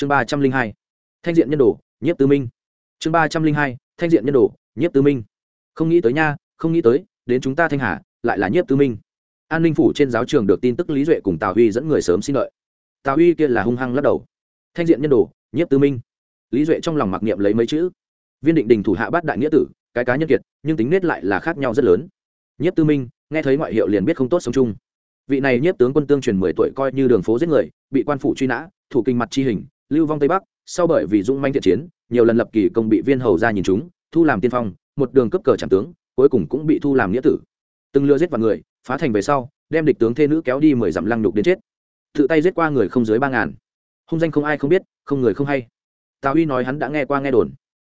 chương ba trăm linh hai, thanh diện nhân đồ, nhiếp tư minh. Chương ba trăm linh hai, thanh diện nhân đồ, nhiếp tư minh. Không nghĩ tới nha, không nghĩ tới, đến chúng ta thanh hà, lại là nhiếp tư minh. An ninh phủ trên giáo trường được tin tức lý duệ cùng tào huy dẫn người sớm xin lợi tào huy kia là hung hăng lắc đầu. Thanh diện nhân đồ, nhiếp tư minh. Lý duệ trong lòng mặc niệm lấy mấy chữ. Viên định đình thủ hạ bát đại nghĩa tử, cái cá nhân kiệt, nhưng tính nết lại là khác nhau rất lớn. Nhiếp tư minh, nghe thấy ngoại hiệu liền biết không tốt sống chung. Vị này nhiếp tướng quân tương truyền mười tuổi coi như đường phố giết người, bị quan phủ truy nã, thủ kinh mặt chi hình lưu vong tây bắc, sau bởi vì Dung manh thiện chiến, nhiều lần lập kỳ công bị viên hầu ra nhìn chúng, thu làm tiên phong, một đường cấp cờ trảm tướng, cuối cùng cũng bị thu làm nghĩa tử. Từng lừa giết vào người, phá thành về sau, đem địch tướng thê nữ kéo đi mười dặm lăng đục đến chết. Tự tay giết qua người không dưới ba ngàn. Hung danh không ai không biết, không người không hay. Tào huy nói hắn đã nghe qua nghe đồn.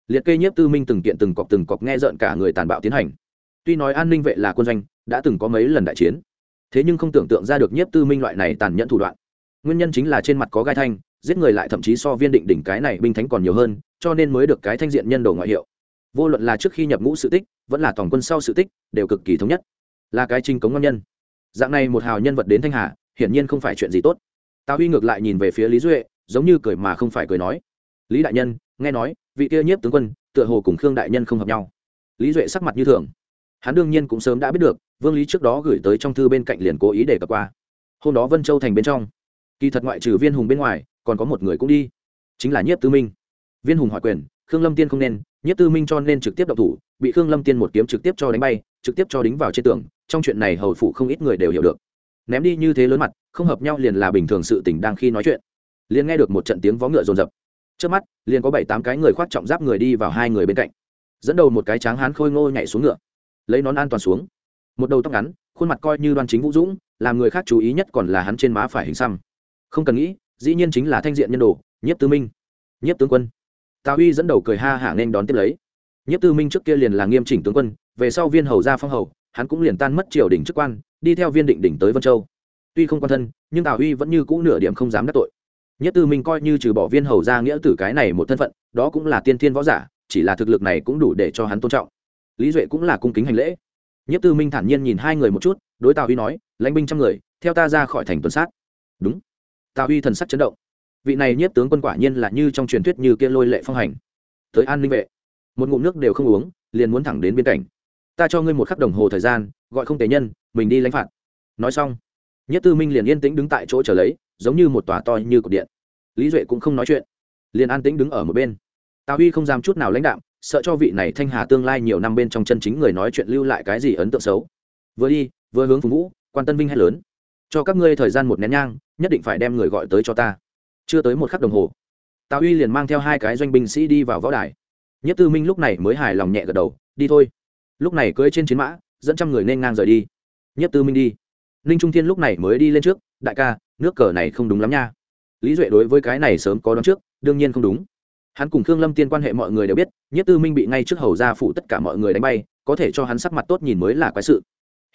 Liệt kê nhiếp tư minh từng kiện từng cọc từng cọc nghe rợn cả người tàn bạo tiến hành. Tuy nói an ninh vệ là quân doanh, đã từng có mấy lần đại chiến, thế nhưng không tưởng tượng ra được nhiếp tư minh loại này tàn nhẫn thủ đoạn. Nguyên nhân chính là trên mặt có gai thanh giết người lại thậm chí so viên định đỉnh cái này binh thánh còn nhiều hơn, cho nên mới được cái thanh diện nhân đồ ngoại hiệu. Vô luận là trước khi nhập ngũ sự tích, vẫn là toàn quân sau sự tích, đều cực kỳ thống nhất. Là cái trinh cống ngon nhân. Dạng này một hào nhân vật đến thanh hà, hiển nhiên không phải chuyện gì tốt. Tào huy ngược lại nhìn về phía lý duệ, giống như cười mà không phải cười nói. Lý đại nhân, nghe nói, vị kia nhiếp tướng quân, tựa hồ cùng khương đại nhân không hợp nhau. Lý duệ sắc mặt như thường. Hắn đương nhiên cũng sớm đã biết được, vương lý trước đó gửi tới trong thư bên cạnh liền cố ý để cập qua. Hôm đó vân châu thành bên trong. Kỳ thật ngoại trừ viên hùng bên ngoài còn có một người cũng đi. Chính là nhiếp tư minh. Viên hùng hỏi quyền, khương lâm tiên không nên, nhiếp tư minh cho nên trực tiếp đậu thủ, bị khương lâm tiên một kiếm trực tiếp cho đánh bay, trực tiếp cho đính vào trên tường, trong chuyện này hầu phụ không ít người đều hiểu được. Ném đi như thế lớn mặt, không hợp nhau liền là bình thường sự tình đang khi nói chuyện. Liền nghe được một trận tiếng vó ngựa rồn rập trước mắt, liền có bảy tám cái người khoác trọng giáp người đi vào hai người bên cạnh. Dẫn đầu một cái tráng hán khôi ngô nhảy xuống ngựa. Lấy nón an toàn xuống. Một đầu tóc ngắn, khuôn mặt coi như đoan chính vũ dũng, làm người khác chú ý nhất còn là hắn trên má phải hình xăm. Không cần nghĩ dĩ nhiên chính là thanh diện nhân đồ, nhiếp tư minh. Nhiếp tướng quân. Tào huy dẫn đầu cười ha hả nên đón tiếp lấy. Nhiếp tư minh trước kia liền là nghiêm chỉnh tướng quân, về sau viên hầu ra phong hầu, hắn cũng liền tan mất triều đình chức quan, đi theo viên định đỉnh tới vân châu. Tuy không quan thân, nhưng tào huy vẫn như cũ nửa điểm không dám đắc tội. Nhất tư minh coi như trừ bỏ viên hầu ra nghĩa tử cái này một thân phận, đó cũng là tiên thiên võ giả, chỉ là thực lực này cũng đủ để cho hắn tôn trọng. Lý duệ cũng là cung kính hành lễ. Nhất tư minh thản nhiên nhìn hai người một chút, đối tào huy nói, lãnh binh trăm người, theo ta ra khỏi thành tuần sát. Đúng tào huy thần sắc chấn động. Vị này nhất tướng quân quả nhiên là như trong truyền thuyết như kia lôi lệ phong hành. Tới an ninh vệ, một ngụm nước đều không uống, liền muốn thẳng đến biên cảnh. Ta cho ngươi một khắc đồng hồ thời gian, gọi không tế nhân, mình đi lãnh phạt. Nói xong nhất tư minh liền yên tĩnh đứng tại chỗ trở lấy, giống như một tòa to như cột điện. Lý duệ cũng không nói chuyện, liền an tĩnh đứng ở một bên. Tào huy không dám chút nào lãnh đạm, sợ cho vị này thanh hà tương lai nhiều năm bên trong chân chính người nói chuyện lưu lại cái gì ấn tượng xấu. Vừa đi, vừa hướng phùng vũ, quan tân vinh hay lớn. Cho các ngươi thời gian một nén nhang nhất định phải đem người gọi tới cho ta. Chưa tới một khắc đồng hồ, tào uy liền mang theo hai cái doanh binh sĩ đi vào võ đài. Nhất tư minh lúc này mới hài lòng nhẹ gật đầu, đi thôi. Lúc này cưới trên chiến mã, dẫn trăm người nên ngang rời đi. Nhất tư minh đi. Ninh trung thiên lúc này mới đi lên trước, đại ca, nước cờ này không đúng lắm nha. Lý duệ đối với cái này sớm có đón trước, đương nhiên không đúng. Hắn cùng khương lâm tiên quan hệ mọi người đều biết, nhất tư minh bị ngay trước hầu ra phụ tất cả mọi người đánh bay, có thể cho hắn sắc mặt tốt nhìn mới là quái sự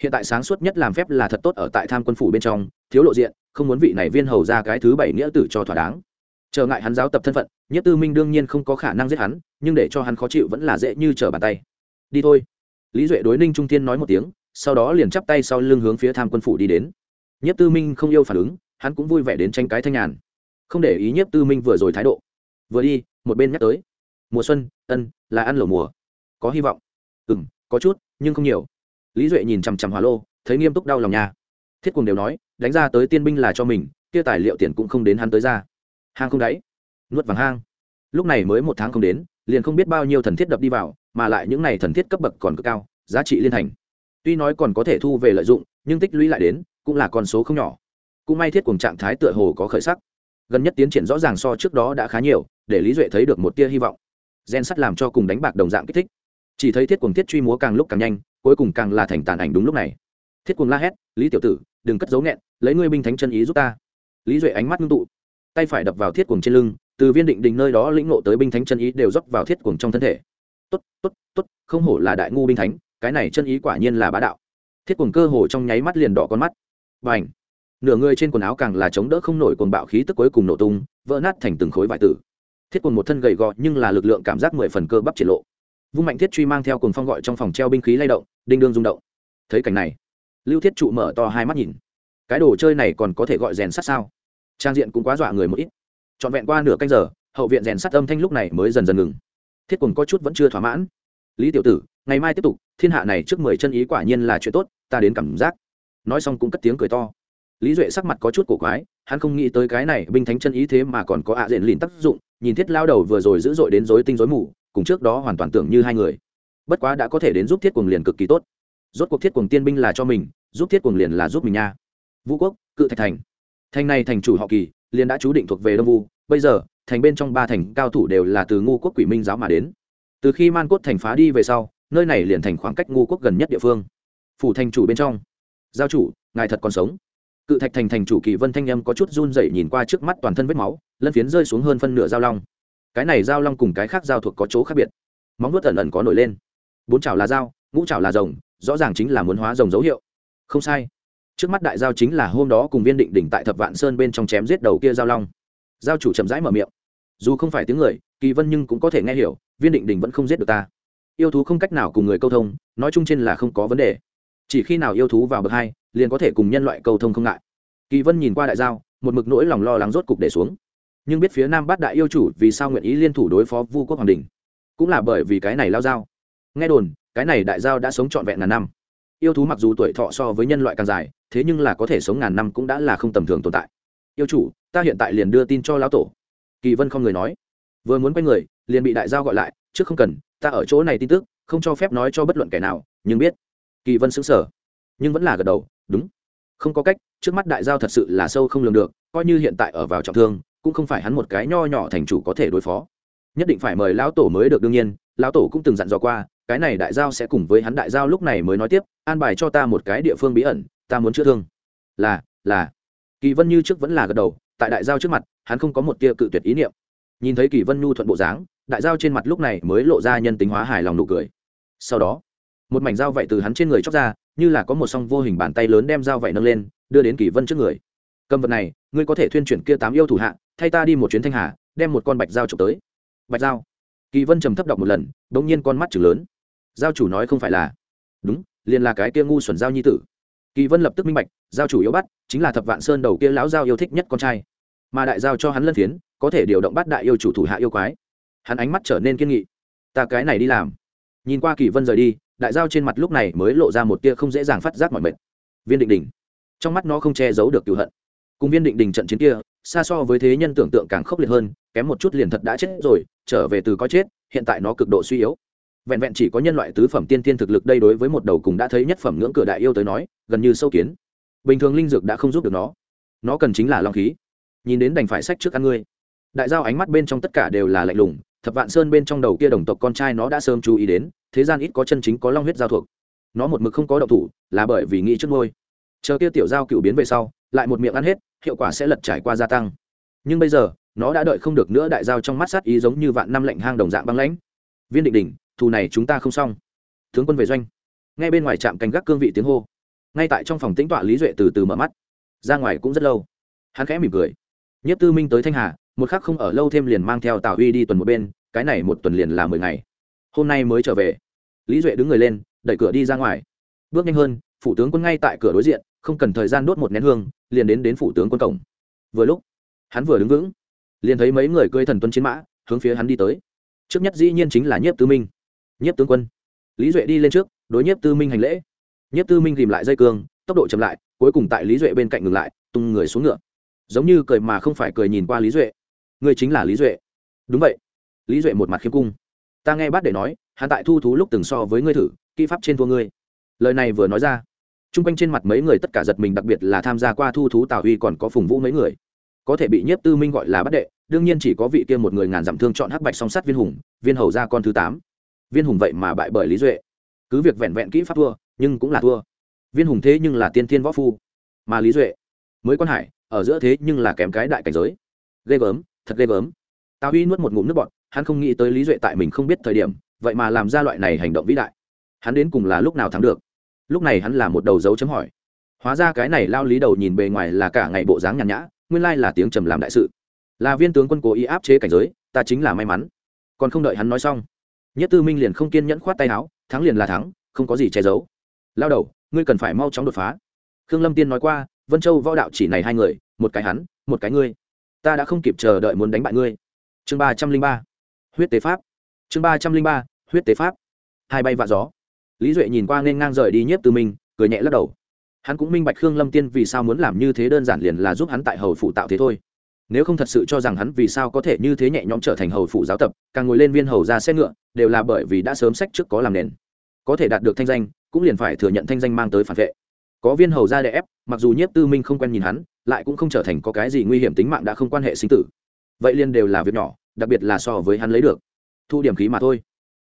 hiện tại sáng suốt nhất làm phép là thật tốt ở tại tham quân phủ bên trong, thiếu lộ diện, không muốn vị này viên hầu ra cái thứ bảy nghĩa tử cho thỏa đáng. Chờ ngại hắn giáo tập thân phận, nhất tư minh đương nhiên không có khả năng giết hắn, nhưng để cho hắn khó chịu vẫn là dễ như trở bàn tay. Đi thôi. Lý duệ đối ninh trung tiên nói một tiếng, sau đó liền chắp tay sau lưng hướng phía tham quân phủ đi đến. Nhất tư minh không yêu phản ứng, hắn cũng vui vẻ đến tranh cái thanh nhàn. Không để ý nhất tư minh vừa rồi thái độ. Vừa đi, một bên nhắc tới. Mùa xuân, ân, là ăn lẩu mùa. Có hy vọng. Ừ m có chút, nhưng không nhiều lý duệ nhìn chằm chằm hỏa lô, thấy nghiêm túc đau lòng nhà thiết cùng đều nói, đánh ra tới tiên binh là cho mình, kia tài liệu tiền cũng không đến hắn tới ra. Hang không đáy, nuốt vàng hang. Lúc này mới một tháng không đến, liền không biết bao nhiêu thần thiết đập đi vào, mà lại những này thần thiết cấp bậc còn cực cao, giá trị liên thành. Tuy nói còn có thể thu về lợi dụng, nhưng tích lũy lại đến, cũng là con số không nhỏ. Cũng may thiết cùng trạng thái tựa hồ có khởi sắc. Gần nhất tiến triển rõ ràng so trước đó đã khá nhiều, để lý duệ thấy được một tia hy vọng. Gen sắt làm cho cùng đánh bạc đồng dạng kích thích. Chỉ thấy thiết cùng thiết truy múa càng lúc càng nhanh cuối cùng càng là thành tàn ảnh đúng lúc này. Thiết cuồng la hét, lý tiểu tử, đừng cất giấu nghẹn, lấy ngươi binh thánh chân ý giúp ta. Lý duệ ánh mắt ngưng tụ, tay phải đập vào thiết cuồng trên lưng, từ viên định đình nơi đó lĩnh ngộ tới binh thánh chân ý đều dốc vào thiết cuồng trong thân thể. Tốt tốt tốt, không hổ là đại ngu binh thánh, cái này chân ý quả nhiên là bá đạo. Thiết cuồng cơ hồ trong nháy mắt liền đỏ con mắt. Và h nửa người trên quần áo càng là chống đỡ không nổi cuồng bạo khí tức cuối cùng nổ tung, vỡ nát thành từng khối vải tử. Thiết cuồng một thân gầy gò nhưng là lực lượng cảm giác mười phần cơ bắp triển lộ vung mạnh thiết truy mang theo cùng phong gọi trong phòng treo binh khí lay động, đinh đương rung động. Thấy cảnh này, lưu thiết trụ mở to hai mắt nhìn. Cái đồ chơi này còn có thể gọi rèn sát sao? Trang diện cũng quá dọa người một ít. Trọn vẹn qua nửa canh giờ, hậu viện rèn sắt âm thanh lúc này mới dần dần ngừng. Thiết cùng có chút vẫn chưa thỏa mãn. Lý tiểu tử, ngày mai tiếp tục, thiên hạ này trước mười chân ý quả nhiên là chuyện tốt, ta đến cảm giác. Nói xong cũng cất tiếng cười to. Lý duệ sắc mặt có chút cổ quái, hắn không nghĩ tới cái này binh thánh chân ý thế mà còn có ạ à diện lìn tác dụng, nhìn thiết lao đầu vừa rồi dữ dội đến dối tinh dối mù cùng trước đó hoàn toàn tưởng như hai người. Bất quá đã có thể đến giúp thiết quần liền cực kỳ tốt. Rốt cuộc thiết quần tiên binh là cho mình, giúp thiết quần liền là giúp mình nha. Vũ quốc, cự thạch thành. Thành này thành chủ họ kỳ, liền đã chú định thuộc về đông vu. Bây giờ, thành bên trong ba thành cao thủ đều là từ ngu quốc quỷ minh giáo mà đến. Từ khi man cốt thành phá đi về sau, nơi này liền thành khoảng cách ngu quốc gần nhất địa phương. Phủ thành chủ bên trong. Giao chủ, ngài thật còn sống. Cự thạch thành thành chủ kỳ vân thanh âm có chút run dậy nhìn qua trước mắt toàn thân vết máu, lân phiến rơi xuống hơn phân nửa giao long cái này dao long cùng cái khác dao thuộc có chỗ khác biệt. Móng vuốt ẩn ẩn có nổi lên. Bốn chảo là dao, ngũ chảo là rồng, rõ ràng chính là muốn hóa rồng dấu hiệu. Không sai. Trước mắt đại giao chính là hôm đó cùng viên định đỉnh tại thập vạn sơn bên trong chém giết đầu kia giao long. Giao chủ chậm rãi mở miệng. Dù không phải tiếng người, kỳ vân nhưng cũng có thể nghe hiểu, viên định đỉnh vẫn không giết được ta. Yêu thú không cách nào cùng người câu thông, nói chung trên là không có vấn đề. Chỉ khi nào yêu thú vào bậc hai, liền có thể cùng nhân loại câu thông không ngại. Kỳ vân nhìn qua đại giao, một mực nỗi lòng lo lắng rốt cục để xuống nhưng biết phía nam bát đại yêu chủ vì sao nguyện ý liên thủ đối phó vu quốc hoàng đình? Cũng là bởi vì cái này lao dao. Nghe đồn, cái này đại giao đã sống trọn vẹn ngàn năm. Yêu thú mặc dù tuổi thọ so với nhân loại càng dài, thế nhưng là có thể sống ngàn năm cũng đã là không tầm thường tồn tại. Yêu chủ, ta hiện tại liền đưa tin cho lão tổ. Kỳ vân không người nói. Vừa muốn quay người, liền bị đại giao gọi lại, trước không cần, ta ở chỗ này tin tức, không cho phép nói cho bất luận kẻ nào, nhưng biết. Kỳ vân xứng sở nhưng vẫn là gật đầu, đúng. Không có cách, trước mắt đại giao thật sự là sâu không lường được, coi như hiện tại ở vào trọng thương cũng không phải hắn một cái nho nhỏ thành chủ có thể đối phó. Nhất định phải mời lão tổ mới được, đương nhiên, lão tổ cũng từng dặn dò qua, cái này đại giao sẽ cùng với hắn đại giao lúc này mới nói tiếp, an bài cho ta một cái địa phương bí ẩn, ta muốn chữa thương. Là là. Kỳ vân như trước vẫn là gật đầu, tại đại giao trước mặt, hắn không có một tia cự tuyệt ý niệm. Nhìn thấy kỳ vân nhu thuận bộ dáng, đại giao trên mặt lúc này mới lộ ra nhân tính hóa hài lòng nụ cười. Sau đó, một mảnh dao vậy từ hắn trên người chóc ra, như là có một song vô hình bàn tay lớn đem dao vậy nâng lên, đưa đến kỳ vân trước người. Cầm vật này ngươi có thể thuyên chuyển kia tám yêu thủ hạ, thay ta đi một chuyến thanh hà, đem một con bạch dao trộm tới. Bạch dao kỳ vân trầm thấp đọc một lần đ ỗ n g nhiên con mắt chừng lớn. Giao chủ nói không phải là. Đúng, liền là cái kia ngu xuẩn giao nhi tử. Kỳ vân lập tức minh bạch, giao chủ yếu bắt, chính là thập vạn sơn đầu kia lão giao yêu thích nhất con trai. Mà đại giao cho hắn lân phiến, có thể điều động bắt đại yêu chủ thủ hạ yêu quái. Hắn ánh mắt trở nên kiên nghị. Ta cái này đi làm. Nhìn qua kỳ vân rời đi, đại giao trên mặt lúc này mới lộ ra một tia không dễ dàng phát giác mọi mệt. Viên định đình. Trong mắt nó không che giấu được cựu hận cùng viên định đình trận chiến kia, xa so với thế nhân tưởng tượng càng khốc liệt hơn, kém một chút liền thật đã chết rồi, trở về từ có chết, hiện tại nó cực độ suy yếu. Vẹn vẹn chỉ có nhân loại tứ phẩm tiên tiên thực lực đây đối với một đầu cùng đã thấy nhất phẩm ngưỡng cửa đại yêu tới nói, gần như sâu kiến. Bình thường linh dược đã không giúp được nó. Nó cần chính là long khí. Nhìn đến đành phải sách trước ăn ngươi. Đại giao ánh mắt bên trong tất cả đều là lạnh lùng, thập vạn sơn bên trong đầu kia đồng tộc con trai nó đã sớm chú ý đến, thế gian ít có chân chính có long huyết giao thuộc. Nó một mực không có động thủ, là bởi vì nghĩ trước ngôi chờ kia tiểu giao cựu biến về sau lại một miệng ăn hết, hiệu quả sẽ lật trải qua gia tăng. Nhưng bây giờ, nó đã đợi không được nữa đại giao trong mắt sát ý giống như vạn năm lệnh hang đồng dạng băng lãnh. Viên định đỉnh, thù này chúng ta không xong. Tướng quân về doanh. Ngay bên ngoài trạm canh gác cương vị tiếng hô. Ngay tại trong phòng tĩnh tọa lý duệ từ từ mở mắt. Ra ngoài cũng rất lâu. Hắn khẽ mỉm cười. Nhất tư minh tới thanh hà, một khắc không ở lâu thêm liền mang theo tào huy đi tuần một bên, cái này một tuần liền là mười ngày. Hôm nay mới trở về. Lý duệ đứng người lên, đẩy cửa đi ra ngoài. Bước nhanh hơn, phủ tướng quân ngay tại cửa đối diện không cần thời gian đốt một nén hương, liền đến đến phủ tướng quân cổng. Vừa lúc, hắn vừa đứng vững, liền thấy mấy người cưỡi thần tuân chiến mã, hướng phía hắn đi tới. Trước nhất dĩ nhiên chính là nhiếp tư minh. Nhiếp tướng quân, lý duệ đi lên trước, đối nhiếp tư minh hành lễ. Nhiếp tư minh ghìm lại dây cương, tốc độ chậm lại, cuối cùng tại lý duệ bên cạnh ngừng lại, tung người xuống ngựa. Giống như cười mà không phải cười nhìn qua lý duệ. Ngươi chính là lý duệ. Đúng vậy. Lý duệ một mặt khiêm cung. Ta nghe bác để nói, hắn tại thu thú lúc từng so với ngươi thử, kỹ pháp trên thua ngươi. Lời này vừa nói ra t r u n g quanh trên mặt mấy người tất cả giật mình, đặc biệt là tham gia qua thu thú tào huy còn có phùng vũ mấy người. Có thể bị nhiếp tư minh gọi là bắt đệ, đương nhiên chỉ có vị kia một người ngàn dặm thương chọn hắc bạch song sắt viên hùng, viên hầu ra con thứ tám. Viên hùng vậy mà bại bởi lý duệ. Cứ việc vẹn vẹn kỹ pháp thua, nhưng cũng là thua. Viên hùng thế nhưng là tiên thiên võ phu. Mà lý duệ mới quan hải, ở giữa thế nhưng là kém cái đại cảnh giới. Ghê gớm, thật ghê gớm. Tào huy nuốt một ngụm nước bọt, hắn không nghĩ tới lý duệ tại mình không biết thời điểm, vậy mà làm ra loại này hành động vĩ đại. Hắn đến cùng là lúc nào thắng được? Lúc này hắn là một đầu dấu chấm hỏi. Hóa ra cái này lao lý đầu nhìn bề ngoài là cả ngày bộ dáng nhàn nhã, nguyên lai là tiếng trầm làm đại sự. Là viên tướng quân cố ý áp chế cảnh giới, ta chính là may mắn. Còn không đợi hắn nói xong, nhất tư minh liền không kiên nhẫn khoát tay áo, thắng liền là thắng, không có gì che giấu. Lao đầu, ngươi cần phải mau chóng đột phá. Khương lâm tiên nói qua, vân châu võ đạo chỉ này hai người, một cái hắn, một cái ngươi. Ta đã không kịp chờ đợi muốn đánh bại ngươi. Chương ba trăm linh ba, huyết tế pháp. Chương ba trăm linh ba, huyết tế pháp. Hai bay vạ gió lý duệ nhìn qua nên ngang rời đi nhiếp tư mình cười nhẹ lắc đầu. Hắn cũng minh bạch khương lâm tiên vì sao muốn làm như thế đơn giản liền là giúp hắn tại hầu phụ tạo thế thôi. Nếu không thật sự cho rằng hắn vì sao có thể như thế nhẹ nhõm trở thành hầu phụ giáo tập, càng ngồi lên viên hầu ra xe ngựa, đều là bởi vì đã sớm sách trước có làm nền. Có thể đạt được thanh danh, cũng liền phải thừa nhận thanh danh mang tới phản vệ. Có viên hầu ra đè ép, mặc dù nhiếp tư minh không quen nhìn hắn, lại cũng không trở thành có cái gì nguy hiểm tính mạng đã không quan hệ sinh tử. Vậy liền đều là việc nhỏ, đặc biệt là so với hắn lấy được. Thu điểm khí mà thôi.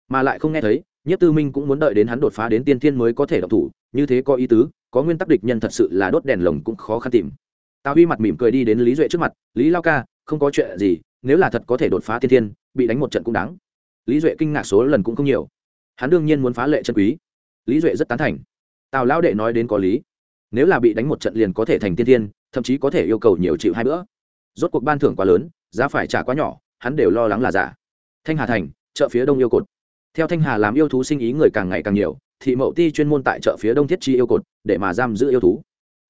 Mà lại không nghe thấy nhiếp tư minh cũng muốn đợi đến hắn đột phá đến tiên thiên mới có thể động thủ, như thế có ý tứ, có nguyên tắc địch nhân thật sự là đốt đèn lồng cũng khó khăn tìm. Tào huy mặt mỉm cười đi đến lý duệ trước mặt, lý lao ca, không có chuyện gì, nếu là thật có thể đột phá tiên thiên, bị đánh một trận cũng đáng. Lý duệ kinh ngạc số lần cũng không nhiều. Hắn đương nhiên muốn phá lệ chân quý. Lý duệ rất tán thành. Tào lão đệ nói đến có lý. Nếu là bị đánh một trận liền có thể thành tiên thiên, thậm chí có thể yêu cầu nhiều chịu hai bữa. Rốt cuộc ban thưởng quá lớn, giá phải trả quá nhỏ, hắn đều lo lắng là giả. Thanh hà thành, chợ phía đông yêu cột theo thanh hà làm yêu thú sinh ý người càng ngày càng nhiều, thị mậu ti chuyên môn tại chợ phía đông thiết chi yêu cột, để mà giam giữ yêu thú.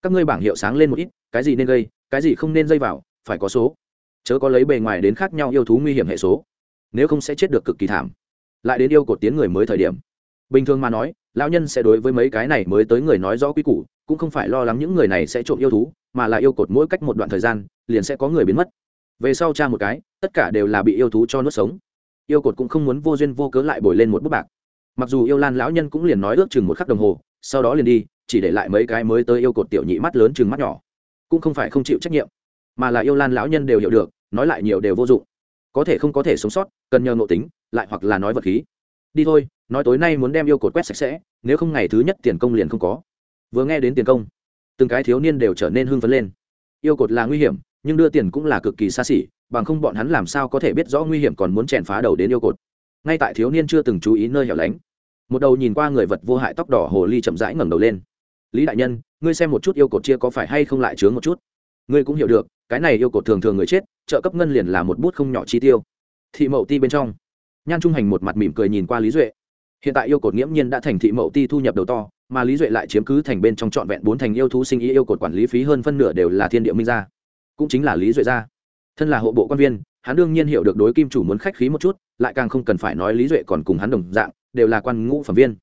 Các ngươi bảng hiệu sáng lên một ít, cái gì nên gây, cái gì không nên dây vào, phải có số. Chớ có lấy bề ngoài đến khác nhau yêu thú nguy hiểm hệ số. Nếu không sẽ chết được cực kỳ thảm. Lại đến yêu cột tiến người mới thời điểm. Bình thường mà nói, lão nhân sẽ đối với mấy cái này mới tới người nói rõ quy củ, cũng không phải lo lắng những người này sẽ trộm yêu thú, mà là yêu cột mỗi cách một đoạn thời gian, liền sẽ có người biến mất. Về sau cha một cái, tất cả đều là bị yêu thú cho nuốt sống yêu cột cũng không muốn vô duyên vô cớ lại bồi lên một bức bạc. Mặc dù yêu lan lão nhân cũng liền nói ước chừng một khắc đồng hồ, sau đó liền đi, chỉ để lại mấy cái mới tới yêu cột tiểu nhị mắt lớn chừng mắt nhỏ. Cũng không phải không chịu trách nhiệm, mà là yêu lan lão nhân đều hiểu được, nói lại nhiều đều vô dụng. Có thể không có thể sống sót, cần nhờ ngộ tính, lại hoặc là nói vật khí. Đi thôi, nói tối nay muốn đem yêu cột quét sạch sẽ, nếu không ngày thứ nhất tiền công liền không có. Vừa nghe đến tiền công, từng cái thiếu niên đều trở nên hưng phấn lên. Yêu cột là nguy hiểm, nhưng đưa tiền cũng là cực kỳ xa xỉ bằng không bọn hắn làm sao có thể biết rõ nguy hiểm còn muốn chèn phá đầu đến yêu cột. Ngay tại thiếu niên chưa từng chú ý nơi hẻo lánh, một đầu nhìn qua người vật vô hại tóc đỏ hồ ly chậm rãi ngẩng đầu lên. Lý đại nhân, ngươi xem một chút yêu cột chia có phải hay không lại chướng một chút? Ngươi cũng hiểu được, cái này yêu cột thường thường người chết, trợ cấp ngân liền là một bút không nhỏ chi tiêu. Thị mậu ti bên trong, nhan trung hành một mặt mỉm cười nhìn qua lý duệ. Hiện tại yêu cột nghiễm nhiên đã thành thị mậu ti thu nhập đầu to, mà lý duệ lại chiếm cứ thành bên trong trọn vẹn bốn thành yêu thú sinh ý yêu cột quản lý phí hơn phân nửa đều là thiên địa minh gia. Cũng chính là lý duệ gia thân là hộ bộ quan viên, hắn đương nhiên hiểu được đối kim chủ muốn khách khí một chút, lại càng không cần phải nói lý duệ còn cùng hắn đồng dạng, đều là quan ngũ phẩm viên.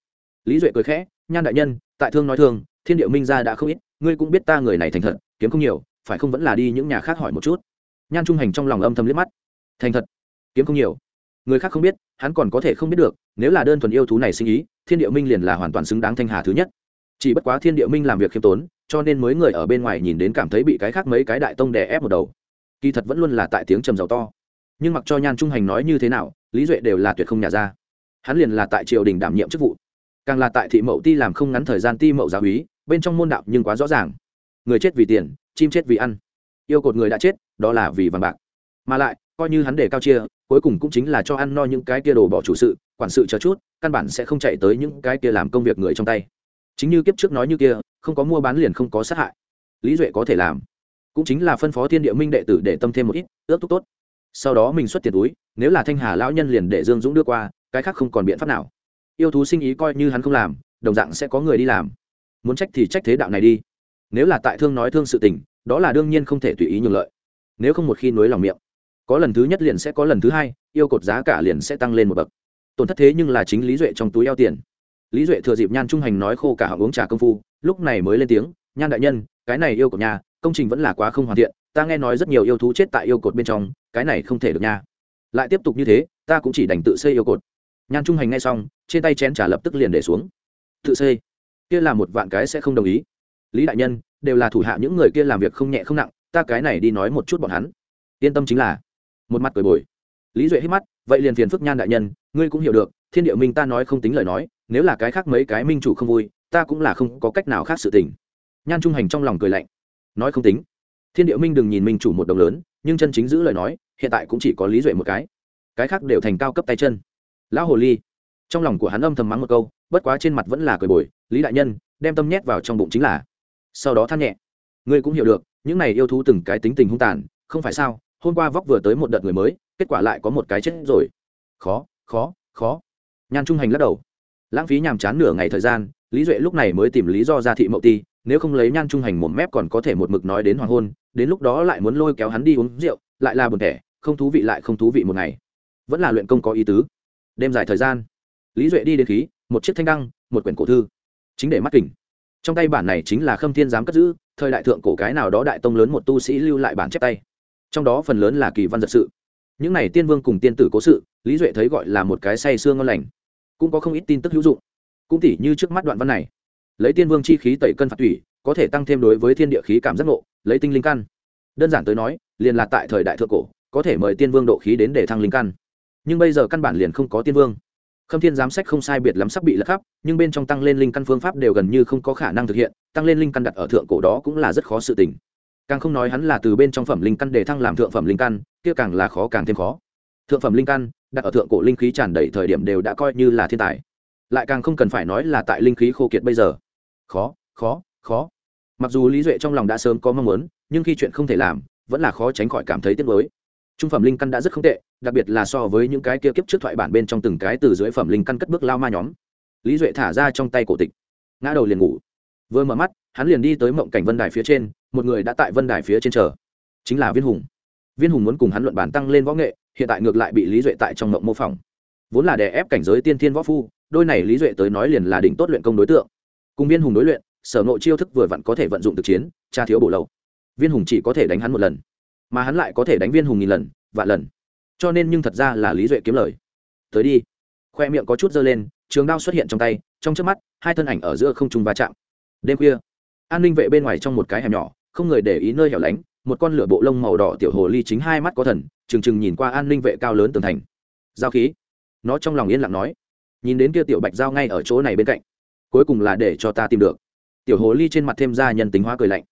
Lý duệ cười khẽ, nhan đại nhân, tại thương nói thương, thiên địa minh gia đã không ít, ngươi cũng biết ta người này thành thật, kiếm không nhiều, phải không vẫn là đi những nhà khác hỏi một chút? Nhan trung hành trong lòng âm thầm liếc mắt. Thành thật, kiếm không nhiều. Người khác không biết, hắn còn có thể không biết được, nếu là đơn thuần yêu thú này sinh ý, thiên địa minh liền là hoàn toàn xứng đáng thanh hà thứ nhất. Chỉ bất quá thiên địa minh làm việc khiêm tốn, cho nên mới người ở bên ngoài nhìn đến cảm thấy bị cái khác mấy cái đại tông đè ép một đầu kỳ thật vẫn luôn là tại tiếng trầm giàu to. Nhưng mặc cho nhan trung hành nói như thế nào, lý duệ đều là tuyệt không nhà ra. Hắn liền là tại triều đình đảm nhiệm chức vụ. Càng là tại thị mậu ti làm không ngắn thời gian ti mậu giáo úy, bên trong môn đạo nhưng quá rõ ràng. Người chết vì tiền, chim chết vì ăn. Yêu cột người đã chết, đó là vì vàng bạc. Mà lại, coi như hắn để cao chia, cuối cùng cũng chính là cho ăn no những cái kia đồ bỏ chủ sự, quản sự chờ chút, căn bản sẽ không chạy tới những cái kia làm công việc người trong tay. Chính như kiếp trước nói như kia, không có mua bán liền không có sát hại. Lý duệ có thể làm cũng chính là phân phó thiên địa minh đệ tử để tâm thêm một ít, ước thúc tốt. Sau đó mình xuất tiền túi, nếu là thanh hà lão nhân liền để dương dũng đưa qua, cái khác không còn biện pháp nào. Yêu thú sinh ý coi như hắn không làm, đồng dạng sẽ có người đi làm. Muốn trách thì trách thế đạo này đi. Nếu là tại thương nói thương sự tình, đó là đương nhiên không thể tùy ý nhường lợi. Nếu không một khi nối lòng miệng, có lần thứ nhất liền sẽ có lần thứ hai, yêu cột giá cả liền sẽ tăng lên một bậc. Tổn thất thế nhưng là chính lý duệ trong túi eo tiền. Lý duệ thừa dịp nhan trung hành nói khô cả họ uống trà công phu, lúc này mới lên tiếng, nhan đại nhân, cái này yêu cột nhà công trình vẫn là quá không hoàn thiện, ta nghe nói rất nhiều yêu thú chết tại yêu cột bên trong, cái này không thể được nha. Lại tiếp tục như thế, ta cũng chỉ đành tự xây yêu cột. Nhan trung hành ngay xong, trên tay chén trà lập tức liền để xuống. Tự xây? Kia là một vạn cái sẽ không đồng ý. Lý đại nhân, đều là thủ hạ những người kia làm việc không nhẹ không nặng, ta cái này đi nói một chút bọn hắn. Yên tâm chính là. Một mặt cười bồi. Lý duệ hít mắt, vậy liền phiền phức nhan đại nhân, ngươi cũng hiểu được, thiên địa minh ta nói không tính lời nói, nếu là cái khác mấy cái minh chủ không vui, ta cũng là không có cách nào khác sự tình. Nhan trung hành trong lòng cười lạnh nói không tính. Thiên địa minh đừng nhìn minh chủ một đồng lớn, nhưng chân chính giữ lời nói, hiện tại cũng chỉ có lý duệ một cái. Cái khác đều thành cao cấp tay chân. Lão hồ ly. Trong lòng của hắn âm thầm mắng một câu, bất quá trên mặt vẫn là cười bồi, lý đại nhân, đem tâm nhét vào trong bụng chính là. Sau đó than nhẹ, ngươi cũng hiểu được, những này yêu thú từng cái tính tình hung tàn, không phải sao, hôm qua vóc vừa tới một đợt người mới, kết quả lại có một cái chết rồi. Khó khó khó. Nhan trung hành lắc đầu. Lãng phí nhàm chán nửa ngày thời gian, lý duệ lúc này mới tìm lý do ra thị mậu ti nếu không lấy nhan trung hành một mép còn có thể một mực nói đến hoàng hôn, đến lúc đó lại muốn lôi kéo hắn đi uống rượu, lại là buồn thẻ, không thú vị lại không thú vị một ngày. Vẫn là luyện công có ý tứ. Đêm dài thời gian, lý duệ đi đến khí, một chiếc thanh đăng, một quyển cổ thư, chính để mắt kỉnh trong tay bản này chính là khâm thiên giám cất giữ, thời đại thượng cổ cái nào đó đại tông lớn một tu sĩ lưu lại bản chép tay. Trong đó phần lớn là kỳ văn giật sự. Những này tiên vương cùng tiên tử cố sự, lý duệ thấy gọi là một cái say xương ngon lành. Cũng có không ít tin tức hữu dụng. Cũng tỉ như trước mắt đoạn văn này lấy tiên vương chi khí tẩy cân phạt thủy, có thể tăng thêm đối với thiên địa khí cảm giác ngộ, lấy tinh linh căn. Đơn giản tới nói, liền là tại thời đại thượng cổ, có thể mời tiên vương độ khí đến để thăng linh căn. Nhưng bây giờ căn bản liền không có tiên vương. Khâm thiên giám sách không sai biệt lắm sắp bị lật khắp, nhưng bên trong tăng lên linh căn phương pháp đều gần như không có khả năng thực hiện, tăng lên linh căn đặt ở thượng cổ đó cũng là rất khó sự tình. Càng không nói hắn là từ bên trong phẩm linh căn để thăng làm thượng phẩm linh căn, kia càng là khó càng thêm khó. Thượng phẩm linh căn, đặt ở thượng cổ linh khí tràn đầy thời điểm đều đã coi như là thiên tài. Lại càng không cần phải nói là tại linh khí khô kiệt bây giờ khó khó khó. Mặc dù lý duệ trong lòng đã sớm có mong muốn, nhưng khi chuyện không thể làm, vẫn là khó tránh khỏi cảm thấy tiếc nuối. Trung phẩm linh căn đã rất không tệ, đặc biệt là so với những cái kia kiếp trước thoại bản bên trong từng cái từ dưới phẩm linh căn cất bước lao ma nhóm. Lý duệ thả ra trong tay cổ tịch, ngã đầu liền ngủ. Vừa mở mắt, hắn liền đi tới mộng cảnh vân đài phía trên, một người đã tại vân đài phía trên chờ. Chính là viên hùng. Viên hùng muốn cùng hắn luận bản tăng lên võ nghệ, hiện tại ngược lại bị lý duệ tại trong mộng mô phỏng. Vốn là đè ép cảnh giới tiên thiên võ phu, đôi này lý duệ tới nói liền là đỉnh tốt luyện công đối tượng cùng viên hùng đối luyện, sở nội chiêu thức vừa vặn có thể vận dụng thực chiến, tra thiếu bổ lầu viên hùng chỉ có thể đánh hắn một lần, mà hắn lại có thể đánh viên hùng nghìn lần, vạn lần. Cho nên nhưng thật ra là lý duệ kiếm lời. Tới đi. Khoe miệng có chút dơ lên, trường đao xuất hiện trong tay, trong trước mắt, hai thân ảnh ở giữa không trung va chạm. Đêm khuya, an ninh vệ bên ngoài trong một cái hẻm nhỏ, không người để ý nơi hẻo lánh, một con lửa bộ lông màu đỏ tiểu hồ ly chính hai mắt có thần, trừng trừng nhìn qua an ninh vệ cao lớn tường thành. Giao khí. Nó trong lòng yên lặng nói. Nhìn đến kia tiểu bạch giao ngay ở chỗ này bên cạnh cuối cùng là để cho ta tìm được. Tiểu hồ ly trên mặt thêm ra nhân tính hóa cười lạnh.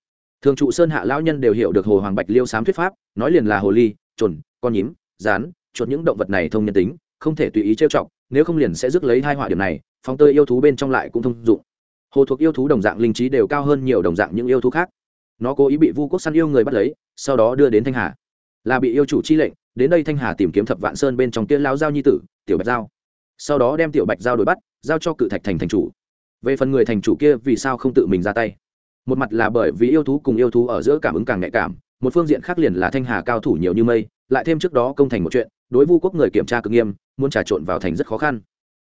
Thường trụ sơn hạ lão nhân đều hiểu được hồ hoàng bạch liêu sám thuyết pháp, nói liền là hồ ly trồn con nhím, rán, chuột những động vật này thông nhân tính, không thể tùy ý trêu chọc, nếu không liền sẽ rước lấy hai họa điểm này, phóng tơi yêu thú bên trong lại cũng thông dụng. Hồ thuộc yêu thú đồng dạng linh trí đều cao hơn nhiều đồng dạng những yêu thú khác. Nó cố ý bị vu quốc săn yêu người bắt lấy, sau đó đưa đến thanh hà. Là bị yêu chủ chi lệnh, đến đây thanh hà tìm kiếm thập vạn sơn bên trong kia lao giao nhi tử, tiểu bạch giao. Sau đó đem tiểu bạch giao đổi bắt, giao cho cự thạch thành thành chủ về phần người thành chủ kia, vì sao không tự mình ra tay? Một mặt là bởi vì yêu thú cùng yêu thú ở giữa cảm ứng càng nhạy cảm, một phương diện khác liền là thanh hà cao thủ nhiều như mây, lại thêm trước đó công thành một chuyện, đối vu quốc người kiểm tra cực nghiêm, muốn trà trộn vào thành rất khó khăn.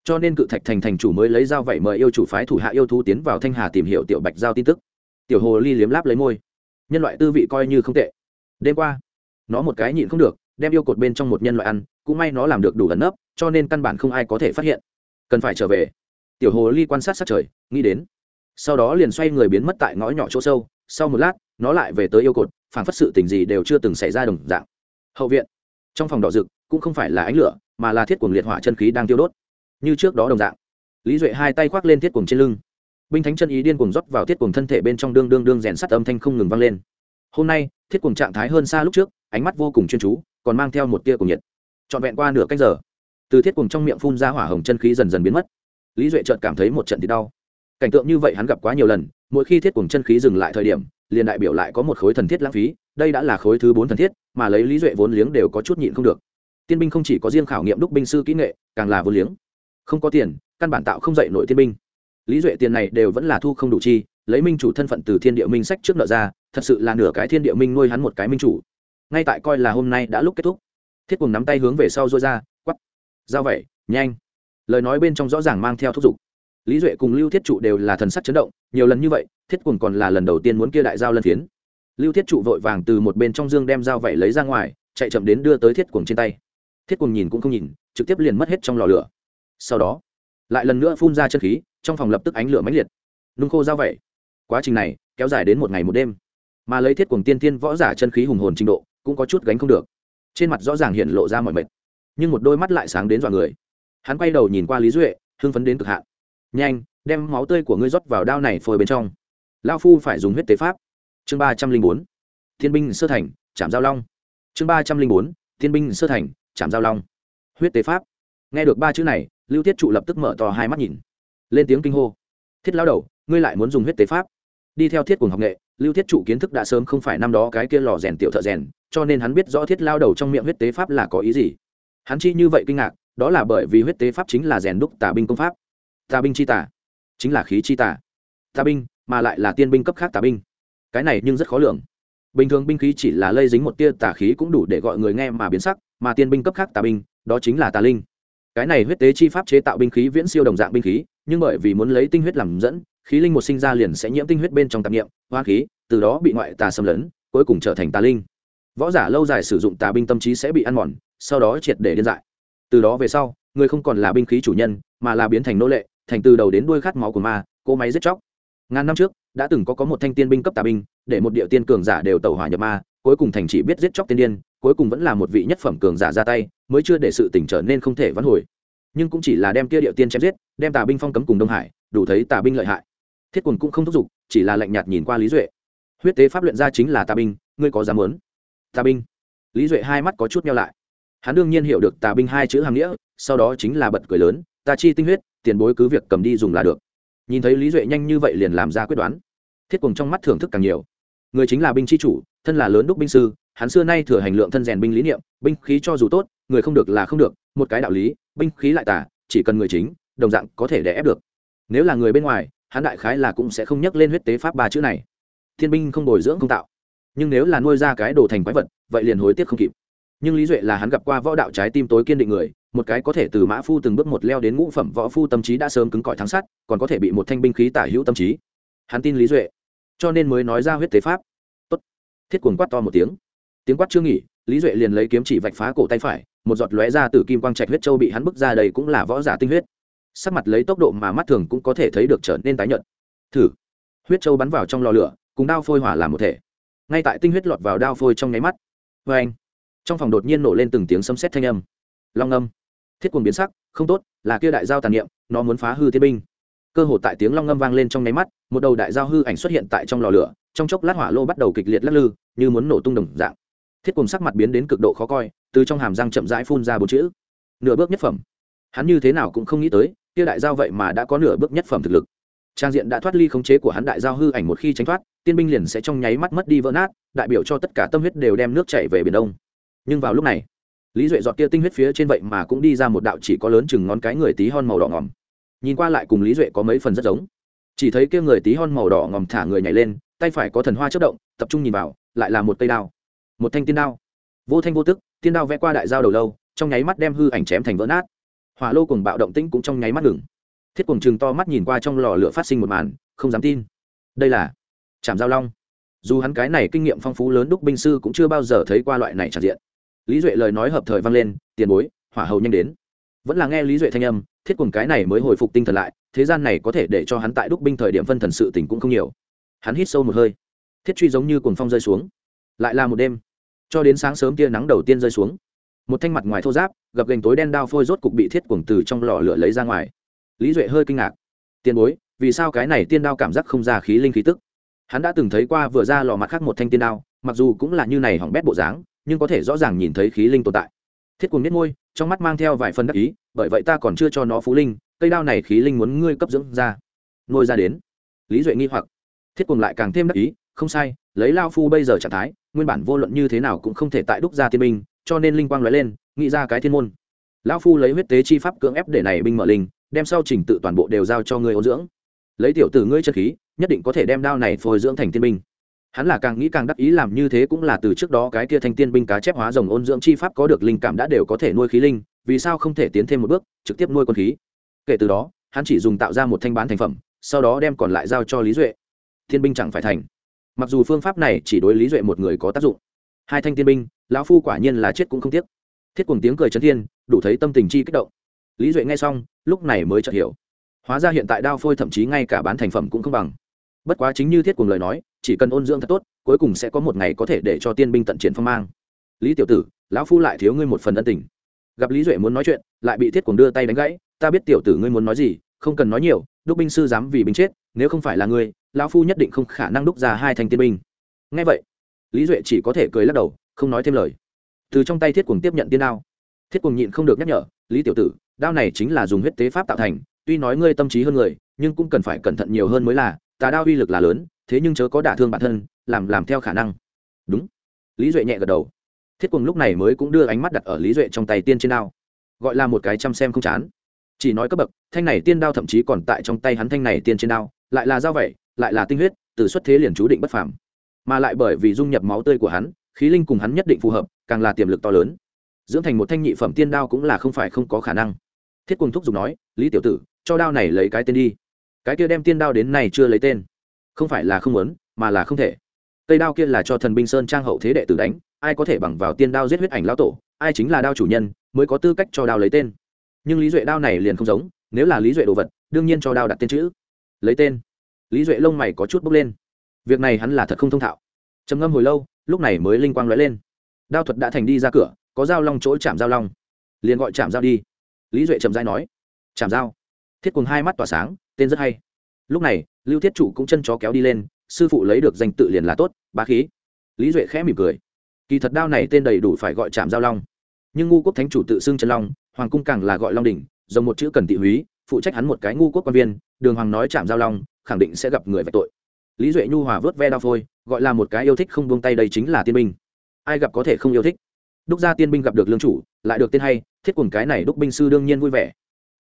Cho nên cự thạch thành thành chủ mới lấy dao vậy mời yêu chủ phái thủ hạ yêu thú tiến vào thanh hà tìm hiểu tiểu bạch giao tin tức. Tiểu hồ ly liếm láp lấy môi. Nhân loại tư vị coi như không tệ. Đêm qua, nó một cái nhịn không được, đem yêu cột bên trong một nhân loại ăn, cũng may nó làm được đủ ẩn nấp, cho nên căn bản không ai có thể phát hiện. Cần phải trở về tiểu hồ ly quan sát sát trời, nghĩ đến. Sau đó liền xoay người biến mất tại ngõ nhỏ chỗ sâu, sau một lát, nó lại về tới yêu cột phản phất sự tình gì đều chưa từng xảy ra đồng dạng. Hậu viện. Trong phòng đỏ rực, cũng không phải là ánh lửa, mà là thiết cuồng liệt hỏa chân khí đang tiêu đốt. Như trước đó đồng dạng. Lý duệ hai tay khoác lên thiết cuồng trên lưng. Binh thánh chân ý điên cuồng rót vào thiết cuồng thân thể bên trong đương đương đương rèn sắt âm thanh không ngừng vang lên. Hôm nay, thiết cuồng trạng thái hơn xa lúc trước, ánh mắt vô cùng chuyên chú, còn mang theo một tia cùng nhiệt. Trọn vẹn qua nửa cách giờ, từ thiết cuồng trong miệng phun ra hỏa hồng chân khí dần dần biến mất lý duệ chợt cảm thấy một trận thì đau. Cảnh tượng như vậy hắn gặp quá nhiều lần, mỗi khi thiết cùng chân khí dừng lại thời điểm, liền đại biểu lại có một khối thần thiết lãng phí, đây đã là khối thứ bốn thần thiết, mà lấy lý duệ vốn liếng đều có chút nhịn không được. Tiên binh không chỉ có riêng khảo nghiệm đúc binh sư kỹ nghệ, càng là vốn liếng. Không có tiền, căn bản tạo không dạy nội tiên binh. Lý duệ tiền này đều vẫn là thu không đủ chi, lấy minh chủ thân phận từ thiên địa minh sách trước nợ ra, thật sự là nửa cái thiên địa minh nuôi hắn một cái minh chủ. Ngay tại coi là hôm nay đã lúc kết thúc. Thiết cùng nắm tay hướng về sau rôi ra quắp giao vậy, nhanh lời nói bên trong rõ ràng mang theo thúc giục. Lý duệ cùng lưu thiết trụ đều là thần sắc chấn động, nhiều lần như vậy, thiết cùng còn là lần đầu tiên muốn kia đại giao lân phiến. Lưu thiết trụ vội vàng từ một bên trong dương đem dao vẩy lấy ra ngoài, chạy chậm đến đưa tới thiết cuồng trên tay. Thiết cuồng nhìn cũng không nhìn, trực tiếp liền mất hết trong lò lửa. Sau đó, lại lần nữa phun ra chân khí, trong phòng lập tức ánh lửa mãnh liệt. Nung khô dao vẩy quá trình này kéo dài đến một ngày một đêm. Mà lấy thiết cuồng tiên tiên võ giả chân khí hùng hồn trình độ, cũng có chút gánh không được. Trên mặt rõ ràng hiện lộ ra mọi mệt. Nhưng một đôi mắt lại sáng đến dọa người hắn quay đầu nhìn qua lý duệ, hưng phấn đến cực hạn. Nhanh, đem máu tươi của ngươi rót vào đao này phôi bên trong. Lao phu phải dùng huyết tế pháp. Chương ba trăm linh bốn. Thiên binh sơ thành chạm giao long. Chương ba trăm linh bốn. Thiên binh sơ thành chạm giao long. Huyết tế pháp. Nghe được ba chữ này, lưu thiết trụ lập tức mở to hai mắt nhìn. Lên tiếng kinh hô. Thiết lao đầu, ngươi lại muốn dùng huyết tế pháp? Đi theo thiết cùng học nghệ, lưu thiết trụ kiến thức đã sớm không phải năm đó cái kia lò rèn tiểu thợ rèn, cho nên hắn biết rõ thiết lao đầu trong miệng huyết tế pháp là có ý gì. Hắn chi như vậy kinh ngạc đó là bởi vì huyết tế pháp chính là rèn đúc tà binh công pháp. Tà binh chi tà, chính là khí chi tà. Tà binh, mà lại là tiên binh cấp khác tà binh. Cái này nhưng rất khó lường. Bình thường binh khí chỉ là lây dính một tia tà khí cũng đủ để gọi người nghe mà biến sắc, mà tiên binh cấp khác tà binh, đó chính là tà linh. Cái này huyết tế chi pháp chế tạo binh khí viễn siêu đồng dạng binh khí, nhưng bởi vì muốn lấy tinh huyết làm dẫn, khí linh một sinh ra liền sẽ nhiễm tinh huyết bên trong tạp nghiệm hoa khí, từ đó bị ngoại tà xâm lấn, cuối cùng trở thành tà linh. Võ giả lâu dài sử dụng tà binh tâm trí sẽ bị ăn mòn, sau đó triệt để điên dại từ đó về sau, người không còn là binh khí chủ nhân, mà là biến thành nô lệ, thành từ đầu đến đuôi khát máu của ma, cỗ máy giết chóc. Ngàn năm trước, đã từng có có một thanh tiên binh cấp tà binh, để một địa tiên cường giả đều tẩu hỏa nhập ma, cuối cùng thành chỉ biết giết chóc tiên điên, cuối cùng vẫn là một vị nhất phẩm cường giả ra tay, mới chưa để sự tỉnh trở nên không thể vãn hồi. Nhưng cũng chỉ là đem kia địa tiên chém giết, đem tà binh phong cấm cùng đông hải, đủ thấy tà binh lợi hại. Thiết quần cũng không thúc giục, chỉ là lạnh nhạt nhìn qua lý duệ. Huyết tế pháp luyện ra chính là tà binh, ngươi có dám muốn? Tà binh. Lý duệ hai mắt có chút nhau lại hắn đương nhiên hiểu được tà binh hai chữ hàng nghĩa, sau đó chính là bật cười lớn, ta chi tinh huyết, tiền bối cứ việc cầm đi dùng là được. Nhìn thấy lý duệ nhanh như vậy liền làm ra quyết đoán. Thiết cùng trong mắt thưởng thức càng nhiều. Người chính là binh chi chủ, thân là lớn đúc binh sư, hắn xưa nay thừa hành lượng thân rèn binh lý niệm, binh khí cho dù tốt, người không được là không được, một cái đạo lý, binh khí lại tả chỉ cần người chính, đồng dạng có thể đè ép được. Nếu là người bên ngoài, hắn đại khái là cũng sẽ không nhắc lên huyết tế pháp ba chữ này. Thiên binh không bồi dưỡng không tạo. Nhưng nếu là nuôi ra cái đồ thành quái vật, vậy liền hối tiếc không kịp nhưng lý duệ là hắn gặp qua võ đạo trái tim tối kiên định người, một cái có thể từ mã phu từng bước một leo đến ngũ phẩm võ phu tâm trí đã sớm cứng cỏi thắng sắt còn có thể bị một thanh binh khí tả hữu tâm trí. Hắn tin lý duệ, cho nên mới nói ra huyết tế pháp. Tốt. thiết cuồng quát to một tiếng. Tiếng quát chưa nghỉ, lý duệ liền lấy kiếm chỉ vạch phá cổ tay phải, một giọt lóe ra từ kim quang trạch huyết châu bị hắn bức ra đầy cũng là võ giả tinh huyết. Sắc mặt lấy tốc độ mà mắt thường cũng có thể thấy được trở nên tái nhợt. Thử. Huyết châu bắn vào trong lò lửa, cùng đao phôi hỏa làm một thể. Ngay tại tinh huyết lọt vào đao phôi trong nháy mắt. Vê anh trong phòng đột nhiên nổ lên từng tiếng sấm sét thanh âm. Long âm. Thiết quần biến sắc, không tốt, là kia đại giao tàn niệm, nó muốn phá hư thiên binh. Cơ hồ tại tiếng long ngâm vang lên trong nháy mắt, một đầu đại giao hư ảnh xuất hiện tại trong lò lửa, trong chốc lát hỏa lô bắt đầu kịch liệt lắc lư, như muốn nổ tung đồng dạng. Thiết cùng sắc mặt biến đến cực độ khó coi, từ trong hàm răng chậm rãi phun ra bốn chữ. Nửa bước nhất phẩm. Hắn như thế nào cũng không nghĩ tới, kia đại giao vậy mà đã có nửa bước nhất phẩm thực lực. Trang diện đã thoát ly khống chế của hắn đại giao hư ảnh một khi tránh thoát, tiên binh liền sẽ trong nháy mắt mất đi vỡ nát, đại biểu cho tất cả tâm huyết đều đem nước chảy về biển đông nhưng vào lúc này, lý duệ dọn kia tinh huyết phía trên vậy mà cũng đi ra một đạo chỉ có lớn chừng ngón cái người tí hon màu đỏ ngòm. Nhìn qua lại cùng lý duệ có mấy phần rất giống. Chỉ thấy kia người tí hon màu đỏ ngòm thả người nhảy lên, tay phải có thần hoa chất động, tập trung nhìn vào, lại là một cây đao. Một thanh tiên đao. Vô thanh vô tức, tiên đao vẽ qua đại giao đầu lâu, trong nháy mắt đem hư ảnh chém thành vỡ nát. Hỏa lô cùng bạo động tĩnh cũng trong nháy mắt ngừng. Thiết cùng chừng to mắt nhìn qua trong lò lửa phát sinh một màn, không dám tin. Đây là chạm giao long. Dù hắn cái này kinh nghiệm phong phú lớn đúc binh sư cũng chưa bao giờ thấy qua loại này tràn diện lý duệ lời nói hợp thời vang lên, tiền bối, hỏa hầu nhanh đến. Vẫn là nghe lý duệ thanh âm, thiết cùng cái này mới hồi phục tinh thần lại, thế gian này có thể để cho hắn tại đúc binh thời điểm phân thần sự tình cũng không nhiều. Hắn hít sâu một hơi. Thiết truy giống như cuồng phong rơi xuống. Lại là một đêm, cho đến sáng sớm tia nắng đầu tiên rơi xuống. Một thanh mặt ngoài thô giáp, gập gành tối đen đao phôi rốt cục bị thiết cuồng từ trong lò lửa lấy ra ngoài. Lý duệ hơi kinh ngạc. Tiền bối, vì sao cái này tiên đao cảm giác không ra khí linh khí tức? Hắn đã từng thấy qua vừa ra lò mặt khác một thanh tiên đao, mặc dù cũng là như này hỏng bét bộ dáng nhưng có thể rõ ràng nhìn thấy khí linh tồn tại. Thiết cùng biết môi, trong mắt mang theo vài phần đắc ý, bởi vậy ta còn chưa cho nó phú linh, cây đao này khí linh muốn ngươi cấp dưỡng ra. Nuôi ra đến. Lý duệ nghi hoặc. Thiết cùng lại càng thêm đắc ý, không sai, lấy lao phu bây giờ trạng thái, nguyên bản vô luận như thế nào cũng không thể tại đúc ra tiên binh, cho nên linh quang nói lên, nghĩ ra cái thiên môn. Lao phu lấy huyết tế chi pháp cưỡng ép để này binh mở linh, đem sau trình tự toàn bộ đều giao cho ngươi ô dưỡng. Lấy tiểu tử ngươi chất khí, nhất định có thể đem đao này phôi dưỡng thành tiên binh hắn là càng nghĩ càng đắc ý làm như thế cũng là từ trước đó cái kia thanh tiên binh cá chép hóa rồng ôn dưỡng chi pháp có được linh cảm đã đều có thể nuôi khí linh, vì sao không thể tiến thêm một bước, trực tiếp nuôi quân khí? Kể từ đó, hắn chỉ dùng tạo ra một thanh bán thành phẩm, sau đó đem còn lại giao cho lý duệ. Thiên binh chẳng phải thành. Mặc dù phương pháp này chỉ đối lý duệ một người có tác dụng. Hai thanh tiên binh, lão phu quả nhiên là chết cũng không tiếc. Thiết cùng tiếng cười trấn thiên, đủ thấy tâm tình chi kích động. Lý duệ nghe xong, lúc này mới chợt hiểu. Hóa ra hiện tại đao phôi thậm chí ngay cả bán thành phẩm cũng không bằng. Bất quá chính như thiết cùng lời nói chỉ cần ôn dưỡng thật tốt, cuối cùng sẽ có một ngày có thể để cho tiên binh tận triển phong mang. Lý tiểu tử, lão phu lại thiếu ngươi một phần ân tình. Gặp lý duệ muốn nói chuyện, lại bị thiết cuồng đưa tay đánh gãy, ta biết tiểu tử ngươi muốn nói gì, không cần nói nhiều, đúc binh sư dám vì binh chết, nếu không phải là ngươi, lão phu nhất định không khả năng đúc ra hai thành tiên binh. Ngay vậy, lý duệ chỉ có thể cười lắc đầu, không nói thêm lời. Từ trong tay thiết cuồng tiếp nhận tiên đao. Thiết cuồng nhịn không được nhắc nhở, lý tiểu tử, đao này chính là dùng huyết tế pháp tạo thành, tuy nói ngươi tâm trí hơn người, nhưng cũng cần phải cẩn thận nhiều hơn mới là tà đao uy lực là lớn thế nhưng chớ có đả thương bản thân, làm làm theo khả năng. Đúng. Lý duệ nhẹ gật đầu. Thiết cùng lúc này mới cũng đưa ánh mắt đặt ở lý duệ trong tay tiên trên đao. Gọi là một cái chăm xem không chán. Chỉ nói cấp bậc, thanh này tiên đao thậm chí còn tại trong tay hắn thanh này tiên trên đao, lại là dao vậy lại là tinh huyết, từ xuất thế liền chú định bất phàm. Mà lại bởi vì dung nhập máu tươi của hắn, khí linh cùng hắn nhất định phù hợp, càng là tiềm lực to lớn. Dưỡng thành một thanh nhị phẩm tiên đao cũng là không phải không có khả năng. Thiết cùng thúc giục nói, lý tiểu tử, cho đao này lấy cái tên đi. Cái kia đem tiên đao đến này chưa lấy tên không phải là không muốn, mà là không thể. Cây đao kia là cho thần binh sơn trang hậu thế đệ tử đánh, ai có thể bằng vào tiên đao giết huyết ảnh lao tổ, ai chính là đao chủ nhân mới có tư cách cho đao lấy tên. Nhưng lý duệ đao này liền không giống, nếu là lý duệ đồ vật, đương nhiên cho đao đặt tên chữ. Lấy tên. Lý duệ lông mày có chút bốc lên. Việc này hắn là thật không thông thạo. Trầm ngâm hồi lâu, lúc này mới linh quang lóe lên. Đao thuật đã thành đi ra cửa, có dao long chỗ chạm dao long. Liền gọi chạm dao đi. Lý duệ trầm dai nói, chạm dao. Thiết cùng hai mắt tỏa sáng, tên rất hay lúc này, lưu thiết chủ cũng chân chó kéo đi lên, sư phụ lấy được danh tự liền là tốt, bá khí. Lý duệ khẽ mỉm cười. Kỳ thật đao này tên đầy đủ phải gọi chạm giao long. Nhưng ngu quốc thánh chủ tự xưng chân long, hoàng cung càng là gọi long đỉnh dòng một chữ cần tị húy, phụ trách hắn một cái ngu quốc quan viên, đường hoàng nói chạm giao long, khẳng định sẽ gặp người vạch tội. Lý duệ nhu hòa vớt ve đao phôi, gọi là một cái yêu thích không buông tay đây chính là tiên binh. Ai gặp có thể không yêu thích? Đúc ra tiên binh gặp được lương chủ, lại được tên hay, thiết cùng cái này đúc binh sư đương nhiên vui vẻ.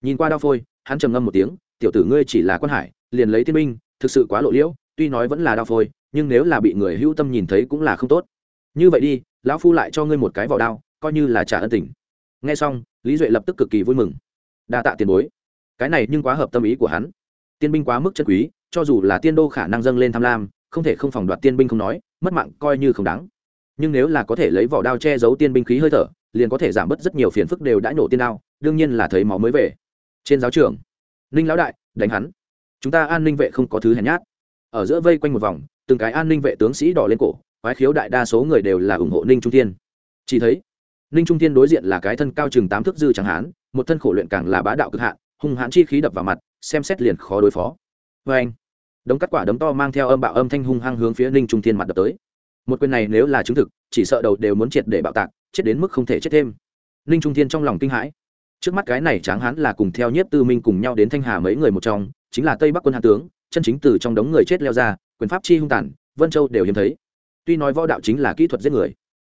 Nhìn qua đao phôi, hắn trầm ngâm một tiếng, tiểu tử ngươi chỉ là quan hải liền lấy tiên binh, thực sự quá lộ liễu, tuy nói vẫn là đao phôi, nhưng nếu là bị người hữu tâm nhìn thấy cũng là không tốt. Như vậy đi, lão phu lại cho ngươi một cái vỏ đao, coi như là trả ân tình. Nghe xong, lý duệ lập tức cực kỳ vui mừng. Đa tạ tiền bối. Cái này nhưng quá hợp tâm ý của hắn. Tiên binh quá mức chân quý, cho dù là tiên đô khả năng dâng lên tham lam, không thể không phòng đoạt tiên binh không nói, mất mạng coi như không đáng. Nhưng nếu là có thể lấy vỏ đao che giấu tiên binh khí hơi thở, liền có thể giảm bớt rất nhiều phiền phức đều đã nổ tiên đao, đương nhiên là thấy máu mới về. Trên giáo trường, ninh lão đại, đánh hắn chúng ta an ninh vệ không có thứ hèn nhát. Ở giữa vây quanh một vòng, từng cái an ninh vệ tướng sĩ đỏ lên cổ, quái khiếu đại đa số người đều là ủng hộ ninh trung thiên. Chỉ thấy, ninh trung thiên đối diện là cái thân cao chừng tám thước dư chẳng hán, một thân khổ luyện càng là bá đạo cực hạn, hung hãn chi khí đập vào mặt, xem xét liền khó đối phó. Vê anh, đống cắt quả đấm to mang theo âm bạo âm thanh hung hăng hướng phía ninh trung thiên mặt đập tới. Một quyền này nếu là chứng thực, chỉ sợ đầu đều muốn triệt để bạo tạc, chết đến mức không thể chết thêm. Ninh trung thiên trong lòng kinh hãi. Trước mắt cái này tráng hán là cùng theo nhiếp tư minh cùng nhau đến thanh hà mấy người một trong chính là tây bắc quân hạ tướng, chân chính từ trong đống người chết leo ra, quyền pháp chi hung tàn, vân châu đều hiếm thấy. Tuy nói võ đạo chính là kỹ thuật giết người,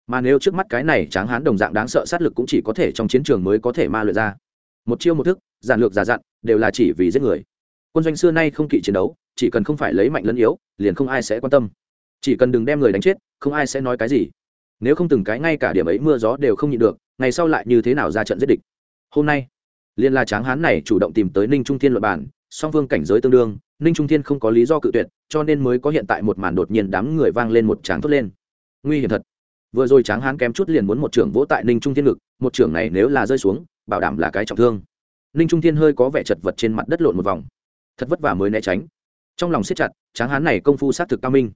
mà nếu trước mắt cái này tráng hán đồng dạng đáng sợ sát lực cũng chỉ có thể trong chiến trường mới có thể ma luyện ra. Một chiêu một thức, giản lược giả dặn, đều là chỉ vì giết người. Quân doanh xưa nay không kỵ chiến đấu, chỉ cần không phải lấy mạnh lẫn yếu, liền không ai sẽ quan tâm. Chỉ cần đừng đem người đánh chết, không ai sẽ nói cái gì. Nếu không từng cái ngay cả điểm ấy mưa gió đều không nhịn được, ngày sau lại như thế nào ra trận giết địch? Hôm nay, liên la tráng hán này chủ động tìm tới ninh trung thiên luật bản song phương cảnh giới tương đương, ninh trung thiên không có lý do cự tuyệt, cho nên mới có hiện tại một màn đột nhiên đám người vang lên một tráng thốt lên. Nguy hiểm thật. Vừa rồi tráng hán kém chút liền muốn một trưởng vỗ tại ninh trung thiên ngực, một trưởng này nếu là rơi xuống, bảo đảm là cái trọng thương. Ninh trung thiên hơi có vẻ chật vật trên mặt đất lộn một vòng. Thật vất vả mới né tránh. Trong lòng siết chặt, tráng hán này công phu s á t thực cao minh.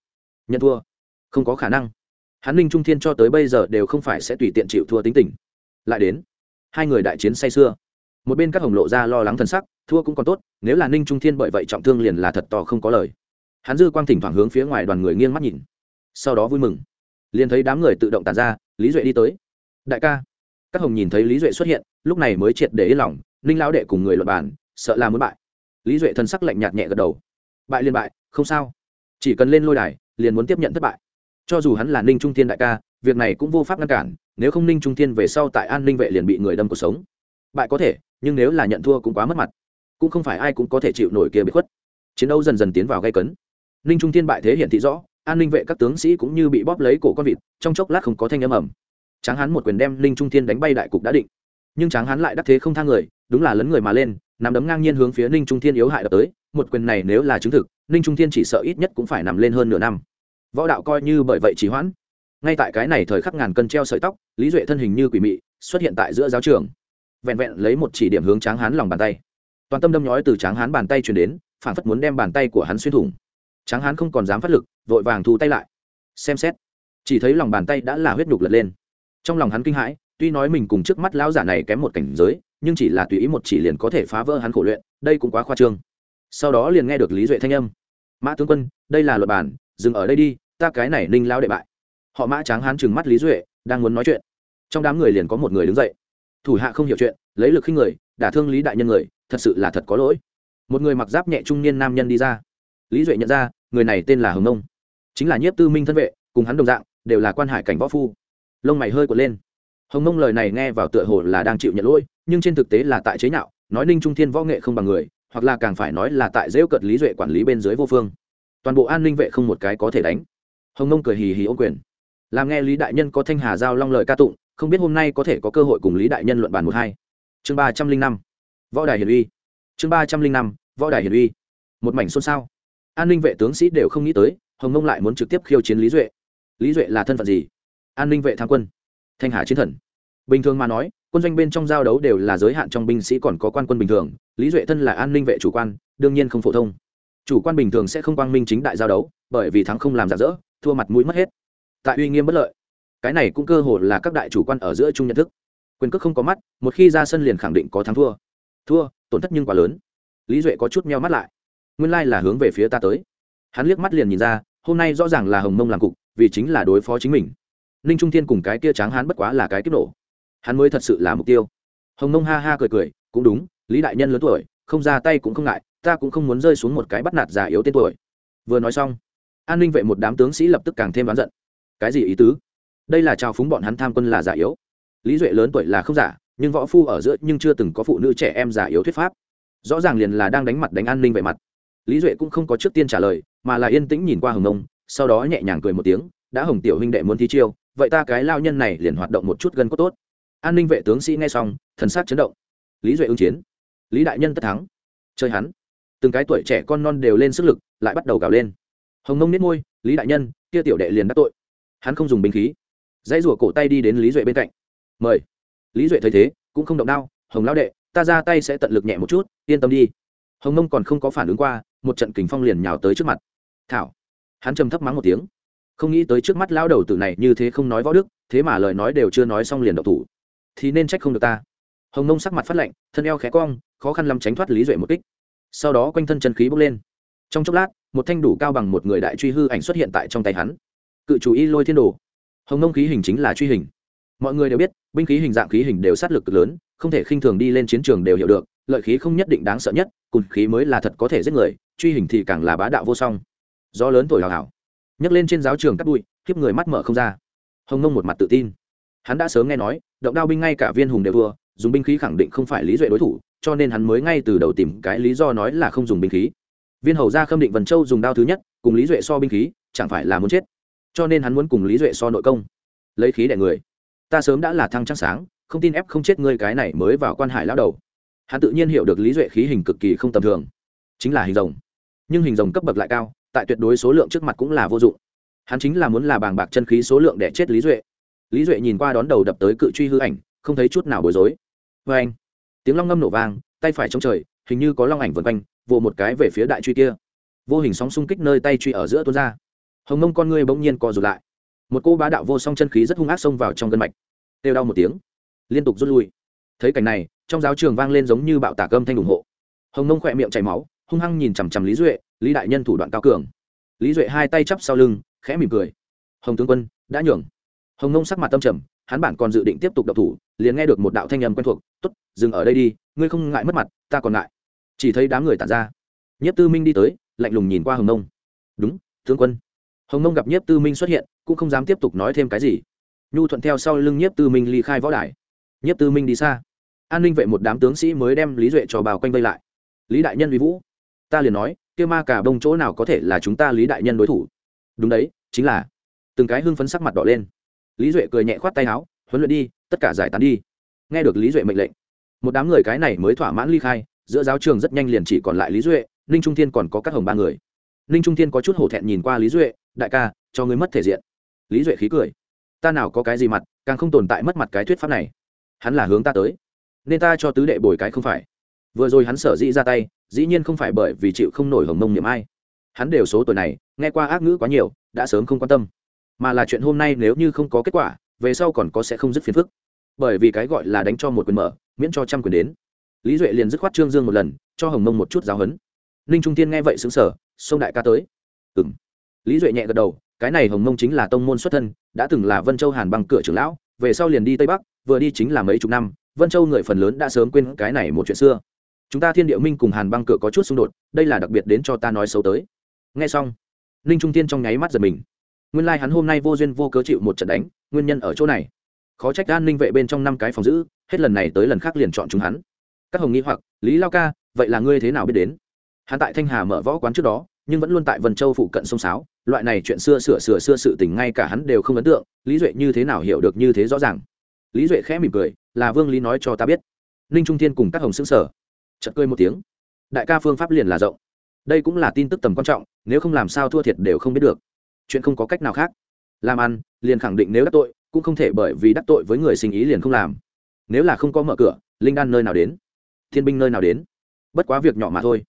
Nhận thua. Không có khả năng. Hán ninh trung thiên cho tới bây giờ đều không phải sẽ tùy tiện chịu thua tính tình. Lại đến. Hai người đại chiến say xưa một bên các hồng lộ ra lo lắng thân sắc thua cũng còn tốt, nếu là ninh trung thiên bởi vậy trọng thương liền là thật to không có lời. Hắn dư quang thỉnh thoảng hướng phía ngoài đoàn người nghiêng mắt nhìn. Sau đó vui mừng. Liền thấy đám người tự động tàn ra, lý duệ đi tới. Đại ca. Các hồng nhìn thấy lý duệ xuất hiện, lúc này mới triệt để yên lòng, ninh lão đệ cùng người luật bàn, sợ là muốn bại. Lý duệ thân sắc lạnh nhạt nhẹ gật đầu. Bại liền bại, không sao. Chỉ cần lên lôi đài, liền muốn tiếp nhận thất bại. Cho dù hắn là ninh trung thiên đại ca, việc này cũng vô pháp ngăn cản, nếu không ninh trung thiên về sau tại an ninh vệ liền bị người đâm cuộc sống. Bại có thể, nhưng nếu là nhận thua cũng quá mất mặt cũng không phải ai cũng có thể chịu nổi kia bị khuất. Chiến đấu dần dần tiến vào gây cấn. Ninh trung thiên bại thế hiện thị rõ, an ninh vệ các tướng sĩ cũng như bị bóp lấy cổ con vịt, trong chốc lát không có thanh âm ẩm tráng hán một quyền đem ninh trung thiên đánh bay đại cục đã định. Nhưng tráng hán lại đắc thế không thang người, đúng là lấn người mà lên, nằm đấm ngang nhiên hướng phía ninh trung thiên yếu hại đập tới, một quyền này nếu là chứng thực, ninh trung thiên chỉ sợ ít nhất cũng phải nằm lên hơn nửa năm. Võ đạo coi như bởi vậy chỉ hoãn. Ngay tại cái này thời khắc ngàn cân treo sợi tóc, lý duệ thân hình như quỷ mị, xuất hiện tại giữa giáo trường. Vẹn vẹn lấy một chỉ điểm hướng tráng hán lòng bàn tay toàn tâm đâm nhói từ tráng hán bàn tay chuyển đến phản phất muốn đem bàn tay của hắn xuyên thủng. Tráng hán không còn dám phát lực, vội vàng thu tay lại. Xem xét, chỉ thấy lòng bàn tay đã là huyết nhục lật lên. Trong lòng hắn kinh hãi, tuy nói mình cùng trước mắt lão giả này kém một cảnh giới, nhưng chỉ là tùy ý một chỉ liền có thể phá vỡ hắn khổ luyện, đây cũng quá khoa trương. Sau đó liền nghe được lý duệ thanh âm. Mã tướng quân, đây là luật bản, dừng ở đây đi, ta cái này ninh lao đệ bại. Họ mã tráng hán trừng mắt lý duệ, đang muốn nói chuyện. Trong đám người liền có một người đứng dậy. Thủ hạ không hiểu chuyện, lấy lực khinh người đả thương lý đại nhân người, thật sự là thật có lỗi. Một người mặc giáp nhẹ trung niên nam nhân đi ra. Lý duệ nhận ra, người này tên là hồng nông. Chính là nhiếp tư minh thân vệ, cùng hắn đồng dạng, đều là quan hải cảnh võ phu. Lông mày hơi quật lên. Hồng nông lời này nghe vào tựa hồ là đang chịu nhận lỗi, nhưng trên thực tế là tại chế nhạo, nói ninh trung thiên võ nghệ không bằng người, hoặc là càng phải nói là tại dễu cợt lý duệ quản lý bên dưới vô phương. Toàn bộ an ninh vệ không một cái có thể đánh. Hồng nông cười hì hì ô quyền. Làm nghe lý đại nhân có thanh hà giao long lợi ca tụng, không biết hôm nay có thể có cơ hội cùng lý đại nhân luận bàn một hai chương ba trăm linh năm, võ đài hiền uy. Chương ba trăm linh năm, võ đài hiền uy. Một mảnh xôn xao. An ninh vệ tướng sĩ đều không nghĩ tới, hồng mông lại muốn trực tiếp khiêu chiến lý duệ. Lý duệ là thân phận gì? An ninh vệ tham quân. Thanh hà chiến thần. Bình thường mà nói, quân doanh bên trong giao đấu đều là giới hạn trong binh sĩ còn có quan quân bình thường, lý duệ thân là an ninh vệ chủ quan, đương nhiên không phổ thông. Chủ quan bình thường sẽ không quang minh chính đại giao đấu, bởi vì thắng không làm giả dỡ, thua mặt mũi mất hết. Tại uy nghiêm bất lợi, cái này cũng cơ hội là các đại chủ quan ở giữa chung nhận thức quyền cước không có mắt, một khi ra sân liền khẳng định có thắng thua. Thua, tổn thất nhưng quá lớn. Lý duệ có chút meo mắt lại. Nguyên lai là hướng về phía ta tới. Hắn liếc mắt liền nhìn ra, hôm nay rõ ràng là hồng mông làm cục, vì chính là đối phó chính mình. Ninh trung thiên cùng cái kia tráng hắn bất quá là cái kích nổ. Hắn mới thật sự là mục tiêu. Hồng mông ha ha cười cười, cũng đúng, lý đại nhân lớn tuổi, không ra tay cũng không ngại, ta cũng không muốn rơi xuống một cái bắt nạt già yếu tên tuổi. Vừa nói xong, an ninh vệ một đám tướng sĩ lập tức càng thêm đoán giận. Cái gì ý tứ? Đây là trao phúng bọn hắn tham quân là già yếu lý duệ lớn tuổi là không giả, nhưng võ phu ở giữa nhưng chưa từng có phụ nữ trẻ em giả yếu thuyết pháp. Rõ ràng liền là đang đánh mặt đánh an ninh vệ mặt. Lý duệ cũng không có trước tiên trả lời, mà là yên tĩnh nhìn qua hồng nông, sau đó nhẹ nhàng cười một tiếng, đã hồng tiểu huynh đệ muốn thi chiêu, vậy ta cái lao nhân này liền hoạt động một chút gần có tốt. An ninh vệ tướng sĩ nghe xong, thần sắc chấn động. Lý duệ ứng chiến. Lý đại nhân tất thắng. Chơi hắn. Từng cái tuổi trẻ con non đều lên sức lực, lại bắt đầu gào lên. Hồng nông nết môi, lý đại nhân, kia tiểu đệ liền đắc tội. Hắn không dùng binh khí. Dãy rủa cổ tay đi đến lý duệ bên cạnh mời. Lý duệ thấy thế, cũng không động đao, hồng lao đệ, ta ra tay sẽ tận lực nhẹ một chút, yên tâm đi. Hồng nông còn không có phản ứng qua, một trận kình phong liền nhào tới trước mặt. Thảo. Hắn trầm thấp mắng một tiếng. Không nghĩ tới trước mắt lao đầu tử này như thế không nói võ đức, thế mà lời nói đều chưa nói xong liền độc thủ. Thì nên trách không được ta. Hồng nông sắc mặt phát lạnh, thân eo khẽ cong, khó khăn lắm tránh thoát lý duệ một kích. Sau đó quanh thân chân khí bốc lên. Trong chốc lát, một thanh đủ cao bằng một người đại truy hư ảnh xuất hiện tại trong tay hắn. Cự chủ y lôi thiên đồ. Hồng nông khí hình chính là truy hình. Mọi người đều biết binh khí hình dạng khí hình đều sát lực cực lớn, không thể khinh thường đi lên chiến trường đều hiểu được, lợi khí không nhất định đáng sợ nhất, cùn khí mới là thật có thể giết người, truy hình thì càng là bá đạo vô song. Do lớn thổi hào hào. Nhấc lên trên giáo trường cắt bụi, khiếp người mắt mở không ra. Hồng nông một mặt tự tin. Hắn đã sớm nghe nói, động đao binh ngay cả viên hùng đều vừa dùng binh khí khẳng định không phải lý duệ đối thủ, cho nên hắn mới ngay từ đầu tìm cái lý do nói là không dùng binh khí. Viên hầu ra khâm định vần châu dùng đao thứ nhất, cùng lý duệ so binh khí, chẳng phải là muốn chết. Cho nên hắn muốn cùng lý duệ so nội công. Lấy khí đẻ người ta sớm đã là thăng trăng sáng, không tin ép không chết ngươi cái này mới vào quan hải lao đầu. Hắn tự nhiên hiểu được lý duệ khí hình cực kỳ không tầm thường. Chính là hình rồng. Nhưng hình rồng cấp bậc lại cao, tại tuyệt đối số lượng trước mặt cũng là vô dụng. Hắn chính là muốn là bàng bạc chân khí số lượng để chết lý duệ. Lý duệ nhìn qua đón đầu đập tới cự truy hư ảnh, không thấy chút nào bối rối. Vê anh, tiếng long ngâm nổ vang, tay phải trong trời, hình như có long ảnh vượt quanh, vồ một cái về phía đại truy kia. Vô hình sóng xung kích nơi tay truy ở giữa tuôn ra. Hồng mông con ngươi bỗng nhiên co rụt lại một cô bá đạo vô song chân khí rất hung ác xông vào trong gân mạch. Têu đau một tiếng, liên tục rút lui. Thấy cảnh này, trong giáo trường vang lên giống như bạo tả cơm thanh ủng hộ. Hồng Nông khỏe miệng chảy máu, hung hăng nhìn chằm chằm lý duệ, lý đại nhân thủ đoạn cao cường. Lý duệ hai tay chắp sau lưng, khẽ mỉm cười. Hồng tướng quân, đã nhường. Hồng Nông sắc mặt tâm trầm, hắn bản còn dự định tiếp tục đậu thủ, liền nghe được một đạo thanh âm quen thuộc t ố t dừng ở đây đi, ngươi không ngại mất mặt, ta còn ngại. Chỉ thấy đám người tàn ra. Nhất tư minh đi tới, lạnh lùng nhìn qua hồng nông. Đúng, tướng quân hồng nông gặp nhiếp tư minh xuất hiện, cũng không dám tiếp tục nói thêm cái gì. Nhu thuận theo sau lưng nhiếp tư minh ly khai võ đài. Nhiếp tư minh đi xa. An ninh vệ một đám tướng sĩ mới đem lý duệ cho bào quanh vây lại. Lý đại nhân vi vũ. Ta liền nói kêu ma cả bông chỗ nào có thể là chúng ta lý đại nhân đối thủ? Đúng đấy, chính là. Từng cái hưng phấn sắc mặt đỏ lên. Lý duệ cười nhẹ khoát tay áo, huấn luyện đi, tất cả giải tán đi. Nghe được lý duệ mệnh lệnh, một đám người cái này mới thỏa mãn ly khai, giữa giáo trường rất nhanh liền chỉ còn lại lý duệ, ninh trung thiên còn có các hồng ba người. Ninh trung thiên có chút hổ thẹn nhìn qua lý duệ đại ca, cho ngươi mất thể diện. Lý duệ khí cười. Ta nào có cái gì mặt, càng không tồn tại mất mặt cái thuyết pháp này. Hắn là hướng ta tới. Nên ta cho tứ đệ bồi cái không phải. Vừa rồi hắn sở dĩ ra tay, dĩ nhiên không phải bởi vì chịu không nổi hồng mông niệm ai. Hắn đều số tuổi này, nghe qua ác ngữ quá nhiều, đã sớm không quan tâm. Mà là chuyện hôm nay nếu như không có kết quả, về sau còn có sẽ không dứt phiền phức. Bởi vì cái gọi là đánh cho một quyền mở, miễn cho trăm quyền đến. Lý duệ liền dứt khoát trương dương một lần, cho hồng mông một chút giáo hấn ninh trung tiên nghe vậy xứng sở sông đại ca tới. Ừ lý duệ nhẹ gật đầu, cái này hồng mông chính là tông môn xuất thân, đã từng là vân châu hàn bằng cửa trưởng lão, về sau liền đi tây bắc, vừa đi chính là mấy chục năm, vân châu người phần lớn đã sớm quên cái này một chuyện xưa. Chúng ta thiên địa minh cùng hàn băng cửa có chút xung đột, đây là đặc biệt đến cho ta nói xấu tới. Nghe xong, ninh trung tiên trong nháy mắt giật mình. Nguyên lai、like、hắn hôm nay vô duyên vô cớ chịu một trận đánh, nguyên nhân ở chỗ này. Khó trách an ninh vệ bên trong năm cái phòng giữ, hết lần này tới lần khác liền chọn chúng hắn. Các hồng nghi hoặc, lý lao ca, vậy là ngươi thế nào biết đến? Hắn tại thanh hà mở võ quán trước đó nhưng vẫn luôn tại vân châu phụ cận sông sáo, loại này chuyện xưa sửa sửa xưa sự tình ngay cả hắn đều không ấn tượng, lý duệ như thế nào hiểu được như thế rõ ràng. Lý duệ khẽ mỉm cười, là vương lý nói cho ta biết. Ninh trung thiên cùng các hồng xứng sở chật cười một tiếng. Đại ca phương pháp liền là rộng. Đây cũng là tin tức tầm quan trọng, nếu không làm sao thua thiệt đều không biết được. Chuyện không có cách nào khác. Làm ăn, liền khẳng định nếu đắc tội, cũng không thể bởi vì đắc tội với người sinh ý liền không làm. Nếu là không có mở cửa, linh đan nơi nào đến? Thiên binh nơi nào đến? Bất quá việc nhỏ mà thôi.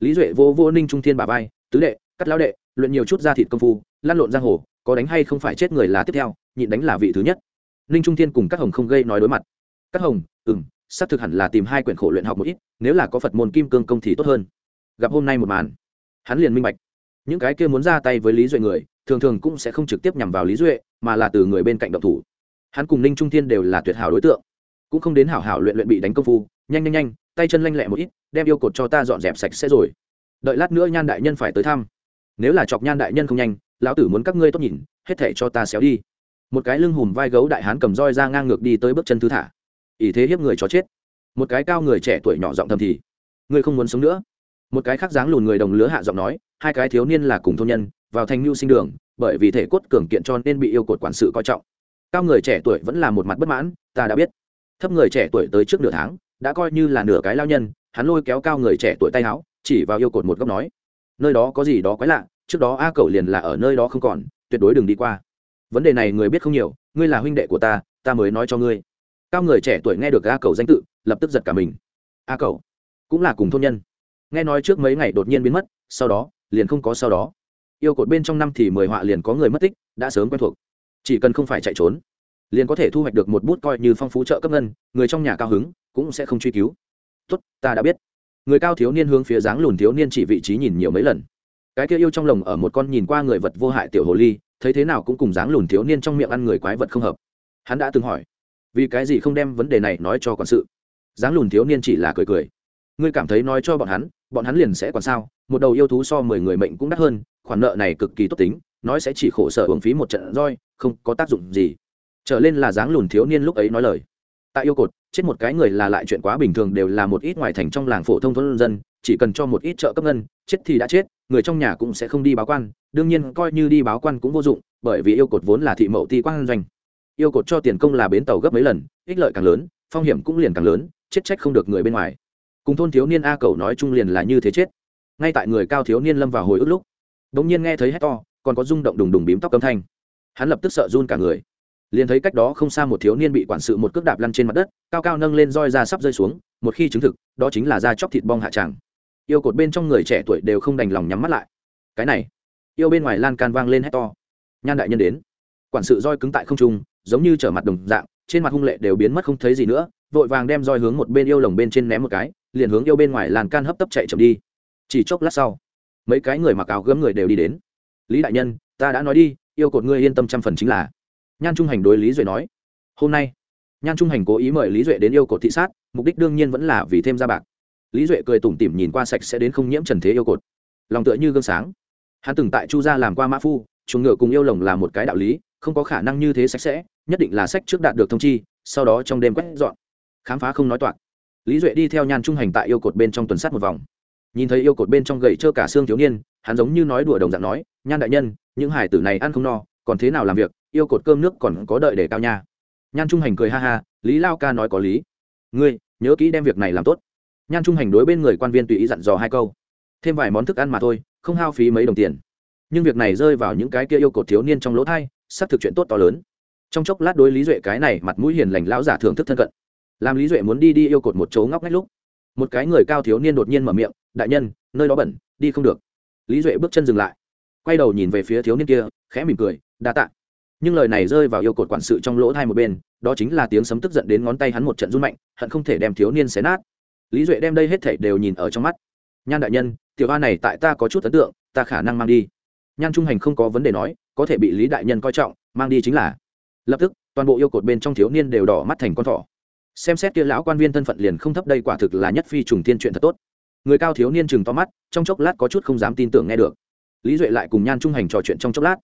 Lý duệ vô vô ninh trung thiên bà vai tứ đệ, cắt lão đệ, luyện nhiều chút ra thịt công phu, lăn lộn giang hồ, có đánh hay không phải chết người là tiếp theo, nhịn đánh là vị thứ nhất. Ninh trung thiên cùng các hồng không gây nói đối mặt. Các hồng ừ m xác thực hẳn là tìm hai quyển khổ luyện học một ít, nếu là có phật môn kim cương công thì tốt hơn. Gặp hôm nay một màn, hắn liền minh bạch. Những cái kia muốn ra tay với lý duệ người, thường thường cũng sẽ không trực tiếp nhằm vào lý duệ, mà là từ người bên cạnh độc thủ. Hắn cùng ninh trung thiên đều là tuyệt hảo đối tượng. Cũng không đến hảo hảo luyện luyện bị đánh công phu, nhanh nhanh nhanh, tay chân lanh lẹ một ít, đem yêu cột cho ta dọn dẹp sạch sẽ rồi đợi lát nữa nhan đại nhân phải tới thăm. Nếu là chọc nhan đại nhân không nhanh, lão tử muốn các ngươi tốt nhìn, hết thể cho ta xéo đi. Một cái lưng hùm vai gấu đại hán cầm roi ra ngang ngược đi tới bước chân thứ thả. Ý thế hiếp người cho chết. Một cái cao người trẻ tuổi nhỏ giọng thầm thì, ngươi không muốn sống nữa? Một cái khác dáng lùn người đồng lứa hạ giọng nói, hai cái thiếu niên là cùng thôn nhân, vào thành mưu sinh đường, bởi vì thể cốt cường kiện cho nên bị yêu cột quản sự coi trọng. Cao người trẻ tuổi vẫn là một mặt bất mãn, ta đã biết. Thấp người trẻ tuổi tới trước nửa tháng, đã coi như là nửa cái lao nhân, hắn lôi kéo cao người trẻ tuổi tay áo chỉ vào yêu cột một góc nói, nơi đó có gì đó quái lạ, trước đó a cậu liền là ở nơi đó không còn, tuyệt đối đừng đi qua. Vấn đề này người biết không nhiều, ngươi là huynh đệ của ta ta mới nói cho ngươi. Cao người trẻ tuổi nghe được a cẩu danh tự, lập tức giật cả mình. A cẩu, cũng là cùng thôn nhân. Nghe nói trước mấy ngày đột nhiên biến mất, sau đó, liền không có sau đó. Yêu cột bên trong năm thì mười họa liền có người mất tích, đã sớm quen thuộc. Chỉ cần không phải chạy trốn, liền có thể thu hoạch được một bút coi như phong phú trợ cấp ngân, người trong nhà cao hứng, cũng sẽ không truy cứu. Tốt, ta đã biết người cao thiếu niên hướng phía dáng lùn thiếu niên chỉ vị trí nhìn nhiều mấy lần. Cái kia yêu trong lồng ở một con nhìn qua người vật vô hại tiểu hồ ly, thấy thế nào cũng cùng dáng lùn thiếu niên trong miệng ăn người quái vật không hợp. Hắn đã từng hỏi, vì cái gì không đem vấn đề này nói cho quản sự? Dáng lùn thiếu niên chỉ là cười cười. Ngươi cảm thấy nói cho bọn hắn bọn hắn liền sẽ còn sao? Một đầu yêu thú so mười người mệnh cũng đắt hơn, khoản nợ này cực kỳ tốt tính, nói sẽ chỉ khổ sở hưởng phí một trận roi, không có tác dụng gì. Trở lên là dáng lùn thiếu niên lúc ấy nói lời tại yêu cột, chết một cái người là lại chuyện quá bình thường đều là một ít ngoài thành trong làng phổ thông thôn dân, chỉ cần cho một ít trợ cấp ngân, chết thì đã chết, người trong nhà cũng sẽ không đi báo quan. Đương nhiên, coi như đi báo quan cũng vô dụng, bởi vì yêu cột vốn là thị mậu ti quan doanh. Yêu cột cho tiền công là bến tàu gấp mấy lần, ích lợi càng lớn, phong hiểm cũng liền càng lớn, chết trách không được người bên ngoài. Cùng thôn thiếu niên a cầu nói chung liền là như thế chết. Ngay tại người cao thiếu niên lâm vào hồi ức lúc đ ỗ n g nhiên nghe thấy hét to, còn có rung động đùng đùng bím tóc cấm thanh. Hắn lập tức sợ run cả người liền thấy cách đó không xa một thiếu niên bị quản sự một cước đạp lăn trên mặt đất, cao cao nâng lên roi ra sắp rơi xuống, một khi chứng thực, đó chính là da chóc thịt bong hạ tràng. Yêu cột bên trong người trẻ tuổi đều không đành lòng nhắm mắt lại. Cái này, yêu bên ngoài lan can vang lên hét to. Nhan đại nhân đến. Quản sự roi cứng tại không trung, giống như trở mặt đồng dạng, trên mặt hung lệ đều biến mất không thấy gì nữa, vội vàng đem roi hướng một bên yêu lồng bên trên ném một cái, liền hướng yêu bên ngoài lan can hấp tấp chạy chậm đi. Chỉ chốc lát sau, mấy cái người mặc áo gấm người đều đi đến. Lý đại nhân, ta đã nói đi, yêu cột ngươi yên tâm trăm phần chính là nhan trung hành đối lý duệ nói, hôm nay, nhan trung hành cố ý mời lý duệ đến yêu cột thị sát, mục đích đương nhiên vẫn là vì thêm ra bạc. Lý duệ cười tủm tỉm nhìn qua sạch sẽ đến không nhiễm trần thế yêu cột. Lòng tựa như gương sáng. Hắn từng tại chu gia làm qua mã phu, chuồng ngựa cùng yêu lồng là một cái đạo lý, không có khả năng như thế sạch sẽ, nhất định là sách trước đạt được thông chi, sau đó trong đêm quét dọn. Khám phá không nói toạc. Lý duệ đi theo nhan trung hành tại yêu cột bên trong tuần sát một vòng. Nhìn thấy yêu cột bên trong gậy trơ cả xương thiếu niên, hắn giống như nói đùa đồng dạng nói, nhan đại nhân, những hải tử này ăn không no, còn thế nào làm việc yêu cột cơm nước còn có đợi để cao nha. Nhan trung hành cười ha ha, lý lao ca nói có lý. Ngươi, nhớ kỹ đem việc này làm tốt. Nhan trung hành đối bên người quan viên tùy ý dặn dò hai câu. Thêm vài món thức ăn mà thôi, không hao phí mấy đồng tiền. Nhưng việc này rơi vào những cái kia yêu cột thiếu niên trong lỗ thai, xác thực chuyện tốt to lớn. Trong chốc lát đối lý duệ cái này mặt mũi hiền lành lão giả thưởng thức thân cận. Làm lý duệ muốn đi đi yêu cột một chỗ ngóc ngách lúc, một cái người cao thiếu niên đột nhiên mở miệng, đại nhân, nơi đó bẩn, đi không được. Lý duệ bước chân dừng lại, quay đầu nhìn về phía thiếu niên kia, khẽ mỉm cười, đa tạ nhưng lời này rơi vào yêu cột quản sự trong lỗ thai một bên, đó chính là tiếng sấm tức giận đến ngón tay hắn một trận run mạnh, hận không thể đem thiếu niên xé nát. Lý duệ đem đây hết thảy đều nhìn ở trong mắt. Nhan đại nhân, tiểu a này tại ta có chút ấn tượng, ta khả năng mang đi. Nhan trung hành không có vấn đề nói, có thể bị lý đại nhân coi trọng, mang đi chính là. Lập tức, toàn bộ yêu cột bên trong thiếu niên đều đỏ mắt thành con thỏ. Xem xét kia lão quan viên thân phận liền không thấp, đây quả thực là nhất phi trùng tiên chuyện thật tốt. Người cao thiếu niên chừng to mắt, trong chốc lát có chút không dám tin tưởng nghe được. Lý duệ lại cùng nhan trung hành trò chuyện trong chốc lát.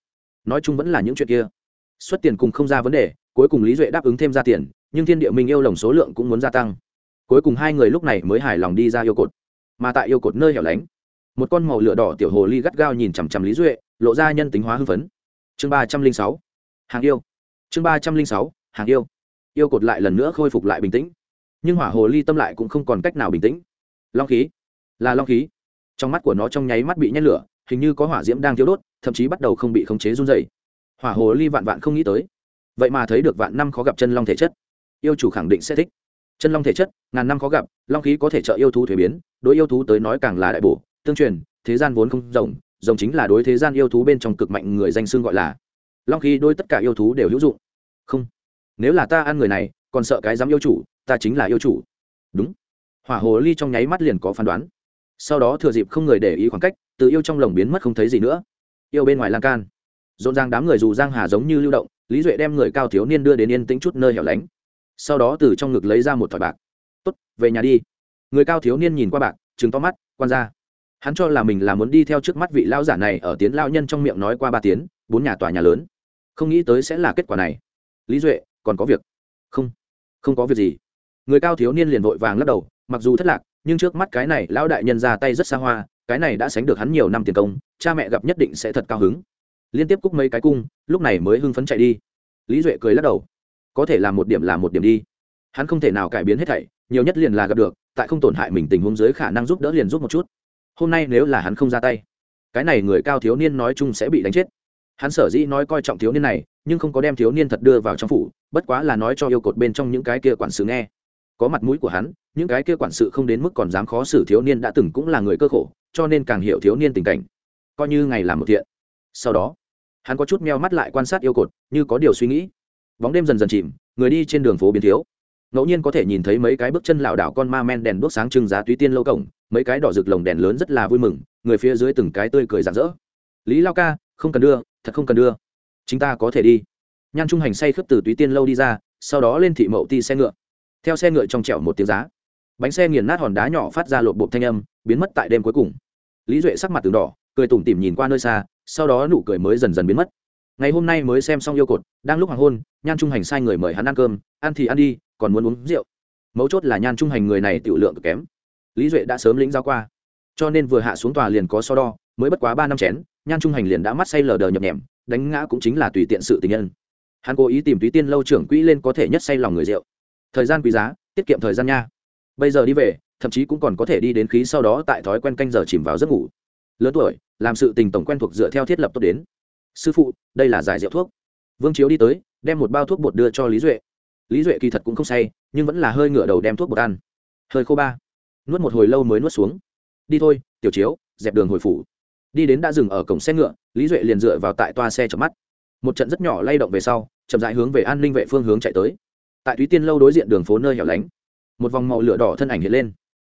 Nói chung vẫn là những chuyện kia xuất tiền cùng không ra vấn đề, cuối cùng lý duệ đáp ứng thêm ra tiền, nhưng thiên địa minh yêu lồng số lượng cũng muốn gia tăng. Cuối cùng hai người lúc này mới hài lòng đi ra yêu cột. Mà tại yêu cột nơi hẻo lánh, một con màu lửa đỏ tiểu hồ ly gắt gao nhìn chằm chằm lý duệ, lộ ra nhân tính hóa hưng phấn. Chương ba trăm linh sáu, hàng yêu. Chương ba trăm linh sáu, hàng yêu. Yêu cột lại lần nữa khôi phục lại bình tĩnh. Nhưng hỏa hồ ly tâm lại cũng không còn cách nào bình tĩnh. Long khí. Là long khí. Trong mắt của nó trong nháy mắt bị nhét lửa, hình như có hỏa diễm đang thiếu đốt, thậm chí bắt đầu không bị khống chế run dày hỏa hồ ly vạn vạn không nghĩ tới. Vậy mà thấy được vạn năm khó gặp chân long thể chất. Yêu chủ khẳng định sẽ thích. Chân long thể chất, ngàn năm khó gặp, long khí có thể trợ yêu thú thuế biến, đối yêu thú tới nói càng là đại bổ, tương truyền, thế gian vốn không rồng rồng chính là đối thế gian yêu thú bên trong cực mạnh người danh xương gọi là long khí đôi tất cả yêu thú đều hữu dụng. Không, nếu là ta ăn người này, còn sợ cái dám yêu chủ, ta chính là yêu chủ. Đúng. Hỏa hồ ly trong nháy mắt liền có phán đoán. Sau đó thừa dịp không người để ý khoảng cách, từ yêu trong lồng biến mất không thấy gì nữa. Yêu bên ngoài lan can rộn ràng đám người dù giang hà giống như lưu động, lý duệ đem người cao thiếu niên đưa đến yên tĩnh chút nơi hẻo lánh. Sau đó từ trong ngực lấy ra một thỏi bạc. Tốt, về nhà đi. Người cao thiếu niên nhìn qua bạc chứng to mắt, quan ra. Hắn cho là mình là muốn đi theo trước mắt vị lao giả này ở tiến lao nhân trong miệng nói qua ba tiếng, bốn nhà tòa nhà lớn. Không nghĩ tới sẽ là kết quả này. Lý duệ, còn có việc. Không không có việc gì. Người cao thiếu niên liền vội vàng lắc đầu, mặc dù thất lạc, nhưng trước mắt cái này lão đại nhân ra tay rất xa hoa, cái này đã sánh được hắn nhiều năm tiền công, cha mẹ gặp nhất định sẽ thật cao hứng liên tiếp cúc mấy cái cung, lúc này mới hưng phấn chạy đi. Lý duệ cười lắc đầu. Có thể làm một điểm là một điểm đi. Hắn không thể nào cải biến hết thảy, nhiều nhất liền là gặp được, tại không tổn hại mình tình huống dưới khả năng giúp đỡ liền giúp một chút. Hôm nay nếu là hắn không ra tay, cái này người cao thiếu niên nói chung sẽ bị đánh chết. Hắn sở dĩ nói coi trọng thiếu niên này, nhưng không có đem thiếu niên thật đưa vào trong phủ, bất quá là nói cho yêu cột bên trong những cái kia quản sự nghe. Có mặt mũi của hắn, những cái kia quản sự không đến mức còn dám khó xử thiếu niên đã từng cũng là người cơ khổ, cho nên càng hiểu thiếu niên tình cảnh. Coi như ngày làm một thiện sau đó, hắn có chút meo mắt lại quan sát yêu cột, như có điều suy nghĩ. Bóng đêm dần dần chìm, người đi trên đường phố biến thiếu. Ngẫu nhiên có thể nhìn thấy mấy cái bước chân lảo đảo con ma men đèn đuốc sáng trưng giá túy tiên lâu cổng, mấy cái đỏ rực lồng đèn lớn rất là vui mừng, người phía dưới từng cái tươi cười rạng rỡ. Lý lao ca, không cần đưa, thật không cần đưa. Chúng ta có thể đi. Nhan trung hành say khướp từ túy tiên lâu đi ra, sau đó lên thị mậu ti xe ngựa. Theo xe ngựa trong trẻo một tiếng giá, bánh xe nghiền nát hòn đá nhỏ phát ra lột bộp thanh âm, biến mất tại đêm cuối cùng. Lý duệ sắc mặt từng đỏ cười tủm tỉm nhìn qua nơi xa, sau đó nụ cười mới dần dần biến mất. Ngày hôm nay mới xem xong yêu cột, đang lúc hoàng hôn, nhan trung hành sai người mời hắn ăn cơm, ăn thì ăn đi, còn muốn uống rượu. Mấu chốt là nhan trung hành người này tiểu lượng cực kém. Lý duệ đã sớm lĩnh giao qua, cho nên vừa hạ xuống tòa liền có so đo, mới bất quá ba năm chén, nhan trung hành liền đã mắt say lờ đờ nhập nhèm, đánh ngã cũng chính là tùy tiện sự tình nhân. Hắn cố ý tìm túy tiên lâu trưởng quỹ lên có thể nhất say lòng người rượu. Thời gian quý giá, tiết kiệm thời gian nha. Bây giờ đi về, thậm chí cũng còn có thể đi đến khí sau đó tại thói quen canh giờ chìm vào giấc ngủ lớn tuổi, làm sự tình tổng quen thuộc dựa theo thiết lập tốt đến. Sư phụ, đây là giải rượu thuốc. Vương chiếu đi tới, đem một bao thuốc bột đưa cho lý duệ. Lý duệ kỳ thật cũng không say, nhưng vẫn là hơi ngựa đầu đem thuốc bột ăn. Hơi khô ba. Nuốt một hồi lâu mới nuốt xuống. Đi thôi, tiểu chiếu, dẹp đường hồi phủ. Đi đến đã dừng ở cổng xe ngựa, lý duệ liền dựa vào tại toa xe chợp mắt. Một trận rất nhỏ lay động về sau, chậm dại hướng về an ninh vệ phương hướng chạy tới. Tại thúy tiên lâu đối diện đường phố nơi hẻo lánh, một vòng màu lửa đỏ thân ảnh hiện lên.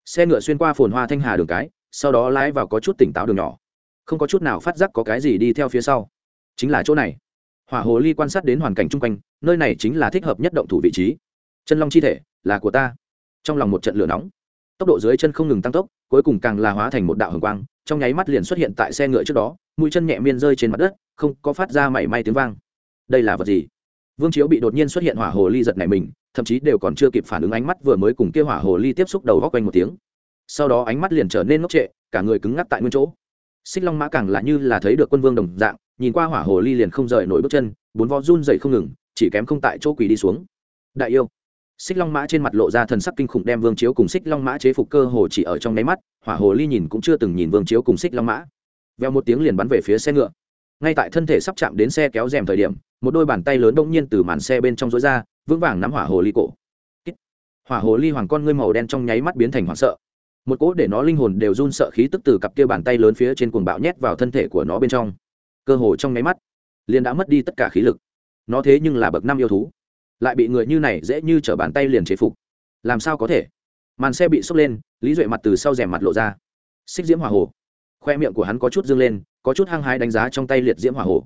Xe ngựa xuyên qua phồn hoa thanh hà đường cái sau đó lái vào có chút tỉnh táo đường nhỏ. Không có chút nào phát giác có cái gì đi theo phía sau. Chính là chỗ này. Hỏa hồ ly quan sát đến hoàn cảnh chung quanh, nơi này chính là thích hợp nhất động thủ vị trí. Chân long chi thể, là của ta. Trong lòng một trận lửa nóng. Tốc độ dưới chân không ngừng tăng tốc, cuối cùng càng là hóa thành một đạo hồng quang, trong nháy mắt liền xuất hiện tại xe ngựa trước đó, mũi chân nhẹ miên rơi trên mặt đất, không có phát ra mảy may tiếng vang. Đây là vật gì? Vương chiếu bị đột nhiên xuất hiện hỏa hồ ly giật này mình, thậm chí đều còn chưa kịp phản ứng ánh mắt vừa mới cùng kia hỏa hồ ly tiếp xúc đầu góc quanh một tiếng sau đó ánh mắt liền trở nên ngốc trệ, cả người cứng ngắc tại nguyên chỗ. Xích long mã càng là như là thấy được quân vương đồng dạng, nhìn qua hỏa hồ ly liền không rời nổi bước chân, bốn vo run dậy không ngừng, chỉ kém không tại chỗ quỳ đi xuống. Đại yêu. Xích long mã trên mặt lộ ra thần sắc kinh khủng đem vương chiếu cùng xích long mã chế phục cơ hồ chỉ ở trong nháy mắt, hỏa hồ ly nhìn cũng chưa từng nhìn vương chiếu cùng xích long mã. Veo một tiếng liền bắn về phía xe ngựa. Ngay tại thân thể sắp chạm đến xe kéo rèm thời điểm, một đôi bàn tay lớn bỗng nhiên từ màn xe bên trong rối ra, vững vàng nắm hỏa hồ ly cổ. Hỏa hồ ly hoàng con ngươi màu đen trong nháy mắt biến thành hoảng sợ một cỗ để nó linh hồn đều run sợ khí tức từ cặp kia bàn tay lớn phía trên cuồng bạo nhét vào thân thể của nó bên trong. Cơ hồ trong nháy mắt, liền đã mất đi tất cả khí lực. Nó thế nhưng là bậc năm yêu thú. Lại bị người như này dễ như t r ở bàn tay liền chế phục. Làm sao có thể? Màn xe bị sốc lên, lý duệ mặt từ sau rèm mặt lộ ra. Xích diễm hỏa hồ khoe miệng của hắn có chút dương lên, có chút hăng hái đánh giá trong tay liệt diễm hỏa hồ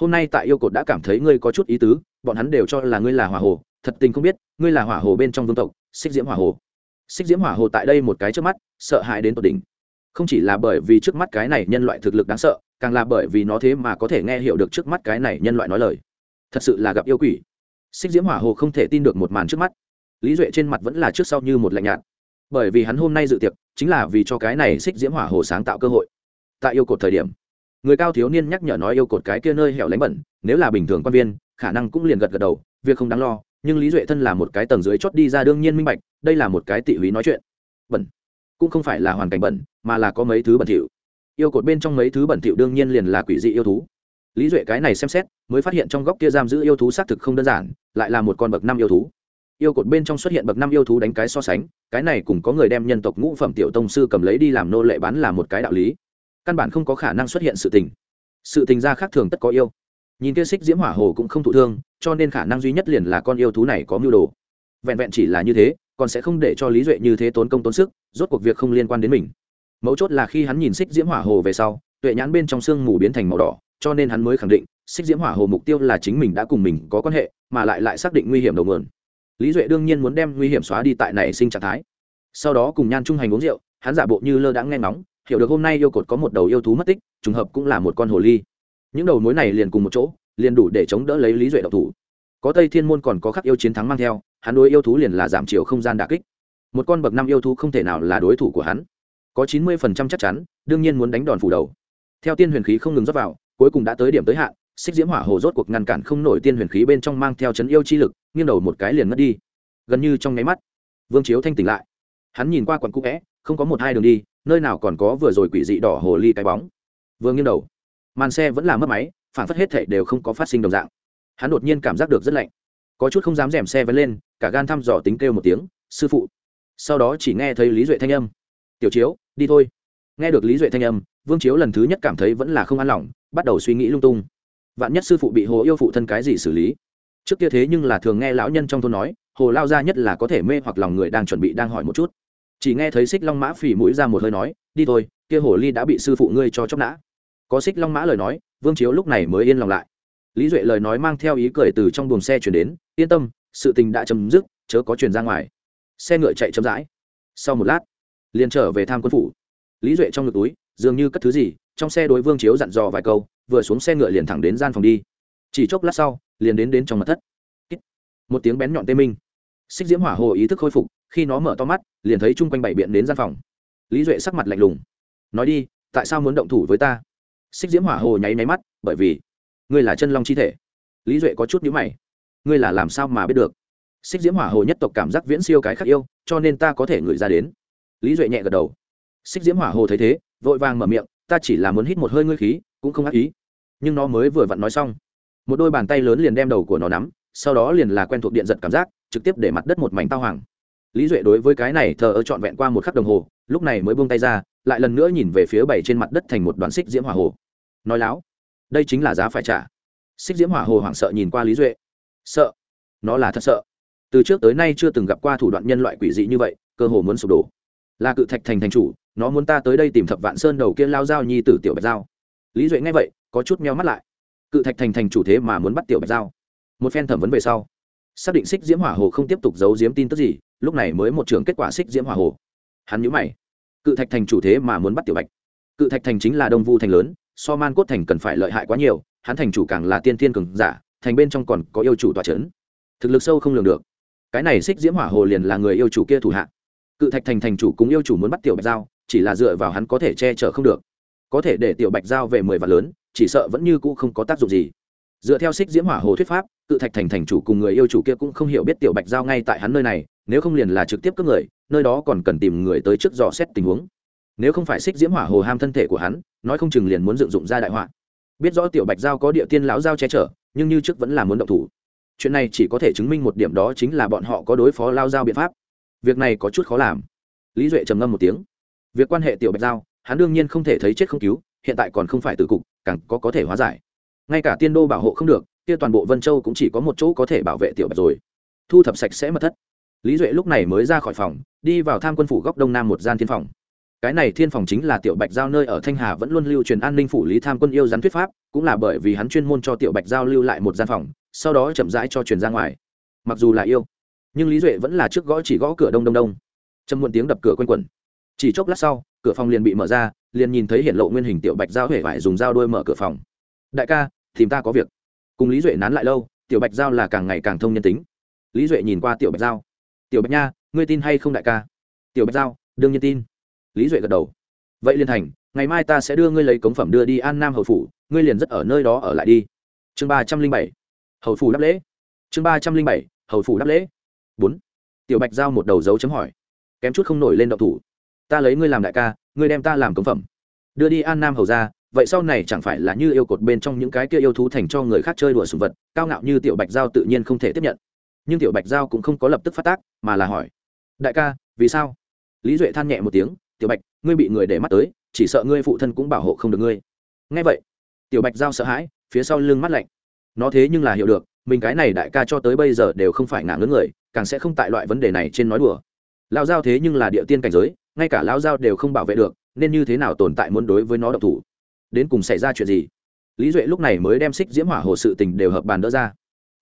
hôm nay tại yêu cột đã cảm thấy ngươi có chút ý tứ, bọn hắn đều cho là ngươi là hỏa hồ thật tình không biết, ngươi là hỏa hồ bên trong vương tộc, xích diễm hỏa hồ xích diễm hỏa hồ tại đây một cái trước mắt, sợ hãi đến tột đỉnh. Không chỉ là bởi vì trước mắt cái này nhân loại thực lực đáng sợ, càng là bởi vì nó thế mà có thể nghe hiểu được trước mắt cái này nhân loại nói lời. Thật sự là gặp yêu quỷ. Xích diễm hỏa hồ không thể tin được một màn trước mắt. Lý duệ trên mặt vẫn là trước sau như một lạnh nhạt. Bởi vì hắn hôm nay dự tiệc, chính là vì cho cái này xích diễm hỏa hồ sáng tạo cơ hội. Tại yêu cột thời điểm, người cao thiếu niên nhắc nhở nói yêu cột cái kia nơi hẻo lánh bẩn, nếu là bình thường quan viên, khả năng cũng liền gật gật đầu, việc không đáng lo nhưng lý duệ thân là một cái tầng dưới chót đi ra đương nhiên minh bạch, đây là một cái tị húy nói chuyện. Bẩn. Cũng không phải là hoàn cảnh bẩn, mà là có mấy thứ bẩn thỉu. Yêu cột bên trong mấy thứ bẩn thỉu đương nhiên liền là quỷ dị yêu thú. Lý duệ cái này xem xét, mới phát hiện trong góc kia giam giữ yêu thú xác thực không đơn giản, lại là một con bậc năm yêu thú. Yêu cột bên trong xuất hiện bậc năm yêu thú đánh cái so sánh, cái này cùng có người đem nhân tộc ngũ phẩm tiểu tông sư cầm lấy đi làm nô lệ bán là một cái đạo lý. Căn bản không có khả năng xuất hiện sự tình. Sự tình ra khác thường tất có yêu nhìn kia xích diễm hỏa hồ cũng không thụ thương, cho nên khả năng duy nhất liền là con yêu thú này có mưu đồ. Vẹn vẹn chỉ là như thế, còn sẽ không để cho lý duệ như thế tốn công tốn sức, rốt cuộc việc không liên quan đến mình. Mấu chốt là khi hắn nhìn xích diễm hỏa hồ về sau, tuệ nhãn bên trong sương mù biến thành màu đỏ, cho nên hắn mới khẳng định, xích diễm hỏa hồ mục tiêu là chính mình đã cùng mình có quan hệ, mà lại lại xác định nguy hiểm đầu nguồn. Lý duệ đương nhiên muốn đem nguy hiểm xóa đi tại này sinh trạng thái. Sau đó cùng nhan trung hành uống rượu, hắn giả bộ như lơ đãng nghe ngóng, hiểu được hôm nay yêu cột có một đầu yêu thú mất tích, trùng hợp cũng là một con hồ ly những đầu mối này liền cùng một chỗ, liền đủ để chống đỡ lấy lý duệ độc thủ. Có tây thiên môn còn có khắc yêu chiến thắng mang theo, hắn đối yêu thú liền là giảm chiều không gian đà kích. Một con bậc năm yêu thú không thể nào là đối thủ của hắn. Có chín mươi phần trăm chắc chắn, đương nhiên muốn đánh đòn phủ đầu. Theo tiên huyền khí không ngừng rót vào, cuối cùng đã tới điểm tới hạn, xích diễm hỏa hồ rốt cuộc ngăn cản không nổi tiên huyền khí bên trong mang theo chấn yêu chi lực, nghiêng đầu một cái liền mất đi. Gần như trong nháy mắt, vương chiếu thanh tỉnh lại. Hắn nhìn qua quặn cũ vẽ, không có một hai đường đi, nơi nào còn có vừa rồi quỷ dị đỏ hồ ly cái bóng. Vừa nghiêng đầu màn xe vẫn là mất máy, phản phất hết thảy đều không có phát sinh đồng dạng. Hắn đột nhiên cảm giác được rất lạnh. Có chút không dám rèm xe vẫn lên, cả gan thăm dò tính kêu một tiếng, sư phụ. Sau đó chỉ nghe thấy lý duệ thanh âm. Tiểu chiếu, đi thôi. Nghe được lý duệ thanh âm, vương chiếu lần thứ nhất cảm thấy vẫn là không an lòng, bắt đầu suy nghĩ lung tung. Vạn nhất sư phụ bị hồ yêu phụ thân cái gì xử lý? Trước kia thế nhưng là thường nghe lão nhân trong thôn nói, hồ lao ra nhất là có thể mê hoặc lòng người đang chuẩn bị đang hỏi một chút. Chỉ nghe thấy xích long mã phỉ mũi ra một hơi nói, đi thôi, kia hồ ly đã bị sư phụ ngươi cho chóc nã có xích long mã lời nói, vương chiếu lúc này mới yên lòng lại. Lý duệ lời nói mang theo ý cười từ trong buồng xe chuyển đến, yên tâm, sự tình đã chấm dứt, chớ có chuyển ra ngoài. Xe ngựa chạy chậm rãi. Sau một lát, liền trở về tham quân phủ. Lý duệ trong ngực túi, dường như cất thứ gì, trong xe đối vương chiếu dặn dò vài câu, vừa xuống xe ngựa liền thẳng đến gian phòng đi. Chỉ chốc lát sau, liền đến đến trong mặt thất. Một tiếng bén nhọn tê minh. Xích diễm hỏa hồ ý thức khôi phục, khi nó mở to mắt, liền thấy chung quanh bảy biện đến gian phòng. Lý duệ sắc mặt lạnh lùng. Nói đi, tại sao muốn động thủ với ta? Xích diễm hỏa hồ nháy máy mắt, bởi vì ngươi là chân long chi thể. Lý duệ có chút nhữ mày. Ngươi là làm sao mà biết được? Xích diễm hỏa hồ nhất tộc cảm giác viễn siêu cái khác yêu, cho nên ta có thể ngửi ra đến. Lý duệ nhẹ gật đầu. Xích diễm hỏa hồ thấy thế, vội vàng mở miệng, ta chỉ là muốn hít một hơi ngươi khí, cũng không ác ý. Nhưng nó mới vừa vặn nói xong, một đôi bàn tay lớn liền đem đầu của nó nắm, sau đó liền là quen thuộc điện giật cảm giác, trực tiếp để mặt đất một mảnh tao hoàng. Lý duệ đối với cái này thờ ơ trọn vẹn qua một khắc đồng hồ lúc này mới buông tay ra lại lần nữa nhìn về phía bảy trên mặt đất thành một đoàn xích diễm hỏa hồ. Nói láo đây chính là giá phải trả. Xích diễm hỏa hồ hoảng sợ nhìn qua lý duệ. Sợ? Nó là thật sợ. Từ trước tới nay chưa từng gặp qua thủ đoạn nhân loại quỷ dị như vậy cơ hồ muốn sụp đổ. Là cự thạch thành thành chủ nó muốn ta tới đây tìm thập vạn sơn đầu kia lao dao nhi tử tiểu bạch dao. lý duệ nghe vậy có chút meo mắt lại. Cự thạch thành thành chủ thế mà muốn bắt tiểu bạch dao, một phen thẩm vấn về sau xác định xích diễm hỏa hồ không tiếp tục giấu diếm tin tức gì lúc này mới một trường kết quả xích diễm hỏa hồ hắn nhớ mày. Cự thạch thành chủ thế mà muốn bắt tiểu bạch. Cự thạch thành chính là đông vu thành lớn, so man cốt thành cần phải lợi hại quá nhiều, hắn thành chủ càng là tiên tiên cường giả, thành bên trong còn có yêu chủ tòa c h ấ n thực lực sâu không lường được. Cái này xích diễm hỏa hồ liền là người yêu chủ kia thủ hạ. Cự thạch thành thành chủ cũng yêu chủ muốn bắt tiểu bạch giao, chỉ là dựa vào hắn có thể che chở không được. Có thể để tiểu bạch giao về mười vạn lớn, chỉ sợ vẫn như cũ không có tác dụng gì. Dựa theo xích diễm hỏa hồ thuyết pháp cự thạch thành thành chủ cùng người yêu chủ kia cũng không hiểu biết tiểu bạch giao ngay tại hắn nơi này, nếu không liền là trực tiếp cướp người, nơi đó còn cần tìm người tới trước dò xét tình huống. Nếu không phải xích diễm hỏa hồ ham thân thể của hắn, nói không chừng liền muốn dựng dụng ra đại họa. Biết rõ tiểu bạch giao có địa tiên lão giao che chở, nhưng như trước vẫn là muốn động thủ. Chuyện này chỉ có thể chứng minh một điểm đó chính là bọn họ có đối phó lao giao biện pháp. Việc này có chút khó làm. Lý duệ trầm ngâm một tiếng. Việc quan hệ tiểu bạch giao, hắn đương nhiên không thể thấy chết không cứu, hiện tại còn không phải từ cục, càng có có thể hóa giải. Ngay cả tiên đô bảo hộ không được kia toàn bộ vân châu cũng chỉ có một chỗ có thể bảo vệ tiểu bạch rồi. Thu thập sạch sẽ mật thất. Lý duệ lúc này mới ra khỏi phòng, đi vào tham quân phủ góc đông nam một gian thiên phòng. Cái này thiên phòng chính là tiểu bạch giao nơi ở thanh hà vẫn luôn lưu truyền an ninh phủ lý tham quân yêu rắn thuyết pháp, cũng là bởi vì hắn chuyên môn cho tiểu bạch giao lưu lại một gian phòng, sau đó chậm rãi cho truyền ra ngoài. Mặc dù là yêu, nhưng lý duệ vẫn là trước gõ chỉ gõ cửa đông đông đông. Châm muộn tiếng đập cửa quanh quẩn. Chỉ chốc lát sau, cửa phòng liền bị mở ra, liền nhìn thấy hiện lộ nguyên hình tiểu bạch giao huệ vải dùng dao đôi mở cửa phòng. Đại ca, tìm ta có việc cùng lý duệ nán lại lâu, tiểu bạch giao là càng ngày càng thông nhân tính. Lý duệ nhìn qua tiểu bạch giao. Tiểu bạch nha, ngươi tin hay không đại ca? Tiểu bạch giao, đương nhiên tin. Lý duệ gật đầu. Vậy liên thành, ngày mai ta sẽ đưa ngươi lấy cống phẩm đưa đi an nam hầu phủ, ngươi liền rất ở nơi đó ở lại đi. Chương ba trăm linh bảy. Hầu phủ đáp lễ. Chương ba trăm linh bảy. Hầu phủ đáp lễ. Bốn. Tiểu bạch giao một đầu dấu chấm hỏi. Kém chút không nổi lên động thủ. Ta lấy ngươi làm đại ca, ngươi đem ta làm cống phẩm. Đưa đi an nam hầu ra vậy sau này chẳng phải là như yêu cột bên trong những cái kia yêu thú thành cho người khác chơi đùa sùng vật, cao ngạo như tiểu bạch giao tự nhiên không thể tiếp nhận. Nhưng tiểu bạch giao cũng không có lập tức phát tác, mà là hỏi, đại ca, vì sao? Lý duệ than nhẹ một tiếng, tiểu bạch, ngươi bị người để mắt tới, chỉ sợ ngươi phụ thân cũng bảo hộ không được ngươi. Ngay vậy, tiểu bạch giao sợ hãi, phía sau lưng mắt lạnh. Nó thế nhưng là hiểu được, mình cái này đại ca cho tới bây giờ đều không phải ngả ngớn người, càng sẽ không tại loại vấn đề này trên nói đùa. Lao giao thế nhưng là địa tiên cảnh giới, ngay cả lao giao đều không bảo vệ được, nên như thế nào tồn tại muốn đối với nó độc thủ? Đến cùng xảy ra chuyện gì? Lý duệ lúc này mới đem xích diễm hỏa hồ sự tình đều hợp bàn đỡ ra.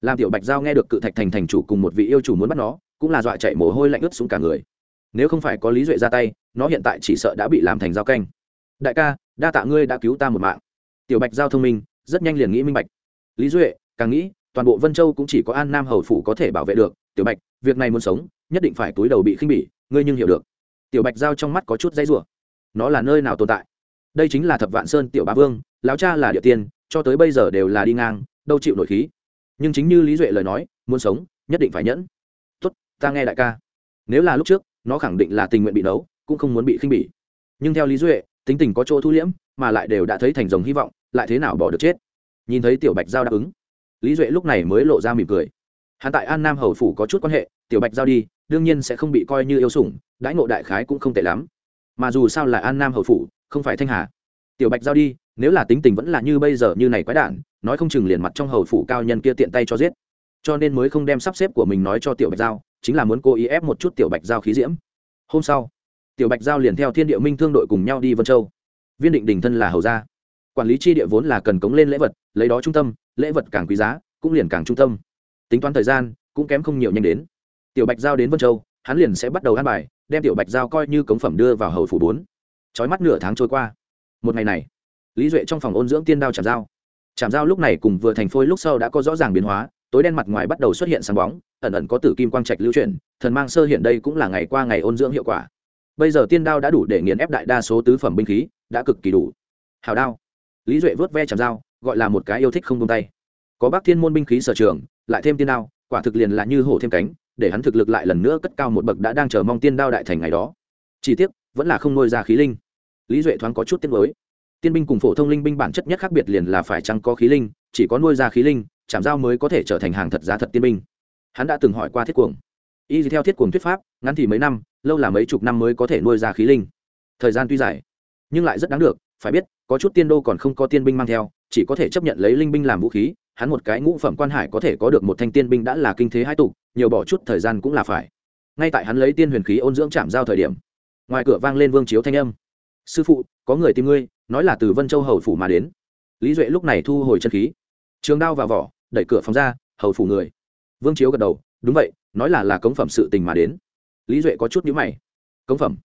Làm tiểu bạch giao nghe được cự thạch thành thành chủ cùng một vị yêu chủ muốn bắt nó, cũng là dọa chạy mồ hôi lạnh ướt xuống cả người. Nếu không phải có lý duệ ra tay, nó hiện tại chỉ sợ đã bị làm thành giao canh. Đại ca, đa tạ ngươi đã cứu ta một mạng. Tiểu bạch giao thông minh, rất nhanh liền nghĩ minh bạch. Lý duệ, càng nghĩ, toàn bộ vân châu cũng chỉ có an nam hầu phủ có thể bảo vệ được. Tiểu bạch, việc này muốn sống, nhất định phải túi đầu bị khinh bỉ, ngươi nhưng hiểu được. Tiểu bạch giao trong mắt có chút dãy rủa. Nó là nơi nào tồn tại? Đây chính là thập vạn sơn tiểu bá vương, lão cha là địa tiên, cho tới bây giờ đều là đi ngang, đâu chịu nổi khí. Nhưng chính như lý duệ lời nói, muốn sống, nhất định phải nhẫn. Tốt, ta nghe đại ca. Nếu là lúc trước, nó khẳng định là tình nguyện bị nấu, cũng không muốn bị khinh bỉ. Nhưng theo lý duệ, tính tình có chỗ thu liễm, mà lại đều đã thấy thành rồng hy vọng, lại thế nào bỏ được chết? Nhìn thấy tiểu bạch giao đáp ứng, lý duệ lúc này mới lộ ra mỉm cười. Hắn tại an nam hầu phủ có chút quan hệ, tiểu bạch giao đi, đương nhiên sẽ không bị coi như yêu sủng, đãi ngộ đại khái cũng không tệ lắm. Mà dù sao là an nam hầu phủ không phải thanh hà. Tiểu bạch giao đi, nếu là tính tình vẫn là như bây giờ như này quái đản, nói không chừng liền mặt trong hầu phủ cao nhân kia tiện tay cho giết. Cho nên mới không đem sắp xếp của mình nói cho tiểu bạch giao, chính là muốn cố ý ép một chút tiểu bạch giao khí diễm. Hôm sau, tiểu bạch giao liền theo thiên địa minh thương đội cùng nhau đi vân châu. Viên định đình thân là hầu gia. Quản lý chi địa vốn là cần cống lên lễ vật, lấy đó trung tâm, lễ vật càng quý giá, cũng liền càng trung tâm. Tính toán thời gian, cũng kém không nhiều nhanh đến. Tiểu bạch giao đến vân châu, hắn liền sẽ bắt đầu ăn bài, đem tiểu bạch giao coi như cống phẩm đưa vào hầu phủ bốn trói mắt nửa tháng trôi qua. Một ngày này, lý duệ trong phòng ôn dưỡng tiên đao chạm dao. Chạm dao lúc này cùng vừa thành phôi lúc sau đã có rõ ràng biến hóa, tối đen mặt ngoài bắt đầu xuất hiện sáng bóng, ẩn ẩn có tử kim quang trạch lưu chuyển, thần mang sơ hiện đây cũng là ngày qua ngày ôn dưỡng hiệu quả. Bây giờ tiên đao đã đủ để nghiền ép đại đa số tứ phẩm binh khí, đã cực kỳ đủ. Hào đao. Lý duệ vớt ve chạm dao, gọi là một cái yêu thích không tung tay. Có bác thiên môn binh khí sở trường, lại thêm tiên đao, quả thực liền là như hổ thêm cánh, để hắn thực lực lại lần nữa cất cao một bậc đã đang chờ mong tiên đao đại thành ngày đó. Chỉ tiếc vẫn là không nuôi ra khí linh. Lý duệ thoáng có chút tiếng mới tiên binh cùng phổ thông linh binh bản chất nhất khác biệt liền là phải chăng có khí linh, chỉ có nuôi ra khí linh chạm dao mới có thể trở thành hàng thật giá thật tiên binh. Hắn đã từng hỏi qua thiết cuồng. Y theo thiết cuồng thuyết pháp, ngắn thì mấy năm, lâu là mấy chục năm mới có thể nuôi ra khí linh. Thời gian tuy dài, nhưng lại rất đáng được, phải biết, có chút tiên đô còn không có tiên binh mang theo, chỉ có thể chấp nhận lấy linh binh làm vũ khí, hắn một cái ngũ phẩm quan hải có thể có được một thanh tiên binh đã là kinh thế hai tục nhiều bỏ chút thời gian cũng là phải. Ngay tại hắn lấy tiên huyền khí ôn dưỡng chạm giao thời điểm ngoài cửa vang lên vương chiếu thanh âm. Sư phụ, có người tìm ngươi, nói là từ vân châu hầu phủ mà đến. Lý duệ lúc này thu hồi chân khí. Trường đao vào vỏ, đẩy cửa phòng ra, hầu phủ người. Vương chiếu gật đầu, đúng vậy, nói là là cống phẩm sự tình mà đến. Lý duệ có chút nhữ mày. Cống phẩm?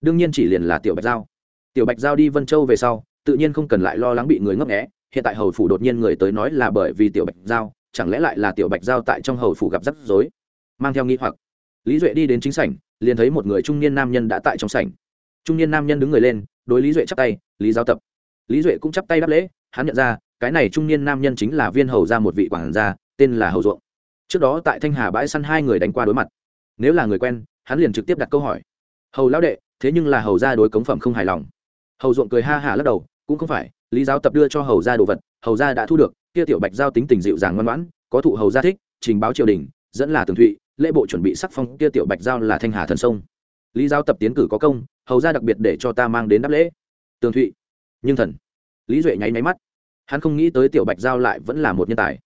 Đương nhiên chỉ liền là tiểu bạch giao tiểu bạch giao đi vân châu về sau, tự nhiên không cần lại lo lắng bị người ngấp nghẽ hiện tại hầu phủ đột nhiên người tới nói là bởi vì tiểu bạch giao chẳng lẽ lại là tiểu bạch giao tại trong hầu phủ gặp rắc rối? Mang theo nghi hoặc. Lý duệ đi đến chính sảnh liền thấy một người trung niên nam nhân đã tại trong sảnh. Trung niên nam nhân đứng người lên, đối lý duệ chắp tay, lý giao tập. Lý duệ cũng chắp tay đáp lễ, hắn nhận ra, cái này trung niên nam nhân chính là viên hầu ra một vị quản gia, tên là hầu ruộng. Trước đó tại thanh hà bãi săn hai người đánh qua đối mặt. Nếu là người quen, hắn liền trực tiếp đặt câu hỏi. Hầu lão đệ, thế nhưng là hầu ra đối cống phẩm không hài lòng. Hầu ruộng cười ha hả lắc đầu, cũng không phải, lý giáo tập đưa cho hầu ra đồ vật, hầu ra đã thu được, kia tiểu bạch giao tính tình dịu dàng ngoan ngoãn, có thụ hầu gia thích, trình báo triều đình, dẫn là tường thụy lễ bộ chuẩn bị sắc phong kia tiểu bạch giao là thanh hà thần sông. Lý giao tập tiến cử có công, hầu ra đặc biệt để cho ta mang đến đáp lễ. Tường thụy, nhưng thần. Lý duệ nháy máy mắt. Hắn không nghĩ tới tiểu bạch giao lại vẫn là một nhân tài.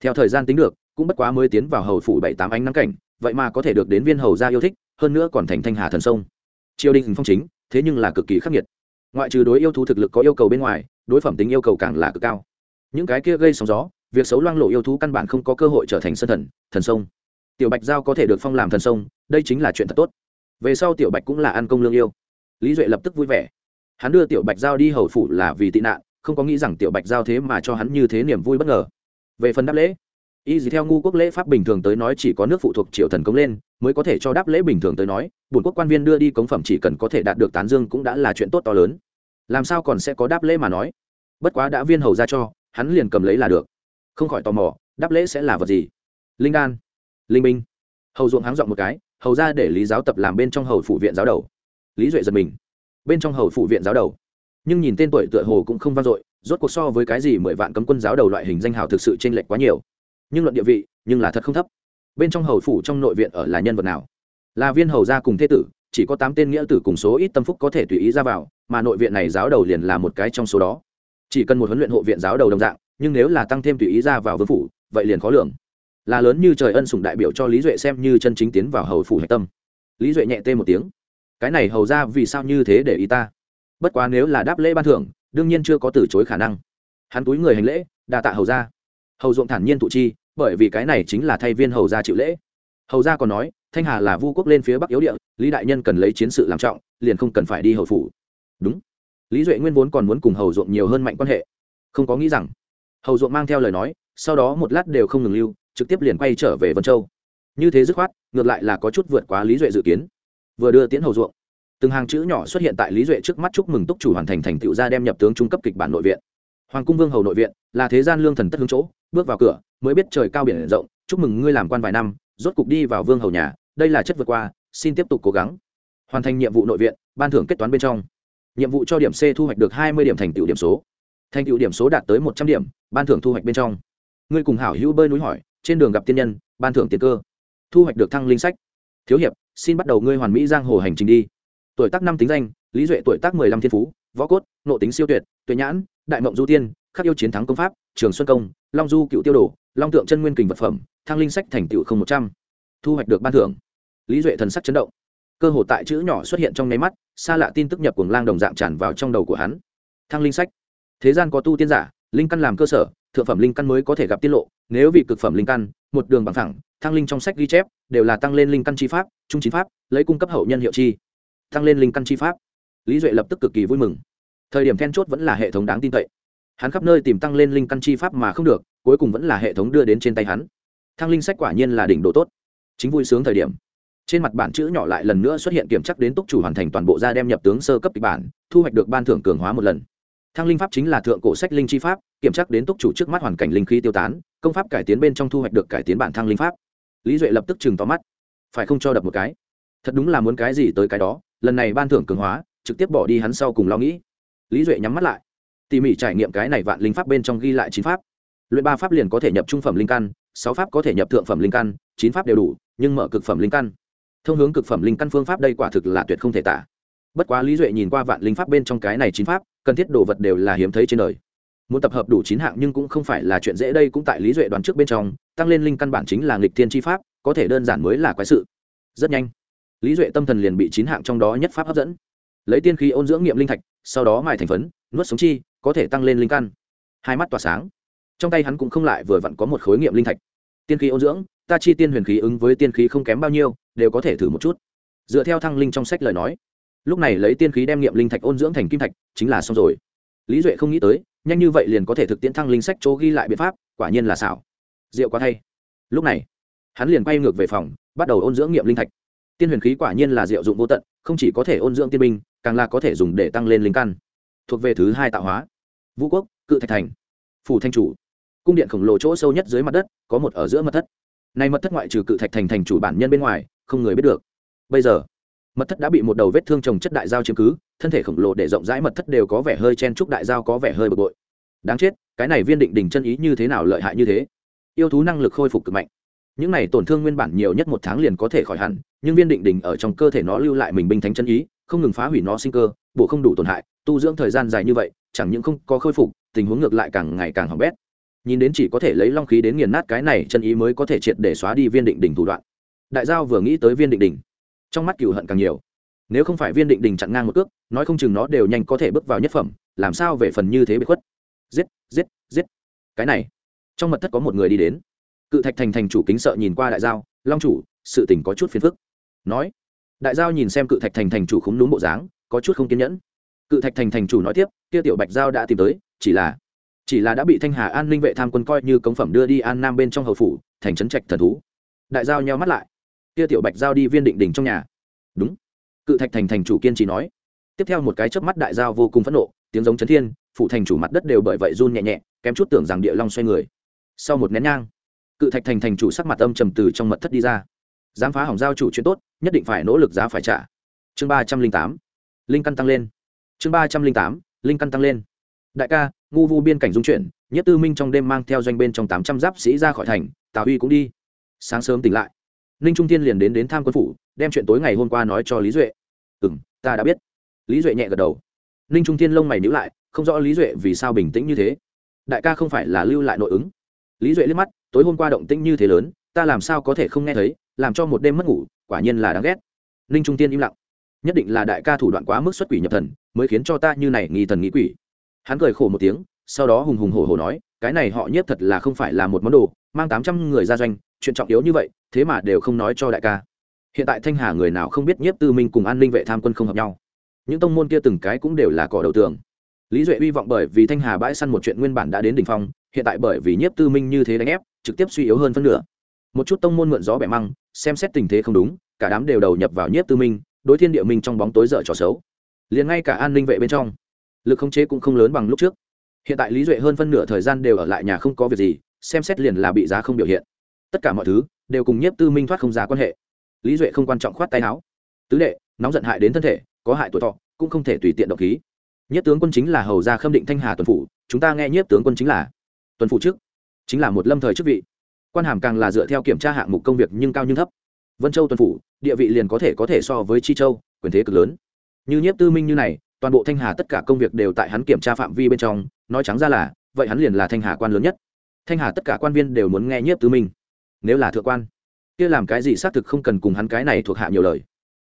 Theo thời gian tính được, cũng bất quá mới tiến vào hầu phủ bảy tám ánh nắng cảnh, vậy mà có thể được đến viên hầu gia yêu thích, hơn nữa còn thành thanh hà thần sông. Triều đình phong chính, thế nhưng là cực kỳ khắc nghiệt. Ngoại trừ đối yêu thú thực lực có yêu cầu bên ngoài, đối phẩm tính yêu cầu càng là cực cao. Những cái kia gây sóng gió, việc xấu loang lộ yêu thú căn bản không có cơ hội trở thành sân thần thần sông tiểu bạch giao có thể được phong làm thần sông, đây chính là chuyện thật tốt. Về sau tiểu bạch cũng là ăn công lương yêu. Lý duệ lập tức vui vẻ. Hắn đưa tiểu bạch giao đi hầu phủ là vì tị nạn, không có nghĩ rằng tiểu bạch giao thế mà cho hắn như thế niềm vui bất ngờ. Về phần đáp lễ, y gì theo ngu quốc lễ pháp bình thường tới nói chỉ có nước phụ thuộc triều thần cống lên, mới có thể cho đáp lễ bình thường tới nói, bổn quốc quan viên đưa đi cống phẩm chỉ cần có thể đạt được tán dương cũng đã là chuyện tốt to lớn. Làm sao còn sẽ có đáp lễ mà nói? Bất quá đã viên hầu ra cho, hắn liền cầm lấy là được. Không khỏi tò mò, đáp lễ sẽ là vật gì? Linh đan linh binh. Hầu ruộng háng dọn một cái, hầu ra để lý giáo tập làm bên trong hầu phủ viện giáo đầu. Lý duệ giật mình. Bên trong hầu phủ viện giáo đầu. Nhưng nhìn tên tuổi tựa hồ cũng không vang dội, rốt cuộc so với cái gì mười vạn cấm quân giáo đầu loại hình danh hào thực sự t r ê n lệch quá nhiều. Nhưng luận địa vị, nhưng là thật không thấp. Bên trong hầu phủ trong nội viện ở là nhân vật nào? Là viên hầu gia cùng thế tử, chỉ có tám tên nghĩa tử cùng số ít tâm phúc có thể tùy ý ra vào, mà nội viện này giáo đầu liền là một cái trong số đó. Chỉ cần một huấn luyện hộ viện giáo đầu đồng dạng, nhưng nếu là tăng thêm tùy ý ra vào vương phủ, vậy liền khó lường là lớn như trời ân sủng đại biểu cho lý duệ xem như chân chính tiến vào hầu phủ hạch tâm. Lý duệ nhẹ tê một tiếng. Cái này hầu ra vì sao như thế để ý ta? Bất quá nếu là đáp lễ ban thưởng, đương nhiên chưa có từ chối khả năng. Hắn túi người hành lễ, đa tạ hầu ra. Hầu ruộng thản nhiên tụ chi, bởi vì cái này chính là thay viên hầu gia chịu lễ. Hầu gia còn nói, thanh hà là vu quốc lên phía bắc yếu địa, lý đại nhân cần lấy chiến sự làm trọng, liền không cần phải đi hầu phủ. Đúng. Lý duệ nguyên vốn còn muốn cùng hầu ruộng nhiều hơn mạnh quan hệ. Không có nghĩ rằng, hầu ruộng mang theo lời nói, sau đó một lát đều không ngừng lưu trực tiếp liền quay trở về vân châu. Như thế dứt khoát, ngược lại là có chút vượt quá lý duệ dự kiến. Vừa đưa tiến hầu ruộng, từng hàng chữ nhỏ xuất hiện tại lý duệ trước mắt chúc mừng túc chủ hoàn thành thành tựu gia đem nhập tướng trung cấp kịch bản nội viện. Hoàng cung vương hầu nội viện, là thế gian lương thần tất hướng chỗ, bước vào cửa, mới biết trời cao biển rộng, chúc mừng ngươi làm quan vài năm, rốt cục đi vào vương hầu nhà, đây là chất vượt qua, xin tiếp tục cố gắng. Hoàn thành nhiệm vụ nội viện, ban thưởng kết toán bên trong. Nhiệm vụ cho điểm c thu hoạch được hai mươi điểm thành tựu điểm số. Thành tựu điểm số đạt tới một trăm điểm, ban thưởng thu hoạch bên trong. Ngươi cùng hảo hữu bơi núi hỏi trên đường gặp tiên nhân, ban thưởng tiền cơ. Thu hoạch được thăng linh sách. Thiếu hiệp, xin bắt đầu ngươi hoàn mỹ giang hồ hành trình đi. Tuổi tác năm tính danh, lý duệ tuổi tác mười lăm thiên phú, võ cốt, nộ tính siêu tuyệt, tuệ nhãn, đại mộng du tiên, khắc yêu chiến thắng công pháp, trường xuân công, long du cựu tiêu đồ, long tượng chân nguyên kình vật phẩm, thăng linh sách thành tựu không một trăm. Thu hoạch được ban thưởng. Lý duệ thần sắc chấn động. Cơ hồ tại chữ nhỏ xuất hiện trong nháy mắt, xa lạ tin tức nhập cuồng lang đồng dạng tràn vào trong đầu của hắn. Thăng linh sách. Thế gian có tu tiên giả, linh căn làm cơ sở thượng phẩm linh căn mới có thể gặp tiết lộ, nếu vì cực phẩm linh căn, một đường bằng thẳng, thăng linh trong sách ghi chép, đều là tăng lên linh căn chi pháp, trung chính pháp, lấy cung cấp hậu nhân hiệu chi. Tăng lên linh căn chi pháp. Lý duệ lập tức cực kỳ vui mừng. Thời điểm then chốt vẫn là hệ thống đáng tin cậy. Hắn khắp nơi tìm tăng lên linh căn chi pháp mà không được, cuối cùng vẫn là hệ thống đưa đến trên tay hắn. Thăng linh sách quả nhiên là đỉnh độ tốt. Chính vui sướng thời điểm. Trên mặt bản chữ nhỏ lại lần nữa xuất hiện kiểm chắc đến túc chủ hoàn thành toàn bộ gia đem nhập tướng sơ cấp kịch bản, thu hoạch được ban thưởng cường hóa một lần thăng linh pháp chính là thượng cổ sách linh chi pháp, kiểm tra đến túc chủ trước mắt hoàn cảnh linh khí tiêu tán, công pháp cải tiến bên trong thu hoạch được cải tiến bản thăng linh pháp. Lý duệ lập tức chừng tóm mắt. Phải không cho đập một cái? Thật đúng là muốn cái gì tới cái đó, lần này ban thưởng cường hóa, trực tiếp bỏ đi hắn sau cùng lo nghĩ. Lý duệ nhắm mắt lại. Tỉ mỉ trải nghiệm cái này vạn linh pháp bên trong ghi lại chín pháp. Luyện ba pháp liền có thể nhập trung phẩm linh căn, sáu pháp có thể nhập thượng phẩm linh căn, chín pháp đều đủ, nhưng mở cực phẩm linh căn. Thông hướng cực phẩm linh căn phương pháp đây quả thực là tuyệt không thể tả bất quá lý duệ nhìn qua vạn linh pháp bên trong cái này chín pháp, cần thiết đồ vật đều là hiếm thấy trên đời. Muốn tập hợp đủ chín hạng nhưng cũng không phải là chuyện dễ, đây cũng tại lý duệ đoán trước bên trong, tăng lên linh căn bản chính là nghịch thiên chi pháp, có thể đơn giản mới là quái sự. Rất nhanh, lý duệ tâm thần liền bị chín hạng trong đó nhất pháp hấp dẫn. Lấy tiên khí ôn dưỡng nghiệm linh thạch, sau đó mài thành phấn, nuốt sống chi, có thể tăng lên linh căn. Hai mắt tỏa sáng. Trong tay hắn cũng không lại vừa vặn có một khối nghiệm linh thạch. Tiên khí ôn dưỡng, ta chi tiên huyền khí ứng với tiên khí không kém bao nhiêu, đều có thể thử một chút. Dựa theo thăng linh trong sách lời nói lúc này lấy tiên khí đem nghiệm linh thạch ôn dưỡng thành kim thạch, chính là xong rồi. Lý duệ không nghĩ tới, nhanh như vậy liền có thể thực tiễn thăng linh sách chỗ ghi lại biện pháp, quả nhiên là xảo. Rượu quá thay. Lúc này, hắn liền quay ngược về phòng, bắt đầu ôn dưỡng nghiệm linh thạch. Tiên huyền khí quả nhiên là diệu dụng vô tận, không chỉ có thể ôn dưỡng tiên binh, càng là có thể dùng để tăng lên linh căn. Thuộc về thứ hai tạo hóa. Vũ quốc, cự thạch thành. Phủ thanh chủ. Cung điện khổng lồ chỗ sâu nhất dưới mặt đất, có một ở giữa mật thất. Nay mật thất ngoại trừ cự thạch thành thành chủ bản nhân bên ngoài, không người biết được. Bây giờ mật thất đã bị một đầu vết thương trồng chất đại giao chiếm cứ, thân thể khổng lồ để rộng rãi mật thất đều có vẻ hơi chen trúc đại giao có vẻ hơi bực bội. Đáng chết, cái này viên định đình chân ý như thế nào lợi hại như thế? Yêu thú năng lực khôi phục cực mạnh. Những này tổn thương nguyên bản nhiều nhất một tháng liền có thể khỏi hẳn, nhưng viên định đình ở trong cơ thể nó lưu lại mình binh thánh chân ý, không ngừng phá hủy nó sinh cơ bộ không đủ tổn hại, tu dưỡng thời gian dài như vậy, chẳng những không có khôi phục, tình huống ngược lại càng ngày càng hỏng bét. Nhìn đến chỉ có thể lấy long khí đến nghiền nát cái này chân ý mới có thể triệt để xóa đi viên định đình thủ đoạn. Đại giao vừa nghĩ tới viên định đình trong mắt cựu hận càng nhiều. Nếu không phải viên định đình chặn ngang một cước, nói không chừng nó đều nhanh có thể bước vào nhất phẩm, làm sao về phần như thế bị khuất? Giết giết giết. Cái này, trong mật thất có một người đi đến. Cự thạch thành thành chủ kính sợ nhìn qua đại giao, long chủ, sự tình có chút phiền phức. Nói. Đại giao nhìn xem cự thạch thành thành chủ khúng đúng bộ dáng, có chút không kiên nhẫn. Cự thạch thành thành chủ nói tiếp, kia tiểu bạch giao đã tìm tới, chỉ là chỉ là đã bị thanh hà an ninh vệ tham quân coi như cống phẩm đưa đi an nam bên trong hầu phủ, thành trấn trạch thần thú. Đại giao nhau mắt lại kia tiểu bạch giao đi viên định đình trong nhà. Đúng. Cự thạch thành thành chủ kiên trì nói. Tiếp theo một cái chớp mắt đại giao vô cùng phẫn nộ, tiếng giống chấn thiên phụ thành chủ mặt đất đều bởi vậy run nhẹ nhẹ, kém chút tưởng rằng địa long xoay người. Sau một nén nhang, cự thạch thành thành chủ sắc mặt âm trầm từ trong mật thất đi ra. Dám phá hỏng giao chủ chuyện tốt, nhất định phải nỗ lực giá phải trả. Chương ba trăm linh tám, linh căn tăng lên. Chương ba trăm linh tám, linh căn tăng lên. Đại ca, ngu vu biên cảnh dung chuyển, nhất tư minh trong đêm mang theo doanh bên trong tám trăm giáp sĩ ra khỏi thành, tào huy cũng đi. Sáng sớm tỉnh lại ninh trung tiên liền đến đến tham quân phủ, đem chuyện tối ngày hôm qua nói cho lý duệ. Ừ m ta đã biết. Lý duệ nhẹ gật đầu. Ninh trung tiên lông mày nhữ lại, không rõ lý duệ vì sao bình tĩnh như thế. Đại ca không phải là lưu lại nội ứng? Lý duệ liếc mắt, tối hôm qua động tĩnh như thế lớn, ta làm sao có thể không nghe thấy, làm cho một đêm mất ngủ, quả nhiên là đáng ghét. Ninh trung tiên im lặng. Nhất định là đại ca thủ đoạn quá mức xuất quỷ nhập thần, mới khiến cho ta như này nghi thần nghĩ quỷ. Hắn cười khổ một tiếng, sau đó hùng hùng hổ hổ nói, cái này họ nhiếp thật là không phải là một món đồ, mang tám trăm người ra doanh chuyện trọng yếu như vậy, thế mà đều không nói cho đại ca. Hiện tại thanh hà người nào không biết nhiếp tư minh cùng an ninh vệ tham quân không hợp nhau. Những tông môn kia từng cái cũng đều là cỏ đầu tường. Lý duệ hy vọng bởi vì thanh hà bãi săn một chuyện nguyên bản đã đến đ ỉ n h phong, hiện tại bởi vì nhiếp tư minh như thế đánh ép, trực tiếp suy yếu hơn phân nửa. Một chút tông môn mượn gió bẻ măng, xem xét tình thế không đúng, cả đám đều đầu nhập vào nhiếp tư minh, đối thiên địa minh trong bóng tối dở trò xấu. Liền ngay cả an ninh vệ bên trong, lực khống chế cũng không lớn bằng lúc trước. Hiện tại lý duệ hơn phân nửa thời gian đều ở lại nhà không có việc gì, xem xét liền là bị giá không biểu hiện tất cả mọi thứ đều cùng nhiếp tư minh thoát không ra quan hệ. Lý duệ không quan trọng khoát tay áo. Tứ đệ, nóng giận hại đến thân thể, có hại tuổi thọ, cũng không thể tùy tiện độc khí. Nhất tướng quân chính là hầu gia khâm định thanh hà tuần phủ, chúng ta nghe nhất tướng quân chính là tuần phủ trước, chính là một lâm thời chức vị. Quan hàm càng là dựa theo kiểm tra hạng mục công việc nhưng cao nhưng thấp. Vân châu tuần phủ, địa vị liền có thể có thể so với chi châu, quyền thế cực lớn. Như nhiếp tư minh như này, toàn bộ thanh hà tất cả công việc đều tại hắn kiểm tra phạm vi bên trong, nói trắng ra là, vậy hắn liền là thanh hà quan lớn nhất. Thanh hà tất cả quan viên đều muốn nghe nhiếp tư minh nếu là thượng quan, kia làm cái gì xác thực không cần cùng hắn cái này thuộc hạ nhiều lời.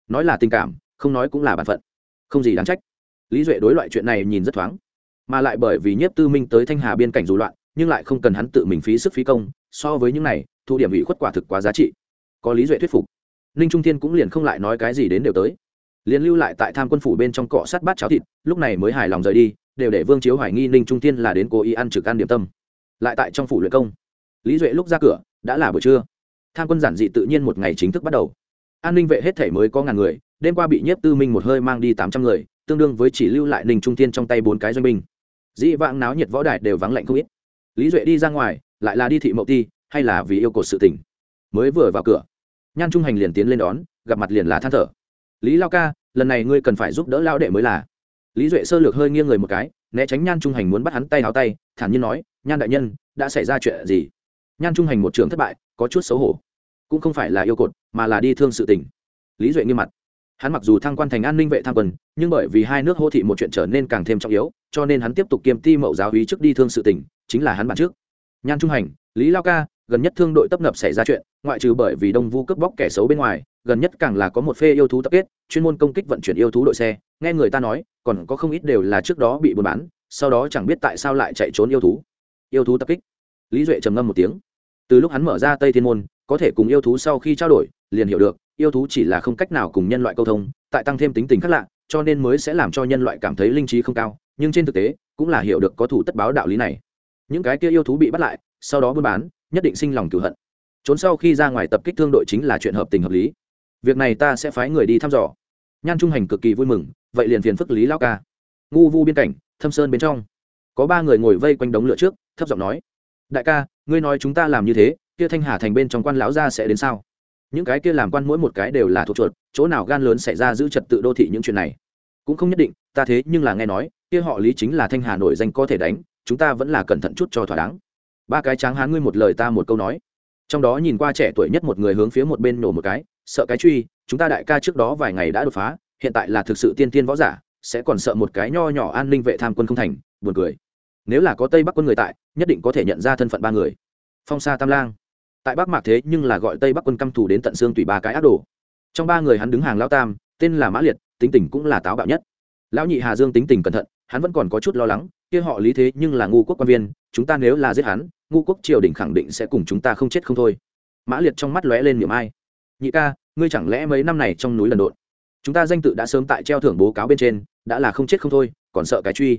Nói là tình cảm, không nói cũng là bản phận. Không gì đáng trách. Lý duệ đối loại chuyện này nhìn rất thoáng, mà lại bởi vì nhiếp tư minh tới thanh hà biên cảnh dù loạn, nhưng lại không cần hắn tự mình phí sức phí công, so với những này, thu điểm ủy khuất quả thực quá giá trị. Có lý duệ thuyết phục, ninh trung thiên cũng liền không lại nói cái gì đến đều tới. Liền lưu lại tại tham quân phủ bên trong cọ sắt bát cháo thịt, lúc này mới hài lòng rời đi, đều để vương chiếu hoài nghi ninh trung thiên là đến cố ý ăn trực ăn điểm tâm. Lại tại trong phủ luyện công, lý duệ lúc ra cửa đã là buổi trưa. Tham quân giản dị tự nhiên một ngày chính thức bắt đầu. An ninh vệ hết thể mới có ngàn người, đêm qua bị nhiếp tư minh một hơi mang đi tám trăm người, tương đương với chỉ lưu lại ninh trung tiên trong tay bốn cái doanh binh. Dĩ vãng náo nhiệt võ đài đều vắng lạnh không ít. Lý duệ đi ra ngoài, lại là đi thị mậu ti, hay là vì yêu cầu sự tỉnh mới vừa vào cửa, nhan trung hành liền tiến lên đón, gặp mặt liền là than thở. Lý lao ca, lần này ngươi cần phải giúp đỡ lao đệ mới là. Lý duệ sơ lược hơi nghiêng người một cái, né tránh nhan trung hành muốn bắt hắn tay áo tay, thản nhiên nói, nhan đại nhân, đã xảy ra chuyện gì? Nhan trung hành một trường thất bại, có chút xấu hổ. Cũng không phải là yêu cột, mà là đi thương sự tình. Lý duệ nghiêm mặt. Hắn mặc dù thăng quan thành an ninh vệ tham quân, nhưng bởi vì hai nước hô thị một chuyện trở nên càng thêm trọng yếu, cho nên hắn tiếp tục kiêm ti mậu giáo hí trước đi thương sự tỉnh chính là hắn bản trước. Nhan trung hành, lý lao ca, gần nhất thương đội tấp nập xảy ra chuyện, ngoại trừ bởi vì đông vu cướp bóc kẻ xấu bên ngoài, gần nhất càng là có một phê yêu thú tập kết, chuyên môn công kích vận chuyển yêu thú đội xe. Nghe người ta nói, còn có không ít đều là trước đó bị buôn bán, sau đó chẳng biết tại sao lại chạy trốn yêu thú. Yêu thú tập kích. Lý duệ trầm ngâm một tiếng từ lúc hắn mở ra tây thiên môn, có thể cùng yêu thú sau khi trao đổi, liền hiểu được, yêu thú chỉ là không cách nào cùng nhân loại câu thông, tại tăng thêm tính tình khác lạ, cho nên mới sẽ làm cho nhân loại cảm thấy linh trí không cao, nhưng trên thực tế, cũng là hiểu được có thủ tất báo đạo lý này. Những cái kia yêu thú bị bắt lại, sau đó buôn bán, nhất định sinh lòng cửu hận. Trốn sau khi ra ngoài tập kích thương đội chính là chuyện hợp tình hợp lý. Việc này ta sẽ phái người đi thăm dò. Nhan trung hành cực kỳ vui mừng, vậy liền phiền phức lý lao ca. Ngu vu biên cảnh, thâm sơn bên trong. Có ba người ngồi vây quanh đống lửa trước, thấp giọng nói đại ca, ngươi nói chúng ta làm như thế, kia thanh hà thành bên trong quan lão gia sẽ đến sao? Những cái kia làm quan mỗi một cái đều là thuộc chuột, chỗ nào gan lớn xảy ra giữ trật tự đô thị những chuyện này? Cũng không nhất định, ta thế nhưng là nghe nói, kia họ lý chính là thanh hà nổi danh có thể đánh, chúng ta vẫn là cẩn thận chút cho thỏa đáng. Ba cái tráng hán ngươi một lời ta một câu nói. Trong đó nhìn qua trẻ tuổi nhất một người hướng phía một bên nổ một cái, sợ cái truy, chúng ta đại ca trước đó vài ngày đã đột phá, hiện tại là thực sự tiên tiên võ giả, sẽ còn sợ một cái nho nhỏ an ninh vệ tham quân không thành, buồn cười nếu là có tây bắc quân người tại nhất định có thể nhận ra thân phận ba người phong sa tam lang tại bắc mạc thế nhưng là gọi tây bắc quân căm thù đến tận xương tùy ba cái ác đồ trong ba người hắn đứng hàng lao tam tên là mã liệt tính tình cũng là táo bạo nhất lão nhị hà dương tính tình cẩn thận hắn vẫn còn có chút lo lắng kia họ lý thế nhưng là ngu quốc quan viên chúng ta nếu là giết hắn ngu quốc triều đình khẳng định sẽ cùng chúng ta không chết không thôi mã liệt trong mắt lóe lên niềm ai nhị ca ngươi chẳng lẽ mấy năm này trong núi lần độn chúng ta danh tự đã sớm tại treo thưởng bố cáo bên trên đã là không chết không thôi còn sợ cái truy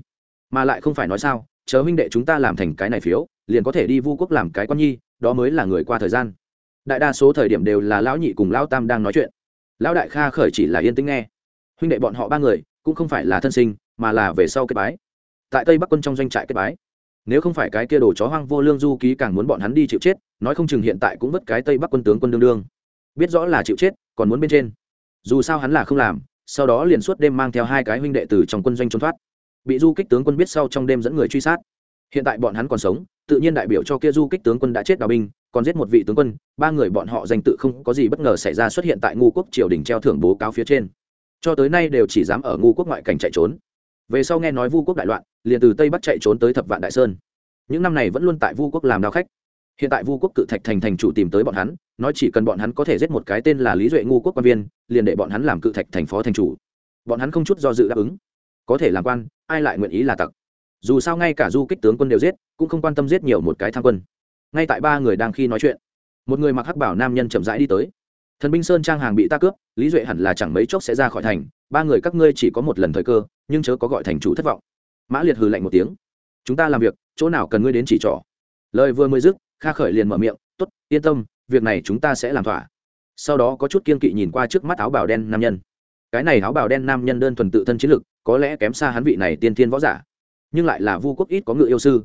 mà lại không phải nói sao chờ huynh đệ chúng ta làm thành cái này phiếu, liền có thể đi vu quốc làm cái quan nhi, đó mới là người qua thời gian. Đại đa số thời điểm đều là lão nhị cùng lão tam đang nói chuyện. Lão đại kha khởi chỉ là yên tĩnh nghe. Huynh đệ bọn họ ba người, cũng không phải là thân sinh, mà là về sau kết bái. Tại tây bắc quân trong doanh trại kết bái. Nếu không phải cái kia đồ chó hoang vô lương du ký càng muốn bọn hắn đi chịu chết, nói không chừng hiện tại cũng vất cái tây bắc quân tướng quân đương đương. Biết rõ là chịu chết, còn muốn bên trên. Dù sao hắn là không làm, sau đó liền suốt đêm mang theo hai cái huynh đệ từ trong quân doanh trốn thoát bị du kích tướng quân biết sau trong đêm dẫn người truy sát. Hiện tại bọn hắn còn sống, tự nhiên đại biểu cho kia du kích tướng quân đã chết đào binh, còn giết một vị tướng quân, ba người bọn họ danh tự không có gì bất ngờ xảy ra xuất hiện tại ngu quốc triều đình treo thưởng bố cáo phía trên. Cho tới nay đều chỉ dám ở ngu quốc ngoại cảnh chạy trốn. Về sau nghe nói vu quốc đại loạn, liền từ tây bắc chạy trốn tới thập vạn đại sơn. Những năm này vẫn luôn tại vu quốc làm đao khách. Hiện tại vu quốc cự thạch thành thành chủ tìm tới bọn hắn, nói chỉ cần bọn hắn có thể giết một cái tên là lý duệ ngu quốc quan viên, liền để bọn hắn làm cự thạch thành phó thành chủ. Bọn hắn không chút do dự đáp ứng có thể làm quan, ai lại nguyện ý là tặc? Dù sao ngay cả du kích tướng quân đều giết, cũng không quan tâm giết nhiều một cái tham quân. Ngay tại ba người đang khi nói chuyện, một người mặc hắc bảo nam nhân chậm rãi đi tới. Thần binh sơn trang hàng bị ta cướp, lý duệ hẳn là chẳng mấy chốc sẽ ra khỏi thành, ba người các ngươi chỉ có một lần thời cơ, nhưng chớ có gọi thành chủ thất vọng. Mã liệt hừ lạnh một tiếng. Chúng ta làm việc, chỗ nào cần ngươi đến chỉ trỏ. Lời vừa mới dứt, kha khởi liền mở miệng t ố t yên tâm, việc này chúng ta sẽ làm thỏa. Sau đó có chút kiên kỵ nhìn qua trước mắt áo bào đen nam nhân. Cái này áo bào đen nam nhân đơn thuần tự thân chiến lực có lẽ kém xa hắn vị này tiên thiên võ giả, nhưng lại là vu quốc ít có ngự yêu sư.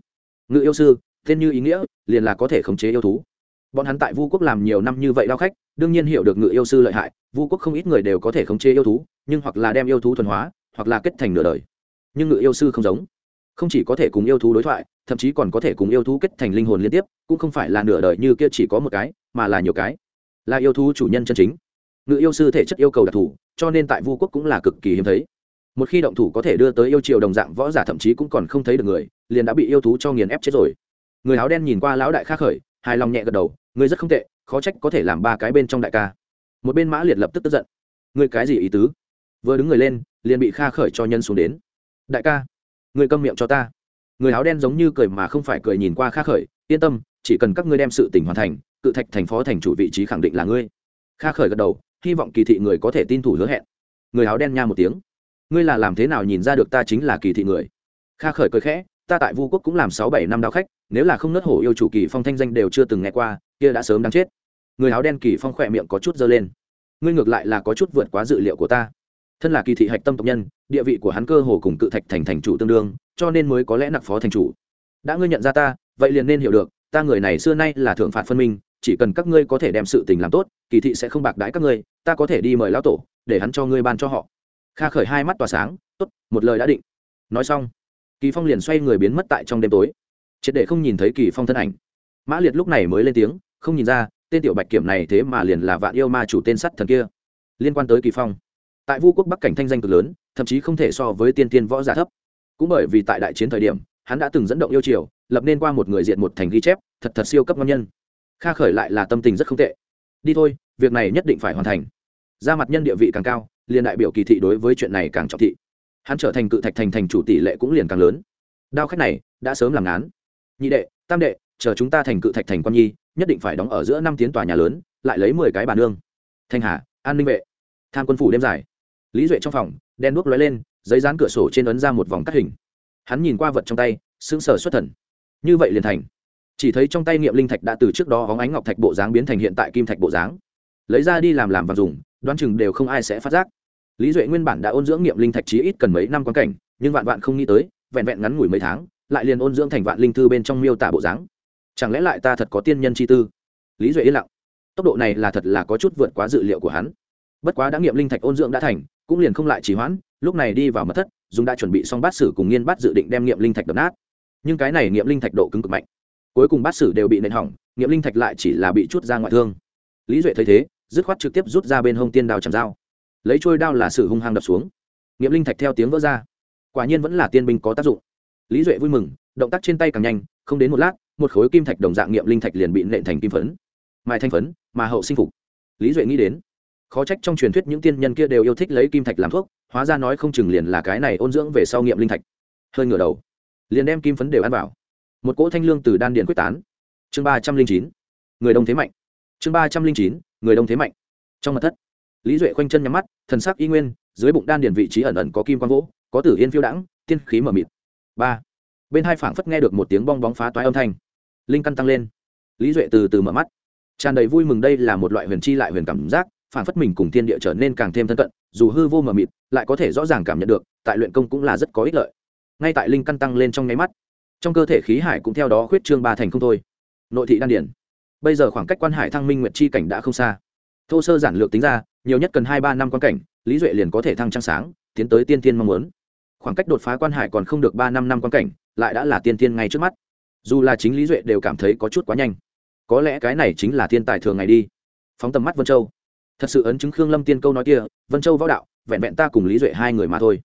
Ngự yêu sư, tên như ý nghĩa, liền là có thể khống chế yêu thú. Bọn hắn tại vu quốc làm nhiều năm như vậy đao khách, đương nhiên hiểu được ngự yêu sư lợi hại, vu quốc không ít người đều có thể khống chế yêu thú, nhưng hoặc là đem yêu thú thuần hóa, hoặc là kết thành nửa đời. Nhưng ngự yêu sư không giống. Không chỉ có thể cùng yêu thú đối thoại, thậm chí còn có thể cùng yêu thú kết thành linh hồn liên tiếp, cũng không phải là nửa đời như kia chỉ có một cái, mà là nhiều cái. Là yêu thú chủ nhân chân chính. Ngự yêu sư thể chất yêu cầu đặc thù, cho nên tại vu quốc cũng là cực kỳ hiếm thấy một khi động thủ có thể đưa tới yêu triều đồng dạng võ giả thậm chí cũng còn không thấy được người, liền đã bị yêu thú cho nghiền ép chết rồi. Người áo đen nhìn qua lão đại khắc khởi, hài lòng nhẹ gật đầu, người rất không tệ, khó trách có thể làm ba cái bên trong đại ca. Một bên mã liệt lập tức tức giận. Người cái gì ý tứ? Vừa đứng người lên, liền bị kha khởi cho nhân xuống đến. Đại ca, người câm miệng cho ta. Người áo đen giống như cười mà không phải cười nhìn qua kha khởi, yên tâm, chỉ cần các ngươi đem sự tỉnh hoàn thành, cự thạch thành phó thành chủ vị trí khẳng định là ngươi. Kha khởi gật đầu, hy vọng kỳ thị người có thể tin thủ hứa hẹn. Người áo đen nha một tiếng ngươi là làm thế nào nhìn ra được ta chính là kỳ thị người? Kha khởi cười khẽ, ta tại vu quốc cũng làm sáu bảy năm đao khách, nếu là không nớt hổ yêu chủ kỳ phong thanh danh đều chưa từng nghe qua, kia đã sớm đáng chết. Người áo đen kỳ phong khỏe miệng có chút dơ lên. Ngươi ngược lại là có chút vượt quá dự liệu của ta. Thân là kỳ thị hạch tâm tộc nhân, địa vị của hắn cơ hồ cùng cự thạch thành thành chủ tương đương, cho nên mới có lẽ nặc phó thành chủ. Đã ngươi nhận ra ta, vậy liền nên hiểu được, ta người này xưa nay là thượng phạt phân minh, chỉ cần các ngươi có thể đem sự tình làm tốt, kỳ thị sẽ không bạc đãi các ngươi, ta có thể đi mời lão tổ, để hắn cho ngươi ban cho họ kha khởi hai mắt tỏa sáng, tốt, một lời đã định. Nói xong, kỳ phong liền xoay người biến mất tại trong đêm tối. Triệt để không nhìn thấy kỳ phong thân ảnh. Mã liệt lúc này mới lên tiếng, không nhìn ra, tên tiểu bạch kiểm này thế mà liền là vạn yêu ma chủ tên sắt thần kia. Liên quan tới kỳ phong, tại vu quốc bắc cảnh thanh danh cực lớn, thậm chí không thể so với tiên tiên võ giả thấp. Cũng bởi vì tại đại chiến thời điểm, hắn đã từng dẫn động yêu triều, lập nên qua một người diện một thành ghi chép, thật thật siêu cấp ngon nhân. Kha khởi lại là tâm tình rất không tệ. Đi thôi, việc này nhất định phải hoàn thành ra mặt nhân địa vị càng cao, liền đại biểu kỳ thị đối với chuyện này càng trọng thị. Hắn trở thành cự thạch thành thành chủ tỷ lệ cũng liền càng lớn. Đao khách này đã sớm làm ngán. Nhị đệ, tam đệ, chờ chúng ta thành cự thạch thành quan nhi, nhất định phải đóng ở giữa năm tiến tòa nhà lớn, lại lấy mười cái bàn nương. Thanh hà, an ninh vệ. Tham quân phủ đêm dài. Lý duệ trong phòng, đen đuốc lóe lên, giấy dán cửa sổ trên ấn ra một vòng cắt hình. Hắn nhìn qua vật trong tay, sững sờ xuất thần. Như vậy liền thành. Chỉ thấy trong tay nghiệm linh thạch đã từ trước đó hóng ánh ngọc thạch bộ dáng biến thành hiện tại kim thạch bộ dáng lấy ra đi làm làm và dùng, đoán chừng đều không ai sẽ phát giác. Lý duệ nguyên bản đã ôn dưỡng nghiệm linh thạch chí ít cần mấy năm quan cảnh, nhưng vạn vạn không nghĩ tới, vẹn vẹn ngắn ngủi mấy tháng, lại liền ôn dưỡng thành vạn linh thư bên trong miêu tả bộ dáng. Chẳng lẽ lại ta thật có tiên nhân chi tư? Lý duệ yên lặng. Tốc độ này là thật là có chút vượt quá dự liệu của hắn. Bất quá đã nghiệm linh thạch ôn dưỡng đã thành, cũng liền không lại trì hoãn, lúc này đi vào mật thất, dùng đã chuẩn bị xong bát sử cùng nghiên bát dự định đem nghiệm linh thạch đập nát. Nhưng cái này nghiệm linh thạch độ cứng cực mạnh. Cuối cùng bát sử đều bị nện hỏng, nghiệm linh thạch lại chỉ là bị chút ra ngoại thương. Lý duệ thấy thế dứt khoát trực tiếp rút ra bên hông tiên đào chạm dao. Lấy trôi đao là sử hung hăng đập xuống. Nghiệm linh thạch theo tiếng vỡ ra. Quả nhiên vẫn là tiên binh có tác dụng. Lý duệ vui mừng, động tác trên tay càng nhanh, không đến một lát, một khối kim thạch đồng dạng nghiệm linh thạch liền bị nện thành kim phấn. Mài thanh phấn, mà hậu sinh phục. Lý duệ nghĩ đến, khó trách trong truyền thuyết những tiên nhân kia đều yêu thích lấy kim thạch làm thuốc, hóa ra nói không chừng liền là cái này ôn dưỡng về sau nghiệm linh thạch. Hơi ngửa đầu, liền đem kim phấn đều ăn vào. Một cỗ thanh lương từ đan điện quyết tán. Chương ba trăm linh chín, người đông thế mạnh. Chương ba trăm linh chín người đông thế mạnh. Trong mặt thất, lý duệ khoanh chân nhắm mắt, thần sắc y nguyên, dưới bụng đan điền vị trí ẩn ẩn có kim quang vỗ, có tử yên phiêu đãng, tiên khí mờ mịt. Ba, bên hai phảng phất nghe được một tiếng bong bóng phá toái âm thanh. Linh căn tăng lên. Lý duệ từ từ mở mắt. Tràn đầy vui mừng đây là một loại huyền chi lại huyền cảm giác, phảng phất mình cùng thiên địa trở nên càng thêm thân cận, dù hư vô mờ mịt, lại có thể rõ ràng cảm nhận được, tại luyện công cũng là rất có ích lợi. Ngay tại linh căn tăng lên trong nháy mắt, trong cơ thể khí hải cũng theo đó khuyết trương ba thành không thôi. Nội thị đan điển bây giờ khoảng cách quan hải thăng minh nguyệt chi cảnh đã không xa. Thô sơ giản lược tính ra, nhiều nhất cần hai ba năm quan cảnh, lý duệ liền có thể thăng trăng sáng, tiến tới tiên tiên mong muốn. Khoảng cách đột phá quan hải còn không được ba năm năm quan cảnh, lại đã là tiên tiên ngay trước mắt. Dù là chính lý duệ đều cảm thấy có chút quá nhanh. Có lẽ cái này chính là thiên tài thường ngày đi. Phóng tầm mắt vân châu. Thật sự ấn chứng khương lâm tiên câu nói kia, vân châu võ đạo, vẹn vẹn ta cùng lý duệ hai người mà thôi.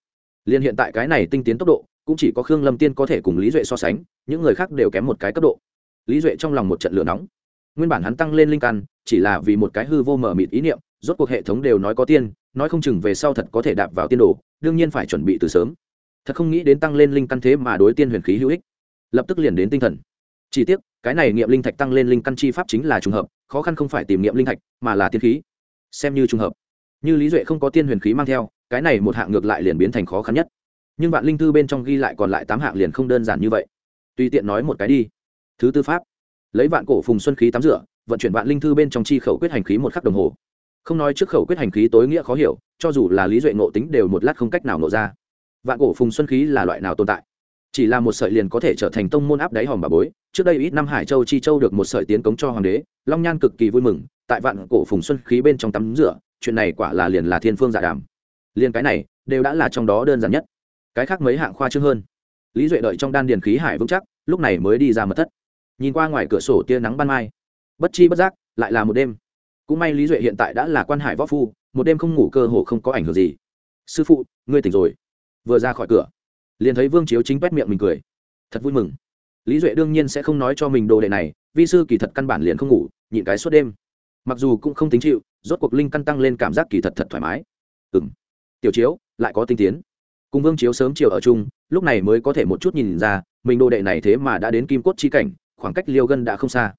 Liền hiện tại cái này tinh tiến tốc độ, cũng chỉ có khương lâm tiên có thể cùng lý duệ so sánh, những người khác đều kém một cái cấp độ. Lý duệ trong lòng một trận lửa nóng nguyên bản hắn tăng lên linh căn, chỉ là vì một cái hư vô mở mịt ý niệm, rốt cuộc hệ thống đều nói có tiên, nói không chừng về sau thật có thể đạp vào tiên đồ, đương nhiên phải chuẩn bị từ sớm. Thật không nghĩ đến tăng lên linh căn thế mà đối tiên huyền khí hữu ích. Lập tức liền đến tinh thần. Chỉ tiếc, cái này nghiệm linh thạch tăng lên linh căn chi pháp chính là trùng hợp, khó khăn không phải tìm nghiệm linh thạch, mà là tiên khí. Xem như trùng hợp. Như lý duệ không có tiên huyền khí mang theo, cái này một hạng ngược lại liền biến thành khó khăn nhất. Nhưng vạn linh thư bên trong ghi lại còn lại tám hạng liền không đơn giản như vậy. Tùy tiện nói một cái đi. Thứ tư pháp lấy vạn cổ phùng xuân khí tắm rửa, vận chuyển vạn linh thư bên trong chi khẩu quyết hành khí một khắc đồng hồ. Không nói trước khẩu quyết hành khí tối nghĩa khó hiểu, cho dù là lý duệ ngộ tính đều một lát không cách nào nộ ra. Vạn cổ phùng xuân khí là loại nào tồn tại? Chỉ là một sợi liền có thể trở thành tông môn áp đáy hòm bà bối. Trước đây ít năm hải châu chi châu được một sợi tiến cống cho hoàng đế, long nhan cực kỳ vui mừng, tại vạn cổ phùng xuân khí bên trong tắm rửa, chuyện này quả là liền là thiên phương giả đàm. Liền cái này, đều đã là trong đó đơn giản nhất. Cái khác mấy hạng khoa trương hơn. Lý duệ đợi trong đan điền khí hải vững chắc, lúc này mới đi ra mật thất nhìn qua ngoài cửa sổ tia nắng ban mai. Bất chi bất giác, lại là một đêm. Cũng may lý duệ hiện tại đã là quan hải võ phu, một đêm không ngủ cơ hồ không có ảnh hưởng gì. Sư phụ, ngươi tỉnh rồi. Vừa ra khỏi cửa, liền thấy vương chiếu chính quét miệng mình cười. Thật vui mừng. Lý duệ đương nhiên sẽ không nói cho mình đồ đệ này, vi sư kỳ thật căn bản liền không ngủ, nhịn cái suốt đêm. Mặc dù cũng không tính chịu, rốt cuộc linh căn tăng lên cảm giác kỳ thật thật thoải mái. Ừ m tiểu chiếu, lại có tinh tiến. Cùng vương chiếu sớm chiều ở chung, lúc này mới có thể một chút nhìn ra, mình đồ đệ này thế mà đã đến kim cốt chi cảnh khoảng cách liêu gân đã không xa.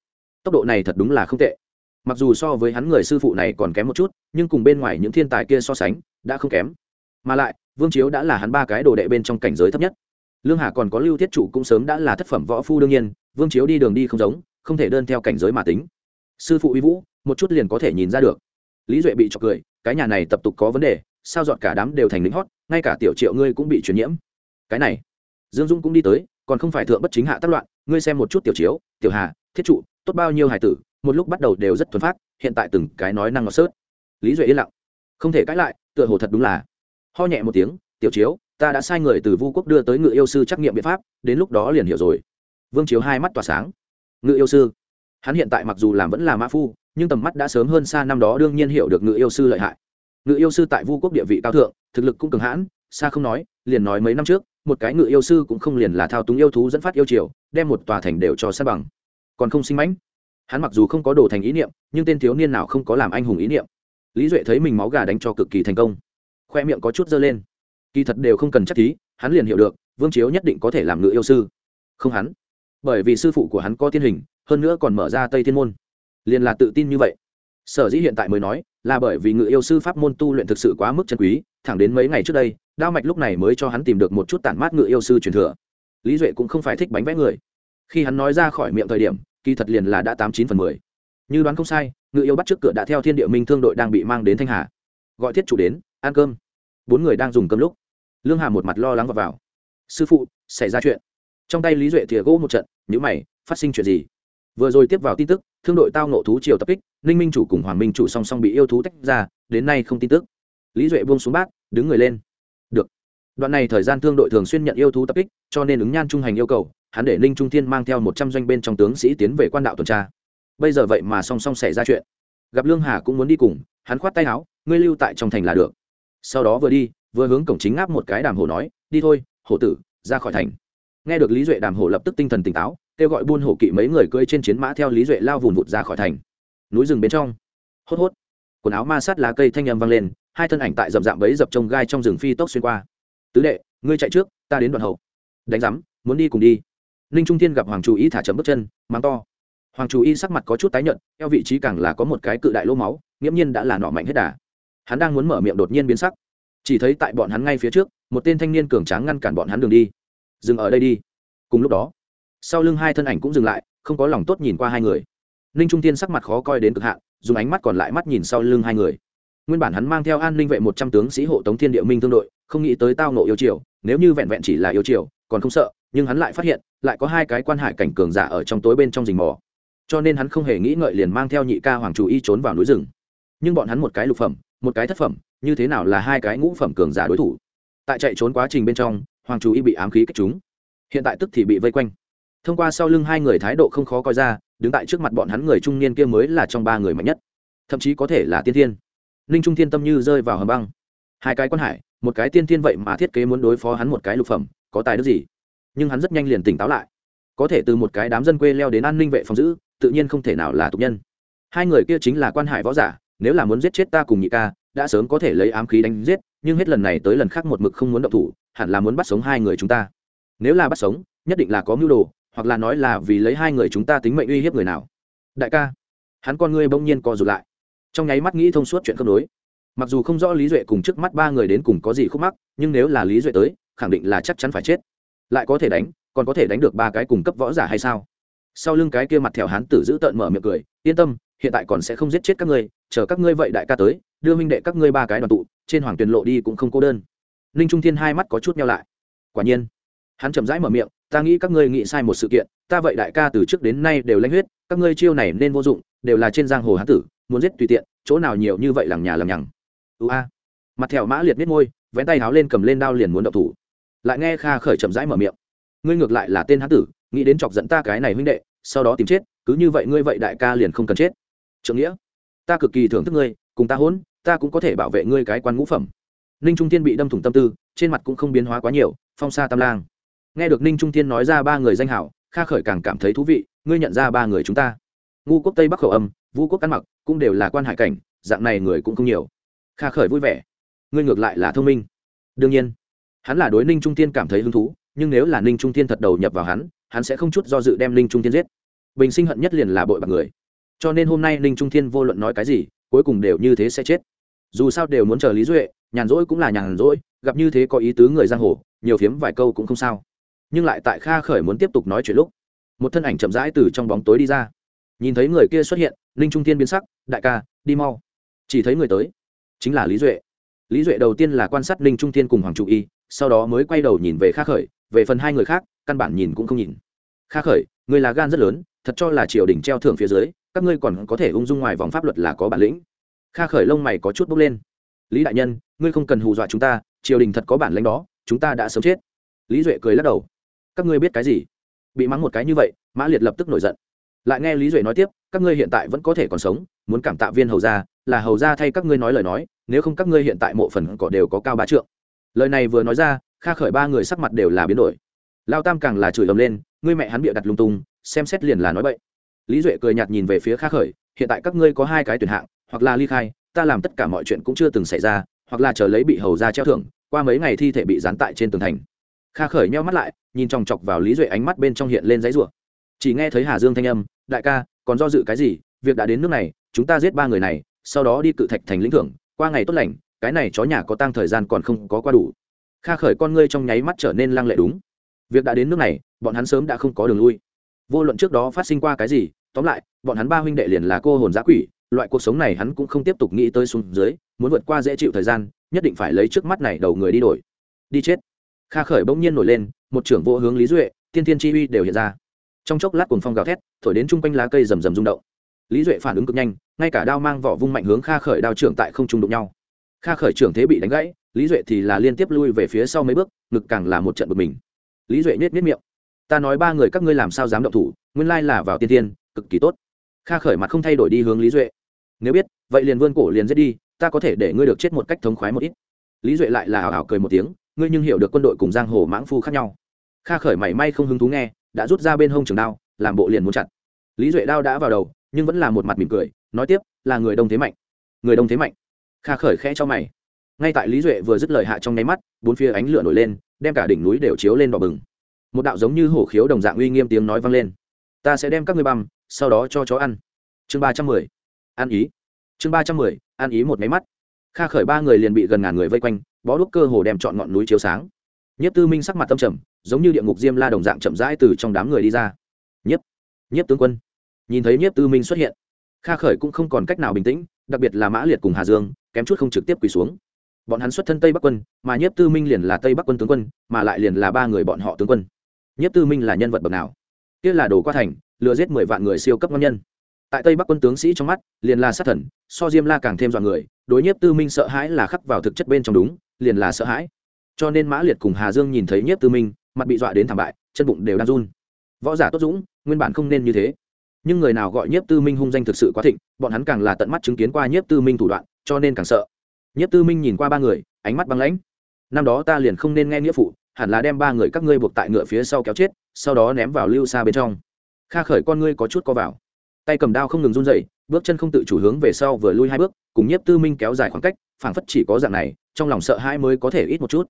Tốc độ này thật đúng là không tệ. Mặc dù so với hắn người sư phụ này còn kém một chút, nhưng cùng bên ngoài những thiên tài kia so sánh, đã không kém. Mà lại, vương chiếu đã là hắn ba cái đồ đệ bên trong cảnh giới thấp nhất. Lương hà còn có lưu thiết Chủ cũng sớm đã là thất phẩm võ phu đương nhiên, vương chiếu đi đường đi không giống, không thể đơn theo cảnh giới mà tính. Sư phụ uy vũ, một chút liền có thể nhìn ra được. Lý duệ bị chọc cười, cái nhà này tập tục có vấn đề, sao dọn cả đám đều thành lính hót, ngay cả tiểu triệu ngươi cũng bị truyền nhiễm. Cái này, dương dung cũng đi tới, còn không phải thượng bất chính hạ tác loạn ngươi xem một chút tiểu chiếu, tiểu hà, thiết trụ, tốt bao nhiêu hài tử, một lúc bắt đầu đều rất thuần phát, hiện tại từng cái nói năng ngọt sớt. Lý duệ yên lặng. Không thể cãi lại, tựa hồ thật đúng là. Ho nhẹ một tiếng, tiểu chiếu, ta đã sai người từ vu quốc đưa tới ngự yêu sư trắc nghiệm biện pháp, đến lúc đó liền hiểu rồi. Vương chiếu hai mắt tỏa sáng. Ngự yêu sư? Hắn hiện tại mặc dù làm vẫn là mã phu, nhưng tầm mắt đã sớm hơn xa năm đó đương nhiên hiểu được ngự yêu sư lợi hại. Ngự yêu sư tại vu quốc địa vị cao thượng, thực lực cũng cường hãn, xa không nói, liền nói mấy năm trước một cái ngự yêu sư cũng không liền là thao túng yêu thú dẫn phát yêu triều, đem một tòa thành đều cho sát bằng. Còn không sinh mãnh. Hắn mặc dù không có đồ thành ý niệm, nhưng tên thiếu niên nào không có làm anh hùng ý niệm. Lý duệ thấy mình máu gà đánh cho cực kỳ thành công. Khoe miệng có chút dơ lên. Kỳ thật đều không cần chắc thí, hắn liền hiểu được, vương chiếu nhất định có thể làm ngự yêu sư. Không hắn. Bởi vì sư phụ của hắn có tiên hình, hơn nữa còn mở ra tây thiên môn. Liền là tự tin như vậy. Sở dĩ hiện tại mới nói, là bởi vì ngự yêu sư pháp môn tu luyện thực sự quá mức chân quý, thẳng đến mấy ngày trước đây đao mạch lúc này mới cho hắn tìm được một chút tản mát ngựa yêu sư truyền thừa. Lý duệ cũng không phải thích bánh vẽ người. Khi hắn nói ra khỏi miệng thời điểm kỳ thật liền là đã tám chín phần mười. Như đoán không sai ngựa yêu bắt trước cửa đã theo thiên địa minh thương đội đang bị mang đến thanh hà. Gọi thiết chủ đến ăn cơm. Bốn người đang dùng cơm lúc lương hà một mặt lo lắng vào, vào. sư phụ xảy ra chuyện. Trong tay lý duệ thìa gỗ một trận nhữ mày phát sinh chuyện gì? Vừa rồi tiếp vào tin tức thương đội tao nộ thú triều tập kích ninh minh chủ cùng hoàng minh chủ song song bị yêu thú tách ra đến nay không tin tức. Lý duệ buông xuống bát đứng người lên đoạn này thời gian thương đội thường xuyên nhận yêu thú tập kích, cho nên ứng nhan trung hành yêu cầu, hắn để ninh trung thiên mang theo một trăm doanh bên trong tướng sĩ tiến về quan đạo tuần tra. Bây giờ vậy mà song song xảy ra chuyện. Gặp lương hà cũng muốn đi cùng, hắn khoát tay áo, ngươi lưu tại trong thành là được. Sau đó vừa đi, vừa hướng cổng chính ngáp một cái đàm hổ nói, đi thôi, hổ tử, ra khỏi thành. Nghe được lý duệ đàm hổ lập tức tinh thần tỉnh táo, kêu gọi buôn hổ kỵ mấy người cưỡi trên chiến mã theo lý duệ lao vùn vụt ra khỏi thành. Núi rừng bên trong. Hốt hốt. Quần áo ma sát lá cây thanh âm vang lên, hai thân ảnh tại dầm rạm bấy dập trông gai trong rừng phi tốc xuyên qua tứ đệ, ngươi chạy trước, ta đến đoạn hậu. Đánh giám, muốn đi cùng đi. Ninh trung thiên gặp hoàng chủ y thả chậm bước chân, mắng to. Hoàng chủ y sắc mặt có chút tái nhợt theo vị trí càng là có một cái cự đại lỗ máu, nghiễm nhiên đã là nọ mạnh hết đà. Hắn đang muốn mở miệng đột nhiên biến sắc. Chỉ thấy tại bọn hắn ngay phía trước, một tên thanh niên cường tráng ngăn cản bọn hắn đường đi. Dừng ở đây đi. Cùng lúc đó, sau lưng hai thân ảnh cũng dừng lại, không có lòng tốt nhìn qua hai người. Ninh trung tiên sắc mặt khó coi đến cực hạn, dùng ánh mắt còn lại mắt nhìn sau lưng hai người. Nguyên bản hắn mang theo an ninh vệ một trăm tướng sĩ hộ tống thiên địa minh thương đội không nghĩ tới tao nộ yêu triều, nếu như vẹn vẹn chỉ là yêu triều, còn không sợ, nhưng hắn lại phát hiện, lại có hai cái quan hải cảnh cường giả ở trong tối bên trong rình mò. Cho nên hắn không hề nghĩ ngợi liền mang theo nhị ca hoàng chủ y trốn vào núi rừng. Nhưng bọn hắn một cái lục phẩm, một cái thất phẩm, như thế nào là hai cái ngũ phẩm cường giả đối thủ? Tại chạy trốn quá trình bên trong, hoàng chủ y bị ám khí kích chúng. Hiện tại tức thì bị vây quanh. Thông qua sau lưng hai người thái độ không khó coi ra, đứng tại trước mặt bọn hắn người trung niên kia mới là trong ba người mạnh nhất. Thậm chí có thể là tiên thiên. Ninh trung thiên tâm như rơi vào hầm băng. Hai cái quan hải một cái tiên thiên vậy mà thiết kế muốn đối phó hắn một cái lục phẩm, có tài đức gì? Nhưng hắn rất nhanh liền tỉnh táo lại. Có thể từ một cái đám dân quê leo đến an ninh vệ phòng giữ, tự nhiên không thể nào là tục nhân. Hai người kia chính là quan hải võ giả, nếu là muốn giết chết ta cùng nhị ca, đã sớm có thể lấy ám khí đánh giết, nhưng hết lần này tới lần khác một mực không muốn động thủ, hẳn là muốn bắt sống hai người chúng ta. Nếu là bắt sống, nhất định là có mưu đồ, hoặc là nói là vì lấy hai người chúng ta tính mệnh uy hiếp người nào. Đại ca, hắn con ngươi bỗng nhiên co rụt lại. Trong nháy mắt nghĩ thông suốt chuyện cân đối mặc dù không rõ lý duệ cùng trước mắt ba người đến cùng có gì khúc mắc, nhưng nếu là lý duệ tới, khẳng định là chắc chắn phải chết. Lại có thể đánh, còn có thể đánh được ba cái cùng cấp võ giả hay sao? Sau lưng cái kia mặt thẹo hán tử giữ tợn mở miệng cười, yên tâm, hiện tại còn sẽ không giết chết các ngươi, chờ các ngươi vậy đại ca tới, đưa minh đệ các ngươi ba cái đoàn tụ, trên hoàng tuyền lộ đi cũng không cô đơn. Ninh trung thiên hai mắt có chút nhau lại. Quả nhiên. Hắn chậm rãi mở miệng, ta nghĩ các ngươi nghĩ sai một sự kiện, ta vậy đại ca từ trước đến nay đều lãnh huyết, các ngươi chiêu này nên vô dụng, đều là trên giang hồ hán tử, muốn giết tùy tiện, chỗ nào nhiều như vậy làng nhà làm nhằng a. Mặt thẹo mã liệt biết môi, vén tay háo lên cầm lên đao liền muốn động thủ. Lại nghe kha khởi chậm rãi mở miệng. Ngươi ngược lại là tên hán tử, nghĩ đến chọc dẫn ta cái này huynh đệ, sau đó tìm chết, cứ như vậy ngươi vậy đại ca liền không cần chết. Trượng nghĩa, ta cực kỳ thưởng thức ngươi, cùng ta hỗn ta cũng có thể bảo vệ ngươi cái quan ngũ phẩm. Ninh trung Thiên bị đâm thủng tâm tư, trên mặt cũng không biến hóa quá nhiều, phong sa tam lang. Nghe được ninh trung Thiên nói ra ba người danh hảo, kha khởi càng cảm thấy thú vị, ngươi nhận ra ba người chúng ta. Ngu quốc tây bắc khẩu âm, vũ quốc ăn mặc, cũng đều là quan hải cảnh, dạng này người cũng không nhiều kha khởi vui vẻ. Ngươi ngược lại là thông minh. Đương nhiên, hắn là đối ninh trung tiên cảm thấy hứng thú, nhưng nếu là ninh trung tiên thật đầu nhập vào hắn hắn sẽ không chút do dự đem ninh trung tiên giết. Bình sinh hận nhất liền là bội bạc người. Cho nên hôm nay ninh trung thiên vô luận nói cái gì, cuối cùng đều như thế sẽ chết. Dù sao đều muốn chờ lý duệ, nhàn rỗi cũng là nhàn rỗi, gặp như thế có ý tứ người giang hồ, nhiều phiếm vài câu cũng không sao. Nhưng lại tại kha khởi muốn tiếp tục nói chuyện lúc, một thân ảnh chậm rãi từ trong bóng tối đi ra. Nhìn thấy người kia xuất hiện, ninh trung thiên biến sắc, đại ca, đi mau. Chỉ thấy người tới chính là lý duệ. Lý duệ đầu tiên là quan sát ninh trung thiên cùng hoàng trụ y, sau đó mới quay đầu nhìn về kha khởi, về phần hai người khác, căn bản nhìn cũng không nhìn. Kha khởi, người là gan rất lớn, thật cho là triều đình treo thưởng phía dưới, các ngươi còn có thể ung dung ngoài vòng pháp luật là có bản lĩnh. Kha khởi lông mày có chút bốc lên. Lý đại nhân, ngươi không cần hù dọa chúng ta, triều đình thật có bản lãnh đó, chúng ta đã sớm chết. Lý duệ cười lắc đầu. Các ngươi biết cái gì? Bị mắng một cái như vậy, mã liệt lập tức nổi giận. Lại nghe lý duệ nói tiếp, các ngươi hiện tại vẫn có thể còn sống muốn cảm tạ viên hầu gia, là hầu gia thay các ngươi nói lời nói, nếu không các ngươi hiện tại mộ phần cỏ đều có cao bá trượng. Lời này vừa nói ra, kha khởi ba người sắc mặt đều là biến đổi. Lao tam càng là chửi ầm lên, ngươi mẹ hắn bịa đặt lung tung, xem xét liền là nói bậy. Lý duệ cười nhạt nhìn về phía kha khởi, hiện tại các ngươi có hai cái tuyển hạng, hoặc là ly khai, ta làm tất cả mọi chuyện cũng chưa từng xảy ra, hoặc là chờ lấy bị hầu ra treo thưởng, qua mấy ngày thi thể bị dán tại trên tường thành. Kha khởi nheo mắt lại, nhìn chòng chọc vào lý duệ ánh mắt bên trong hiện lên giấy rủa. Chỉ nghe thấy hà dương thanh âm, đại ca, còn do dự cái gì? Việc đã đến nước này chúng ta giết ba người này, sau đó đi cự thạch thành lĩnh thưởng, qua ngày tốt lành, cái này chó nhà có tăng thời gian còn không có qua đủ. Kha khởi con ngươi trong nháy mắt trở nên lăng lệ đúng. Việc đã đến nước này, bọn hắn sớm đã không có đường lui. Vô luận trước đó phát sinh qua cái gì, tóm lại, bọn hắn ba huynh đệ liền là cô hồn giã quỷ, loại cuộc sống này hắn cũng không tiếp tục nghĩ tới xuống dưới, muốn vượt qua dễ chịu thời gian, nhất định phải lấy trước mắt này đầu người đi đổi. Đi chết. Kha khởi bỗng nhiên nổi lên, một trưởng vô hướng lý duệ, tiên thiên chi uy đều hiện ra. Trong chốc lát cuồng phong gào thét, thổi đến chung quanh lá cây rầm rầm rung động lý duệ phản ứng cực nhanh, ngay cả đao mang vỏ vung mạnh hướng kha khởi đao trưởng tại không trung đụng nhau. Kha khởi trưởng thế bị đánh gãy, lý duệ thì là liên tiếp lui về phía sau mấy bước, ngực càng là một trận bực mình. Lý duệ nhét nhét miệng. Ta nói ba người các ngươi làm sao dám động thủ, nguyên lai là vào tiên tiên, cực kỳ tốt. Kha khởi mặt không thay đổi đi hướng lý duệ. Nếu biết, vậy liền vươn cổ liền giết đi, ta có thể để ngươi được chết một cách thống khoái một ít. Lý duệ lại là hào hào cười một tiếng, ngươi nhưng hiểu được quân đội cùng giang hồ mãng phu khác nhau. Kha khởi mảy may không hứng thú nghe, đã rút ra bên hông trường đao, làm bộ liền muốn chặt. Lý duệ đao đã vào đầu nhưng vẫn là một mặt mỉm cười, nói tiếp, là người đông thế mạnh. Người đông thế mạnh. Kha khởi khẽ cho mày. Ngay tại lý duệ vừa dứt lời hạ trong nháy mắt, bốn phía ánh lửa nổi lên, đem cả đỉnh núi đều chiếu lên đỏ bừng. Một đạo giống như hổ khiếu đồng dạng uy nghiêm tiếng nói vang lên. Ta sẽ đem các ngươi băm, sau đó cho chó ăn. Chương ba trăm mười. Ăn ý. Chương ba trăm mười, ăn ý một máy mắt. Kha khởi ba người liền bị gần ngàn người vây quanh, bó đuốc cơ hồ đem chọn ngọn núi chiếu sáng. Nhất tư minh sắc mặt tâm trầm, giống như địa ngục diêm la đồng dạng chậm rãi từ trong đám người đi ra. Nhất nhất tướng quân nhìn thấy nhiếp tư minh xuất hiện. Kha khởi cũng không còn cách nào bình tĩnh, đặc biệt là mã liệt cùng hà dương, kém chút không trực tiếp quỳ xuống. Bọn hắn xuất thân tây bắc quân, mà nhiếp tư minh liền là tây bắc quân tướng quân, mà lại liền là ba người bọn họ tướng quân. Nhiếp tư minh là nhân vật bậc nào? Kia là đồ qua thành, lừa giết mười vạn người siêu cấp ngon nhân. Tại tây bắc quân tướng sĩ trong mắt, liền là sát thần, so diêm la càng thêm dọa người, đối nhiếp tư minh sợ hãi là khắc vào thực chất bên trong đúng, liền là sợ hãi. Cho nên mã liệt cùng hà dương nhìn thấy nhiếp tư minh, mặt bị dọa đến thảm bại, chân bụng đều đang run. Võ giả tốt dũng, nguyên bản không nên như thế nhưng người nào gọi nhiếp tư minh hung danh thực sự quá thịnh bọn hắn càng là tận mắt chứng kiến qua nhiếp tư minh thủ đoạn cho nên càng sợ. Nhiếp tư minh nhìn qua ba người ánh mắt băng lãnh. Năm đó ta liền không nên nghe nghĩa phụ hẳn là đem ba người các ngươi buộc tại ngựa phía sau kéo chết sau đó ném vào lưu xa bên trong. Kha khởi con ngươi có chút co vào. Tay cầm đao không ngừng run dậy bước chân không tự chủ hướng về sau vừa lui hai bước cùng nhiếp tư minh kéo dài khoảng cách phảng phất chỉ có dạng này trong lòng sợ hãi mới có thể ít một chút.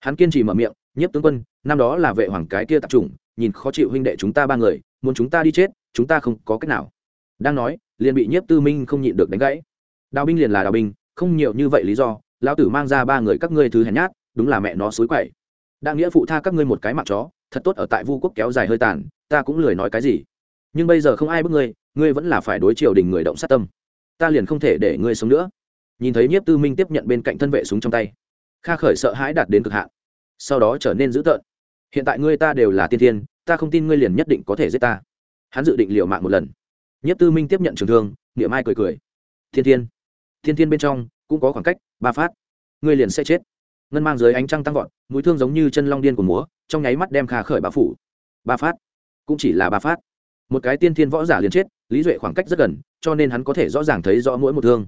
Hắn kiên trì mở miệng nhiếp tướng quân năm đó là vệ hoàng cái kia tạp chủng, nhìn khó chịu huynh đệ chúng ta ba người muốn chúng ta đi chết chúng ta không có cách nào. Đang nói, liền bị nhiếp tư minh không nhịn được đánh gãy. Đào binh liền là đào binh, không nhiều như vậy lý do, lão tử mang ra ba người các ngươi thứ hèn nhát, đúng là mẹ nó xối quậy. Đã nghĩa phụ tha các ngươi một cái mặt chó, thật tốt ở tại vu quốc kéo dài hơi tàn, ta cũng lười nói cái gì. Nhưng bây giờ không ai bức ngươi ngươi vẫn là phải đối triều đình người động sát tâm. Ta liền không thể để ngươi sống nữa. Nhìn thấy nhiếp tư minh tiếp nhận bên cạnh thân vệ súng trong tay, kha khởi sợ hãi đạt đến cực hạn. Sau đó trở nên dữ tợn. Hiện tại ngươi ta đều là tiên thiên, ta không tin ngươi liền nhất định có thể giết ta hắn dự định liều mạng một lần. Nhất tư minh tiếp nhận trường thương, niệm ai cười cười. Thiên thiên thiên thiên bên trong cũng có khoảng cách, ba phát. Ngươi liền sẽ chết. Ngân mang dưới ánh trăng tăng vọt, mũi thương giống như chân long điên của múa, trong nháy mắt đem khà khởi bá phủ. Ba phát. Cũng chỉ là ba phát. Một cái tiên thiên võ giả liền chết, lý duệ khoảng cách rất gần, cho nên hắn có thể rõ ràng thấy rõ mỗi một thương.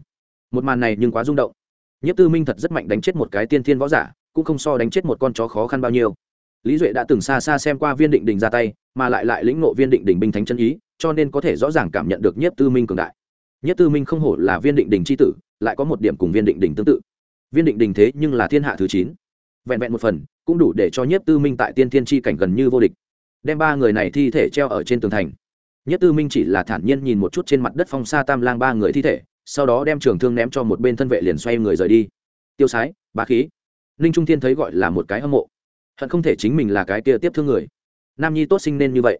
Một màn này nhưng quá rung động. Nhất tư minh thật rất mạnh đánh chết một cái tiên thiên võ giả, cũng không so đánh chết một con chó khó khăn bao nhiêu lý duệ đã từng xa xa xem qua viên định đình ra tay, mà lại lại lĩnh ngộ viên định đình binh thánh chân ý, cho nên có thể rõ ràng cảm nhận được nhất tư minh cường đại. Nhất tư minh không hổ là viên định đình c h i tử, lại có một điểm cùng viên định đình tương tự. Viên định đình thế nhưng là thiên hạ thứ chín. Vẹn vẹn một phần, cũng đủ để cho nhất tư minh tại tiên thiên tri cảnh gần như vô địch. Đem ba người này thi thể treo ở trên tường thành. Nhất tư minh chỉ là thản nhiên nhìn một chút trên mặt đất phong sa tam lang ba người thi thể, sau đó đem trường thương ném cho một bên thân vệ liền xoay người rời đi. Tiêu sái, bá khí. Ninh trung thiên thấy gọi là một cái hâm mộ hận không thể chính mình là cái kia tiếp thương người. Nam nhi tốt sinh nên như vậy.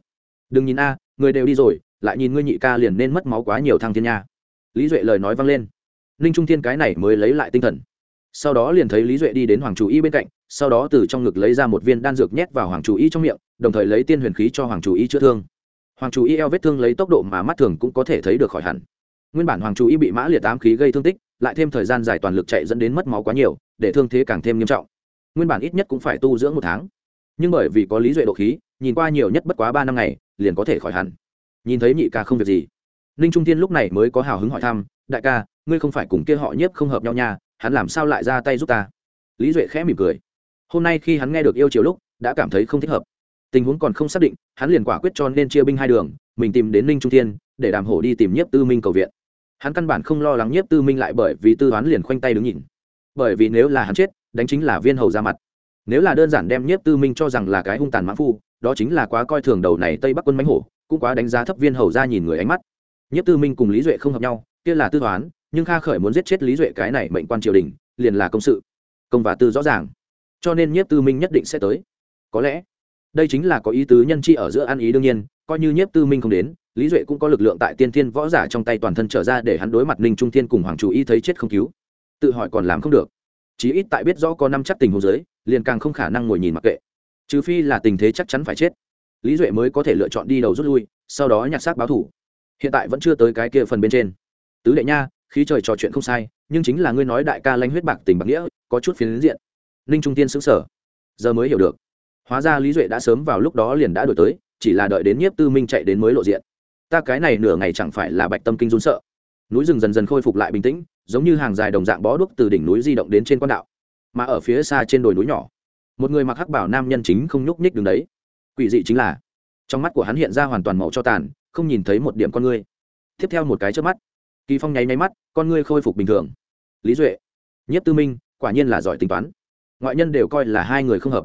Đừng nhìn a, người đều đi rồi, lại nhìn ngươi nhị ca liền nên mất máu quá nhiều thăng thiên nha. Lý duệ lời nói vang lên. Ninh trung thiên cái này mới lấy lại tinh thần. Sau đó liền thấy lý duệ đi đến hoàng chủ y bên cạnh, sau đó từ trong ngực lấy ra một viên đan dược nhét vào hoàng chủ y trong miệng, đồng thời lấy tiên huyền khí cho hoàng chủ y chữa thương. Hoàng chủ y eo vết thương lấy tốc độ mà mắt thường cũng có thể thấy được khỏi hẳn. Nguyên bản hoàng chủ y bị mã liệt tám khí gây thương tích, lại thêm thời gian dài toàn lực chạy dẫn đến mất máu quá nhiều, để thương thế càng thêm nghiêm trọng nguyên bản ít nhất cũng phải tu dưỡng một tháng. Nhưng bởi vì có lý duệ độ khí, nhìn qua nhiều nhất bất quá ba năm ngày, liền có thể khỏi hẳn. Nhìn thấy nhị ca không việc gì. Ninh trung tiên lúc này mới có hào hứng hỏi thăm, đại ca, ngươi không phải cùng kia họ nhiếp không hợp nhau nha, hắn làm sao lại ra tay giúp ta? Lý duệ khẽ mỉm cười. Hôm nay khi hắn nghe được yêu chiều lúc, đã cảm thấy không thích hợp. Tình huống còn không xác định, hắn liền quả quyết cho nên chia binh hai đường, mình tìm đến ninh trung thiên, để đàm hổ đi tìm nhiếp tư minh cầu viện. Hắn căn bản không lo lắng nhiếp tư minh lại bởi vì tư toán liền khoanh tay đứng nhìn. Bởi vì nếu là hắn chết đánh chính là viên hầu ra mặt. Nếu là đơn giản đem nhiếp tư minh cho rằng là cái hung tàn mãn phu, đó chính là quá coi thường đầu này tây bắc quân mánh hổ, cũng quá đánh giá thấp viên hầu ra nhìn người ánh mắt. Nhiếp tư minh cùng lý duệ không hợp nhau, kia là tư toán, nhưng kha khởi muốn giết chết lý duệ cái này mệnh quan triều đình, liền là công sự. Công và tư rõ ràng. Cho nên nhiếp tư minh nhất định sẽ tới. Có lẽ, đây chính là có ý tứ nhân chi ở giữa ăn ý đương nhiên, coi như nhiếp tư minh không đến, lý duệ cũng có lực lượng tại tiên thiên võ giả trong tay toàn thân trở ra để hắn đối mặt ninh trung thiên cùng hoàng chủ y thấy chết không cứu. Tự hỏi còn làm không được chí ít tại biết rõ có năm chắc tình huống giới liền càng không khả năng ngồi nhìn mặc kệ. Trừ phi là tình thế chắc chắn phải chết. Lý duệ mới có thể lựa chọn đi đầu rút lui, sau đó nhặt xác báo thủ. Hiện tại vẫn chưa tới cái kia phần bên trên. Tứ đệ nha, khí trời trò chuyện không sai, nhưng chính là ngươi nói đại ca lanh huyết bạc tình bạc nghĩa, có chút phiến diện. Ninh trung tiên xứng sở giờ mới hiểu được. Hóa ra lý duệ đã sớm vào lúc đó liền đã đổi tới, chỉ là đợi đến nhiếp tư minh chạy đến mới lộ diện. Ta cái này nửa ngày chẳng phải là bạch tâm kinh run sợ. Núi rừng dần dần khôi phục lại bình tĩnh giống như hàng dài đồng dạng bó đuốc từ đỉnh núi di động đến trên quan đạo, mà ở phía xa trên đồi núi nhỏ. Một người mặc hắc bảo nam nhân chính không nhúc nhích đứng đấy. Quỷ dị chính là, trong mắt của hắn hiện ra hoàn toàn màu cho tàn, không nhìn thấy một điểm con ngươi tiếp theo một cái trước mắt, kỳ phong nháy nháy mắt, con ngươi khôi phục bình thường. Lý duệ nhất tư minh, quả nhiên là giỏi tính toán. Ngoại nhân đều coi là hai người không hợp.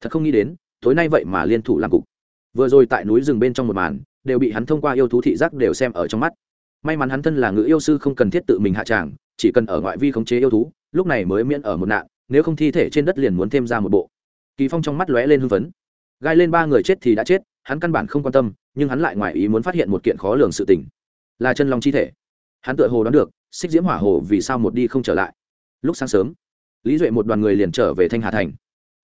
Thật không nghĩ đến, tối nay vậy mà liên thủ làm cục. Vừa rồi tại núi rừng bên trong một màn, đều bị hắn thông qua yêu thú thị giác đều xem ở trong mắt may mắn hắn thân là ngự yêu sư không cần thiết tự mình hạ tràng, chỉ cần ở ngoại vi khống chế yêu thú, lúc này mới miễn ở một nạn, nếu không thi thể trên đất liền muốn thêm ra một bộ. Kỳ phong trong mắt lóe lên hưng phấn. Gai lên ba người chết thì đã chết, hắn căn bản không quan tâm, nhưng hắn lại ngoài ý muốn phát hiện một kiện khó lường sự tình. Là chân long chi thể. Hắn tựa hồ đoán được, xích diễm hỏa hồ vì sao một đi không trở lại. Lúc sáng sớm, lý duệ một đoàn người liền trở về thanh hà thành.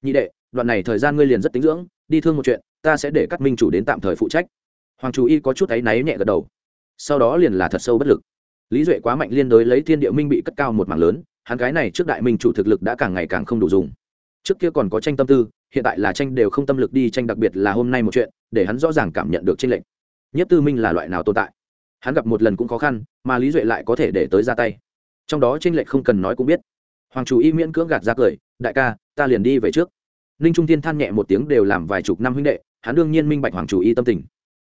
Nhị đệ, đoạn này thời gian ngươi liền rất tính dưỡng, đi thương một chuyện, ta sẽ để các minh chủ đến tạm thời phụ trách. Hoàng chủ y có chút áy náy nhẹ gật đầu sau đó liền là thật sâu bất lực. Lý duệ quá mạnh liên đối lấy thiên địa minh bị cất cao một mảng lớn, hắn cái này trước đại minh chủ thực lực đã càng ngày càng không đủ dùng. Trước kia còn có tranh tâm tư, hiện tại là tranh đều không tâm lực đi tranh đặc biệt là hôm nay một chuyện, để hắn rõ ràng cảm nhận được tranh lệnh nhất tư minh là loại nào tồn tại? Hắn gặp một lần cũng khó khăn, mà lý duệ lại có thể để tới ra tay. Trong đó tranh lệnh không cần nói cũng biết. Hoàng chủ y miễn cưỡng gạt ra cười, đại ca, ta liền đi về trước. Ninh trung tiên than nhẹ một tiếng đều làm vài chục năm huynh đệ, hắn đương nhiên minh bạch hoàng chủ y tâm tình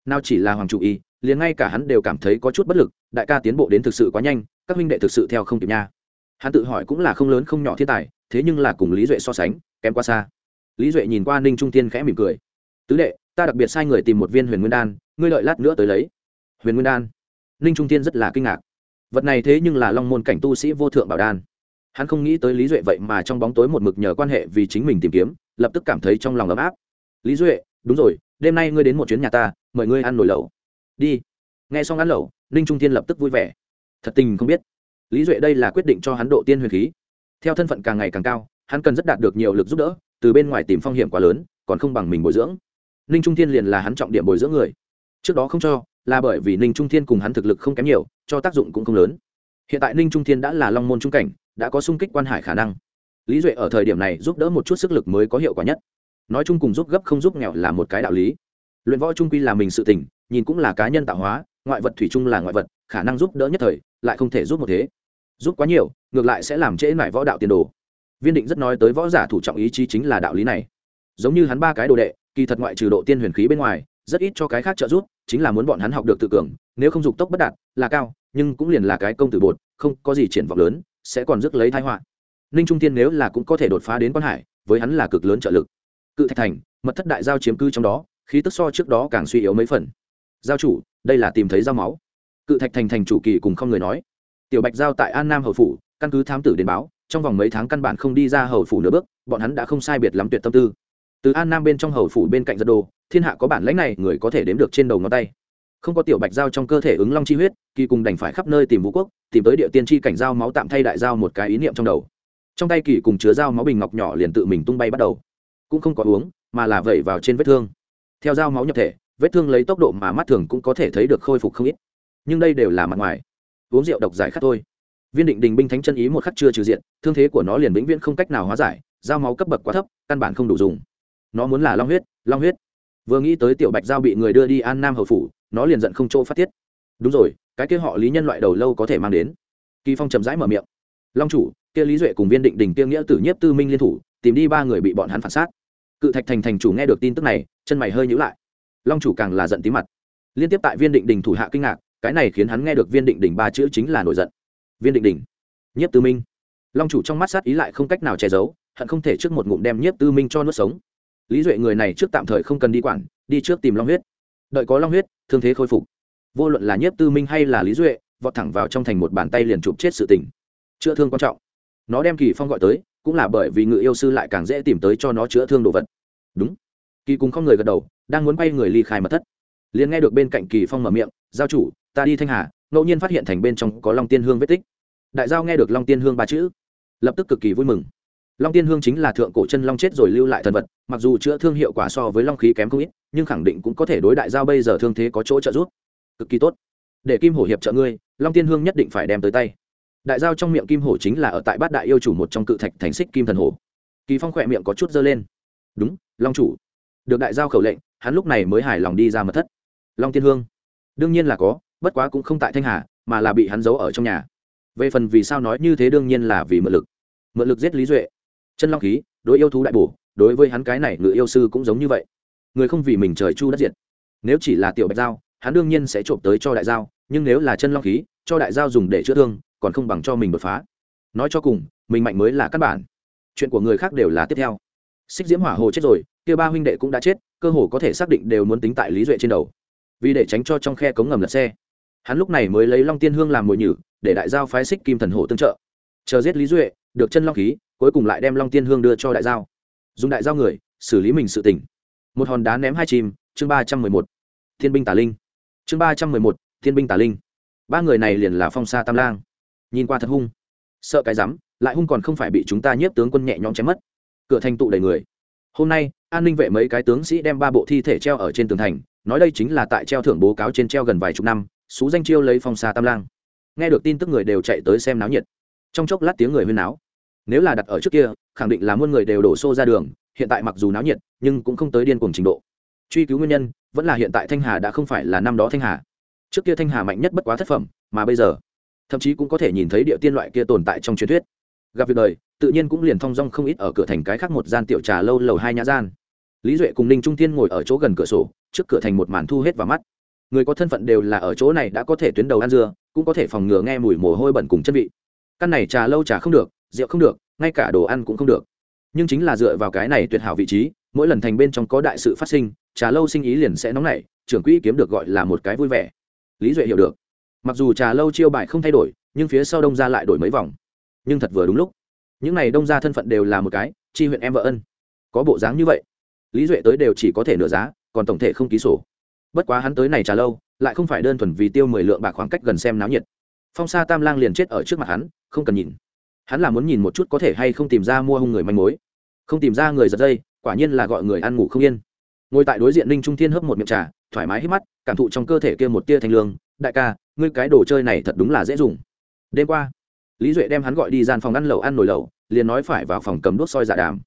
nào chỉ là hoàng chủ y, liền ngay cả hắn đều cảm thấy có chút bất lực, đại ca tiến bộ đến thực sự quá nhanh, các huynh đệ thực sự theo không kịp nha. Hắn tự hỏi cũng là không lớn không nhỏ thiên tài, thế nhưng là cùng lý duệ so sánh, kém quá xa. Lý duệ nhìn qua ninh trung tiên khẽ mỉm cười. Tứ đệ, ta đặc biệt sai người tìm một viên huyền nguyên đan, ngươi lợi lát nữa tới lấy. Huyền nguyên đan? Ninh trung tiên rất là kinh ngạc. Vật này thế nhưng là long môn cảnh tu sĩ vô thượng bảo đan. Hắn không nghĩ tới lý duệ vậy mà trong bóng tối một mực nhờ quan hệ vì chính mình tìm kiếm, lập tức cảm thấy trong lòng ấm áp. Lý duệ, đúng rồi, đêm nay ngươi đến một chuyến nhà ta mời ngươi ăn nồi lẩu. Đi. Nghe xong ăn lẩu, ninh trung Thiên lập tức vui vẻ. Thật tình không biết. Lý duệ đây là quyết định cho hắn độ tiên huyền khí. Theo thân phận càng ngày càng cao, hắn cần rất đạt được nhiều lực giúp đỡ, từ bên ngoài tìm phong hiểm quá lớn, còn không bằng mình bồi dưỡng. Ninh trung thiên liền là hắn trọng điểm bồi dưỡng người. Trước đó không cho, là bởi vì ninh trung thiên cùng hắn thực lực không kém nhiều, cho tác dụng cũng không lớn. Hiện tại ninh trung thiên đã là long môn trung cảnh, đã có sung kích quan hải khả năng. Lý duệ ở thời điểm này giúp đỡ một chút sức lực mới có hiệu quả nhất. Nói chung cùng giúp gấp không giúp nghèo là một cái đạo lý luyện võ trung quy là mình sự tình, nhìn cũng là cá nhân tạo hóa, ngoại vật thủy chung là ngoại vật, khả năng giúp đỡ nhất thời, lại không thể giúp một thế. Giúp quá nhiều, ngược lại sẽ làm trễ mải võ đạo tiền đồ. Viên định rất nói tới võ giả thủ trọng ý chí chính là đạo lý này. Giống như hắn ba cái đồ đệ, kỳ thật ngoại trừ độ tiên huyền khí bên ngoài, rất ít cho cái khác trợ giúp, chính là muốn bọn hắn học được tự cường, nếu không dục tốc bất đạt, là cao, nhưng cũng liền là cái công tử bột, không có gì triển vọng lớn, sẽ còn rước lấy thái họa. Ninh trung tiên nếu là cũng có thể đột phá đến quan hải, với hắn là cực lớn trợ lực. Cự thạch thành, mật thất đại giao chiếm cư trong đó khí tức so trước đó càng suy yếu mấy phần. Giao chủ, đây là tìm thấy dao máu. Cự thạch thành thành chủ kỳ cùng không người nói. Tiểu bạch giao tại an nam hầu phủ, căn cứ thám tử đến báo, trong vòng mấy tháng căn bản không đi ra hầu phủ nửa bước, bọn hắn đã không sai biệt lắm tuyệt tâm tư. Từ an nam bên trong hầu phủ bên cạnh giật đồ, thiên hạ có bản lãnh này, người có thể đếm được trên đầu ngón tay. Không có tiểu bạch giao trong cơ thể ứng long chi huyết, kỳ cùng đành phải khắp nơi tìm vũ quốc, tìm tới địa tiên tri cảnh giao máu tạm thay đại giao một cái ý niệm trong đầu. Trong tay kỳ cùng chứa dao máu bình ngọc nhỏ liền tự mình tung bay bắt đầu. Cũng không có uống, mà là vẩy vào trên vết thương theo dao máu nhập thể, vết thương lấy tốc độ mà mắt thường cũng có thể thấy được khôi phục không ít. Nhưng đây đều là mặt ngoài. Uống rượu độc giải khát thôi. Viên định đình binh thánh chân ý một khắc chưa trừ diện, thương thế của nó liền vĩnh viễn không cách nào hóa giải, dao máu cấp bậc quá thấp, căn bản không đủ dùng. Nó muốn là long huyết long huyết. Vừa nghĩ tới tiểu bạch giao bị người đưa đi an nam hầu phủ, nó liền giận không chỗ phát tiết. Đúng rồi, cái kia họ lý nhân loại đầu lâu có thể mang đến. Kỳ phong chậm rãi mở miệng. Long chủ, kia lý duệ cùng viên định đình kia nghĩa tử nhiếp tư minh liên thủ, tìm đi ba người bị bọn hắn phản sát. Cự thạch thành thành chủ nghe được tin tức này chân mày hơi nhữ lại. Long chủ càng là giận tí mặt. Liên tiếp tại viên định đình thủ hạ kinh ngạc, cái này khiến hắn nghe được viên định đình ba chữ chính là nổi giận. Viên định đình. Nhiếp tư minh. Long chủ trong mắt sát ý lại không cách nào che giấu, hận không thể trước một ngụm đem nhiếp tư minh cho nuốt sống. Lý duệ người này trước tạm thời không cần đi quản, đi trước tìm long huyết. Đợi có long huyết, thương thế khôi phục. Vô luận là nhiếp tư minh hay là lý duệ, vọt thẳng vào trong thành một bàn tay liền chụp chết sự tình. Chữa thương quan trọng. Nó đem kỳ phong gọi tới, cũng là bởi vì ngự yêu sư lại càng dễ tìm tới cho nó chữa thương đồ vật. Đúng kỳ cùng không người gật đầu, đang muốn quay người ly khai mật thất. Liền nghe được bên cạnh kỳ phong mở miệng, giao chủ, ta đi thanh hà. Ngẫu nhiên phát hiện thành bên trong có long tiên hương vết tích. Đại giao nghe được long tiên hương ba chữ, lập tức cực kỳ vui mừng. Long tiên hương chính là thượng cổ chân long chết rồi lưu lại thần vật, mặc dù chữa thương hiệu quả so với long khí kém không ít, nhưng khẳng định cũng có thể đối đại giao bây giờ thương thế có chỗ trợ giúp. Cực kỳ tốt. Để kim hổ hiệp trợ ngươi, long tiên hương nhất định phải đem tới tay. Đại giao trong miệng kim hổ chính là ở tại bát đại yêu chủ một trong cự thạch thành xích kim thần hổ. Kỳ phong khỏe miệng có chút dơ lên. Đúng, long chủ được đại giao khẩu lệnh, hắn lúc này mới hài lòng đi ra mật thất. Long tiên hương. Đương nhiên là có, bất quá cũng không tại thanh hà, mà là bị hắn giấu ở trong nhà. Về phần vì sao nói như thế đương nhiên là vì mượn lực. Mượn lực giết lý duệ. Chân long khí, đối yêu thú đại bổ, đối với hắn cái này ngự yêu sư cũng giống như vậy. Người không vì mình trời chu đất diệt. Nếu chỉ là tiểu bạch giao, hắn đương nhiên sẽ trộm tới cho đại giao, nhưng nếu là chân long khí, cho đại giao dùng để chữa thương, còn không bằng cho mình đột phá. Nói cho cùng, mình mạnh mới là căn bản. Chuyện của người khác đều là tiếp theo xích diễm hỏa hồ chết rồi, kia ba huynh đệ cũng đã chết, cơ hồ có thể xác định đều muốn tính tại lý duệ trên đầu. Vì để tránh cho trong khe cống ngầm lật xe, hắn lúc này mới lấy long tiên hương làm mồi nhử, để đại giao phái xích kim thần hổ tương trợ. Chờ giết lý duệ, được chân long khí, cuối cùng lại đem long tiên hương đưa cho đại giao. Dùng đại giao người, xử lý mình sự tỉnh một hòn đá ném hai chim, chương ba trăm mười một. Thiên binh Tả linh. Chương ba trăm mười một, thiên binh Tả linh. Ba người này liền là phong sa tam lang. Nhìn qua thật hung. Sợ cái rắm, lại hung còn không phải bị chúng ta nhiếp tướng quân nhẹ nhõm chém mất cửa thành tụ đầy người. Hôm nay, an ninh vệ mấy cái tướng sĩ đem ba bộ thi thể treo ở trên tường thành, nói đây chính là tại treo thưởng bố cáo trên treo gần vài chục năm, xú danh chiêu lấy phong xa tam lang. Nghe được tin tức người đều chạy tới xem náo nhiệt. Trong chốc lát tiếng người huyên náo. Nếu là đặt ở trước kia, khẳng định là muôn người đều đổ xô ra đường, hiện tại mặc dù náo nhiệt, nhưng cũng không tới điên cuồng trình độ. Truy cứu nguyên nhân, vẫn là hiện tại thanh hà đã không phải là năm đó thanh hà. Trước kia thanh hà mạnh nhất bất quá thất phẩm, mà bây giờ, thậm chí cũng có thể nhìn thấy địa tiên loại kia tồn tại trong truyền thuyết. Gặp việc đời tự nhiên cũng liền thong dong không ít ở cửa thành cái khác một gian tiểu trà lâu lầu hai nhã gian. Lý duệ cùng ninh trung Thiên ngồi ở chỗ gần cửa sổ, trước cửa thành một màn thu hết vào mắt. Người có thân phận đều là ở chỗ này đã có thể tuyến đầu ăn dưa, cũng có thể phòng ngừa nghe mùi mồ hôi bẩn cùng chân vị. Căn này trà lâu trà không được, rượu không được, ngay cả đồ ăn cũng không được. Nhưng chính là dựa vào cái này tuyệt hảo vị trí, mỗi lần thành bên trong có đại sự phát sinh, trà lâu sinh ý liền sẽ nóng nảy, trưởng quỹ kiếm được gọi là một cái vui vẻ. Lý duệ hiểu được. Mặc dù trà lâu chiêu bài không thay đổi, nhưng phía sau đông ra lại đổi mấy vòng. Nhưng thật vừa đúng lúc những này đông ra thân phận đều là một cái, chi huyện em vợ ân. Có bộ dáng như vậy, lý duệ tới đều chỉ có thể nửa giá, còn tổng thể không ký sổ. Bất quá hắn tới này trả lâu, lại không phải đơn thuần vì tiêu mười lượng bạc khoảng cách gần xem náo nhiệt. Phong sa tam lang liền chết ở trước mặt hắn, không cần nhìn. Hắn là muốn nhìn một chút có thể hay không tìm ra mua hung người manh mối. Không tìm ra người giật dây, quả nhiên là gọi người ăn ngủ không yên. Ngồi tại đối diện ninh trung thiên hấp một miệng trà, thoải mái hít mắt, cảm thụ trong cơ thể kia một tia thanh lương. Đại ca, ngươi cái đồ chơi này thật đúng là dễ dùng. Đêm qua lý duệ đem hắn gọi đi gian phòng ăn lẩu ăn nồi lẩu, liền nói phải vào phòng cầm đuốc soi giả đàm.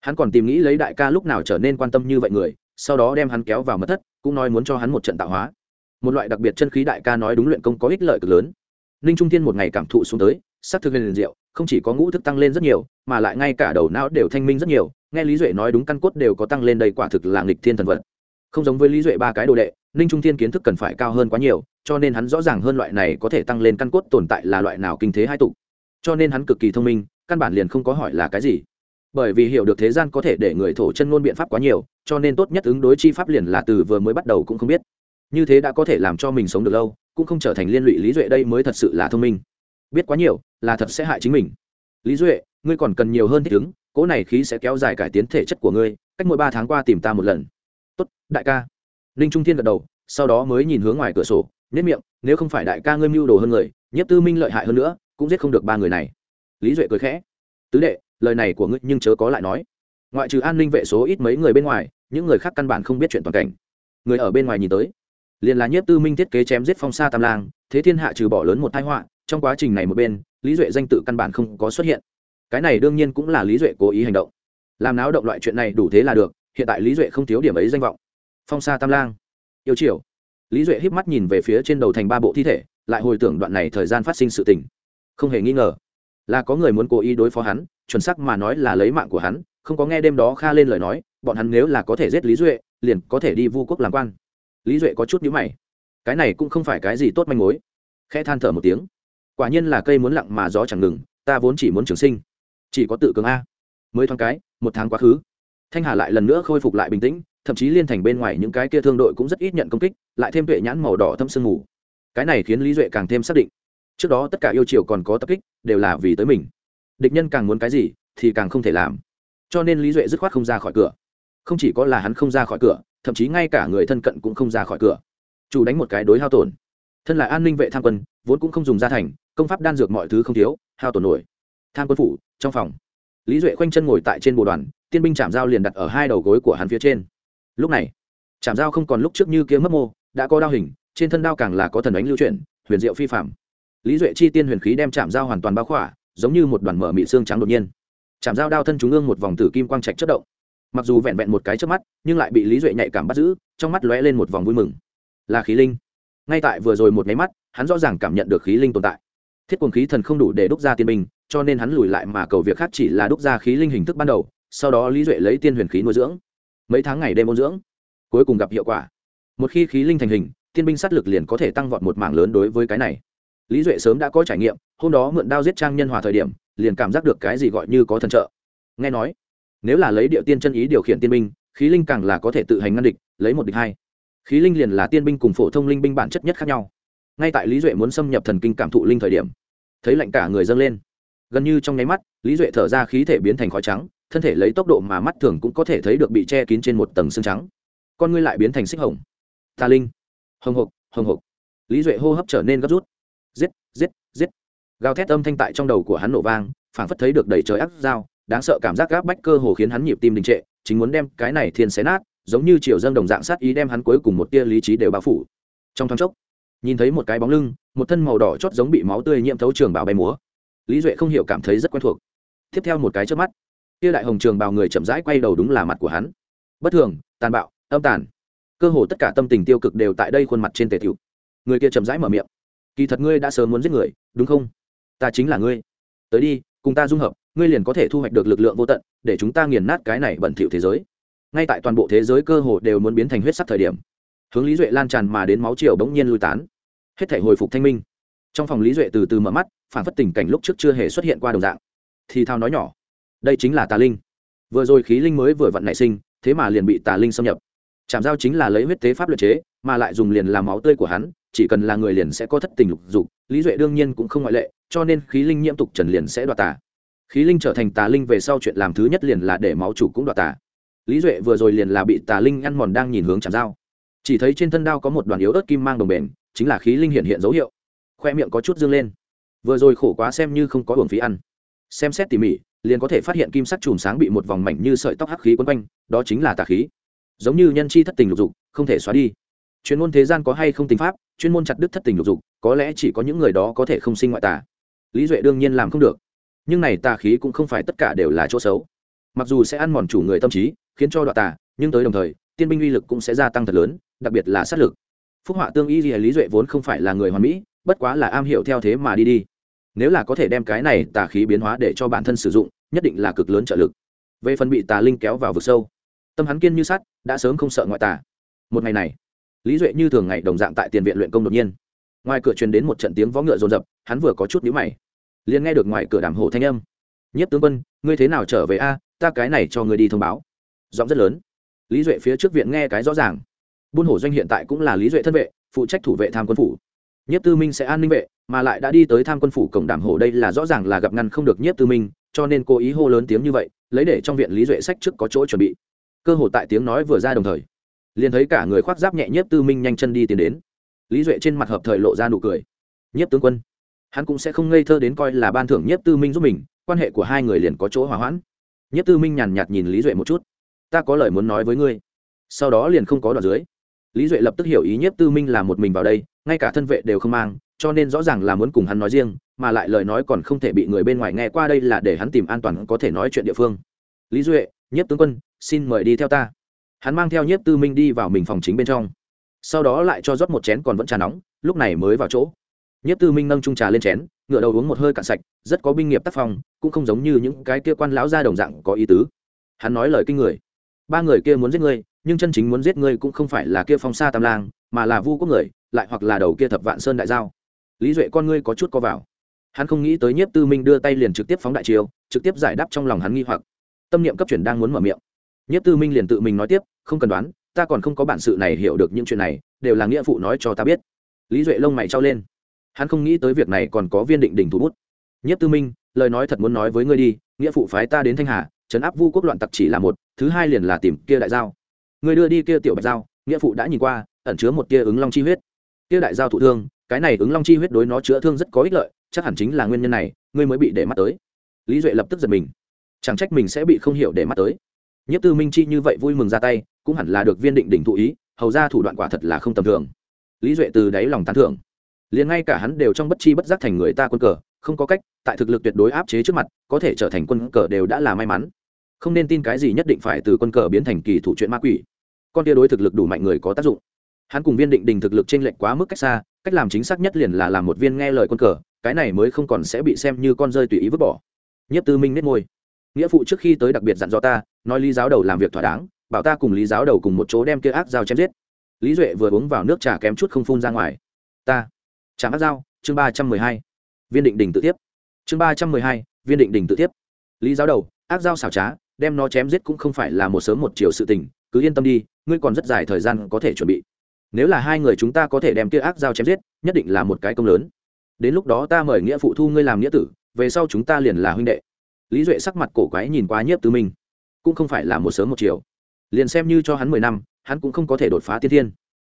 Hắn còn tìm nghĩ lấy đại ca lúc nào trở nên quan tâm như vậy người, sau đó đem hắn kéo vào mất thất, cũng nói muốn cho hắn một trận tạo hóa. Một loại đặc biệt chân khí đại ca nói đúng luyện công có ích lợi cực lớn. Ninh trung thiên một ngày cảm thụ xuống tới, sắc thực liền diệu, không chỉ có ngũ thức tăng lên rất nhiều, mà lại ngay cả đầu não đều thanh minh rất nhiều, nghe lý duệ nói đúng căn cốt đều có tăng lên đầy quả thực là nghịch thiên thần vật. Không giống với lý duệ ba cái đồ đệ ninh trung thiên kiến thức cần phải cao hơn quá nhiều, cho nên hắn rõ ràng hơn loại này có thể tăng lên căn cốt tồn tại là loại nào kinh thế hai tục cho nên hắn cực kỳ thông minh, căn bản liền không có hỏi là cái gì. Bởi vì hiểu được thế gian có thể để người thổ chân ngôn biện pháp quá nhiều, cho nên tốt nhất ứng đối chi pháp liền là từ vừa mới bắt đầu cũng không biết. Như thế đã có thể làm cho mình sống được lâu, cũng không trở thành liên lụy lý duệ đây mới thật sự là thông minh. Biết quá nhiều, là thật sẽ hại chính mình. Lý duệ, ngươi còn cần nhiều hơn thích ứng cỗ này khí sẽ kéo dài cải tiến thể chất của ngươi, cách mỗi ba tháng qua tìm ta một lần. Tốt, đại ca ninh trung thiên gật đầu, sau đó mới nhìn hướng ngoài cửa sổ nếp miệng, nếu không phải đại ca ngươi mưu đồ hơn người nhất tư minh lợi hại hơn nữa, cũng giết không được ba người này. Lý duệ cười khẽ, tứ đệ, lời này của ngươi nhưng chớ có lại nói. Ngoại trừ an ninh vệ số ít mấy người bên ngoài, những người khác căn bản không biết chuyện toàn cảnh. Người ở bên ngoài nhìn tới, liền là nhiếp tư minh thiết kế chém giết phong sa tam lang, thế thiên hạ trừ bỏ lớn một thái họa, trong quá trình này một bên, lý duệ danh tự căn bản không có xuất hiện. Cái này đương nhiên cũng là lý duệ cố ý hành động. Làm náo động loại chuyện này đủ thế là được, hiện tại lý duệ không thiếu điểm ấy danh vọng phong sa tam lang. Yêu triều, lý duệ híp mắt nhìn về phía trên đầu thành ba bộ thi thể lại hồi tưởng đoạn này thời gian phát sinh sự tình. Không hề nghi ngờ là có người muốn cố ý đối phó hắn chuẩn sắc mà nói là lấy mạng của hắn không có nghe đêm đó kha lên lời nói bọn hắn nếu là có thể giết lý duệ liền có thể đi vu quốc làm quan. Lý duệ có chút nhữ mày. Cái này cũng không phải cái gì tốt manh mối. Khe than thở một tiếng. Quả nhiên là cây muốn lặng mà gió chẳng ngừng ta vốn chỉ muốn trường sinh chỉ có tự cường a. Mới thoáng cái một tháng quá khứ thanh hà lại lần nữa khôi phục lại bình tĩnh thậm chí liên thành bên ngoài những cái kia thương đội cũng rất ít nhận công kích, lại thêm tuệ nhãn màu đỏ thâm sương mù. Cái này khiến lý duệ càng thêm xác định. Trước đó tất cả yêu triều còn có tập kích, đều là vì tới mình. Địch nhân càng muốn cái gì, thì càng không thể làm. Cho nên lý duệ dứt khoát không ra khỏi cửa. Không chỉ có là hắn không ra khỏi cửa, thậm chí ngay cả người thân cận cũng không ra khỏi cửa. Chủ đánh một cái đối hao tổn. Thân là an ninh vệ tham quân, vốn cũng không dùng gia thành, công pháp đan dược mọi thứ không thiếu, hao tổn nổi. Tham quân phủ, trong phòng. Lý duệ khoanh chân ngồi tại trên bộ đoàn, tiên binh chạm dao liền đặt ở hai đầu gối của hắn phía trên lúc này chạm dao không còn lúc trước như kiếm mất mô, đã có đao hình, trên thân đao càng là có thần ánh lưu chuyển, huyền diệu phi phạm lý duệ chi tiên huyền khí đem chạm dao hoàn toàn bao khỏa, giống như một đoàn mở mị xương trắng đột nhiên. Chạm dao đao thân trung ương một vòng tử kim quang trạch chất động. Mặc dù vẹn vẹn một cái trước mắt, nhưng lại bị lý duệ nhạy cảm bắt giữ, trong mắt lóe lên một vòng vui mừng. Là khí linh. Ngay tại vừa rồi một máy mắt, hắn rõ ràng cảm nhận được khí linh tồn tại. Thiết quần khí thần không đủ để đúc ra tiên binh, cho nên hắn lùi lại mà cầu việc khác chỉ là đúc ra khí linh hình thức ban đầu, sau đó lý duệ lấy tiên huyền khí nuôi dưỡng mấy tháng ngày đêm ôn dưỡng, cuối cùng gặp hiệu quả. Một khi khí linh thành hình, tiên binh sát lực liền có thể tăng vọt một mảng lớn đối với cái này. Lý duệ sớm đã có trải nghiệm, hôm đó mượn đao giết trang nhân hòa thời điểm, liền cảm giác được cái gì gọi như có thần trợ. Nghe nói, nếu là lấy địa tiên chân ý điều khiển tiên binh, khí linh càng là có thể tự hành ngăn địch, lấy một địch hai. Khí linh liền là tiên binh cùng phổ thông linh binh bản chất nhất khác nhau. Ngay tại lý duệ muốn xâm nhập thần kinh cảm thụ linh thời điểm, thấy lạnh cả người dâng lên. Gần như trong nháy mắt, lý duệ thở ra khí thể biến thành khói trắng thân thể lấy tốc độ mà mắt thường cũng có thể thấy được bị che kín trên một tầng xương trắng. Con ngươi lại biến thành xích hồng. Tà linh. Hồng hộc hồng hộc. Lý duệ hô hấp trở nên gấp rút. Giết giết giết. Gào thét âm thanh tại trong đầu của hắn nổ vang, phảng phất thấy được đầy trời ác dao, đáng sợ cảm giác gáp bách cơ hồ khiến hắn nhịp tim đình trệ, chính muốn đem cái này thiên xé nát, giống như chiều dâng đồng dạng sát ý đem hắn cuối cùng một tia lý trí đều bao phủ. Trong thoáng chốc, nhìn thấy một cái bóng lưng, một thân màu đỏ chót giống bị máu tươi nhiễm thấu trường bào bay múa. Lý duệ không hiểu cảm thấy rất quen thuộc. Tiếp theo một cái trước mắt kia đại hồng trường bào người chậm rãi quay đầu đúng là mặt của hắn. Bất thường, tàn bạo, âm tàn. Cơ hồ tất cả tâm tình tiêu cực đều tại đây khuôn mặt trên tề tiểu. Người kia chậm rãi mở miệng. Kỳ thật ngươi đã sớm muốn giết người, đúng không? Ta chính là ngươi. Tới đi, cùng ta dung hợp, ngươi liền có thể thu hoạch được lực lượng vô tận, để chúng ta nghiền nát cái này bẩn thỉu thế giới. Ngay tại toàn bộ thế giới cơ hồ đều muốn biến thành huyết sắc thời điểm, hướng lý duệ lan tràn mà đến máu triều bỗng nhiên lui tán. Hết thể hồi phục thanh minh. Trong phòng lý duệ từ từ mở mắt, phản phất tình cảnh lúc trước chưa hề xuất hiện qua đồng dạng. Thì thao nói nhỏ đây chính là tà linh. Vừa rồi khí linh mới vừa vặn nảy sinh, thế mà liền bị tà linh xâm nhập. Chạm giao chính là lấy huyết tế pháp luật chế, mà lại dùng liền làm máu tươi của hắn, chỉ cần là người liền sẽ có thất tình lục dục, lý duệ đương nhiên cũng không ngoại lệ, cho nên khí linh nhiễm tục trần liền sẽ đoạt tà. Khí linh trở thành tà linh về sau chuyện làm thứ nhất liền là để máu chủ cũng đoạt tà. Lý duệ vừa rồi liền là bị tà linh ăn mòn đang nhìn hướng chạm dao chỉ thấy trên thân đao có một đoàn yếu ớt kim mang đồng bền, chính là khí linh hiện hiện dấu hiệu. Khoe miệng có chút dương lên. Vừa rồi khổ quá xem như không có hưởng phí ăn. Xem xét tỉ mỉ liền có thể phát hiện kim sắc chùm sáng bị một vòng mảnh như sợi tóc hắc khí quấn quanh, đó chính là tà khí. Giống như nhân chi thất tình lục dục, không thể xóa đi. Chuyên môn thế gian có hay không tình pháp, chuyên môn chặt đứt thất tình lục dục, có lẽ chỉ có những người đó có thể không sinh ngoại tà. Lý duệ đương nhiên làm không được. Nhưng này tà khí cũng không phải tất cả đều là chỗ xấu. Mặc dù sẽ ăn mòn chủ người tâm trí, khiến cho đoạn tà, nhưng tới đồng thời, tiên binh uy lực cũng sẽ gia tăng thật lớn, đặc biệt là sát lực. Phúc họa tương y gì lý duệ vốn không phải là người hoàn mỹ, bất quá là am hiểu theo thế mà đi đi. Nếu là có thể đem cái này tà khí biến hóa để cho bản thân sử dụng nhất định là cực lớn trợ lực. Về phần bị tà linh kéo vào vực sâu, tâm hắn kiên như sắt, đã sớm không sợ ngoại tà. Một ngày này, lý duệ như thường ngày đồng dạng tại tiền viện luyện công đột nhiên. Ngoài cửa truyền đến một trận tiếng vó ngựa rồn rập hắn vừa có chút nhíu mày, liền nghe được ngoài cửa đàm hộ thanh âm. Nhất tướng quân, ngươi thế nào trở về a? Ta cái này cho ngươi đi thông báo. Giọng rất lớn. Lý duệ phía trước viện nghe cái rõ ràng. Buôn hổ doanh hiện tại cũng là lý duệ thân vệ, phụ trách thủ vệ tham quân phủ. Nhất tư minh sẽ an ninh vệ mà lại đã đi tới tham quân phủ cổng đảm hổ đây là rõ ràng là gặp ngăn không được nhiếp tư minh, cho nên cố ý hô lớn tiếng như vậy, lấy để trong viện lý duệ sách trước có chỗ chuẩn bị. Cơ hội tại tiếng nói vừa ra đồng thời, liền thấy cả người khoác giáp nhẹ nhiếp tư minh nhanh chân đi tiến đến. Lý duệ trên mặt hợp thời lộ ra nụ cười. Nhiếp tướng quân, hắn cũng sẽ không ngây thơ đến coi là ban thưởng nhiếp tư minh giúp mình, quan hệ của hai người liền có chỗ hòa hoãn. Nhiếp tư minh nhàn nhạt nhìn lý duệ một chút. Ta có lời muốn nói với ngươi. Sau đó liền không có đoạn dưới. Lý duệ lập tức hiểu ý nhiếp tư minh là một mình vào đây, ngay cả thân vệ đều không mang cho nên rõ ràng là muốn cùng hắn nói riêng, mà lại lời nói còn không thể bị người bên ngoài nghe qua đây là để hắn tìm an toàn có thể nói chuyện địa phương. Lý duệ nhất tướng quân, xin mời đi theo ta. Hắn mang theo nhất tư minh đi vào mình phòng chính bên trong. Sau đó lại cho rót một chén còn vẫn trà nóng, lúc này mới vào chỗ. Nhất tư minh nâng trung trà lên chén, ngựa đầu uống một hơi cạn sạch, rất có binh nghiệp tác phong, cũng không giống như những cái kia quan lão ra đồng dạng có ý tứ. Hắn nói lời kinh người. Ba người kia muốn giết ngươi, nhưng chân chính muốn giết ngươi cũng không phải là kia phong sa tam lang, mà là vu quốc người, lại hoặc là đầu kia thập vạn sơn đại giao lý duệ con ngươi có chút co vào. Hắn không nghĩ tới nhiếp tư minh đưa tay liền trực tiếp phóng đại chiêu, trực tiếp giải đáp trong lòng hắn nghi hoặc. Tâm niệm cấp chuyển đang muốn mở miệng. Nhiếp tư minh liền tự mình nói tiếp, không cần đoán, ta còn không có bản sự này hiểu được những chuyện này, đều là nghĩa phụ nói cho ta biết. Lý duệ lông mày trao lên. Hắn không nghĩ tới việc này còn có viên định đỉnh thủ bút. Nhất tư minh, lời nói thật muốn nói với ngươi đi, nghĩa phụ phái ta đến thanh hà, trấn áp vu quốc loạn tặc chỉ là một, thứ hai liền là tìm kia đại giao. Ngươi đưa đi kia tiểu bạch giao, nghĩa phụ đã nhìn qua, ẩn chứa một tia ứng long chi huyết. Kia đại giao thụ thương cái này ứng long chi huyết đối nó chữa thương rất có ích lợi, chắc hẳn chính là nguyên nhân này, ngươi mới bị để mắt tới. Lý duệ lập tức giật mình. Chẳng trách mình sẽ bị không hiểu để mắt tới. Nhất tư minh chi như vậy vui mừng ra tay, cũng hẳn là được viên định đỉnh thụ ý, hầu ra thủ đoạn quả thật là không tầm thường. Lý duệ từ đáy lòng tán thưởng. Liền ngay cả hắn đều trong bất chi bất giác thành người ta quân cờ, không có cách, tại thực lực tuyệt đối áp chế trước mặt, có thể trở thành quân cờ đều đã là may mắn. Không nên tin cái gì nhất định phải từ quân cờ biến thành kỳ thủ chuyện ma quỷ. Con tia đối thực lực đủ mạnh người có tác dụng hắn cùng viên định đình thực lực t r ê n lệch quá mức cách xa, cách làm chính xác nhất liền là làm một viên nghe lời quân cờ, cái này mới không còn sẽ bị xem như con rơi tùy ý vứt bỏ. Nhất tư minh nết ngôi nghĩa phụ trước khi tới đặc biệt dặn dò ta, nói lý giáo đầu làm việc thỏa đáng, bảo ta cùng lý giáo đầu cùng một chỗ đem kia ác dao chém giết. Lý duệ vừa uống vào nước trà kém chút không phun ra ngoài. Ta. Trả ác dao, chương ba trăm mười hai. Viên định đình tự tiếp. Chương ba trăm mười hai, viên định đình tự tiếp. Lý giáo đầu, ác dao xảo trá, đem nó chém giết cũng không phải là một sớm một chiều sự tình, cứ yên tâm đi, ngươi còn rất dài thời gian có thể chuẩn bị nếu là hai người chúng ta có thể đem kia ác dao chém giết, nhất định là một cái công lớn. Đến lúc đó ta mời nghĩa phụ thu ngươi làm nghĩa tử, về sau chúng ta liền là huynh đệ. Lý duệ sắc mặt cổ quái nhìn qua nhiếp tư minh. Cũng không phải là một sớm một chiều. Liền xem như cho hắn mười năm, hắn cũng không có thể đột phá tiên thiên.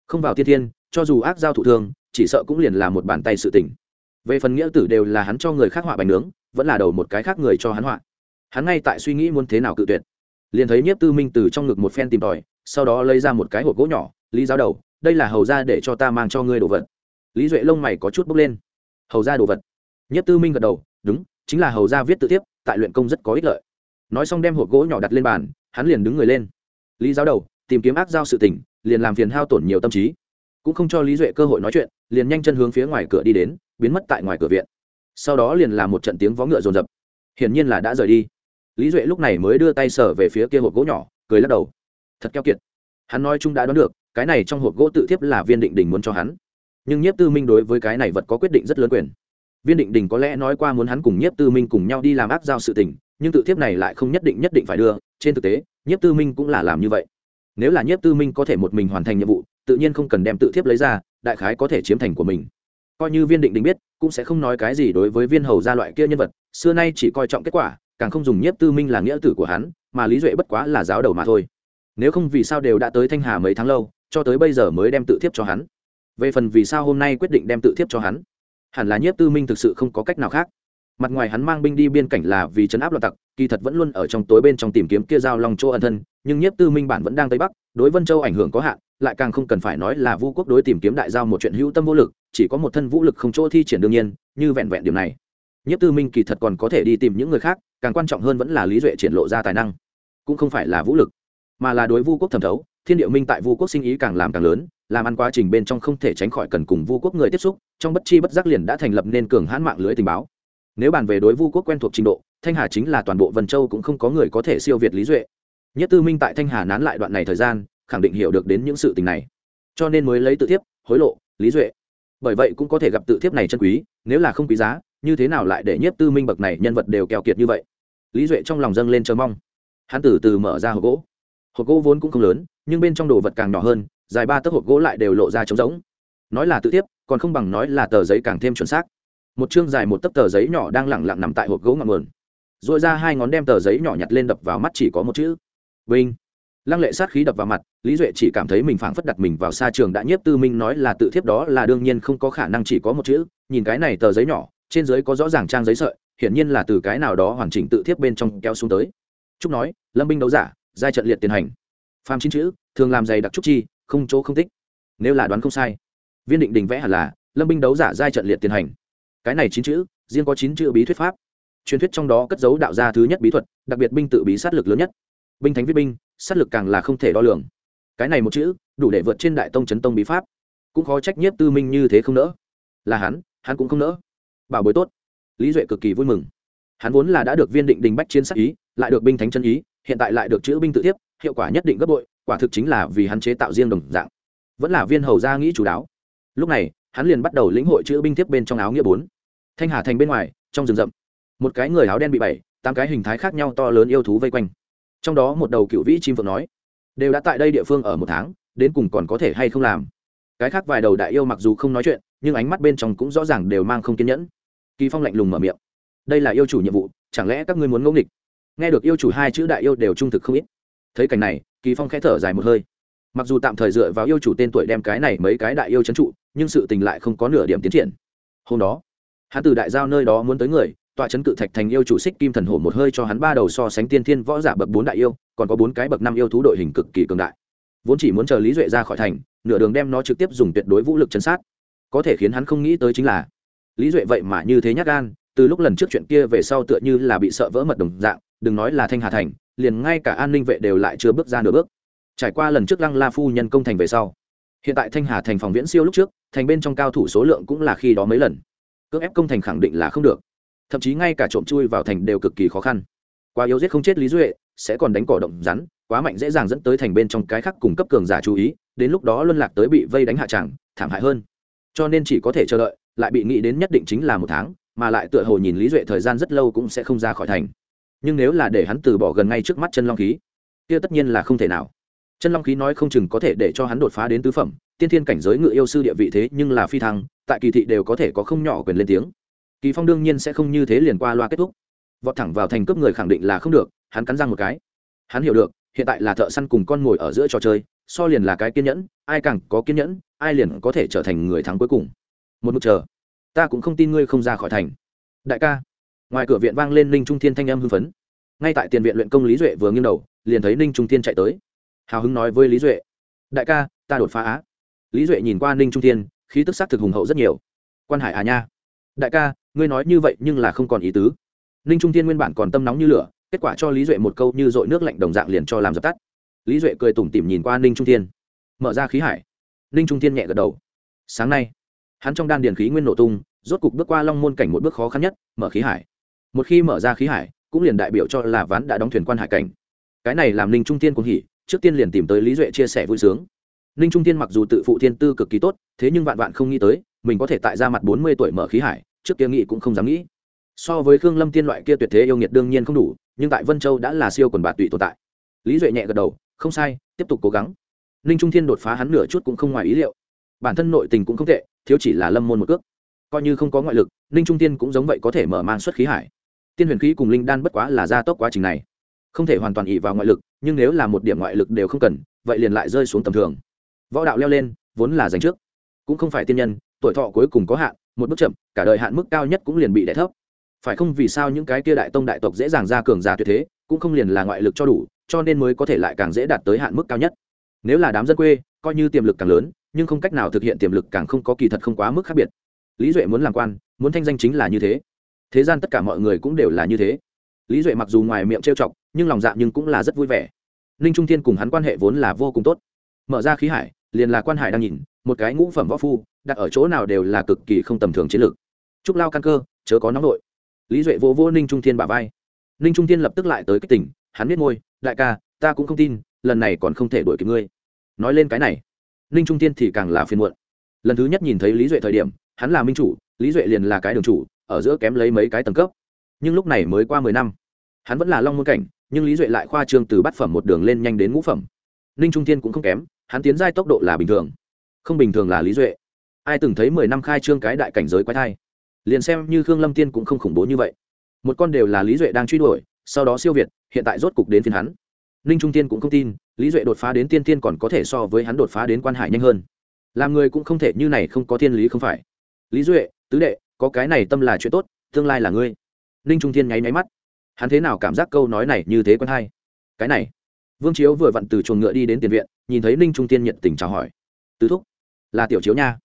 Không vào tiên thiên, cho dù ác giao thủ thương, chỉ sợ cũng liền là một bàn tay sự tỉnh về phần nghĩa tử đều là hắn cho người khác họa bánh nướng, vẫn là đầu một cái khác người cho hắn họa. Hắn ngay tại suy nghĩ muốn thế nào cự tuyệt. Liền thấy nhiếp tư minh từ trong ngực một phen tìm tòi, sau đó lấy ra một cái hộp gỗ nhỏ, lý giáo đầu đây là hầu ra để cho ta mang cho ngươi đồ vật. Lý duệ lông mày có chút bốc lên. Hầu ra đồ vật? Nhất tư minh gật đầu đúng chính là hầu ra viết tự tiếp tại luyện công rất có ích lợi. Nói xong đem hộp gỗ nhỏ đặt lên bàn hắn liền đứng người lên. Lý giáo đầu tìm kiếm ác giao sự tỉnh, liền làm phiền hao tổn nhiều tâm trí. Cũng không cho lý duệ cơ hội nói chuyện liền nhanh chân hướng phía ngoài cửa đi đến biến mất tại ngoài cửa viện. Sau đó liền làm một trận tiếng vó ngựa rồn rập hiển nhiên là đã rời đi. Lý duệ lúc này mới đưa tay sở về phía kia hộp gỗ nhỏ cười lắc đầu. Thật keo kiệt. Hắn nói chung đã đoán được cái này trong hộp gỗ tự thiếp là viên định đình muốn cho hắn. Nhưng nhiếp tư minh đối với cái này vật có quyết định rất lớn quyền. Viên định đình có lẽ nói qua muốn hắn cùng nhiếp tư minh cùng nhau đi làm áp giao sự tình, nhưng tự thiếp này lại không nhất định nhất định phải đưa. Trên thực tế, nhiếp tư minh cũng là làm như vậy. Nếu là nhiếp tư minh có thể một mình hoàn thành nhiệm vụ, tự nhiên không cần đem tự thiếp lấy ra, đại khái có thể chiếm thành của mình. Coi như viên định đình biết, cũng sẽ không nói cái gì đối với viên hầu gia loại kia nhân vật, xưa nay chỉ coi trọng kết quả, càng không dùng nhiếp tư minh là nghĩa tử của hắn, mà lý duệ bất quá là giáo đầu mà thôi. Nếu không vì sao đều đã tới thanh hà mấy tháng lâu cho tới bây giờ mới đem tự thiếp cho hắn. Về phần vì sao hôm nay quyết định đem tự thiếp cho hắn, hẳn là nhiếp tư minh thực sự không có cách nào khác. Mặt ngoài hắn mang binh đi biên cảnh là vì chấn áp loạn tặc, kỳ thật vẫn luôn ở trong tối bên trong tìm kiếm kia giao long chỗ ẩn thân, nhưng nhiếp tư minh bản vẫn đang tây bắc, đối vân châu ảnh hưởng có hạn, lại càng không cần phải nói là vu quốc đối tìm kiếm đại giao một chuyện hữu tâm vô lực, chỉ có một thân vũ lực không chỗ thi triển đương nhiên, như vẹn vẹn điểm này. Nhiếp tư minh kỳ thật còn có thể đi tìm những người khác, càng quan trọng hơn vẫn là lý duệ triển lộ ra tài năng, cũng không phải là vũ lực, mà là đối vu quốc thẩm thấu thiên địa minh tại vu quốc sinh ý càng làm càng lớn, làm ăn quá trình bên trong không thể tránh khỏi cần cùng vu quốc người tiếp xúc, trong bất chi bất giác liền đã thành lập nên cường hãn mạng lưới tình báo. Nếu bàn về đối vu quốc quen thuộc trình độ, thanh hà chính là toàn bộ vân châu cũng không có người có thể siêu việt lý duệ. Nhất tư minh tại thanh hà nán lại đoạn này thời gian, khẳng định hiểu được đến những sự tình này. Cho nên mới lấy tự thiếp, hối lộ, lý duệ. Bởi vậy cũng có thể gặp tự thiếp này chân quý, nếu là không quý giá, như thế nào lại để nhất tư minh bậc này nhân vật đều keo kiệt như vậy? Lý duệ trong lòng dâng lên chờ mong. Hắn từ từ mở ra hộp gỗ hộp gỗ vốn cũng không lớn, nhưng bên trong đồ vật càng nhỏ hơn, dài ba tấc hộp gỗ lại đều lộ ra trống rỗng. Nói là tự tiếp, còn không bằng nói là tờ giấy càng thêm chuẩn xác. Một chương dài một tấc tờ giấy nhỏ đang lẳng lặng nằm tại hộp gỗ ngọn nguồn. R ồ i ra hai ngón đem tờ giấy nhỏ nhặt lên đập vào mắt chỉ có một chữ. Vinh. Lăng lệ sát khí đập vào mặt, lý duệ chỉ cảm thấy mình phảng phất đặt mình vào xa trường đã nhiếp tư minh nói là tự thiếp đó là đương nhiên không có khả năng chỉ có một chữ, nhìn cái này tờ giấy nhỏ, trên giấy có rõ ràng trang giấy sợi, hiển nhiên là từ cái nào đó hoàn chỉnh tự thiếp bên trong kéo xuống tới. Trúc nói, lâm binh đấu giả giai trận liệt tiền hành. Phàm chín chữ, thường làm dày đặc trúc chi, không chỗ không tích. Nếu là đoán không sai, viên định đình vẽ hẳn là lâm binh đấu giả giai trận liệt tiền hành. Cái này chín chữ, riêng có chín chữ bí thuyết pháp. Truyền thuyết trong đó cất dấu đạo gia thứ nhất bí thuật, đặc biệt binh tự bí sát lực lớn nhất. Binh thánh viết binh, sát lực càng là không thể đo lường. Cái này một chữ, đủ để vượt trên đại tông chấn tông bí pháp. Cũng khó trách nhiếp tư minh như thế không nỡ. Là hắn hắn cũng không nỡ. Bảo bối tốt. Lý duệ cực kỳ vui mừng. Hắn vốn là đã được viên định đình bách chiến sát ý, lại được binh thánh chân ý hiện tại lại được chữ binh tự tiếp hiệu quả nhất định gấp bội, quả thực chính là vì hắn chế tạo riêng đồng dạng. Vẫn là viên hầu gia nghĩ chủ đáo. Lúc này, hắn liền bắt đầu lĩnh hội chữ binh tiếp bên trong áo nghĩa bốn. Thanh hà thành bên ngoài, trong rừng rậm, một cái người áo đen bị bảy tám cái hình thái khác nhau to lớn yêu thú vây quanh. Trong đó một đầu cựu vĩ chim phượng nói, đều đã tại đây địa phương ở một tháng, đến cùng còn có thể hay không làm? Cái khác vài đầu đại yêu mặc dù không nói chuyện, nhưng ánh mắt bên trong cũng rõ ràng đều mang không kiên nhẫn. Kỳ phong lạnh lùng mở miệng, đây là yêu chủ nhiệm vụ, chẳng lẽ các ngươi muốn ngẫu nghịch? Nghe được yêu chủ hai chữ đại yêu đều trung thực không ít. Thấy cảnh này, kỳ phong khẽ thở dài một hơi. Mặc dù tạm thời dựa vào yêu chủ tên tuổi đem cái này mấy cái đại yêu trấn trụ, nhưng sự tình lại không có nửa điểm tiến triển. Hôm đó, hắn từ đại giao nơi đó muốn tới người, tọa chấn cự thạch thành yêu chủ xích kim thần hổ một hơi cho hắn ba đầu so sánh tiên thiên võ giả bậc bốn đại yêu, còn có bốn cái bậc năm yêu thú đội hình cực kỳ cường đại. Vốn chỉ muốn chờ lý duệ ra khỏi thành, nửa đường đem nó trực tiếp dùng tuyệt đối vũ lực chấn sát. Có thể khiến hắn không nghĩ tới chính là, lý duệ vậy mà như thế nhát gan, từ lúc lần trước chuyện kia về sau tựa như là bị sợ vỡ mật đồng dạng đừng nói là thanh hà thành, liền ngay cả an ninh vệ đều lại chưa bước ra nửa bước. Trải qua lần trước lăng la phu nhân công thành về sau, hiện tại thanh hà thành phòng viễn siêu lúc trước, thành bên trong cao thủ số lượng cũng là khi đó mấy lần. Cưỡng ép công thành khẳng định là không được. Thậm chí ngay cả trộm chui vào thành đều cực kỳ khó khăn. Quá yếu giết không chết lý duệ, sẽ còn đánh cỏ động rắn, quá mạnh dễ dàng dẫn tới thành bên trong cái khác cùng cấp cường giả chú ý, đến lúc đó luân lạc tới bị vây đánh hạ tràng, thảm hại hơn. Cho nên chỉ có thể chờ đợi, lại bị nghĩ đến nhất định chính là một tháng, mà lại tựa hồ nhìn lý duệ thời gian rất lâu cũng sẽ không ra khỏi thành nhưng nếu là để hắn từ bỏ gần ngay trước mắt chân long khí, kia tất nhiên là không thể nào. Chân long khí nói không chừng có thể để cho hắn đột phá đến tứ phẩm, tiên thiên cảnh giới ngự yêu sư địa vị thế nhưng là phi thăng, tại kỳ thị đều có thể có không nhỏ quyền lên tiếng. Kỳ phong đương nhiên sẽ không như thế liền qua loa kết thúc. Vọt thẳng vào thành cướp người khẳng định là không được, hắn cắn răng một cái. Hắn hiểu được, hiện tại là thợ săn cùng con ngồi ở giữa trò chơi, so liền là cái kiên nhẫn, ai càng có kiên nhẫn, ai liền có thể trở thành người thắng cuối cùng. Một mực chờ. Ta cũng không tin ngươi không ra khỏi thành. Đại ca ngoài cửa viện vang lên ninh trung thiên thanh âm hưng phấn. Ngay tại tiền viện luyện công lý duệ vừa nghiêng đầu, liền thấy ninh trung thiên chạy tới. Hào hứng nói với lý duệ, đại ca, ta đột phá á. Lý duệ nhìn qua ninh trung thiên, khí tức sắc thực hùng hậu rất nhiều. Quan hải à nha, đại ca, ngươi nói như vậy nhưng là không còn ý tứ. Ninh trung thiên nguyên bản còn tâm nóng như lửa, kết quả cho lý duệ một câu như dội nước lạnh đồng dạng liền cho làm dập tắt. Lý duệ cười tủm tỉm nhìn qua ninh trung thiên. Mở ra khí hải. Ninh trung thiên nhẹ gật đầu. Sáng nay, hắn trong đan điền khí nguyên nổ tung, rốt cục bước qua long môn cảnh một bước khó khăn nhất, mở khí hải một khi mở ra khí hải, cũng liền đại biểu cho là ván đã đóng thuyền quan hải cảnh. Cái này làm ninh trung tiên cũng hỉ, trước tiên liền tìm tới lý duệ chia sẻ vui sướng. Ninh trung tiên mặc dù tự phụ thiên tư cực kỳ tốt, thế nhưng vạn vạn không nghĩ tới, mình có thể tại ra mặt bốn mươi tuổi mở khí hải, trước kia nghĩ cũng không dám nghĩ. So với khương lâm tiên loại kia tuyệt thế yêu nghiệt đương nhiên không đủ, nhưng tại vân châu đã là siêu quần bạt tụy tồn tại. Lý duệ nhẹ gật đầu, không sai, tiếp tục cố gắng. Ninh trung thiên đột phá hắn nửa chút cũng không ngoài ý liệu. Bản thân nội tình cũng không tệ, thiếu chỉ là lâm môn một cước. Coi như không có ngoại lực, ninh trung tiên cũng giống vậy có thể mở mang xuất khí hải tiên huyền khí cùng linh đan bất quá là gia tốc quá trình này. Không thể hoàn toàn ỉ vào ngoại lực, nhưng nếu là một điểm ngoại lực đều không cần, vậy liền lại rơi xuống tầm thường. Võ đạo leo lên, vốn là dành trước. Cũng không phải tiên nhân, tuổi thọ cuối cùng có hạn, một bước chậm, cả đời hạn mức cao nhất cũng liền bị đẻ thấp. Phải không vì sao những cái kia đại tông đại tộc dễ dàng ra cường giả tuyệt thế, cũng không liền là ngoại lực cho đủ, cho nên mới có thể lại càng dễ đạt tới hạn mức cao nhất. Nếu là đám dân quê, coi như tiềm lực càng lớn, nhưng không cách nào thực hiện tiềm lực càng không có kỳ thật không quá mức khác biệt. Lý duệ muốn làm quan, muốn thanh danh chính là như thế thế gian tất cả mọi người cũng đều là như thế. Lý duệ mặc dù ngoài miệng trêu chọc, nhưng lòng dạ nhưng cũng là rất vui vẻ. Ninh trung thiên cùng hắn quan hệ vốn là vô cùng tốt. Mở ra khí hải, liền là quan hải đang nhìn, một cái ngũ phẩm võ phu, đặt ở chỗ nào đều là cực kỳ không tầm thường chiến lược. Trúc lao căn cơ, chớ có nóng nội lý duệ vô vô ninh trung thiên bà vai. Ninh trung thiên lập tức lại tới cái tỉnh hắn biết ngôi, đại ca, ta cũng không tin, lần này còn không thể đuổi kịp ngươi. Nói lên cái này, ninh trung thiên thì càng là phiền muộn. Lần thứ nhất nhìn thấy lý duệ thời điểm, hắn là minh chủ, lý duệ liền là cái đường chủ ở giữa kém lấy mấy cái tầng cấp. Nhưng lúc này mới qua mười năm, hắn vẫn là long môn cảnh, nhưng lý duệ lại khoa trương từ bát phẩm một đường lên nhanh đến ngũ phẩm. Ninh trung thiên cũng không kém, hắn tiến giai tốc độ là bình thường. Không bình thường là lý duệ. Ai từng thấy mười năm khai trương cái đại cảnh giới quái thai? Liền xem như khương lâm tiên cũng không khủng bố như vậy. Một con đều là lý duệ đang truy đuổi, sau đó siêu việt, hiện tại rốt cục đến phiên hắn. Ninh trung tiên cũng không tin, lý duệ đột phá đến tiên tiên còn có thể so với hắn đột phá đến quan hải nhanh hơn. Làm người cũng không thể như này không có thiên lý không phải. Lý duệ, tứ đệ có cái này tâm là chuyện tốt, tương lai là ngươi. Ninh trung thiên nháy máy mắt. Hắn thế nào cảm giác câu nói này như thế quen hay? Cái này. Vương chiếu vừa vặn từ chuồng ngựa đi đến tiền viện, nhìn thấy ninh trung tiên nhiệt tình chào hỏi. Tứ thúc, là tiểu chiếu nha.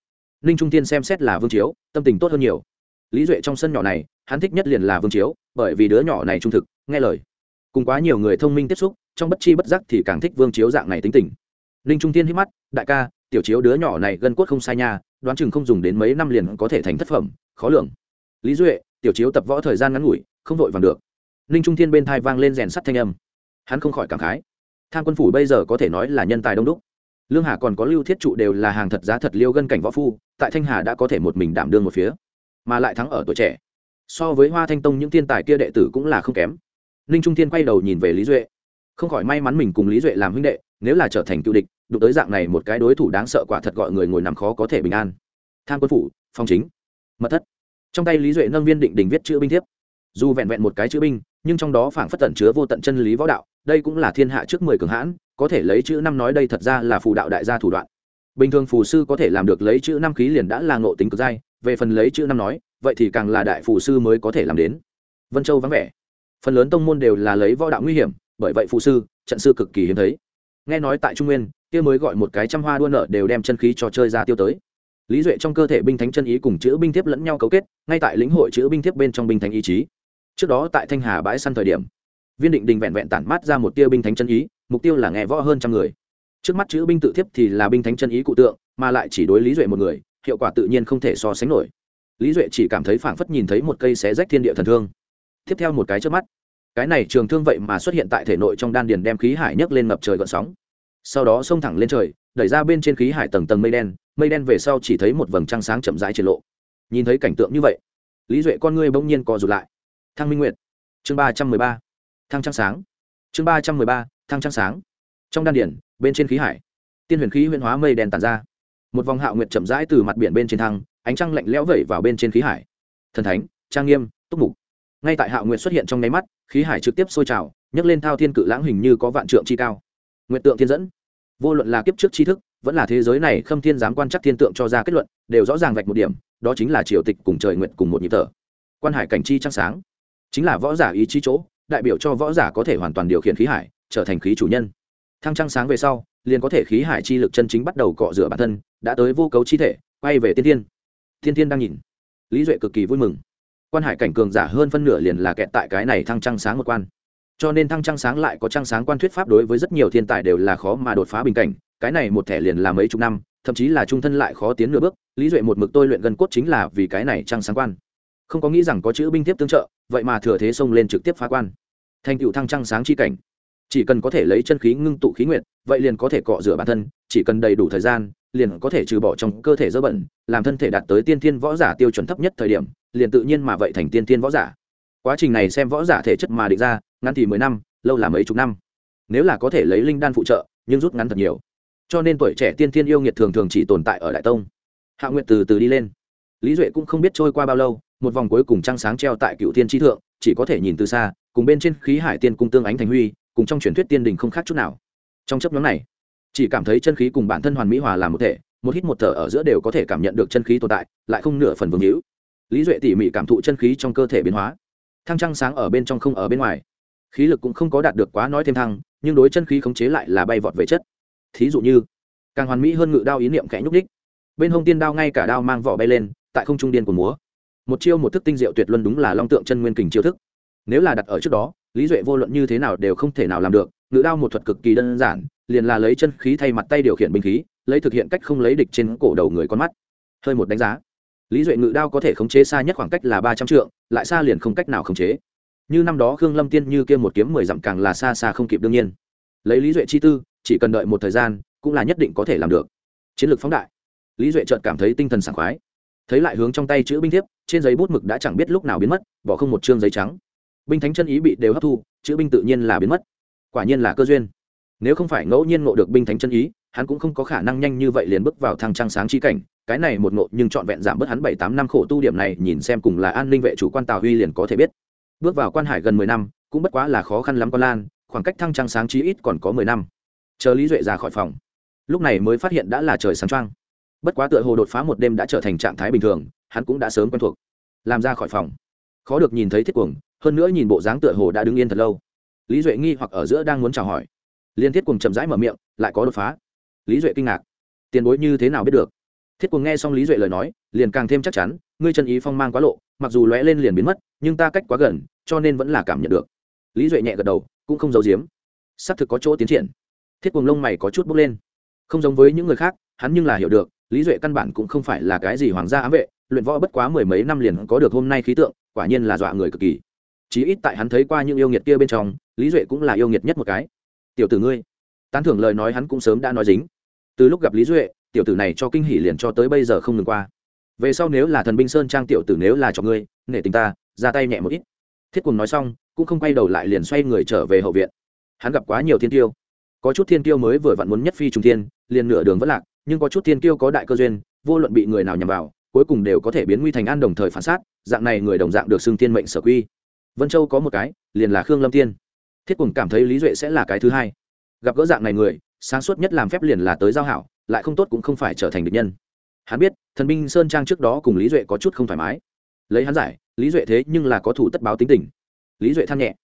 Ninh trung tiên xem xét là vương chiếu, tâm tình tốt hơn nhiều. Lý duệ trong sân nhỏ này, hắn thích nhất liền là vương chiếu, bởi vì đứa nhỏ này trung thực, nghe lời. Cùng quá nhiều người thông minh tiếp xúc, trong bất chi bất giác thì càng thích vương chiếu dạng này tính tình. Ninh trung tiên hít mắt, đại ca, tiểu chiếu đứa nhỏ này gân cốt không sai nha đoán chừng không dùng đến mấy năm liền có thể thành thất phẩm, khó lường. Lý duệ, tiểu chiếu tập võ thời gian ngắn ngủi, không vội vàng được. Ninh trung thiên bên thai vang lên rèn sắt thanh âm. Hắn không khỏi cảm khái. Tham quân phủ bây giờ có thể nói là nhân tài đông đúc. Lương hà còn có lưu thiết trụ đều là hàng thật giá thật liêu gân cảnh võ phu, tại thanh hà đã có thể một mình đảm đương một phía, mà lại thắng ở tuổi trẻ. So với hoa thanh tông những thiên tài kia đệ tử cũng là không kém. Ninh trung thiên quay đầu nhìn về lý duệ không khỏi may mắn mình cùng lý duệ làm huynh đệ, nếu là trở thành cựu địch, đụng tới dạng này một cái đối thủ đáng sợ quả thật gọi người ngồi nằm khó có thể bình an. Tham quân phủ, phong chính, mật thất. Trong tay lý duệ nâng viên định đình viết chữ binh thiếp. Dù vẹn vẹn một cái chữ binh, nhưng trong đó phảng phất tận chứa vô tận chân lý võ đạo, đây cũng là thiên hạ trước mười cường hãn, có thể lấy chữ năm nói đây thật ra là phù đạo đại gia thủ đoạn. Bình thường phù sư có thể làm được lấy chữ năm khí liền đã là ngộ tính cực dai, về phần lấy chữ năm nói, vậy thì càng là đại phù sư mới có thể làm đến. Vân châu vắng vẻ. Phần lớn tông môn đều là lấy võ đạo nguy hiểm bởi vậy phụ sư, trận sư cực kỳ hiếm thấy. Nghe nói tại trung nguyên, kia mới gọi một cái trăm hoa đua nợ đều đem chân khí cho chơi ra tiêu tới. Lý duệ trong cơ thể binh thánh chân ý cùng chữ binh thiếp lẫn nhau cấu kết, ngay tại lĩnh hội chữ binh thiếp bên trong binh thánh ý chí. Trước đó tại thanh hà bãi săn thời điểm, viên định đình vẹn vẹn tản mát ra một tia binh thánh chân ý, mục tiêu là nghe võ hơn trăm người. Trước mắt chữ binh tự thiếp thì là binh thánh chân ý cụ tượng, mà lại chỉ đối lý duệ một người, hiệu quả tự nhiên không thể so sánh nổi. Lý duệ chỉ cảm thấy phảng phất nhìn thấy một cây xé rách thiên địa thần thương. Tiếp theo một cái trước mắt cái này trường thương vậy mà xuất hiện tại thể nội trong đan điền đem khí hải nhấc lên ngập trời gợn sóng. Sau đó xông thẳng lên trời, đẩy ra bên trên khí hải tầng tầng mây đen mây đen về sau chỉ thấy một vầng trăng sáng chậm rãi trên lộ. Nhìn thấy cảnh tượng như vậy, lý duệ con ngươi bỗng nhiên co rụt lại. Thăng minh nguyệt, chương ba trăm mười ba, thăng trăng sáng. Chương ba trăm mười ba, thăng trăng sáng. Trong đan điển bên trên khí hải, tiên huyền khí huyền hóa mây đen tàn ra. Một vòng hạo nguyệt chậm rãi từ mặt biển bên trên thăng, ánh trăng lạnh lẽo vẩy vào bên trên khí hải. Thần thánh, trang nghiêm, túc mục ngay tại hạo nguyệt xuất hiện trong nháy mắt, khí hải trực tiếp sôi trào, nhấc lên thao thiên cự lãng hình như có vạn trượng chi cao. Nguyệt tượng thiên dẫn. Vô luận là kiếp trước tri thức, vẫn là thế giới này, khâm thiên giám quan chắc thiên tượng cho ra kết luận, đều rõ ràng vạch một điểm, đó chính là triều tịch cùng trời nguyện cùng một nhịp thở. Quan hải cảnh chi trăng sáng, chính là võ giả ý chí chỗ, đại biểu cho võ giả có thể hoàn toàn điều khiển khí hải, trở thành khí chủ nhân. Thăng trăng sáng về sau, liền có thể khí hải chi lực chân chính bắt đầu cọ rửa bản thân, đã tới vô cấu chi thể, quay về tiên thiên. Tiên thiên đang nhìn. Lý duệ cực kỳ vui mừng quan hải cảnh cường giả hơn phân nửa liền là kẹt tại cái này thăng trăng sáng một quan. Cho nên thăng trăng sáng lại có trăng sáng quan thuyết pháp đối với rất nhiều thiên tài đều là khó mà đột phá bình cảnh, cái này một thẻ liền là mấy chục năm, thậm chí là trung thân lại khó tiến nửa bước, lý duệ một mực tôi luyện gần cốt chính là vì cái này trăng sáng quan. Không có nghĩ rằng có chữ binh tiếp tương trợ, vậy mà thừa thế xông lên trực tiếp phá quan. Thành cựu thăng trăng sáng chi cảnh. Chỉ cần có thể lấy chân khí ngưng tụ khí nguyện vậy liền có thể cọ rửa bản thân, chỉ cần đầy đủ thời gian, liền có thể trừ bỏ trong cơ thể dơ bẩn, làm thân thể đạt tới tiên thiên võ giả tiêu chuẩn thấp nhất thời điểm liền tự nhiên mà vậy thành tiên tiên võ giả. Quá trình này xem võ giả thể chất mà định ra, ngắn thì mười năm, lâu là mấy chục năm. Nếu là có thể lấy linh đan phụ trợ, nhưng rút ngắn thật nhiều. Cho nên tuổi trẻ tiên tiên yêu nghiệt thường thường chỉ tồn tại ở đại tông. Hạ nguyện từ từ đi lên. Lý duệ cũng không biết trôi qua bao lâu, một vòng cuối cùng trăng sáng treo tại cựu thiên tri thượng, chỉ có thể nhìn từ xa, cùng bên trên khí hải tiên cung tương ánh thành huy, cùng trong truyền thuyết tiên đình không khác chút nào. Trong chấp nhóm này, chỉ cảm thấy chân khí cùng bản thân hoàn mỹ hòa làm một thể, một hít một thở ở giữa đều có thể cảm nhận được chân khí tồn tại, lại không nửa phần vương hữu lý duệ tỉ mỉ cảm thụ chân khí trong cơ thể biến hóa. Thăng trăng sáng ở bên trong không ở bên ngoài. Khí lực cũng không có đạt được quá nói thêm thăng, nhưng đối chân khí khống chế lại là bay vọt về chất. Thí dụ như, càng hoàn mỹ hơn ngự đao ý niệm khẽ nhúc đích bên hông tiên đao ngay cả đao mang vỏ bay lên, tại không trung điên của múa. Một chiêu một thức tinh diệu tuyệt luân đúng là long tượng chân nguyên kình chiêu thức. Nếu là đặt ở trước đó, lý duệ vô luận như thế nào đều không thể nào làm được, ngự đao một thuật cực kỳ đơn giản, liền là lấy chân khí thay mặt tay điều khiển binh khí, lấy thực hiện cách không lấy địch trên cổ đầu người con mắt. Hơi một đánh giá lý duệ ngự đao có thể khống chế xa nhất khoảng cách là ba trăm trượng, lại xa liền không cách nào khống chế. Như năm đó khương lâm tiên như kia một kiếm mười dặm càng là xa xa không kịp đương nhiên. Lấy lý duệ chi tư, chỉ cần đợi một thời gian, cũng là nhất định có thể làm được. Chiến lược phóng đại. Lý duệ chợt cảm thấy tinh thần sảng khoái. Thấy lại hướng trong tay chữ binh thiếp, trên giấy bút mực đã chẳng biết lúc nào biến mất, bỏ không một chương giấy trắng. Binh thánh chân ý bị đều hấp thu, chữ binh tự nhiên là biến mất. Quả nhiên là cơ duyên. Nếu không phải ngẫu nhiên ngộ được binh thánh chân ý hắn cũng không có khả năng nhanh như vậy liền bước vào thăng trăng sáng chi cảnh, cái này một ngộ nhưng trọn vẹn giảm bớt hắn bảy tám năm khổ tu điểm này, nhìn xem cùng là an ninh vệ chủ quan tào huy liền có thể biết. Bước vào quan hải gần mười năm, cũng bất quá là khó khăn lắm con lan, khoảng cách thăng trăng sáng chí ít còn có mười năm. Chờ lý duệ ra khỏi phòng, lúc này mới phát hiện đã là trời sáng trăng bất quá tựa hồ đột phá một đêm đã trở thành trạng thái bình thường, hắn cũng đã sớm quen thuộc. Làm ra khỏi phòng, khó được nhìn thấy thiết cuồng, hơn nữa nhìn bộ dáng tựa hồ đã đứng yên thật lâu. Lý duệ nghi hoặc ở giữa đang muốn chào hỏi. Liên thiết cùng chậm rãi mở miệng, lại có đột phá lý duệ kinh ngạc. Tiền bối như thế nào biết được? Thiết cùng nghe xong lý duệ lời nói, liền càng thêm chắc chắn, ngươi chân ý phong mang quá lộ, mặc dù lóe lên liền biến mất, nhưng ta cách quá gần, cho nên vẫn là cảm nhận được. Lý duệ nhẹ gật đầu, cũng không giấu giếm. Xác thực có chỗ tiến triển. Thiết cùng lông mày có chút bốc lên. Không giống với những người khác, hắn nhưng là hiểu được, lý duệ căn bản cũng không phải là cái gì hoàng gia ám vệ, luyện võ bất quá mười mấy năm liền có được hôm nay khí tượng, quả nhiên là dọa người cực kỳ. Chí ít tại hắn thấy qua những yêu nghiệt kia bên trong, lý duệ cũng là yêu nghiệt nhất một cái. Tiểu tử ngươi, tán thưởng lời nói hắn cũng sớm đã nói dính từ lúc gặp lý duệ, tiểu tử này cho kinh hỉ liền cho tới bây giờ không ngừng qua. Về sau nếu là thần binh sơn trang tiểu tử nếu là cho ngươi, nể tình ta, ra tay nhẹ một ít. Thiết cùng nói xong, cũng không quay đầu lại liền xoay người trở về hậu viện. Hắn gặp quá nhiều thiên tiêu có chút thiên tiêu mới vừa vặn muốn nhất phi trùng thiên, liền nửa đường vẫn lạc, nhưng có chút thiên tiêu có đại cơ duyên, vô luận bị người nào nhằm vào, cuối cùng đều có thể biến nguy thành an đồng thời phản sát, dạng này người đồng dạng được xưng tiên mệnh sở quy. Vân châu có một cái, liền là khương lâm tiên. Thiết cùng cảm thấy lý duệ sẽ là cái thứ hai. Gặp gỡ dạng này người sáng suốt nhất làm phép liền là tới giao hảo, lại không tốt cũng không phải trở thành địch nhân. Hắn biết, thần binh sơn trang trước đó cùng lý duệ có chút không thoải mái. Lấy hắn giải, lý duệ thế nhưng là có thủ tất báo tính tình. Lý duệ than nhẹ,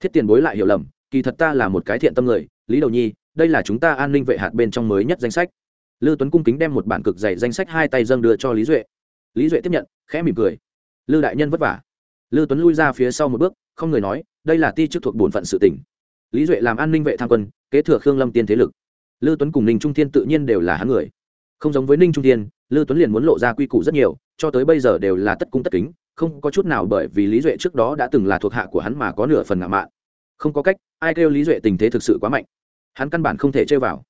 thiết tiền bối lại hiểu lầm, kỳ thật ta là một cái thiện tâm người, lý đầu nhi, đây là chúng ta an ninh vệ hạt bên trong mới nhất danh sách. Lư tuấn cung kính đem một bản cực dày danh sách hai tay dâng đưa cho lý duệ. Lý duệ tiếp nhận, khẽ mỉm cười. Lư đại nhân vất vả. Lư tuấn lui ra phía sau một bước, không người nói, đây là ti chức thuộc bổn phận sự tỉnh lý duệ làm an ninh vệ tham quân kế thừa khương lâm tiên thế lực. Lư tuấn cùng ninh trung thiên tự nhiên đều là hắn người. Không giống với ninh trung thiên, lư tuấn liền muốn lộ ra quy củ rất nhiều, cho tới bây giờ đều là tất cung tất kính, không có chút nào bởi vì lý duệ trước đó đã từng là thuộc hạ của hắn mà có nửa phần ngạo mạn. Không có cách, ai kêu lý duệ tình thế thực sự quá mạnh. Hắn căn bản không thể chơi vào.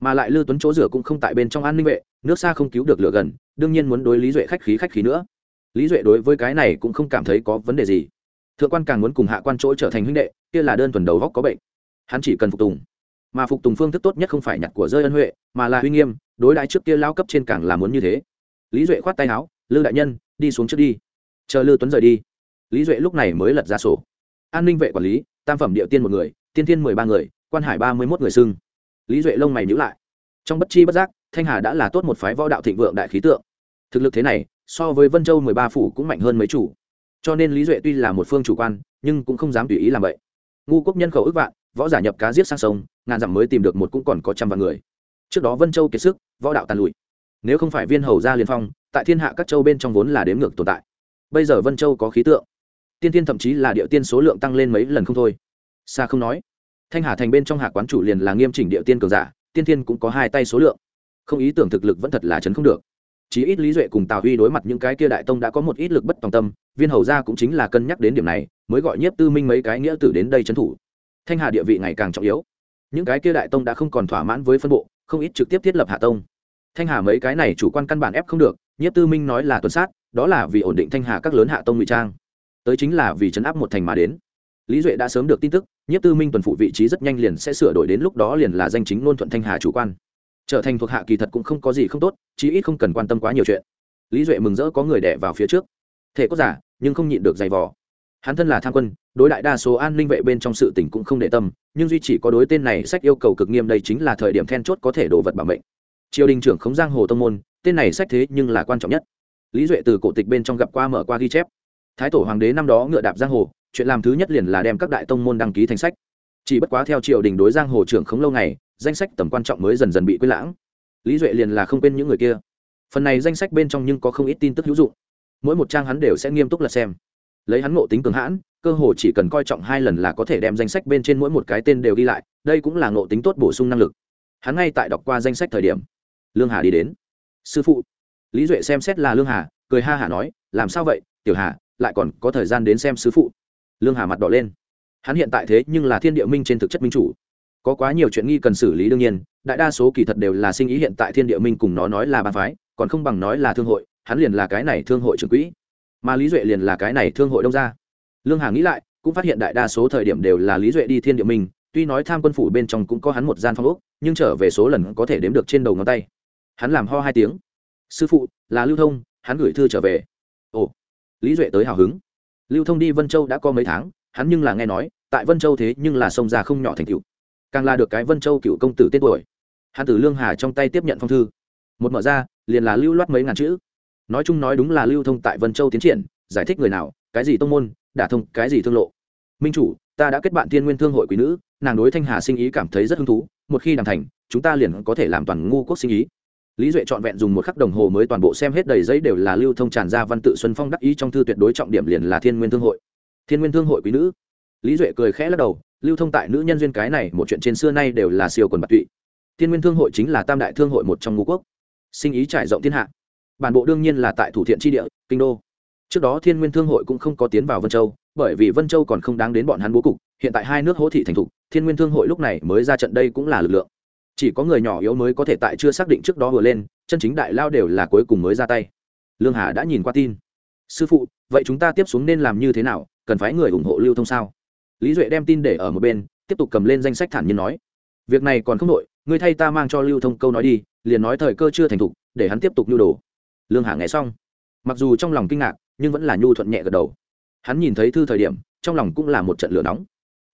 Mà lại lư tuấn chỗ rửa cũng không tại bên trong an ninh vệ, nước xa không cứu được lửa gần, đương nhiên muốn đối lý duệ khách khí khách khí nữa. Lý duệ đối với cái này cũng không cảm thấy có vấn đề gì. Thượng quan càng muốn cùng hạ quan chỗ trở thành huynh đệ, kia là đơn thuần đầu góc có bệnh. Hắn chỉ cần phục tùng mà phục tùng phương thức tốt nhất không phải nhặt của rơi ân huệ, mà là uy nghiêm, đối đãi trước kia lao cấp trên càng là muốn như thế. Lý duệ khoát tay áo, lư đại nhân, đi xuống trước đi. Chờ lư tuấn rời đi. Lý duệ lúc này mới lật ra sổ. An ninh vệ quản lý, tam phẩm địa tiên một người, tiên tiên mười ba người, quan hải ba mươi một người xưng. Lý duệ lông mày nhữ lại. Trong bất chi bất giác, thanh hà đã là tốt một phái võ đạo thịnh vượng đại khí tượng. Thực lực thế này, so với vân châu mười ba phủ cũng mạnh hơn mấy chủ. Cho nên lý duệ tuy là một phương chủ quan, nhưng cũng không dám tùy ý làm vậy. Ngu quốc nhân khẩu ước vạn võ giả nhập cá giết sang sông, ngàn dặm mới tìm được một cũng còn có trăm vạn người. Trước đó vân châu kiệt sức, võ đạo tàn lụi. Nếu không phải viên hầu gia liên phong, tại thiên hạ các châu bên trong vốn là đếm ngược tồn tại. Bây giờ vân châu có khí tượng. Tiên tiên thậm chí là địa tiên số lượng tăng lên mấy lần không thôi. Xa không nói. Thanh hà thành bên trong hạ quán chủ liền là nghiêm chỉnh địa tiên cường giả, tiên tiên cũng có hai tay số lượng. Không ý tưởng thực lực vẫn thật là chấn không được. Chí ít lý duệ cùng tào huy đối mặt những cái kia đại tông đã có một ít lực bất tòng tâm, viên hầu gia cũng chính là cân nhắc đến điểm này, mới gọi nhiếp tư minh mấy cái nghĩa tử đến đây trấn thủ thanh hà địa vị ngày càng trọng yếu. Những cái kia đại tông đã không còn thỏa mãn với phân bộ, không ít trực tiếp thiết lập hạ tông. Thanh hà mấy cái này chủ quan căn bản ép không được, nhiếp tư minh nói là tuần sát, đó là vì ổn định thanh hà các lớn hạ tông ngụy trang. Tới chính là vì chấn áp một thành mà đến. Lý duệ đã sớm được tin tức, nhiếp tư minh tuần phụ vị trí rất nhanh liền sẽ sửa đổi đến lúc đó liền là danh chính ngôn thuận thanh hà chủ quan. Trở thành thuộc hạ kỳ thật cũng không có gì không tốt, chí ít không cần quan tâm quá nhiều chuyện. Lý duệ mừng rỡ có người đẻ vào phía trước. Thể có giả, nhưng không nhịn được giày vò hắn thân là tham quân, đối đại đa số an ninh vệ bên trong sự tỉnh cũng không để tâm, nhưng duy chỉ có đối tên này sách yêu cầu cực nghiêm đây chính là thời điểm then chốt có thể đổ vật bảo mệnh. Triều đình trưởng khống giang hồ tông môn, tên này sách thế nhưng là quan trọng nhất. Lý duệ từ cổ tịch bên trong gặp qua mở qua ghi chép. Thái tổ hoàng đế năm đó ngựa đạp giang hồ, chuyện làm thứ nhất liền là đem các đại tông môn đăng ký thành sách. Chỉ bất quá theo triều đình đối giang hồ trưởng khống lâu ngày, danh sách tầm quan trọng mới dần dần bị quên lãng. Lý duệ liền là không quên những người kia. Phần này danh sách bên trong nhưng có không ít tin tức hữu dụng. Mỗi một trang hắn đều sẽ nghiêm túc là xem lấy hắn ngộ tính cường hãn, cơ hồ chỉ cần coi trọng hai lần là có thể đem danh sách bên trên mỗi một cái tên đều ghi lại, đây cũng là ngộ tính tốt bổ sung năng lực. Hắn ngay tại đọc qua danh sách thời điểm, lương hà đi đến. Sư phụ. Lý duệ xem xét là lương hà, cười ha hả nói, làm sao vậy, tiểu hà, lại còn có thời gian đến xem sư phụ. Lương hà mặt đỏ lên. Hắn hiện tại thế nhưng là thiên địa minh trên thực chất minh chủ. Có quá nhiều chuyện nghi cần xử lý đương nhiên, đại đa số kỳ thật đều là sinh ý hiện tại thiên địa minh cùng nó nói là bàn phái, còn không bằng nói là thương hội, hắn liền là cái này thương hội trưởng quỹ mà lý duệ liền là cái này thương hội đông ra lương hà nghĩ lại, cũng phát hiện đại đa số thời điểm đều là lý duệ đi thiên địa minh tuy nói tham quân phủ bên trong cũng có hắn một gian phong ốc, nhưng trở về số lần có thể đếm được trên đầu ngón tay. Hắn làm ho hai tiếng. Sư phụ, là lưu thông, hắn gửi thư trở về. Ồ. Lý duệ tới hào hứng. Lưu thông đi vân châu đã có mấy tháng, hắn nhưng là nghe nói, tại vân châu thế nhưng là sông già không nhỏ thành cựu càng là được cái vân châu cựu công tử tên tuổi. Hắn từ lương hà trong tay tiếp nhận phong thư. Một mở ra, liền là lưu loát mấy ngàn chữ nói chung nói đúng là lưu thông tại vân châu tiến triển, giải thích người nào, cái gì tông môn, đả thông, cái gì thương lộ. Minh chủ, ta đã kết bạn thiên nguyên thương hội quý nữ, nàng đối thanh hà sinh ý cảm thấy rất hứng thú, một khi đàm thành, chúng ta liền có thể làm toàn ngu quốc sinh ý. Lý duệ trọn vẹn dùng một khắc đồng hồ mới toàn bộ xem hết đầy giấy đều là lưu thông tràn ra văn tự xuân phong đắc ý trong thư tuyệt đối trọng điểm liền là thiên nguyên thương hội. Thiên nguyên thương hội quý nữ. Lý duệ cười khẽ lắc đầu, lưu thông tại nữ nhân duyên cái này một chuyện trên xưa nay đều là siêu quần bạc tụy. Thiên nguyên thương hội chính là tam đại thương hội một trong ngũ quốc. Sinh ý trải rộng thiên hạ bản bộ đương nhiên là tại thủ thiện tri địa, kinh đô. Trước đó thiên nguyên thương hội cũng không có tiến vào vân châu, bởi vì vân châu còn không đáng đến bọn hắn bố cục, hiện tại hai nước hỗ thị thành thục, thiên nguyên thương hội lúc này mới ra trận đây cũng là lực lượng. Chỉ có người nhỏ yếu mới có thể tại chưa xác định trước đó vừa lên, chân chính đại lao đều là cuối cùng mới ra tay. Lương hà đã nhìn qua tin. Sư phụ, vậy chúng ta tiếp xuống nên làm như thế nào? Cần phải người ủng hộ lưu thông sao? Lý duệ đem tin để ở một bên, tiếp tục cầm lên danh sách thản nhiên nói. Việc này còn không đội ngươi thay ta mang cho lưu thông câu nói đi, liền nói thời cơ chưa thành thục, để hắn tiếp tục nhu đồ lương hà nghe xong, mặc dù trong lòng kinh ngạc, nhưng vẫn là nhu thuận nhẹ gật đầu. Hắn nhìn thấy thư thời điểm, trong lòng cũng là một trận lửa nóng.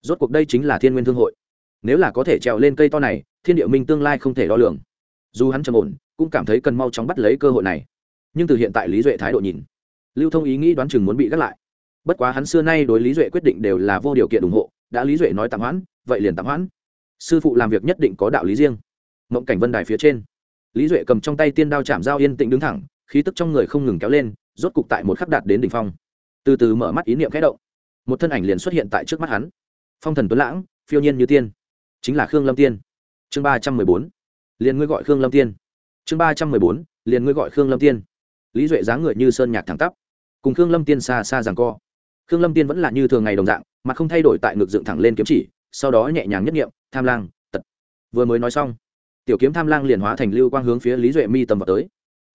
Rốt cuộc đây chính là thiên nguyên thương hội. Nếu là có thể trèo lên cây to này, thiên địa minh tương lai không thể đo lường. Dù hắn trầm ổn, cũng cảm thấy cần mau chóng bắt lấy cơ hội này. Nhưng từ hiện tại lý duệ thái độ nhìn, lưu thông ý nghĩ đoán chừng muốn bị gác lại. Bất quá hắn xưa nay đối lý duệ quyết định đều là vô điều kiện ủng hộ, đã lý duệ nói tạm hoãn, vậy liền tạm hoãn. Sư phụ làm việc nhất định có đạo lý riêng. Mộng cảnh vân đài phía trên, lý duệ cầm trong tay tiên đao chạm dao yên tĩnh đứng thẳng khí tức trong người không ngừng kéo lên, rốt cục tại một khắc đạt đến đỉnh phong. Từ từ mở mắt ý niệm khẽ động. Một thân ảnh liền xuất hiện tại trước mắt hắn. Phong thần tuấn lãng, phiêu nhiên như tiên. Chính là khương lâm tiên. Chương ba trăm mười bốn. Liền ngươi gọi khương lâm tiên. Chương ba trăm mười bốn. Liền ngươi gọi khương lâm tiên. Lý duệ dáng người như sơn nhạc thẳng tắp. Cùng khương lâm tiên xa xa rằng co. Khương lâm tiên vẫn là như thường ngày đồng dạng, mà không thay đổi tại ngực dựng thẳng lên kiếm chỉ, sau đó nhẹ nhàng nhất nghiệm, tham lang, tật. Vừa mới nói xong, tiểu kiếm tham lang liền hóa thành lưu quang hướng phía lý duệ mi tầm vào tới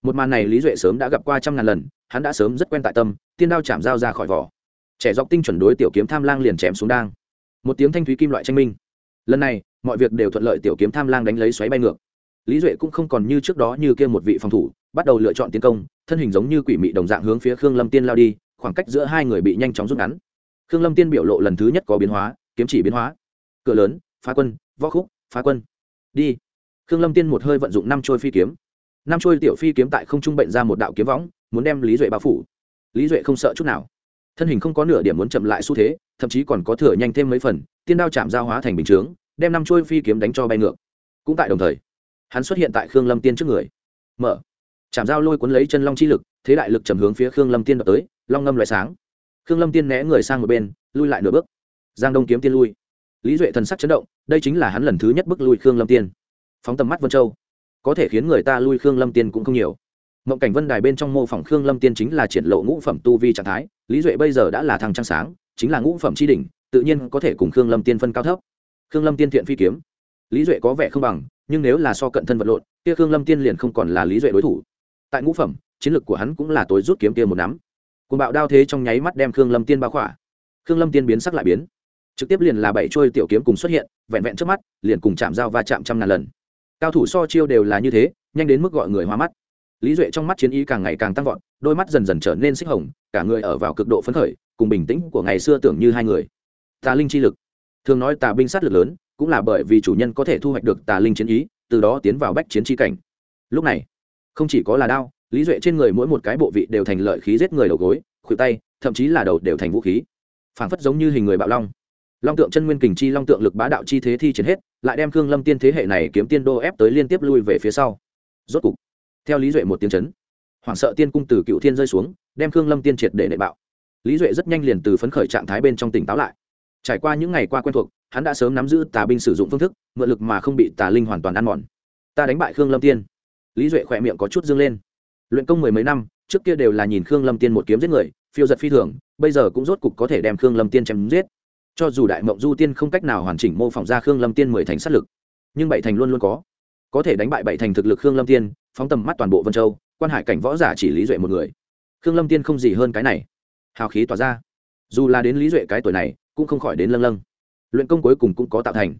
một màn này lý duệ sớm đã gặp qua trăm ngàn lần, hắn đã sớm rất quen tại tâm, tiên đao chạm dao ra khỏi vỏ. Trẻ dọc tinh chuẩn đối tiểu kiếm tham lang liền chém xuống đang. Một tiếng thanh thúy kim loại tranh minh. Lần này, mọi việc đều thuận lợi tiểu kiếm tham lang đánh lấy xoáy bay ngược. Lý duệ cũng không còn như trước đó như kia một vị phòng thủ, bắt đầu lựa chọn tiến công, thân hình giống như quỷ mị đồng dạng hướng phía khương lâm tiên lao đi, khoảng cách giữa hai người bị nhanh chóng rút ngắn. Khương lâm tiên biểu lộ lần thứ nhất có biến hóa, kiếm chỉ biến hóa. Cửa lớn, phá quân, võ khúc, phá quân. Đi. Khương lâm tiên một hơi vận dụng năm trôi phi kiếm Nam trôi tiểu phi kiếm tại không trung bệnh ra một đạo kiếm võng, muốn đem lý duệ bao phủ. Lý duệ không sợ chút nào. Thân hình không có nửa điểm muốn chậm lại xu thế, thậm chí còn có thừa nhanh thêm mấy phần, tiên đao chạm giao hóa thành bình chướng, đem năm trôi phi kiếm đánh cho bay ngược. Cũng tại đồng thời, hắn xuất hiện tại khương lâm tiên trước người. Mở. Chạm dao lôi cuốn lấy chân long chi lực, thế đại lực chầm hướng phía khương lâm tiên đập tới, long ngâm loại sáng. Khương lâm tiên né người sang một bên, lui lại nửa bước. Giang đông kiếm tiên lui. Lý duệ thần sắc chấn động, đây chính là hắn lần thứ nhất bước lui khương lâm tiên. Phóng tầm mắt vân châu có thể khiến người ta lui khương lâm tiên cũng không nhiều. Mộng cảnh vân đài bên trong mô phỏng khương lâm tiên chính là triển lộ ngũ phẩm tu vi trạng thái, lý duệ bây giờ đã là thằng trăng sáng, chính là ngũ phẩm tri đỉnh, tự nhiên có thể cùng khương lâm tiên phân cao thấp. Khương lâm tiên thiện phi kiếm. Lý duệ có vẻ không bằng, nhưng nếu là so cận thân vật lộn, kia khương lâm tiên liền không còn là lý duệ đối thủ. Tại ngũ phẩm, chiến lược của hắn cũng là tối rút kiếm kia một nắm. Côn bạo đao thế trong nháy mắt đem khương lâm tiên bao khỏa. Khương lâm tiên biến sắc lại biến. Trực tiếp liền là bảy trôi tiểu kiếm cùng xuất hiện, vẹn vẹn trước mắt, liền cùng chạm dao va chạm trăm ngàn lần cao thủ so chiêu đều là như thế, nhanh đến mức gọi người hoa mắt. Lý duệ trong mắt chiến ý càng ngày càng tăng vọt, đôi mắt dần dần trở nên xích hồng, cả người ở vào cực độ phấn khởi, cùng bình tĩnh của ngày xưa tưởng như hai người. Tà linh chi lực. Thường nói tà binh sát lực lớn, cũng là bởi vì chủ nhân có thể thu hoạch được tà linh chiến ý, từ đó tiến vào bách chiến tri cảnh. Lúc này, không chỉ có là đao, lý duệ trên người mỗi một cái bộ vị đều thành lợi khí giết người đầu gối, khuỷu tay, thậm chí là đầu đều thành vũ khí. Phảng phất giống như hình người bạo long long tượng chân nguyên kình chi long tượng lực bá đạo chi thế thi triển hết, lại đem khương lâm tiên thế hệ này kiếm tiên đô ép tới liên tiếp lui về phía sau. Rốt cục, theo lý duệ một tiếng chấn, hoảng sợ tiên cung từ cựu thiên rơi xuống, đem khương lâm tiên triệt để nệ bạo. Lý duệ rất nhanh liền từ phấn khởi trạng thái bên trong tỉnh táo lại. Trải qua những ngày qua quen thuộc, hắn đã sớm nắm giữ tà binh sử dụng phương thức, mượn lực mà không bị tà linh hoàn toàn ăn mòn. Ta đánh bại khương lâm tiên. Lý duệ khỏe miệng có chút dương lên. Luyện công mười mấy năm, trước kia đều là nhìn khương lâm tiên một kiếm giết người, phiêu giật phi thường, bây giờ cũng rốt cục có thể đem khương lâm tiên chém giết cho dù đại mộng du tiên không cách nào hoàn chỉnh mô phỏng ra khương lâm tiên mười thành sát lực, nhưng bảy thành luôn luôn có. Có thể đánh bại bảy thành thực lực khương lâm tiên, phóng tầm mắt toàn bộ vân châu, quan hải cảnh võ giả chỉ lý duệ một người. Khương lâm tiên không gì hơn cái này. Hào khí tỏa ra. Dù là đến lý duệ cái tuổi này, cũng không khỏi đến lâng lâng. Luyện công cuối cùng cũng có tạo thành.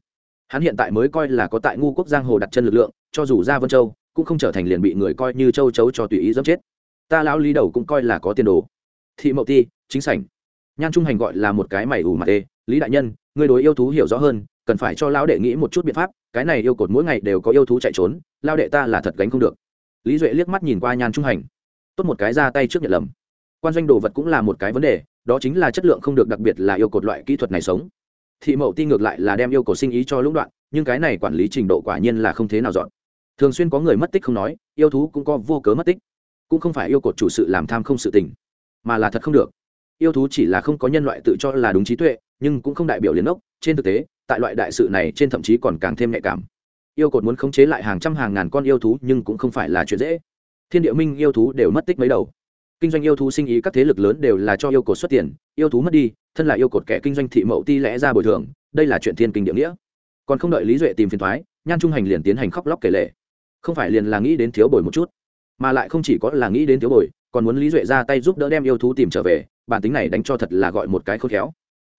Hắn hiện tại mới coi là có tại ngu quốc giang hồ đặt chân lực lượng, cho dù ra vân châu, cũng không trở thành liền bị người coi như châu chấu cho tùy ý dẫm chết. Ta lão lý đầu cũng coi là có tiền đồ. Thị mậu ti, chính sảnh nhan trung hành gọi là một cái mày ủ mặt tê lý đại nhân người đối yêu thú hiểu rõ hơn, cần phải cho lão đệ nghĩ một chút biện pháp, cái này yêu cột mỗi ngày đều có yêu thú chạy trốn lao đệ ta là thật gánh không được. Lý duệ liếc mắt nhìn qua nhan trung hành. Tốt một cái ra tay trước nhận lầm. Quan doanh đồ vật cũng là một cái vấn đề, đó chính là chất lượng không được đặc biệt là yêu cột loại kỹ thuật này sống. Thị mậu ti ngược lại là đem yêu cầu sinh ý cho lũng đoạn, nhưng cái này quản lý trình độ quả nhiên là không thế nào dọn. Thường xuyên có người mất tích không nói, yêu thú cũng có vô cớ mất tích. Cũng không phải yêu cột chủ sự làm tham không sự tình, mà là thật không được yêu thú chỉ là không có nhân loại tự cho là đúng trí tuệ, nhưng cũng không đại biểu liền ốc. Trên thực tế, tại loại đại sự này trên thậm chí còn càng thêm nhạy cảm. Yêu cột muốn khống chế lại hàng trăm hàng ngàn con yêu thú nhưng cũng không phải là chuyện dễ. Thiên địa minh yêu thú đều mất tích mấy đầu. Kinh doanh yêu thú sinh ý các thế lực lớn đều là cho yêu cột xuất tiền, yêu thú mất đi, thân là yêu cột kẻ kinh doanh thị mậu ti lẽ ra bồi thường, đây là chuyện thiên kinh địa nghĩa. Còn không đợi lý duệ tìm phiền thoái, nhan trung hành liền tiến hành khóc lóc kể lệ không phải liền là nghĩ đến thiếu bồi một chút, mà lại không chỉ có là nghĩ đến thiếu bồi, còn muốn lý duệ ra tay giúp đỡ đem yêu thú tìm trở về bản tính này đánh cho thật là gọi một cái khôn khéo.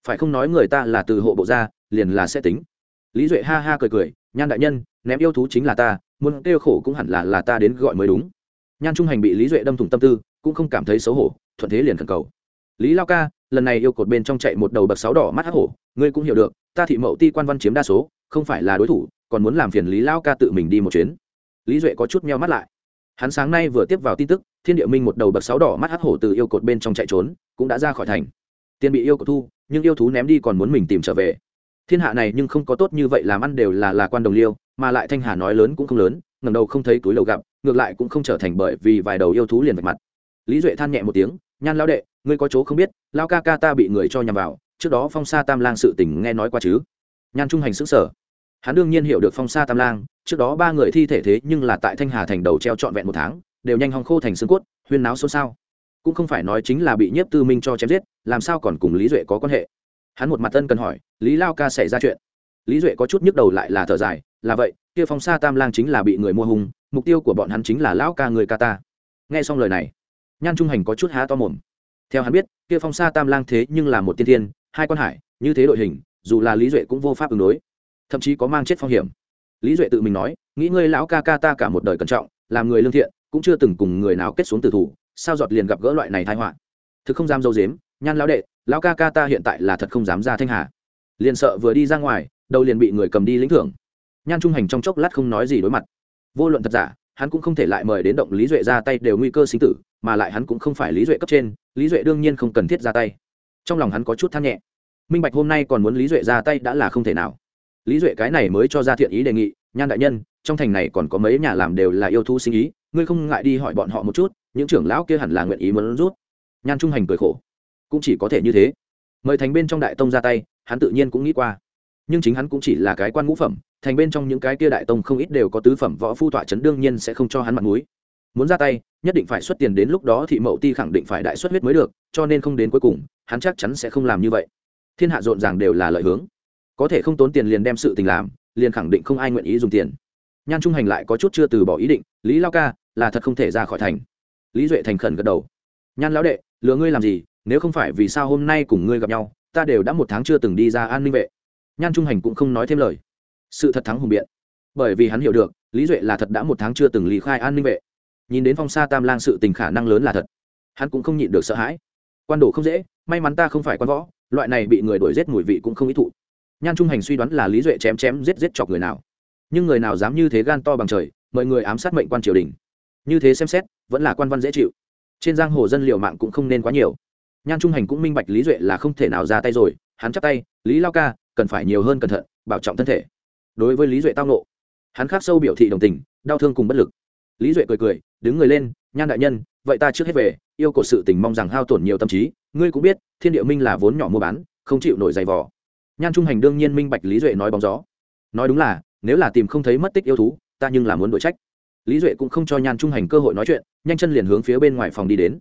Phải không nói người ta là từ hộ bộ ra liền là sẽ tính. Lý duệ ha ha cười cười, nhan đại nhân, ném yêu thú chính là ta, muốn kêu khổ cũng hẳn là là ta đến gọi mới đúng. Nhan trung hành bị lý duệ đâm thủng tâm tư, cũng không cảm thấy xấu hổ, thuận thế liền khẩn cầu. Lý lao ca, lần này yêu cột bên trong chạy một đầu bậc sáu đỏ mắt hắc hổ, ngươi cũng hiểu được, ta thị mậu ti quan văn chiếm đa số, không phải là đối thủ, còn muốn làm phiền lý lao ca tự mình đi một chuyến. Lý duệ có chút meo mắt lại. Hắn sáng nay vừa tiếp vào tin tức thiên địa minh một đầu bậc sáu đỏ mắt hắc hổ từ yêu cột bên trong chạy trốn, cũng đã ra khỏi thành. Tiền bị yêu cột thu, nhưng yêu thú ném đi còn muốn mình tìm trở về. Thiên hạ này nhưng không có tốt như vậy, làm ăn đều là là quan đồng liêu, mà lại thanh hà nói lớn cũng không lớn ngầm đầu không thấy túi lầu gặp, ngược lại cũng không trở thành bởi vì vài đầu yêu thú liền vạch mặt. Lý duệ than nhẹ một tiếng, nhan lao đệ, ngươi có chỗ không biết lao ca ca ta bị người cho nhằm vào, trước đó phong sa tam lang sự tình nghe nói qua chứ? Nhan trung hành xứng sở hắn đương nhiên hiểu được phong sa tam lang, trước đó ba người thi thể thế nhưng là tại thanh hà thành đầu treo trọn vẹn một tháng đều nhanh hòng khô thành xương cốt, huyên náo xôn xao. Cũng không phải nói chính là bị nhiếp tư minh cho chém giết, làm sao còn cùng lý duệ có quan hệ? Hắn một mặt tân cần hỏi, lý lao ca xảy ra chuyện? Lý duệ có chút nhức đầu lại là thở dài, là vậy, kia phong sa tam lang chính là bị người mua hùng mục tiêu của bọn hắn chính là lão ca người ca ta. Nghe xong lời này, nhan trung hành có chút há to mồm. Theo hắn biết, kia phong sa tam lang thế nhưng là một tiên tiên, hai con hải, như thế đội hình, dù là lý duệ cũng vô pháp ứng đối, thậm chí có mang chết phong hiểm. Lý duệ tự mình nói, nghĩ ngươi lão ca ca ta cả một đời cẩn trọng, làm người lương thiện cũng chưa từng cùng người nào kết xuống tử thủ, sao giọt liền gặp gỡ loại này thai họa? Thực không dám dâu dếm nhan lão đệ, lão ca ca ta hiện tại là thật không dám ra thanh hà. Liền sợ vừa đi ra ngoài, đầu liền bị người cầm đi lĩnh thưởng. Nhan trung hành trong chốc lát không nói gì đối mặt. Vô luận thật giả, hắn cũng không thể lại mời đến động lý duệ ra tay đều nguy cơ sinh tử, mà lại hắn cũng không phải lý duệ cấp trên, lý duệ đương nhiên không cần thiết ra tay. Trong lòng hắn có chút than nhẹ. Minh bạch hôm nay còn muốn lý duệ ra tay đã là không thể nào. Lý duệ cái này mới cho ra thiện ý đề nghị, nhan đại nhân, trong thành này còn có mấy nhà làm đều là yêu thu sinh ý ngươi không ngại đi hỏi bọn họ một chút, những trưởng lão kia hẳn là nguyện ý muốn rút. Nhan trung hành cười khổ. Cũng chỉ có thể như thế. Mời thành bên trong đại tông ra tay, hắn tự nhiên cũng nghĩ qua. Nhưng chính hắn cũng chỉ là cái quan ngũ phẩm, thành bên trong những cái kia đại tông không ít đều có tứ phẩm võ phu tọa chấn đương nhiên sẽ không cho hắn mặt mũi. Muốn ra tay, nhất định phải xuất tiền đến lúc đó thì mậu ti khẳng định phải đại xuất huyết mới được, cho nên không đến cuối cùng, hắn chắc chắn sẽ không làm như vậy. Thiên hạ rộn ràng đều là lợi hướng. Có thể không tốn tiền liền đem sự tình làm, liền khẳng định không ai nguyện ý dùng tiền nhan trung hành lại có chút chưa từ bỏ ý định, lý lao ca, là thật không thể ra khỏi thành. Lý duệ thành khẩn gật đầu. Nhan lão đệ, lừa ngươi làm gì, nếu không phải vì sao hôm nay cùng ngươi gặp nhau, ta đều đã một tháng chưa từng đi ra an ninh vệ. Nhan trung hành cũng không nói thêm lời. Sự thật thắng hùng biện. Bởi vì hắn hiểu được, lý duệ là thật đã một tháng chưa từng lý khai an ninh vệ. Nhìn đến phong sa tam lang sự tình khả năng lớn là thật, hắn cũng không nhịn được sợ hãi. Quan đồ không dễ, may mắn ta không phải quan võ, loại này bị người đuổi giết mùi vị cũng không ý thụ. Nhan trung hành suy đoán là lý duệ chém chém giết giết chọc người nào nhưng người nào dám như thế gan to bằng trời, mời người ám sát mệnh quan triều đình. Như thế xem xét, vẫn là quan văn dễ chịu. Trên giang hồ dân liệu mạng cũng không nên quá nhiều. Nhan trung hành cũng minh bạch lý duệ là không thể nào ra tay rồi, hắn chắc tay, lý lao ca, cần phải nhiều hơn cẩn thận, bảo trọng thân thể. Đối với lý duệ tao nộ hắn khắc sâu biểu thị đồng tình, đau thương cùng bất lực. Lý duệ cười cười, đứng người lên, nhan đại nhân, vậy ta trước hết về, yêu cầu sự tình mong rằng hao tổn nhiều tâm trí, ngươi cũng biết, thiên địa minh là vốn nhỏ mua bán, không chịu nổi giày vò. Nhan trung hành đương nhiên minh bạch lý duệ nói bóng gió. Nói đúng là nếu là tìm không thấy mất tích yêu thú, ta nhưng là muốn đổi trách. Lý duệ cũng không cho nhan trung hành cơ hội nói chuyện, nhanh chân liền hướng phía bên ngoài phòng đi đến.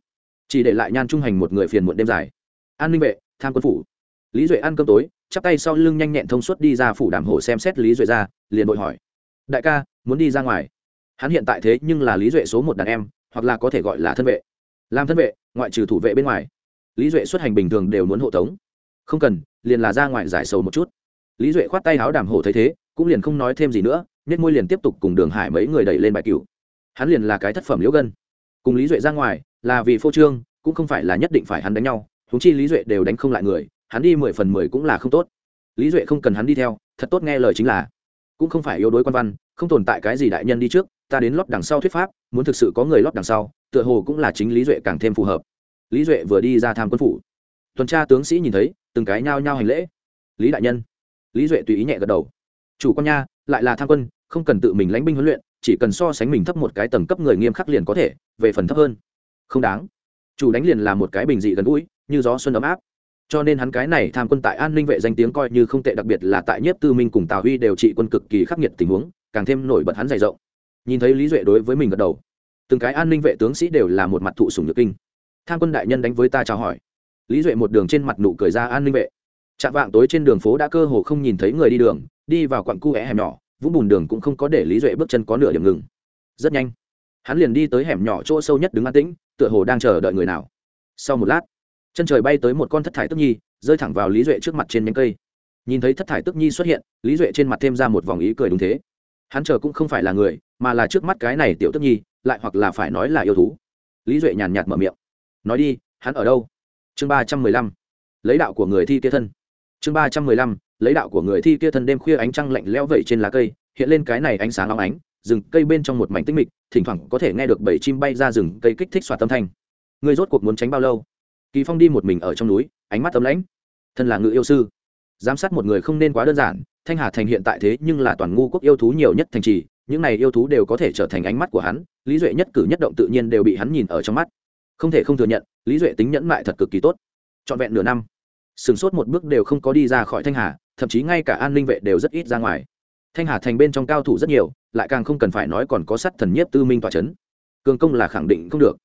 Chỉ để lại nhan trung hành một người phiền muộn đêm dài. An ninh vệ, tham quân phủ. Lý duệ ăn cơm tối, chắp tay sau lưng nhanh nhẹn thông suốt đi ra phủ đảm hộ xem xét lý duệ ra, liền vội hỏi. Đại ca, muốn đi ra ngoài. Hắn hiện tại thế nhưng là lý duệ số một đàn em, hoặc là có thể gọi là thân vệ. Làm thân vệ, ngoại trừ thủ vệ bên ngoài, lý duệ xuất hành bình thường đều muốn hộ tống. Không cần, liền là ra ngoài giải sầu một chút. Lý duệ khoát tay áo đàm hổ thấy thế cũng liền không nói thêm gì nữa nhất môi liền tiếp tục cùng đường hải mấy người đẩy lên bài cựu hắn liền là cái thất phẩm liễu gân. Cùng lý duệ ra ngoài, là vì phô trương, cũng không phải là nhất định phải hắn đánh nhau húng chi lý duệ đều đánh không lại người, hắn đi mười phần mười cũng là không tốt. Lý duệ không cần hắn đi theo, thật tốt nghe lời chính là. Cũng không phải yếu đuối quan văn, không tồn tại cái gì đại nhân đi trước, ta đến lót đằng sau thuyết pháp, muốn thực sự có người lót đằng sau, tựa hồ cũng là chính lý duệ càng thêm phù hợp. Lý duệ vừa đi ra tham quân phủ. Tuần tra tướng sĩ nhìn thấy, từng cái nhao nhao hành lễ. Lý đại nhân. Lý duệ tùy ý nhẹ gật đầu chủ quan nha, lại là tham quân, không cần tự mình lãnh binh huấn luyện, chỉ cần so sánh mình thấp một cái tầng cấp người nghiêm khắc liền có thể, về phần thấp hơn. Không đáng. Chủ đánh liền là một cái bình dị gần gũi, như gió xuân ấm áp. Cho nên hắn cái này tham quân tại an ninh vệ danh tiếng coi như không tệ, đặc biệt là tại nhiếp tư minh cùng tào huy đều trị quân cực kỳ khắc nghiệt tình huống, càng thêm nổi bật hắn dày rộng. Nhìn thấy lý duệ đối với mình gật đầu, từng cái an ninh vệ tướng sĩ đều là một mặt thụ sùng nhược kinh. Tham quân đại nhân đánh với ta chào hỏi. Lý duệ một đường trên mặt nụ cười ra an ninh vệ. Chạm vạng tối trên đường phố đã cơ hồ không nhìn thấy người đi đường đi vào quặng cu é hẻm nhỏ, vũng bùn đường cũng không có để lý duệ bước chân có nửa điểm ngừng. Rất nhanh, hắn liền đi tới hẻm nhỏ chỗ sâu nhất đứng an tĩnh, tựa hồ đang chờ đợi người nào. Sau một lát, chân trời bay tới một con thất thải tức nhi, rơi thẳng vào lý duệ trước mặt trên nhánh cây. Nhìn thấy thất thải tức nhi xuất hiện, lý duệ trên mặt thêm ra một vòng ý cười đúng thế. Hắn chờ cũng không phải là người, mà là trước mắt cái này tiểu tức nhi, lại hoặc là phải nói là yêu thú. Lý duệ nhàn nhạt mở miệng. Nói đi, hắn ở đâu? Chương ba trăm mười lăm. Lấy đạo của người thi kia thân. Chương ba trăm mười lăm lấy đạo của người thi kia thân đêm khuya ánh trăng lạnh lẽo vẩy trên lá cây, hiện lên cái này ánh sáng long ánh, rừng cây bên trong một mảnh tĩnh mịch, thỉnh thoảng có thể nghe được bảy chim bay ra rừng cây kích thích xoa tâm thanh. Người rốt cuộc muốn tránh bao lâu? Kỳ phong đi một mình ở trong núi, ánh mắt ấm lãnh. Thân là ngự yêu sư, giám sát một người không nên quá đơn giản, thanh hà thành hiện tại thế nhưng là toàn ngu quốc yêu thú nhiều nhất thành trì, những này yêu thú đều có thể trở thành ánh mắt của hắn, lý duệ nhất cử nhất động tự nhiên đều bị hắn nhìn ở trong mắt. Không thể không thừa nhận, lý duệ tính nhẫn mại thật cực kỳ tốt. Trọn vẹn nửa năm sửng sốt một bước đều không có đi ra khỏi thanh hà thậm chí ngay cả an ninh vệ đều rất ít ra ngoài. Thanh hà thành bên trong cao thủ rất nhiều, lại càng không cần phải nói còn có sắt thần nhiếp tư minh tòa c h ấ n cường công là khẳng định không được.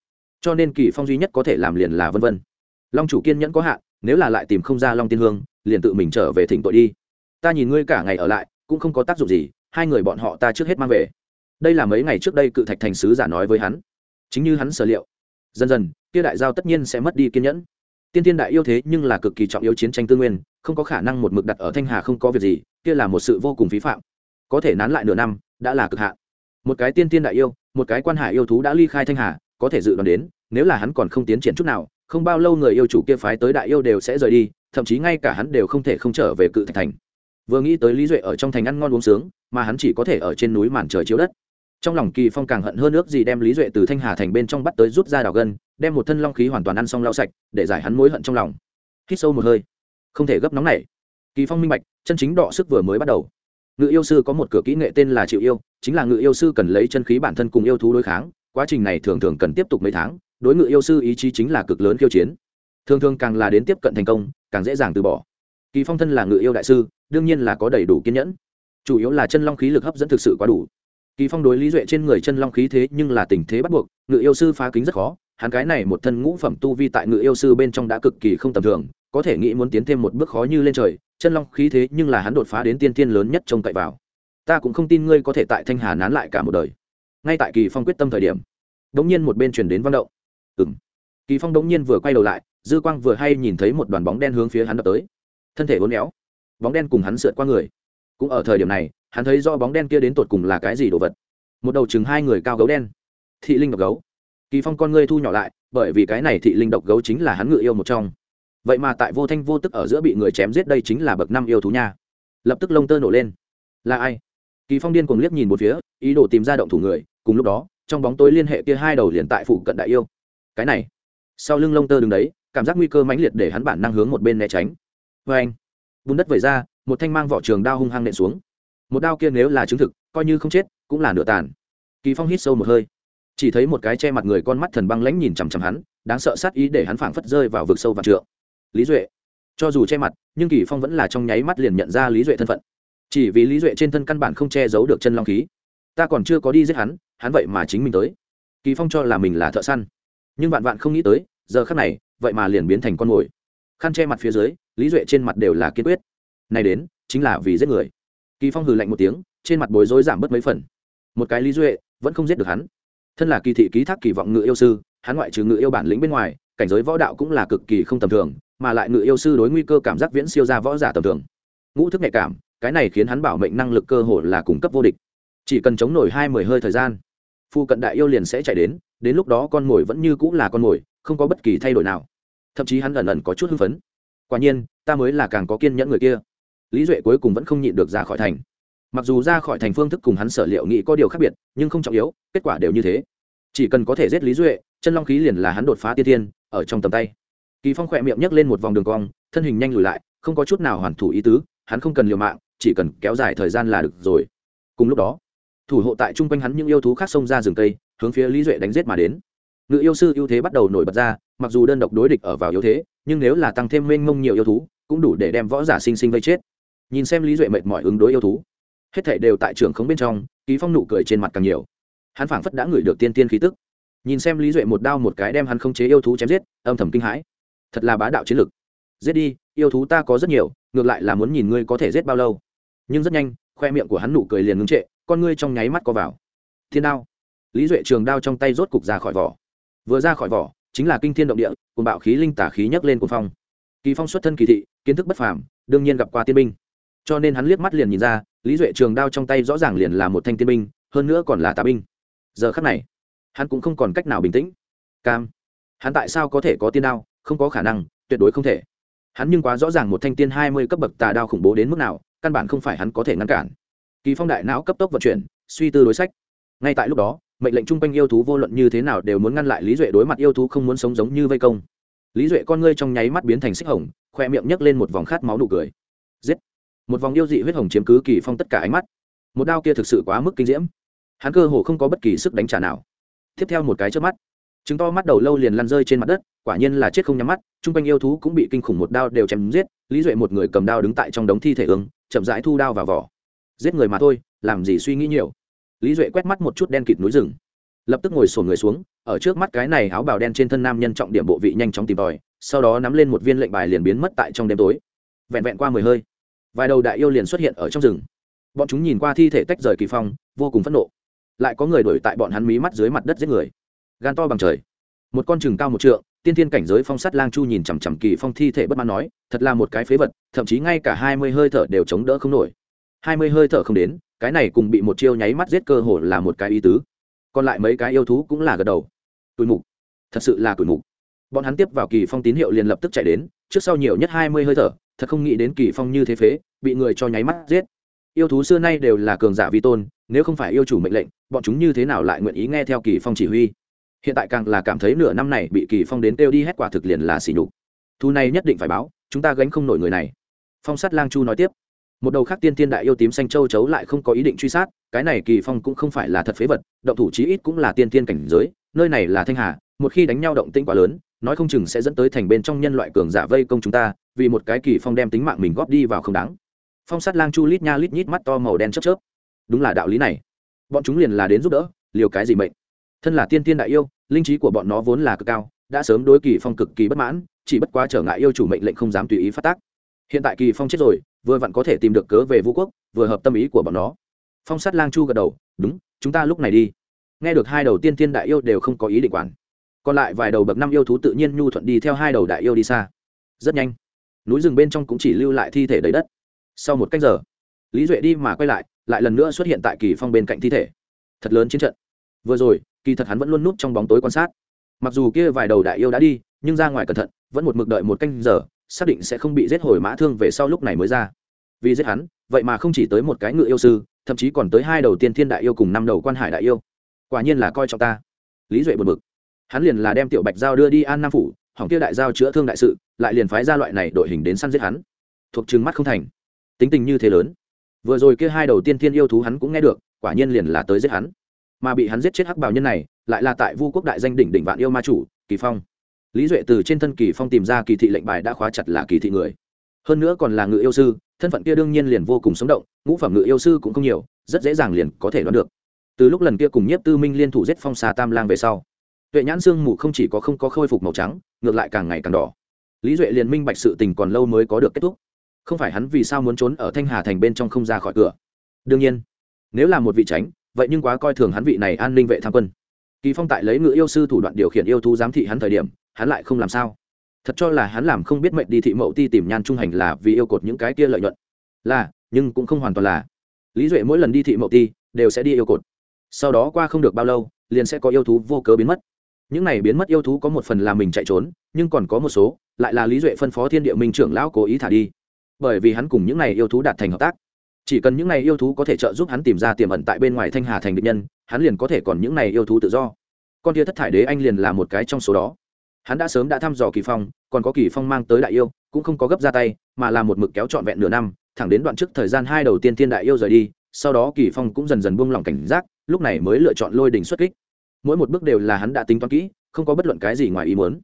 Cho nên kỳ phong duy nhất có thể làm liền là vân vân. Long chủ kiên nhẫn có hạn, nếu là lại tìm không ra long tiên hương, liền tự mình trở về thỉnh tội đi. Ta nhìn ngươi cả ngày ở lại, cũng không có tác dụng gì, hai người bọn họ ta trước hết mang về. Đây là mấy ngày trước đây cự thạch thành sứ giả nói với hắn. Chính như hắn sở liệu. Dần dần, kia đại giao tất nhiên sẽ mất đi kiên nhẫn tiên tiên đại yêu thế nhưng là cực kỳ trọng yếu chiến tranh tư nguyên, không có khả năng một mực đặt ở thanh hà không có việc gì, kia là một sự vô cùng phí phạm. Có thể nán lại nửa năm, đã là cực hạn. Một cái tiên tiên đại yêu, một cái quan hải yêu thú đã ly khai thanh hà, có thể dự đoán đến, nếu là hắn còn không tiến triển chút nào, không bao lâu người yêu chủ kia phái tới đại yêu đều sẽ rời đi, thậm chí ngay cả hắn đều không thể không trở về cự thạch thành. Vừa nghĩ tới lý duệ ở trong thành ăn ngon uống sướng, mà hắn chỉ có thể ở trên núi màn trời chiếu đất trong lòng kỳ phong càng hận hơn ước gì đem lý duệ từ thanh hà thành bên trong bắt tới rút ra đào gân, đem một thân long khí hoàn toàn ăn xong lau sạch, để giải hắn mối hận trong lòng. Hít sâu một hơi. Không thể gấp nóng này. Kỳ phong minh bạch, chân chính đọ sức vừa mới bắt đầu. Ngự yêu sư có một cửa kỹ nghệ tên là chịu yêu, chính là ngự yêu sư cần lấy chân khí bản thân cùng yêu thú đối kháng, quá trình này thường thường cần tiếp tục mấy tháng, đối ngự yêu sư ý chí chính là cực lớn khiêu chiến. Thường thường càng là đến tiếp cận thành công, càng dễ dàng từ bỏ. Kỳ phong thân là ngự yêu đại sư, đương nhiên là có đầy đủ kiên nhẫn. Chủ yếu là chân long khí lực hấp dẫn thực sự quá đủ kỳ phong đối lý duệ trên người chân long khí thế nhưng là tình thế bắt buộc, ngự yêu sư phá kính rất khó, hắn cái này một thân ngũ phẩm tu vi tại ngự yêu sư bên trong đã cực kỳ không tầm thường, có thể nghĩ muốn tiến thêm một bước khó như lên trời, chân long khí thế nhưng là hắn đột phá đến tiên tiên lớn nhất trông cậy vào. Ta cũng không tin ngươi có thể tại thanh hà nán lại cả một đời. Ngay tại kỳ phong quyết tâm thời điểm, đống nhiên một bên truyền đến văn động. Ừng kỳ phong đống nhiên vừa quay đầu lại, dư quang vừa hay nhìn thấy một đoàn bóng đen hướng phía hắn đập tới. Thân thể uốn éo, bóng đen cùng hắn sượt qua người. Cũng ở thời điểm này hắn thấy do bóng đen kia đến tột cùng là cái gì đồ vật. Một đầu chừng hai người cao gấu đen. Thị linh độc gấu. Kỳ phong con ngươi thu nhỏ lại, bởi vì cái này thị linh độc gấu chính là hắn ngự yêu một trong. Vậy mà tại vô thanh vô tức ở giữa bị người chém giết đây chính là bậc năm yêu thú nha. Lập tức lông tơ nổ lên. Là ai? Kỳ phong điên cuồng liếc nhìn một phía, ý đồ tìm ra động thủ người, cùng lúc đó, trong bóng tối liên hệ kia hai đầu liền tại phụ cận đại yêu. Cái này. Sau lưng lông tơ đứng đấy, cảm giác nguy cơ mãnh liệt để hắn bản năng hướng một bên né tránh. Vê anh bùn đất vẩy ra, một thanh mang vỏ trường đao hung hăng nện xuống một đao kia nếu là chứng thực, coi như không chết, cũng là nửa tàn. Kỳ phong hít sâu một hơi. Chỉ thấy một cái che mặt người con mắt thần băng lãnh nhìn chằm chằm hắn, đáng sợ sát ý để hắn phảng phất rơi vào vực sâu và trượng. Lý duệ. Cho dù che mặt, nhưng kỳ phong vẫn là trong nháy mắt liền nhận ra lý duệ thân phận. Chỉ vì lý duệ trên thân căn bản không che giấu được chân long khí. Ta còn chưa có đi giết hắn hắn vậy mà chính mình tới. Kỳ phong cho là mình là thợ săn. Nhưng vạn vạn không nghĩ tới, giờ khắc này, vậy mà liền biến thành con mồi. Khăn che mặt phía dưới, lý duệ trên mặt đều là kiên quyết. Này đến, chính là vì giết người kỳ phong hừ lạnh một tiếng, trên mặt bối rối giảm bớt mấy phần. Một cái lý duệ, vẫn không giết được hắn. Thân là kỳ thị ký thác kỳ vọng ngự yêu sư, hắn ngoại trừ ngự yêu bản lĩnh bên ngoài, cảnh giới võ đạo cũng là cực kỳ không tầm thường, mà lại ngự yêu sư đối nguy cơ cảm giác viễn siêu ra võ giả tầm thường. Ngũ thức nhạy cảm, cái này khiến hắn bảo mệnh năng lực cơ hội là cung cấp vô địch. Chỉ cần chống nổi hai mười hơi thời gian, phu cận đại yêu liền sẽ chạy đến đến lúc đó con mồi vẫn như cũng là con mồi, không có bất kỳ thay đổi nào. Thậm chí hắn ẩn ẩn có chút hưng phấn. Quả nhiên, ta mới là càng có kiên nhẫn người kia lý duệ cuối cùng vẫn không nhịn được ra khỏi thành. Mặc dù ra khỏi thành phương thức cùng hắn sở liệu nghĩ có điều khác biệt, nhưng không trọng yếu, kết quả đều như thế. Chỉ cần có thể giết lý duệ, chân long khí liền là hắn đột phá tiên tiên ở trong tầm tay. Kỳ phong khỏe miệng nhấc lên một vòng đường cong, thân hình nhanh lùi lại, không có chút nào hoàn thủ ý tứ, hắn không cần liều mạng, chỉ cần kéo dài thời gian là được rồi. Cùng lúc đó, thủ hộ tại chung quanh hắn những yêu thú khác xông ra rừng cây, hướng phía lý duệ đánh giết mà đến. Ngự yêu sư ưu thế bắt đầu nổi bật ra, mặc dù đơn độc đối địch ở vào yếu thế, nhưng nếu là tăng thêm mênh mông nhiều yêu thú, cũng đủ để đem võ giả sinh sinh vây chết nhìn xem lý duệ mệt mỏi ứng đối yêu thú. Hết thể đều tại trường khống bên trong ký phong nụ cười trên mặt càng nhiều. Hắn phảng phất đã ngửi được tiên tiên khí tức. Nhìn xem lý duệ một đao một cái đem hắn không chế yêu thú chém giết, âm thầm kinh hãi. Thật là bá đạo chiến lực. Giết đi, yêu thú ta có rất nhiều, ngược lại là muốn nhìn ngươi có thể giết bao lâu. Nhưng rất nhanh, khoe miệng của hắn nụ cười liền ngưng trệ, con ngươi trong nháy mắt có vào. Thiên đao. Lý duệ trường đao trong tay rốt cục ra khỏi vỏ. Vừa ra khỏi vỏ, chính là kinh thiên động địa cùng bạo khí linh tả khí nhấc lên cuồng phong. Kỳ phong xuất thân kỳ thị, kiến thức bất phàm, đương nhiên gặp qua tiên binh cho nên hắn liếc mắt liền nhìn ra, lý duệ trường đao trong tay rõ ràng liền là một thanh tiên binh, hơn nữa còn là tà binh. Giờ khắc này, hắn cũng không còn cách nào bình tĩnh. Cam, hắn tại sao có thể có tiên đao? Không có khả năng, tuyệt đối không thể. Hắn nhưng quá rõ ràng một thanh tiên hai mươi cấp bậc tà đao khủng bố đến mức nào, căn bản không phải hắn có thể ngăn cản. Kỳ phong đại não cấp tốc vận chuyển, suy tư đối sách. Ngay tại lúc đó, mệnh lệnh chung quanh yêu thú vô luận như thế nào đều muốn ngăn lại lý duệ đối mặt yêu thú không muốn sống giống như vây công. Lý duệ con ngươi trong nháy mắt biến thành xích hồng, khoe miệng nhấc lên một vòng khát máu nụ cười. Giết! Một vòng yêu dị huyết hồng chiếm cứ kỳ phong tất cả ánh mắt. Một đao kia thực sự quá mức kinh diễm. Hắn cơ hồ không có bất kỳ sức đánh trả nào. Tiếp theo một cái trước mắt chứng to mắt đầu lâu liền lăn rơi trên mặt đất, quả nhiên là chết không nhắm mắt, chung quanh yêu thú cũng bị kinh khủng một đao đều chém giết, lý duệ một người cầm đao đứng tại trong đống thi thể ứng chậm rãi thu đao vào vỏ. Giết người mà thôi, làm gì suy nghĩ nhiều. Lý duệ quét mắt một chút đen kịt núi rừng, lập tức ngồi sổn người xuống, ở trước mắt cái này áo bào đen trên thân nam nhân trọng điểm bộ vị nhanh chóng tìm tòi, sau đó nắm lên một viên lệnh bài liền biến mất tại trong đêm tối. Vẹn vẹn qua mười hơi vài đầu đại yêu liền xuất hiện ở trong rừng. Bọn chúng nhìn qua thi thể tách rời kỳ phong, vô cùng phẫn nộ. Lại có người đuổi tại bọn hắn mí mắt dưới mặt đất giết người. Gan to bằng trời. Một con chừng cao một trượng, tiên thiên cảnh giới phong sắt lang chu nhìn chằm chằm kỳ phong thi thể bất mãn nói, thật là một cái phế vật, thậm chí ngay cả hai mươi hơi thở đều chống đỡ không nổi. Hai mươi hơi thở không đến, cái này cùng bị một chiêu nháy mắt giết cơ hồ là một cái ý tứ. Còn lại mấy cái yêu thú cũng là gật đầu. Cười mục. Thật sự là cười mục. Bọn hắn tiếp vào kỳ phong tín hiệu liền lập tức chạy đến, trước sau nhiều nhất hai mươi hơi thở thật không nghĩ đến kỳ phong như thế phế, bị người cho nháy mắt giết. Yêu thú xưa nay đều là cường giả vi tôn, nếu không phải yêu chủ mệnh lệnh, bọn chúng như thế nào lại nguyện ý nghe theo kỳ phong chỉ huy? Hiện tại càng là cảm thấy nửa năm này bị kỳ phong đến tiêu đi hết quả thực liền là xỉ nhục. Thu này nhất định phải báo, chúng ta gánh không nổi người này. Phong sát lang chu nói tiếp. Một đầu khác tiên tiên đại yêu tím xanh châu chấu lại không có ý định truy sát, cái này kỳ phong cũng không phải là thật phế vật, động thủ chí ít cũng là tiên tiên cảnh giới, nơi này là thanh hà, một khi đánh nhau động tĩnh quá lớn nói không chừng sẽ dẫn tới thành bên trong nhân loại cường giả vây công chúng ta, vì một cái kỳ phong đem tính mạng mình góp đi vào không đáng. Phong sát lang chu lít nha lít nhít mắt to màu đen chớp chớp. Đúng là đạo lý này. Bọn chúng liền là đến giúp đỡ, liều cái gì mệnh? Thân là tiên tiên đại yêu, linh trí của bọn nó vốn là cực cao, đã sớm đối kỳ phong cực kỳ bất mãn, chỉ bất quá trở ngại yêu chủ mệnh lệnh không dám tùy ý phát tác. Hiện tại kỳ phong chết rồi, vừa vặn có thể tìm được cớ về vũ quốc, vừa hợp tâm ý của bọn nó. Phong sát lang chu gật đầu, đúng, chúng ta lúc này đi. Nghe được hai đầu tiên tiên đại yêu đều không có ý định quản còn lại vài đầu bậc năm yêu thú tự nhiên nhu thuận đi theo hai đầu đại yêu đi xa. Rất nhanh, núi rừng bên trong cũng chỉ lưu lại thi thể đầy đất. Sau một cách giờ, lý duệ đi mà quay lại lại lần nữa xuất hiện tại kỳ phong bên cạnh thi thể. Thật lớn chiến trận. Vừa rồi, kỳ thật hắn vẫn luôn núp trong bóng tối quan sát. Mặc dù kia vài đầu đại yêu đã đi, nhưng ra ngoài cẩn thận, vẫn một mực đợi một canh giờ, xác định sẽ không bị giết hồi mã thương về sau lúc này mới ra. Vì giết hắn, vậy mà không chỉ tới một cái ngự yêu sư, thậm chí còn tới hai đầu tiên thiên đại yêu cùng năm đầu quan hải đại yêu. Quả nhiên là coi trọng ta. Lý duệ buồn bực hắn liền là đem tiểu bạch giao đưa đi an nam phủ, hỏng kia đại giao chữa thương đại sự, lại liền phái ra loại này đội hình đến săn giết hắn. Thuộc trừng mắt không thành. Tính tình như thế lớn. Vừa rồi kia hai đầu tiên thiên yêu thú hắn cũng nghe được, quả nhiên liền là tới giết hắn. Mà bị hắn giết chết hắc bảo nhân này, lại là tại vu quốc đại danh đỉnh đỉnh vạn yêu ma chủ, kỳ phong. Lý duệ từ trên thân kỳ phong tìm ra kỳ thị lệnh bài đã khóa chặt là kỳ thị người. Hơn nữa còn là ngự yêu sư, thân phận kia đương nhiên liền vô cùng sống động, ngũ phẩm ngự yêu sư cũng không nhiều, rất dễ dàng liền có thể đoán được. Từ lúc lần kia cùng nhiếp tư minh liên thủ giết phong xà tam lang về sau tuệ nhãn xương mù không chỉ có không có khôi phục màu trắng, ngược lại càng ngày càng đỏ. Lý duệ liền minh bạch sự tình còn lâu mới có được kết thúc. Không phải hắn vì sao muốn trốn ở thanh hà thành bên trong không ra khỏi cửa. Đương nhiên, nếu là một vị tránh, vậy nhưng quá coi thường hắn vị này an ninh vệ tham quân. Kỳ phong tại lấy ngựa yêu sư thủ đoạn điều khiển yêu thú giám thị hắn thời điểm, hắn lại không làm sao. Thật cho là hắn làm không biết mệnh đi thị mậu ti tìm nhan trung hành là vì yêu cột những cái kia lợi nhuận. Là, nhưng cũng không hoàn toàn là. Lý duệ mỗi lần đi thị mậu ti, đều sẽ đi yêu cột. Sau đó qua không được bao lâu, liền sẽ có yêu thú vô cớ biến mất những này biến mất yêu thú có một phần là mình chạy trốn, nhưng còn có một số lại là lý duệ phân phó thiên địa minh trưởng lão cố ý thả đi. Bởi vì hắn cùng những này yêu thú đạt thành hợp tác. Chỉ cần những này yêu thú có thể trợ giúp hắn tìm ra tiềm ẩn tại bên ngoài thanh hà thành định nhân, hắn liền có thể còn những này yêu thú tự do. Con tia thất thải đế anh liền là một cái trong số đó. Hắn đã sớm đã thăm dò kỳ phong, còn có kỳ phong mang tới đại yêu, cũng không có gấp ra tay, mà là một mực kéo trọn vẹn nửa năm, thẳng đến đoạn trước thời gian hai đầu tiên thiên đại yêu rời đi, sau đó kỳ phong cũng dần dần buông lỏng cảnh giác, lúc này mới lựa chọn lôi đình xuất kích mỗi một bước đều là hắn đã tính toán kỹ, không có bất luận cái gì ngoài ý muốn.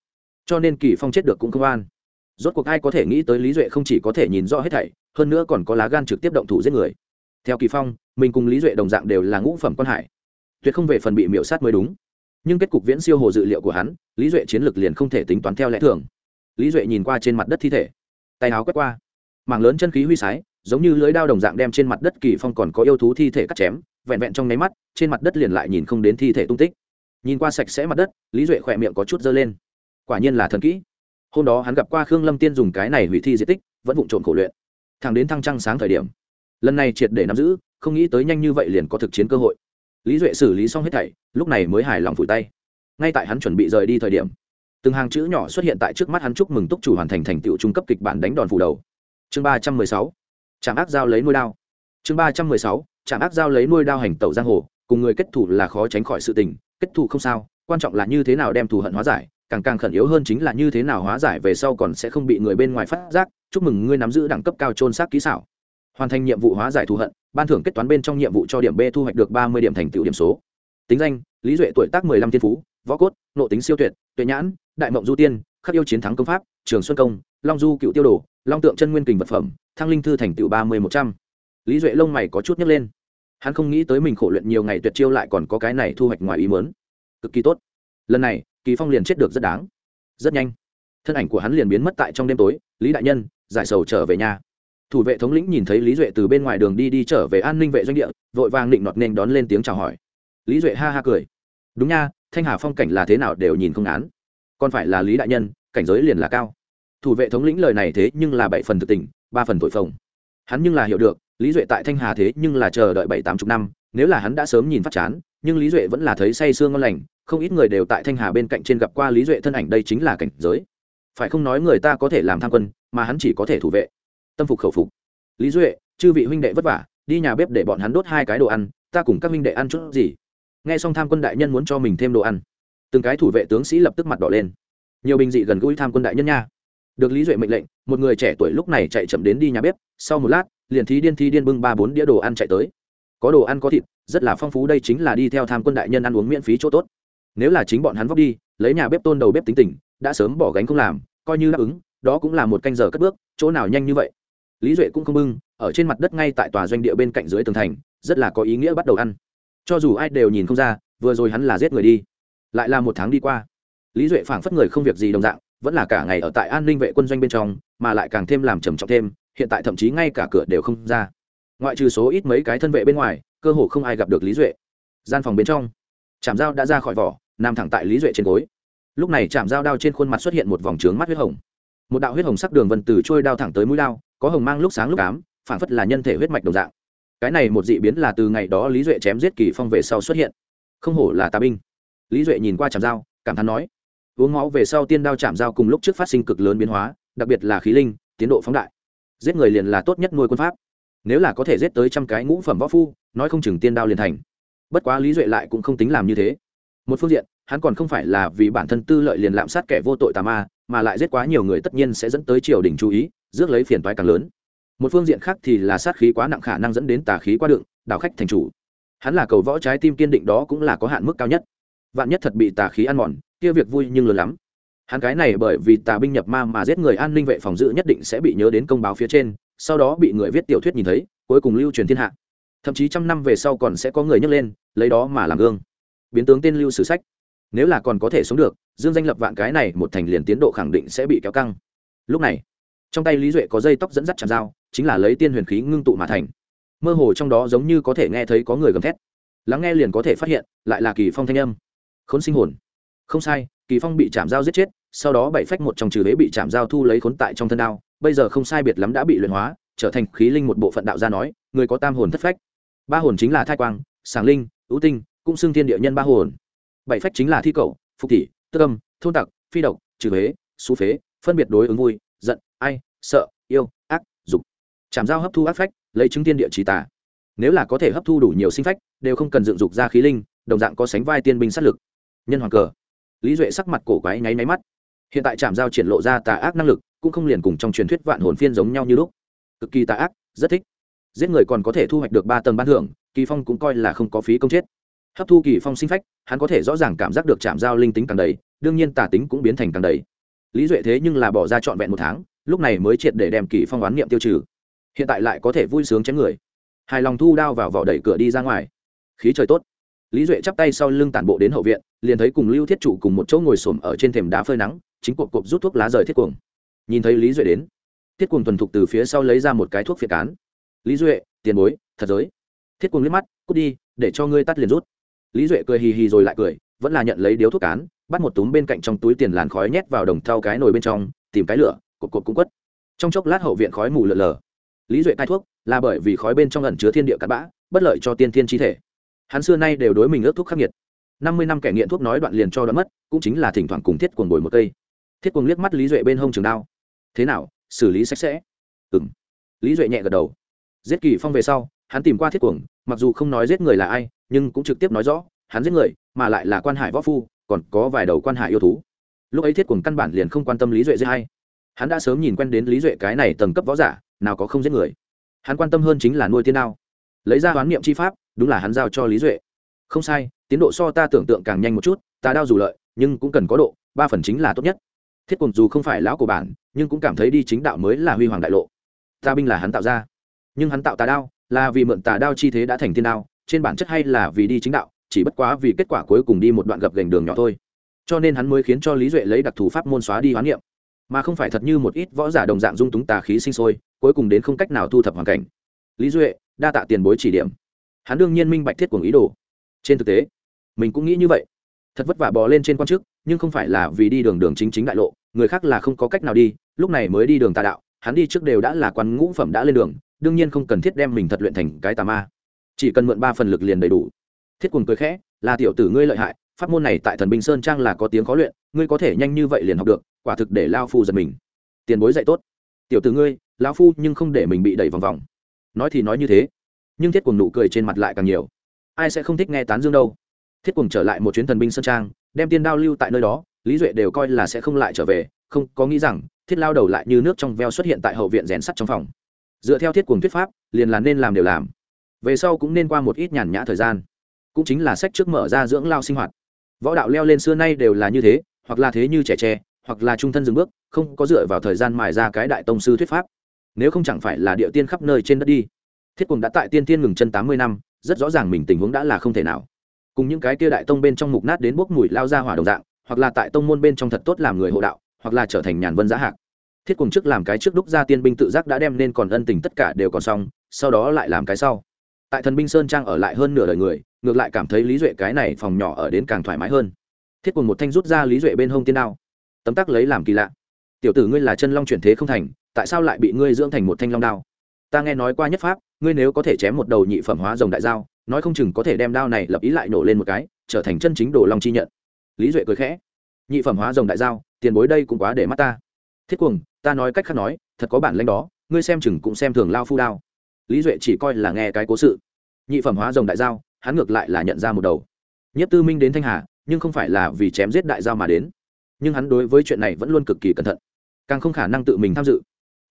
Cho nên kỳ phong chết được cũng không an. Rốt cuộc ai có thể nghĩ tới lý duệ không chỉ có thể nhìn rõ hết thảy, hơn nữa còn có lá gan trực tiếp động thủ giết người. Theo kỳ phong, mình cùng lý duệ đồng dạng đều là ngũ phẩm quan hải. Tuyệt không về phần bị miễu sát mới đúng. Nhưng kết cục viễn siêu hồ dự liệu của hắn, lý duệ chiến lược liền không thể tính toán theo lẽ thường. Lý duệ nhìn qua trên mặt đất thi thể, tay áo quét qua. Mảng lớn chân khí huy sái, giống như lưới đao đồng dạng đem trên mặt đất kỳ phong còn có yêu thú thi thể cắt chém, vẹn vẹn trong nháy mắt, trên mặt đất liền lại nhìn không đến thi thể tung tích nhìn qua sạch sẽ mặt đất, lý duệ khỏe miệng có chút dơ lên. Quả nhiên là thần kỹ. Hôm đó hắn gặp qua khương lâm tiên dùng cái này hủy thi di tích, vẫn vụng trộm khổ luyện. Thẳng đến thăng trăng sáng thời điểm, lần này triệt để nắm giữ, không nghĩ tới nhanh như vậy liền có thực chiến cơ hội. Lý duệ xử lý xong hết thảy, lúc này mới hài lòng phủi tay. Ngay tại hắn chuẩn bị rời đi thời điểm, từng hàng chữ nhỏ xuất hiện tại trước mắt hắn chúc mừng túc chủ hoàn thành thành tựu trung cấp kịch bản đánh đòn phủ đầu. Chương ba trăm mười sáu, trạm ác giao lấy nuôi đao. Chương ba trăm mười sáu, trạm ác giao lấy nuôi đao hành tẩu giang hồ, cùng người kết thủ là khó tránh khỏi sự tình kết thù không sao, quan trọng là như thế nào đem thù hận hóa giải, càng càng khẩn yếu hơn chính là như thế nào hóa giải về sau còn sẽ không bị người bên ngoài phát giác. Chúc mừng ngươi nắm giữ đẳng cấp cao trôn xác kỹ xảo. Hoàn thành nhiệm vụ hóa giải thù hận, ban thưởng kết toán bên trong nhiệm vụ cho điểm b thu hoạch được ba mươi điểm thành tựu điểm số. Tính danh, lý duệ tuổi tác mười lăm thiên phú, võ cốt, nộ tính siêu tuyệt, tuệ nhãn, đại mộng du tiên, khắc yêu chiến thắng công pháp, trường xuân công, long du cựu tiêu đồ, long tượng chân nguyên kình vật phẩm, thăng linh thư thành tựu ba mươi một trăm. Lý duệ lông mày có chút nhấc lên hắn không nghĩ tới mình khổ luyện nhiều ngày tuyệt chiêu lại còn có cái này thu hoạch ngoài ý mớn cực kỳ tốt. Lần này, kỳ phong liền chết được rất đáng. Rất nhanh. Thân ảnh của hắn liền biến mất tại trong đêm tối, lý đại nhân, giải sầu trở về nhà. Thủ vệ thống lĩnh nhìn thấy lý duệ từ bên ngoài đường đi đi trở về an ninh vệ doanh địa, vội vàng định nọt nên đón lên tiếng chào hỏi. Lý duệ ha ha cười. Đúng nha, thanh hà phong cảnh là thế nào đều nhìn không án. Còn phải là lý đại nhân, cảnh giới liền là cao. Thủ vệ thống lĩnh lời này thế nhưng là bảy phần thực tình, ba phần tội phồng. Hắn nhưng là hiểu được lý duệ tại thanh hà thế nhưng là chờ đợi bảy tám chục năm, nếu là hắn đã sớm nhìn phát chán, nhưng lý duệ vẫn là thấy say sương ngon lành, không ít người đều tại thanh hà bên cạnh trên gặp qua lý duệ thân ảnh đây chính là cảnh giới. Phải không nói người ta có thể làm tham quân, mà hắn chỉ có thể thủ vệ. Tâm phục khẩu phục. Lý duệ, chư vị huynh đệ vất vả, đi nhà bếp để bọn hắn đốt hai cái đồ ăn, ta cùng các huynh đệ ăn chút gì? Nghe xong tham quân đại nhân muốn cho mình thêm đồ ăn. Từng cái thủ vệ tướng sĩ lập tức mặt đỏ lên. Nhiều bình dị gần gũi tham quân đại nhân nha. Được lý duệ mệnh lệnh, một người trẻ tuổi lúc này chạy chậm đến đi nhà bếp, sau một lát liền thí điên thi điên bưng ba bốn đĩa đồ ăn chạy tới. Có đồ ăn có thịt, rất là phong phú, đây chính là đi theo tham quân đại nhân ăn uống miễn phí chỗ tốt. Nếu là chính bọn hắn vóc đi, lấy nhà bếp tôn đầu bếp tính tình, đã sớm bỏ gánh không làm, coi như đáp ứng, đó cũng là một canh giờ cất bước, chỗ nào nhanh như vậy. Lý duệ cũng không bưng, ở trên mặt đất ngay tại tòa doanh địa bên cạnh dưới tường thành, rất là có ý nghĩa bắt đầu ăn. Cho dù ai đều nhìn không ra, vừa rồi hắn là giết người đi. Lại là một tháng đi qua. Lý duệ phảng phất người không việc gì đồng dạng, vẫn là cả ngày ở tại an ninh vệ quân doanh bên trong, mà lại càng thêm làm trầm trọng thêm hiện tại thậm chí ngay cả cửa đều không ra. Ngoại trừ số ít mấy cái thân vệ bên ngoài, cơ hồ không ai gặp được lý duệ. Gian phòng bên trong chạm dao đã ra khỏi vỏ, nằm thẳng tại lý duệ trên gối. Lúc này chạm dao đao trên khuôn mặt xuất hiện một vòng trướng mắt huyết hồng. Một đạo huyết hồng sắc đường vần từ trôi đao thẳng tới mũi đao, có hồng mang lúc sáng lúc ám phảng phất là nhân thể huyết mạch đồng dạng. Cái này một dị biến là từ ngày đó lý duệ chém giết kỳ phong về sau xuất hiện. Không hổ là tà binh. Lý duệ nhìn qua chạm dao, cảm thán nói, uống máu về sau tiên đao chạm dao cùng lúc trước phát sinh cực lớn biến hóa, đặc biệt là khí linh, tiến độ phóng đại giết người liền là tốt nhất nuôi quân pháp. Nếu là có thể giết tới trăm cái ngũ phẩm võ phu, nói không chừng tiên đao liền thành. Bất quá lý duệ lại cũng không tính làm như thế. Một phương diện, hắn còn không phải là vì bản thân tư lợi liền lạm sát kẻ vô tội tà ma, mà lại giết quá nhiều người tất nhiên sẽ dẫn tới triều đình chú ý, rước lấy phiền toái càng lớn. Một phương diện khác thì là sát khí quá nặng khả năng dẫn đến tà khí quá đựng, đảo khách thành chủ. Hắn là cầu võ trái tim kiên định đó cũng là có hạn mức cao nhất. Vạn nhất thật bị tà khí ăn mòn, kia việc vui nhưng lớn lắm hắn cái này bởi vì tà binh nhập ma mà giết người an ninh vệ phòng giữ nhất định sẽ bị nhớ đến công báo phía trên, sau đó bị người viết tiểu thuyết nhìn thấy, cuối cùng lưu truyền thiên hạ. Thậm chí trăm năm về sau còn sẽ có người nhấc lên, lấy đó mà làm gương. Biến tướng tên lưu sử sách. Nếu là còn có thể sống được, dương danh lập vạn cái này một thành liền tiến độ khẳng định sẽ bị kéo căng. Lúc này, trong tay lý duệ có dây tóc dẫn dắt chạm dao, chính là lấy tiên huyền khí ngưng tụ mà thành. Mơ hồ trong đó giống như có thể nghe thấy có người gầm thét. Lắng nghe liền có thể phát hiện, lại là kỳ phong thanh âm. Khốn sinh hồn. Không sai, kỳ phong bị chạm dao giết chết sau đó bảy phách một trong trừ huế bị chạm dao thu lấy khốn tại trong thân đao, bây giờ không sai biệt lắm đã bị luyện hóa, trở thành khí linh một bộ phận đạo gia nói, người có tam hồn thất phách. Ba hồn chính là thai quang sàng linh, ưu tinh, cũng xưng thiên địa nhân ba hồn. Bảy phách chính là thi cầu, phục tỷ tức âm, thôn tặc, phi độc, trừ huế xú phế, phân biệt đối ứng vui, giận, ai, sợ, yêu, ác, dục. Chạm dao hấp thu ác phách, lấy chứng tiên địa trí tả nếu là có thể hấp thu đủ nhiều sinh phách, đều không cần dựng dục ra khí linh, đồng dạng có sánh vai tiên binh sát lực. Nhân hoàng cờ. Lý duệ sắc mặt cổ quái nháy máy mắt hiện tại trạm giao triển lộ ra tà ác năng lực, cũng không liền cùng trong truyền thuyết vạn hồn phiên giống nhau như lúc. Cực kỳ tà ác, rất thích. Giết người còn có thể thu hoạch được ba tầng ban thưởng, kỳ phong cũng coi là không có phí công chết. Hấp thu kỳ phong sinh phách, hắn có thể rõ ràng cảm giác được chạm giao linh tính càng đầy, đương nhiên tà tính cũng biến thành càng đầy. Lý duệ thế nhưng là bỏ ra trọn vẹn một tháng, lúc này mới triệt để đem kỳ phong oán niệm tiêu trừ. Hiện tại lại có thể vui sướng chém người. Hài lòng thu đao vào vỏ đẩy cửa đi ra ngoài. Khí trời tốt. Lý duệ chắp tay sau lưng tản bộ đến hậu viện, liền thấy cùng lưu thiết chủ cùng một chỗ ngồi xổm ở trên thềm đá phơi nắng chính cộp cộp rút thuốc lá rời thiết cuồng. Nhìn thấy lý duệ đến, thiết cuồng thuần thục từ phía sau lấy ra một cái thuốc phiệt cán. Lý duệ, tiền bối, thật giới. Thiết cuồng liếc mắt, cút đi, để cho ngươi tắt liền rút. Lý duệ cười hì hì rồi lại cười, vẫn là nhận lấy điếu thuốc cán, bắt một túm bên cạnh trong túi tiền làn khói nhét vào đồng thau cái nồi bên trong, tìm cái lửa cột cột cũng quất. Trong chốc lát hậu viện khói mù lợn lờ lý duệ cai thuốc, là bởi vì khói bên trong ẩn chứa thiên địa cắt bã, bất lợi cho tiên thiên chi thể. Hắn xưa nay đều đối mình ước thuốc khắc nghiệt. Năm mươi năm kẻ nghiện thuốc nói đoạn liền cho đoạn mất, cũng chính là thỉnh thoảng cùng thiết cuồng bồi một cây thiết cuồng liếc mắt lý duệ bên hông trường đao. Thế nào, xử lý sạch sẽ? Ừng lý duệ nhẹ gật đầu. Giết kỳ phong về sau, hắn tìm qua thiết cuồng, mặc dù không nói giết người là ai, nhưng cũng trực tiếp nói rõ, hắn giết người, mà lại là quan hải võ phu, còn có vài đầu quan hải yêu thú. Lúc ấy thiết cuồng căn bản liền không quan tâm lý duệ giết hay hắn đã sớm nhìn quen đến lý duệ cái này tầng cấp võ giả, nào có không giết người. Hắn quan tâm hơn chính là nuôi tiên đao. Lấy ra hoán niệm chi pháp, đúng là hắn giao cho lý duệ. Không sai, tiến độ so ta tưởng tượng càng nhanh một chút, ta đao dù lợi, nhưng cũng cần có độ, ba phần chính là tốt nhất thiết cùng dù không phải lão của bản, nhưng cũng cảm thấy đi chính đạo mới là huy hoàng đại lộ. Ta binh là hắn tạo ra. Nhưng hắn tạo tà đao, là vì mượn tà đao chi thế đã thành tiên đao, trên bản chất hay là vì đi chính đạo, chỉ bất quá vì kết quả cuối cùng đi một đoạn gập gành đường nhỏ thôi. Cho nên hắn mới khiến cho lý duệ lấy đặc thù pháp môn xóa đi hoán niệm. Mà không phải thật như một ít võ giả đồng dạng dung túng tà khí sinh sôi, cuối cùng đến không cách nào thu thập hoàn cảnh. Lý duệ, đa tạ tiền bối chỉ điểm. Hắn đương nhiên minh bạch thiết cùng ý đồ. Trên thực tế, mình cũng nghĩ như vậy. Thật vất vả bò lên trên quan chức, nhưng không phải là vì đi đường đường chính chính đại lộ người khác là không có cách nào đi, lúc này mới đi đường tà đạo, hắn đi trước đều đã là quan ngũ phẩm đã lên đường, đương nhiên không cần thiết đem mình thật luyện thành cái tà ma. Chỉ cần mượn ba phần lực liền đầy đủ. Thiết Quần cười khẽ, là tiểu tử ngươi lợi hại, pháp môn này tại thần binh sơn trang là có tiếng khó luyện, ngươi có thể nhanh như vậy liền học được, quả thực để lao phu giật mình. Tiền bối dạy tốt. Tiểu tử ngươi lao phu nhưng không để mình bị đẩy vòng vòng. Nói thì nói như thế, nhưng thiết Quần nụ cười trên mặt lại càng nhiều. Ai sẽ không thích nghe tán dương đâu. Thiết Quần trở lại một chuyến thần binh sơn trang, đem tiên đao lưu tại nơi đó lý duệ đều coi là sẽ không lại trở về, không có nghĩ rằng, thiết lao đầu lại như nước trong veo xuất hiện tại hậu viện rèn sắt trong phòng. Dựa theo thiết cuồng thuyết pháp, liền là nên làm đều làm. Về sau cũng nên qua một ít nhàn nhã thời gian. Cũng chính là sách trước mở ra dưỡng lao sinh hoạt. Võ đạo leo lên xưa nay đều là như thế, hoặc là thế như trẻ tre, hoặc là trung thân dừng bước, không có dựa vào thời gian mài ra cái đại tông sư thuyết pháp. Nếu không chẳng phải là địa tiên khắp nơi trên đất đi. Thiết cùng đã tại tiên tiên ngừng chân tám mươi năm, rất rõ ràng mình tình huống đã là không thể nào. Cùng những cái kia đại tông bên trong mục nát đến bốc mùi lao ra hỏa đồng dạng hoặc là tại tông môn bên trong thật tốt làm người hộ đạo, hoặc là trở thành nhàn vân giá hạc. Thiết cùng trước làm cái trước đúc ra tiên binh tự giác đã đem nên còn ân tình tất cả đều còn xong, sau đó lại làm cái sau. Tại thần binh sơn trang ở lại hơn nửa đời người, ngược lại cảm thấy lý duệ cái này phòng nhỏ ở đến càng thoải mái hơn. Thiết cùng một thanh rút ra lý duệ bên hông tiên đao. Tấm tắc lấy làm kỳ lạ. Tiểu tử ngươi là chân long chuyển thế không thành, tại sao lại bị ngươi dưỡng thành một thanh long đao? Ta nghe nói qua nhất pháp, ngươi nếu có thể chém một đầu nhị phẩm hóa rồng đại dao nói không chừng có thể đem đao này lập ý lại nổ lên một cái, trở thành chân chính đồ long chi nhận lý duệ cười khẽ. Nhị phẩm hóa rồng đại giao, tiền bối đây cũng quá để mắt ta. Thiết cuồng ta nói cách khác nói thật có bản lanh đó ngươi xem chừng cũng xem thường lao phu đao. Lý duệ chỉ coi là nghe cái cố sự. Nhị phẩm hóa rồng đại giao hắn ngược lại là nhận ra một đầu. Nhất tư minh đến thanh hà nhưng không phải là vì chém giết đại giao mà đến. Nhưng hắn đối với chuyện này vẫn luôn cực kỳ cẩn thận. Càng không khả năng tự mình tham dự.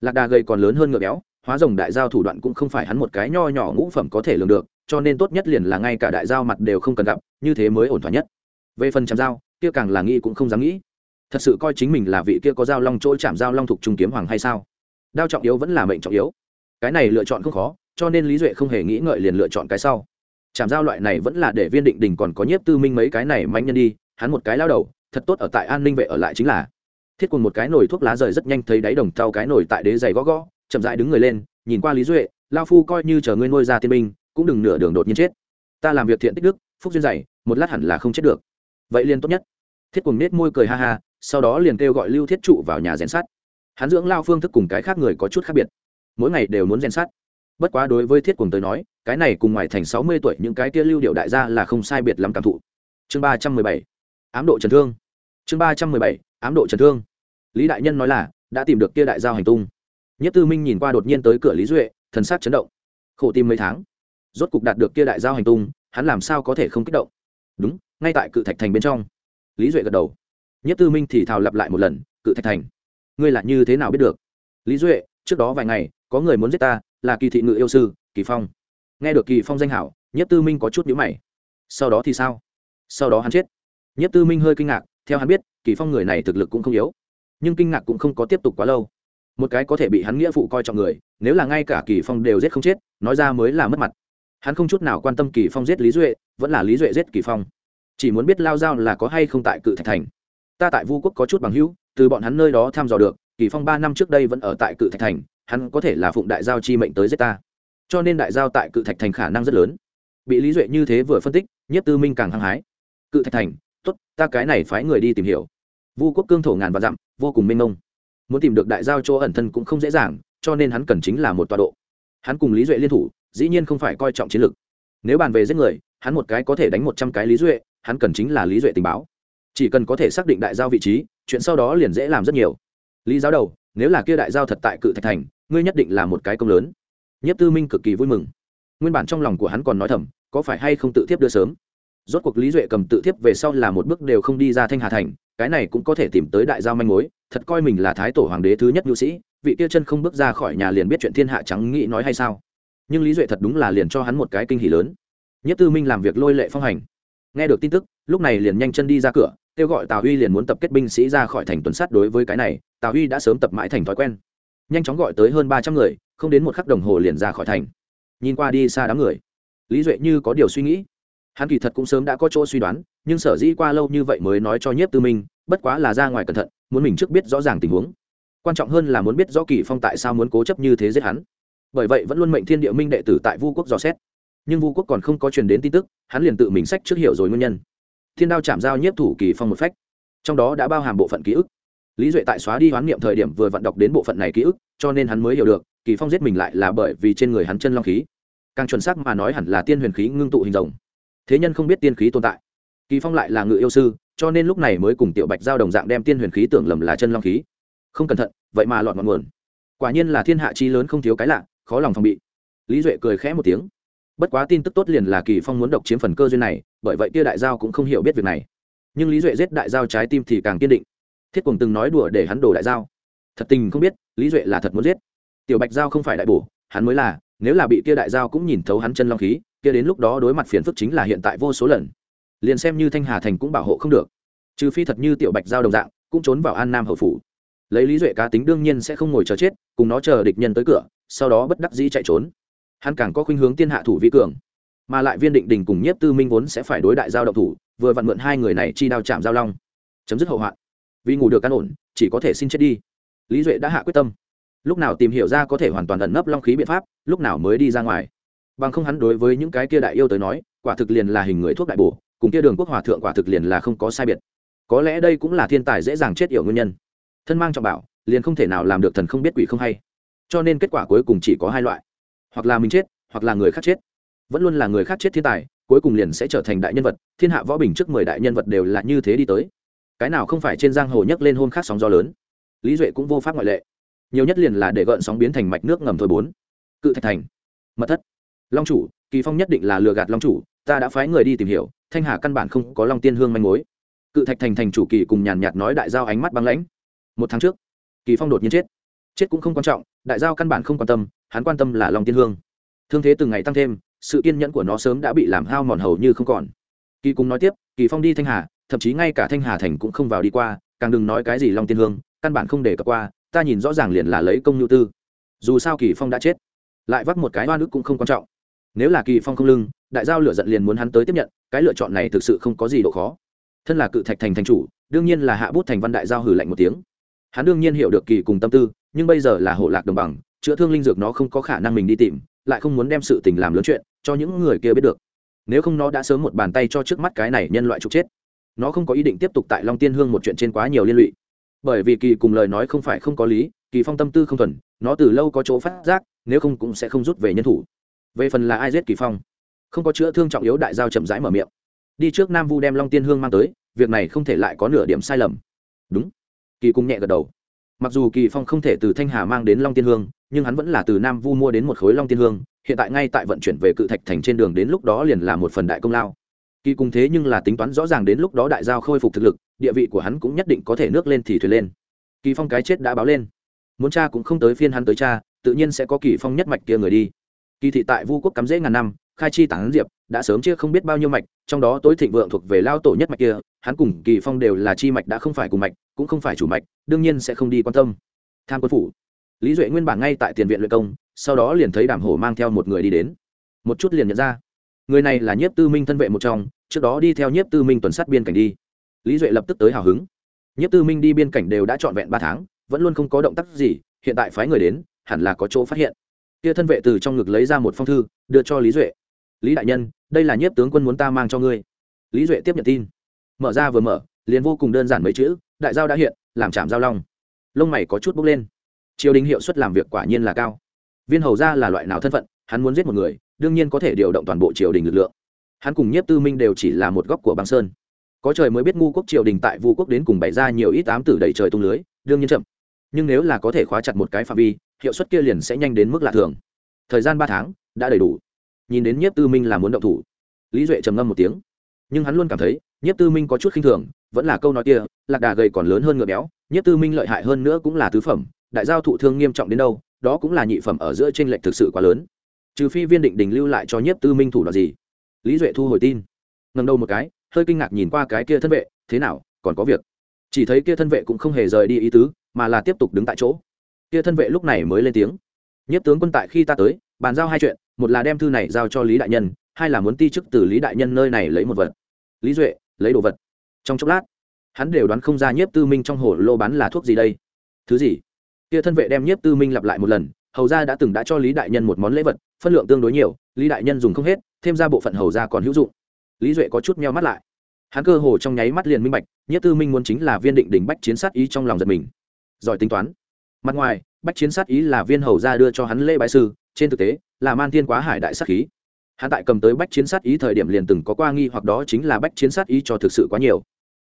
Lạc đà gầy còn lớn hơn ngựa béo hóa rồng đại giao thủ đoạn cũng không phải hắn một cái nho nhỏ ngũ phẩm có thể lường được cho nên tốt nhất liền là ngay cả đại giao mặt đều không cần gặp như thế mới ổn thỏa nhất về phần chạm dao, kia càng là nghĩ cũng không dám nghĩ. Thật sự coi chính mình là vị kia có dao long trôi chạm dao long thuộc trung kiếm hoàng hay sao? Đao trọng yếu vẫn là mệnh trọng yếu. Cái này lựa chọn không khó cho nên lý duệ không hề nghĩ ngợi liền lựa chọn cái sau. Chạm dao loại này vẫn là để viên định đình còn có nhiếp tư minh mấy cái này manh nhân đi hắn một cái lao đầu thật tốt ở tại an ninh vệ ở lại chính là. Thiết cùng một cái nồi thuốc lá rời rất nhanh thấy đáy đồng thau cái nồi tại đế giày gõ gõ chậm dại đứng người lên nhìn qua lý duệ lao phu coi như chờ ngươi nuôi ra tiên binh cũng đừng nửa đường đột nhiên chết. Ta làm việc thiện tích đức phúc duyên dày một lát hẳn là không chết được vậy liền tốt nhất. Thiết cùng nết môi cười ha ha, sau đó liền kêu gọi lưu thiết trụ vào nhà rèn sắt. Hắn dưỡng lao phương thức cùng cái khác người có chút khác biệt, mỗi ngày đều muốn rèn sắt. Bất quá đối với thiết cùng tới nói, cái này cùng ngoài thành sáu mươi tuổi những cái kia lưu điệu đại gia là không sai biệt lắm cảm thụ. Chương ba trăm mười bảy, ám độ chấn thương. Chương ba trăm mười bảy, ám độ chấn thương. Lý đại nhân nói là, đã tìm được kia đại giao hành tung. Nhất tư minh nhìn qua đột nhiên tới cửa lý duệ, thần sát chấn động. Khổ tim mấy tháng, rốt cục đạt được kia đại giao hành tung, hắn làm sao có thể không kích động? Đúng ngay tại cự thạch thành bên trong. Lý duệ gật đầu. Nhất tư minh thì thào lặp lại một lần, cự thạch thành, ngươi là như thế nào biết được? Lý duệ, trước đó vài ngày, có người muốn giết ta, là kỳ thị ngự yêu sư, kỳ phong. Nghe được kỳ phong danh hảo, nhất tư minh có chút nhíu mày. Sau đó thì sao? Sau đó hắn chết. Nhất tư minh hơi kinh ngạc, theo hắn biết, kỳ phong người này thực lực cũng không yếu, nhưng kinh ngạc cũng không có tiếp tục quá lâu. Một cái có thể bị hắn nghĩa phụ coi trọng người, nếu là ngay cả kỳ phong đều giết không chết, nói ra mới là mất mặt. Hắn không chút nào quan tâm kỳ phong giết lý duệ, vẫn là lý duệ giết kỳ phong chỉ muốn biết lao giao là có hay không tại cự thạch thành. Ta tại vu quốc có chút bằng hữu, từ bọn hắn nơi đó thăm dò được, kỳ phong ba năm trước đây vẫn ở tại cự thạch thành, hắn có thể là phụng đại giao chi mệnh tới giết ta. Cho nên đại giao tại cự thạch thành khả năng rất lớn. Bị lý duệ như thế vừa phân tích, nhất tư minh càng hăng hái. Cự thạch thành, tốt, ta cái này phái người đi tìm hiểu. Vu quốc cương thổ ngàn và dặm, vô cùng mênh mông. Muốn tìm được đại giao chỗ ẩn thân cũng không dễ dàng, cho nên hắn cần chính là một tọa độ. Hắn cùng lý duệ liên thủ, dĩ nhiên không phải coi trọng chiến lược. Nếu bàn về giết người, hắn một cái có thể đánh một trăm cái lý duệ hắn cần chính là lý duệ tình báo. Chỉ cần có thể xác định đại giao vị trí, chuyện sau đó liền dễ làm rất nhiều. Lý giáo đầu, nếu là kia đại giao thật tại cự thạch thành, ngươi nhất định là một cái công lớn. Nhất tư minh cực kỳ vui mừng. Nguyên bản trong lòng của hắn còn nói thầm, có phải hay không tự tiếp đưa sớm? Rốt cuộc lý duệ cầm tự tiếp về sau là một bước đều không đi ra thanh hà thành, cái này cũng có thể tìm tới đại giao manh mối, thật coi mình là thái tổ hoàng đế thứ nhất nhu sĩ, vị kia chân không bước ra khỏi nhà liền biết chuyện thiên hạ trắng nghĩ nói hay sao. Nhưng lý duệ thật đúng là liền cho hắn một cái kinh hỉ lớn. Nhất tư minh làm việc lôi lệ phong hành nghe được tin tức, lúc này liền nhanh chân đi ra cửa, kêu gọi tào huy liền muốn tập kết binh sĩ ra khỏi thành tuần sát đối với cái này, tào huy đã sớm tập mãi thành thói quen. Nhanh chóng gọi tới hơn ba trăm người, không đến một khắc đồng hồ liền ra khỏi thành. Nhìn qua đi xa đám người, lý duệ như có điều suy nghĩ. Hắn kỳ thật cũng sớm đã có chỗ suy đoán, nhưng sở dĩ qua lâu như vậy mới nói cho nhiếp tư minh, bất quá là ra ngoài cẩn thận, muốn mình trước biết rõ ràng tình huống. Quan trọng hơn là muốn biết rõ kỳ phong tại sao muốn cố chấp như thế giết hắn. Bởi vậy vẫn luôn mệnh thiên địa minh đệ tử tại vu quốc dò xét nhưng vu quốc còn không có truyền đến tin tức, hắn liền tự mình sách trước hiểu rồi nguyên nhân. Thiên đao chạm giao nhiếp thủ kỳ phong một phách. Trong đó đã bao hàm bộ phận ký ức. Lý duệ tại xóa đi hoán niệm thời điểm vừa vận đọc đến bộ phận này ký ức, cho nên hắn mới hiểu được, kỳ phong giết mình lại là bởi vì trên người hắn chân long khí. Càng chuẩn xác mà nói hẳn là tiên huyền khí ngưng tụ hình rồng. Thế nhân không biết tiên khí tồn tại. Kỳ phong lại là ngự yêu sư, cho nên lúc này mới cùng tiểu bạch giao đồng dạng đem tiên huyền khí tưởng lầm là chân long khí. Không cẩn thận, vậy mà lọt ngọn nguồn. Quả nhiên là thiên hạ chi lớn không thiếu cái lạ, khó lòng phòng bị. Lý duệ cười khẽ một tiếng bất quá tin tức tốt liền là kỳ phong muốn độc chiếm phần cơ duyên này, bởi vậy kia đại giao cũng không hiểu biết việc này. Nhưng lý duệ giết đại giao trái tim thì càng kiên định. Thiết cùng từng nói đùa để hắn đổ đại giao. Thật tình không biết, lý duệ là thật muốn giết. Tiểu bạch giao không phải đại bổ, hắn mới là, nếu là bị kia đại giao cũng nhìn thấu hắn chân long khí, kia đến lúc đó đối mặt phiền phức chính là hiện tại vô số lần. Liền xem như thanh hà thành cũng bảo hộ không được. Trừ phi thật như tiểu bạch giao đồng dạng, cũng trốn vào an nam hậu phủ. Lấy lý duệ cá tính đương nhiên sẽ không ngồi chờ chết, cùng nó chờ địch nhân tới cửa, sau đó bất đắc dĩ chạy trốn hắn càng có khuynh hướng tiên hạ thủ vi cường, mà lại viên định đình cùng nhiếp tư minh vốn sẽ phải đối đại giao động thủ, vừa vặn mượn hai người này chi đao chạm giao long, chấm dứt hậu hoạn. Vì ngủ được căn ổn, chỉ có thể xin chết đi. Lý duệ đã hạ quyết tâm. Lúc nào tìm hiểu ra có thể hoàn toàn ẩn nấp long khí biện pháp, lúc nào mới đi ra ngoài. Bằng không hắn đối với những cái kia đại yêu tới nói, quả thực liền là hình người thuốc đại bổ, cùng kia đường quốc hòa thượng quả thực liền là không có sai biệt. Có lẽ đây cũng là thiên tài dễ dàng chết yểu nguyên nhân. Thân mang trọng bảo, liền không thể nào làm được thần không biết quỷ không hay. Cho nên kết quả cuối cùng chỉ có hai loại hoặc là mình chết, hoặc là người khác chết. Vẫn luôn là người khác chết thiên tài, cuối cùng liền sẽ trở thành đại nhân vật, thiên hạ võ bình trước mười đại nhân vật đều là như thế đi tới. Cái nào không phải trên giang hồ nhấc lên hôn khác sóng gió lớn. Lý duệ cũng vô pháp ngoại lệ. Nhiều nhất liền là để gợn sóng biến thành mạch nước ngầm thôi bốn. Cự thạch thành. Mật thất. Long chủ, kỳ phong nhất định là lừa gạt long chủ, ta đã phái người đi tìm hiểu, thanh hà căn bản không có long tiên hương manh mối. Cự thạch thành thành chủ kỳ cùng nhàn nhạt nói đại giao ánh mắt băng lãnh. Một tháng trước, kỳ phong đột nhiên chết. Chết cũng không quan trọng, đại giao căn bản không quan tâm hắn quan tâm là long tiên hương. Thương thế từng ngày tăng thêm, sự kiên nhẫn của nó sớm đã bị làm hao mòn hầu như không còn. Kỳ cùng nói tiếp, kỳ phong đi thanh hà, thậm chí ngay cả thanh hà thành cũng không vào đi qua, càng đừng nói cái gì long tiên hương, căn bản không để cập qua, ta nhìn rõ ràng liền là lấy công nhu tư. Dù sao kỳ phong đã chết, lại vắt một cái oan ức cũng không quan trọng. Nếu là kỳ phong không lưng, đại giao lửa giận liền muốn hắn tới tiếp nhận, cái lựa chọn này thực sự không có gì độ khó. Thân là cự thạch thành thành chủ, đương nhiên là hạ bút thành văn đại giao hử lạnh một tiếng. Hắn đương nhiên hiểu được kỳ cùng tâm tư, nhưng bây giờ là hộ lạc đồng bằng chữa thương linh dược nó không có khả năng mình đi tìm, lại không muốn đem sự tình làm lớn chuyện, cho những người kia biết được. Nếu không nó đã sớm một bàn tay cho trước mắt cái này nhân loại trục chết. Nó không có ý định tiếp tục tại long tiên hương một chuyện trên quá nhiều liên lụy. Bởi vì kỳ cùng lời nói không phải không có lý, kỳ phong tâm tư không thuần, nó từ lâu có chỗ phát giác, nếu không cũng sẽ không rút về nhân thủ. Về phần là ai giết kỳ phong? Không có chữa thương trọng yếu đại giao chậm rãi mở miệng. Đi trước nam vu đem long tiên hương mang tới, việc này không thể lại có nửa điểm sai lầm. Đúng. Kỳ cung nhẹ gật đầu mặc dù kỳ phong không thể từ thanh hà mang đến long tiên hương, nhưng hắn vẫn là từ nam vu mua đến một khối long tiên hương, hiện tại ngay tại vận chuyển về cự thạch thành trên đường đến lúc đó liền là một phần đại công lao. Kỳ cùng thế nhưng là tính toán rõ ràng đến lúc đó đại giao khôi phục thực lực, địa vị của hắn cũng nhất định có thể nước lên thì thuyền lên. Kỳ phong cái chết đã báo lên. Muốn cha cũng không tới phiên hắn tới cha, tự nhiên sẽ có kỳ phong nhất mạch kia người đi. Kỳ thị tại vu quốc cắm rễ ngàn năm, khai chi tán diệp đã sớm chia không biết bao nhiêu mạch, trong đó tối thịnh vượng thuộc về lao tổ nhất mạch kia, hắn cùng kỳ phong đều là chi mạch đã không phải cùng mạch, cũng không phải chủ mạch, đương nhiên sẽ không đi quan tâm. Tham quân phủ. Lý duệ nguyên bản ngay tại tiền viện luyện công, sau đó liền thấy đàm hổ mang theo một người đi đến. Một chút liền nhận ra. Người này là nhiếp tư minh thân vệ một trong, trước đó đi theo nhiếp tư minh tuần sát biên cảnh đi. Lý duệ lập tức tới hào hứng. Nhiếp tư minh đi biên cảnh đều đã trọn vẹn ba tháng, vẫn luôn không có động tác gì, hiện tại phái người đến, hẳn là có chỗ phát hiện. Kia thân vệ từ trong ngực lấy ra một phong thư, đưa cho lý duệ. Lý đại nhân đây là nhiếp tướng quân muốn ta mang cho ngươi. Lý duệ tiếp nhận tin. Mở ra vừa mở, liền vô cùng đơn giản mấy chữ, đại giao đã hiện, làm chạm giao long. Lông mày có chút bốc lên. Triều đình hiệu suất làm việc quả nhiên là cao. Viên hầu ra là loại nào thân phận, hắn muốn giết một người, đương nhiên có thể điều động toàn bộ triều đình lực lượng. Hắn cùng nhiếp tư minh đều chỉ là một góc của băng sơn. Có trời mới biết ngu quốc triều đình tại vu quốc đến cùng bày ra nhiều ít ám tử đầy trời tung lưới, đương nhiên chậm. Nhưng nếu là có thể khóa chặt một cái phạm vi, hiệu suất kia liền sẽ nhanh đến mức lạ thường. Thời gian ba tháng, đã đầy đủ nhìn đến nhiếp tư minh là muốn động thủ. Lý duệ trầm ngâm một tiếng. Nhưng hắn luôn cảm thấy, nhiếp tư minh có chút khinh thường, vẫn là câu nói kia, lạc đà gầy còn lớn hơn ngựa béo, nhiếp tư minh lợi hại hơn nữa cũng là tứ phẩm, đại giao thụ thương nghiêm trọng đến đâu, đó cũng là nhị phẩm ở giữa t r ê n lệch thực sự quá lớn. Trừ phi viên định đình lưu lại cho nhiếp tư minh thủ đoạn gì. Lý duệ thu hồi tin. Ngầm đầu một cái, hơi kinh ngạc nhìn qua cái kia thân vệ, thế nào, còn có việc. Chỉ thấy kia thân vệ cũng không hề rời đi ý tứ, mà là tiếp tục đứng tại chỗ. Kia thân vệ lúc này mới lên tiếng. Nhất tướng quân tại khi ta tới, bàn giao hai chuyện một là đem thư này giao cho lý đại nhân, hai là muốn ti chức từ lý đại nhân nơi này lấy một vật. Lý duệ, lấy đồ vật. Trong chốc lát, hắn đều đoán không ra nhiếp tư minh trong hồ lô bán là thuốc gì đây. Thứ gì? Kia thân vệ đem nhiếp tư minh lặp lại một lần, hầu ra đã từng đã cho lý đại nhân một món lễ vật, phân lượng tương đối nhiều, lý đại nhân dùng không hết, thêm ra bộ phận hầu ra còn hữu dụng. Lý duệ có chút meo mắt lại. Hắn cơ hồ trong nháy mắt liền minh bạch, nhiếp tư minh muốn chính là viên định đỉnh bách chiến sát ý trong lòng giật mình. Giỏi tính toán. Mặt ngoài, bách chiến sát ý là viên hầu ra đưa cho hắn lễ bái sư trên thực tế, là man thiên quá hải đại sát khí. Hắn tại cầm tới bách chiến sát ý thời điểm liền từng có qua nghi hoặc đó chính là bách chiến sát ý cho thực sự quá nhiều.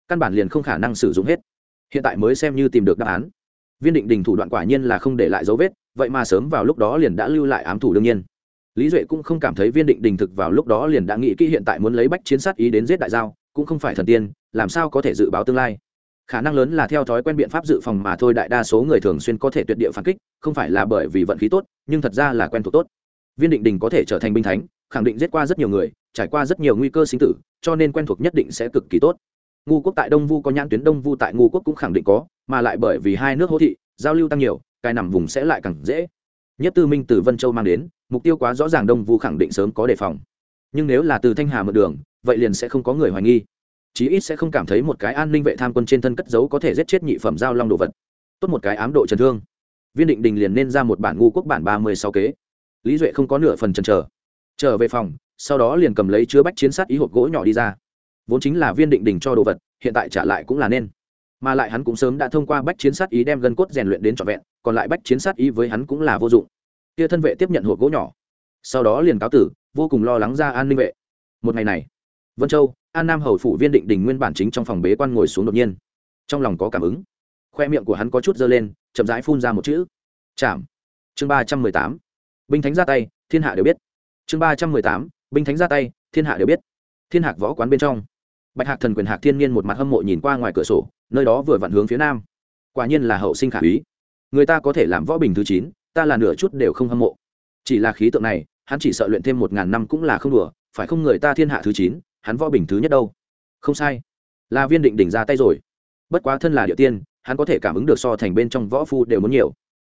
Căn bản liền không khả năng sử dụng hết. Hiện tại mới xem như tìm được đáp án. Viên định đình thủ đoạn quả nhiên là không để lại dấu vết, vậy mà sớm vào lúc đó liền đã lưu lại ám thủ đương nhiên. Lý duệ cũng không cảm thấy viên định đình thực vào lúc đó liền đã nghĩ kỹ hiện tại muốn lấy bách chiến sát ý đến giết đại giao, cũng không phải thần tiên, làm sao có thể dự báo tương lai khả năng lớn là theo thói quen biện pháp dự phòng mà thôi, đại đa số người thường xuyên có thể tuyệt địa phản kích, không phải là bởi vì vận khí tốt, nhưng thật ra là quen thuộc tốt. Viên định đình có thể trở thành binh thánh, khẳng định giết qua rất nhiều người, trải qua rất nhiều nguy cơ sinh tử, cho nên quen thuộc nhất định sẽ cực kỳ tốt. Ngu quốc tại đông vu có nhãn tuyến, đông vu tại ngu quốc cũng khẳng định có, mà lại bởi vì hai nước hỗ thị, giao lưu tăng nhiều, cái nằm vùng sẽ lại càng dễ. Nhất tư minh từ vân châu mang đến, mục tiêu quá rõ ràng đông vu khẳng định sớm có đề phòng. Nhưng nếu là từ thanh hà mượn đường, vậy liền sẽ không có người hoài nghi chí ít sẽ không cảm thấy một cái an ninh vệ tham quân trên thân cất giấu có thể giết chết nhị phẩm giao long đồ vật. Tốt một cái ám độ trần thương. Viên định đình liền nên ra một bản ngu quốc bản ba mươi sáu kế. Lý duệ không có nửa phần chần chờ. Trở về phòng, sau đó liền cầm lấy chứa bách chiến sát ý hộp gỗ nhỏ đi ra. Vốn chính là viên định đình cho đồ vật, hiện tại trả lại cũng là nên. Mà lại hắn cũng sớm đã thông qua bách chiến sát ý đem gân cốt rèn luyện đến trọn vẹn, còn lại bách chiến sát ý với hắn cũng là vô dụng. Kia thân vệ tiếp nhận hộp gỗ nhỏ. Sau đó liền cáo tử, vô cùng lo lắng ra an ninh vệ. Một ngày này, vân châu an nam hầu phủ viên định đình nguyên bản chính trong phòng bế quan ngồi xuống đột nhiên. Trong lòng có cảm ứng. Khoe miệng của hắn có chút dơ lên, chậm rãi phun ra một chữ. Chạm. Chương ba trăm mười tám. Binh thánh ra tay, thiên hạ đều biết. Chương ba trăm mười tám. Binh thánh ra tay, thiên hạ đều biết. Thiên hạc võ quán bên trong. Bạch hạc thần quyền hạc thiên nhiên một mặt hâm mộ nhìn qua ngoài cửa sổ, nơi đó vừa vặn hướng phía nam. Quả nhiên là hậu sinh khả úy. Người ta có thể làm võ bình thứ chín, ta là nửa chút đều không hâm mộ. Chỉ là khí tượng này, hắn chỉ sợ luyện thêm một ngàn năm cũng là không đùa, phải không người ta thiên hạ thứ chín hắn võ bình thứ nhất đâu? Không sai. Là viên định đỉnh ra tay rồi. Bất quá thân là địa tiên, hắn có thể cảm ứng được so thành bên trong võ phu đều muốn nhiều.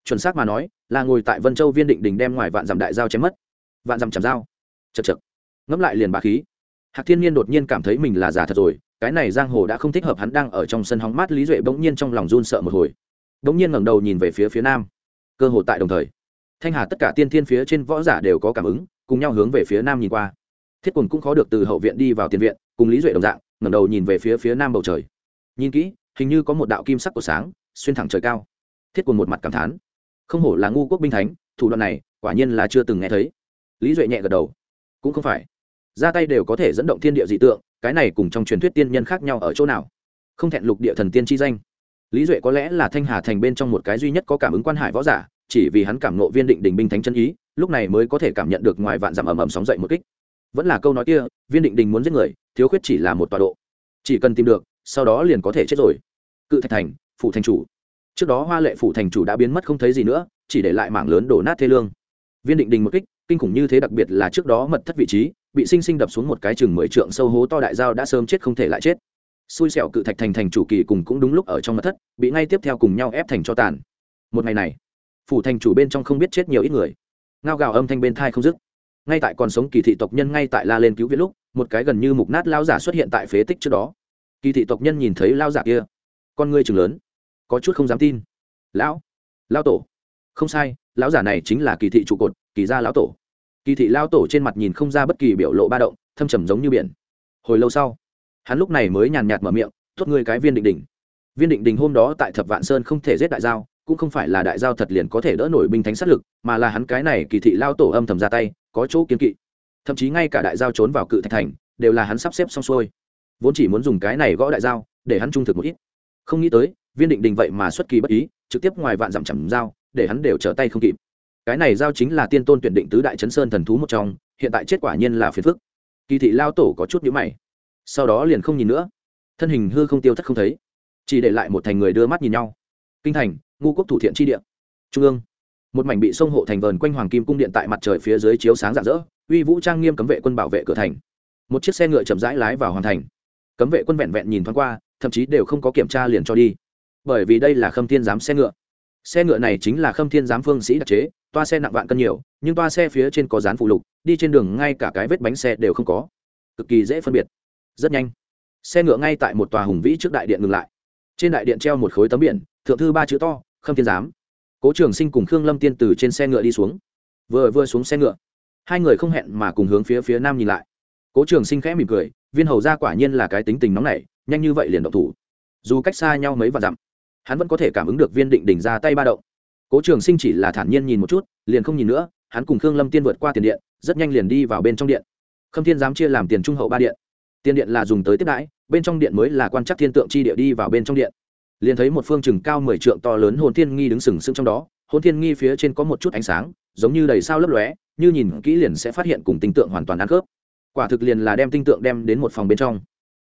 Chuẩn xác mà nói, là ngồi tại vân châu viên định đình đem ngoài vạn dặm đại giao chém mất. Vạn dặm chạm dao chật chật ngẫm lại liền bà khí. Hạc thiên nhiên đột nhiên cảm thấy mình là giả thật rồi, cái này giang hồ đã không thích hợp hắn đang ở trong sân hóng mát lý duệ bỗng nhiên trong lòng run sợ một hồi. Bỗng nhiên ngẩng đầu nhìn về phía phía nam. Cơ hồ tại đồng thời. Thanh hà tất cả tiên thiên phía trên võ giả đều có cảm ứng, cùng nhau hướng về phía nam nhìn qua thiết quần cũng khó được từ hậu viện đi vào tiền viện, cùng lý duệ đồng dạng, ngẩng đầu nhìn về phía phía nam bầu trời. Nhìn kỹ, hình như có một đạo kim sắc của sáng, xuyên thẳng trời cao. Thiết quần một mặt cảm thán. Không hổ là ngu quốc binh thánh, thủ đoạn này, quả nhiên là chưa từng nghe thấy. Lý duệ nhẹ gật đầu. Cũng không phải. Ra tay đều có thể dẫn động thiên địa dị tượng, cái này cùng trong truyền thuyết tiên nhân khác nhau ở chỗ nào? Không thẹn lục địa thần tiên chi danh. Lý duệ có lẽ là thanh hà thành bên trong một cái duy nhất có cảm ứng quan hải võ giả, chỉ vì hắn cảm nộ viên định đình binh thánh chân ý, lúc này mới có thể cảm nhận được ngoài vạn dặm ầm ầm sóng dậy một kích vẫn là câu nói kia, viên định đình muốn giết người, thiếu khuyết chỉ là một tọa độ. Chỉ cần tìm được, sau đó liền có thể chết rồi. Cự thạch thành, phủ thành chủ. Trước đó hoa lệ phủ thành chủ đã biến mất không thấy gì nữa, chỉ để lại mảng lớn đổ nát thê lương. Viên định đình một kích, kinh khủng như thế đặc biệt là trước đó mật thất vị trí, bị sinh sinh đập xuống một cái chừng mười trượng sâu hố to đại giao đã sớm chết không thể lại chết. Xui xẻo cự thạch thành thành chủ kỳ cùng cũng đúng lúc ở trong mật thất, bị ngay tiếp theo cùng nhau ép thành cho tàn. Một ngày này, phủ thành chủ bên trong không biết chết nhiều ít người. Ngao gào âm thanh bên thai không dứt ngay tại còn sống kỳ thị tộc nhân ngay tại la lên cứu viện lúc, một cái gần như mục nát lao giả xuất hiện tại phế tích trước đó. Kỳ thị tộc nhân nhìn thấy lao giả kia, con ngươi chừng lớn, có chút không dám tin. Lão lao tổ. Không sai, lão giả này chính là kỳ thị trụ cột, kỳ gia lão tổ. Kỳ thị lao tổ trên mặt nhìn không ra bất kỳ biểu lộ ba động, thâm trầm giống như biển. Hồi lâu sau, hắn lúc này mới nhàn nhạt mở miệng thốt ngươi cái viên định đình viên định đình hôm đó tại thập vạn sơn không thể giết đại giao, cũng không phải là đại giao thật liền có thể đỡ nổi binh thánh sát lực, mà là hắn cái này kỳ thị lao tổ âm thầm ra tay có chỗ kiến kỵ. Thậm chí ngay cả đại giao trốn vào cự thạch thành, đều là hắn sắp xếp xong xuôi. Vốn chỉ muốn dùng cái này gõ đại giao, để hắn trung thực một ít. Không nghĩ tới, viên định đình vậy mà xuất kỳ bất ý, trực tiếp ngoài vạn dặm chẳng giao, để hắn đều trở tay không kịp. Cái này giao chính là tiên tôn tuyển định tứ đại chấn sơn thần thú một trong, hiện tại chết quả nhiên là phiền phức. Kỳ thị lao tổ có chút nhữ mày. Sau đó liền không nhìn nữa. Thân hình hư không tiêu thất không thấy. Chỉ để lại một thành người đưa mắt nhìn nhau. Kinh thành ngu quốc thủ thiện tri địa. Trung ương một mảnh bị sông hộ thành vờn quanh hoàng kim cung điện tại mặt trời phía dưới chiếu sáng rạng rỡ, uy vũ trang nghiêm cấm vệ quân bảo vệ cửa thành. Một chiếc xe ngựa chậm rãi lái vào hoàn thành. Cấm vệ quân vẹn vẹn nhìn thoáng qua, thậm chí đều không có kiểm tra liền cho đi. Bởi vì đây là khâm thiên giám xe ngựa. Xe ngựa này chính là khâm thiên giám phương sĩ đặc chế, toa xe nặng vạn cân nhiều, nhưng toa xe phía trên có dán phụ lục, đi trên đường ngay cả cái vết bánh xe đều không có. Cực kỳ dễ phân biệt. Rất nhanh. Xe ngựa ngay tại một tòa hùng vĩ trước đại điện ngừng lại. Trên đại điện treo một khối tấm biển, thượng thư ba chữ to, khâm thiên giám cố trường sinh cùng khương lâm tiên từ trên xe ngựa đi xuống. Vừa vừa xuống xe ngựa, hai người không hẹn mà cùng hướng phía phía nam nhìn lại. Cố trường sinh khẽ mỉm cười, viên hầu ra quả nhiên là cái tính tình nóng nảy, nhanh như vậy liền động thủ. Dù cách xa nhau mấy vạn dặm, hắn vẫn có thể cảm ứng được viên định đỉnh ra tay ba động. Cố trường sinh chỉ là thản nhiên nhìn một chút, liền không nhìn nữa, hắn cùng khương lâm tiên vượt qua tiền điện, rất nhanh liền đi vào bên trong điện. Khâm thiên dám chia làm tiền trung hậu ba điện. Tiền điện là dùng tới tiếp đãi, bên trong điện mới là quan trắc thiên tượng chi địa đi vào bên trong điện liền thấy một phương chừng cao mười trượng to lớn hồn thiên nghi đứng sừng sững trong đó. Hồn thiên nghi phía trên có một chút ánh sáng, giống như đầy sao lấp lóe, như nhìn kỹ liền sẽ phát hiện cùng tinh tượng hoàn toàn ăn khớp. Quả thực liền là đem tinh tượng đem đến một phòng bên trong.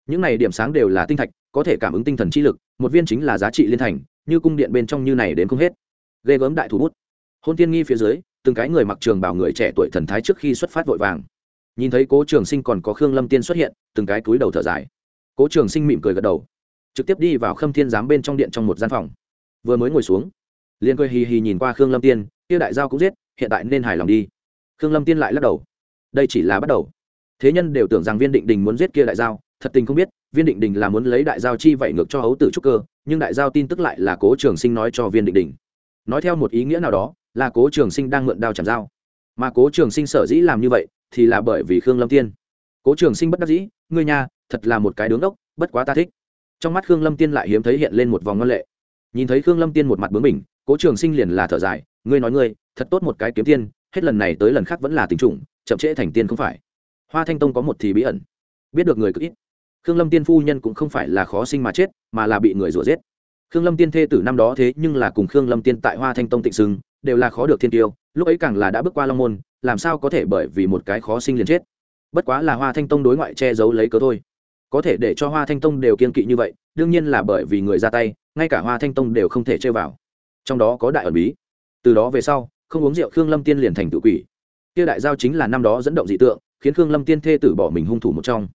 Những này điểm sáng đều là tinh thạch, có thể cảm ứng tinh thần chi lực, một viên chính là giá trị liên thành, như cung điện bên trong như này đến không hết. Ghê gớm đại thủ bút. Hôn tiên nghi phía dưới, từng cái người mặc trường bảo người trẻ tuổi thần thái trước khi xuất phát vội vàng. Nhìn thấy cố trường sinh còn có khương lâm tiên xuất hiện, từng cái túi đầu thở dài. Cố trường sinh mỉm cười gật đầu trực tiếp đi vào khâm thiên giám bên trong điện trong một gian phòng. Vừa mới ngồi xuống, liền cười hì hì nhìn qua khương lâm tiên, kia đại giao cũng giết, hiện tại nên hài lòng đi. Khương lâm tiên lại lắc đầu. Đây chỉ là bắt đầu. Thế nhân đều tưởng rằng viên định đình muốn giết kia đại giao, thật tình không biết, viên định đình là muốn lấy đại giao chi vậy ngược cho hấu tử trúc cơ, nhưng đại giao tin tức lại là cố trường sinh nói cho viên định đình. Nói theo một ý nghĩa nào đó, là cố trường sinh đang mượn đao chạm dao. Mà cố trường sinh sở dĩ làm như vậy, thì là bởi vì khương lâm tiên. Cố trường sinh bất đắc dĩ, ngươi nhà, thật là một cái đứng đốc, bất quá ta thích trong mắt khương lâm tiên lại hiếm thấy hiện lên một vòng ngân lệ. Nhìn thấy khương lâm tiên một mặt bướng mình cố trường sinh liền là thở dài, ngươi nói ngươi, thật tốt một cái kiếm tiên, hết lần này tới lần khác vẫn là tình trùng, chậm trễ thành tiên không phải. Hoa thanh tông có một thì bí ẩn. Biết được người cực ít, khương lâm tiên phu nhân cũng không phải là khó sinh mà chết, mà là bị người rủa giết. Khương lâm tiên thê tử năm đó thế nhưng là cùng khương lâm tiên tại hoa thanh tông tịnh sưng, đều là khó được thiên tiêu, lúc ấy càng là đã bước qua long môn, làm sao có thể bởi vì một cái khó sinh liền chết? Bất quá là hoa thanh tông đối ngoại che giấu lấy cớ thôi có thể để cho hoa thanh tông đều kiên kỵ như vậy, đương nhiên là bởi vì người ra tay, ngay cả hoa thanh tông đều không thể chơi vào. Trong đó có đại ẩn bí. Từ đó về sau, không uống rượu khương lâm tiên liền thành tự quỷ. Kia đại giao chính là năm đó dẫn động dị tượng, khiến khương lâm tiên thê tử bỏ mình hung thủ một trong.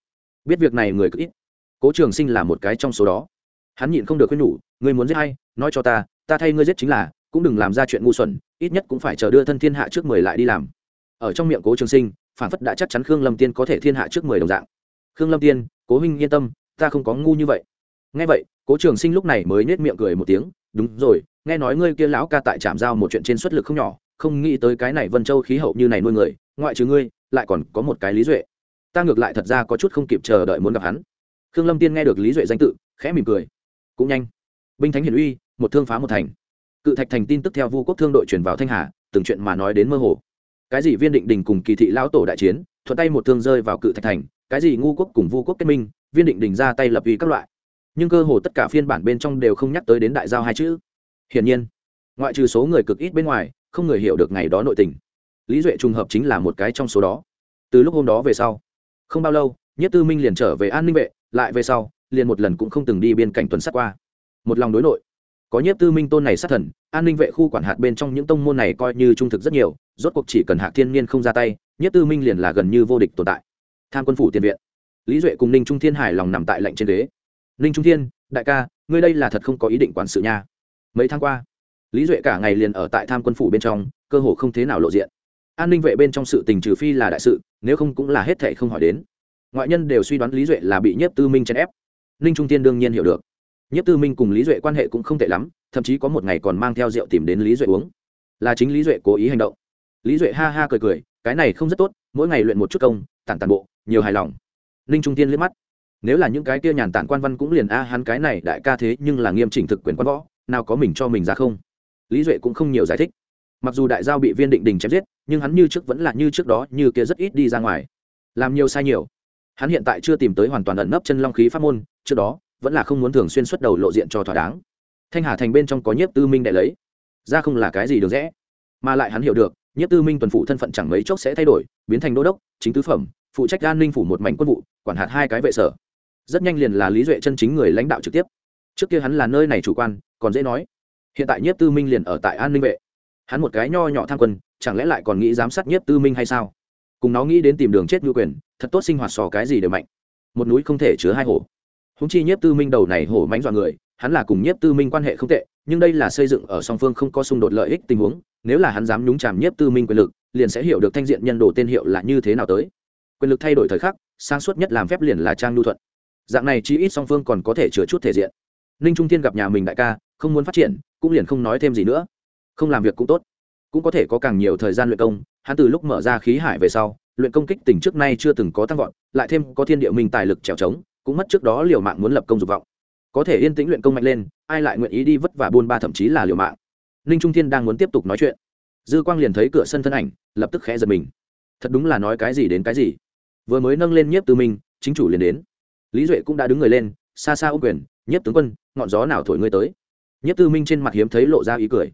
Biết việc này người cứ ít. Cố trường sinh là một cái trong số đó. Hắn nhịn không được khuyên nhủ người muốn giết hay nói cho ta ta thay ngươi giết chính là, cũng đừng làm ra chuyện ngu xuẩn, ít nhất cũng phải chờ đưa thân thiên hạ trước mười lại đi làm. Ở trong miệng cố trường sinh, phản phất đã chắc chắn khương lâm tiên có thể thiên hạ trước mười đồng dạng khương lâm tiên, cố huynh yên tâm, ta không có ngu như vậy. Nghe vậy, cố trường sinh lúc này mới nết miệng cười một tiếng, đúng rồi, nghe nói ngươi kia lão ca tại trạm giao một chuyện trên xuất lực không nhỏ, không nghĩ tới cái này vân châu khí hậu như này nuôi người, ngoại trừ ngươi, lại còn có một cái lý duệ. Ta ngược lại thật ra có chút không kịp chờ đợi muốn gặp hắn. Khương lâm tiên nghe được lý duệ danh tự, khẽ mỉm cười. Cũng nhanh. Binh thánh hiển uy, một thương phá một thành. Cự thạch thành tin tức theo vu quốc thương đội chuyển vào thanh hà, từng chuyện mà nói đến mơ hồ. Cái gì viên định đình cùng kỳ thị lão tổ đại chiến thuận tay một thương rơi vào cự thạch thành, cái gì ngu quốc cùng vu quốc kết minh, viên định đình ra tay lập uy các loại. Nhưng cơ hồ tất cả phiên bản bên trong đều không nhắc tới đến đại giao hai chữ. Hiển nhiên, ngoại trừ số người cực ít bên ngoài, không người hiểu được ngày đó nội tình. Lý duệ trùng hợp chính là một cái trong số đó. Từ lúc hôm đó về sau, không bao lâu, nhất tư minh liền trở về an ninh vệ, lại về sau, liền một lần cũng không từng đi biên cảnh tuần sát qua. Một lòng đối nội. Có nhất tư minh tôn này sát thần, an ninh vệ khu quản hạt bên trong những tông môn này coi như trung thực rất nhiều, rốt cuộc chỉ cần hạc thiên niên không ra tay nhất tư minh liền là gần như vô địch tồn tại. Tham quân phủ tiền viện. Lý duệ cùng ninh trung thiên hài lòng nằm tại lệnh trên ghế. Ninh trung thiên, đại ca, ngươi đây là thật không có ý định quản sự nha. Mấy tháng qua, lý duệ cả ngày liền ở tại tham quân phủ bên trong, cơ hồ không thế nào lộ diện. An ninh vệ bên trong sự tình trừ phi là đại sự, nếu không cũng là hết thệ không hỏi đến. Ngoại nhân đều suy đoán lý duệ là bị nhất tư minh chèn ép. Ninh trung tiên đương nhiên hiểu được. Nhất tư minh cùng lý duệ quan hệ cũng không tệ lắm, thậm chí có một ngày còn mang theo rượu tìm đến lý duệ uống. Là chính lý duệ cố ý hành động. Lý duệ ha ha cười cười cái này không rất tốt, mỗi ngày luyện một chút công, tản tản bộ, nhiều hài lòng. Ninh trung tiên liếc mắt. Nếu là những cái kia nhàn tản quan văn cũng liền, a, hắn cái này đại ca thế nhưng là nghiêm chỉnh thực quyền quan võ, nào có mình cho mình ra không? Lý duệ cũng không nhiều giải thích. Mặc dù đại giao bị viên định đình chém giết, nhưng hắn như trước vẫn là như trước đó, như kia rất ít đi ra ngoài. Làm nhiều sai nhiều. Hắn hiện tại chưa tìm tới hoàn toàn ẩn nấp chân long khí pháp môn, trước đó, vẫn là không muốn thường xuyên xuất đầu lộ diện cho thỏa đáng. Thanh hà thành bên trong có nhiếp tư minh đại lấy. Ra không là cái gì được rẽ. Mà lại hắn hiểu được Nhất tư minh tuần phụ thân phận chẳng mấy chốc sẽ thay đổi, biến thành đô đốc, chính tứ phẩm, phụ trách an ninh phủ một mảnh quân vụ, quản hạt hai cái vệ sở. Rất nhanh liền là lý duệ chân chính người lãnh đạo trực tiếp. Trước kia hắn là nơi này chủ quan, còn dễ nói. Hiện tại nhiếp tư minh liền ở tại an ninh vệ. Hắn một cái nho nhỏ tham quân, chẳng lẽ lại còn nghĩ giám sát nhiếp tư minh hay sao? Cùng nó nghĩ đến tìm đường chết ngư quyền, thật tốt sinh hoạt sò cái gì đều mạnh. Một núi không thể chứa hai hổ. Húng chi nhiếp tư minh đầu này hổ mánh dọa người, hắn là cùng nhiếp tư minh quan hệ không tệ, nhưng đây là xây dựng ở song phương không có xung đột lợi ích tình huống nếu là hắn dám nhúng chàm nhiếp tư minh quyền lực, liền sẽ hiểu được thanh diện nhân đồ tên hiệu là như thế nào tới. Quyền lực thay đổi thời khắc, sáng suốt nhất làm phép liền là trang nhu thuận. Dạng này chí ít song phương còn có thể chứa chút thể diện. Ninh trung thiên gặp nhà mình đại ca, không muốn phát triển, cũng liền không nói thêm gì nữa. Không làm việc cũng tốt. Cũng có thể có càng nhiều thời gian luyện công, hắn từ lúc mở ra khí hải về sau, luyện công kích tỉnh trước nay chưa từng có tăng vọt, lại thêm có thiên địa minh tài lực trèo trống, cũng mất trước đó liều mạng muốn lập công dục vọng. Có thể yên tĩnh luyện công mạnh lên, ai lại nguyện ý đi vất vả buôn ba thậm chí là liều mạng? Ninh trung thiên đang muốn tiếp tục nói chuyện. Dư quang liền thấy cửa sân thân ảnh, lập tức khẽ giật mình. Thật đúng là nói cái gì đến cái gì. Vừa mới nâng lên nhiếp tư minh, chính chủ liền đến. Lý duệ cũng đã đứng người lên, xa xa ô quyền, nhiếp tướng quân, ngọn gió nào thổi ngươi tới? Nhiếp tư minh trên mặt hiếm thấy lộ ra ý cười.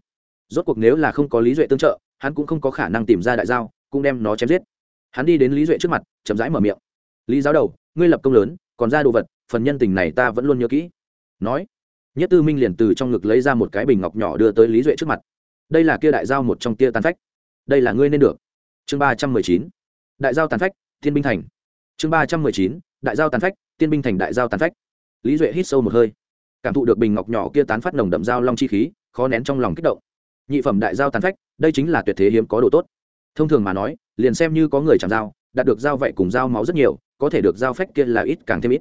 Rốt cuộc nếu là không có lý duệ tương trợ, hắn cũng không có khả năng tìm ra đại giao, cũng đem nó chém giết. Hắn đi đến lý duệ trước mặt, chậm rãi mở miệng. Lý giáo đầu, ngươi lập công lớn, còn ra đồ vật, phần nhân tình này ta vẫn luôn nhớ kỹ. Nói nhất tư minh liền từ trong ngực lấy ra một cái bình ngọc nhỏ đưa tới lý duệ trước mặt. Đây là kia đại giao một trong tia tàn phách. Đây là ngươi nên được. Chương ba trăm mười chín. Đại giao tàn phách, thiên binh thành. Chương ba trăm mười chín. Đại giao tàn phách tiên binh thành đại giao tàn phách. Lý duệ hít sâu một hơi. Cảm thụ được bình ngọc nhỏ kia tán phát nồng đậm giao long chi khí, khó nén trong lòng kích động. Nhị phẩm đại giao tàn phách, đây chính là tuyệt thế hiếm có độ tốt. Thông thường mà nói, liền xem như có người chạm dao đạt được dao vậy cùng dao máu rất nhiều, có thể được dao phách kia là ít càng thêm ít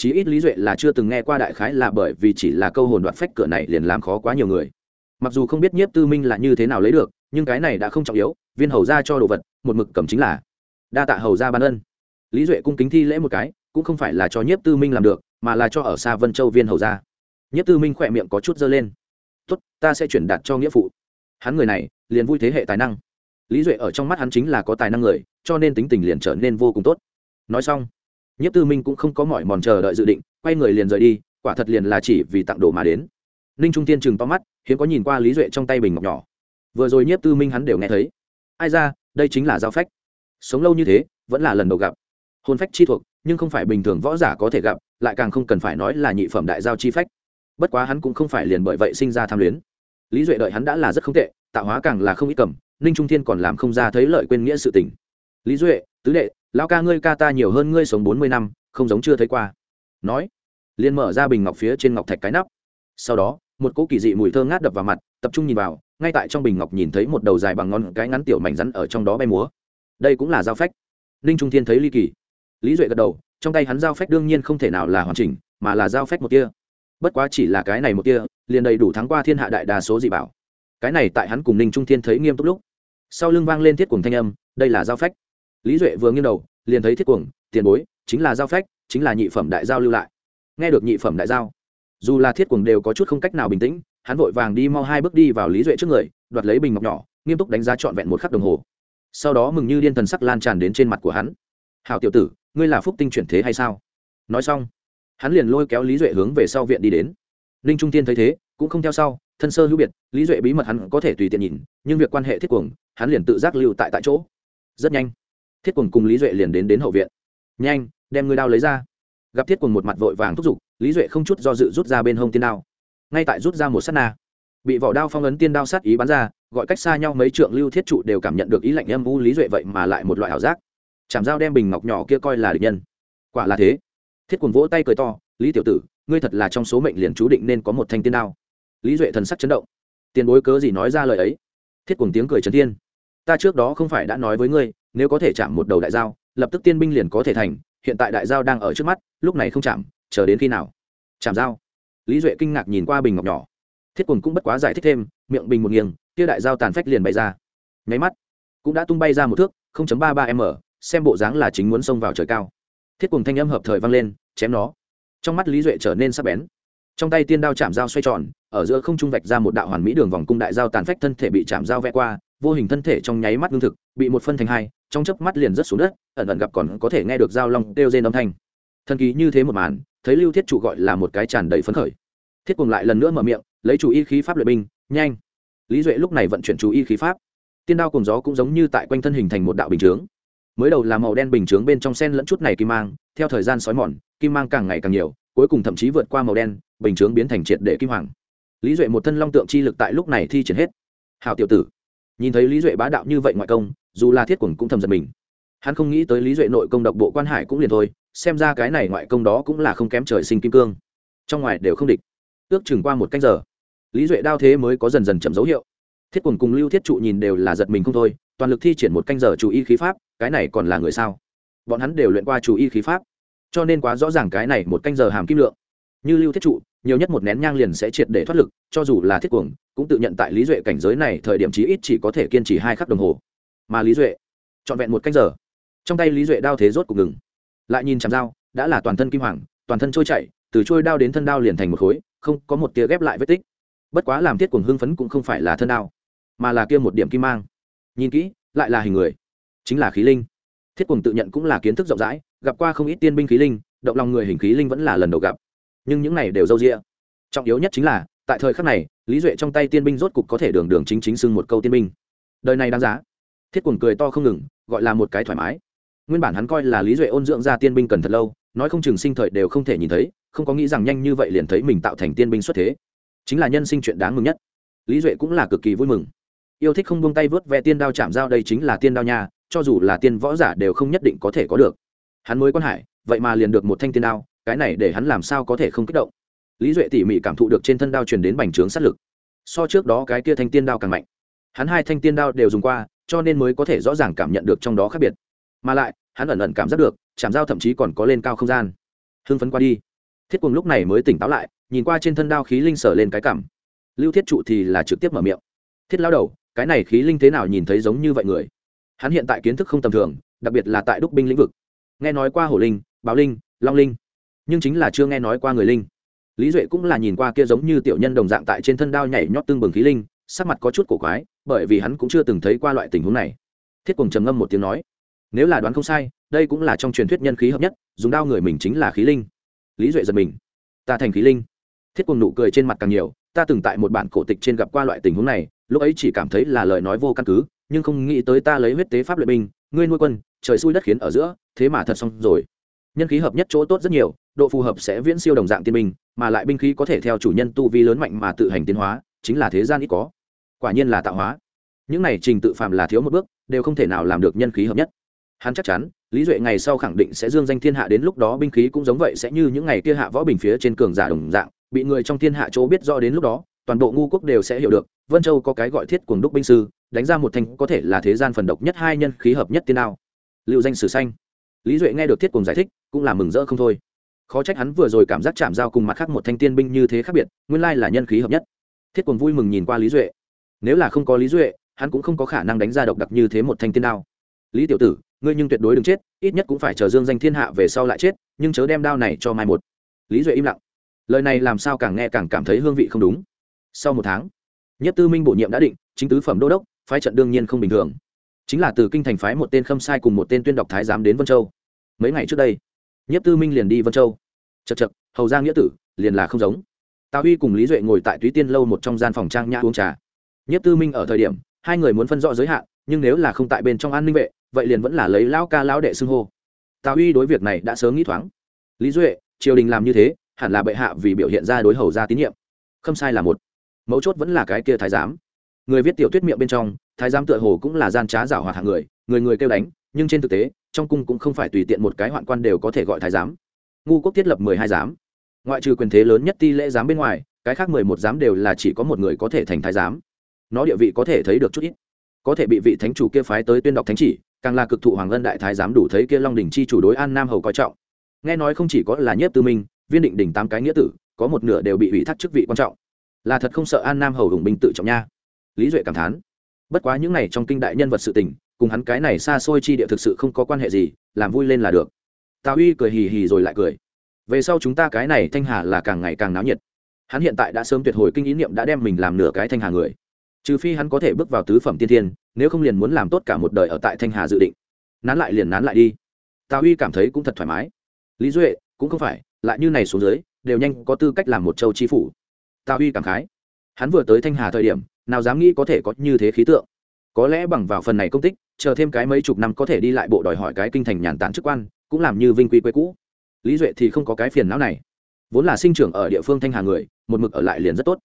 chí ít lý duệ là chưa từng nghe qua đại khái là bởi vì chỉ là câu hồn đoạn phách cửa này liền làm khó quá nhiều người. Mặc dù không biết nhiếp tư minh là như thế nào lấy được, nhưng cái này đã không trọng yếu, viên hầu ra cho đồ vật, một mực cầm chính là đa tạ hầu ra ban ân. Lý duệ cung kính thi lễ một cái, cũng không phải là cho nhiếp tư minh làm được, mà là cho ở xa vân châu viên hầu ra. Nhiếp tư minh khỏe miệng có chút dơ lên. Tốt, ta sẽ chuyển đạt cho nghĩa phụ. Hắn người này, liền vui thế hệ tài năng. Lý duệ ở trong mắt hắn chính là có tài năng người, cho nên tính tình liền trở nên vô cùng tốt. Nói xong nhất tư minh cũng không có mỏi mòn chờ đợi dự định, quay người liền rời đi, quả thật liền là chỉ vì tặng đồ mà đến. Ninh trung tiên chừng to mắt, hiếm có nhìn qua lý duệ trong tay bình ngọc nhỏ. Vừa rồi nhất tư minh hắn đều nghe thấy. Ai ra, đây chính là giao phách. Sống lâu như thế, vẫn là lần đầu gặp. Hôn phách chi thuộc, nhưng không phải bình thường võ giả có thể gặp, lại càng không cần phải nói là nhị phẩm đại giao chi phách. Bất quá hắn cũng không phải liền bởi vậy sinh ra tham luyến. Lý duệ đợi hắn đã là rất không tệ, tạo hóa càng là không ít cầm, ninh trung thiên còn làm không ra thấy lợi quên nghĩa sự tình. Lý duệ, tứ đệ lão ca ngươi ca ta nhiều hơn ngươi sống bốn mươi năm, không giống chưa thấy qua. Nói, liền mở ra bình ngọc phía trên ngọc thạch cái nắp. Sau đó, một cỗ kỳ dị mùi thơ ngát đập vào mặt, tập trung nhìn vào, ngay tại trong bình ngọc nhìn thấy một đầu dài bằng ngón cái ngắn tiểu mảnh rắn ở trong đó bay múa. Đây cũng là giao phách. Ninh trung thiên thấy ly kỳ. Lý duệ gật đầu, trong tay hắn giao phách đương nhiên không thể nào là hoàn chỉnh, mà là giao phách một kia bất quá chỉ là cái này một kia liền đầy đủ thắng qua thiên hạ đại đa số dị bảo. Cái này tại hắn cùng ninh trung thiên thấy nghiêm túc lúc. Sau lưng vang lên thiết cuồng thanh âm, đây là giao phách lý duệ vừa nghiêng đầu, liền thấy thiết cuồng, tiền bối, chính là giao phách, chính là nhị phẩm đại giao lưu lại. Nghe được nhị phẩm đại giao, dù là thiết cuồng đều có chút không cách nào bình tĩnh, hắn vội vàng đi mau hai bước đi vào lý duệ trước người, đoạt lấy bình ngọc nhỏ, nghiêm túc đánh giá trọn vẹn một khắc đồng hồ. Sau đó mừng như điên thần sắc lan tràn đến trên mặt của hắn. Hào tiểu tử, ngươi là phúc tinh chuyển thế hay sao? Nói xong, hắn liền lôi kéo lý duệ hướng về sau viện đi đến. Ninh trung tiên thấy thế, cũng không theo sau, thân sơ hữu biệt, lý duệ bí mật hắn có thể tùy tiện nhìn, nhưng việc quan hệ thiết cuồng, hắn liền tự giác lưu tại tại chỗ. Rất nhanh thiết quần cùng lý duệ liền đến đến hậu viện. Nhanh, đem ngươi đao lấy ra. Gặp thiết quần một mặt vội vàng thúc giục, lý duệ không chút do dự rút ra bên hông tiên đao. Ngay tại rút ra một s á t na, bị vỏ đao phong ấn tiên đao sát ý bắn ra, gọi cách xa nhau mấy trượng lưu thiết trụ đều cảm nhận được ý lạnh âm u lý duệ vậy mà lại một loại ảo giác. Chạm dao đem bình ngọc nhỏ kia coi là địch nhân. Quả là thế. Thiết quần vỗ tay cười to, lý tiểu tử, ngươi thật là trong số mệnh liền chú định nên có một thanh tiên đao. Lý duệ thần sắc chấn động. Tiền bối cớ gì nói ra lời ấy? Thiết quần tiếng cười trấn thiên. Ta trước đó không phải đã nói với ngươi nếu có thể chạm một đầu đại giao, lập tức tiên binh liền có thể thành, hiện tại đại giao đang ở trước mắt, lúc này không chạm, chờ đến khi nào? Chạm giao. Lý duệ kinh ngạc nhìn qua bình ngọc nhỏ. Thiết cùng cũng bất quá giải thích thêm, miệng bình một nghiêng, kia đại giao tàn phách liền bay ra. Nháy mắt, cũng đã tung bay ra một thước ba ba m, xem bộ dáng là chính muốn xông vào trời cao. Thiết cùng thanh âm hợp thời vang lên, chém nó. Trong mắt lý duệ trở nên sắc bén. Trong tay tiên đao chạm dao xoay tròn, ở giữa không trung vạch ra một đạo hoàn mỹ đường vòng cung đại giao tàn phách thân thể bị chạm dao vẽ qua vô hình thân thể trong nháy mắt lương thực, bị một phân thành hai, trong chớp mắt liền rớt xuống đất, ẩn ẩn gặp còn có thể nghe được dao long kêu rên âm thanh. Thần kỳ như thế một màn, thấy lưu thiết chủ gọi là một cái tràn đầy phấn khởi. Thiết cùng lại lần nữa mở miệng, lấy chủ y khí pháp luyện binh, nhanh. Lý duệ lúc này vận chuyển chủ y khí pháp. Tiên đao cùng gió cũng giống như tại quanh thân hình thành một đạo bình chướng. Mới đầu là màu đen bình chướng bên trong sen lẫn chút này kim mang, theo thời gian sói mòn, kim mang càng ngày càng nhiều, cuối cùng thậm chí vượt qua màu đen, bình chướng biến thành triệt để kim hoàng. Lý duệ một thân long tượng chi lực tại lúc này thi triển hết. Hào tiểu tử nhìn thấy lý duệ bá đạo như vậy ngoại công, dù là thiết quần cũng thầm giật mình. Hắn không nghĩ tới lý duệ nội công độc bộ quan hải cũng liền thôi, xem ra cái này ngoại công đó cũng là không kém trời sinh kim cương. Trong ngoài đều không địch. Ước chừng qua một canh giờ, lý duệ đao thế mới có dần dần chậm dấu hiệu. Thiết quần cùng lưu thiết trụ nhìn đều là giật mình không thôi, toàn lực thi triển một canh giờ chủ y khí pháp, cái này còn là người sao? Bọn hắn đều luyện qua chủ y khí pháp, cho nên quá rõ ràng cái này một canh giờ hàm kim lượng. Như lưu thiết trụ nhiều nhất một nén nhang liền sẽ triệt để thoát lực, cho dù là thiết cuồng, cũng tự nhận tại lý duệ cảnh giới này thời điểm chí ít chỉ có thể kiên trì hai khắc đồng hồ. Mà lý duệ, trọn vẹn một canh giờ, trong tay lý duệ đao thế rốt cục ngừng. Lại nhìn chạm dao, đã là toàn thân kim hoàng, toàn thân trôi chảy, từ trôi đao đến thân đao liền thành một khối, không có một tia ghép lại vết tích. Bất quá làm thiết cuồng hưng phấn cũng không phải là thân đao, mà là kia một điểm kim mang. Nhìn kỹ, lại là hình người, chính là khí linh. Thiết cuồng tự nhận cũng là kiến thức rộng rãi, gặp qua không ít tiên binh khí linh, động lòng người hình khí linh vẫn là lần đầu gặp nhưng những này đều d â u trọng yếu nhất chính là, tại thời khắc này, lý duệ trong tay tiên binh rốt cục có thể đường đường chính chính xưng một câu tiên binh. Đời này đáng giá. Thiết quần cười to không ngừng, gọi là một cái thoải mái. Nguyên bản hắn coi là lý duệ ôn dưỡng ra tiên binh cần thật lâu, nói không chừng sinh thời đều không thể nhìn thấy, không có nghĩ rằng nhanh như vậy liền thấy mình tạo thành tiên binh xuất thế. Chính là nhân sinh chuyện đáng mừng nhất. Lý duệ cũng là cực kỳ vui mừng. Yêu thích không buông tay vớt ve tiên đao chạm dao đây chính là tiên đao nha, cho dù là tiên võ giả đều không nhất định có thể có được. Hắn mới quan hải, vậy mà liền được một thanh tiên đao cái này để hắn làm sao có thể không kích động. Lý duệ tỉ mỉ cảm thụ được trên thân đao truyền đến bành trướng sát lực. So trước đó cái kia thanh tiên đao càng mạnh. Hắn hai thanh tiên đao đều dùng qua, cho nên mới có thể rõ ràng cảm nhận được trong đó khác biệt. Mà lại, hắn ẩn ẩn cảm giác được, chạm dao thậm chí còn có lên cao không gian. Hưng phấn qua đi. Thiết quần lúc này mới tỉnh táo lại, nhìn qua trên thân đao khí linh sở lên cái cảm. Lưu thiết trụ thì là trực tiếp mở miệng. Thiết lao đầu, cái này khí linh thế nào nhìn thấy giống như vậy người? Hắn hiện tại kiến thức không tầm thường, đặc biệt là tại đúc binh lĩnh vực. Nghe nói qua hổ linh, báo linh, long linh nhưng chính là chưa nghe nói qua người linh. Lý duệ cũng là nhìn qua kia giống như tiểu nhân đồng dạng tại trên thân đao nhảy nhót tương bừng khí linh, sắc mặt có chút cổ quái, bởi vì hắn cũng chưa từng thấy qua loại tình huống này. Thiết cùng trầm ngâm một tiếng nói, nếu là đoán không sai, đây cũng là trong truyền thuyết nhân khí hợp nhất, dùng đao người mình chính là khí linh. Lý duệ giật mình. Ta thành khí linh. Thiết cùng nụ cười trên mặt càng nhiều, ta từng tại một bản cổ tịch trên gặp qua loại tình huống này, lúc ấy chỉ cảm thấy là lời nói vô căn cứ, nhưng không nghĩ tới ta lấy huyết tế pháp luyện binh, ngươi nuôi quân, trời xui đất khiến ở giữa, thế mà thật xong rồi. Nhân khí hợp nhất chỗ tốt rất nhiều độ phù hợp sẽ viễn siêu đồng dạng tiên binh, mà lại binh khí có thể theo chủ nhân tu vi lớn mạnh mà tự hành tiến hóa, chính là thế gian ít có. Quả nhiên là tạo hóa. Những này trình tự phạm là thiếu một bước, đều không thể nào làm được nhân khí hợp nhất. Hắn chắc chắn, lý duệ ngày sau khẳng định sẽ dương danh thiên hạ đến lúc đó binh khí cũng giống vậy sẽ như những ngày kia hạ võ bình phía trên cường giả đồng dạng, bị người trong thiên hạ chỗ biết rõ đến lúc đó, toàn bộ ngu quốc đều sẽ hiểu được, vân châu có cái gọi thiết cuồng đúc binh sư, đánh ra một thành có thể là thế gian phần độc nhất hai nhân khí hợp nhất tiên nào liệu danh sử xanh. Lý duệ nghe được thiết cuồng giải thích, cũng là mừng rỡ không thôi khó trách hắn vừa rồi cảm giác chạm giao cùng mặt khác một thanh tiên binh như thế khác biệt, nguyên lai là nhân khí hợp nhất. Thiết quần vui mừng nhìn qua lý duệ. Nếu là không có lý duệ, hắn cũng không có khả năng đánh ra độc đặc như thế một thanh tiên đao. Lý tiểu tử, ngươi nhưng tuyệt đối đừng chết, ít nhất cũng phải chờ dương danh thiên hạ về sau lại chết, nhưng chớ đem đao này cho mai một. Lý duệ im lặng. Lời này làm sao càng nghe càng cảm thấy hương vị không đúng. Sau một tháng, nhất tư minh bổ nhiệm đã định, chính tứ phẩm đô đốc, phái trận đương nhiên không bình thường. Chính là từ kinh thành phái một tên khâm sai cùng một tên tuyên đọc thái giám đến vân châu. Mấy ngày trước đây nhất tư minh liền đi vân châu. Chật chật hầu ra nghĩa tử, liền là không giống. Tào huy cùng lý duệ ngồi tại túy tiên lâu một trong gian phòng trang nhã uống trà. Nhất tư minh ở thời điểm, hai người muốn phân rõ giới hạn, nhưng nếu là không tại bên trong an ninh vệ, vậy liền vẫn là lấy lão ca lão đệ xưng hô. Tào huy đối việc này đã sớm nghĩ thoáng. Lý duệ, triều đình làm như thế, hẳn là bệ hạ vì biểu hiện ra đối hầu ra tín nhiệm. Không sai là một. Mấu chốt vẫn là cái kia thái giám. Người viết tiểu thuyết miệng bên trong, thái giám tựa hồ cũng là gian trá giảo hoạt hạng người người người kêu đánh, nhưng trên thực tế trong cung cũng không phải tùy tiện một cái hoạn quan đều có thể gọi thái giám. Ngu quốc thiết lập mười hai giám. Ngoại trừ quyền thế lớn nhất ti lễ giám bên ngoài, cái khác mười một giám đều là chỉ có một người có thể thành thái giám. Nó địa vị có thể thấy được chút ít. Có thể bị vị thánh chủ kia phái tới tuyên đọc thánh chỉ, càng là cực thụ hoàng ân đại thái giám đủ thấy kia long đình chi chủ đối an nam hầu coi trọng. Nghe nói không chỉ có là nhiếp tư minh, viên định đỉnh tám cái nghĩa tử, có một nửa đều bị ủy thác chức vị quan trọng. Là thật không sợ an nam hầu hùng binh tự trọng nha. Lý duệ cảm thán. Bất quá những này trong kinh đại nhân vật sự tình cùng hắn cái này xa xôi chi địa thực sự không có quan hệ gì, làm vui lên là được. Tào uy cười hì hì rồi lại cười. Về sau chúng ta cái này thanh hà là càng ngày càng náo nhiệt. Hắn hiện tại đã sớm tuyệt hồi kinh ý niệm đã đem mình làm nửa cái thanh hà người. Trừ phi hắn có thể bước vào tứ phẩm tiên thiên, nếu không liền muốn làm tốt cả một đời ở tại thanh hà dự định. Nán lại liền nán lại đi. Tào uy cảm thấy cũng thật thoải mái. Lý duệ, cũng không phải, lại như này xuống dưới, đều nhanh có tư cách làm một châu chi phủ. Tào uy cảm khái. Hắn vừa tới thanh hà thời điểm, nào dám nghĩ có thể có như thế khí tượng có lẽ bằng vào phần này công tích, chờ thêm cái mấy chục năm có thể đi lại bộ đòi hỏi cái kinh thành nhàn tản chức quan, cũng làm như vinh quy quê cũ. Lý duệ thì không có cái phiền não này. Vốn là sinh trưởng ở địa phương thanh hà người, một mực ở lại liền rất tốt.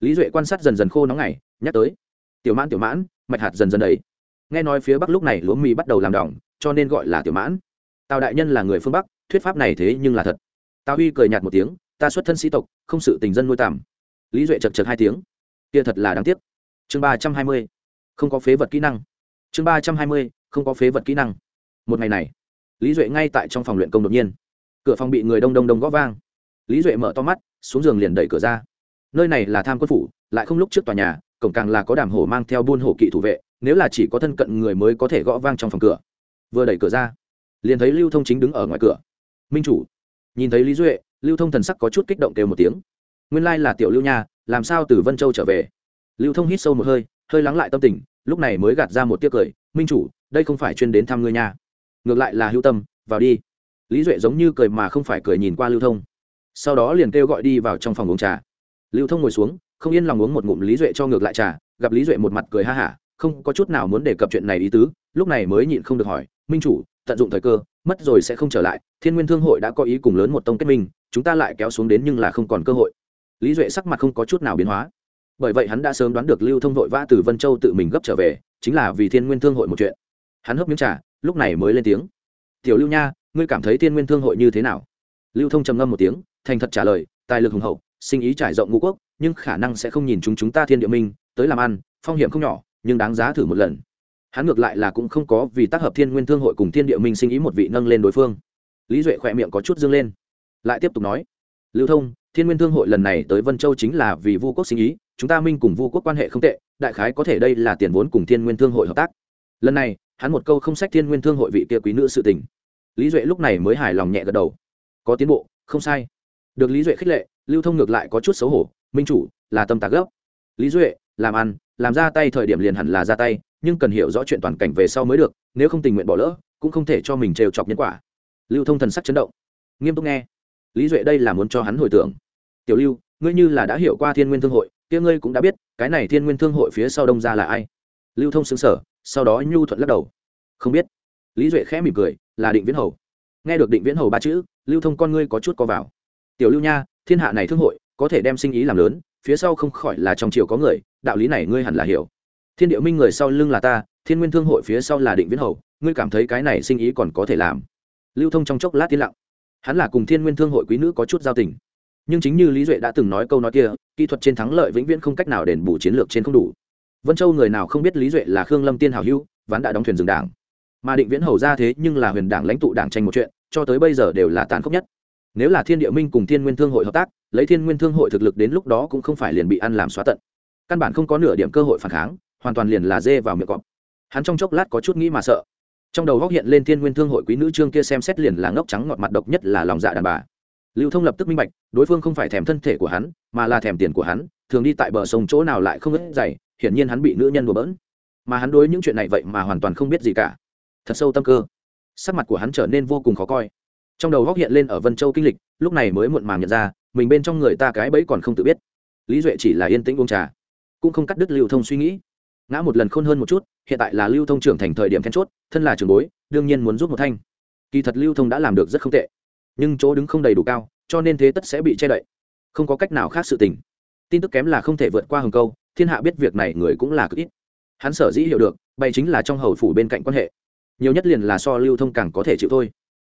Lý duệ quan sát dần dần khô nóng ngày, nhắc tới, tiểu mãn tiểu mãn, mạch hạt dần dần ấy. nghe nói phía bắc lúc này lúa mì bắt đầu làm đỏng, cho nên gọi là tiểu mãn. Tào đại nhân là người phương bắc, thuyết pháp này thế nhưng là thật. Tào huy cười nhạt một tiếng, ta xuất thân sĩ tộc, không sự tình dân nuôi tàm lý duệ chật chật hai tiếng, kia thật là đáng tiếc. Chương ba trăm hai mươi không có phế vật kỹ năng. Chương ba trăm hai mươi, không có phế vật kỹ năng. Một ngày này, lý duệ ngay tại trong phòng luyện công đột nhiên. Cửa phòng bị người đông đông đông g ó vang. Lý duệ mở to mắt, xuống giường liền đẩy cửa ra. Nơi này là tham quân phủ, lại không lúc trước tòa nhà, cổng càng là có đàm hổ mang theo buôn hổ kỵ thủ vệ, nếu là chỉ có thân cận người mới có thể gõ vang trong phòng cửa. Vừa đẩy cửa ra, liền thấy lưu thông chính đứng ở ngoài cửa. Minh chủ. Nhìn thấy lý duệ, lưu thông thần sắc có chút kích động kêu một tiếng. Nguyên lai là tiểu lưu nha, làm sao từ vân châu trở về? Lưu thông hít sâu một hơi hơi lắng lại tâm tình, lúc này mới gạt ra một tiếc cười, minh chủ, đây không phải chuyên đến thăm ngươi nha. Ngược lại là hữu tâm, vào đi. Lý duệ giống như cười mà không phải cười nhìn qua lưu thông. Sau đó liền kêu gọi đi vào trong phòng uống trà. Lưu thông ngồi xuống, không yên lòng uống một ngụm lý duệ cho ngược lại trà, gặp lý duệ một mặt cười ha hả, không có chút nào muốn đề cập chuyện này ý tứ, lúc này mới nhịn không được hỏi, minh chủ, tận dụng thời cơ, mất rồi sẽ không trở lại, thiên nguyên thương hội đã có ý cùng lớn một tông kết minh, chúng ta lại kéo xuống đến nhưng là không còn cơ hội. Lý duệ sắc mặt không có chút nào biến hóa bởi vậy hắn đã sớm đoán được lưu thông vội vã từ vân châu tự mình gấp trở về, chính là vì thiên nguyên thương hội một chuyện. Hắn hấp miếng trà, lúc này mới lên tiếng. Tiểu lưu nha, ngươi cảm thấy thiên nguyên thương hội như thế nào? Lưu thông trầm ngâm một tiếng, thành thật trả lời, tài lực hùng hậu, sinh ý trải rộng ngũ quốc, nhưng khả năng sẽ không nhìn chúng chúng ta thiên địa minh, tới làm ăn, phong hiểm không nhỏ, nhưng đáng giá thử một lần. Hắn ngược lại là cũng không có vì tác hợp thiên nguyên thương hội cùng thiên địa minh sinh ý một vị nâng lên đối phương. Lý duệ khỏe miệng có chút dương lên, lại tiếp tục nói, lưu thông, thiên nguyên thương hội lần này tới vân châu chính là vì vu quốc sinh ý chúng ta minh cùng vu quốc quan hệ không tệ, đại khái có thể đây là tiền vốn cùng thiên nguyên thương hội hợp tác. Lần này, hắn một câu không sách thiên nguyên thương hội vị kia quý nữ sự tình. Lý duệ lúc này mới hài lòng nhẹ gật đầu. Có tiến bộ, không sai. Được lý duệ khích lệ, lưu thông ngược lại có chút xấu hổ, minh chủ, là tâm tạc gốc. Lý duệ, làm ăn, làm ra tay thời điểm liền hẳn là ra tay, nhưng cần hiểu rõ chuyện toàn cảnh về sau mới được, nếu không tình nguyện bỏ lỡ, cũng không thể cho mình trêu chọc nhân quả. Lưu thông thần sắc chấn động. Nghiêm túc nghe. Lý duệ đây là muốn cho hắn hồi tưởng. Tiểu lưu, ngươi như là đã hiểu qua thiên nguyên thương hội kia ngươi cũng đã biết, cái này thiên nguyên thương hội phía sau đông ra là ai? Lưu thông xứng sở sau đó nhu thuận lắc đầu. Không biết. Lý duệ khẽ mỉm cười, là định viễn hầu. Nghe được định viễn hầu ba chữ, lưu thông con ngươi có chút co vào. Tiểu lưu nha, thiên hạ này thương hội, có thể đem sinh ý làm lớn, phía sau không khỏi là trong triều có người, đạo lý này ngươi hẳn là hiểu. Thiên địa minh người sau lưng là ta, thiên nguyên thương hội phía sau là định viễn hầu, ngươi cảm thấy cái này sinh ý còn có thể làm? Lưu thông trong chốc lát tiến lặng. Hắn là cùng thiên nguyên thương hội quý nữ có chút giao tình nhưng chính như lý duệ đã từng nói câu nói kia, kỹ thuật trên thắng lợi vĩnh viễn không cách nào đền bù chiến lược trên không đủ. Vân châu người nào không biết lý duệ là khương lâm tiên hảo hữu, ván đã đóng thuyền dừng đảng. Mà định viễn hầu ra thế nhưng là huyền đảng lãnh tụ đảng tranh một chuyện, cho tới bây giờ đều là tàn khốc nhất. Nếu là thiên địa minh cùng thiên nguyên thương hội hợp tác, lấy thiên nguyên thương hội thực lực đến lúc đó cũng không phải liền bị ăn làm xóa tận. Căn bản không có nửa điểm cơ hội phản kháng, hoàn toàn liền là dê vào miệng cọp. Hắn trong chốc lát có chút nghĩ mà sợ. Trong đầu góc hiện lên thiên nguyên thương hội quý nữ trương kia xem xét liền là ngốc trắng ngọt mặt độc nhất là lòng dạ đàn bà lưu thông lập tức minh bạch, đối phương không phải thèm thân thể của hắn, mà là thèm tiền của hắn, thường đi tại bờ sông chỗ nào lại không ướt dày, hiển nhiên hắn bị nữ nhân đùa bỡn. Mà hắn đối những chuyện này vậy mà hoàn toàn không biết gì cả. Thật sâu tâm cơ. Sắc mặt của hắn trở nên vô cùng khó coi. Trong đầu góc hiện lên ở vân châu kinh lịch, lúc này mới muộn màng nhận ra, mình bên trong người ta cái bẫy còn không tự biết. Lý duệ chỉ là yên tĩnh uống trà, cũng không cắt đứt lưu thông suy nghĩ. Ngã một lần khôn hơn một chút, hiện tại là lưu thông trưởng thành thời điểm then chốt, thân là trường bối, đương nhiên muốn giúp một thanh. Kỳ thật lưu thông đã làm được rất không tệ nhưng chỗ đứng không đầy đủ cao, cho nên thế tất sẽ bị che đậy. Không có cách nào khác sự tình. Tin tức kém là không thể vượt qua hừng câu, thiên hạ biết việc này người cũng là cực ít. Hắn sở dĩ hiểu được, bày chính là trong hầu phủ bên cạnh quan hệ. Nhiều nhất liền là so lưu thông càng có thể chịu thôi.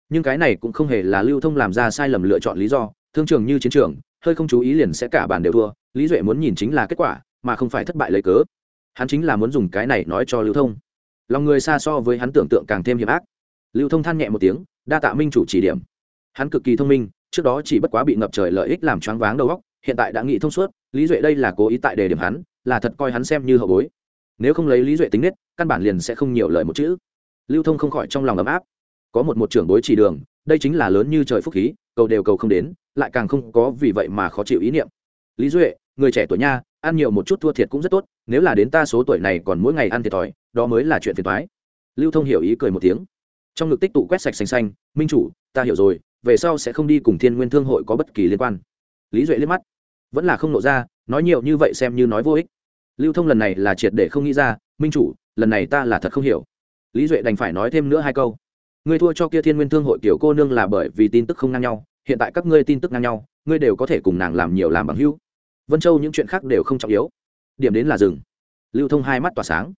Nhưng cái này cũng không hề là lưu thông làm ra sai lầm lựa chọn lý do, thương trường như chiến trường, hơi không chú ý liền sẽ cả bàn đều thua, lý duệ muốn nhìn chính là kết quả, mà không phải thất bại lấy cớ. Hắn chính là muốn dùng cái này nói cho lưu thông. Lòng người xa so với hắn tưởng tượng càng thêm hiểm ác. Lưu thông than nhẹ một tiếng, đa tạ minh chủ chỉ điểm hắn cực kỳ thông minh, trước đó chỉ bất quá bị ngập trời lợi ích làm choáng váng đầu óc, hiện tại đã nghĩ thông suốt, lý duệ đây là cố ý tại đề điểm hắn, là thật coi hắn xem như hậu bối. Nếu không lấy lý duệ tính nết, căn bản liền sẽ không nhiều lời một chữ. Lưu thông không khỏi trong lòng ấm áp. Có một một trưởng bối chỉ đường, đây chính là lớn như trời phúc khí, cầu đều cầu không đến, lại càng không có vì vậy mà khó chịu ý niệm. Lý duệ, người trẻ tuổi nha, ăn nhiều một chút thua thiệt cũng rất tốt, nếu là đến ta số tuổi này còn mỗi ngày ăn thiệt thòi, đó mới là chuyện phiền thoái lưu thông hiểu ý cười một tiếng. Trong ngực tích tụ quét sạch xanh xanh, minh chủ, ta hiểu rồi về sau sẽ không đi cùng thiên nguyên thương hội có bất kỳ liên quan. Lý duệ liếc mắt, vẫn là không nộ ra, nói nhiều như vậy xem như nói vô ích. Lưu thông lần này là triệt để không nghĩ ra, minh chủ, lần này ta là thật không hiểu. Lý duệ đành phải nói thêm nữa hai câu. Ngươi thua cho kia thiên nguyên thương hội kiểu cô nương là bởi vì tin tức không ngang nhau, hiện tại các ngươi tin tức ngang nhau, ngươi đều có thể cùng nàng làm nhiều làm bằng hữu. Vân châu những chuyện khác đều không trọng yếu. Điểm đến là rừng lưu thông hai mắt tỏa sáng.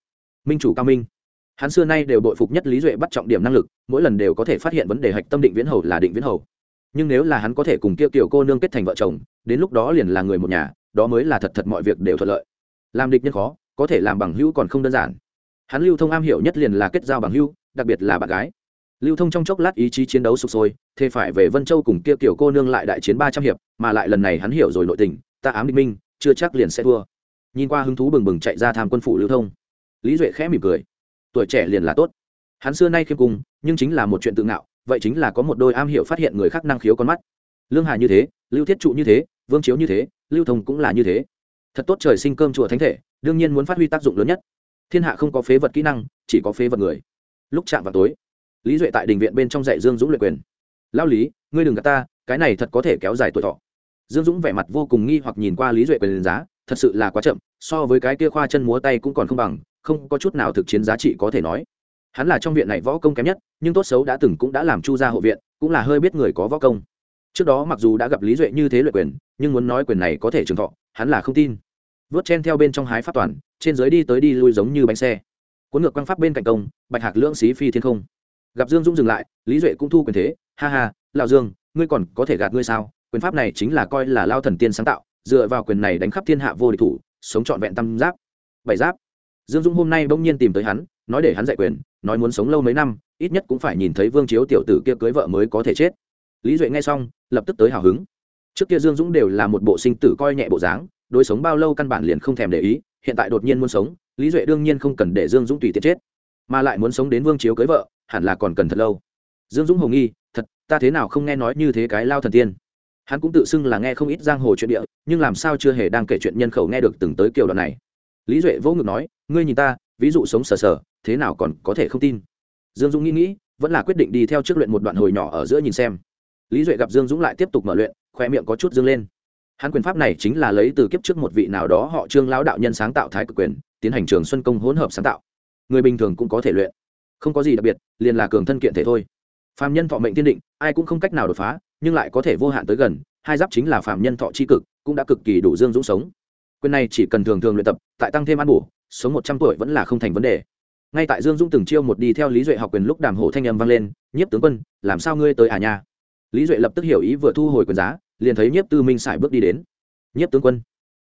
Minh chủ cao minh hắn xưa nay đều bội phục nhất lý duệ bắt trọng điểm năng lực, mỗi lần đều có thể phát hiện vấn đề hạch tâm định viễn hầu là định viễn hầu. Nhưng nếu là hắn có thể cùng kia kiểu cô nương kết thành vợ chồng, đến lúc đó liền là người một nhà, đó mới là thật thật mọi việc đều thuận lợi. Làm địch nhân khó, có thể làm bằng hữu còn không đơn giản. Hắn lưu thông am hiểu nhất liền là kết giao bằng hữu, đặc biệt là bạn gái. Lưu thông trong chốc lát ý chí chiến đấu sụp sôi, thế phải về vân châu cùng kia kiểu cô nương lại đại chiến ba trăm hiệp, mà lại lần này hắn hiểu rồi nội tình, ta ám định minh, chưa chắc liền sẽ thua. Nhìn qua hứng thú bừng bừng chạy ra tham quân phủ lưu thông. Lý duệ khẽ mỉm cười tuổi trẻ liền là tốt. Hắn xưa nay khiêm cung, nhưng chính là một chuyện tự ngạo, vậy chính là có một đôi am hiểu phát hiện người khác năng khiếu con mắt. Lương hà như thế, lưu thiết trụ như thế, vương chiếu như thế, lưu thông cũng là như thế. Thật tốt trời sinh cơm chùa thánh thể, đương nhiên muốn phát huy tác dụng lớn nhất. Thiên hạ không có phế vật kỹ năng, chỉ có phế vật người. Lúc chạm vào tối, lý duệ tại đình viện bên trong dạy dương dũng luyện quyền. Lao lý, ngươi đừng gạt ta, cái này thật có thể kéo dài tuổi thọ. Dương dũng vẻ mặt vô cùng nghi hoặc nhìn qua lý duệ quyền giá, thật sự là quá chậm, so với cái kia khoa chân múa tay cũng còn không bằng không có chút nào thực chiến giá trị có thể nói. Hắn là trong viện này võ công kém nhất, nhưng tốt xấu đã từng cũng đã làm chu gia hộ viện, cũng là hơi biết người có võ công. Trước đó mặc dù đã gặp lý duệ như thế luyện quyền, nhưng muốn nói quyền này có thể trường thọ, hắn là không tin. Vớt chen theo bên trong hái pháp toàn, trên dưới đi tới đi lui giống như bánh xe. Cuốn ngược quang pháp bên cạnh công, bạch hạc lưỡng xí phi thiên không. Gặp dương dũng dừng lại, lý duệ cũng thu quyền thế. Ha ha, lão dương, ngươi còn có thể gạt ngươi sao? Quyền pháp này chính là coi là lao thần tiên sáng tạo, dựa vào quyền này đánh khắp thiên hạ vô địch thủ, sống trọn vẹn tam giáp, bảy giáp dương dũng hôm nay bỗng nhiên tìm tới hắn, nói để hắn dạy quyền, nói muốn sống lâu mấy năm, ít nhất cũng phải nhìn thấy vương chiếu tiểu tử kia cưới vợ mới có thể chết. Lý duệ nghe xong, lập tức tới hào hứng. Trước kia dương dũng đều là một bộ sinh tử coi nhẹ bộ dáng, đối sống bao lâu căn bản liền không thèm để ý, hiện tại đột nhiên muốn sống, lý duệ đương nhiên không cần để dương dũng tùy tiện chết. Mà lại muốn sống đến vương chiếu cưới vợ, hẳn là còn cần thật lâu. Dương dũng hồ nghi, thật, ta thế nào không nghe nói như thế cái lao thần tiên? Hắn cũng tự xưng là nghe không ít giang hồ chuyện địa, nhưng làm sao chưa hề đang kể chuyện nhân khẩu nghe được từng tới kiểu đoạn này lý duệ vỗ ngực nói, ngươi nhìn ta, ví dụ sống sờ sờ, thế nào còn có thể không tin? Dương dũng nghĩ nghĩ, vẫn là quyết định đi theo trước luyện một đoạn hồi nhỏ ở giữa nhìn xem. Lý duệ gặp dương dũng lại tiếp tục mở luyện, khoe miệng có chút dương lên. Hắn quyền pháp này chính là lấy từ kiếp trước một vị nào đó họ trương lão đạo nhân sáng tạo thái cực quyền, tiến hành trường xuân công hỗn hợp sáng tạo. Người bình thường cũng có thể luyện. Không có gì đặc biệt, liền là cường thân kiện thể thôi. Phạm nhân thọ mệnh tiên định, ai cũng không cách nào đột phá, nhưng lại có thể vô hạn tới gần, hai giáp chính là phạm nhân thọ c h i cực, cũng đã cực kỳ đủ dương dũng sống quyền này chỉ cần thường thường luyện tập, tại tăng thêm ăn bổ, sống một trăm tuổi vẫn là không thành vấn đề. Ngay tại dương dũng từng chiêu một đi theo lý duệ học quyền lúc đàm hổ thanh âm vang lên, nhiếp tướng quân, làm sao ngươi tới à nha? Lý duệ lập tức hiểu ý vừa thu hồi quyền giá, liền thấy nhiếp tư minh sải bước đi đến. Nhiếp tướng quân.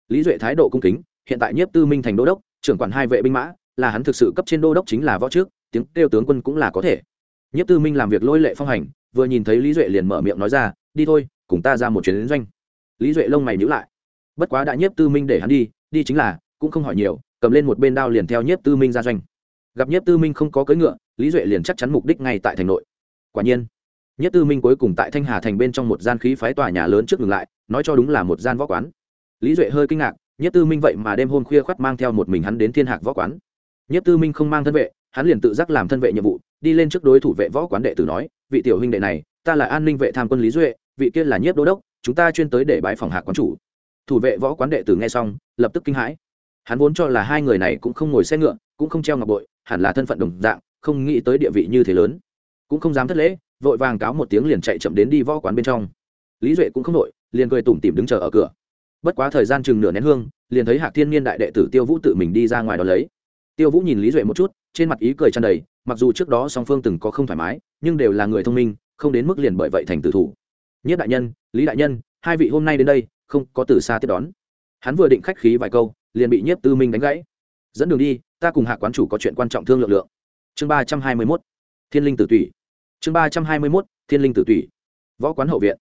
Lý duệ thái độ cung kính, hiện tại nhiếp tư minh thành đô đốc, trưởng quản hai vệ binh mã, là hắn thực sự cấp trên đô đốc chính là võ trước, tiếng kêu tướng quân cũng là có thể. Nhiếp tư minh làm việc lôi lệ phong hành, vừa nhìn thấy lý duệ liền mở miệng nói ra, đi thôi, cùng ta ra một chuyến đến doanh. Lý duệ lông mày nhữ lại bất quá đã nhiếp tư minh để hắn đi đi chính là, cũng không hỏi nhiều, cầm lên một bên đao liền theo nhiếp tư minh ra doanh. Gặp nhiếp tư minh không có cưỡi ngựa, lý duệ liền chắc chắn mục đích ngay tại thành nội. Quả nhiên, nhiếp tư minh cuối cùng tại thanh hà thành bên trong một gian khí phái tòa nhà lớn trước ngừng lại, nói cho đúng là một gian võ quán. Lý duệ hơi kinh ngạc, nhiếp tư minh vậy mà đêm hôm khuya khoắt mang theo một mình hắn đến thiên hạc võ quán. Nhiếp tư minh không mang thân vệ, hắn liền tự giác làm thân vệ nhiệm vụ, đi lên trước đối thủ vệ võ quán đệ tử nói, vị tiểu huynh đệ này, ta là an ninh vệ tham quân lý duệ, vị kia là nhiếp đô đốc, chúng ta chuyên tới để bãi phòng hạc quán chủ thủ vệ võ quán đệ tử nghe xong, lập tức kinh hãi. Hắn vốn cho là hai người này cũng không ngồi xe ngựa, cũng không treo ngọc bội, hẳn là thân phận đồng dạng, không nghĩ tới địa vị như thế lớn. Cũng không dám thất lễ, vội vàng cáo một tiếng liền chạy chậm đến đi võ quán bên trong. Lý duệ cũng không đội liền cười tủm tỉm đứng chờ ở cửa. Bất quá thời gian chừng nửa nén hương, liền thấy hạc thiên niên đại đệ tử tiêu vũ tự mình đi ra ngoài đó lấy. Tiêu vũ nhìn lý duệ một chút, trên mặt ý cười tràn đầy, mặc dù trước đó song phương từng có không thoải mái, nhưng đều là người thông minh, không đến mức liền bởi vậy thành tử thủ. Nhất đại nhân, lý đại nhân, hai vị hôm nay đến đây không có từ xa tiếp đón. Hắn vừa định khách khí vài câu, liền bị nhiếp tư minh đánh gãy. Dẫn đường đi, ta cùng hạ quán chủ có chuyện quan trọng thương lượng lượng. Chương ba trăm hai mươi mốt, thiên linh tử tủy. Chương ba trăm hai mươi mốt, thiên linh tử tủy. Võ quán hậu viện.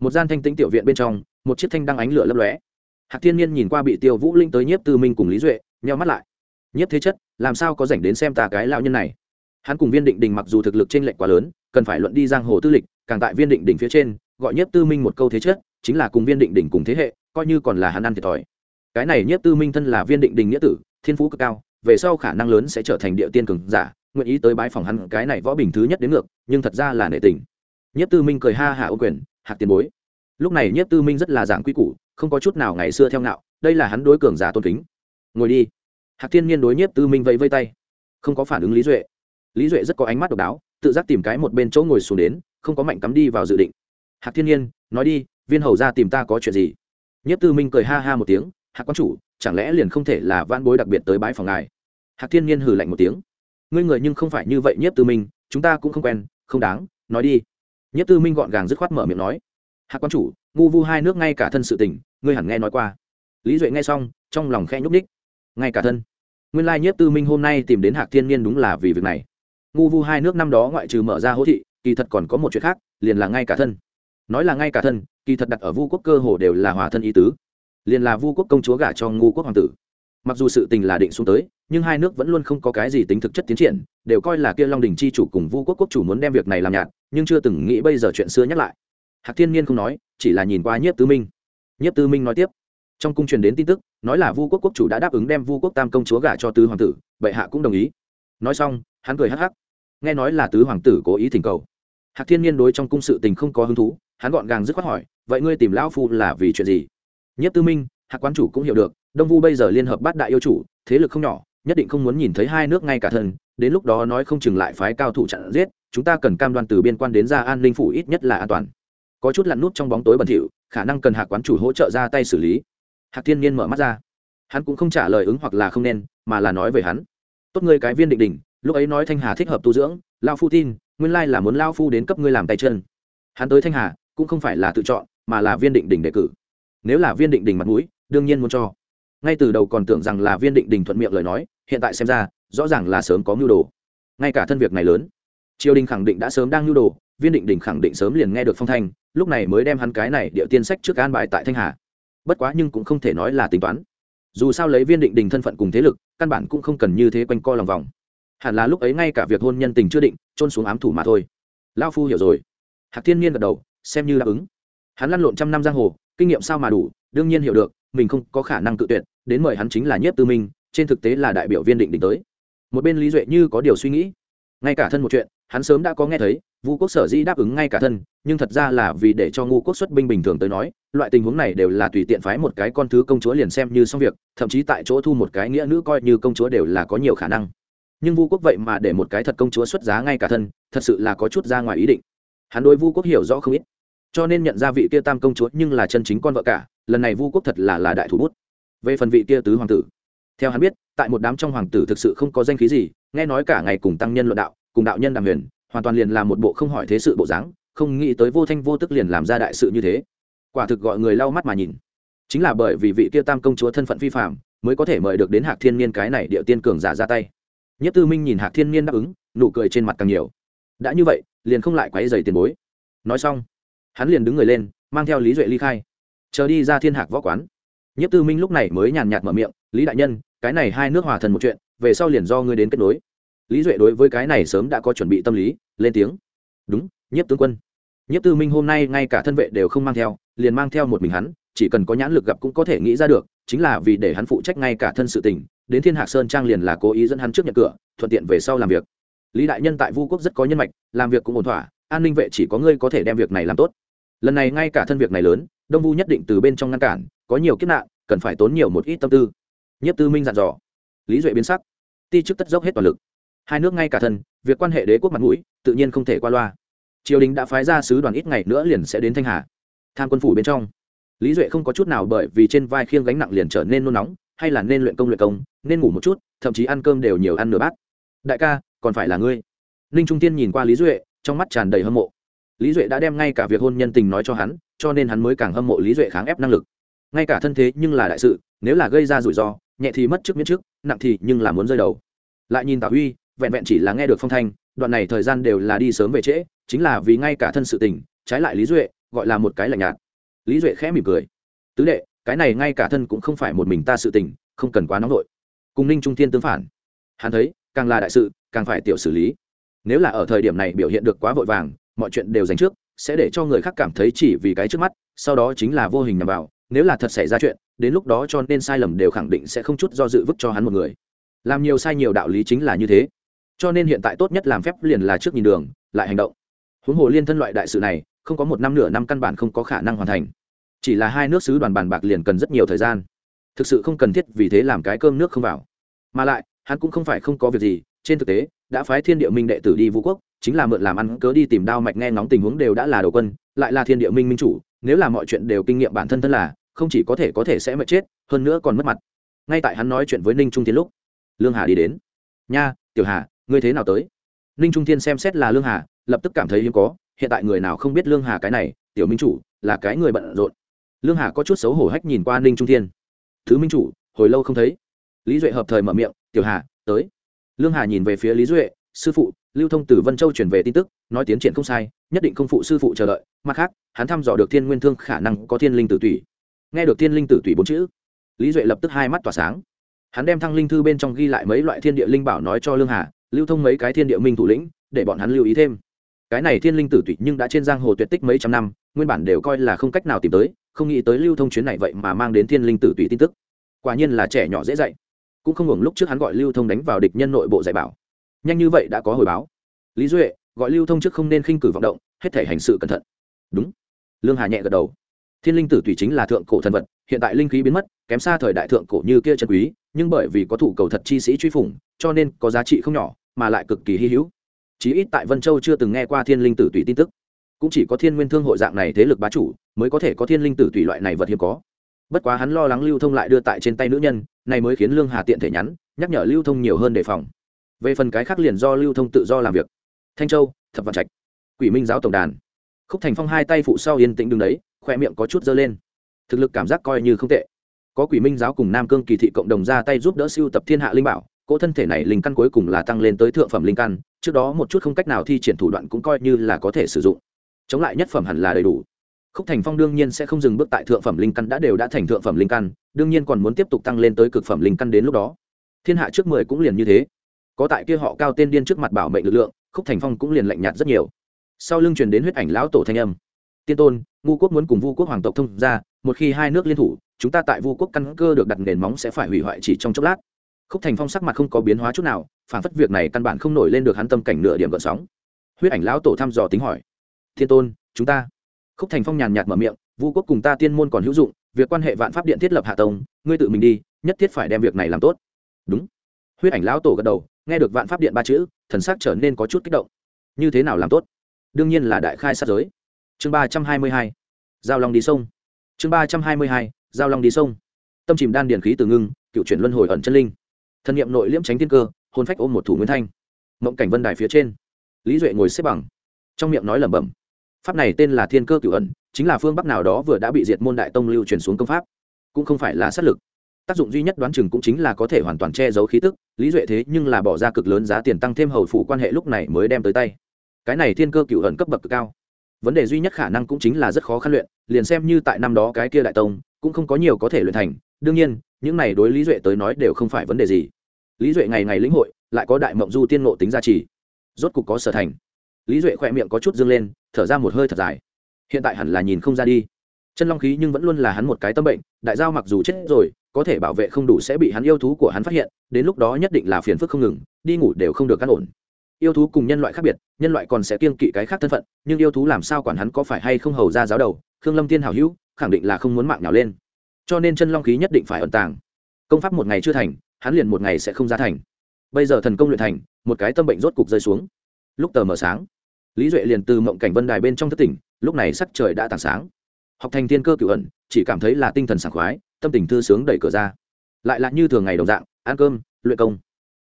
Một gian thanh tĩnh tiểu viện bên trong, một chiếc thanh đăng ánh lửa lấp lóe. Hạc thiên nhiên nhìn qua bị tiêu vũ linh tới nhiếp tư minh cùng lý duệ, nheo mắt lại. Nhiếp thế chất, làm sao có dành đến xem ta cái lão nhân này? Hắn cùng viên định đình mặc dù thực lực trên lệch quá lớn, cần phải luận đi giang hồ tư lịch, càng tại viên định đình phía trên, gọi nhiếp tư minh một câu thế chất chính là cùng viên định đỉnh cùng thế hệ, coi như còn là hắn ăn thiệt thòi. Cái này nhất tư minh thân là viên định đình nghĩa tử, thiên phú cực cao, về sau khả năng lớn sẽ trở thành địa tiên cường giả, nguyện ý tới bái phòng hắn cái này võ bình thứ nhất đến ngược, nhưng thật ra là nể tình. Nhất tư minh cười ha hạ ô quyền, hạc tiền bối. Lúc này nhất tư minh rất là giảng quy củ, không có chút nào ngày xưa theo ngạo, đây là hắn đối cường giả tôn kính. Ngồi đi. Hạc thiên nhiên đối nhất tư minh vẫy vây tay. Không có phản ứng lý duệ. Lý duệ rất có ánh mắt độc đáo, tự giác tìm cái một bên chỗ ngồi xuống đến, không có mạnh cắm đi vào dự định. Hạc thiên nhiên, nói đi viên hầu ra tìm ta có chuyện gì? Nhất tư minh cười ha ha một tiếng hạc quan chủ, chẳng lẽ liền không thể là van bối đặc biệt tới bãi phòng ngài? Hạc thiên nhiên hừ lạnh một tiếng, ngươi người nhưng không phải như vậy nhất tư minh, chúng ta cũng không quen, không đáng, nói đi. Nhất tư minh gọn gàng dứt khoát mở miệng nói hạc quan chủ, ngu vu hai nước ngay cả thân sự tình, ngươi hẳn nghe nói qua. Lý duệ nghe xong, trong lòng khe nhúc ních ngay cả thân. Nguyên lai nhất tư minh hôm nay tìm đến hạc thiên nhiên đúng là vì việc này. Ngu vu hai nước năm đó ngoại trừ mở ra hỗ thị, kỳ thật còn có một chuyện khác, liền là ngay cả thân nói là ngay cả thân, kỳ thật đặt ở vu quốc cơ hồ đều là hòa thân ý tứ. Liền là vu quốc công chúa gả cho ngu quốc hoàng tử. Mặc dù sự tình là định xuống tới, nhưng hai nước vẫn luôn không có cái gì tính thực chất tiến triển, đều coi là kia long đình chi chủ cùng vu quốc quốc chủ muốn đem việc này làm nhạt, nhưng chưa từng nghĩ bây giờ chuyện xưa nhắc lại. Hạc thiên nhiên không nói, chỉ là nhìn qua nhiếp tư minh. Nhiếp tư minh nói tiếp, trong cung truyền đến tin tức, nói là vu quốc quốc chủ đã đáp ứng đem vu quốc tam công chúa gả cho tứ hoàng tử, bệ hạ cũng đồng ý. Nói xong, hắn cười hắc hắc. Nghe nói là tứ hoàng tử cố ý thỉnh cầu. Hạc thiên nhiên đối trong cung sự tình không có hứng thú hắn gọn gàng dứt khoát hỏi, vậy ngươi tìm lão phu là vì chuyện gì? Nhất tư minh hạ quan chủ cũng hiểu được, đông vu bây giờ liên hợp bát đại yêu chủ, thế lực không nhỏ, nhất định không muốn nhìn thấy hai nước ngay cả thân, đến lúc đó nói không chừng lại phái cao thủ chặn giết, chúng ta cần cam đoan từ biên quan đến ra an ninh phủ ít nhất là an toàn. Có chút lặn nút trong bóng tối bẩn thỉu, khả năng cần hạ quán chủ hỗ trợ ra tay xử lý. Hạc thiên nhiên mở mắt ra. Hắn cũng không trả lời ứng hoặc là không nên, mà là nói về hắn. Tốt ngươi cái viên định đình lúc ấy nói thanh hà thích hợp tu dưỡng lao phu tin, nguyên lai là muốn lao phu đến cấp ngươi làm tay chân. Hắn tới thanh hà cũng không phải là tự chọn, mà là viên định đình đề cử. Nếu là viên định đình mặt mũi, đương nhiên muốn cho. Ngay từ đầu còn tưởng rằng là viên định đình thuận miệng lời nói, hiện tại xem ra, rõ ràng là sớm có mưu đồ. Ngay cả thân việc này lớn, triều đình khẳng định đã sớm đang mưu đồ, viên định đình khẳng định sớm liền nghe được phong thanh, lúc này mới đem hắn cái này địa tiên sách trước an bài tại thanh hà. Bất quá nhưng cũng không thể nói là tính toán. Dù sao lấy viên định đình thân phận cùng thế lực, căn bản cũng không cần như thế quanh co lòng vòng. Hẳn là lúc ấy ngay cả việc hôn nhân tình chưa định trôn xuống ám thủ mà thôi. Lao phu hiểu rồi. Hạc thiên nhiên gật đầu xem như đáp ứng. Hắn lăn lộn trăm năm giang hồ, kinh nghiệm sao mà đủ, đương nhiên hiểu được, mình không có khả năng tự tuyệt, đến mời hắn chính là nhiếp tư minh, trên thực tế là đại biểu viên định định tới. Một bên lý duệ như có điều suy nghĩ. Ngay cả thân một chuyện, hắn sớm đã có nghe thấy, vu quốc sở dĩ đáp ứng ngay cả thân, nhưng thật ra là vì để cho ngu quốc xuất binh bình thường tới nói, loại tình huống này đều là tùy tiện phái một cái con thứ công chúa liền xem như xong việc, thậm chí tại chỗ thu một cái nghĩa nữ coi như công chúa đều là có nhiều khả năng. Nhưng vu quốc vậy mà để một cái thật công chúa xuất giá ngay cả thân, thật sự là có chút ra ngoài ý định. Hắn đối vu quốc hiểu rõ không ít cho nên nhận ra vị kia tam công chúa nhưng là chân chính con vợ cả, lần này vu quốc thật là là đại thủ bút. Về phần vị kia tứ hoàng tử, theo hắn biết, tại một đám trong hoàng tử thực sự không có danh khí gì, nghe nói cả ngày cùng tăng nhân luận đạo, cùng đạo nhân đàm huyền, hoàn toàn liền là một bộ không hỏi thế sự bộ dáng, không nghĩ tới vô thanh vô tức liền làm ra đại sự như thế. Quả thực gọi người lau mắt mà nhìn. Chính là bởi vì vị kia tam công chúa thân phận phi phạm mới có thể mời được đến hạc thiên niên cái này địa tiên cường giả ra tay. Nhất tư minh nhìn hạc thiên niên đáp ứng, nụ cười trên mặt càng nhiều. Đã như vậy, liền không lại quấy dày tiền bối. Nói xong hắn liền đứng người lên, mang theo lý duệ ly khai. Chờ đi ra thiên hạc võ quán. Nhất tư minh lúc này mới nhàn nhạt mở miệng, lý đại nhân, cái này hai nước hòa thần một chuyện, về sau liền do ngươi đến kết nối. Lý duệ đối với cái này sớm đã có chuẩn bị tâm lý, lên tiếng. Đúng nhất tướng quân. Nhất tư minh hôm nay ngay cả thân vệ đều không mang theo, liền mang theo một mình hắn, chỉ cần có nhãn lực gặp cũng có thể nghĩ ra được, chính là vì để hắn phụ trách ngay cả thân sự tình, đến thiên hạc sơn trang liền là cố ý dẫn hắn trước nhận cửa, thuận tiện về sau làm việc. Lý đại nhân tại vu quốc rất có nhân mạch, làm việc cũng ổn thỏa, an ninh vệ chỉ có ngươi có thể đem việc này làm tốt lần này ngay cả thân việc này lớn, đông vu nhất định từ bên trong ngăn cản, có nhiều kiếp nạn, cần phải tốn nhiều một ít tâm tư. Nhất tư minh dặn dò. Lý duệ biến sắc. Ti chức tất dốc hết toàn lực. Hai nước ngay cả thân, việc quan hệ đế quốc mặt mũi, tự nhiên không thể qua loa. Triều đình đã phái ra sứ đoàn ít ngày nữa liền sẽ đến thanh hà. Tham quân phủ bên trong. Lý duệ không có chút nào bởi vì trên vai khiêng gánh nặng liền trở nên nôn nóng, hay là nên luyện công luyện công, nên ngủ một chút, thậm chí ăn cơm đều nhiều ăn nửa bát. Đại ca, còn phải là ngươi. Ninh trung tiên nhìn qua lý duệ, trong mắt tràn đầy hâm mộ lý duệ đã đem ngay cả việc hôn nhân tình nói cho hắn cho nên hắn mới càng hâm mộ lý duệ kháng ép năng lực. Ngay cả thân thế nhưng là đại sự nếu là gây ra rủi ro nhẹ thì mất chức miễn trước, nặng thì nhưng là muốn rơi đầu. Lại nhìn tào huy vẹn vẹn chỉ là nghe được phong thanh đoạn này thời gian đều là đi sớm về trễ chính là vì ngay cả thân sự tình trái lại lý duệ gọi là một cái lạnh nhạt. Lý duệ khẽ mỉm cười. Tứ đệ cái này ngay cả thân cũng không phải một mình ta sự tình không cần quá nóng vội. Cùng ninh trung thiên tướng phản. Hắn thấy càng là đại sự càng phải tiểu xử lý. Nếu là ở thời điểm này biểu hiện được quá vội vàng mọi chuyện đều dành trước, sẽ để cho người khác cảm thấy chỉ vì cái trước mắt, sau đó chính là vô hình nằm vào, nếu là thật xảy ra chuyện, đến lúc đó cho nên sai lầm đều khẳng định sẽ không chút do dự vứt cho hắn một người. Làm nhiều sai nhiều đạo lý chính là như thế. Cho nên hiện tại tốt nhất làm phép liền là trước nhìn đường, lại hành động. Huống hồ liên thân loại đại sự này, không có một năm nửa năm căn bản không có khả năng hoàn thành. Chỉ là hai nước sứ đoàn bàn bạc liền cần rất nhiều thời gian. Thực sự không cần thiết vì thế làm cái cơm nước không vào. Mà lại, hắn cũng không phải không có việc gì, trên thực tế, đã phái thiên địa minh đệ tử đi vũ quốc chính là mượn làm ăn cớ đi tìm đao mạch nghe ngóng tình huống đều đã là đầu quân, lại là thiên địa minh minh chủ, nếu là mọi chuyện đều kinh nghiệm bản thân thân là, không chỉ có thể có thể sẽ mệt chết, hơn nữa còn mất mặt. Ngay tại hắn nói chuyện với ninh trung thiên lúc, lương hà đi đến. Nha, tiểu hà, ngươi thế nào tới? Ninh trung thiên xem xét là lương hà, lập tức cảm thấy hiếm có, hiện tại người nào không biết lương hà cái này, tiểu minh chủ, là cái người bận rộn. Lương hà có chút xấu hổ hách nhìn qua ninh trung thiên. Thứ minh chủ, hồi lâu không thấy. Lý duệ hợp thời mở miệng, tiểu hà, tới. Lương hà nhìn về phía lý duệ sư phụ, lưu thông từ vân châu chuyển về tin tức, nói tiến triển không sai, nhất định không phụ sư phụ chờ đợi, mặt khác, hắn thăm dò được thiên nguyên thương khả năng có thiên linh tử Tủy. nghe được thiên linh tử Tủy bốn chữ, lý duệ lập tức hai mắt tỏa sáng. Hắn đem thăng linh thư bên trong ghi lại mấy loại thiên địa linh bảo nói cho lương hà, lưu thông mấy cái thiên địa minh thủ lĩnh, để bọn hắn lưu ý thêm. Cái này thiên linh tử tụy nhưng đã trên giang hồ tuyệt tích mấy trăm năm, nguyên bản đều coi là không cách nào tìm tới, không nghĩ tới lưu thông chuyến này vậy mà mang đến thiên linh tử Tủy tin tức. Quả nhiên là trẻ nhỏ dễ dạy. Cũng không hưởng lúc trước hắn gọi lưu thông đánh vào địch nhân nội bộ dạy bảo nhanh như vậy đã có hồi báo. Lý duệ, gọi lưu thông trước không nên khinh cử vọng động, hết thể hành sự cẩn thận. Đúng. Lương hà nhẹ gật đầu. Thiên linh tử tùy chính là thượng cổ thần vật, hiện tại linh khí biến mất, kém xa thời đại thượng cổ như kia chân quý, nhưng bởi vì có thủ cầu thật chi sĩ truy phủng, cho nên có giá trị không nhỏ, mà lại cực kỳ hy hữu. Chí ít tại vân châu chưa từng nghe qua thiên linh tử tùy tin tức. Cũng chỉ có thiên nguyên thương hội dạng này thế lực bá chủ, mới có thể có thiên linh tử tùy loại này vật hiếm có. Bất quá hắn lo lắng lưu thông lại đưa tại trên tay nữ nhân, này mới khiến lương hà tiện thể nhắn, nhắc nhở lưu thông nhiều hơn đề phòng về phần cái khác liền do lưu thông tự do làm việc. Thanh châu, thập vạn trạch. Quỷ minh giáo tổng đàn. Khúc thành phong hai tay phụ sau yên tĩnh đứng đấy khoe miệng có chút dơ lên. Thực lực cảm giác coi như không tệ. Có quỷ minh giáo cùng nam cương kỳ thị cộng đồng ra tay giúp đỡ siêu tập thiên hạ linh bảo, cỗ thân thể này linh căn cuối cùng là tăng lên tới thượng phẩm linh căn, trước đó một chút không cách nào thi triển thủ đoạn cũng coi như là có thể sử dụng. Chống lại nhất phẩm hẳn là đầy đủ. Khúc thành phong đương nhiên sẽ không dừng bước tại thượng phẩm linh căn đã đều đã thành thượng phẩm linh căn, đương nhiên còn muốn tiếp tục tăng lên tới cực phẩm linh căn đến lúc đó. Thiên hạ trước mười cũng liền như thế có tại kia họ cao tên điên trước mặt bảo mệnh lực lượng, khúc thành phong cũng liền lạnh nhạt rất nhiều. Sau lưng truyền đến huyết ảnh lão tổ thanh âm. Tiên tôn, ngu quốc muốn cùng vu quốc hoàng tộc thông ra một khi hai nước liên thủ, chúng ta tại vu quốc căn cơ được đặt nền móng sẽ phải hủy hoại chỉ trong chốc lát. Khúc thành phong sắc mặt không có biến hóa chút nào, phản phất việc này căn bản không nổi lên được hắn tâm cảnh nửa điểm gợn sóng. Huyết ảnh lão tổ thăm dò tính hỏi. Thiên tôn, chúng ta? Khúc thành phong nhàn nhạt mở miệng. Vu quốc cùng ta tiên môn còn hữu dụng, việc quan hệ vạn pháp điện thiết lập hạ tông, ngươi tự mình đi, nhất thiết phải đem việc này làm tốt. Đúng huyết ảnh lão tổ gật đầu, nghe được vạn pháp điện ba chữ, thần sắc trở nên có chút kích động. Như thế nào làm tốt? Đương nhiên là đại khai sát giới. Chương ba trăm hai mươi hai, giao long đi sông. Chương ba trăm hai mươi hai, giao long đi sông. Tâm chìm đan điển khí từ ngưng, cựu chuyển luân hồi ẩn chân linh. Thân nhiệm nội liễm tránh thiên cơ hôn phách ôm một thủ nguyên thanh. Mộng cảnh vân đài phía trên. Lý duệ ngồi xếp bằng. Trong miệng nói lẩm bẩm. Pháp này tên là thiên cơ cựu ẩn, chính là phương bắc nào đó vừa đã bị diệt môn đại tông lưu truyền xuống công pháp. Cũng không phải là sát lực tác dụng duy nhất đoán chừng cũng chính là có thể hoàn toàn che giấu khí tức, lý duệ thế nhưng là bỏ ra cực lớn giá tiền tăng thêm hầu phủ quan hệ lúc này mới đem tới tay. Cái này thiên cơ cựu hận cấp bậc cực cao. Vấn đề duy nhất khả năng cũng chính là rất khó khăn luyện, liền xem như tại năm đó cái kia đại tông, cũng không có nhiều có thể luyện thành. Đương nhiên, những này đối lý duệ tới nói đều không phải vấn đề gì. Lý duệ ngày ngày lĩnh hội, lại có đại mộng du tiên ngộ tính gia trì. Rốt cục có sở thành. Lý duệ khỏe miệng có chút dâng lên, thở ra một hơi thật dài. Hiện tại hẳn là nhìn không ra đi chân long khí nhưng vẫn luôn là hắn một cái tâm bệnh, đại giao mặc dù chết rồi, có thể bảo vệ không đủ sẽ bị hắn yêu thú của hắn phát hiện, đến lúc đó nhất định là phiền phức không ngừng, đi ngủ đều không được cắt ổn. Yêu thú cùng nhân loại khác biệt, nhân loại còn sẽ kiêng kỵ cái khác thân phận, nhưng yêu thú làm sao quản hắn có phải hay không hầu ra giáo đầu, khương lâm tiên hảo hữu, khẳng định là không muốn mạng nào lên. Cho nên chân long khí nhất định phải ẩn tàng. Công pháp một ngày chưa thành, hắn liền một ngày sẽ không ra thành. Bây giờ thần công luyện thành, một cái tâm bệnh rốt cục rơi xuống. Lúc tờ mờ sáng, lý duệ liền từ mộng cảnh vân đài bên trong thất tỉnh, lúc này sắc trời đã tảng sáng học thành thiên cơ cựu ẩn, chỉ cảm thấy là tinh thần sảng khoái, tâm tình thư sướng đẩy cửa ra. Lại là như thường ngày đồng dạng, ăn cơm, luyện công.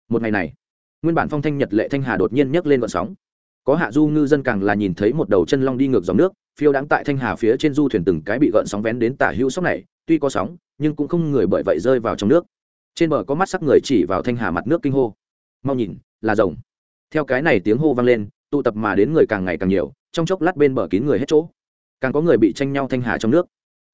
Một ngày này, nguyên bản phong thanh nhật lệ thanh hà đột nhiên nhấc lên vận sóng. Có hạ du ngư dân càng là nhìn thấy một đầu chân long đi ngược dòng nước, phiêu đáng tại thanh hà phía trên du thuyền từng cái bị gợn sóng vén đến tả hữu sóc này, tuy có sóng, nhưng cũng không người bởi vậy rơi vào trong nước. Trên bờ có mắt sắc người chỉ vào thanh hà mặt nước kinh hô. Mau nhìn, là rồng. Theo cái này tiếng hô vang lên, tụ tập mà đến người càng ngày càng nhiều, trong chốc lát bên bờ kín người hết chỗ càng có người bị tranh nhau thanh hà trong nước.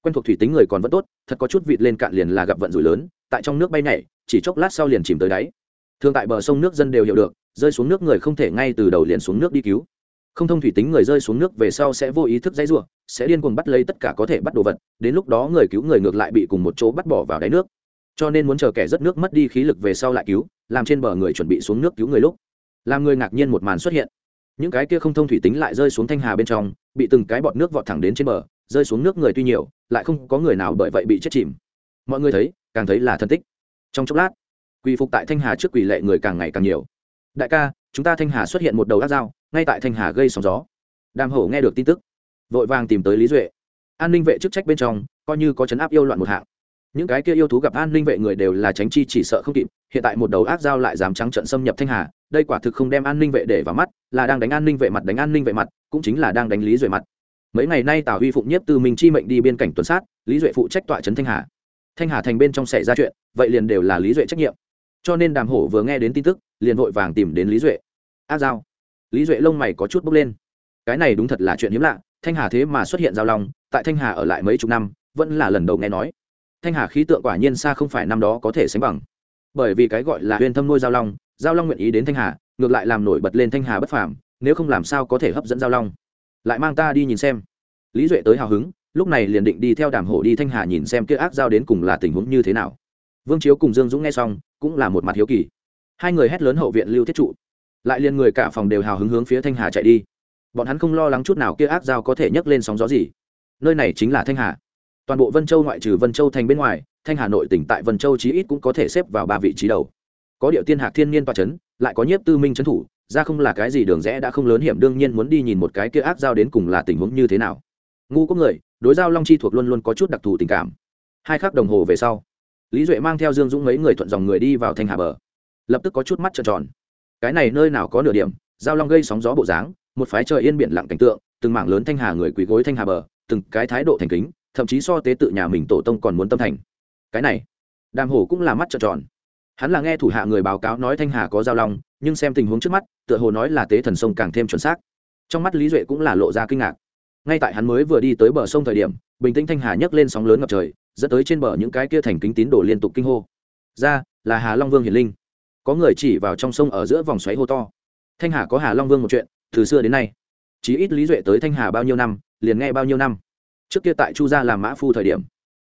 Quen thuộc thủy tính người còn vẫn tốt, thật có chút vịt lên cạn liền là gặp vận rủi lớn, tại trong nước bay nhảy, chỉ chốc lát sau liền chìm tới đáy. Thường tại bờ sông nước dân đều hiểu được, rơi xuống nước người không thể ngay từ đầu liền xuống nước đi cứu. Không thông thủy tính người rơi xuống nước về sau sẽ vô ý thức dãy ruộng sẽ điên cuồng bắt lấy tất cả có thể bắt đồ vật, đến lúc đó người cứu người ngược lại bị cùng một chỗ bắt bỏ vào đáy nước. Cho nên muốn chờ kẻ rất nước mất đi khí lực về sau lại cứu, làm trên bờ người chuẩn bị xuống nước cứu người lúc. Làm người ngạc nhiên một màn xuất hiện những cái kia không thông thủy tính lại rơi xuống thanh hà bên trong, bị từng cái bọt nước vọt thẳng đến trên bờ, rơi xuống nước người tuy nhiều, lại không có người nào bởi vậy bị chết chìm. Mọi người thấy, càng thấy là thân tích. Trong chốc lát, quỳ phục tại thanh hà trước quỷ lệ người càng ngày càng nhiều. Đại ca, chúng ta thanh hà xuất hiện một đầu ác dao, ngay tại thanh hà gây sóng gió. Đàm hổ nghe được tin tức, vội vàng tìm tới lý duệ. An ninh vệ chức trách bên trong, coi như có chấn áp yêu loạn một hạng. Những cái kia yêu thú gặp an ninh vệ người đều là tránh chi chỉ sợ không kịp, hiện tại một đầu ác dao lại dám trắng trận xâm nhập thanh hà đây quả thực không đem an ninh vệ để vào mắt, là đang đánh an ninh vệ mặt đánh an ninh vệ mặt, cũng chính là đang đánh lý duệ mặt. Mấy ngày nay tào huy phụng nhiếp từ mình chi mệnh đi biên cảnh tuần sát, lý duệ phụ trách tọa trấn thanh hà. Thanh hà thành bên trong xảy ra chuyện, vậy liền đều là lý duệ trách nhiệm. Cho nên đàm hổ vừa nghe đến tin tức, liền vội vàng tìm đến lý duệ. A giao. Lý duệ lông mày có chút bốc lên. Cái này đúng thật là chuyện hiếm lạ, thanh hà thế mà xuất hiện giao long, tại thanh hà ở lại mấy chục năm, vẫn là lần đầu nghe nói. Thanh hà khí tượng quả nhiên xa không phải năm đó có thể sánh bằng. Bởi vì cái gọi là huyền thâm nuôi giao long giao long nguyện ý đến thanh hà, ngược lại làm nổi bật lên thanh hà bất phàm, nếu không làm sao có thể hấp dẫn giao long. Lại mang ta đi nhìn xem. Lý duệ tới hào hứng, lúc này liền định đi theo đàm hổ đi thanh hà nhìn xem kia ác giao đến cùng là tình huống như thế nào. Vương chiếu cùng dương dũng nghe xong, cũng là một mặt hiếu kỳ. Hai người hét lớn hậu viện lưu thiết trụ. Lại liền người cả phòng đều hào hứng hướng phía thanh hà chạy đi. Bọn hắn không lo lắng chút nào kia ác giao có thể nhấc lên sóng gió gì. Nơi này chính là thanh hà. Toàn bộ vân châu ngoại trừ vân châu thành bên ngoài, thanh hà nội tỉnh tại vân châu chí ít cũng có thể xếp vào ba vị trí đầu có điệu tiên hạc thiên niên toa c lại có nhiếp tư minh trấn thủ, ra không là cái gì đường rẽ đã không lớn hiểm, đương nhiên muốn đi nhìn một cái kia ác giao đến cùng là tình huống như thế nào. Ngu có người, đối giao long chi thuộc luôn luôn có chút đặc thù tình cảm. Hai khắc đồng hồ về sau, lý duệ mang theo dương dũng mấy người thuận dòng người đi vào thanh hà bờ. Lập tức có chút mắt trợn tròn. Cái này nơi nào có nửa điểm, giao long gây sóng gió bộ dáng, một phái trời yên biển lặng cảnh tượng, từng mảng lớn thanh hà người quỳ gối thanh hà bờ, từng cái thái độ thành kính, thậm chí so tế tự nhà mình tổ tông còn muốn tâm thành. Cái này, đàm hổ cũng là mắt trợn tròn hắn là nghe thủ hạ người báo cáo nói thanh hà có giao long, nhưng xem tình huống trước mắt, tựa hồ nói là tế thần sông càng thêm chuẩn xác. Trong mắt lý duệ cũng là lộ ra kinh ngạc. Ngay tại hắn mới vừa đi tới bờ sông thời điểm, bình tĩnh thanh hà nhấc lên sóng lớn ngập trời, dẫn tới trên bờ những cái kia thành kính tín đồ liên tục kinh hô. Ra, là hà long vương hiển linh. Có người chỉ vào trong sông ở giữa vòng xoáy hô to. Thanh hà có hà long vương một chuyện, từ xưa đến nay, chí ít lý duệ tới thanh hà bao nhiêu năm, liền nghe bao nhiêu năm. Trước kia tại chu gia làm mã phu thời điểm,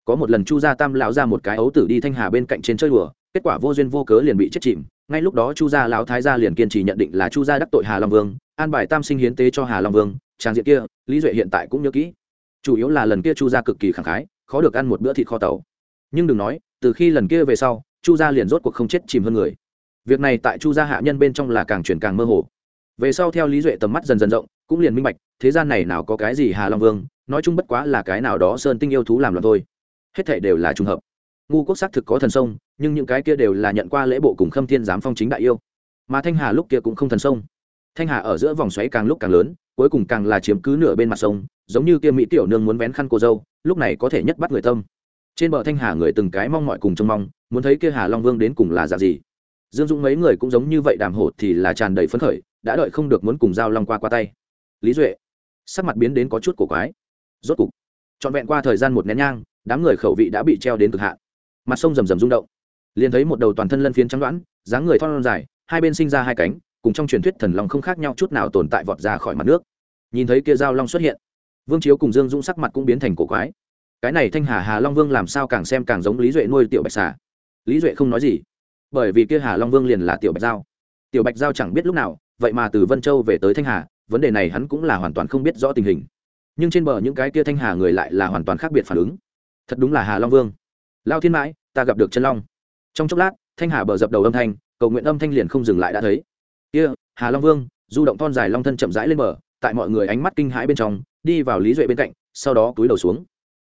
có một lần chu gia tam lão ra một cái ấu tử đi thanh hà bên cạnh trên chơi đùa kết quả vô duyên vô cớ liền bị chết chìm. Ngay lúc đó chu gia lão thái gia liền kiên trì nhận định là chu gia đắc tội hà long vương, an bài tam sinh hiến tế cho hà long vương. Trang diện kia, lý duệ hiện tại cũng nhớ kỹ. Chủ yếu là lần kia chu gia cực kỳ khẳng khái, khó được ăn một bữa thịt kho tàu. Nhưng đừng nói, từ khi lần kia về sau, chu gia liền rốt cuộc không chết chìm hơn người. Việc này tại chu gia hạ nhân bên trong là càng chuyển càng mơ hồ. Về sau theo lý duệ tầm mắt dần dần rộng, cũng liền minh bạch, thế gian này nào có cái gì hà long vương, nói chung bất quá là cái nào đó sơn tinh yêu thú làm loạn thôi. Hết thệ đều là trùng hợp ngu quốc xác thực có thần sông, nhưng những cái kia đều là nhận qua lễ bộ cùng khâm thiên giám phong chính đại yêu. Mà thanh hà lúc kia cũng không thần sông. Thanh hà ở giữa vòng xoáy càng lúc càng lớn, cuối cùng càng là chiếm cứ nửa bên mặt sông, giống như kia mỹ tiểu nương muốn vén khăn cô dâu, lúc này có thể nhất bắt người tâm. Trên bờ thanh hà người từng cái mong mọi cùng trông mong, muốn thấy kia hà long vương đến cùng là dạng gì. Dương dũng mấy người cũng giống như vậy đàm hổ thì là tràn đầy phấn khởi, đã đợi không được muốn cùng giao long qua qua tay. Lý duệ, sắc mặt biến đến có chút cổ quái. Rốt cục, trọn vẹn qua thời gian một nén nhang, đám người khẩu vị đã bị treo đến cực hạn mặt sông rầm rầm rung động. Liền thấy một đầu toàn thân lân phiến trắng đoãn, dáng người thon dài, hai bên sinh ra hai cánh, cùng trong truyền thuyết thần long không khác nhau chút nào tồn tại vọt ra khỏi mặt nước. Nhìn thấy kia giao long xuất hiện, vương chiếu cùng dương dũng sắc mặt cũng biến thành cổ quái. Cái này thanh hà hà long vương làm sao càng xem càng giống lý duệ nuôi tiểu bạch xà? Lý duệ không nói gì, bởi vì kia hà long vương liền là tiểu bạch giao. Tiểu bạch giao chẳng biết lúc nào, vậy mà từ vân châu về tới thanh hà, vấn đề này hắn cũng là hoàn toàn không biết rõ tình hình. Nhưng trên bờ những cái kia thanh hà người lại là hoàn toàn khác biệt phản ứng. Thật đúng là hà long vương lao thiên mãi, ta gặp được chân long. Trong chốc lát, thanh hà bờ dập đầu âm thanh, cầu nguyện âm thanh liền không dừng lại đã thấy. Kia, hà long vương, du động thon dài long thân chậm rãi lên bờ, tại mọi người ánh mắt kinh hãi bên trong, đi vào lý duệ bên cạnh, sau đó túi đầu xuống.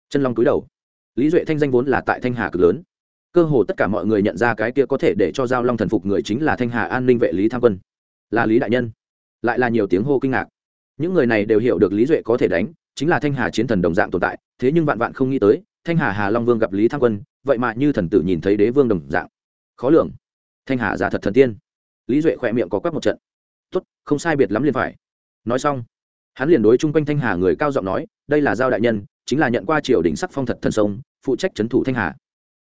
Chân long túi đầu. Lý duệ thanh danh vốn là tại thanh hà cực lớn. Cơ hồ tất cả mọi người nhận ra cái kia có thể để cho giao long thần phục người chính là thanh hà an ninh vệ lý tham quân. Là lý đại nhân. Lại là nhiều tiếng hô kinh ngạc. Những người này đều hiểu được lý duệ có thể đánh, chính là thanh hà chiến thần đồng dạng tồn tại, thế nhưng vạn vạn không nghĩ tới, thanh hà hà long vương gặp lý tham quân vậy mà như thần tử nhìn thấy đế vương đồng dạng. Khó lường. Thanh hà giả thật thần tiên. Lý duệ khỏe miệng có quắc một trận. Tốt, không sai biệt lắm liền phải. Nói xong, hắn liền đối chung quanh thanh hà người cao giọng nói, đây là giao đại nhân, chính là nhận qua triều đình sắc phong thật thần sông, phụ trách trấn thủ thanh hà.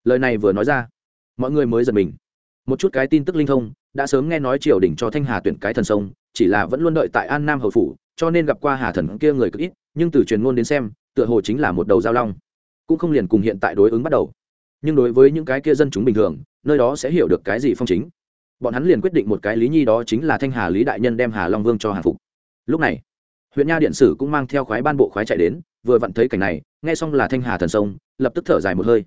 Lời này vừa nói ra, mọi người mới giật mình. Một chút cái tin tức linh thông, đã sớm nghe nói triều đình cho thanh hà tuyển cái thần sông, chỉ là vẫn luôn đợi tại an nam hậu phủ, cho nên gặp qua hà thần kia người cực ít, nhưng từ truyền ngôn đến xem, tựa hồ chính là một đầu giao long. Cũng không liền cùng hiện tại đối ứng bắt đầu nhưng đối với những cái kia dân chúng bình thường, nơi đó sẽ hiểu được cái gì phong chính. Bọn hắn liền quyết định một cái lý nhi đó chính là thanh hà lý đại nhân đem hà long vương cho hàng phục. Lúc này, huyện nha điện sử cũng mang theo khoái ban bộ khoái chạy đến, vừa vặn thấy cảnh này, nghe xong là thanh hà thần sông, lập tức thở dài một hơi.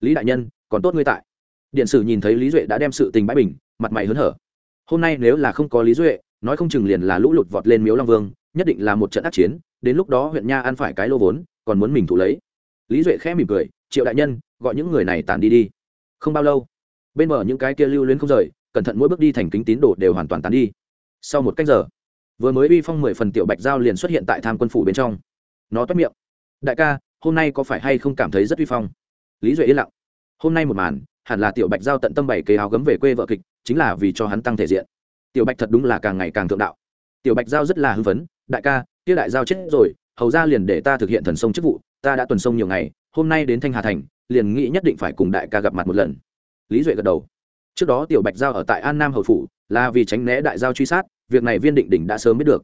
Lý đại nhân, còn tốt ngươi tại. Điện sử nhìn thấy lý duệ đã đem sự tình bãi bình, mặt mày hớn hở. Hôm nay nếu là không có lý duệ, nói không chừng liền là lũ lụt vọt lên miếu long vương, nhất định là một trận ác chiến, đến lúc đó huyện nha ăn phải cái lô vốn, còn muốn mình thụ lấy. Lý duệ khẽ mỉm cười triệu đại nhân, gọi những người này tàn đi đi. Không bao lâu, bên bờ những cái kia lưu luyến không rời, cẩn thận mỗi bước đi thành kính tín đồ đều hoàn toàn tàn đi. Sau một cách giờ, vừa mới uy phong mười phần tiểu bạch giao liền xuất hiện tại tham quân phủ bên trong. Nó toát miệng. Đại ca, hôm nay có phải hay không cảm thấy rất uy phong? Lý duệ yên lặng. Hôm nay một màn, hẳn là tiểu bạch giao tận tâm bảy kế áo gấm về quê vợ kịch, chính là vì cho hắn tăng thể diện. Tiểu bạch thật đúng là càng ngày càng thượng đạo. Tiểu bạch giao rất là hưng phấn. Đại ca, kia đại giao chết rồi, hầu ra liền để ta thực hiện thần sông chức vụ, ta đã tuần sông nhiều ngày hôm nay đến thanh hà thành, liền nghĩ nhất định phải cùng đại ca gặp mặt một lần. Lý duệ gật đầu. Trước đó tiểu bạch giao ở tại an nam hầu phủ, là vì tránh né đại giao truy sát, việc này viên định Đình đã sớm biết được.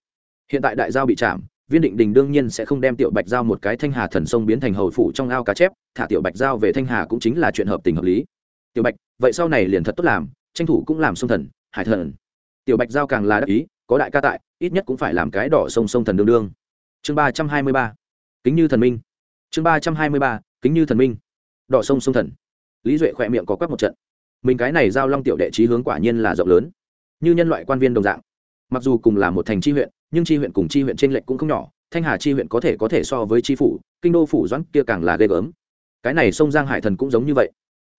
Hiện tại đại giao bị chạm, viên định đình đương nhiên sẽ không đem tiểu bạch giao một cái thanh hà thần sông biến thành hầu phủ trong ao cá chép, thả tiểu bạch giao về thanh hà cũng chính là chuyện hợp tình hợp lý. Tiểu bạch, vậy sau này liền thật tốt làm, tranh thủ cũng làm sông thần, hải thần. Tiểu bạch giao càng là đắc ý, có đại ca tại, ít nhất cũng phải làm cái đỏ sông sông thần đương đương. Chương ba trăm hai mươi ba. Kính như thần minh chương ba trăm hai mươi ba, kính như thần minh. Đỏ sông sông thần. Lý duệ khỏe miệng có quắc một trận. Mình cái này giao long tiểu đệ trí hướng quả nhiên là rộng lớn. Như nhân loại quan viên đồng dạng. Mặc dù cùng là một thành tri huyện, nhưng tri huyện cùng tri huyện t r ê n lệch cũng không nhỏ. Thanh hà tri huyện có thể có thể so với tri phủ, kinh đô phủ doãn kia càng là ghê gớm. Cái này sông giang hải thần cũng giống như vậy.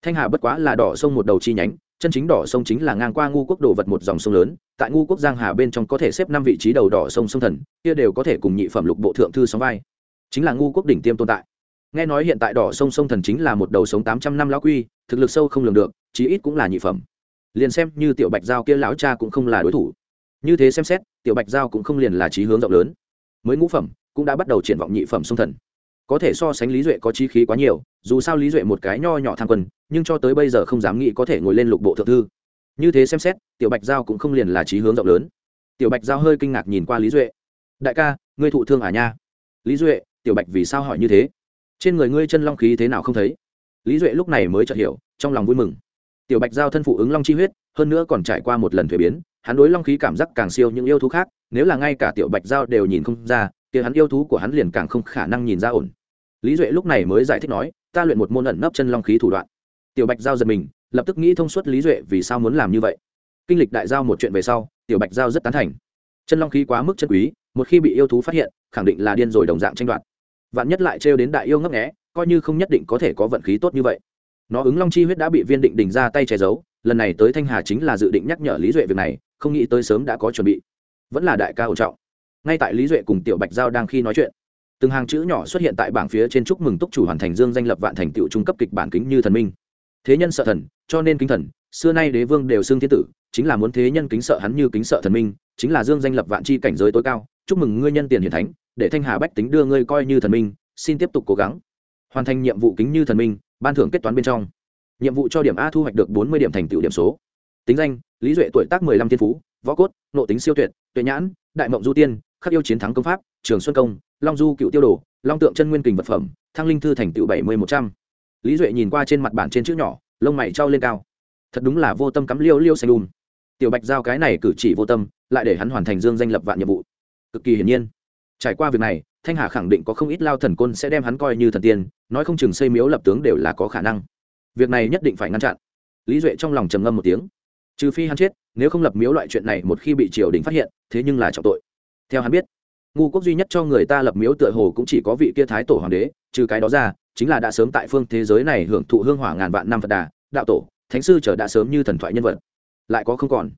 Thanh hà bất quá là đỏ sông một đầu chi nhánh, chân chính đỏ sông chính là ngang qua ngu quốc đồ vật một dòng sông lớn. Tại ngu quốc giang hà bên trong có thể xếp năm vị trí đầu đỏ sông sông thần, kia đều có thể cùng nhị phẩm lục bộ thượng thư sóng vai chính là ngu quốc đỉnh tiêm tồn tại. Nghe nói hiện tại đỏ sông sông thần chính là một đầu sống tám trăm năm lão quy, thực lực sâu không lường được, chí ít cũng là nhị phẩm. Liền xem như tiểu bạch giao kia lão cha cũng không là đối thủ. Như thế xem xét, tiểu bạch giao cũng không liền là trí hướng rộng lớn. Mới ngũ phẩm, cũng đã bắt đầu triển vọng nhị phẩm sông thần. Có thể so sánh lý duệ có trí khí quá nhiều, dù sao lý duệ một cái nho nhỏ tham quân, nhưng cho tới bây giờ không dám nghĩ có thể ngồi lên lục bộ thượng thư. Như thế xem xét, tiểu bạch giao cũng không liền là trí hướng rộng lớn. Tiểu bạch giao hơi kinh ngạc nhìn qua lý duệ. Đại ca, ngươi thụ thương à nha? Lý duệ tiểu bạch vì sao hỏi như thế? Trên người ngươi chân long khí thế nào không thấy? Lý duệ lúc này mới chợt hiểu, trong lòng vui mừng. Tiểu bạch giao thân phụ ứng long chi huyết, hơn nữa còn trải qua một lần thuế biến, hắn đối long khí cảm giác càng siêu những yêu thú khác, nếu là ngay cả tiểu bạch giao đều nhìn không ra thì hắn yêu thú của hắn liền càng không khả năng nhìn ra ổn. Lý duệ lúc này mới giải thích nói, ta luyện một môn ẩn nấp chân long khí thủ đoạn. Tiểu bạch giao giật mình, lập tức nghĩ thông suốt lý duệ vì sao muốn làm như vậy. Kinh lịch đại giao một chuyện về sau, tiểu bạch giao rất tán thành. Chân long khí quá mức chân quý, một khi bị yêu thú phát hiện, khẳng định là điên rồi đồng dạng tranh đoạt vạn nhất lại trêu đến đại yêu ngấp nghé, coi như không nhất định có thể có vận khí tốt như vậy. Nó ứng long chi huyết đã bị viên định đình ra tay che giấu, lần này tới thanh hà chính là dự định nhắc nhở lý duệ việc này, không nghĩ tới sớm đã có chuẩn bị. Vẫn là đại ca ổn trọng. Ngay tại lý duệ cùng tiểu bạch giao đang khi nói chuyện, từng hàng chữ nhỏ xuất hiện tại bảng phía trên chúc mừng túc chủ hoàn thành dương danh lập vạn thành tựu trung cấp kịch bản kính như thần minh. Thế nhân sợ thần, cho nên kính thần, xưa nay đế vương đều xưng thiên tử, chính là muốn thế nhân kính sợ hắn như kính sợ thần minh, chính là dương danh lập vạn chi cảnh giới tối cao, chúc mừng ngươi nhân tiền hiển thánh để thanh hà bách tính đưa ngươi coi như thần minh, xin tiếp tục cố gắng. Hoàn thành nhiệm vụ kính như thần minh, ban thưởng kết toán bên trong. Nhiệm vụ cho điểm a thu hoạch được bốn mươi điểm thành tựu điểm số. Tính danh, lý duệ tuổi tác mười lăm thiên phú, võ cốt, nộ tính siêu tuyệt, tuệ nhãn, đại mộng du tiên, khắc yêu chiến thắng công pháp, trường xuân công, long du cựu tiêu đồ, long tượng chân nguyên kình vật phẩm, thăng linh thư thành tựu bảy mươi một trăm. Lý duệ nhìn qua trên mặt bản trên chữ nhỏ, lông mày trao lên cao. Thật đúng là vô tâm cắm liêu liêu xanh đùm. Tiểu bạch giao cái này cử chỉ vô tâm, lại để hắn hoàn thành dương danh lập vạn nhiệm vụ. Cực kỳ hiển nhiên trải qua việc này, thanh hà khẳng định có không ít lao thần côn sẽ đem hắn coi như thần tiên, nói không chừng xây miếu lập tướng đều là có khả năng. Việc này nhất định phải ngăn chặn. Lý duệ trong lòng trầm ngâm một tiếng. Trừ phi hắn chết, nếu không lập miếu loại chuyện này một khi bị triều đình phát hiện, thế nhưng là trọng tội. Theo hắn biết, ngu quốc duy nhất cho người ta lập miếu tựa hồ cũng chỉ có vị kia thái tổ hoàng đế, trừ cái đó ra, chính là đã sớm tại phương thế giới này hưởng thụ hương hỏa ngàn vạn năm phật đà, đạo tổ, thánh sư trở đã sớm như thần thoại nhân vật. Lại có không còn.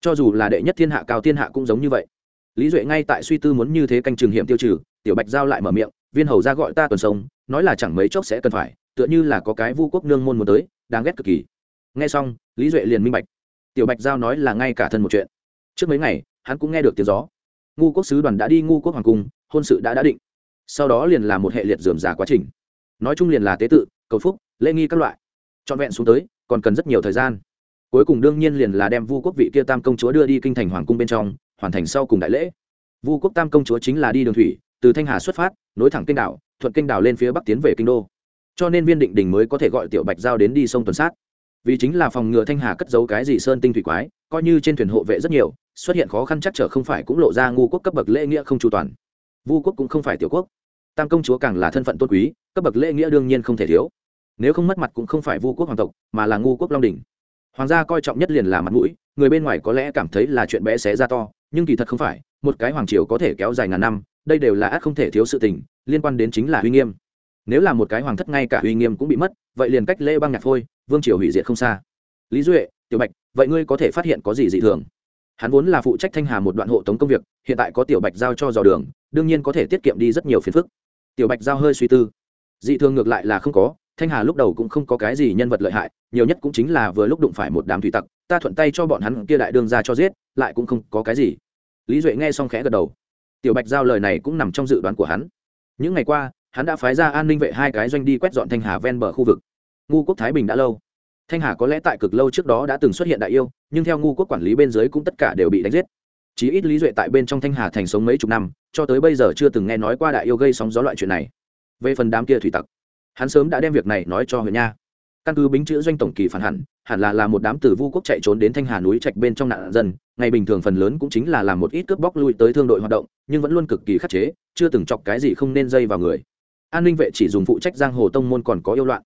Cho dù là đệ nhất thiên hạ, cao thiên hạ cũng giống như vậy lý duệ ngay tại suy tư muốn như thế canh trường hiểm tiêu trừ, tiểu bạch giao lại mở miệng, viên hầu ra gọi ta tuần sông, nói là chẳng mấy chốc sẽ cần phải, tựa như là có cái vu quốc nương môn muốn tới, đáng ghét cực kỳ. Nghe xong, lý duệ liền minh bạch. Tiểu bạch giao nói là ngay cả thân một chuyện. Trước mấy ngày, hắn cũng nghe được tiếng gió. Ngu quốc sứ đoàn đã đi ngu quốc hoàng cung, hôn sự đã đã định. Sau đó liền là một hệ liệt dườm già quá trình. Nói chung liền là tế tự, cầu phúc, lễ nghi các loại. Trọn vẹn xuống tới, còn cần rất nhiều thời gian. Cuối cùng đương nhiên liền là đem vu quốc vị kia tam công chúa đưa đi kinh thành hoàng cung bên trong hoàn thành sau cùng đại lễ. Vu quốc tam công chúa chính là đi đường thủy, từ thanh hà xuất phát, nối thẳng kênh đảo, thuận kênh đảo lên phía bắc tiến về kinh đô. Cho nên viên định đình mới có thể gọi tiểu bạch giao đến đi sông tuần sát. Vì chính là phòng ngừa thanh hà cất giấu cái gì sơn tinh thủy quái, coi như trên thuyền hộ vệ rất nhiều, xuất hiện khó khăn chắc trở không phải cũng lộ ra ngu quốc cấp bậc lễ nghĩa không chu toàn. Vu quốc cũng không phải tiểu quốc. Tam công chúa càng là thân phận tôn quý, cấp bậc lễ nghĩa đương nhiên không thể thiếu. Nếu không mất mặt cũng không phải vu quốc hoàng tộc, mà là ngu quốc long đình hoàng gia coi trọng nhất liền là mặt mũi, người bên ngoài có lẽ cảm thấy là chuyện bé xé ra to nhưng kỳ thật không phải, một cái hoàng triều có thể kéo dài ngàn năm, đây đều là ác không thể thiếu sự tình, liên quan đến chính là uy nghiêm. Nếu là một cái hoàng thất ngay cả uy nghiêm cũng bị mất, vậy liền cách lễ băng nhạc phôi vương triều hủy diệt không xa. Lý duệ, tiểu bạch, vậy ngươi có thể phát hiện có gì dị thường? Hắn vốn là phụ trách thanh hà một đoạn hộ tống công việc, hiện tại có tiểu bạch giao cho dò đường, đương nhiên có thể tiết kiệm đi rất nhiều phiền phức. Tiểu bạch giao hơi suy tư. Dị thường ngược lại là không có thanh hà lúc đầu cũng không có cái gì nhân vật lợi hại, nhiều nhất cũng chính là vừa lúc đụng phải một đám thủy tặc, ta thuận tay cho bọn hắn kia đại đương ra cho giết, lại cũng không có cái gì. Lý duệ nghe xong khẽ gật đầu. Tiểu bạch giao lời này cũng nằm trong dự đoán của hắn. Những ngày qua, hắn đã phái ra an ninh vệ hai cái doanh đi quét dọn thanh hà ven bờ khu vực. Ngu quốc thái bình đã lâu. Thanh hà có lẽ tại cực lâu trước đó đã từng xuất hiện đại yêu, nhưng theo ngu quốc quản lý bên dưới cũng tất cả đều bị đánh giết. Chí ít lý duệ tại bên trong thanh hà thành sống mấy chục năm, cho tới bây giờ chưa từng nghe nói qua đại yêu gây sóng gió loại chuyện này. Về phần đám kia thủy tặc hắn sớm đã đem việc này nói cho huyện nha. Căn cứ bính chữ doanh tổng kỳ phản hẳn hẳn là là một đám từ vu quốc chạy trốn đến thanh hà núi trạch bên trong nạn dân, ngày bình thường phần lớn cũng chính là làm một ít cướp bóc lui tới thương đội hoạt động, nhưng vẫn luôn cực kỳ khắc chế, chưa từng chọc cái gì không nên dây vào người. An ninh vệ chỉ dùng phụ trách giang hồ tông môn còn có yêu loạn.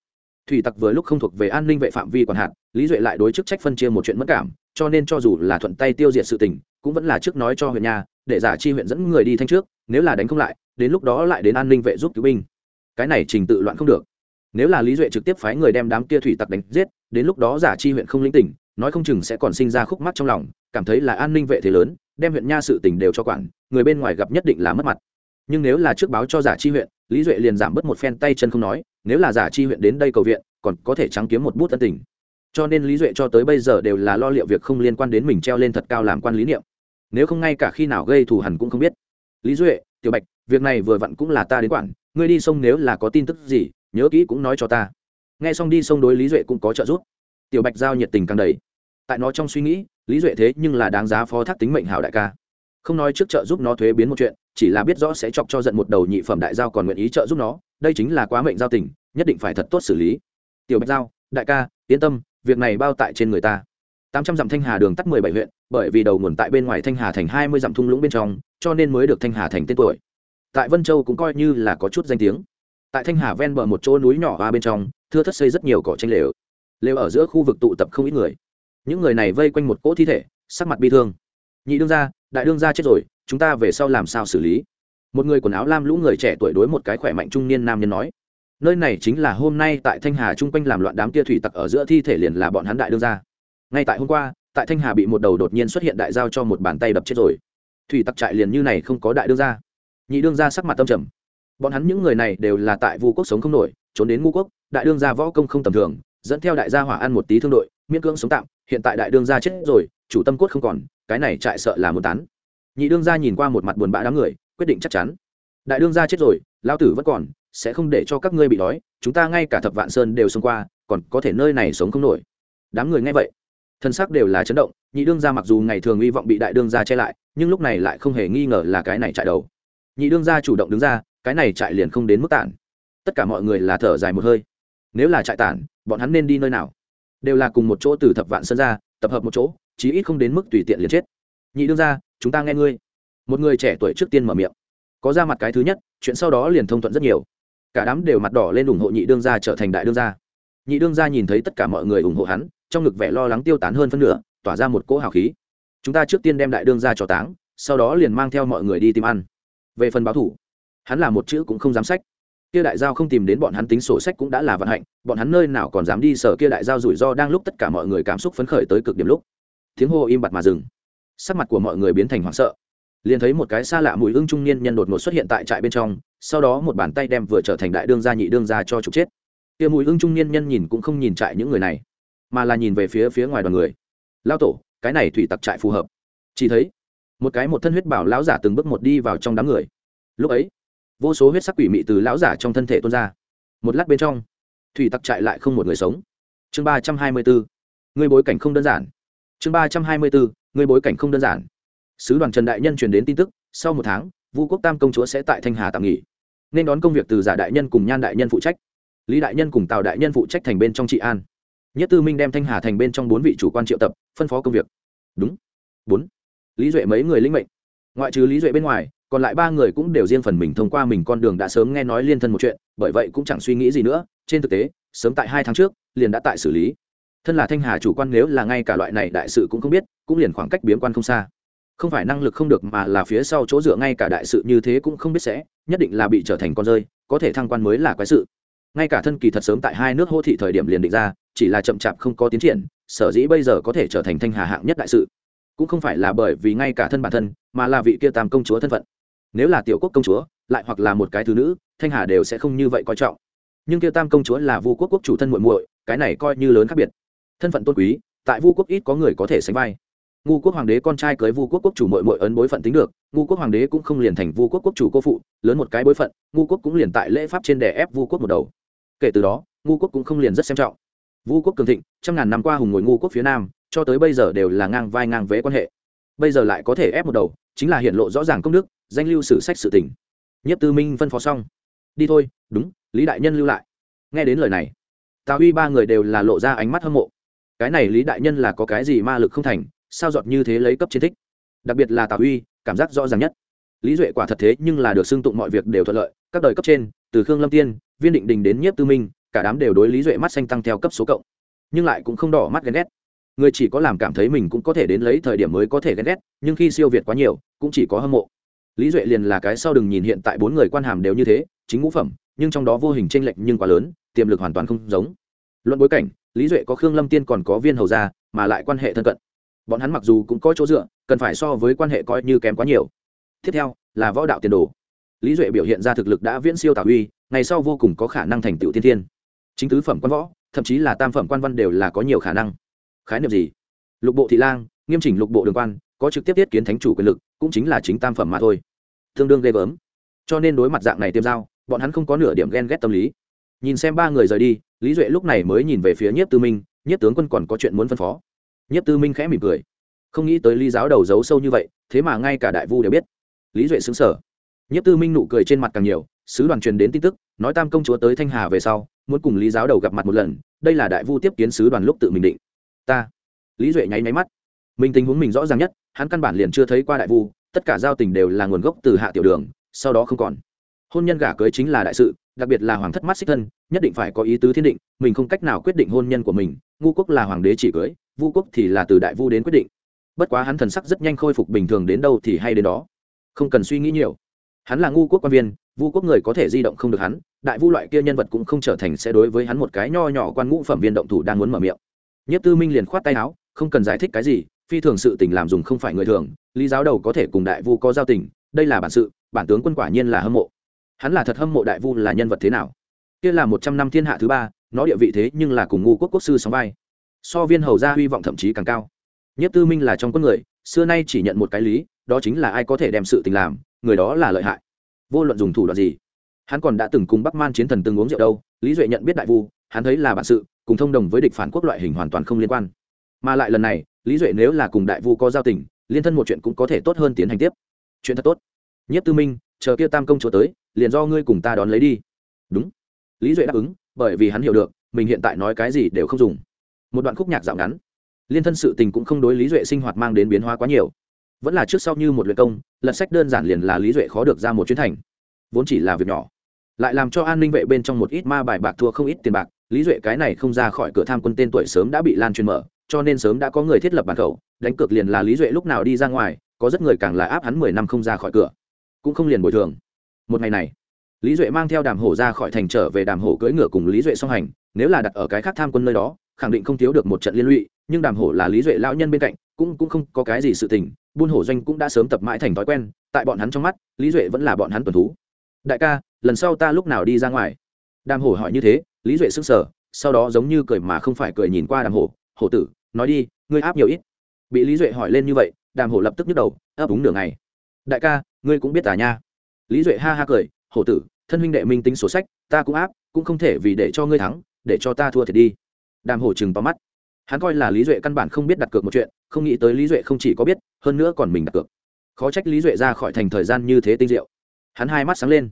Thủy tặc vừa lúc không thuộc về an ninh vệ phạm vi còn hạn lý duệ lại đối chức trách phân chia một chuyện mất cảm, cho nên cho dù là thuận tay tiêu diệt sự tình, cũng vẫn là trước nói cho huyện nhà để giả chi huyện dẫn người đi thanh trước, nếu là đánh không lại, đến lúc đó lại đến an ninh vệ giúp cứu binh cái này trình tự loạn không được. Nếu là lý duệ trực tiếp phái người đem đám kia thủy tặc đánh giết, đến lúc đó giả chi huyện không linh tỉnh, nói không chừng sẽ còn sinh ra khúc mắt trong lòng, cảm thấy là an ninh vệ thế lớn, đem huyện nha sự tình đều cho quản, người bên ngoài gặp nhất định là mất mặt. Nhưng nếu là trước báo cho giả chi huyện, lý duệ liền giảm bớt một phen tay chân không nói, nếu là giả chi huyện đến đây cầu viện, còn có thể trắng kiếm một bút tân tình. Cho nên lý duệ cho tới bây giờ đều là lo liệu việc không liên quan đến mình treo lên thật cao làm quan lý niệm. Nếu không ngay cả khi nào gây thù hẳn cũng không biết. Lý duệ tiểu bạch, việc này vừa vặn cũng là ta đến quản, ngươi đi sông nếu là có tin tức gì, nhớ kỹ cũng nói cho ta. Nghe xong đi sông đối lý duệ cũng có trợ giúp. Tiểu bạch giao nhiệt tình càng đầy. Tại nó trong suy nghĩ, lý duệ thế nhưng là đáng giá phó thác tính mệnh hảo đại ca. Không nói trước trợ giúp nó thuế biến một chuyện, chỉ là biết rõ sẽ chọc cho giận một đầu nhị phẩm đại giao còn nguyện ý trợ giúp nó, đây chính là quá mệnh giao tình, nhất định phải thật tốt xử lý. Tiểu bạch giao, đại ca, yên tâm, việc này bao tại trên người ta tám trăm dặm thanh hà đường tắt mười bảy huyện, bởi vì đầu nguồn tại bên ngoài thanh hà thành hai mươi dặm thung lũng bên trong, cho nên mới được thanh hà thành tên tuổi. Tại vân châu cũng coi như là có chút danh tiếng. Tại thanh hà ven bờ một chỗ núi nhỏ và bên trong, thưa thất xây rất nhiều cỏ tranh lều. Lều ở giữa khu vực tụ tập không ít người. Những người này vây quanh một cỗ thi thể, sắc mặt bi thương. Nhị đương gia, đại đương gia chết rồi, chúng ta về sau làm sao xử lý? Một người quần áo lam lũ người trẻ tuổi đối một cái khỏe mạnh trung niên nam nhân nói. Nơi này chính là hôm nay tại thanh hà chung quanh làm loạn đám kia thủy tặc ở giữa thi thể liền là bọn hắn đại đương gia ngay tại hôm qua, tại thanh hà bị một đầu đột nhiên xuất hiện đại giao cho một bàn tay đập chết rồi. Thủy tặc trại liền như này không có đại đương gia. Nhị đương gia sắc mặt tâm trầm. Bọn hắn những người này đều là tại vu quốc sống không nổi, trốn đến ngũ quốc, đại đương gia võ công không tầm thường, dẫn theo đại gia hỏa ăn một tí thương đội, miễn cưỡng sống tạm, hiện tại đại đương gia chết rồi, chủ tâm cốt không còn, cái này trại sợ là muốn tán. Nhị đương gia nhìn qua một mặt buồn bã đám người, quyết định chắc chắn. Đại đương gia chết rồi lao tử vẫn còn, sẽ không để cho các ngươi bị đói, chúng ta ngay cả thập vạn sơn đều xông qua, còn có thể nơi này sống không nổi. Đám người nghe vậy thân xác đều là chấn động, nhị đương gia mặc dù ngày thường hy vọng bị đại đương gia che lại, nhưng lúc này lại không hề nghi ngờ là cái này chạy đầu. Nhị đương gia chủ động đứng ra, cái này chạy liền không đến mức tản. Tất cả mọi người là thở dài một hơi. Nếu là chạy tản, bọn hắn nên đi nơi nào? Đều là cùng một chỗ từ thập vạn sân ra, tập hợp một chỗ, chí ít không đến mức tùy tiện liền chết. Nhị đương gia, chúng ta nghe ngươi. Một người trẻ tuổi trước tiên mở miệng. Có ra mặt cái thứ nhất, chuyện sau đó liền thông thuận rất nhiều. Cả đám đều mặt đỏ lên ủng hộ nhị đương gia trở thành đại đương gia nhị đương gia nhìn thấy tất cả mọi người ủng hộ hắn, trong ngực vẻ lo lắng tiêu tán hơn phân nửa, tỏa ra một cỗ hào khí. Chúng ta trước tiên đem đại đương gia cho táng, sau đó liền mang theo mọi người đi tìm ăn. Về phần báo thủ, hắn là một chữ cũng không dám sách. Kia đại giao không tìm đến bọn hắn tính sổ sách cũng đã là vận hạnh, bọn hắn nơi nào còn dám đi sở kia đại giao rủi ro đang lúc tất cả mọi người cảm xúc phấn khởi tới cực điểm lúc. Tiếng hô im bặt mà dừng. Sắc mặt của mọi người biến thành hoảng sợ. Liền thấy một cái xa lạ mùi hương trung niên nhân đột ngột xuất hiện tại trại bên trong, sau đó một bàn tay đem vừa trở thành đại đương gia nhị đương gia cho trục chết kia mùi ưng trung niên nhân nhìn cũng không nhìn trại những người này, mà là nhìn về phía phía ngoài đoàn người. Lao tổ, cái này thủy tặc trại phù hợp. Chỉ thấy, một cái một thân huyết bảo lão giả từng bước một đi vào trong đám người. Lúc ấy, vô số huyết sắc quỷ mị từ lão giả trong thân thể tuôn ra. Một lát bên trong, thủy tặc trại lại không một người sống. Chương ba trăm hai mươi bốn, người bối cảnh không đơn giản. Chương ba trăm hai mươi bốn, người bối cảnh không đơn giản. Sứ đoàn trần đại nhân truyền đến tin tức, sau một tháng, vu quốc tam công chúa sẽ tại thanh hà tạm nghỉ, nên đón công việc từ giả đại nhân cùng nhan đại nhân phụ trách lý đại nhân cùng tào đại nhân phụ trách thành bên trong trị an. Nhất tư minh đem thanh hà thành bên trong bốn vị chủ quan triệu tập, phân phó công việc. Đúng. Bốn. Lý duệ mấy người lĩnh mệnh. Ngoại trừ lý duệ bên ngoài, còn lại ba người cũng đều riêng phần mình thông qua mình con đường đã sớm nghe nói liên thân một chuyện, bởi vậy cũng chẳng suy nghĩ gì nữa. Trên thực tế, sớm tại hai tháng trước, liền đã tại xử lý. Thân là thanh hà chủ quan nếu là ngay cả loại này đại sự cũng không biết, cũng liền khoảng cách biếm quan không xa. Không phải năng lực không được mà là phía sau chỗ dựa, ngay cả đại sự như thế cũng không biết sẽ, nhất định là bị trở thành con rơi, có thể thăng quan mới là quái sự ngay cả thân kỳ thật sớm tại hai nước hô thị thời điểm liền định ra, chỉ là chậm chạp không có tiến triển, sở dĩ bây giờ có thể trở thành thanh hà hạng nhất đại sự. Cũng không phải là bởi vì ngay cả thân bản thân, mà là vị kia tam công chúa thân phận. Nếu là tiểu quốc công chúa, lại hoặc là một cái thứ nữ, thanh hà đều sẽ không như vậy coi trọng. Nhưng kia tam công chúa là vu quốc quốc chủ thân muội muội, cái này coi như lớn khác biệt. Thân phận tôn quý, tại vu quốc ít có người có thể sánh vai. Ngu quốc hoàng đế con trai cưới vu quốc quốc chủ muội muội ấn bối phận tính được ngu quốc hoàng đế cũng không liền thành vu quốc quốc chủ cô phụ, lớn một cái bối phận ngu quốc cũng liền tại lễ pháp trên đè ép vu quốc một đầu kể từ đó, ngu quốc cũng không liền rất xem trọng. Vu quốc cường thịnh, trăm ngàn năm qua hùng ngồi ngu quốc phía nam, cho tới bây giờ đều là ngang vai ngang vế quan hệ. Bây giờ lại có thể ép một đầu, chính là hiện lộ rõ ràng công đức, danh lưu sử sách sự tỉnh nhất tư minh phân phó xong. Đi thôi, đúng, lý đại nhân lưu lại. Nghe đến lời này tào huy ba người đều là lộ ra ánh mắt hâm mộ. Cái này lý đại nhân là có cái gì ma lực không thành, sao giọt như thế lấy cấp chiến thích? Đặc biệt là tào huy, cảm giác rõ ràng nhất. Lý duệ quả thật thế nhưng là được xưng tụng mọi việc đều thuận lợi, các đời cấp trên, từ khương lâm tiên viên định đình đến nhiếp tư minh, cả đám đều đối lý duệ mắt xanh tăng theo cấp số cộng, nhưng lại cũng không đỏ mắt ghen ghét. Người chỉ có làm cảm thấy mình cũng có thể đến lấy thời điểm mới có thể ghen ghét, nhưng khi siêu việt quá nhiều, cũng chỉ có hâm mộ. Lý duệ liền là cái sau đừng nhìn hiện tại bốn người quan hàm đều như thế, chính ngũ phẩm, nhưng trong đó vô hình tranh lệch nhưng quá lớn, tiềm lực hoàn toàn không giống. Luận bối cảnh, lý duệ có khương lâm tiên còn có viên hầu gia, mà lại quan hệ thân cận. Bọn hắn mặc dù cũng có chỗ dựa, cần phải so với quan hệ coi như kém quá nhiều. Tiếp theo, là võ đạo tiền đồ. Lý duệ biểu hiện ra thực lực đã viễn siêu tả uy ngày sau vô cùng có khả năng thành tựu thiên thiên. Chính tứ phẩm quan võ, thậm chí là tam phẩm quan văn đều là có nhiều khả năng. Khái niệm gì? Lục bộ thị lang, nghiêm chỉnh lục bộ đường quan, có trực tiếp tiết kiến thánh chủ quyền lực, cũng chính là chính tam phẩm mà thôi. Tương đương ghê gớm. Cho nên đối mặt dạng này tiêm giao, bọn hắn không có nửa điểm ghen ghét tâm lý. Nhìn xem ba người rời đi, lý duệ lúc này mới nhìn về phía nhiếp tư minh, nhiếp tướng quân còn có chuyện muốn phân phó. Nhiếp tư minh khẽ mỉm cười. Không nghĩ tới lý giáo đầu giấu sâu như vậy, thế mà ngay cả đại vu đều biết. Lý duệ xứng sở nhiếp tư minh nụ cười trên mặt càng nhiều sứ đoàn truyền đến tin tức, nói tam công chúa tới thanh hà về sau, muốn cùng lý giáo đầu gặp mặt một lần, đây là đại vu tiếp kiến sứ đoàn lúc tự mình định. Ta. Lý duệ nháy máy mắt. Mình tình huống mình rõ ràng nhất, hắn căn bản liền chưa thấy qua đại vu, tất cả giao tình đều là nguồn gốc từ hạ tiểu đường, sau đó không còn. Hôn nhân gả cưới chính là đại sự, đặc biệt là hoàng thất mắt xích thân, nhất định phải có ý tứ thiên định, mình không cách nào quyết định hôn nhân của mình ngu quốc là hoàng đế chỉ cưới, vu quốc thì là từ đại vu đến quyết định. Bất quá hắn thần sắc rất nhanh khôi phục bình thường đến đâu thì hay đến đó. Không cần suy nghĩ nhiều. Hắn là ngu quốc quan viên vu quốc người có thể di động không được hắn, đại vu loại kia nhân vật cũng không trở thành sẽ đối với hắn một cái nho nhỏ quan ngũ phẩm viên động thủ đang muốn mở miệng. Nhất tư minh liền khoát tay áo, không cần giải thích cái gì, phi thường sự tình làm dùng không phải người thường, lý giáo đầu có thể cùng đại vu có giao tình, đây là bản sự, bản tướng quân quả nhiên là hâm mộ. Hắn là thật hâm mộ đại vu là nhân vật thế nào? Kia là một trăm năm thiên hạ thứ ba, nó địa vị thế nhưng là cùng ngu quốc quốc sư sóng vai. So viên hầu gia hy vọng thậm chí càng cao. Nhất tư minh là trong quân người, xưa nay chỉ nhận một cái lý, đó chính là ai có thể đem sự tình làm, người đó là lợi hại vô luận dùng thủ đoạn gì. Hắn còn đã từng cùng bắc man chiến thần từng uống rượu đâu, lý duệ nhận biết đại vu, hắn thấy là bản sự, cùng thông đồng với địch phản quốc loại hình hoàn toàn không liên quan. Mà lại lần này, lý duệ nếu là cùng đại vu có giao tình, liên thân một chuyện cũng có thể tốt hơn tiến hành tiếp. Chuyện thật tốt. Nhất tư minh, chờ kia tam công chúa tới, liền do ngươi cùng ta đón lấy đi. Đúng. Lý duệ đáp ứng, bởi vì hắn hiểu được, mình hiện tại nói cái gì đều không dùng. Một đoạn khúc nhạc dạo ngắn. Liên thân sự tình cũng không đối lý duệ sinh hoạt mang đến biến hóa quá nhiều vẫn là trước sau như một luyện công, lật sách đơn giản liền là lý duệ khó được ra một chuyến thành. Vốn chỉ là việc nhỏ. Lại làm cho an ninh vệ bên trong một ít ma bài bạc thua không ít tiền bạc, lý duệ cái này không ra khỏi cửa tham quân tên tuổi sớm đã bị lan truyền mở, cho nên sớm đã có người thiết lập bàn khẩu, đánh cược liền là lý duệ lúc nào đi ra ngoài, có rất người càng là áp hắn mười năm không ra khỏi cửa. Cũng không liền bồi thường. Một ngày này, lý duệ mang theo đàm hổ ra khỏi thành trở về đàm hổ cưỡi ngựa cùng lý duệ song hành, nếu là đặt ở cái khác tham quân nơi đó, khẳng định không thiếu được một trận liên lụy, nhưng đàm hổ là lý duệ lão nhân bên cạnh, cũng cũng không có cái gì sự tình buôn hổ doanh cũng đã sớm tập mãi thành thói quen, tại bọn hắn trong mắt, lý duệ vẫn là bọn hắn tuần thú. Đại ca, lần sau ta lúc nào đi ra ngoài? Đàm hổ hỏi như thế, lý duệ s ứ n g sở sau đó giống như cười mà không phải cười nhìn qua đàm hổ. Hổ tử, nói đi, ngươi áp nhiều ít. Bị lý duệ hỏi lên như vậy, đàm hổ lập tức nhức đầu, ấp úng nửa ngày. Đại ca, ngươi cũng biết tả nha. Lý duệ ha ha cười, hổ tử, thân huynh đệ minh tính sổ sách, ta cũng áp, cũng không thể vì để cho ngươi thắng, để cho ta thua thiệt đi. Đàm hổ chừng tóm mắt. Hắn coi là lý duệ căn bản không biết đặt cược một chuyện, không nghĩ tới lý duệ không chỉ có biết hơn nữa còn mình đặt cược. Khó trách lý duệ ra khỏi thành thời gian như thế tinh diệu. Hắn hai mắt sáng lên.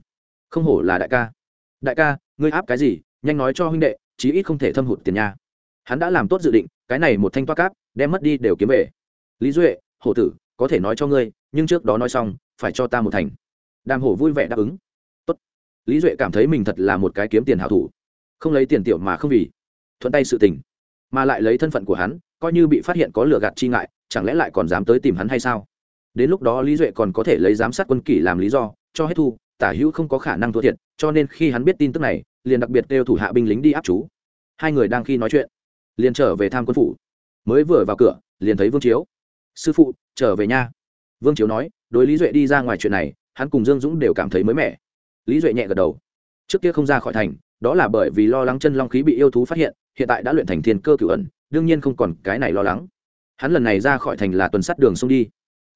Không hổ là đại ca. Đại ca, ngươi áp cái gì? Nhanh nói cho huynh đệ, chí ít không thể thâm hụt tiền nha. Hắn đã làm tốt dự định, cái này một thanh toa cáp, đem mất đi đều kiếm về. Lý duệ, hổ tử, có thể nói cho ngươi, nhưng trước đó nói xong, phải cho ta một thành. Đàm hổ vui vẻ đáp ứng. Tốt. lý duệ cảm thấy mình thật là một cái kiếm tiền hảo thủ. Không lấy tiền tiểu mà không vì. Thuận tay sự tình. Mà lại lấy thân phận của hắn, coi như bị phát hiện có lừa gạt chi ngại chẳng lẽ lại còn dám tới tìm hắn hay sao? Đến lúc đó lý duệ còn có thể lấy giám sát quân kỷ làm lý do, cho hết thu, tả hữu không có khả năng thua thiệt, cho nên khi hắn biết tin tức này, liền đặc biệt kêu thủ hạ binh lính đi áp chú. Hai người đang khi nói chuyện, liền trở về tham quân phủ. Mới vừa vào cửa, liền thấy vương chiếu. Sư phụ, trở về nha. Vương chiếu nói, đối lý duệ đi ra ngoài chuyện này, hắn cùng dương dũng đều cảm thấy mới mẻ. Lý duệ nhẹ gật đầu. Trước kia không ra khỏi thành, đó là bởi vì lo lắng chân long khí bị yêu thú phát hiện hiện tại đã luyện thành thiên cơ cửu ẩn, đương nhiên không còn cái này lo lắng hắn lần này ra khỏi thành là tuần sắt đường sông đi.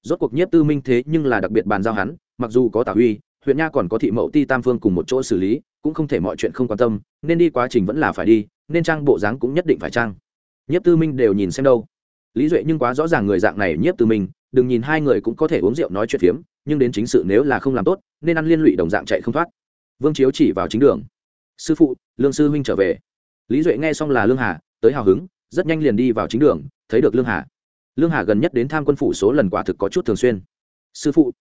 Rốt cuộc nhiếp tư minh thế nhưng là đặc biệt bàn giao hắn, mặc dù có tả huy huyện nha còn có thị mậu ti tam phương cùng một chỗ xử lý, cũng không thể mọi chuyện không quan tâm, nên đi quá trình vẫn là phải đi, nên trang bộ dáng cũng nhất định phải trang. Nhiếp tư minh đều nhìn xem đâu. Lý duệ nhưng quá rõ ràng người dạng này nhiếp tư minh, đừng nhìn hai người cũng có thể uống rượu nói chuyện phiếm, nhưng đến chính sự nếu là không làm tốt, nên ăn liên lụy đồng dạng chạy không thoát. Vương chiếu chỉ vào chính đường. Sư phụ, lương sư huynh trở về. Lý duệ nghe xong là lương hà, tới hào hứng rất nhanh liền đi vào chính đường thấy được lương hà. Lương hà gần nhất đến tham quân phủ số lần quả thực có chút thường xuyên. Sư phụ.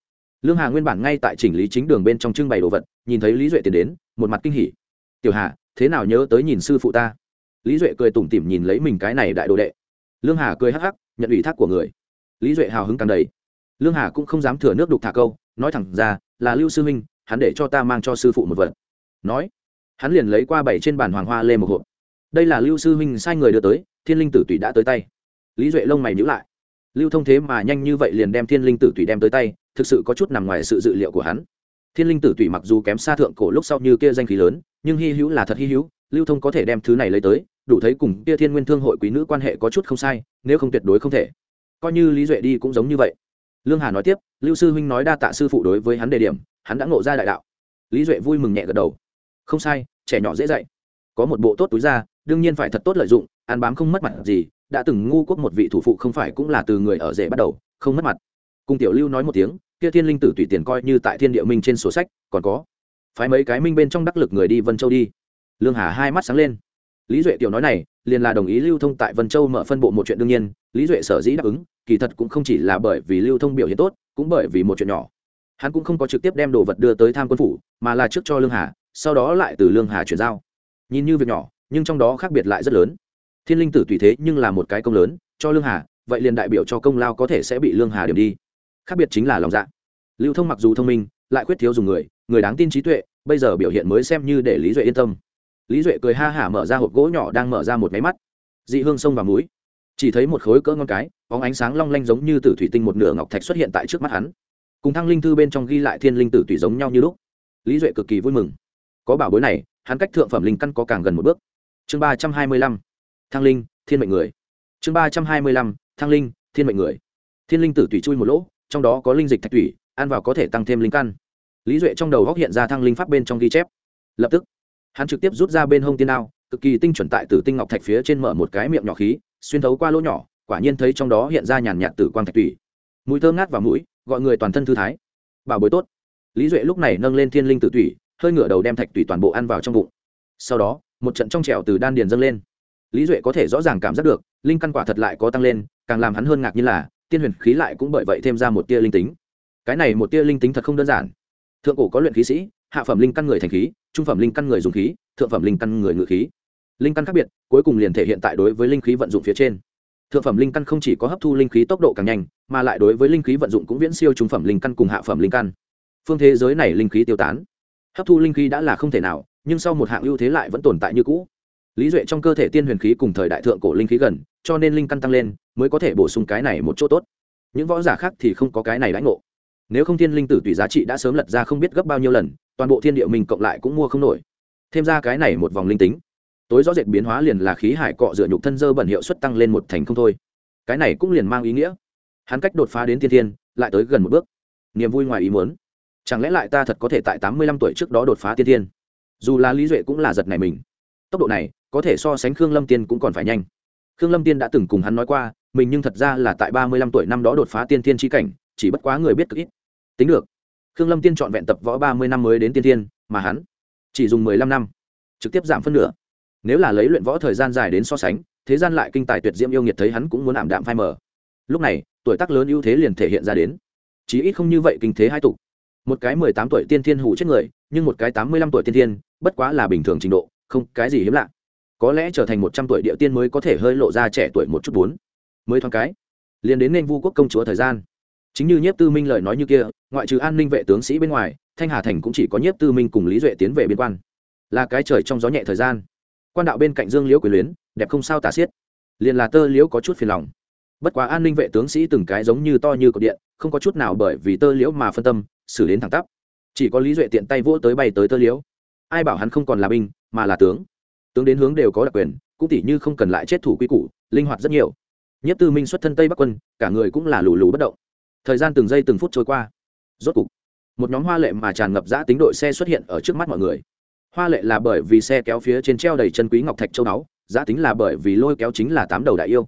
Lương hà nguyên bản ngay tại chỉnh lý chính đường bên trong trưng bày đồ vật nhìn thấy lý duệ tiến đến một mặt kinh hỉ. Tiểu hà thế nào nhớ tới nhìn sư phụ ta? Lý duệ cười tủm tỉm nhìn lấy mình cái này đại đồ đệ. Lương hà cười hắc hắc nhận ủy thác của người. Lý duệ hào hứng càng đầy. Lương hà cũng không dám thừa nước đục thả câu nói thẳng ra là lưu sư Minh, hắn để cho ta mang cho sư phụ một vật. Nói hắn liền lấy qua bảy trên bàn hoàng hoa lê một hộp. Đây là lưu sư Minh sai người đưa tới thiên linh tử tùy đã tới tay. Lý duệ lông mày nhữ lại. Lưu thông thế mà nhanh như vậy liền đem thiên linh tử tùy đem tới tay, thực sự có chút nằm ngoài sự dự liệu của hắn. Thiên linh tử tùy mặc dù kém xa thượng cổ lúc sau như kia danh khí lớn, nhưng hy hữu là thật hy hữu, lưu thông có thể đem thứ này lấy tới, đủ thấy cùng kia thiên nguyên thương hội quý nữ quan hệ có chút không sai, nếu không tuyệt đối không thể. Coi như lý duệ đi cũng giống như vậy. Lương hà nói tiếp, lưu sư huynh nói đa tạ sư phụ đối với hắn đề điểm, hắn đã ngộ ra đại đạo. Lý duệ vui mừng nhẹ gật đầu. Không sai, trẻ nhỏ dễ dạy. Có một bộ tốt túi ra đương nhiên phải thật tốt lợi dụng, ăn bám không mất mặt gì, đã từng ngu quốc một vị thủ phụ không phải cũng là từ người ở rể bắt đầu, không mất mặt. Cùng tiểu lưu nói một tiếng, kia thiên linh tử tùy tiền coi như tại thiên địa minh trên sổ sách, còn có. Phái mấy cái minh bên trong đắc lực người đi vân châu đi. Lương hà hai mắt sáng lên. Lý duệ tiểu nói này, liền là đồng ý lưu thông tại vân châu mở phân bộ một chuyện đương nhiên, lý duệ sở dĩ đáp ứng, kỳ thật cũng không chỉ là bởi vì lưu thông biểu hiện tốt, cũng bởi vì một chuyện nhỏ. Hắn cũng không có trực tiếp đem đồ vật đưa tới tham quân phủ, mà là trước cho lương hà, sau đó lại từ lương hà chuyển giao. Nhìn như việc nhỏ nhưng trong đó khác biệt lại rất lớn. Thiên linh tử tùy thế nhưng là một cái công lớn, cho lương hà, vậy liền đại biểu cho công lao có thể sẽ bị lương hà điểm đi. Khác biệt chính là lòng dạ. Lưu thông mặc dù thông minh, lại khuyết thiếu dùng người người đáng tin trí tuệ, bây giờ biểu hiện mới xem như để lý duệ yên tâm. Lý duệ cười ha hả mở ra hộp gỗ nhỏ đang mở ra một máy mắt. Dị hương sông và múi chỉ thấy một khối cỡ ngon cái, bóng ánh sáng long lanh giống như tử thủy tinh một nửa ngọc thạch xuất hiện tại trước mắt hắn. Cùng thăng linh thư bên trong ghi lại thiên linh tử tùy giống nhau như lúc. Lý duệ cực kỳ vui mừng. Có bảo bối này, hắn cách thượng phẩm linh căn có càng gần một bước chương ba trăm hai mươi lăm, thăng linh, thiên mệnh người. Chương ba trăm hai mươi lăm, thăng linh, thiên mệnh người. Thiên linh tử tùy chui một lỗ, trong đó có linh dịch thạch tủy ăn vào có thể tăng thêm linh căn. Lý duệ trong đầu góc hiện ra thăng linh pháp bên trong ghi chép. Lập tức, hắn trực tiếp rút ra bên hông tiên đao, cực kỳ tinh chuẩn tại tử tinh ngọc thạch phía trên mở một cái miệng nhỏ khí, xuyên thấu qua lỗ nhỏ, quả nhiên thấy trong đó hiện ra nhàn nhạt tử quang thạch tủy mùi thơm ngát vào mũi, gọi người toàn thân thư thái. Bảo bối tốt. Lý duệ lúc này nâng lên thiên linh tử tủy hơi ngửa đầu đem thạch tủy toàn bộ ăn vào trong bụng. Sau đó một trận trong trẻo từ đan điền dâng lên. Lý duệ có thể rõ ràng cảm giác được, linh căn quả thật lại có tăng lên, càng làm hắn hơn ngạc như là, tiên huyền khí lại cũng bởi vậy thêm ra một tia linh tính. Cái này một tia linh tính thật không đơn giản. Thượng cổ có luyện khí sĩ, hạ phẩm linh căn người thành khí, trung phẩm linh căn người dùng khí, thượng phẩm linh căn người ngự khí. Linh căn khác biệt, cuối cùng liền thể hiện tại đối với linh khí vận dụng phía trên. Thượng phẩm linh căn không chỉ có hấp thu linh khí tốc độ càng nhanh, mà lại đối với linh khí vận dụng cũng viễn siêu trung phẩm linh căn cùng hạ phẩm linh căn. Phương thế giới này linh khí tiêu tán. Hấp thu linh khí đã là không thể nào nhưng sau một hạng ưu thế lại vẫn tồn tại như cũ. Lý duệ trong cơ thể tiên huyền khí cùng thời đại thượng cổ linh khí gần, cho nên linh căn tăng lên, mới có thể bổ sung cái này một chỗ tốt. Những võ giả khác thì không có cái này lãnh ngộ. Nếu không thiên linh tử tùy giá trị đã sớm lật ra không biết gấp bao nhiêu lần, toàn bộ thiên địa mình cộng lại cũng mua không nổi. Thêm ra cái này một vòng linh tính, tối rõ rệt biến hóa liền là khí hải cọ dựa nhục thân dơ bẩn hiệu suất tăng lên một thành không thôi. Cái này cũng liền mang ý nghĩa. Hắn cách đột phá đến tiên thiên, lại tới gần một bước. Niềm vui ngoài ý muốn. Chẳng lẽ lại ta thật có thể tại tám mươi lăm tuổi trước đó đột phá tiên thiên? Dù là lý duệ cũng là giật này mình tốc độ này có thể so sánh khương lâm tiên cũng còn phải nhanh khương lâm tiên đã từng cùng hắn nói qua mình nhưng thật ra là tại ba mươi lăm tuổi năm đó đột phá tiên thiên tri cảnh, chỉ bất quá người biết cực ít. Tính được, khương lâm tiên chọn vẹn tập võ ba mươi năm mới đến tiên thiên, mà hắn chỉ dùng mười lăm năm, trực tiếp giảm phân nửa. Nếu là lấy luyện võ thời gian dài đến so sánh, thế gian lại kinh tài tuyệt diễm yêu nghiệt thấy hắn cũng muốn ảm đạm phai mờ. Lúc này, tuổi tác lớn ưu thế liền thể hiện ra đến. Chí ít không như vậy kinh thế hai tục một cái mười tám tuổi tiên thiên hủ chết người, nhưng một cái tám mươi lăm tuổi tiên thiên, bất quá là bình thường trình độ, không, cái gì hiếm lạ. Có lẽ trở thành một trăm tuổi địa tiên mới có thể hơi lộ ra trẻ tuổi một chút bốn. Mới thoáng cái, liền đến nên vu quốc công chúa thời gian. Chính như nhiếp tư minh lời nói như kia, ngoại trừ an ninh vệ tướng sĩ bên ngoài, thanh hà thành cũng chỉ có nhiếp tư minh cùng lý duệ tiến về biên quan. Là cái trời trong gió nhẹ thời gian. Quan đạo bên cạnh dương liễu quyền luyến, đẹp không sao tả xiết. Liền là tơ liễu có chút phiền lòng. Bất quá an ninh vệ tướng sĩ từng cái giống như to như cột điện, không có chút nào bởi vì tơ liễu mà phân tâm xử đến thẳng tắp. Chỉ có lý duệ tiện tay vỗ tới bay tới tơ liễu. Ai bảo hắn không còn là binh, mà là tướng. Tướng đến hướng đều có đặc quyền, cũng tỉ như không cần lại chết thủ quy củ, linh hoạt rất nhiều. Nhất tư minh xuất thân tây bắc quân, cả người cũng là lù lù bất động. Thời gian từng giây từng phút trôi qua. Rốt cục, một nhóm hoa lệ mà tràn ngập giã tính đội xe xuất hiện ở trước mắt mọi người. Hoa lệ là bởi vì xe kéo phía trên treo đầy chân quý ngọc thạch châu đáo giã tính là bởi vì lôi kéo chính là tám đầu đại yêu.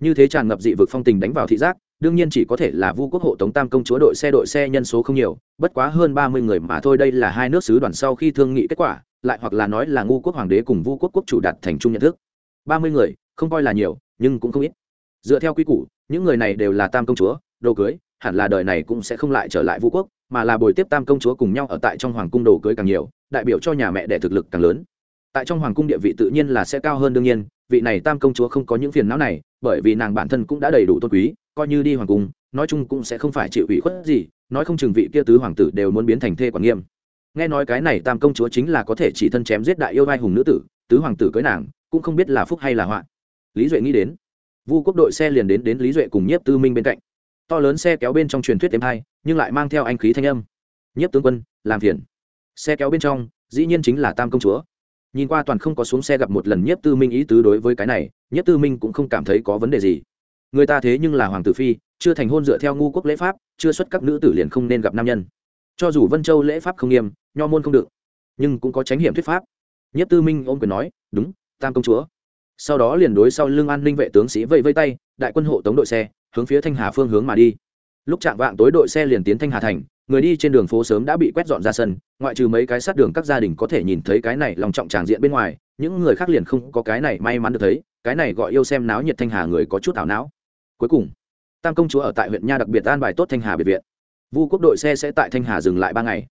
Như thế tràn ngập dị vực phong tình đánh vào thị giác đương nhiên chỉ có thể là vu quốc hộ tống tam công chúa đội xe đội xe nhân số không nhiều, bất quá hơn ba mươi người mà thôi, đây là hai nước sứ đoàn sau khi thương nghị kết quả, lại hoặc là nói là ngu quốc hoàng đế cùng vu quốc quốc chủ đạt thành chung nhận thức. Ba mươi người, không coi là nhiều, nhưng cũng không ít. Dựa theo quy củ, những người này đều là tam công chúa, đồ cưới, hẳn là đời này cũng sẽ không lại trở lại vũ quốc, mà là bồi tiếp tam công chúa cùng nhau ở tại trong hoàng cung đồ cưới càng nhiều, đại biểu cho nhà mẹ đẻ thực lực càng lớn tại trong hoàng cung địa vị tự nhiên là sẽ cao hơn đương nhiên, vị này tam công chúa không có những phiền não này, bởi vì nàng bản thân cũng đã đầy đủ tôn quý, coi như đi hoàng cung, nói chung cũng sẽ không phải chịu ủy khuất gì, nói không chừng vị kia tứ hoàng tử đều muốn biến thành thê quản nghiêm. Nghe nói cái này tam công chúa chính là có thể chỉ thân chém giết đại yêu vai hùng nữ tử, tứ hoàng tử cưới nàng, cũng không biết là phúc hay là họa. Lý duệ nghĩ đến, vu quốc đội xe liền đến đến lý duệ cùng nhiếp tư minh bên cạnh. To lớn xe kéo bên trong truyền thuyết thêm hai nhưng lại mang theo anh khí thanh âm. Nhiếp tướng quân, làm phiền. Xe kéo bên trong, dĩ nhiên chính là tam công chúa nhìn qua toàn không có xuống xe gặp một lần nhiếp tư minh ý tứ đối với cái này, nhiếp tư minh cũng không cảm thấy có vấn đề gì. Người ta thế nhưng là hoàng tử phi, chưa thành hôn dựa theo ngu quốc lễ pháp, chưa xuất các nữ tử liền không nên gặp nam nhân. Cho dù vân châu lễ pháp không nghiêm, nho môn không được, nhưng cũng có tránh hiểm thuyết pháp. Nhất tư minh ôm quyền nói, đúng, tam công chúa. Sau đó liền đối sau lưng an ninh vệ tướng sĩ vây vây tay, đại quân hộ tống đội xe, hướng phía thanh hà phương hướng mà đi. Lúc chạm vạng tối đội xe liền tiến thanh hà thành người đi trên đường phố sớm đã bị quét dọn ra sân, ngoại trừ mấy cái sát đường các gia đình có thể nhìn thấy cái này lòng trọng tràng diện bên ngoài, những người khác liền không có cái này may mắn được thấy, cái này gọi yêu xem náo nhiệt thanh hà người có chút ảo não. Cuối cùng, tam công chúa ở tại huyện nha đặc biệt an bài tốt thanh hà biệt viện. Vu quốc đội xe sẽ tại thanh hà dừng lại ba ngày.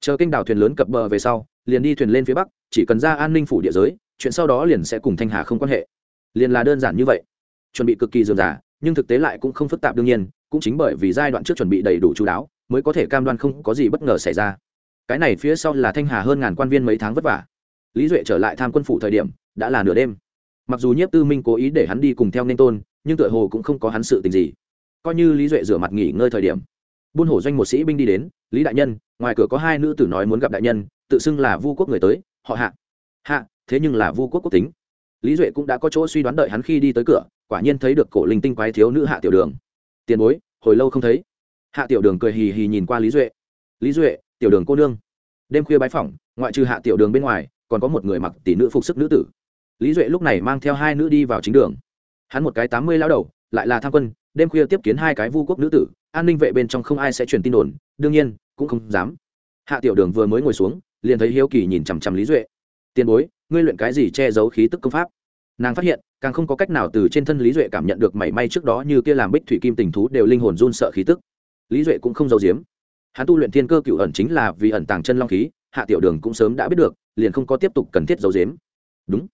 Chờ kênh đảo thuyền lớn cập bờ về sau, liền đi thuyền lên phía bắc, chỉ cần ra an ninh phủ địa giới, chuyện sau đó liền sẽ cùng thanh hà không quan hệ. Liền là đơn giản như vậy. Chuẩn bị cực kỳ dườm giả nhưng thực tế lại cũng không phức tạp đương nhiên, cũng chính bởi vì giai đoạn trước chuẩn bị đầy đủ chú đáo mới có thể cam đoan không có gì bất ngờ xảy ra. Cái này phía sau là thanh hà hơn ngàn quan viên mấy tháng vất vả. Lý duệ trở lại tham quân phủ thời điểm, đã là nửa đêm. Mặc dù nhiếp tư minh cố ý để hắn đi cùng theo nên tôn, nhưng tựa hồ cũng không có hắn sự tình gì. Coi như lý duệ rửa mặt nghỉ ngơi thời điểm, buôn hổ doanh một sĩ binh đi đến, lý đại nhân, ngoài cửa có hai nữ tử nói muốn gặp đại nhân, tự xưng là vu quốc người tới, họ hạ. Hạ, thế nhưng là vu quốc quốc tính. Lý duệ cũng đã có chỗ suy đoán đợi hắn khi đi tới cửa, quả nhiên thấy được cổ linh tinh quái thiếu nữ hạ tiểu đường. Tiền bối, hồi lâu không thấy hạ tiểu đường cười hì hì nhìn qua lý duệ. Lý duệ, tiểu đường cô nương. Đêm khuya bái phỏng, ngoại trừ hạ tiểu đường bên ngoài, còn có một người mặc tỷ nữ phục sức nữ tử. Lý duệ lúc này mang theo hai nữ đi vào chính đường. Hắn một cái tám mươi lao đầu, lại là tham quân, đêm khuya tiếp kiến hai cái vu quốc nữ tử, an ninh vệ bên trong không ai sẽ truyền tin đồn, đương nhiên, cũng không dám. Hạ tiểu đường vừa mới ngồi xuống, liền thấy hiếu kỳ nhìn chằm chằm lý duệ. Tiền bối, ngươi luyện cái gì che giấu khí tức công pháp? Nàng phát hiện, càng không có cách nào từ trên thân lý duệ cảm nhận được mảy may trước đó như kia làm bích thủy kim tình thú đều linh hồn run sợ khí tức lý duệ cũng không giấu giếm. Hắn tu luyện thiên cơ cựu ẩn chính là vì ẩn tàng chân long khí, hạ tiểu đường cũng sớm đã biết được, liền không có tiếp tục cần thiết giấu giếm. Đúng.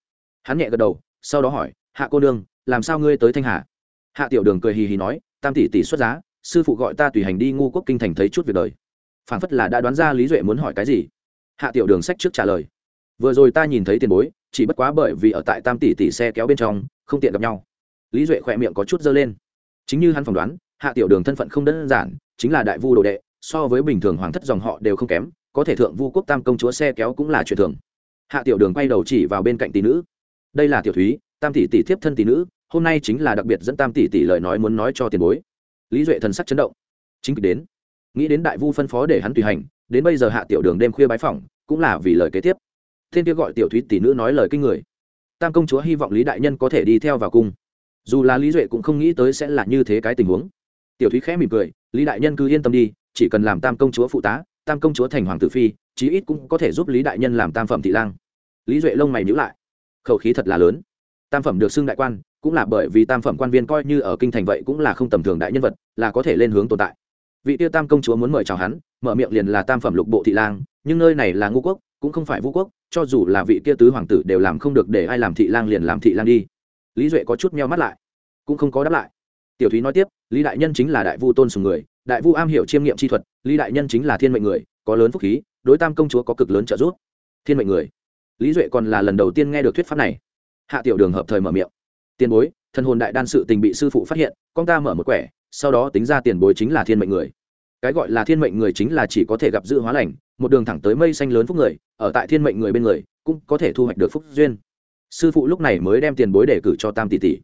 Hắn nhẹ gật đầu, sau đó hỏi, hạ cô nương, làm sao ngươi tới thanh hà? Hạ tiểu đường cười hì hì nói, tam tỷ tỷ xuất giá, sư phụ gọi ta tùy hành đi ngu quốc kinh thành thấy chút việc đời. Phản phất là đã đoán ra lý duệ muốn hỏi cái gì. Hạ tiểu đường sách trước trả lời, vừa rồi ta nhìn thấy tiền bối, chỉ bất quá bởi vì ở tại tam tỷ tỷ xe kéo bên trong, không tiện gặp nhau. Lý duệ khỏe miệng có chút dơ lên. Chính như hắn phỏng đoán, hạ tiểu đường thân phận không đơn giản chính là đại vu đồ đệ, so với bình thường hoàng thất dòng họ đều không kém, có thể thượng vu quốc tam công chúa xe kéo cũng là chuyện thường. Hạ tiểu đường quay đầu chỉ vào bên cạnh tỷ nữ. Đây là tiểu thúy, tam tỷ tỷ thiếp thân tỷ nữ, hôm nay chính là đặc biệt dẫn tam tỷ tỷ lời nói muốn nói cho tiền bối. Lý duệ thần sắc chấn động. Chính kịch đến. Nghĩ đến đại vu phân phó để hắn tùy hành, đến bây giờ hạ tiểu đường đêm khuya bái phỏng, cũng là vì lời kế tiếp. Thiên kia gọi tiểu thúy tỷ nữ nói lời kinh người. Tam công chúa hy vọng lý đại nhân có thể đi theo vào cung. Dù là lý duệ cũng không nghĩ tới sẽ là như thế cái tình huống. Tiểu thúy khẽ mỉm cười lý đại nhân cứ yên tâm đi, chỉ cần làm tam công chúa phụ tá, tam công chúa thành hoàng tử phi, chí ít cũng có thể giúp lý đại nhân làm tam phẩm thị lang. Lý duệ lông mày nhữ lại. Khẩu khí thật là lớn. Tam phẩm được xưng đại quan, cũng là bởi vì tam phẩm quan viên coi như ở kinh thành vậy cũng là không tầm thường đại nhân vật, là có thể lên hướng tồn tại. Vị tiêu tam công chúa muốn mời chào hắn, mở miệng liền là tam phẩm lục bộ thị lang, nhưng nơi này là ngũ quốc, cũng không phải vũ quốc, cho dù là vị kia tứ hoàng tử đều làm không được để ai làm thị lang liền làm thị lang đi. Lý duệ có chút meo mắt lại, cũng không có đáp lại. Tiểu thúy nói tiếp lý đại nhân chính là đại vu tôn sùng người, đại vu am hiểu chiêm nghiệm chi thuật, lý đại nhân chính là thiên mệnh người, có lớn phúc khí, đối tam công chúa có cực lớn trợ giúp. Thiên mệnh người. Lý duệ còn là lần đầu tiên nghe được thuyết pháp này. Hạ tiểu đường hợp thời mở miệng. Tiền bối, thần hồn đại đan sự tình bị sư phụ phát hiện, con ta mở một quẻ, sau đó tính ra tiền bối chính là thiên mệnh người. Cái gọi là thiên mệnh người chính là chỉ có thể gặp dự hóa lành, một đường thẳng tới mây xanh lớn phúc người, ở tại thiên mệnh người bên người, cũng có thể thu hoạch được phúc duyên. Sư phụ lúc này mới đem tiền bối để cử cho tam tỷ tỷ.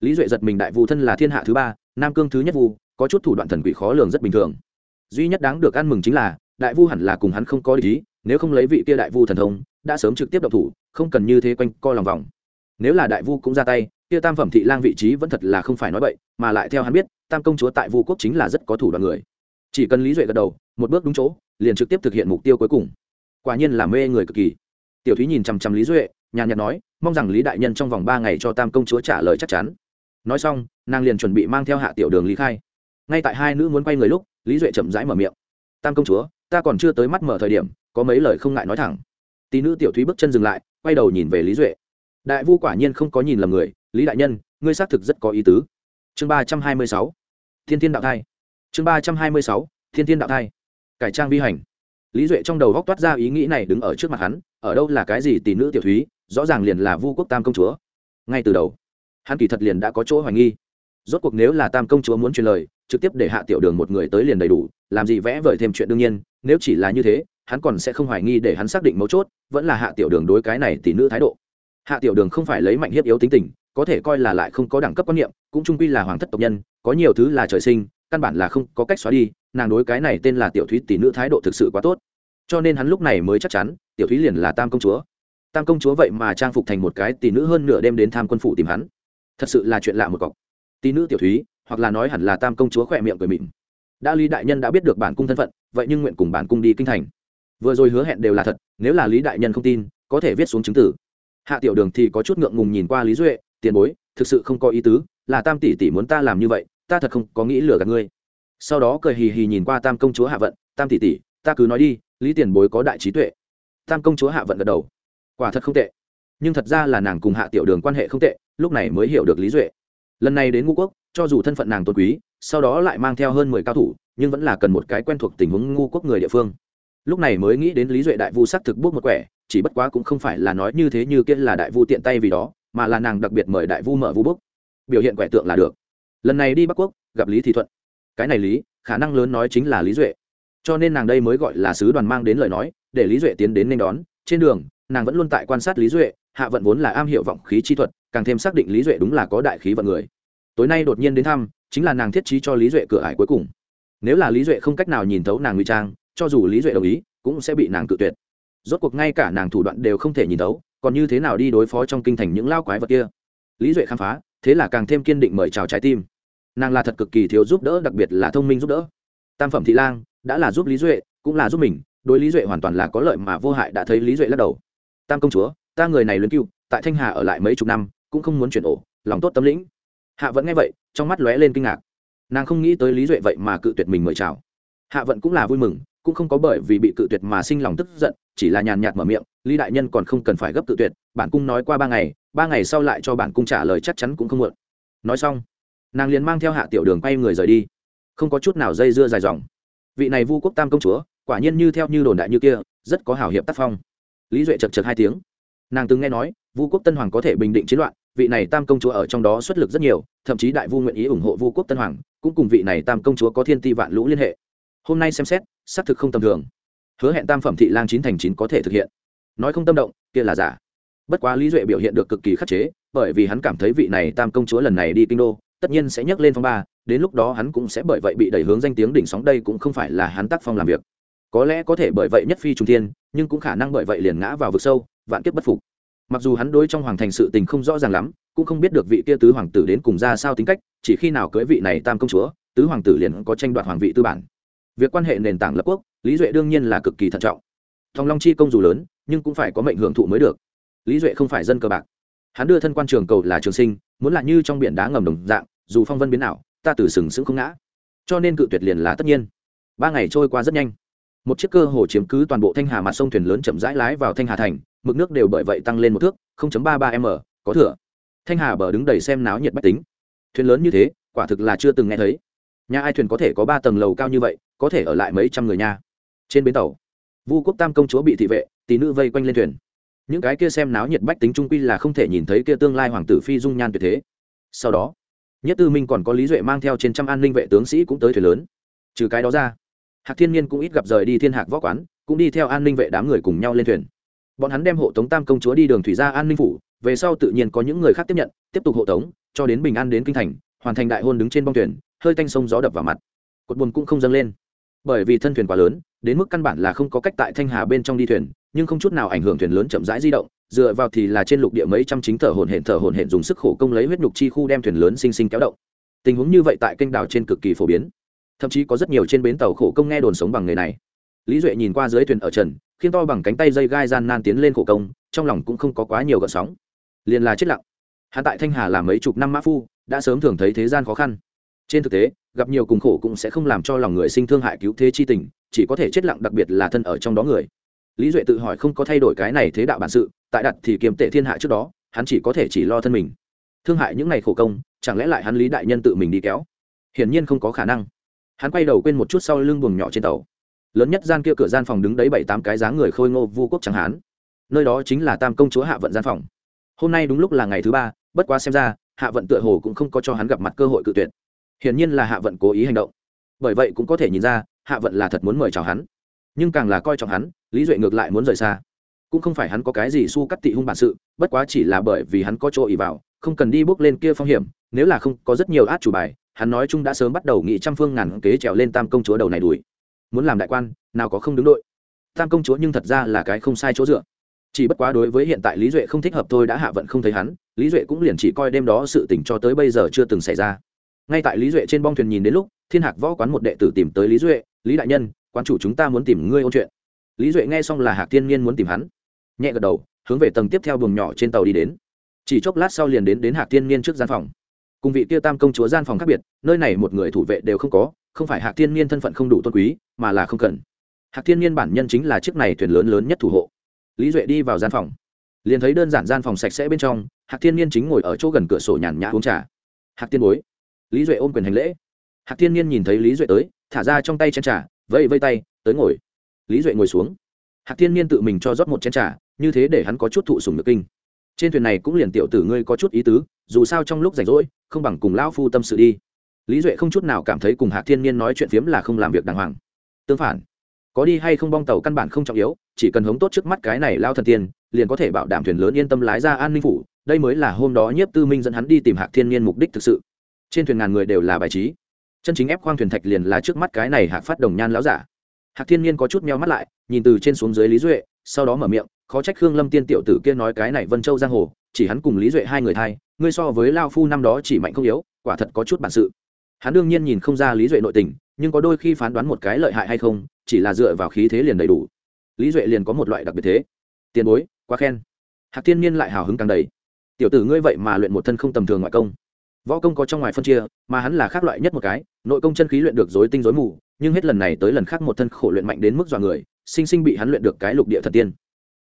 Lý duệ giật mình đại vu thân là thiên hạ thứ ba nam cương thứ nhất vu, có chút thủ đoạn thần quỷ khó lường rất bình thường. Duy nhất đáng được ăn mừng chính là, đại vu hẳn là cùng hắn không có lý nếu không lấy vị kia đại vu thần thông, đã sớm trực tiếp động thủ, không cần như thế quanh co lòng vòng. Nếu là đại vu cũng ra tay, kia tam phẩm thị lang vị trí vẫn thật là không phải nói vậy mà lại theo hắn biết, tam công chúa tại vu quốc chính là rất có thủ đoạn người. Chỉ cần lý duệ gật đầu, một bước đúng chỗ, liền trực tiếp thực hiện mục tiêu cuối cùng. Quả nhiên là mê người cực kỳ. Tiểu thúy nhìn chằm chằm lý duệ, nhàn nhạt nói, mong rằng lý đại nhân trong vòng ba ngày cho tam công chúa trả lời chắc chắn nói xong, nàng liền chuẩn bị mang theo hạ tiểu đường lý khai. Ngay tại hai nữ muốn quay người lúc, lý duệ chậm rãi mở miệng. Tam công chúa, ta còn chưa tới mắt mở thời điểm, có mấy lời không ngại nói thẳng. Tí nữ tiểu thúy bước chân dừng lại, quay đầu nhìn về lý duệ. Đại vu quả nhiên không có nhìn lầm người, lý đại nhân, ngươi xác thực rất có ý tứ. Chương ba trăm hai mươi sáu. Thiên thiên đạo thai. Chương ba trăm hai mươi sáu. Thiên thiên đạo thai. Cải trang vi hành. Lý duệ trong đầu góc toát ra ý nghĩ này đứng ở trước mặt hắn, ở đâu là cái gì tỷ nữ tiểu thúy, rõ ràng liền là vu quốc tam công chúa. Ngay từ đầu hắn kỳ thật liền đã có chỗ hoài nghi. Rốt cuộc nếu là tam công chúa muốn truyền lời, trực tiếp để hạ tiểu đường một người tới liền đầy đủ, làm gì vẽ vời thêm chuyện đương nhiên, nếu chỉ là như thế, hắn còn sẽ không hoài nghi để hắn xác định mấu chốt, vẫn là hạ tiểu đường đối cái này tỷ nữ thái độ. Hạ tiểu đường không phải lấy mạnh hiếp yếu tính tình, có thể coi là lại không có đẳng cấp quan niệm, cũng trung quy là hoàng thất tộc nhân, có nhiều thứ là trời sinh, căn bản là không có cách xóa đi, nàng đối cái này tên là tiểu thúy tỷ nữ thái độ thực sự quá tốt. Cho nên hắn lúc này mới chắc chắn, tiểu thúy liền là tam công chúa. Tam công chúa vậy mà trang phục thành một cái tỷ nữ hơn nửa đêm đến tham quân phủ tìm hắn thật sự là chuyện lạ một cọc. Tỷ nữ tiểu thúy, hoặc là nói hẳn là tam công chúa khỏe miệng cười mịn đã lý đại nhân đã biết được bản cung thân phận, vậy nhưng nguyện cùng bản cung đi kinh thành. Vừa rồi hứa hẹn đều là thật, nếu là lý đại nhân không tin, có thể viết xuống chứng tử. Hạ tiểu đường thì có chút ngượng ngùng nhìn qua lý duệ, tiền bối, thực sự không có ý tứ, là tam tỷ tỷ muốn ta làm như vậy, ta thật không có nghĩ lừa gạt ngươi. Sau đó cười hì hì nhìn qua tam công chúa hạ vận, tam tỷ tỷ, ta cứ nói đi, lý tiền bối có đại trí tuệ. Tam công chúa hạ vận gật đầu. Quả thật không tệ, nhưng thật ra là nàng cùng hạ tiểu đường quan hệ không tệ lúc này mới hiểu được lý duệ. Lần này đến ngũ quốc, cho dù thân phận nàng tôn quý, sau đó lại mang theo hơn mười cao thủ, nhưng vẫn là cần một cái quen thuộc tình huống ngu quốc người địa phương. Lúc này mới nghĩ đến lý duệ đại vu sắc thực bước một quẻ, chỉ bất quá cũng không phải là nói như thế như kia là đại vu tiện tay vì đó, mà là nàng đặc biệt mời đại vu mở vu bốc biểu hiện quẻ tượng là được. Lần này đi bắc quốc, gặp lý thị thuận. Cái này lý, khả năng lớn nói chính là lý duệ. Cho nên nàng đây mới gọi là sứ đoàn mang đến lời nói, để lý duệ tiến đến nên đón. Trên đường, nàng vẫn luôn tại quan sát lý duệ, hạ vận vốn là am hiểu vọng khí chi thuật càng thêm xác định lý duệ đúng là có đại khí vận người. Tối nay đột nhiên đến thăm, chính là nàng thiết trí cho lý duệ cửa ải cuối cùng. Nếu là lý duệ không cách nào nhìn thấu nàng ngụy trang, cho dù lý duệ đồng ý, cũng sẽ bị nàng cự tuyệt. Rốt cuộc ngay cả nàng thủ đoạn đều không thể nhìn thấu, còn như thế nào đi đối phó trong kinh thành những lao quái vật kia? Lý duệ khám phá, thế là càng thêm kiên định mời chào trái tim. Nàng là thật cực kỳ thiếu giúp đỡ, đặc biệt là thông minh giúp đỡ. Tam phẩm thị lang, đã là giúp lý duệ, cũng là giúp mình, đối lý duệ hoàn toàn là có lợi mà vô hại đã thấy lý duệ lắc đầu. Tam công chúa, ta người này luyến cưu, tại thanh hà ở lại mấy chục năm cũng không muốn chuyển ổ, lòng tốt tâm lĩnh. Hạ vẫn nghe vậy, trong mắt lóe lên kinh ngạc. Nàng không nghĩ tới lý duệ vậy mà cự tuyệt mình mời chào. Hạ vận cũng là vui mừng, cũng không có bởi vì bị cự tuyệt mà sinh lòng tức giận, chỉ là nhàn nhạt mở miệng, lý đại nhân còn không cần phải gấp cự tuyệt, bản cung nói qua ba ngày ba ngày sau lại cho bản cung trả lời chắc chắn cũng không muộn. Nói xong, nàng liền mang theo hạ tiểu đường quay người rời đi. Không có chút nào dây dưa dài dòng. Vị này vu quốc tam công chúa, quả nhiên như theo như đồn đại như kia, rất có hảo hiệp tác phong. Lý duệ chật chật hai tiếng. Nàng từng nghe nói, vu quốc tân hoàng có thể bình định chiến loạn vị này tam công chúa ở trong đó xuất lực rất nhiều, thậm chí đại vu nguyện ý ủng hộ vu quốc tân hoàng, cũng cùng vị này tam công chúa có thiên ti vạn lũ liên hệ. Hôm nay xem xét, xác thực không tầm thường. Hứa hẹn tam phẩm thị lang chín thành chín có thể thực hiện. Nói không tâm động, kia là giả. Bất quá lý duệ biểu hiện được cực kỳ khắc chế, bởi vì hắn cảm thấy vị này tam công chúa lần này đi kinh đô, tất nhiên sẽ nhấc lên phong ba, đến lúc đó hắn cũng sẽ bởi vậy bị đẩy hướng danh tiếng đỉnh sóng, đây cũng không phải là hắn tác phong làm việc. Có lẽ có thể bởi vậy nhất phi trung thiên, nhưng cũng khả năng bởi vậy liền ngã vào vực sâu, vạn kiếp bất phục mặc dù hắn đối trong hoàng thành sự tình không rõ ràng lắm, cũng không biết được vị kia tứ hoàng tử đến cùng ra sao tính cách, chỉ khi nào cưới vị này tam công chúa, tứ hoàng tử liền có tranh đoạt hoàng vị tư bản. Việc quan hệ nền tảng lập quốc, lý duệ đương nhiên là cực kỳ thận trọng. Thòng long chi công dù lớn, nhưng cũng phải có mệnh hưởng thụ mới được. Lý duệ không phải dân cờ bạc. Hắn đưa thân quan trường cầu là trường sinh, muốn là như trong biển đá ngầm đồng dạng, dù phong vân biến nào ta từ sừng sững không ngã. Cho nên cự tuyệt liền là tất nhiên. Ba ngày trôi qua rất nhanh một chiếc cơ hồ chiếm cứ toàn bộ thanh hà mặt sông thuyền lớn chậm rãi lái vào thanh hà thành, mực nước đều bởi vậy tăng lên một thước 0.33 m, có thừa. Thanh hà bờ đứng đầy xem náo nhiệt bách tính. Thuyền lớn như thế, quả thực là chưa từng nghe thấy. Nhà ai thuyền có thể có ba tầng lầu cao như vậy, có thể ở lại mấy trăm người nha. Trên bến tàu, vu quốc tam công chúa bị thị vệ, tỷ nữ vây quanh lên thuyền. Những cái kia xem náo nhiệt bách tính trung quy là không thể nhìn thấy kia tương lai hoàng tử phi dung nhan tuyệt thế. Sau đó, nhất tư minh còn có lý duệ mang theo trên trăm an ninh vệ tướng sĩ cũng tới thuyền lớn. Trừ cái đó ra hạc thiên nhiên cũng ít gặp rời đi thiên hạc võ quán, cũng đi theo an ninh vệ đám người cùng nhau lên thuyền. Bọn hắn đem hộ tống tam công chúa đi đường thủy ra an ninh phủ, về sau tự nhiên có những người khác tiếp nhận, tiếp tục hộ tống, cho đến bình an đến kinh thành, hoàn thành đại hôn đứng trên bong thuyền, hơi tanh sông gió đập vào mặt. Cột buồn cũng không dâng lên. Bởi vì thân thuyền quá lớn, đến mức căn bản là không có cách tại thanh hà bên trong đi thuyền, nhưng không chút nào ảnh hưởng thuyền lớn chậm rãi di động, dựa vào thì là trên lục địa mấy trăm chính thở hồn hển thở hồn hển dùng sức khổ công lấy huyết nhục chi khu đem thuyền lớn sinh sinh kéo động. Tình huống như vậy tại kênh đảo trên cực kỳ phổ biến thậm chí có rất nhiều trên bến tàu khổ công nghe đồn sống bằng nghề này. Lý duệ nhìn qua dưới thuyền ở trần khiến to bằng cánh tay dây gai gian nan tiến lên khổ công, trong lòng cũng không có quá nhiều gợn sóng. Liền là chết lặng. Hắn tại thanh hà làm mấy chục năm mã phu, đã sớm thường thấy thế gian khó khăn. Trên thực tế, gặp nhiều cùng khổ cũng sẽ không làm cho lòng người sinh thương hại cứu thế chi tình, chỉ có thể chết lặng đặc biệt là thân ở trong đó người. Lý duệ tự hỏi không có thay đổi cái này thế đạo bản sự, tại đặt thì kiềm tệ thiên hạ trước đó, hắn chỉ có thể chỉ lo thân mình. Thương hại những ngày khổ công, chẳng lẽ lại hắn lý đại nhân tự mình đi kéo? Hiển nhiên không có khả năng hắn quay đầu quên một chút sau lưng buồng nhỏ trên tàu. Lớn nhất gian kia cửa gian phòng đứng đấy bảy tám cái dáng người khôi ngô vu quốc chẳng hán. Nơi đó chính là tam công chúa hạ vận gian phòng. Hôm nay đúng lúc là ngày thứ ba, bất quá xem ra, hạ vận tựa hồ cũng không có cho hắn gặp mặt cơ hội cự tuyệt. Hiển nhiên là hạ vận cố ý hành động. Bởi vậy cũng có thể nhìn ra, hạ vận là thật muốn mời chào hắn. Nhưng càng là coi trọng hắn, lý duệ ngược lại muốn rời xa. Cũng không phải hắn có cái gì su cắt tị hung bản sự, bất quá chỉ là bởi vì hắn có chỗ ỉ vào, không cần đi bước lên kia phong hiểm, nếu là không có rất nhiều át chủ bài hắn nói chung đã sớm bắt đầu nghị trăm phương ngàn kế trèo lên tam công chúa đầu này đuổi. Muốn làm đại quan, nào có không đứng đội. Tam công chúa nhưng thật ra là cái không sai chỗ dựa. Chỉ bất quá đối với hiện tại lý duệ không thích hợp thôi đã hạ vận không thấy hắn, lý duệ cũng liền chỉ coi đêm đó sự tình cho tới bây giờ chưa từng xảy ra. Ngay tại lý duệ trên bong thuyền nhìn đến lúc, thiên hạc võ quán một đệ tử tìm tới lý duệ, lý đại nhân, quán chủ chúng ta muốn tìm ngươi ôn chuyện. Lý duệ nghe xong là hạc thiên nhiên muốn tìm hắn. Nhẹ gật đầu, hướng về tầng tiếp theo buồng nhỏ trên tàu đi đến. Chỉ chốc lát sau liền đến đến hạc thiên nhiên trước gian phòng cùng vị tiêu tam công chúa gian phòng khác biệt, nơi này một người thủ vệ đều không có, không phải hạc thiên Niên thân phận không đủ tôn quý, mà là không cần. Hạc thiên Niên bản nhân chính là chiếc này thuyền lớn lớn nhất thủ hộ. Lý duệ đi vào gian phòng, liền thấy đơn giản gian phòng sạch sẽ bên trong, hạc thiên Niên chính ngồi ở chỗ gần cửa sổ nhàn nhã uống trà. Hạc tiên bối. Lý duệ ôm quyền hành lễ. Hạc thiên Niên nhìn thấy lý duệ tới, thả ra trong tay chén trà vây vây tay, tới ngồi. Lý duệ ngồi xuống. Hạc thiên Niên tự mình cho rót một chén trà, như thế để hắn có chút thụ sùng được kinh trên thuyền này cũng liền tiểu tử ngươi có chút ý tứ, dù sao trong lúc rảnh rỗi, không bằng cùng lão phu tâm sự đi. Lý duệ không chút nào cảm thấy cùng hạc thiên niên nói chuyện phiếm là không làm việc đàng hoàng. Tương phản, có đi hay không bong tàu căn bản không trọng yếu, chỉ cần hống tốt trước mắt cái này lao thần tiên, liền có thể bảo đảm thuyền lớn yên tâm lái ra an ninh phủ, đây mới là hôm đó nhiếp tư minh dẫn hắn đi tìm hạc thiên niên mục đích thực sự. Trên thuyền ngàn người đều là bài trí. Chân chính ép khoang thuyền thạch liền là trước mắt cái này hạc phát đồng nhan láo giả. Hạc thiên niên có chút meo mắt lại, nhìn từ trên xuống dưới lý duệ, sau đó mở miệng khó trách khương lâm tiên tiểu tử kia nói cái này vân châu giang hồ, chỉ hắn cùng lý duệ hai người thay ngươi so với lao phu năm đó chỉ mạnh không yếu, quả thật có chút bản sự. Hắn đương nhiên nhìn không ra lý duệ nội tình, nhưng có đôi khi phán đoán một cái lợi hại hay không, chỉ là dựa vào khí thế liền đầy đủ. Lý duệ liền có một loại đặc biệt thế. Tiền bối, quá khen. Hạc thiên nhiên lại hào hứng càng đầy. Tiểu tử ngươi vậy mà luyện một thân không tầm thường ngoại công. Võ công có trong ngoài phân chia, mà hắn là khác loại nhất một cái, nội công chân khí luyện được dối tinh dối mù, nhưng hết lần này tới lần khác một thân khổ luyện mạnh đến mức dọa người, sinh sinh bị hắn luyện được cái lục địa thần tiên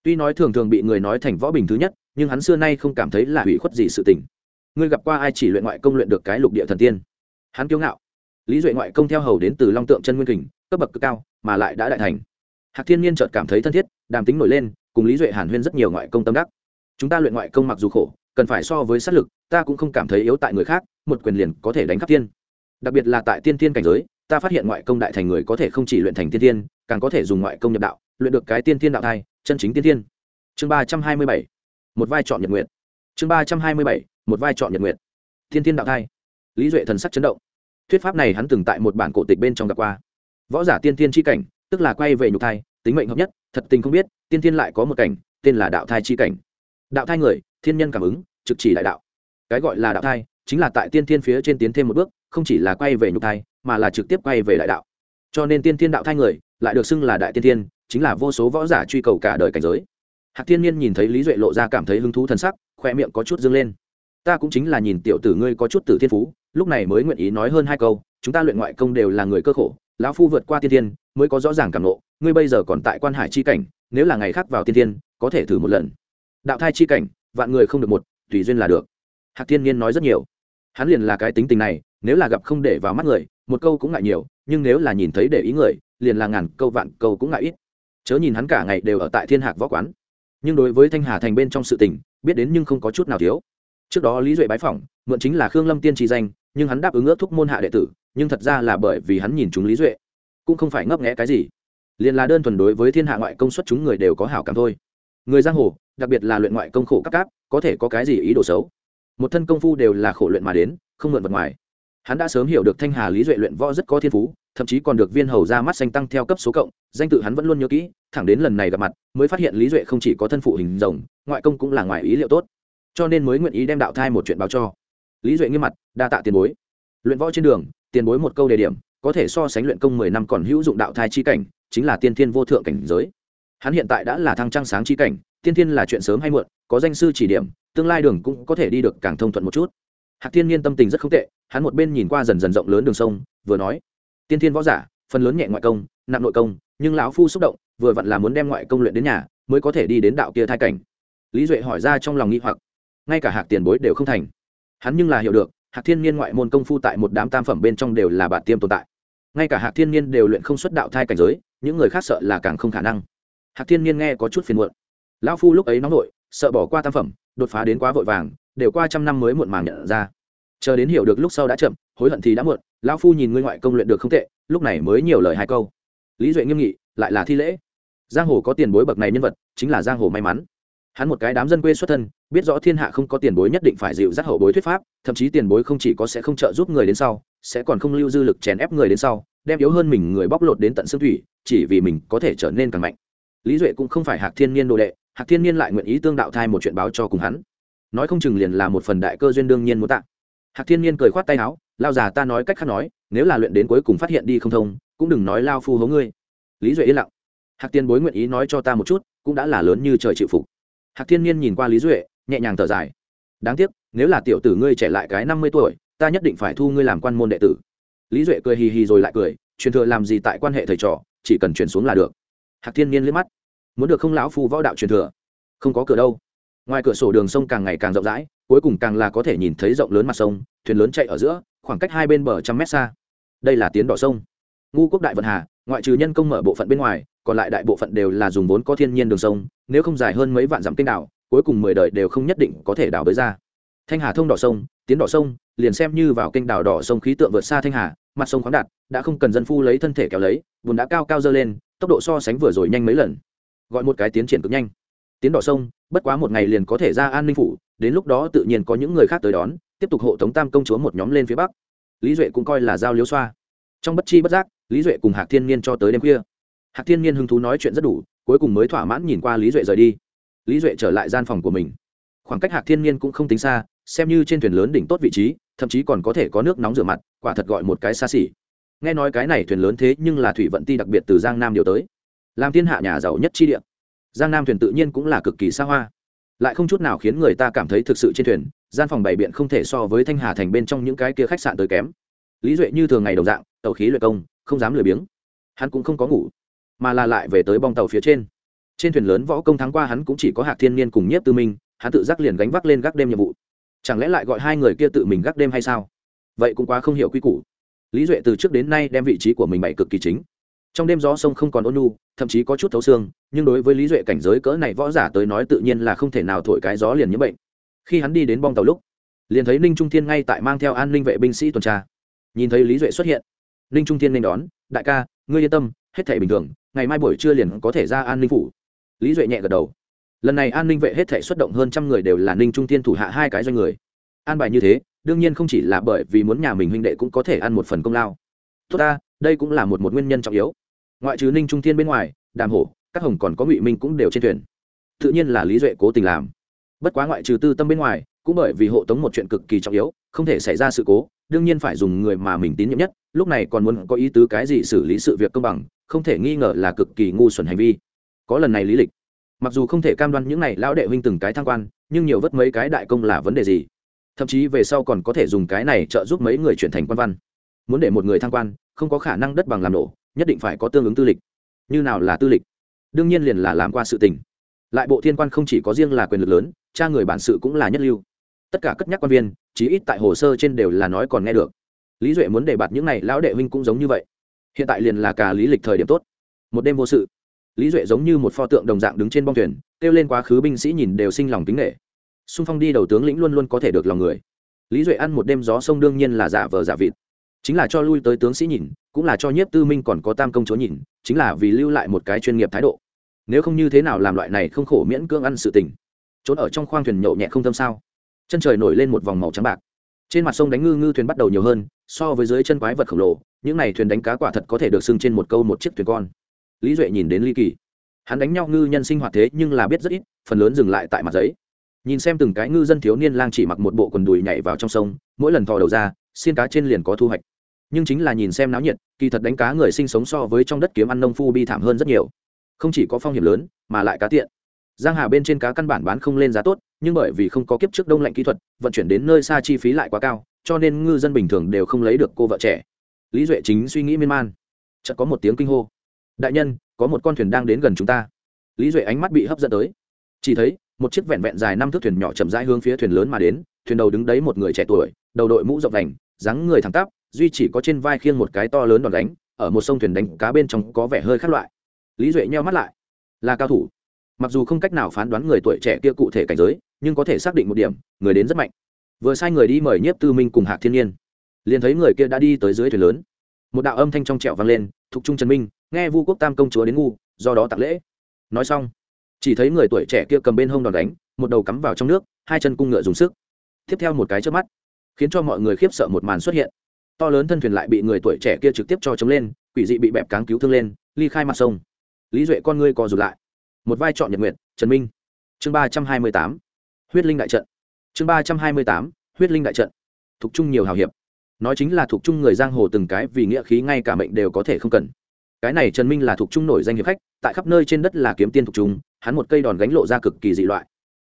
tuy nói thường thường bị người nói thành võ bình thứ nhất, nhưng hắn xưa nay không cảm thấy là hủy khuất gì sự tình. Ngươi gặp qua ai chỉ luyện ngoại công luyện được cái lục địa thần tiên? Hắn kiêu ngạo. Lý duệ ngoại công theo hầu đến từ long tượng chân nguyên kình, cấp bậc cực cao, mà lại đã đại thành. Hạc thiên nhiên chợt cảm thấy thân thiết, đàm tính nổi lên, cùng lý duệ hàn huyên rất nhiều ngoại công tâm đắc. Chúng ta luyện ngoại công mặc dù khổ, cần phải so với sát lực, ta cũng không cảm thấy yếu tại người khác, một quyền liền có thể đánh khắp tiên đặc biệt là tại tiên tiên cảnh giới, ta phát hiện ngoại công đại thành người có thể không chỉ luyện thành tiên tiên càng có thể dùng ngoại công nhập đạo, luyện được cái tiên tiên đạo thai chân chính tiên Thiên, chương ba trăm hai mươi bảy một vai chọn nhật nguyện chương ba trăm hai mươi bảy một vai trọn nhật nguyện thiên thiên đạo thai. Lý duệ thần sắc chấn động. Thuyết pháp này hắn từng tại một bản cổ tịch bên trong gặp qua. Võ giả tiên tiên tri cảnh tức là quay về nhục thai tính mệnh hợp nhất thật tình không biết tiên Thiên lại có một cảnh tên là đạo thai chi cảnh. Đạo thai người thiên nhân cảm ứng trực chỉ đại đạo. Cái gọi là đạo thai chính là tại tiên Thiên phía trên tiến thêm một bước không chỉ là quay về nhục thai mà là trực tiếp quay về đại đạo. Cho nên tiên Thiên đạo thai người lại được xưng là đại tiên Thiên chính là vô số võ giả truy cầu cả đời cảnh giới. Hạc thiên nhiên nhìn thấy lý duệ lộ ra cảm thấy hứng thú t sắc khoe miệng có chút dâng lên. Ta cũng chính là nhìn tiểu tử ngươi có chút tử thiên phú, lúc này mới nguyện ý nói hơn hai câu, chúng ta luyện ngoại công đều là người cơ khổ, lão phu vượt qua tiên tiên mới có rõ ràng cảm ngộ. ngươi bây giờ còn tại quan hải chi cảnh, nếu là ngày khác vào tiên tiên có thể thử một lần. Đạo thai chi cảnh, vạn người không được một, tùy duyên là được. Hạc thiên nhiên nói rất nhiều. Hắn liền là cái tính tình này, nếu là gặp không để vào mắt người, một câu cũng ngại nhiều, nhưng nếu là nhìn thấy để ý người, liền là ngàn câu vạn câu cũng ngại ít chớ nhìn hắn cả ngày đều ở tại thiên hạc võ quán. Nhưng đối với thanh hà thành bên trong sự tình, biết đến nhưng không có chút nào thiếu. Trước đó lý duệ bái phỏng, mượn chính là khương lâm tiên tri danh, nhưng hắn đáp ứng ước thúc môn hạ đệ tử, nhưng thật ra là bởi vì hắn nhìn chúng lý duệ. Cũng không phải ngấp nghẽ cái gì. Liền là đơn thuần đối với thiên hạ ngoại công suất chúng người đều có hảo cảm thôi. Người giang hồ, đặc biệt là luyện ngoại công khổ các cáp có thể có cái gì ý đồ xấu? Một thân công phu đều là khổ luyện mà đến, không mượn vật ngoài. Hắn đã sớm hiểu được thanh hà lý duệ luyện võ rất có thiên phú thậm chí còn được viên hầu ra mắt xanh tăng theo cấp số cộng, danh tự hắn vẫn luôn nhớ kỹ, thẳng đến lần này gặp mặt, mới phát hiện lý duệ không chỉ có thân phụ hình rồng, ngoại công cũng là ngoài ý liệu tốt. Cho nên mới nguyện ý đem đạo thai một chuyện báo cho. Lý duệ nghiêm mặt, đa tạ tiền bối. Luyện võ trên đường, tiền bối một câu đề điểm, có thể so sánh luyện công mười năm còn hữu dụng đạo thai chi cảnh, chính là tiên thiên vô thượng cảnh giới. Hắn hiện tại đã là thăng trăng sáng chi cảnh, tiên thiên là chuyện sớm hay muộn, có danh sư chỉ điểm, tương lai đường cũng có thể đi được càng thông thuận một chút. Hạc thiên nhiên tâm tình rất không tệ, hắn một bên nhìn qua dần dần rộng lớn đường sông, vừa nói tiên thiên võ giả, phần lớn nhẹ ngoại công, nặng nội công, nhưng lão phu xúc động, vừa vặn là muốn đem ngoại công luyện đến nhà, mới có thể đi đến đạo kia thai cảnh. Lý duệ hỏi ra trong lòng nghi hoặc. Ngay cả hạc tiền bối đều không thành. Hắn nhưng là hiểu được, hạc thiên niên ngoại môn công phu tại một đám tam phẩm bên trong đều là bản tiêm tồn tại. Ngay cả hạc thiên niên đều luyện không xuất đạo thai cảnh giới, những người khác sợ là càng không khả năng. Hạc thiên niên nghe có chút phiền muộn. Lão phu lúc ấy nóng nổi sợ bỏ qua tam phẩm, đột phá đến quá vội vàng, đều qua trăm năm mới muộn màng nhận ra. Chờ đến hiểu được lúc sau đã chậm, hối hận thì đã muộn lão phu nhìn ngươi ngoại công luyện được không tệ, lúc này mới nhiều lời hai câu. Lý duệ nghiêm nghị, lại là thi lễ. Giang hồ có tiền bối bậc này nhân vật, chính là giang hồ may mắn. Hắn một cái đám dân quê xuất thân, biết rõ thiên hạ không có tiền bối nhất định phải dịu dắt hậu bối thuyết pháp, thậm chí tiền bối không chỉ có sẽ không trợ giúp người đến sau, sẽ còn không lưu dư lực chèn ép người đến sau, đem yếu hơn mình người bóc lột đến tận xương thủy, chỉ vì mình có thể trở nên càng mạnh. Lý duệ cũng không phải hạc thiên niên đồ đệ, hạc thiên niên lại nguyện ý tương đạo thai một chuyện báo cho cùng hắn. Nói không chừng liền là một phần đại cơ duyên đương nhiên muốn tạ. Hạc thiên niên cười khoát tay áo lao già ta nói cách khác nói, nếu là luyện đến cuối cùng phát hiện đi không thông, cũng đừng nói lao phu hố ngươi. Lý duệ yên lặng. Hạc tiên bối nguyện ý nói cho ta một chút, cũng đã là lớn như trời chịu phục. Hạc thiên nhiên nhìn qua lý duệ, nhẹ nhàng thở dài. Đáng tiếc, nếu là tiểu tử ngươi trẻ lại cái năm mươi tuổi, ta nhất định phải thu ngươi làm quan môn đệ tử. Lý duệ cười hì hì rồi lại cười, truyền thừa làm gì tại quan hệ thầy trò, chỉ cần truyền xuống là được. Hạc thiên nhiên liếc mắt. Muốn được không lão phu võ đạo truyền thừa? Không có cửa đâu. Ngoài cửa sổ đường sông càng ngày càng rộng rãi, cuối cùng càng là có thể nhìn thấy rộng lớn mặt sông, thuyền lớn chạy ở giữa khoảng cách hai bên bờ trăm mét xa. Đây là tiến đỏ sông. Ngu quốc đại vận hà, ngoại trừ nhân công mở bộ phận bên ngoài, còn lại đại bộ phận đều là dùng vốn có thiên nhiên đường sông, nếu không dài hơn mấy vạn dặm kênh đảo, cuối cùng mười đời đều không nhất định có thể đảo bới ra. Thanh hà thông đỏ sông, tiến đỏ sông, liền xem như vào kênh đảo đỏ sông khí tượng vượt xa thanh hà, mặt sông khoáng đạt, đã không cần dân phu lấy thân thể kéo lấy, vốn đã cao cao dơ lên, tốc độ so sánh vừa rồi nhanh mấy lần. Gọi một cái tiến triển cực nhanh. Tiến đỏ sông, bất quá một ngày liền có thể ra an ninh phủ, đến lúc đó tự nhiên có những người khác tới đón tiếp tục hộ tống tam công chúa một nhóm lên phía bắc. Lý duệ cũng coi là giao liếu xoa. Trong bất chi bất giác, lý duệ cùng hạc thiên niên cho tới đêm khuya. Hạc thiên niên hứng thú nói chuyện rất đủ, cuối cùng mới thỏa mãn nhìn qua lý duệ rời đi. Lý duệ trở lại gian phòng của mình. Khoảng cách hạc thiên niên cũng không tính xa, xem như trên thuyền lớn đỉnh tốt vị trí, thậm chí còn có thể có nước nóng rửa mặt, quả thật gọi một cái xa xỉ. Nghe nói cái này thuyền lớn thế nhưng là thủy vận ti đặc biệt từ giang nam điều tới. Làm thiên hạ nhà giàu nhất chi địa. Giang nam thuyền tự nhiên cũng là cực kỳ xa hoa. Lại không chút nào khiến người ta cảm thấy thực sự trên thuyền gian phòng bảy biện không thể so với thanh hà thành bên trong những cái kia khách sạn tới kém. Lý duệ như thường ngày đồng dạng tàu khí luyện công, không dám lười biếng. Hắn cũng không có ngủ, mà là lại về tới bong tàu phía trên. Trên thuyền lớn võ công thắng qua hắn cũng chỉ có hạc thiên niên cùng nhiếp tư minh, hắn tự giác liền gánh vác lên gác đêm nhiệm vụ. Chẳng lẽ lại gọi hai người kia tự mình gác đêm hay sao? Vậy cũng quá không hiểu quy củ. Lý duệ từ trước đến nay đem vị trí của mình bày cực kỳ chính. Trong đêm gió sông không còn ôn nhu, thậm chí có chút thấu xương, nhưng đối với lý duệ cảnh giới cỡ này võ giả tới nói tự nhiên là không thể nào thổi cái gió liền nhiễm bệnh khi hắn đi đến bong tàu lúc, liền thấy ninh trung thiên ngay tại mang theo an ninh vệ binh sĩ tuần tra. Nhìn thấy lý duệ xuất hiện, ninh trung thiên nên đón, đại ca, ngươi yên tâm, hết thể bình thường, ngày mai buổi trưa liền có thể ra an ninh phủ. Lý duệ nhẹ gật đầu. Lần này an ninh vệ hết thể xuất động hơn trăm người đều là ninh trung thiên thủ hạ hai cái doanh người. An bài như thế, đương nhiên không chỉ là bởi vì muốn nhà mình huynh đệ cũng có thể ăn một phần công lao. Tốt ta, đây cũng là một một nguyên nhân trọng yếu. Ngoại trừ ninh trung thiên bên ngoài, đàm hổ, các hồng còn có ngụy minh cũng đều trên thuyền. Tự nhiên là lý duệ cố tình làm bất quá ngoại trừ tư tâm bên ngoài, cũng bởi vì hộ tống một chuyện cực kỳ trọng yếu, không thể xảy ra sự cố, đương nhiên phải dùng người mà mình tín nhiệm nhất, lúc này còn muốn có ý tứ cái gì xử lý sự việc công bằng, không thể nghi ngờ là cực kỳ ngu xuẩn hành vi. Có lần này lý lịch, mặc dù không thể cam đoan những này lão đệ huynh từng cái thăng quan, nhưng nhiều vất mấy cái đại công là vấn đề gì? Thậm chí về sau còn có thể dùng cái này trợ giúp mấy người chuyển thành quan văn. Muốn để một người thăng quan, không có khả năng đất bằng làm nổ, nhất định phải có tương ứng tư lịch. Như nào là tư lịch? Đương nhiên liền là làm qua sự tình lại bộ thiên quan không chỉ có riêng là quyền lực lớn, cha người bản sự cũng là nhất lưu. Tất cả cất nhắc quan viên, chí ít tại hồ sơ trên đều là nói còn nghe được. Lý duệ muốn đề bạt những này, lão đệ huynh cũng giống như vậy. Hiện tại liền là cả lý lịch thời điểm tốt. Một đêm vô sự, lý duệ giống như một pho tượng đồng dạng đứng trên bong thuyền, kêu lên quá khứ binh sĩ nhìn đều sinh lòng kính nghệ xung phong đi đầu tướng lĩnh luôn luôn có thể được lòng người. Lý duệ ăn một đêm gió sông đương nhiên là giả vờ giả vịt. Chính là cho lui tới tướng sĩ nhìn, cũng là cho nhiếp tư minh còn có tam công chúa nhìn, chính là vì lưu lại một cái chuyên nghiệp thái độ nếu không như thế nào làm loại này không khổ miễn cưỡng ăn sự tình? Trốn ở trong khoang thuyền nhậu nhẹ không tâm sao? Chân trời nổi lên một vòng màu trắng bạc. Trên mặt sông đánh ngư ngư thuyền bắt đầu nhiều hơn, so với dưới chân quái vật khổng lồ, những này thuyền đánh cá quả thật có thể được xưng trên một câu một chiếc thuyền con. Lý duệ nhìn đến ly kỳ. Hắn đánh nhau ngư nhân sinh hoạt thế nhưng là biết rất ít, phần lớn dừng lại tại mặt giấy. Nhìn xem từng cái ngư dân thiếu niên lang chỉ mặc một bộ quần đùi nhảy vào trong sông, mỗi lần thò đầu ra, xiên cá trên liền có thu hoạch. Nhưng chính là nhìn xem náo nhiệt, kỳ thật đánh cá người sinh sống so với trong đất kiếm ăn nông phu bi thảm hơn rất nhiều không chỉ có phong hiểm lớn, mà lại cá tiện. Giang hà bên trên cá căn bản bán không lên giá tốt, nhưng bởi vì không có kiếp trước đông lạnh kỹ thuật, vận chuyển đến nơi xa chi phí lại quá cao, cho nên ngư dân bình thường đều không lấy được cô vợ trẻ. Lý duệ chính suy nghĩ miên man. Chợt có một tiếng kinh hô. Đại nhân, có một con thuyền đang đến gần chúng ta. Lý duệ ánh mắt bị hấp dẫn tới. Chỉ thấy, một chiếc vẹn vẹn dài năm thước thuyền nhỏ chậm rãi hướng phía thuyền lớn mà đến, thuyền đầu đứng đấy một người trẻ tuổi, đầu đội mũ rộng đành dáng người thẳng tắp, duy chỉ có trên vai khiêng một cái to lớn đòn đánh, ở một sông thuyền đánh cá bên trong có vẻ hơi khác loại lý duệ nheo mắt lại. Là cao thủ. Mặc dù không cách nào phán đoán người tuổi trẻ kia cụ thể cảnh giới, nhưng có thể xác định một điểm, người đến rất mạnh. Vừa sai người đi mời nhiếp tư minh cùng hạc thiên nhiên. Liền thấy người kia đã đi tới dưới thuyền lớn. Một đạo âm thanh trong trẹo vang lên thục trung trần minh, nghe vu quốc tam công chúa đến ngu, do đó tặng lễ. Nói xong, chỉ thấy người tuổi trẻ kia cầm bên hông đòn đánh, một đầu cắm vào trong nước, hai chân cung ngựa dùng sức. Tiếp theo một cái trước mắt, khiến cho mọi người khiếp sợ một màn xuất hiện. To lớn thân thuyền lại bị người tuổi trẻ kia trực tiếp cho chống lên, quỷ dị bị bẹp cáng cứu thương lên, ly khai mặt sông lý duệ con ngươi co rụt lại. Một vai chọn nhật nguyện trần minh. Chương ba trăm hai mươi tám. Huyết linh đại trận. Chương ba trăm hai mươi tám, huyết linh đại trận. Thuộc chung nhiều hào hiệp. Nói chính là thuộc chung người giang hồ từng cái vì nghĩa khí ngay cả mệnh đều có thể không cần. Cái này trần minh là thuộc chung nổi danh hiệp khách, tại khắp nơi trên đất là kiếm tiên thuộc chung hắn một cây đòn gánh lộ ra cực kỳ dị loại.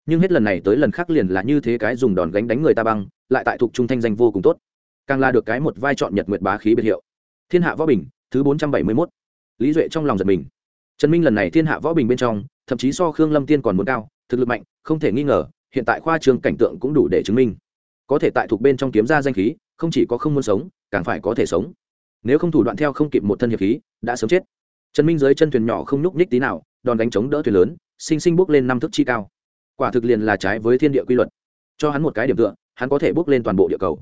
Nhưng hết lần này tới lần khác liền là như thế cái dùng đòn gánh đánh người ta băng, lại tại thuộc trung thanh danh vô cùng tốt. Càng là được cái một vai chọn nhật nguyệt bá khí biệt hiệu. Thiên hạ võ bình, thứ bốn trăm bảy mươi mốt. Lý duệ trong lòng giật mình trần minh lần này thiên hạ võ bình bên trong, thậm chí so khương lâm tiên còn muốn cao, thực lực mạnh, không thể nghi ngờ, hiện tại khoa trường cảnh tượng cũng đủ để chứng minh. Có thể tại thuộc bên trong kiếm ra danh khí, không chỉ có không muốn sống, càng phải có thể sống. Nếu không thủ đoạn theo không kịp một thân hiệp khí, đã sớm chết. Trần minh dưới chân thuyền nhỏ không nhúc nhích tí nào, đòn đánh chống đỡ thuyền lớn, sinh sinh bước lên năm thước chi cao. Quả thực liền là trái với thiên địa quy luật. Cho hắn một cái điểm tựa, hắn có thể bước lên toàn bộ địa cầu.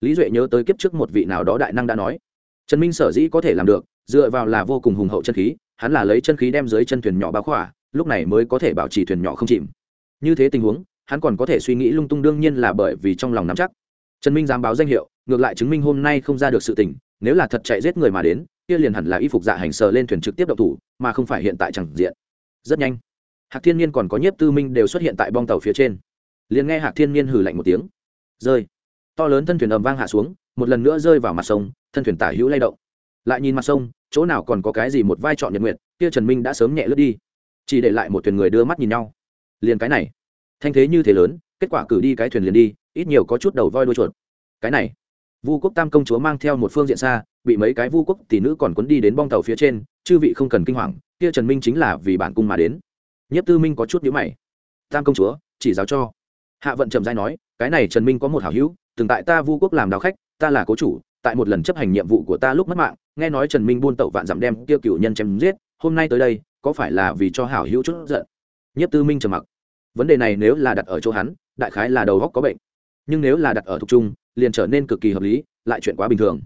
Lý duệ nhớ tới kiếp trước một vị nào đó đại năng đã nói. Trần minh sở dĩ có thể làm được, dựa vào là vô cùng hùng hậu chân khí hắn là lấy chân khí đem dưới chân thuyền nhỏ bao khỏa, lúc này mới có thể bảo trì thuyền nhỏ không chìm. Như thế tình huống, hắn còn có thể suy nghĩ lung tung đương nhiên là bởi vì trong lòng nắm chắc. Trần minh dám báo danh hiệu, ngược lại chứng minh hôm nay không ra được sự tình, nếu là thật chạy giết người mà đến, kia liền hẳn là y phục dạ hành sờ lên thuyền trực tiếp đậu thủ, mà không phải hiện tại chẳng diện. Rất nhanh, hạc thiên nhiên còn có nhiếp tư minh đều xuất hiện tại bong tàu phía trên. Liền nghe hạc thiên nhiên hừ lạnh một tiếng. Rơi. To lớn thân thuyền ầm vang hạ xuống, một lần nữa rơi vào mặt sông, thân thuyền tả hữu lay động lại nhìn mặt sông, chỗ nào còn có cái gì một vai trò nhật nguyện kia trần minh đã sớm nhẹ lướt đi. Chỉ để lại một thuyền người đưa mắt nhìn nhau. Liền cái này. Thanh thế như thế lớn, kết quả cử đi cái thuyền liền đi, ít nhiều có chút đầu voi đuôi chuột. Cái này. Vu quốc tam công chúa mang theo một phương diện xa, bị mấy cái vu quốc tỷ nữ còn quấn đi đến bong tàu phía trên, chư vị không cần kinh hoàng, kia trần minh chính là vì bản cung mà đến. Nhất tư minh có chút nhíu mày. Tam công chúa, chỉ giáo cho. Hạ vận trầm dai nói, cái này trần minh có một hảo hữu, từng tại ta vu quốc làm đào khách, ta là cố chủ tại một lần chấp hành nhiệm vụ của ta lúc mất mạng, nghe nói trần minh buôn tẩu vạn dặm đem tiêu cựu nhân chém giết, hôm nay tới đây, có phải là vì cho hảo hữu chút giận? Nhất tư minh trầm mặc. Vấn đề này nếu là đặt ở chỗ hắn, đại khái là đầu góc có bệnh. Nhưng nếu là đặt ở thuộc trung, liền trở nên cực kỳ hợp lý, lại chuyện quá bình thường.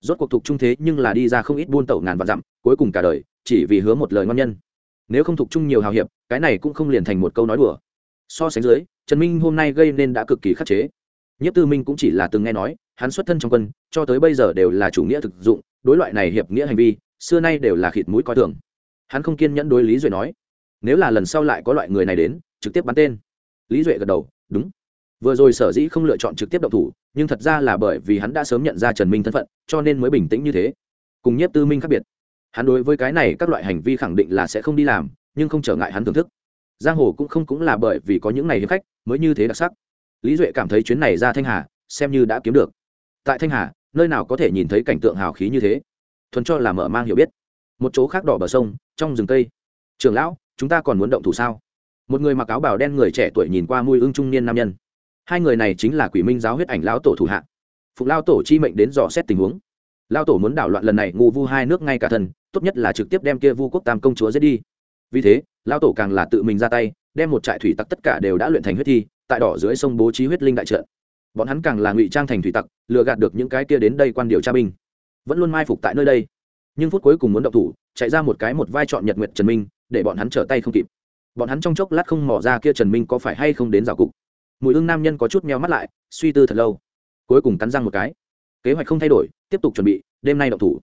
Rốt cuộc thuộc trung thế nhưng là đi ra không ít buôn tẩu ngàn vạn dặm, cuối cùng cả đời, chỉ vì hứa một lời ngon nhân. Nếu không thuộc trung nhiều hào hiệp, cái này cũng không liền thành một câu nói đùa. So sánh dưới, trần minh hôm nay gây nên đã cực kỳ khắc chế nhất tư minh cũng chỉ là từng nghe nói, hắn xuất thân trong quân, cho tới bây giờ đều là chủ nghĩa thực dụng, đối loại này hiệp nghĩa hành vi, xưa nay đều là khịt mũi coi thường. Hắn không kiên nhẫn đối lý duệ nói, nếu là lần sau lại có loại người này đến, trực tiếp bắn tên. Lý duệ gật đầu, đúng. Vừa rồi sở dĩ không lựa chọn trực tiếp động thủ, nhưng thật ra là bởi vì hắn đã sớm nhận ra trần minh thân phận, cho nên mới bình tĩnh như thế. Cùng nhiếp tư minh khác biệt, hắn đối với cái này các loại hành vi khẳng định là sẽ không đi làm, nhưng không trở ngại hắn thưởng thức. Giang hồ cũng không cũng là bởi vì có những này hiếm khách, mới như thế đặc sắc lý duệ cảm thấy chuyến này ra thanh hà, xem như đã kiếm được. Tại thanh hà, nơi nào có thể nhìn thấy cảnh tượng hào khí như thế? Thuần cho là mở mang hiểu biết. Một chỗ khác đỏ bờ sông, trong rừng cây. Trường lão, chúng ta còn muốn động thủ sao? Một người mặc áo bào đen người trẻ tuổi nhìn qua mùi ưng trung niên nam nhân. Hai người này chính là quỷ minh giáo huyết ảnh lão tổ thủ hạ. Phục lao tổ chi mệnh đến dò xét tình huống. Lao tổ muốn đảo loạn lần này ngu vu hai nước ngay cả thân, tốt nhất là trực tiếp đem kia vu quốc tam công chúa giết đi. Vì thế lao tổ càng là tự mình ra tay, đem một trại thủy tặc tất cả đều đã luyện thành huyết thi tại đỏ dưới sông bố trí huyết linh đại trận. Bọn hắn càng là ngụy trang thành thủy tặc, lừa gạt được những cái kia đến đây quan điều tra binh. Vẫn luôn mai phục tại nơi đây. Nhưng phút cuối cùng muốn động thủ, chạy ra một cái một vai trọn nhật nguyệt trần minh, để bọn hắn trở tay không kịp. Bọn hắn trong chốc lát không mỏ ra kia trần minh có phải hay không đến rào cục. Mùi hương nam nhân có chút meo mắt lại, suy tư thật lâu. Cuối cùng cắn răng một cái. Kế hoạch không thay đổi, tiếp tục chuẩn bị, đêm nay động thủ.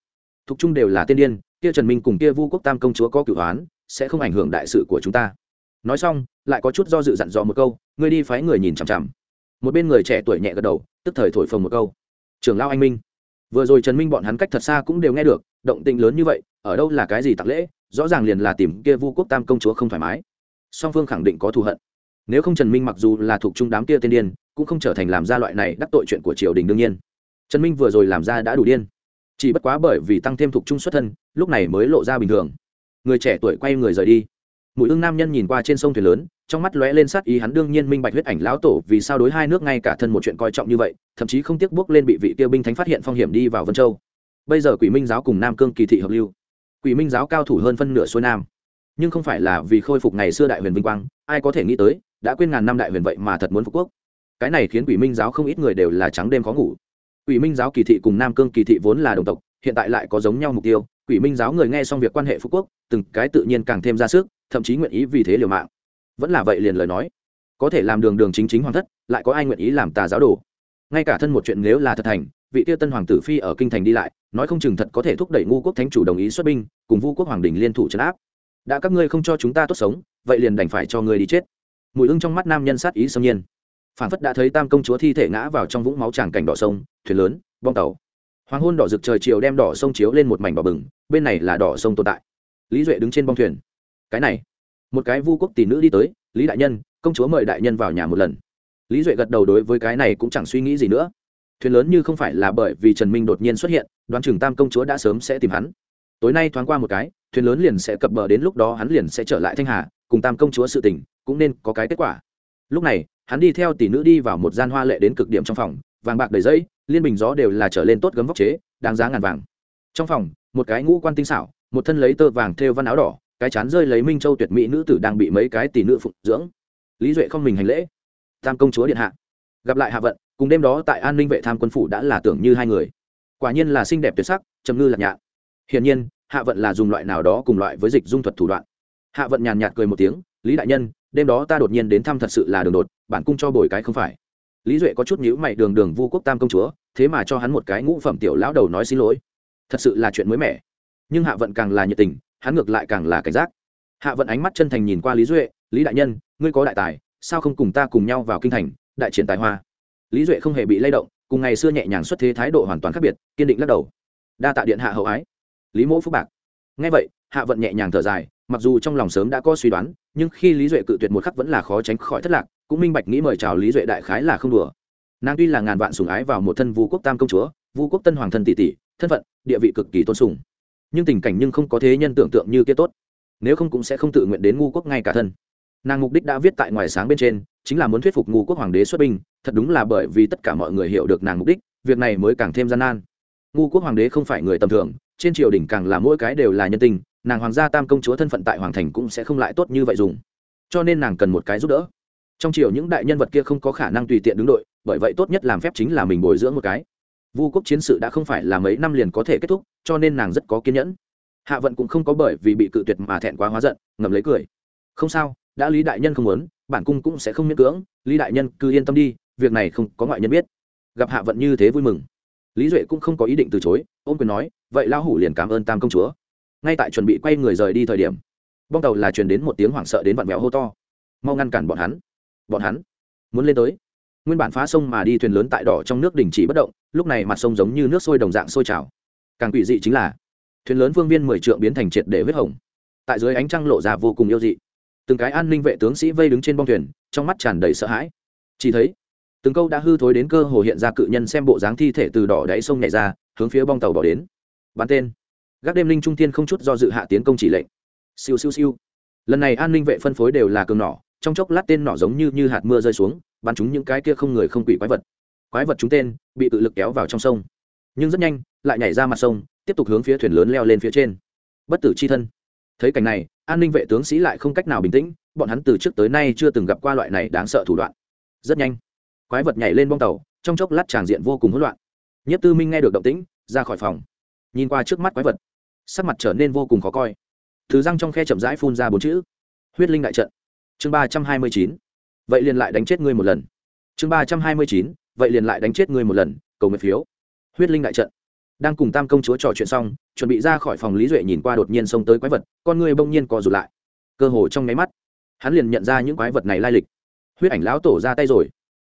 Thục chung đều là tiên điên, kia trần minh cùng kia vu quốc tam công chúa có cửu hoán, sẽ không ảnh hưởng đại sự của chúng ta. Nói xong lại có chút do dự dặn dò một câu, ngươi đi phái người nhìn chằm chằm. Một bên người trẻ tuổi nhẹ gật đầu, tức thời thổi phồng một câu. Trưởng lao anh minh. Vừa rồi trần minh bọn hắn cách thật xa cũng đều nghe được, động tĩnh lớn như vậy, ở đâu là cái gì tặc lễ, rõ ràng liền là tìm kia vu quốc tam công chúa không thoải mái. Song phương khẳng định có thù hận. Nếu không trần minh mặc dù là thuộc trung đám kia tiên điên, cũng không trở thành làm ra loại này đắc tội chuyện của triều đình đương nhiên. Trần minh vừa rồi làm ra đã đủ điên. Chỉ bất quá bởi vì tăng thêm thuộc trung xuất thân, lúc này mới lộ ra bình thường. Người trẻ tuổi quay người rời đi mũi ưng nam nhân nhìn qua trên sông thuyền lớn, trong mắt lóe lên sát ý, hắn đương nhiên minh bạch huyết ảnh lão tổ vì sao đối hai nước ngay cả thân một chuyện coi trọng như vậy, thậm chí không tiếc bước lên bị vị tiêu binh thánh phát hiện phong hiểm đi vào vân châu. Bây giờ quỷ minh giáo cùng nam cương kỳ thị hợp lưu. Quỷ minh giáo cao thủ hơn phân nửa xuôi nam. Nhưng không phải là vì khôi phục ngày xưa đại huyền vinh quang, ai có thể nghĩ tới, đã quên ngàn năm đại huyền vậy mà thật muốn phục quốc. Cái này khiến quỷ minh giáo không ít người đều là trắng đêm khó ngủ. Quỷ minh giáo kỳ thị cùng nam cương kỳ thị vốn là đồng tộc, hiện tại lại có giống nhau mục tiêu. Quỷ minh giáo người nghe xong việc quan hệ phú quốc, từng cái tự nhiên càng thêm ra sức thậm chí nguyện ý vì thế liều mạng. Vẫn là vậy liền lời nói. Có thể làm đường đường chính chính hoàng thất, lại có ai nguyện ý làm tà giáo đồ? Ngay cả thân một chuyện nếu là thật thành, vị tiêu tân hoàng tử phi ở kinh thành đi lại, nói không chừng thật có thể thúc đẩy ngu quốc thánh chủ đồng ý xuất binh, cùng vu quốc hoàng đình liên thủ trấn áp. Đã các ngươi không cho chúng ta tốt sống, vậy liền đành phải cho ngươi đi chết. Mùi ưng trong mắt nam nhân sát ý xâm nhiên. Phản phất đã thấy tam công chúa thi thể ngã vào trong vũng máu tràng cảnh đỏ sông, thuyền lớn, bong tàu. Hoàng hôn đỏ rực trời chiều đem đỏ sông chiếu lên một mảnh đỏ bừng, bên này là đỏ sông tồn tại. Lý duệ đứng trên bong thuyền cái này. Một cái vu quốc tỷ nữ đi tới, lý đại nhân, công chúa mời đại nhân vào nhà một lần. Lý duệ gật đầu đối với cái này cũng chẳng suy nghĩ gì nữa. Thuyền lớn như không phải là bởi vì trần minh đột nhiên xuất hiện, đoán chừng tam công chúa đã sớm sẽ tìm hắn. Tối nay thoáng qua một cái, thuyền lớn liền sẽ cập bờ đến lúc đó hắn liền sẽ trở lại thanh hà, cùng tam công chúa sự tình, cũng nên có cái kết quả. Lúc này, hắn đi theo tỷ nữ đi vào một gian hoa lệ đến cực điểm trong phòng, vàng bạc đầy dây, liên bình gió đều là trở lên tốt gấm vóc chế, đáng giá ngàn vàng. Trong phòng, một cái ngũ quan tinh xảo, một thân lấy tơ vàng thêu văn áo đỏ cái chán rơi lấy minh châu tuyệt mỹ nữ tử đang bị mấy cái tỷ nữ phụng dưỡng. Lý duệ không mình hành lễ. Tam công chúa điện hạ. Gặp lại hạ vận, cùng đêm đó tại an ninh vệ tham quân phủ đã là tưởng như hai người. Quả nhiên là xinh đẹp tuyệt sắc, trầm ngư lạc nhạ hiển nhiên, hạ vận là dùng loại nào đó cùng loại với dịch dung thuật thủ đoạn. Hạ vận nhàn nhạt cười một tiếng, lý đại nhân, đêm đó ta đột nhiên đến thăm thật sự là đường đột, bản cung cho bồi cái không phải. Lý duệ có chút nhữ mày đường đường vu quốc tam công chúa, thế mà cho hắn một cái ngũ phẩm tiểu lão đầu nói xin lỗi. Thật sự là chuyện mới mẻ. Nhưng hạ vận càng là nhiệt tình hắn ngược lại càng là cảnh giác. Hạ vận ánh mắt chân thành nhìn qua lý duệ, lý đại nhân, ngươi có đại tài, sao không cùng ta cùng nhau vào kinh thành, đại triển tài hoa? Lý duệ không hề bị lay động, cùng ngày xưa nhẹ nhàng xuất thế thái độ hoàn toàn khác biệt, kiên định lắc đầu. Đa tạ điện hạ hậu ái. Lý mỗ phúc bạc. Ngay vậy, hạ vận nhẹ nhàng thở dài, mặc dù trong lòng sớm đã có suy đoán, nhưng khi lý duệ cự tuyệt một khắc vẫn là khó tránh khỏi thất lạc, cũng minh bạch nghĩ mời chào lý duệ đại khái là không đùa. Nàng tuy là ngàn vạn sùng ái vào một thân vu quốc tam công chúa, vu quốc tân hoàng thân tỷ tỷ, thân phận, địa vị cực kỳ tôn sùng nhưng tình cảnh nhưng không có thế nhân tưởng tượng như kia tốt. Nếu không cũng sẽ không tự nguyện đến ngu quốc ngay cả thân. Nàng mục đích đã viết tại ngoài sáng bên trên, chính là muốn thuyết phục ngu quốc hoàng đế xuất binh, thật đúng là bởi vì tất cả mọi người hiểu được nàng mục đích, việc này mới càng thêm gian nan. Ngu quốc hoàng đế không phải người tầm thường, trên triều đình càng là mỗi cái đều là nhân tình, nàng hoàng gia tam công chúa thân phận tại hoàng thành cũng sẽ không lại tốt như vậy dùng. Cho nên nàng cần một cái giúp đỡ. Trong triều những đại nhân vật kia không có khả năng tùy tiện đứng đội, bởi vậy tốt nhất làm phép chính là mình bồi dưỡng một cái vu quốc chiến sự đã không phải là mấy năm liền có thể kết thúc, cho nên nàng rất có kiên nhẫn. Hạ vận cũng không có bởi vì bị cự tuyệt mà thẹn quá hóa giận ngầm lấy cười. Không sao, đã lý đại nhân không muốn, bản cung cũng sẽ không miễn cưỡng, lý đại nhân cứ yên tâm đi, việc này không có ngoại nhân biết. Gặp hạ vận như thế vui mừng. Lý duệ cũng không có ý định từ chối ôm quyền nói, vậy lão hủ liền cảm ơn tam công chúa. Ngay tại chuẩn bị quay người rời đi thời điểm, bong tàu là truyền đến một tiếng hoảng sợ đến vặn vẹo hô to. Mau ngăn cản bọn hắn. Bọn hắn muốn lên tới nguyên bản phá sông mà đi thuyền lớn tại đỏ trong nước đình chỉ bất động, lúc này mặt sông giống như nước sôi đồng dạng sôi trào. Càng quỷ dị chính là, thuyền lớn vương viên mười trượng biến thành triệt để huyết hồng. Tại dưới ánh trăng lộ ra vô cùng yêu dị. Từng cái an ninh vệ tướng sĩ vây đứng trên bong thuyền, trong mắt tràn đầy sợ hãi. Chỉ thấy, từng câu đã hư thối đến cơ hồ hiện ra cự nhân xem bộ dáng thi thể từ đỏ đáy sông nhảy ra, hướng phía bong tàu bỏ đến. Bắn tên. Gác đêm linh trung tiên không chút do dự hạ tiến công chỉ lệnh. Siêu siêu siêu. Lần này an ninh vệ phân phối đều là cường nỏ, trong chốc lát tên nỏ giống như như hạt mưa rơi xuống bắn chúng những cái kia không người không quỷ quái vật. Quái vật chúng tên bị tự lực kéo vào trong sông. Nhưng rất nhanh, lại nhảy ra mặt sông, tiếp tục hướng phía thuyền lớn leo lên phía trên. Bất tử c h i thân. Thấy cảnh này, an ninh vệ tướng sĩ lại không cách nào bình tĩnh, bọn hắn từ trước tới nay chưa từng gặp qua loại này đáng sợ thủ đoạn. Rất nhanh, quái vật nhảy lên bong tàu, trong chốc lát tràng diện vô cùng hỗn loạn. Nhất tư minh nghe được động tĩnh, ra khỏi phòng, nhìn qua trước mắt quái vật, sắc mặt trở nên vô cùng khó coi. Thứ răng trong khe chậm rãi phun ra bốn chữ, huyết linh đại trận. Chương ba trăm hai mươi chín vậy liền lại đánh chết ngươi một lần. Chương ba trăm hai mươi chín, vậy liền lại đánh chết ngươi một lần, cầu nguyện phiếu. Huyết linh đại trận. Đang cùng tam công chúa trò chuyện xong, chuẩn bị ra khỏi phòng lý duệ nhìn qua đột nhiên xông tới quái vật, con người bỗng nhiên co rụt lại. Cơ hồ trong nháy mắt, hắn liền nhận ra những quái vật này lai lịch. Huyết ảnh lão tổ ra tay rồi.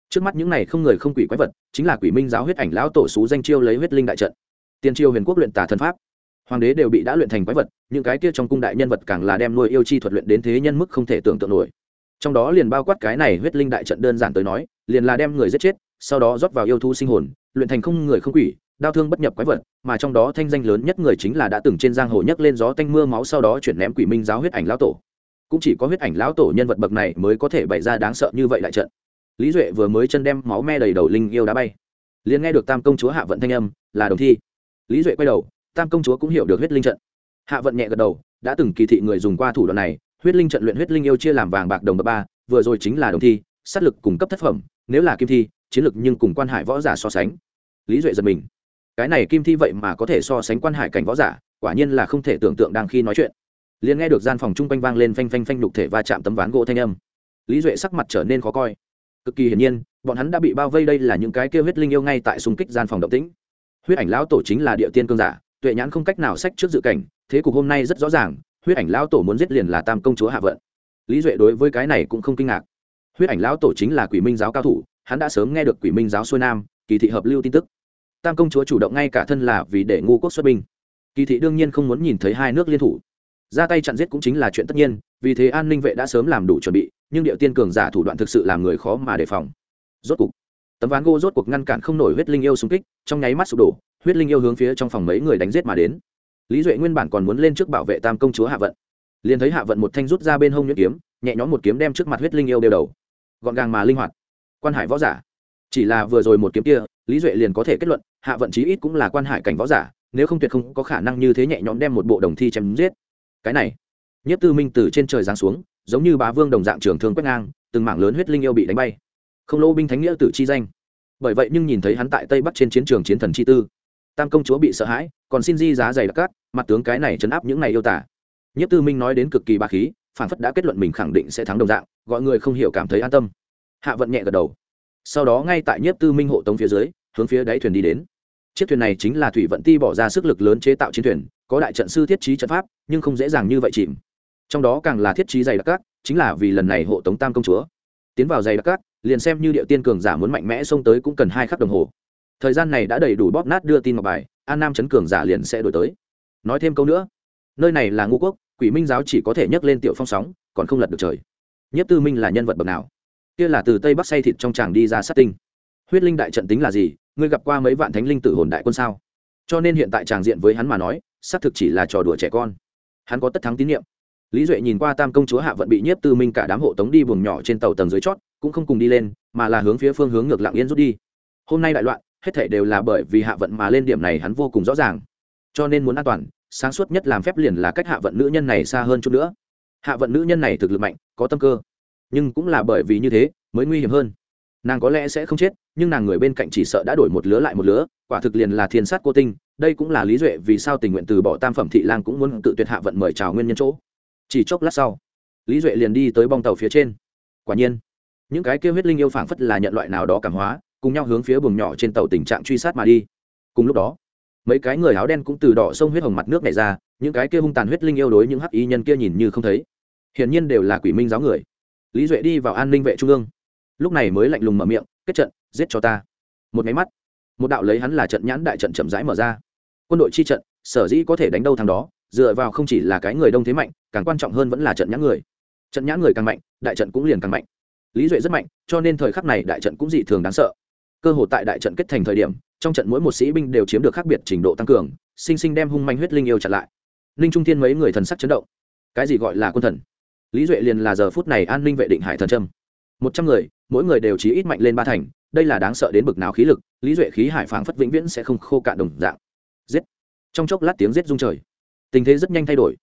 Trước mắt những này không người không quỷ quái vật, chính là quỷ minh giáo huyết ảnh lão tổ xú danh chiêu lấy huyết linh đại trận. Tiên triều huyền quốc luyện tà thần pháp. Hoàng đế đều bị đã luyện thành quái vật, những cái kia trong cung đại nhân vật càng là đem nuôi yêu chi thuật luyện đến thế nhân mức không thể tưởng tượng nổi trong đó liền bao quát cái này huyết linh đại trận đơn giản tới nói, liền là đem người giết chết, sau đó rót vào yêu thu sinh hồn, luyện thành không người không quỷ, đau thương bất nhập quái vật, mà trong đó thanh danh lớn nhất người chính là đã từng trên giang hồ nhấc lên gió tanh mưa máu sau đó chuyển ném quỷ minh giáo huyết ảnh lão tổ. Cũng chỉ có huyết ảnh lão tổ nhân vật bậc này mới có thể bày ra đáng sợ như vậy đại trận. Lý duệ vừa mới chân đem máu me đầy đầu linh yêu đá bay. Liền nghe được tam công chúa hạ vận thanh âm, là đồng thi. Lý duệ quay đầu, tam công chúa cũng hiểu được huyết linh trận. Hạ vận nhẹ gật đầu, đã từng kỳ thị người dùng qua thủ đoạn này huyết linh trận luyện huyết linh yêu chia làm vàng bạc đồng bậc ba, vừa rồi chính là đồng thi, sát lực cùng cấp thất phẩm, nếu là kim thi, chiến lực nhưng cùng quan hải võ giả so sánh. Lý duệ giật mình. Cái này kim thi vậy mà có thể so sánh quan hải cảnh võ giả, quả nhiên là không thể tưởng tượng đang khi nói chuyện. Liền nghe được gian phòng chung quanh vang lên phanh phanh phanh đục thể và chạm tấm ván gỗ thanh âm. Lý duệ sắc mặt trở nên khó coi. Cực kỳ hiển nhiên, bọn hắn đã bị bao vây đây là những cái kêu huyết linh yêu ngay tại xung kích gian phòng động tĩnh. Huyết ảnh lão tổ chính là địa tiên cương giả, tuệ nhãn không cách nào sách trước dự cảnh, thế cục hôm nay rất rõ ràng huyết ảnh lão tổ muốn giết liền là tam công chúa hạ vận. Lý duệ đối với cái này cũng không kinh ngạc. Huyết ảnh lão tổ chính là quỷ minh giáo cao thủ, hắn đã sớm nghe được quỷ minh giáo xuôi nam, kỳ thị hợp lưu tin tức. Tam công chúa chủ động ngay cả thân là vì để ngu quốc xuất binh. Kỳ thị đương nhiên không muốn nhìn thấy hai nước liên thủ. Ra tay chặn giết cũng chính là chuyện tất nhiên, vì thế an ninh vệ đã sớm làm đủ chuẩn bị, nhưng điệu tiên cường giả thủ đoạn thực sự làm người khó mà đề phòng. Rốt cục, tấm ván gỗ rốt cuộc ngăn cản không nổi huyết linh yêu xung kích, trong nháy mắt sụp đổ, huyết linh yêu hướng phía trong phòng mấy người đánh giết mà đến lý duệ nguyên bản còn muốn lên trước bảo vệ tam công chúa hạ vận. Liền thấy hạ vận một thanh rút ra bên hông nhuyễn kiếm, nhẹ nhõm một kiếm đem trước mặt huyết linh yêu đều đầu. Gọn gàng mà linh hoạt. Quan hải võ giả. Chỉ là vừa rồi một kiếm kia, lý duệ liền có thể kết luận, hạ vận chí ít cũng là quan hải cảnh võ giả, nếu không tuyệt không có khả năng như thế nhẹ nhõm đem một bộ đồng thi chém giết. Cái này, nhất tư minh từ trên trời giáng xuống, giống như bá vương đồng dạng trường thương quét ngang, từng mảng lớn huyết linh yêu bị đánh bay. Không lỗ binh thánh nghĩa tử chi danh. Bởi vậy nhưng nhìn thấy hắn tại tây bắc trên chiến trường chiến thần chi tư, tam công chúa bị sợ hãi, còn xin di giá dày đặc cát mặt tướng cái này chấn áp những này yêu tả. Nhất tư minh nói đến cực kỳ bà khí, phản phất đã kết luận mình khẳng định sẽ thắng đồng dạng, gọi người không hiểu cảm thấy an tâm. Hạ vận nhẹ gật đầu. Sau đó ngay tại nhất tư minh hộ tống phía dưới, hướng phía đáy thuyền đi đến. Chiếc thuyền này chính là thủy vận ti bỏ ra sức lực lớn chế tạo chiến thuyền, có đại trận sư thiết trí trận pháp, nhưng không dễ dàng như vậy chìm. Trong đó càng là thiết trí dày đặc cát chính là vì lần này hộ tống tam công chúa. Tiến vào dày đặc cát liền xem như địa tiên cường giả muốn mạnh mẽ xông tới cũng cần hai khắc đồng hồ. Thời gian này đã đầy đủ bóp nát đưa tin ngọc bài, an nam chấn cường giả liền sẽ đổi tới nói thêm câu nữa. Nơi này là ngũ quốc, quỷ minh giáo chỉ có thể nhấc lên tiểu phong sóng, còn không lật được trời. Nhất tư minh là nhân vật bậc nào? Kia là từ tây bắc say thịt trong tràng đi ra sát tinh. Huyết linh đại trận tính là gì? Ngươi gặp qua mấy vạn thánh linh tử hồn đại quân sao? Cho nên hiện tại tràng diện với hắn mà nói, xác thực chỉ là trò đùa trẻ con. Hắn có tất thắng tín nhiệm. Lý duệ nhìn qua tam công chúa hạ vận bị nhiếp tư minh cả đám hộ tống đi buồng nhỏ trên tàu tầng dưới chót, cũng không cùng đi lên, mà là hướng phía phương hướng ngược lặng yên rút đi. Hôm nay đại loạn, hết thể đều là bởi vì hạ vận mà lên điểm này hắn vô cùng rõ ràng. Cho nên muốn an toàn sáng suốt nhất làm phép liền là cách hạ vận nữ nhân này xa hơn chút nữa. Hạ vận nữ nhân này thực lực mạnh, có tâm cơ. Nhưng cũng là bởi vì như thế, mới nguy hiểm hơn. Nàng có lẽ sẽ không chết, nhưng nàng người bên cạnh chỉ sợ đã đổi một lứa lại một lứa, quả thực liền là thiên sát cô tinh. Đây cũng là lý duệ vì sao tình nguyện từ bỏ tam phẩm thị lang cũng muốn tự tuyệt hạ vận mời chào nguyên nhân chỗ. Chỉ chốc lát sau, lý duệ liền đi tới bong tàu phía trên. Quả nhiên, những cái kêu huyết linh yêu phảng phất là nhận loại nào đó cảm hóa, cùng nhau hướng phía buồng nhỏ trên tàu tình trạng truy sát mà đi. Cùng lúc đó mấy cái người áo đen cũng từ đỏ sông huyết hồng mặt nước này ra, những cái kia hung tàn huyết linh yêu đối những hắc y nhân kia nhìn như không thấy. Hiển nhiên đều là quỷ minh giáo người. Lý duệ đi vào an ninh vệ trung ương. Lúc này mới lạnh lùng mở miệng, kết trận, giết cho ta. Một máy mắt, một đạo lấy hắn là trận nhãn đại trận chậm rãi mở ra. Quân đội chi trận, sở dĩ có thể đánh đâu thằng đó, dựa vào không chỉ là cái người đông thế mạnh, càng quan trọng hơn vẫn là trận nhãn người. Trận nhãn người càng mạnh, đại trận cũng liền càng mạnh. Lý duệ rất mạnh, cho nên thời khắc này đại trận cũng dị thường đáng sợ cơ hội tại đại trận kết thành thời điểm, trong trận mỗi một sĩ binh đều chiếm được khác biệt trình độ tăng cường, sinh sinh đem hung manh huyết linh yêu chặn lại. Ninh trung thiên mấy người thần sắc chấn động. Cái gì gọi là quân thần? Lý duệ liền là giờ phút này an ninh vệ định hải thần trâm. Một trăm người, mỗi người đều chỉ ít mạnh lên ba thành, đây là đáng sợ đến bực nào khí lực, lý duệ khí hải phảng phất vĩnh viễn sẽ không khô cạn đồng dạng. Giết! Trong chốc lát tiếng giết rung trời. Tình thế rất nhanh thay đổi.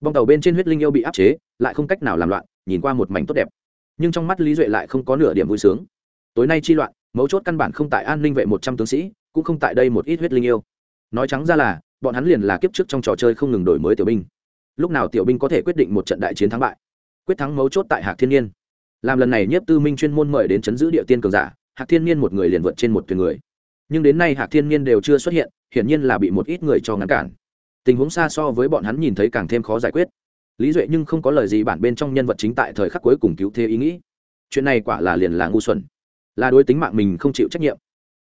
Bong tàu bên trên huyết linh yêu bị áp chế, lại không cách nào làm loạn, nhìn qua một mảnh tốt đẹp. Nhưng trong mắt lý duệ lại không có nửa điểm vui sướng. Tối nay chi loạn mấu chốt căn bản không tại an ninh vệ một trăm tướng sĩ, cũng không tại đây một ít huyết linh yêu. Nói trắng ra là, bọn hắn liền là kiếp trước trong trò chơi không ngừng đổi mới tiểu binh. Lúc nào tiểu binh có thể quyết định một trận đại chiến thắng bại? Quyết thắng mấu chốt tại hạc thiên nhiên làm lần này nhiếp tư minh chuyên môn mời đến chấn giữ địa tiên cường giả, hạc thiên nhiên một người liền vượt trên một thuyền người. Nhưng đến nay hạc thiên nhiên đều chưa xuất hiện, hiển nhiên là bị một ít người cho ngăn cản. Tình huống xa so với bọn hắn nhìn thấy càng thêm khó giải quyết. Lý duệ nhưng không có lời gì bản bên trong nhân vật chính tại thời khắc cuối cùng cứu thế ý nghĩ. Chuyện này quả là liền là ngu xuẩn là đối tính mạng mình không chịu trách nhiệm.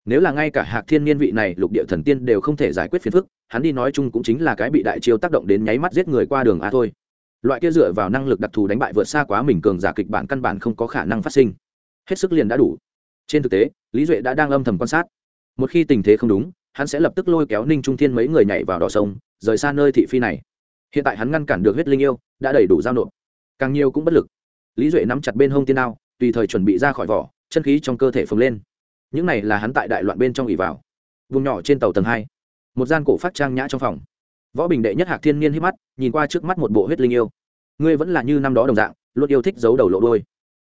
Nếu là ngay cả hạc thiên niên vị này lục địa thần tiên đều không thể giải quyết phiền phức, hắn đi nói chung cũng chính là cái bị đại chiêu tác động đến nháy mắt giết người qua đường a thôi. Loại kia dựa vào năng lực đặc thù đánh bại vượt xa quá mình cường giả kịch bản căn bản không có khả năng phát sinh. Hết sức liền đã đủ. Trên thực tế, lý duệ đã đang âm thầm quan sát. Một khi tình thế không đúng, hắn sẽ lập tức lôi kéo ninh trung thiên mấy người nhảy vào đỏ sông, rời xa nơi thị phi này. Hiện tại hắn ngăn cản được huyết linh yêu, đã đầy đủ giao nộp. Càng nhiều cũng bất lực. Lý duệ nắm chặt bên hông tiên đao, tùy thời chuẩn bị ra khỏi vỏ chân khí trong cơ thể phồng lên. Những này là hắn tại đại loạn bên trong ỉ vào. Vùng nhỏ trên tàu tầng hai, một gian cổ phát trang nhã trong phòng. Võ bình đệ nhất hạc thiên niên hít mắt, nhìn qua trước mắt một bộ huyết linh yêu. Ngươi vẫn là như năm đó đồng dạng, luôn yêu thích giấu đầu lộ đôi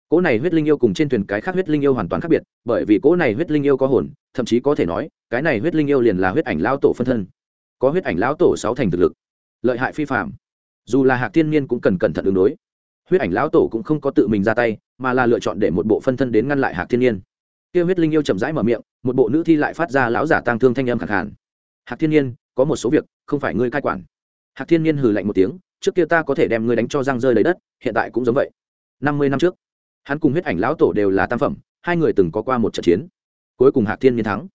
cỗ này huyết linh yêu cùng trên thuyền cái khác huyết linh yêu hoàn toàn khác biệt, bởi vì cỗ này huyết linh yêu có hồn, thậm chí có thể nói, cái này huyết linh yêu liền là huyết ảnh lão tổ phân thân. Có huyết ảnh lão tổ sáu thành thực lực, lợi hại phi phạm dù là hạc thiên niên cũng cần cẩn thận ứng đối huyết ảnh lão tổ cũng không có tự mình ra tay, mà là lựa chọn để một bộ phân thân đến ngăn lại hạc thiên niên kia huyết linh yêu chậm rãi mở miệng, một bộ nữ thi lại phát ra lão giả tang thương thanh âm khẳng hẳn hạc thiên niên có một số việc, không phải ngươi cai quản. Hạc thiên niên hừ lạnh một tiếng, trước kia ta có thể đem ngươi đánh cho răng rơi lấy đất, hiện tại cũng giống vậy. Năm mươi năm trước, hắn cùng huyết ảnh lão tổ đều là tam phẩm, hai người từng có qua một trận chiến. Cuối cùng hạc thiên niên thắng.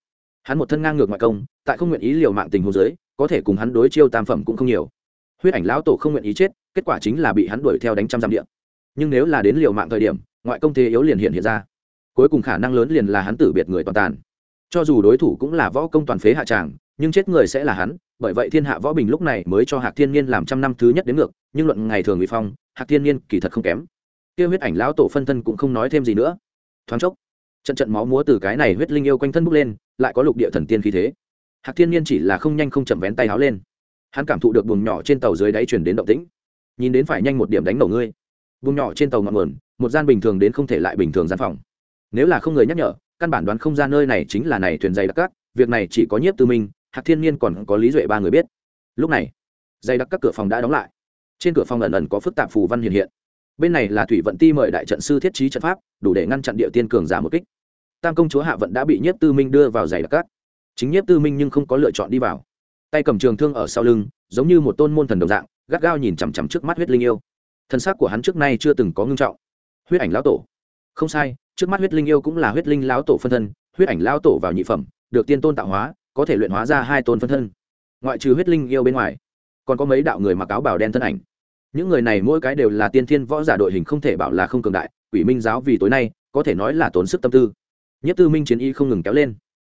Hắn một thân ngang ngược ngoại công, tại không nguyện ý liều mạng tình hồ dưới, có thể cùng hắn đối chiêu tam phẩm cũng không nhiều huyết ảnh lão tổ không nguyện ý chết, kết quả chính là bị hắn đuổi theo đánh trăm dặm điện nhưng nếu là đến liều mạng thời điểm, ngoại công thế yếu liền hiện hiện ra. Cuối cùng khả năng lớn liền là hắn tử biệt người toàn tàn. Cho dù đối thủ cũng là võ công toàn phế hạ tràng, nhưng chết người sẽ là hắn, bởi vậy thiên hạ võ bình lúc này mới cho hạc thiên nhiên làm trăm năm thứ nhất đến ngược, nhưng luận ngày thường bị phong, hạc thiên nhiên kỳ thật không kém. Kia huyết ảnh lão tổ phân thân cũng không nói thêm gì nữa. Thoáng chốc, trận trận máu múa từ cái này huyết linh yêu quanh thân bốc lên, lại có lục địa thần tiên khí thế. Hạc thiên nhiên chỉ là không nhanh không chậm vén tay háo lên hắn cảm thụ được buồng nhỏ trên tàu dưới đáy chuyển đến động tĩnh. Nhìn đến phải nhanh một điểm đánh nổ ngươi. Buồng nhỏ trên tàu ngọn nguồn, một gian bình thường đến không thể lại bình thường gian phòng. Nếu là không người nhắc nhở, căn bản đoán không ra nơi này chính là này thuyền dày đặc cát việc này chỉ có nhiếp tư minh, hạc thiên nhiên còn có lý duệ ba người biết. Lúc này, dày đặc các cửa phòng đã đóng lại. Trên cửa phòng ẩn ẩn có phức tạp phù văn hiện hiện. Bên này là thủy vận ti mời đại trận sư thiết trí trận pháp, đủ để ngăn chặn địa tiên cường giả một kích. Tam công chúa hạ vận đã bị nhiếp tư minh đưa vào giày đặc cát chính nhiếp tư minh nhưng không có lựa chọn đi vào tay cầm trường thương ở sau lưng, giống như một tôn môn thần đồng dạng, gắt gao nhìn chằm chằm trước mắt huyết linh yêu. Thân xác của hắn trước nay chưa từng có ngưng trọng. Huyết ảnh lão tổ. Không sai, trước mắt huyết linh yêu cũng là huyết linh lão tổ phân thân, huyết ảnh lão tổ vào nhị phẩm, được tiên tôn tạo hóa, có thể luyện hóa ra hai tôn phân thân. Ngoại trừ huyết linh yêu bên ngoài, còn có mấy đạo người mặc áo bào đen thân ảnh. Những người này mỗi cái đều là tiên thiên võ giả đội hình không thể bảo là không cường đại, quỷ minh giáo vì tối nay, có thể nói là tốn sức tâm tư. Nhất tư minh chiến y không ngừng kéo lên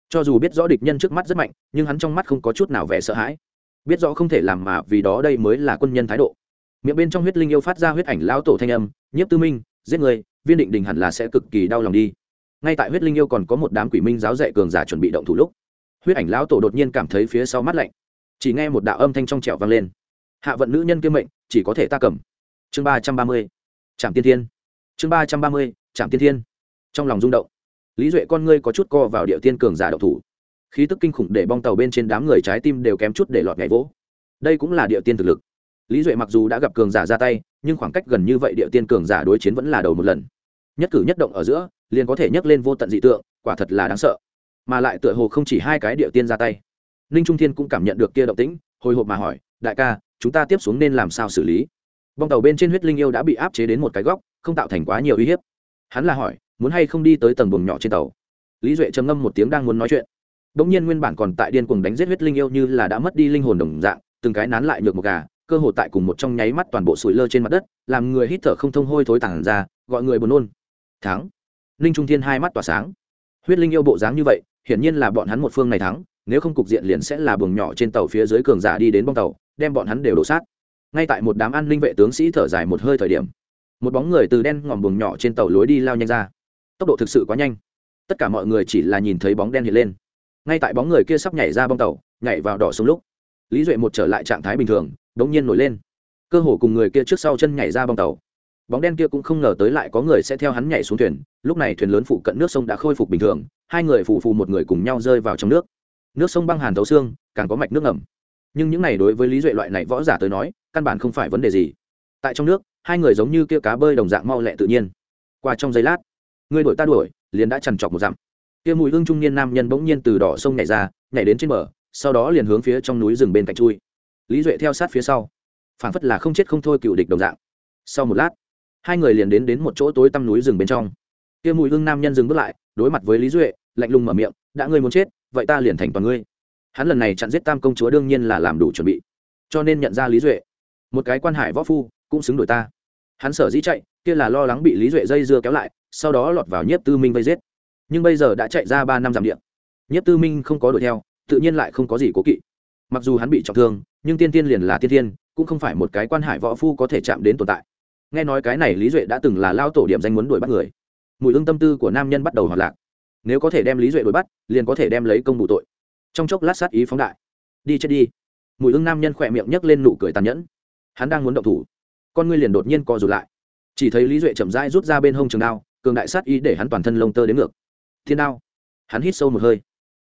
cho dù biết rõ địch nhân trước mắt rất mạnh, nhưng hắn trong mắt không có chút nào vẻ sợ hãi. Biết rõ không thể làm mà vì đó đây mới là quân nhân thái độ. Miệng bên trong huyết linh yêu phát ra huyết ảnh lão tổ thanh âm, nhiếp tư minh, giết người, viên định đình hẳn là sẽ cực kỳ đau lòng đi. Ngay tại huyết linh yêu còn có một đám quỷ minh giáo dạy cường giả chuẩn bị động thủ lúc, huyết ảnh lão tổ đột nhiên cảm thấy phía sau mắt lạnh. Chỉ nghe một đạo âm thanh trong trẻo vang lên. Hạ vận nữ nhân kiêm mệnh, chỉ có thể ta cầm. Chương ba trăm ba mươi trạm tiên thiên. Chương ba trăm ba mươi trạm tiên thiên. Trong lòng rung động lý duệ con ngươi có chút co vào địa tiên cường giả độc thủ. Khí tức kinh khủng để bong tàu bên trên đám người trái tim đều kém chút để lọt nhảy vỗ. Đây cũng là địa tiên thực lực. Lý duệ mặc dù đã gặp cường giả ra tay, nhưng khoảng cách gần như vậy địa tiên cường giả đối chiến vẫn là đầu một lần. Nhất cử nhất động ở giữa, liền có thể nhấc lên vô tận dị tượng, quả thật là đáng sợ. Mà lại tựa hồ không chỉ hai cái địa tiên ra tay. Ninh trung thiên cũng cảm nhận được kia động tĩnh, hồi hộp mà hỏi, đại ca, chúng ta tiếp xuống nên làm sao xử lý? Bong tàu bên trên huyết linh yêu đã bị áp chế đến một cái góc, không tạo thành quá nhiều uy hiếp. Hắn là hỏi muốn hay không đi tới tầng buồng nhỏ trên tàu. Lý duệ trầm ngâm một tiếng đang muốn nói chuyện. Đ ỗ n g nhiên nguyên bản còn tại điên cuồng đánh giết huyết linh yêu như là đã mất đi linh hồn đồng dạng, từng cái nán lại nhược một gà, cơ hồ tại cùng một trong nháy mắt toàn bộ sủi lơ trên mặt đất, làm người hít thở không thông hôi thối tản ra, gọi người buồn nôn. Thắng. Ninh trung thiên hai mắt tỏa sáng. Huyết linh yêu bộ dáng như vậy, hiển nhiên là bọn hắn một phương này thắng, nếu không cục diện liền sẽ là buồng nhỏ trên tàu phía dưới cường giả đi đến bong tàu, đem bọn hắn đều đổ sát. Ngay tại một đám an ninh vệ tướng sĩ thở dài một hơi thời điểm, một bóng người từ đen ngòm buồng nhỏ trên tàu lối đi lao nhanh ra tốc độ thực sự quá nhanh. Tất cả mọi người chỉ là nhìn thấy bóng đen hiện lên. Ngay tại bóng người kia sắp nhảy ra bong tàu, nhảy vào đỏ sông lúc, lý duệ một trở lại trạng thái bình thường đ ỗ n g nhiên nổi lên. Cơ hồ cùng người kia trước sau chân nhảy ra bong tàu. Bóng đen kia cũng không ngờ tới lại có người sẽ theo hắn nhảy xuống thuyền, lúc này thuyền lớn phụ cận nước sông đã khôi phục bình thường, hai người phù phù một người cùng nhau rơi vào trong nước. Nước sông băng hàn thấu xương, càng có mạch nước ngầm. Nhưng những này đối với lý duệ loại này võ giả tới nói, căn bản không phải vấn đề gì. Tại trong nước, hai người giống như kia cá bơi đồng dạng mau lẹ tự nhiên. Qua trong giây lát người đuổi ta đuổi, liền đã chằn trọc một dặm. Kia mùi hương trung niên nam nhân bỗng nhiên từ đỏ sông nhảy ra, nhảy đến trên bờ, sau đó liền hướng phía trong núi rừng bên cạnh chui. Lý duệ theo sát phía sau phản phất là không chết không thôi cựu địch đồng dạng. Sau một lát, hai người liền đến đến một chỗ tối tăm núi rừng bên trong. Kia mùi hương nam nhân dừng bước lại, đối mặt với lý duệ, lạnh lùng mở miệng, đã ngươi muốn chết, vậy ta liền thành toàn ngươi. Hắn lần này chặn giết tam công chúa đương nhiên là làm đủ chuẩn bị. Cho nên nhận ra lý duệ, một cái quan hải võ phu cũng xứng đổi ta. Hắn sở dĩ chạy kia là lo lắng bị lý duệ dây dưa kéo lại, sau đó lọt vào nhiếp tư minh vây giết. Nhưng bây giờ đã chạy ra ba năm giảm điện nhiếp tư minh không có đuổi theo, tự nhiên lại không có gì cố kỵ. Mặc dù hắn bị trọng thương, nhưng tiên tiên liền là tiên tiên, cũng không phải một cái quan hải võ phu có thể chạm đến tồn tại. Nghe nói cái này lý duệ đã từng là lao tổ điểm danh muốn đuổi bắt người. Mùi hương tâm tư của nam nhân bắt đầu hoạt lạc. Nếu có thể đem lý duệ đuổi bắt, liền có thể đem lấy công bù tội. Trong chốc lát sát ý phóng đại. Đi chết đi. Mùi hương nam nhân khỏe miệng nhấc lên nụ cười tàn nhẫn. Hắn đang muốn động thủ. Con ngươi liền đột nhiên co rụt lại chỉ thấy lý duệ chậm rãi rút ra bên hông trường đao, cường đại sát ý để hắn toàn thân lông tơ đến ngược. Thiên đao. Hắn hít sâu một hơi.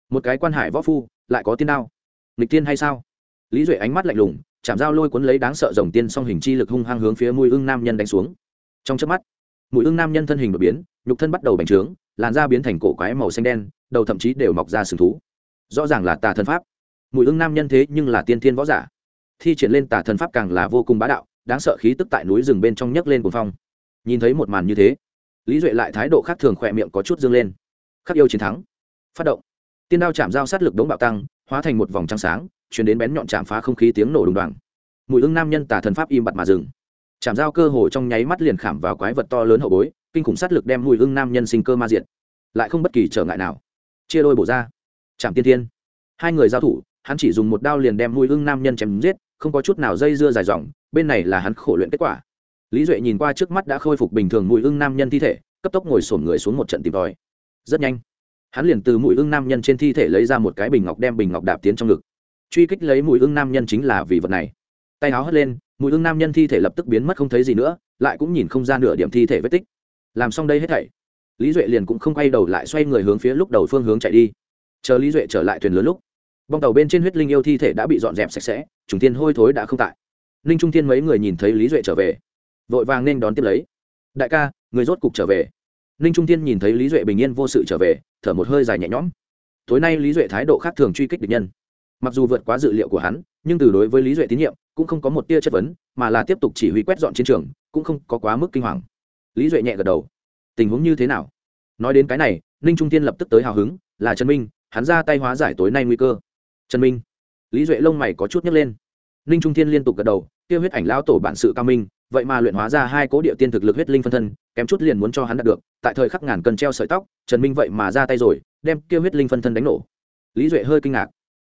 Một cái quan hải võ phu, lại có tiên đao. Nghịch tiên hay sao? Lý duệ ánh mắt lạnh lùng, chạm dao lôi cuốn lấy đáng sợ dòng tiên song hình chi lực hung hăng hướng phía mùi ưng nam nhân đánh xuống. Trong chớp mắt mùi ưng nam nhân thân hình đột biến, nhục thân bắt đầu bành trướng, làn da biến thành cổ quái màu xanh đen, đầu thậm chí đều mọc ra sừng thú. Rõ ràng là tà thân pháp. Mùi ưng nam nhân thế nhưng là tiên thiên võ giả. Thi triển lên tà thân pháp càng là vô cùng bá đạo, đáng sợ khí tức tại núi rừng bên trong nhấc lên cuồng phong nhìn thấy một màn như thế, lý duệ lại thái độ khác thường khỏe miệng có chút dương lên. Khắc yêu chiến thắng, phát động. Tiên đao chạm dao sát lực đống bạo tăng, hóa thành một vòng trăng sáng, chuyển đến bén nhọn chạm phá không khí tiếng nổ đùng đoàng. Mùi ưng nam nhân tả thần pháp im bặt mà dừng. Chạm dao cơ hồ trong nháy mắt liền khảm vào quái vật to lớn hậu bối, kinh khủng sát lực đem mùi ưng nam nhân sinh cơ ma diện lại không bất kỳ trở ngại nào. Chia đôi bổ ra. Chạm tiên tiên. Hai người giao thủ, hắn chỉ dùng một đao liền đem mùi ưng nam nhân chém giết, không có chút nào dây dưa dài dòng, bên này là hắn khổ luyện kết quả lý duệ nhìn qua trước mắt đã khôi phục bình thường mùi ưng nam nhân thi thể, cấp tốc ngồi sổm người xuống một trận tìm tòi. Rất nhanh, hắn liền từ mũi ưng nam nhân trên thi thể lấy ra một cái bình ngọc đem bình ngọc đạp tiến trong ngực. Truy kích lấy mũi ưng nam nhân chính là vì vật này. Tay áo hất lên mũi ưng nam nhân thi thể lập tức biến mất không thấy gì nữa, lại cũng nhìn không ra nửa điểm thi thể vết tích. Làm xong đây hết thảy, lý duệ liền cũng không quay đầu lại xoay người hướng phía lúc đầu phương hướng chạy đi. Chờ lý duệ trở lại thuyền lớn lúc, bong tàu bên trên huyết linh yêu thi thể đã bị dọn dẹp sạch sẽ, trùng tiên hôi thối đã không tại. Ninh trung tiên mấy người nhìn thấy lý duệ trở về vội vàng nên đón tiếp lấy. Đại ca, người rốt cục trở về. Ninh trung thiên nhìn thấy lý duệ bình yên vô sự trở về, thở một hơi dài nhẹ nhõm. Tối nay lý duệ thái độ khác thường truy kích địch nhân. Mặc dù vượt quá dự liệu của hắn, nhưng từ đối với lý duệ tín nhiệm, cũng không có một tia chất vấn, mà là tiếp tục chỉ huy quét dọn chiến trường, cũng không có quá mức kinh hoàng. Lý duệ nhẹ gật đầu. Tình huống như thế nào? Nói đến cái này, ninh trung tiên lập tức tới hào hứng, là trần minh, hắn ra tay hóa giải tối nay nguy cơ. Trần minh. Lý duệ lông mày có chút nhấc lên. Ninh trung tiên liên tục gật đầu tiêu huyết ảnh lao tổ bản sự cao minh vậy mà luyện hóa ra hai cố địa tiên thực lực huyết linh phân thân, kém chút liền muốn cho hắn đạt được, tại thời khắc ngàn cân treo sợi tóc, trần minh vậy mà ra tay rồi, đem kêu huyết linh phân thân đánh nổ. Lý duệ hơi kinh ngạc.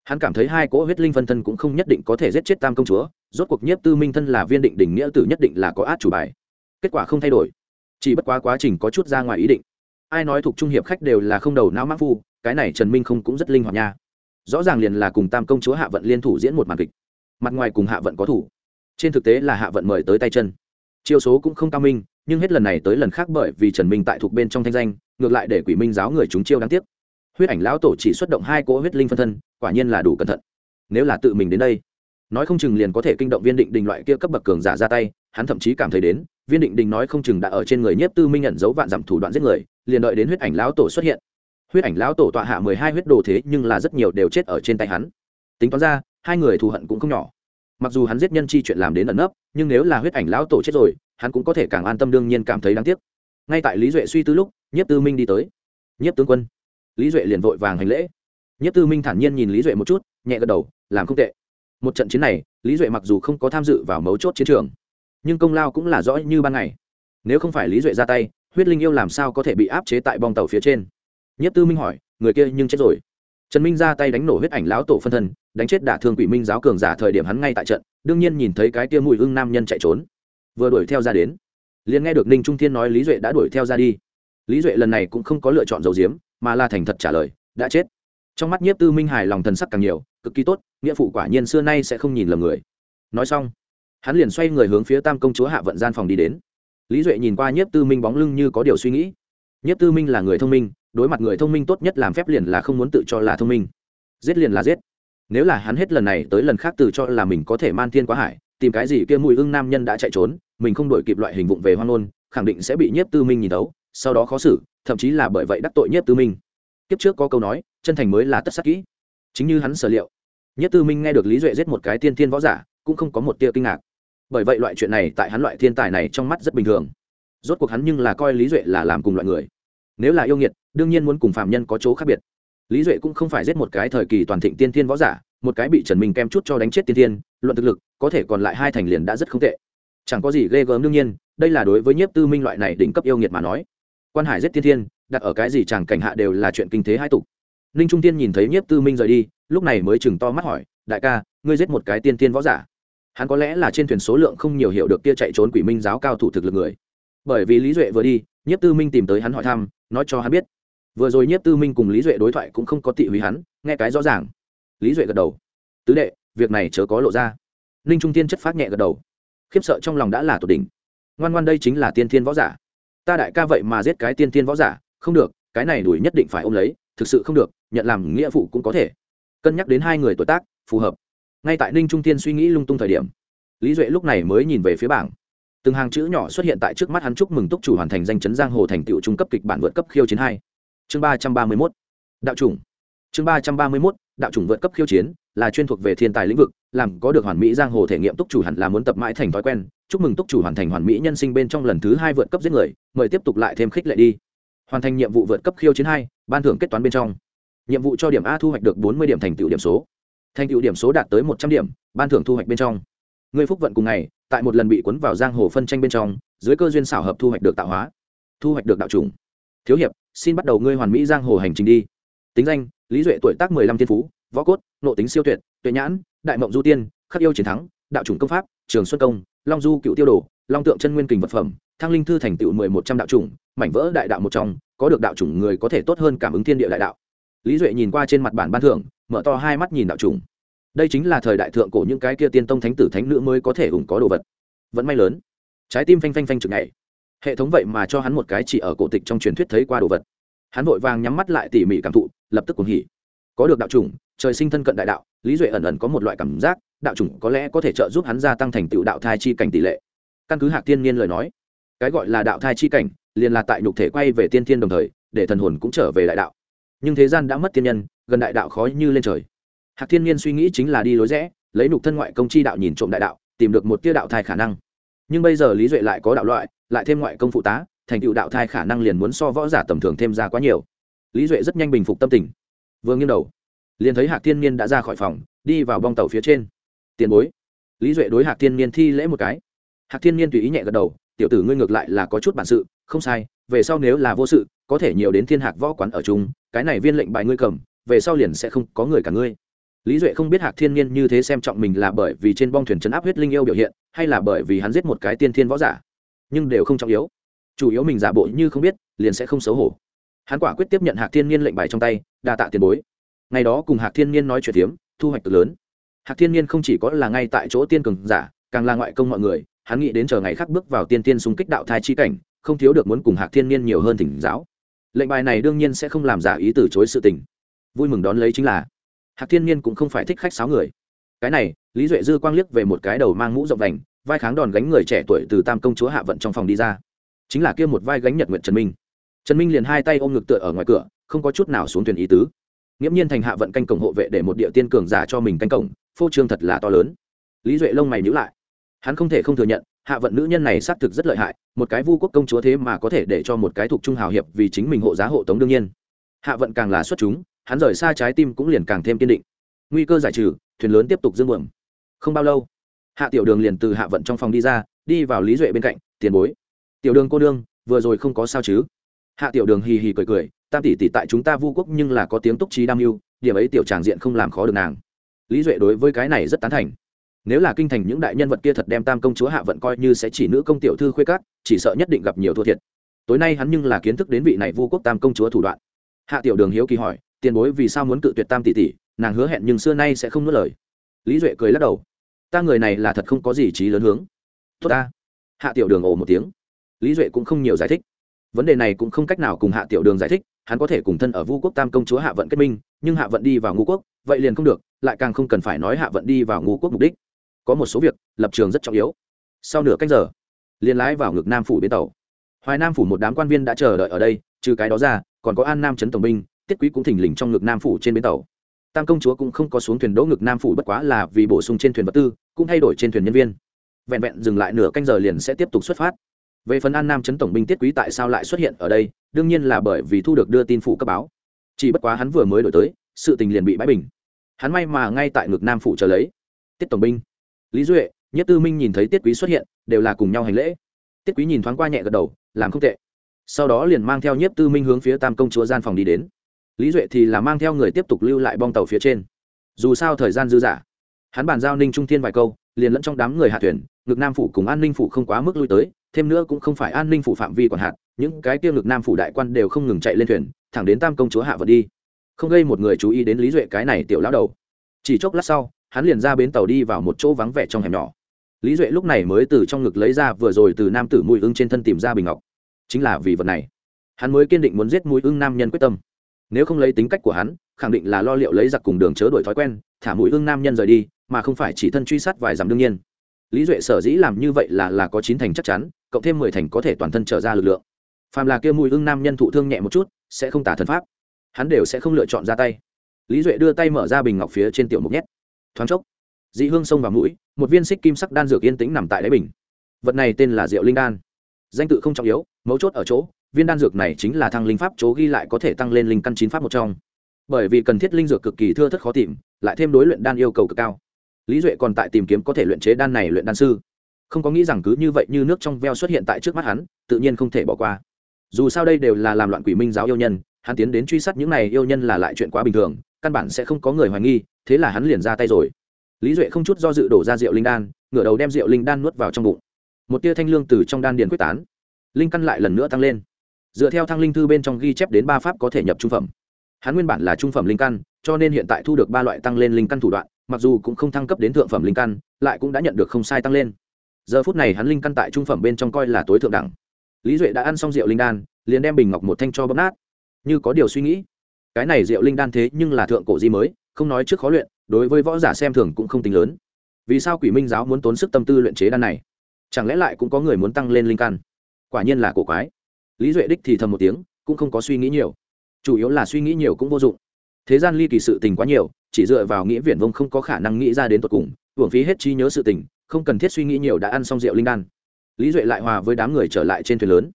Hắn cảm thấy hai cỗ huyết linh phân thân cũng không nhất định có thể giết chết tam công chúa, rốt cuộc nhiếp tư minh thân là viên định đỉnh nghĩa tử nhất định là có át chủ bài. Kết quả không thay đổi. Chỉ bất quá quá trình có chút ra ngoài ý định. Ai nói thuộc trung hiệp khách đều là không đầu não mắc phu, cái này trần minh không cũng rất linh hoạt nha. Rõ ràng liền là cùng tam công chúa hạ vận liên thủ diễn một màn kịch. Mặt ngoài cùng hạ vận có thủ trên thực tế là hạ vận mời tới tay chân. Chiêu số cũng không cao minh, nhưng hết lần này tới lần khác bởi vì trần minh tại thuộc bên trong thanh danh, ngược lại để quỷ minh giáo người chúng chiêu đáng tiếc. Huyết ảnh lão tổ chỉ xuất động hai cỗ huyết linh phân thân, quả nhiên là đủ cẩn thận. Nếu là tự mình đến đây, nói không chừng liền có thể kinh động viên định đình loại kia cấp bậc cường giả ra tay, hắn thậm chí cảm thấy đến, viên định đình nói không chừng đã ở trên người nhiếp tư minh nhận dấu vạn giảm thủ đoạn giết người, liền đợi đến huyết ảnh lão tổ xuất hiện. Huyết ảnh lão tổ tọa hạ mười hai huyết đồ thế nhưng là rất nhiều đều chết ở trên tay hắn. Tính toán ra, hai người thù hận cũng không nhỏ mặc dù hắn giết nhân chi chuyện làm đến ẩn nấp, nhưng nếu là huyết ảnh lão tổ chết rồi, hắn cũng có thể càng an tâm đương nhiên cảm thấy đáng tiếc. Ngay tại lý duệ suy tư lúc nhất tư minh đi tới. Nhất tướng quân. Lý duệ liền vội vàng hành lễ. Nhất tư minh thản nhiên nhìn lý duệ một chút, nhẹ gật đầu, làm không tệ. Một trận chiến này, lý duệ mặc dù không có tham dự vào mấu chốt chiến trường, nhưng công lao cũng là rõ như ban ngày. Nếu không phải lý duệ ra tay, huyết linh yêu làm sao có thể bị áp chế tại bong tàu phía trên? Nhất tư minh hỏi, người kia nhưng chết rồi? Trần minh ra tay đánh nổ huyết ảnh lão tổ phân thân, đánh chết đả thương quỷ minh giáo cường giả thời điểm hắn ngay tại trận, đương nhiên nhìn thấy cái tia mùi hưng nam nhân chạy trốn. Vừa đuổi theo ra đến, liền nghe được ninh trung thiên nói lý duệ đã đuổi theo ra đi. Lý duệ lần này cũng không có lựa chọn dầu diếm mà là thành thật trả lời, đã chết. Trong mắt nhiếp tư minh hài lòng thần sắc càng nhiều, cực kỳ tốt, nghĩa phụ quả nhiên xưa nay sẽ không nhìn lầm người. Nói xong, hắn liền xoay người hướng phía tam công chúa hạ vận gian phòng đi đến. Lý duệ nhìn qua nhiếp tư minh bóng lưng như có điều suy nghĩ. Nhiếp tư minh là người thông minh đối mặt người thông minh tốt nhất làm phép liền là không muốn tự cho là thông minh. Giết liền là giết. Nếu là hắn hết lần này tới lần khác tự cho là mình có thể man thiên quá hải, tìm cái gì kia mùi hưng nam nhân đã chạy trốn, mình không đổi kịp loại hình vụng về hoang nôn khẳng định sẽ bị nhiếp tư minh nhìn tấu sau đó khó xử, thậm chí là bởi vậy đắc tội nhiếp tư minh. Kiếp trước có câu nói, chân thành mới là tất sắc kỹ. Chính như hắn sở liệu, nhiếp tư minh nghe được lý duệ giết một cái tiên thiên võ giả, cũng không có một tia kinh ngạc. Bởi vậy loại chuyện này tại hắn loại thiên tài này trong mắt rất bình thường. Rốt cuộc hắn nhưng là coi lý duệ là làm cùng loại người. Nếu là yêu nghiệt đương nhiên muốn cùng phạm nhân có chỗ khác biệt. Lý duệ cũng không phải giết một cái thời kỳ toàn thịnh tiên thiên võ giả, một cái bị trần minh kem chút cho đánh chết tiên thiên, luận thực lực, có thể còn lại hai thành liền đã rất không tệ. Chẳng có gì ghê gớm đương nhiên, đây là đối với nhiếp tư minh loại này đỉnh cấp yêu nghiệt mà nói. Quan hải giết tiên thiên, đặt ở cái gì chẳng cảnh hạ đều là chuyện kinh thế hai tục. Ninh trung tiên nhìn thấy nhiếp tư minh rời đi, lúc này mới chừng to mắt hỏi, đại ca, ngươi giết một cái tiên tiên võ giả? Hắn có lẽ là trên thuyền số lượng không nhiều hiểu được kia chạy trốn quỷ minh giáo cao thủ thực lực người. Bởi vì lý duệ vừa đi, nhiếp tư minh tìm tới hắn hỏi thăm, nói cho hắn biết vừa rồi nhiếp tư minh cùng lý duệ đối thoại cũng không có tị hủy hắn, nghe cái rõ ràng. Lý duệ gật đầu. Tứ đệ, việc này chớ có lộ ra. Ninh trung tiên chất phát nhẹ gật đầu. Khiếp sợ trong lòng đã là tột đỉnh. Ngoan ngoan đây chính là tiên thiên võ giả. Ta đại ca vậy mà giết cái tiên thiên võ giả, không được, cái này đuổi nhất định phải ôm lấy, thực sự không được, nhận làm nghĩa vụ cũng có thể. Cân nhắc đến hai người tuổi tác, phù hợp. Ngay tại ninh trung tiên suy nghĩ lung tung thời điểm, lý duệ lúc này mới nhìn về phía bảng. Từng hàng chữ nhỏ xuất hiện tại trước mắt hắn chúc mừng túc chủ hoàn thành danh chấn giang hồ thành tựu trung cấp kịch bản vượt cấp khiêu chiến hai chương ba trăm ba mươi mốt, đạo chủng. Chương ba trăm ba mươi mốt, đạo chủng vượt cấp khiêu chiến, là chuyên thuộc về thiên tài lĩnh vực, làm có được hoàn mỹ giang hồ thể nghiệm túc chủ hẳn là muốn tập mãi thành thói quen. Chúc mừng túc chủ hoàn thành hoàn mỹ nhân sinh bên trong lần thứ hai vượt cấp giết người, mời tiếp tục lại thêm khích lệ đi. Hoàn thành nhiệm vụ vượt cấp khiêu chiến hai, ban thưởng kết toán bên trong. Nhiệm vụ cho điểm a thu hoạch được bốn mươi điểm thành tựu điểm số. Thành tựu điểm số đạt tới một trăm điểm, ban thưởng thu hoạch bên trong. Người phúc vận cùng ngày, tại một lần bị cuốn vào giang hồ phân tranh bên trong, dưới cơ duyên xảo hợp thu hoạch được tạo hóa, thu hoạch được đạo chủng. Thiếu hiệp xin bắt đầu ngươi hoàn mỹ giang hồ hành trình đi. Tính danh, lý duệ tuổi tác mười lăm thiên phú, võ cốt nộ tính siêu tuyệt, tuệ nhãn, đại mộng du tiên, khắc yêu chiến thắng, đạo chủng công pháp, trường xuân công, long du cựu tiêu đồ, long tượng chân nguyên kình vật phẩm, thăng linh thư thành tựu mười một trăm đạo chủng, mảnh vỡ đại đạo một trong, có được đạo chủng người có thể tốt hơn cảm ứng thiên địa đại đạo. Lý duệ nhìn qua trên mặt bản ban thưởng, mở to hai mắt nhìn đạo chủng. Đây chính là thời đại thượng cổ những cái kia tiên tông thánh tử thánh nữ mới có thể ủng có đồ vật. Vẫn may lớn. Trái tim phanh phanh phanh chực ngày hệ thống vậy mà cho hắn một cái chỉ ở cổ tịch trong truyền thuyết thấy qua đồ vật. Hắn vội vàng nhắm mắt lại tỉ mỉ cảm thụ, lập tức cuồng hỉ. Có được đạo chủng, trời sinh thân cận đại đạo, lý duệ ẩn ẩn có một loại cảm giác, đạo chủng có lẽ có thể trợ giúp hắn gia tăng thành tựu đạo thai chi cảnh tỷ lệ. Căn cứ hạc tiên niên lời nói, cái gọi là đạo thai chi cảnh, liền là tại nhục thể quay về tiên thiên đồng thời, để thần hồn cũng trở về đại đạo. Nhưng thế gian đã mất tiên nhân, gần đại đạo khó như lên trời. Hạc thiên nhiên suy nghĩ chính là đi lối rẽ, lấy nhục thân ngoại công chi đạo nhìn trộm đại đạo, tìm được một tia đạo thai khả năng. Nhưng bây giờ lý duệ lại có đạo loại lại thêm ngoại công phụ tá, thành tựu đạo thai khả năng liền muốn so võ giả tầm thường thêm ra quá nhiều. Lý duệ rất nhanh bình phục tâm tình. Vừa nghiêng đầu, liền thấy hạc thiên nhiên đã ra khỏi phòng, đi vào bong tàu phía trên. Tiền bối. Lý duệ đối hạc thiên nhiên thi lễ một cái. Hạc thiên nhiên tùy ý nhẹ gật đầu, tiểu tử ngươi ngược lại là có chút bản sự, không sai, về sau nếu là vô sự, có thể nhiều đến thiên hạc võ quán ở chung, cái này viên lệnh bài ngươi cầm, về sau liền sẽ không có người cả ngươi. Lý duệ không biết hạc thiên nhiên như thế xem trọng mình là bởi vì trên bong thuyền chấn áp huyết linh yêu biểu hiện, hay là bởi vì hắn giết một cái tiên thiên võ giả nhưng đều không trọng yếu. Chủ yếu mình giả bộ như không biết, liền sẽ không xấu hổ. Hắn quả quyết tiếp nhận hạc thiên Niên lệnh bài trong tay, đa tạ tiền bối. Ngày đó cùng hạc thiên Niên nói chuyện tiếm thu hoạch cực lớn. Hạc thiên Niên không chỉ có là ngay tại chỗ tiên cường giả, càng là ngoại công mọi người, hắn nghĩ đến chờ ngày khác bước vào tiên tiên xung kích đạo thai chi cảnh, không thiếu được muốn cùng hạc thiên Niên nhiều hơn thỉnh giáo. Lệnh bài này đương nhiên sẽ không làm giả ý từ chối sự tình. Vui mừng đón lấy chính là, hạc thiên Niên cũng không phải thích khách sáo người. Cái này, lý duệ dư quang liếc về một cái đầu mang mũ rộng đành vai kháng đòn gánh người trẻ tuổi từ tam công chúa hạ vận trong phòng đi ra. Chính là kia một vai gánh nhật nguyện trần minh. Trần minh liền hai tay ôm ngực tựa ở ngoài cửa, không có chút nào xuống thuyền ý tứ. Nghiễm nhiên thành hạ vận canh cổng hộ vệ để một địa tiên cường giả cho mình canh cổng, phô trương thật là to lớn. Lý duệ lông mày nhữ lại. Hắn không thể không thừa nhận, hạ vận nữ nhân này xác thực rất lợi hại, một cái vu quốc công chúa thế mà có thể để cho một cái thuộc trung hào hiệp vì chính mình hộ giá hộ tống đương nhiên. Hạ vận càng là xuất chúng, hắn rời xa trái tim cũng liền càng thêm kiên định. Nguy cơ giải trừ, thuyền lớn tiếp tục dương buồm. Không bao lâu hạ tiểu đường liền từ hạ vận trong phòng đi ra, đi vào lý duệ bên cạnh, tiền bối. Tiểu đường cô đương, vừa rồi không có sao chứ? Hạ tiểu đường hì hì cười cười, tam tỷ tỷ tại chúng ta vu quốc nhưng là có tiếng túc trí đam mưu, điểm ấy tiểu tràng diện không làm khó được nàng. Lý duệ đối với cái này rất tán thành. Nếu là kinh thành những đại nhân vật kia thật đem tam công chúa hạ vận coi như sẽ chỉ nữ công tiểu thư khuê cát chỉ sợ nhất định gặp nhiều thua thiệt. Tối nay hắn nhưng là kiến thức đến vị này vu quốc tam công chúa thủ đoạn. Hạ tiểu đường hiếu kỳ hỏi, tiền bối vì sao muốn cự tuyệt tam tỷ tỷ? Nàng hứa hẹn nhưng xưa nay sẽ không nuốt lời. Lý duệ cười lắc đầu ta người này là thật không có gì trí lớn hướng. Tốt ta. Hạ tiểu đường ồ một tiếng. Lý duệ cũng không nhiều giải thích. Vấn đề này cũng không cách nào cùng hạ tiểu đường giải thích, hắn có thể cùng thân ở vu quốc tam công chúa hạ vận kết minh, nhưng hạ vận đi vào ngũ quốc, vậy liền không được, lại càng không cần phải nói hạ vận đi vào ngũ quốc mục đích. Có một số việc, lập trường rất trọng yếu. Sau nửa cách giờ, liền lái vào ngực nam phủ bến tàu. Hoài nam phủ một đám quan viên đã chờ đợi ở đây, trừ cái đó ra, còn có an nam trấn tổng binh, tiết quý cũng thỉnh lình trong ngực nam phủ trên bến tàu tam công chúa cũng không có xuống thuyền đỗ ngực nam phủ bất quá là vì bổ sung trên thuyền vật tư, cũng thay đổi trên thuyền nhân viên. Vẹn vẹn dừng lại nửa canh giờ liền sẽ tiếp tục xuất phát. Về phần an nam chấn tổng binh tiết quý tại sao lại xuất hiện ở đây, đương nhiên là bởi vì thu được đưa tin phủ cấp báo. Chỉ bất quá hắn vừa mới đổi tới, sự tình liền bị bãi bình. Hắn may mà ngay tại ngực nam phủ chờ lấy. Tiết tổng binh. Lý duệ, nhất tư minh nhìn thấy tiết quý xuất hiện, đều là cùng nhau hành lễ. Tiết quý nhìn thoáng qua nhẹ gật đầu, làm không tệ. Sau đó liền mang theo nhiếp tư minh hướng phía tam công chúa gian phòng đi đến lý duệ thì là mang theo người tiếp tục lưu lại bong tàu phía trên. Dù sao thời gian dư dả. Hắn bàn giao ninh trung thiên vài câu liền lẫn trong đám người hạ thuyền ngực nam phủ cùng an ninh phủ không quá mức lui tới thêm nữa cũng không phải an ninh phủ phạm vi còn hạt, những cái tiêu ngực nam phủ đại quan đều không ngừng chạy lên thuyền thẳng đến tam công chúa hạ vật đi. Không gây một người chú ý đến lý duệ cái này tiểu lão đầu. Chỉ chốc lát sau hắn liền ra bến tàu đi vào một chỗ vắng vẻ trong hẻm nhỏ. Lý duệ lúc này mới từ trong ngực lấy ra vừa rồi từ nam tử mùi ưng trên thân tìm ra bình ngọc. Chính là vì vật này. Hắn mới kiên định muốn giết mùi ưng nam nhân quyết tâm nếu không lấy tính cách của hắn, khẳng định là lo liệu lấy giặc cùng đường chớ đổi thói quen, thả mũi hương nam nhân rời đi, mà không phải chỉ thân truy sát vài dặm đương nhiên. Lý duệ sở dĩ làm như vậy là là có chín thành chắc chắn, cộng thêm mười thành có thể toàn thân trở ra lực lượng. Phàm là kia mũi hương nam nhân thụ thương nhẹ một chút, sẽ không tả thần pháp. Hắn đều sẽ không lựa chọn ra tay. Lý duệ đưa tay mở ra bình ngọc phía trên tiểu mục nhét. Thoáng chốc, dị hương sông vào mũi, một viên xích kim sắc đan dược yên tĩnh nằm tại đáy bình. Vật này tên là rượu linh đan. Danh tự không trọng yếu, mấu chốt ở chỗ viên đan dược này chính là thăng linh pháp chỗ ghi lại có thể tăng lên linh căn chín pháp một trong. Bởi vì cần thiết linh dược cực kỳ thưa thất khó tìm, lại thêm đối luyện đan yêu cầu cực cao. Lý duệ còn tại tìm kiếm có thể luyện chế đan này luyện đan sư. Không có nghĩ rằng cứ như vậy như nước trong veo xuất hiện tại trước mắt hắn, tự nhiên không thể bỏ qua. Dù sao đây đều là làm loạn quỷ minh giáo yêu nhân, hắn tiến đến truy sát những này yêu nhân là lại chuyện quá bình thường, căn bản sẽ không có người hoài nghi, thế là hắn liền ra tay rồi. Lý duệ không chút do dự đổ ra rượu linh đan, ngửa đầu đem rượu linh đan nuốt vào trong bụng. Một tia thanh lương từ trong đan điền quyết tán. Linh căn lại lần nữa tăng lên dựa theo thăng linh thư bên trong ghi chép đến ba pháp có thể nhập trung phẩm. Hắn nguyên bản là trung phẩm linh căn, cho nên hiện tại thu được ba loại tăng lên linh căn thủ đoạn, mặc dù cũng không thăng cấp đến thượng phẩm linh căn, lại cũng đã nhận được không sai tăng lên. Giờ phút này hắn linh căn tại trung phẩm bên trong coi là tối thượng đẳng. Lý duệ đã ăn xong rượu linh đan, liền đem bình ngọc một thanh cho bấm nát. Như có điều suy nghĩ, cái này rượu linh đan thế nhưng là thượng cổ di mới, không nói trước khó luyện, đối với võ giả xem thường cũng không tính lớn. Vì sao quỷ minh giáo muốn tốn sức tâm tư luyện chế đan này? Chẳng lẽ lại cũng có người muốn tăng lên linh căn? Quả nhiên là cổ quái lý duệ đích thì thầm một tiếng, cũng không có suy nghĩ nhiều. Chủ yếu là suy nghĩ nhiều cũng vô dụng. Thế gian ly kỳ sự tình quá nhiều, chỉ dựa vào nghĩa viển vông không có khả năng nghĩ ra đến tột cùng, hưởng phí hết trí nhớ sự tình, không cần thiết suy nghĩ nhiều đã ăn xong rượu linh đan. Lý duệ lại hòa với đám người trở lại trên thuyền lớn.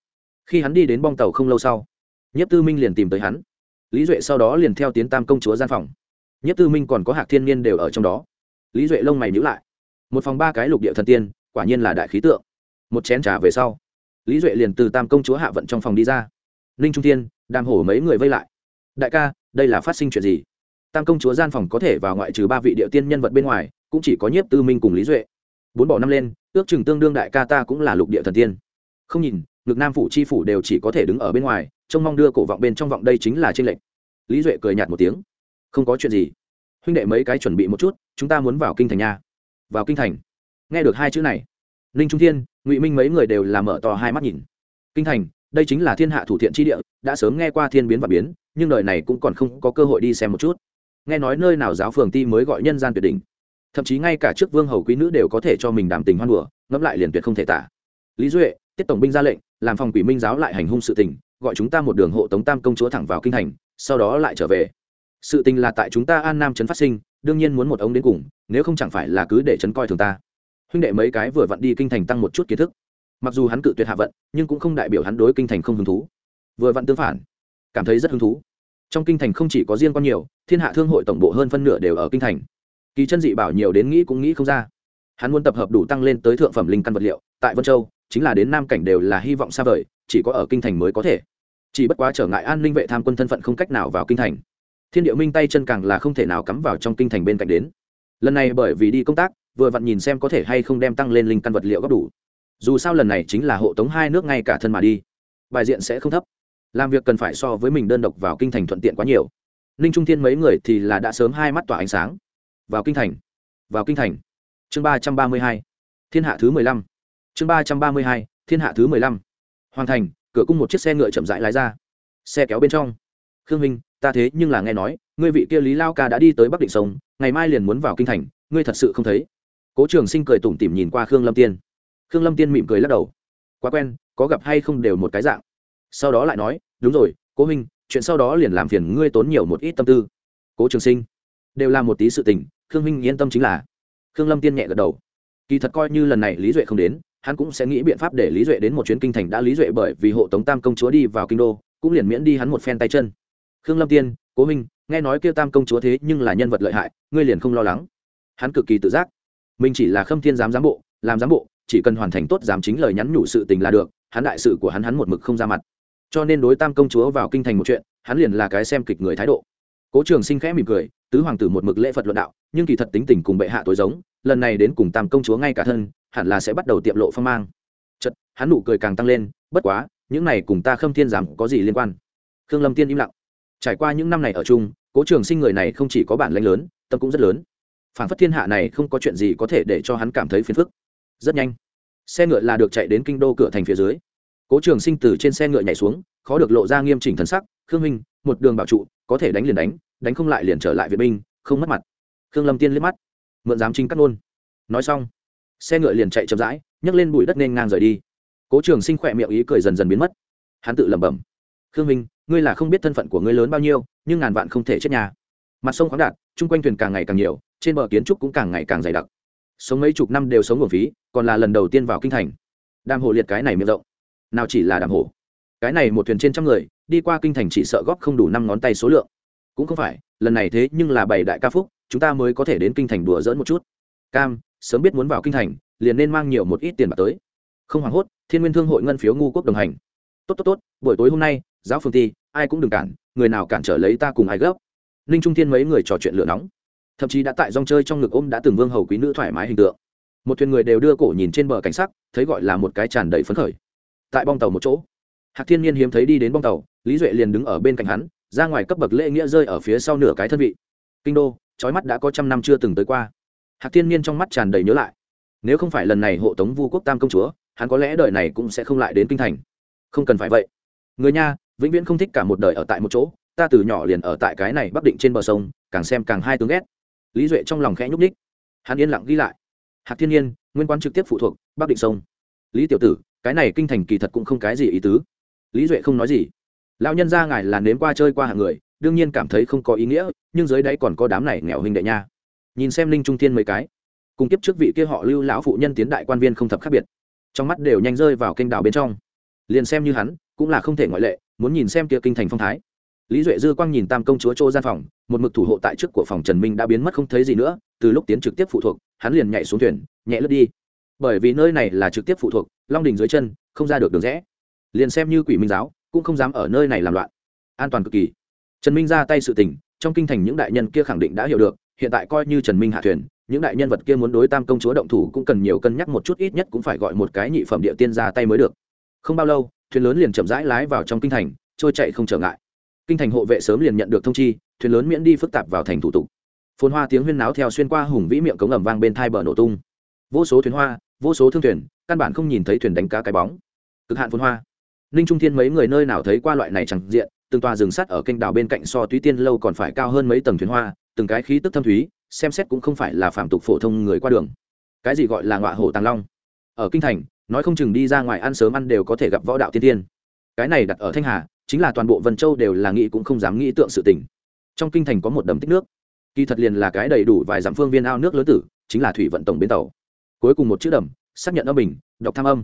Khi hắn đi đến bong tàu không lâu sau, nhất tư minh liền tìm tới hắn. Lý duệ sau đó liền theo tiến tam công chúa gian phòng. Nhất tư minh còn có hạc thiên niên đều ở trong đó. Lý duệ lông mày nhữ lại. Một phòng ba cái lục địa thần tiên, quả nhiên là đại khí tượng. Một chén trà về sau lý duệ liền từ tam công chúa hạ vận trong phòng đi ra. Ninh trung tiên đàm hổ mấy người vây lại. Đại ca, đây là phát sinh chuyện gì? Tam công chúa gian phòng có thể vào ngoại trừ ba vị địa tiên nhân vật bên ngoài, cũng chỉ có nhiếp tư minh cùng lý duệ. Bốn bỏ năm lên, ước chừng tương đương đại ca ta cũng là lục địa thần tiên. Không nhìn, ngực nam phủ chi phủ đều chỉ có thể đứng ở bên ngoài, trông mong đưa cổ vọng bên trong vọng đây chính là tranh lệch. Lý duệ cười nhạt một tiếng. Không có chuyện gì. Huynh đệ mấy cái chuẩn bị một chút, chúng ta muốn vào kinh thành nha. Vào kinh thành. Nghe được hai chữ này, ninh trung thiên ngụy minh mấy người đều làm mở to hai mắt nhìn kinh thành đây chính là thiên hạ thủ thiện tri địa đã sớm nghe qua thiên biến và biến nhưng đời này cũng còn không có cơ hội đi xem một chút nghe nói nơi nào giáo phường ti mới gọi nhân gian tuyệt đỉnh thậm chí ngay cả trước vương hầu quý nữ đều có thể cho mình đảm tình hoan đùa ngẫm lại liền tuyệt không thể tả lý duệ tiết tổng binh ra lệnh làm phòng quỷ minh giáo lại hành hung sự tình gọi chúng ta một đường hộ tống tam công chúa thẳng vào kinh thành sau đó lại trở về sự tình là tại chúng ta an nam trấn phát sinh đương nhiên muốn một ống đến cùng nếu không chẳng phải là cứ để trấn coi thường ta huynh đệ mấy cái vừa vặn đi kinh thành tăng một chút kiến thức. Mặc dù hắn cự tuyệt hạ vận, nhưng cũng không đại biểu hắn đối kinh thành không hứng thú. Vừa vặn tương phản, cảm thấy rất hứng thú. Trong kinh thành không chỉ có riêng con nhiều, thiên hạ thương hội tổng bộ hơn phân nửa đều ở kinh thành. Kỳ chân dị bảo nhiều đến nghĩ cũng nghĩ không ra. Hắn muốn tập hợp đủ tăng lên tới thượng phẩm linh căn vật liệu, tại vân châu, chính là đến nam cảnh đều là hy vọng xa vời, chỉ có ở kinh thành mới có thể. Chỉ bất quá trở ngại an ninh vệ tham quân thân phận không cách nào vào kinh thành. Thiên địa minh tay chân càng là không thể nào cắm vào trong kinh thành bên cạnh đến. Lần này bởi vì đi công tác vừa vặn nhìn xem có thể hay không đem tăng lên linh căn vật liệu góp đủ. Dù sao lần này chính là hộ tống hai nước ngay cả thân mà đi. Bài diện sẽ không thấp. Làm việc cần phải so với mình đơn độc vào kinh thành thuận tiện quá nhiều. Ninh trung thiên mấy người thì là đã sớm hai mắt tỏa ánh sáng. Vào kinh thành. Vào kinh thành. Chương ba trăm ba mươi hai. Thiên hạ thứ mười lăm. Chương ba trăm ba mươi hai. Thiên hạ thứ mười lăm. Hoàn thành, cửa cung một chiếc xe ngựa chậm rãi lái ra. Xe kéo bên trong. Khương minh, ta thế nhưng là nghe nói, ngươi vị kia lý lao ca đã đi tới bắc định sông, ngày mai liền muốn vào kinh thành, ngươi thật sự không thấy cố trường sinh cười tủm tỉm nhìn qua khương lâm tiên. Khương lâm tiên mỉm cười lắc đầu. Quá quen, có gặp hay không đều một cái dạng. Sau đó lại nói, đúng rồi cố minh chuyện sau đó liền làm phiền ngươi tốn nhiều một ít tâm tư. Cố trường sinh. Đều là một tí sự tình, khương minh yên tâm chính là. Khương lâm tiên nhẹ gật đầu. Kỳ thật coi như lần này lý duệ không đến, hắn cũng sẽ nghĩ biện pháp để lý duệ đến một chuyến kinh thành đã lý duệ bởi vì hộ tống tam công chúa đi vào kinh đô, cũng liền miễn đi hắn một phen tay chân. Khương lâm tiên, cố minh nghe nói kêu tam công chúa thế nhưng là nhân vật lợi hại, ngươi liền không lo lắng. Hắn cực kỳ tự giác mình chỉ là khâm thiên giám giám bộ, làm giám bộ, chỉ cần hoàn thành tốt giám chính lời nhắn nhủ sự tình là được, hắn đại sự của hắn hắn một mực không ra mặt. Cho nên đối tam công chúa vào kinh thành một chuyện, hắn liền là cái xem kịch người thái độ. Cố trường sinh khẽ mỉm cười, tứ hoàng tử một mực lễ phật luận đạo, nhưng kỳ thật tính tình cùng bệ hạ tối giống, lần này đến cùng tam công chúa ngay cả thân, hẳn là sẽ bắt đầu tiệm lộ phong mang. Chật hắn nụ cười càng tăng lên, bất quá, những này cùng ta khâm thiên giảm có gì liên quan? Khương lâm tiên im lặng. Trải qua những năm này ở chung, cố trường sinh người này không chỉ có bản lãnh lớn, tâm cũng rất lớn phản phất thiên hạ này không có chuyện gì có thể để cho hắn cảm thấy phiền phức. Rất nhanh, xe ngựa là được chạy đến kinh đô cửa thành phía dưới. Cố trường sinh từ trên xe ngựa nhảy xuống, khó được lộ ra nghiêm chỉnh thân sắc. Khương minh một đường bảo trụ, có thể đánh liền đánh đánh không lại liền trở lại viện binh, không mất mặt. Khương lâm tiên liếc mắt, mượn giám chính cắt luôn. nói xong, xe ngựa liền chạy chậm rãi, nhấc lên bụi đất nên ngang rời đi. Cố trường sinh khỏe miệng ý cười dần dần biến mất. Hắn tự lẩm bẩm, khương minh ngươi là không biết thân phận của ngươi lớn bao nhiêu, nhưng ngàn vạn không thể chết nhà. Mặt sông khoáng đạt, chung quanh thuyền càng ngày càng nhiều trên bờ kiến trúc cũng càng ngày càng dày đặc. Sống mấy chục năm đều sống nguồn phí, còn là lần đầu tiên vào kinh thành. Đàm hồ liệt cái này miệng rộng. Nào chỉ là đàm hồ cái này một thuyền trên trăm người, đi qua kinh thành chỉ sợ góp không đủ năm ngón tay số lượng. Cũng không phải, lần này thế nhưng là bảy đại ca phúc, chúng ta mới có thể đến kinh thành đùa dỡn một chút. Cam, sớm biết muốn vào kinh thành, liền nên mang nhiều một ít tiền bạc tới. Không hoảng hốt, thiên nguyên thương hội ngân phiếu ngu quốc đồng hành. Tốt tốt tốt, buổi tối hôm nay, giáo phương ti ai cũng đừng cản, người nào cản trở lấy ta cùng ai gấp. Ninh trung thiên mấy người trò chuyện lửa nóng thậm chí đã tại dòng chơi trong ngực ôm đã từng vương hầu quý nữ thoải mái hình tượng. Một thuyền người đều đưa cổ nhìn trên bờ cảnh sắc, thấy gọi là một cái tràn đầy phấn khởi. Tại bong tàu một chỗ, hạc thiên nhiên hiếm thấy đi đến bong tàu, lý duệ liền đứng ở bên cạnh hắn, ra ngoài cấp bậc lễ nghĩa rơi ở phía sau nửa cái thân vị. Kinh đô trói mắt đã có trăm năm chưa từng tới qua. Hạc thiên nhiên trong mắt tràn đầy nhớ lại. Nếu không phải lần này hộ tống vu quốc tam công chúa, hắn có lẽ đời này cũng sẽ không lại đến kinh thành. Không cần phải vậy. Người nha, vĩnh viễn không thích cả một đời ở tại một chỗ, ta từ nhỏ liền ở tại cái này bắc định trên bờ sông, càng xem càng hai tướng ghét lý duệ trong lòng khẽ nhúc ních hắn yên lặng ghi lại. Hạc thiên nhiên, nguyên quán trực tiếp phụ thuộc bắc định sông. Lý tiểu tử, cái này kinh thành kỳ thật cũng không cái gì ý tứ. Lý duệ không nói gì. Lão nhân ra ngài là nếm qua chơi qua hàng người, đương nhiên cảm thấy không có ý nghĩa, nhưng dưới đáy còn có đám này nghèo hình đệ nha. Nhìn xem linh trung thiên mấy cái. Cùng kiếp trước vị kia họ lưu lão phụ nhân tiến đại quan viên không thập khác biệt. Trong mắt đều nhanh rơi vào kênh đào bên trong. Liền xem như hắn, cũng là không thể ngoại lệ, muốn nhìn xem kia kinh thành phong thái. Lý duệ dư quang nhìn tam công chúa chỗ gian phòng một mực thủ hộ tại trước của phòng trần minh đã biến mất không thấy gì nữa, từ lúc tiến trực tiếp phụ thuộc, hắn liền nhảy xuống thuyền, nhẹ lướt đi. Bởi vì nơi này là trực tiếp phụ thuộc, long đình dưới chân, không ra được đường rẽ. Liền xem như quỷ minh giáo, cũng không dám ở nơi này làm loạn. An toàn cực kỳ. Trần minh ra tay sự tình, trong kinh thành những đại nhân kia khẳng định đã hiểu được, hiện tại coi như trần minh hạ thuyền, những đại nhân vật kia muốn đối tam công chúa động thủ cũng cần nhiều cân nhắc một chút, ít nhất cũng phải gọi một cái nhị phẩm địa tiên ra tay mới được. Không bao lâu, thuyền lớn liền chậm rãi lái vào trong kinh thành, trôi chạy không trở ngại. Kinh thành hộ vệ sớm liền nhận được thông chi thuyền lớn miễn đi phức tạp vào thành thủ tục. Phồn hoa tiếng huyên náo theo xuyên qua hùng vĩ miệng cống ẩm vang bên thai bờ nổ tung. Vô số thuyền hoa, vô số thương thuyền, căn bản không nhìn thấy thuyền đánh cá cái bóng. Cực hạn phồn hoa. Ninh trung thiên mấy người nơi nào thấy qua loại này chẳng diện, từng tòa rừng sắt ở kênh đảo bên cạnh so túy tiên lâu còn phải cao hơn mấy tầng thuyền hoa, từng cái khí tức thâm thúy, xem xét cũng không phải là phạm tục phổ thông người qua đường. Cái gì gọi là ngọa hổ tàng long? Ở kinh thành, nói không chừng đi ra ngoài ăn sớm ăn đều có thể gặp võ đạo tiên tiên. Cái này đặt ở thanh hà, chính là toàn bộ vân châu đều là nghĩ cũng không dám nghĩ tượng sự tình trong kinh thành có một đầm tích nước. Kỳ thật liền là cái đầy đủ vài dặm phương viên ao nước lớn tử, chính là thủy vận tổng bến tàu. Cuối cùng một chữ đầm, xác nhận âm bình, đọc tham âm.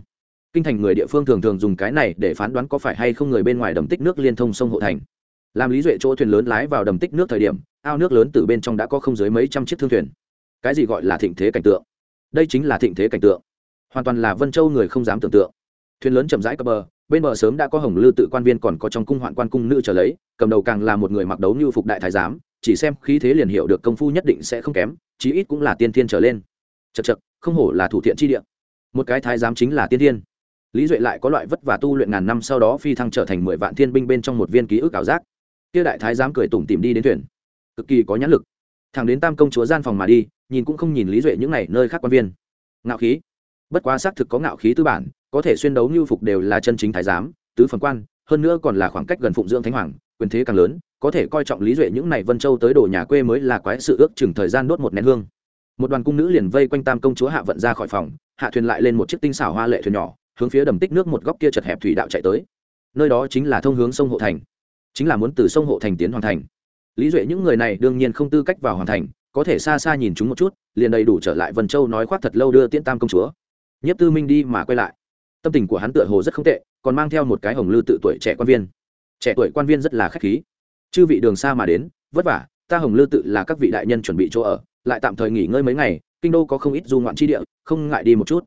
Kinh thành người địa phương thường thường dùng cái này để phán đoán có phải hay không người bên ngoài đầm tích nước liên thông sông hộ thành. Làm lý duệ chỗ thuyền lớn lái vào đầm tích nước thời điểm, ao nước lớn từ bên trong đã có không dưới mấy trăm chiếc thương thuyền. Cái gì gọi là thịnh thế cảnh tượng? Đây chính là thịnh thế cảnh tượng. Hoàn toàn là vân châu người không dám tưởng tượng thuyền lớn chậm rãi cập bờ, bên bờ sớm đã có hồng lư tự quan viên còn có trong cung hoạn quan cung nữ trở lấy, cầm đầu càng là một người mặc đấu như phục đại thái giám, chỉ xem khí thế liền hiểu được công phu nhất định sẽ không kém, chí ít cũng là tiên thiên trở lên. Chật chật không hổ là thủ thiện chi địa. Một cái thái giám chính là tiên thiên. Lý duệ lại có loại vất và tu luyện ngàn năm sau đó phi thăng trở thành mười vạn thiên binh bên trong một viên ký ức ảo giác. Kia đại thái giám cười tủm tìm đi đến thuyền. Cực kỳ có nhãn lực. Thằng đến tam công chúa gian phòng mà đi, nhìn cũng không nhìn lý duệ những n à y nơi khác quan viên. Ngạo khí. Bất quá xác thực có ngạo khí tư bản có thể xuyên đấu như phục đều là chân chính thái giám, tứ phần quan, hơn nữa còn là khoảng cách gần phụng dưỡng thánh hoàng, quyền thế càng lớn, có thể coi trọng lý duệ những n à y vân châu tới đồ nhà quê mới là quái sự ước chừng thời gian đốt một nén hương. Một đoàn cung nữ liền vây quanh tam công chúa hạ vận ra khỏi phòng, hạ thuyền lại lên một chiếc tinh xảo hoa lệ thuyền nhỏ, hướng phía đầm tích nước một góc kia chật hẹp thủy đạo chạy tới. Nơi đó chính là thông hướng sông hộ thành. Chính là muốn từ sông hộ thành tiến hoàn thành. Lý duệ những người này đương nhiên không tư cách vào hoàn thành, có thể xa xa nhìn chúng một chút, liền đầy đủ trở lại vân châu nói khoác thật lâu đưa tiễn tam công chúa. Nhất tư minh đi mà quay lại tâm tình của hắn tựa hồ rất không tệ, còn mang theo một cái hồng lư tự tuổi trẻ quan viên. Trẻ tuổi quan viên rất là k h á c h khí. Chư vị đường xa mà đến, vất vả, ta hồng lư tự là các vị đại nhân chuẩn bị chỗ ở, lại tạm thời nghỉ ngơi mấy ngày, kinh đô có không ít du ngoạn tri địa, không ngại đi một chút.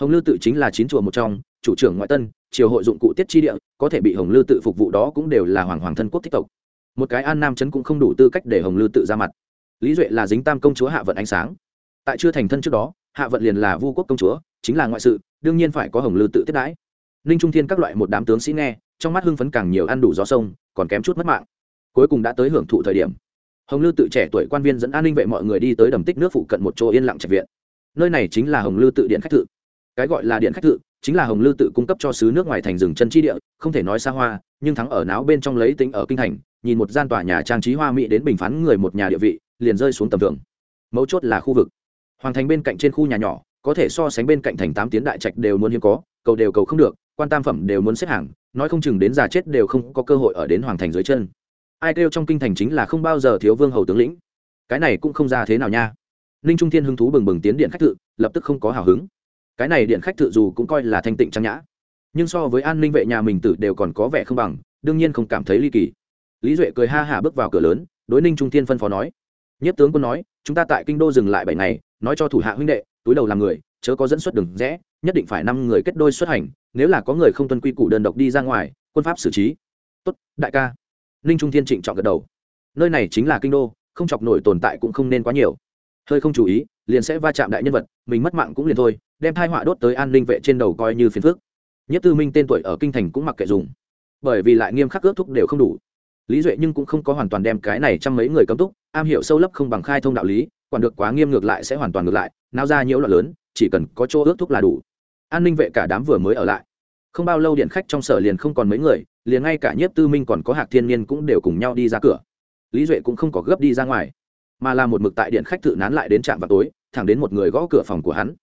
Hồng lư tự chính là chín chùa một trong, chủ trưởng ngoại tân, triều hội dụng cụ tiết tri địa, có thể bị hồng lư tự phục vụ đó cũng đều là hoàng hoàng thân quốc thích tộc. Một cái an nam chấn cũng không đủ tư cách để hồng lư tự ra mặt. Lý duệ là dính tam công chúa hạ vận ánh sáng. Tại chưa thành thân trước đó, hạ vận liền là vu quốc công chúa chính là ngoại sự, đương nhiên phải có hồng lư tự tiếp đãi. Ninh trung thiên các loại một đám tướng sĩ nghe, trong mắt hưng phấn càng nhiều ăn đủ gió sông, còn kém chút mất mạng. Cuối cùng đã tới hưởng thụ thời điểm. Hồng lư tự trẻ tuổi quan viên dẫn an ninh vệ mọi người đi tới đầm tích nước phụ cận một chỗ yên lặng trạch viện. Nơi này chính là hồng lư tự điện khách tự cái gọi là điện khách tự chính là hồng lư tự cung cấp cho xứ nước ngoài thành rừng chân chi địa, không thể nói xa hoa, nhưng thắng ở náo bên trong lấy tính ở kinh thành, nhìn một gian tòa nhà trang trí hoa mỹ đến bình phán người một nhà địa vị, liền rơi xuống tầm thường. Mấu chốt là khu vực. Hoàng thành bên cạnh trên khu nhà nhỏ có thể so sánh bên cạnh thành tám tiến đại trạch đều muốn hiếm có, cầu đều cầu không được, quan tam phẩm đều muốn xếp hàng, nói không chừng đến già chết đều không có cơ hội ở đến hoàng thành dưới chân. Ai kêu trong kinh thành chính là không bao giờ thiếu vương hầu tướng lĩnh. Cái này cũng không ra thế nào nha. Ninh trung thiên hứng thú bừng bừng tiến điện khách tự, lập tức không có hào hứng. Cái này điện khách tự dù cũng coi là thanh tịnh trang nhã, nhưng so với an ninh vệ nhà mình tử đều còn có vẻ không bằng, đương nhiên không cảm thấy ly kỳ. Lý duệ cười ha hả bước vào cửa lớn, đối ninh trung thiên phân phó nói nhất tướng quân nói, chúng ta tại kinh đô dừng lại bảy ngày, nói cho thủ hạ huynh đệ túi đầu làm người, chớ có dẫn xuất đường rẽ, nhất định phải năm người kết đôi xuất hành, nếu là có người không tuân quy củ đơn độc đi ra ngoài, quân pháp xử trí. Tốt, đại ca. Ninh trung thiên trịnh chọn gật đầu. Nơi này chính là kinh đô, không chọc nổi tồn tại cũng không nên quá nhiều. Hơi không chú ý, liền sẽ va chạm đại nhân vật, mình mất mạng cũng liền thôi, đem thai họa đốt tới an ninh vệ trên đầu coi như phiền phước nhất tư minh tên tuổi ở kinh thành cũng mặc kệ dùng. Bởi vì lại nghiêm khắc ước thúc đều không đủ. Lý duệ nhưng cũng không có hoàn toàn đem cái này trăm mấy người cấm túc, am hiểu sâu lấp không bằng khai thông đạo lý quản được quá nghiêm ngược lại sẽ hoàn toàn ngược lại nao ra nhiễu loạn lớn, chỉ cần có chỗ ước thúc là đủ. An ninh vệ cả đám vừa mới ở lại. Không bao lâu điện khách trong sở liền không còn mấy người, liền ngay cả nhiếp tư minh còn có hạc thiên niên cũng đều cùng nhau đi ra cửa. Lý duệ cũng không có gấp đi ra ngoài, mà là một mực tại điện khách tự nán lại đến trạm vào tối, thẳng đến một người gõ cửa phòng của hắn.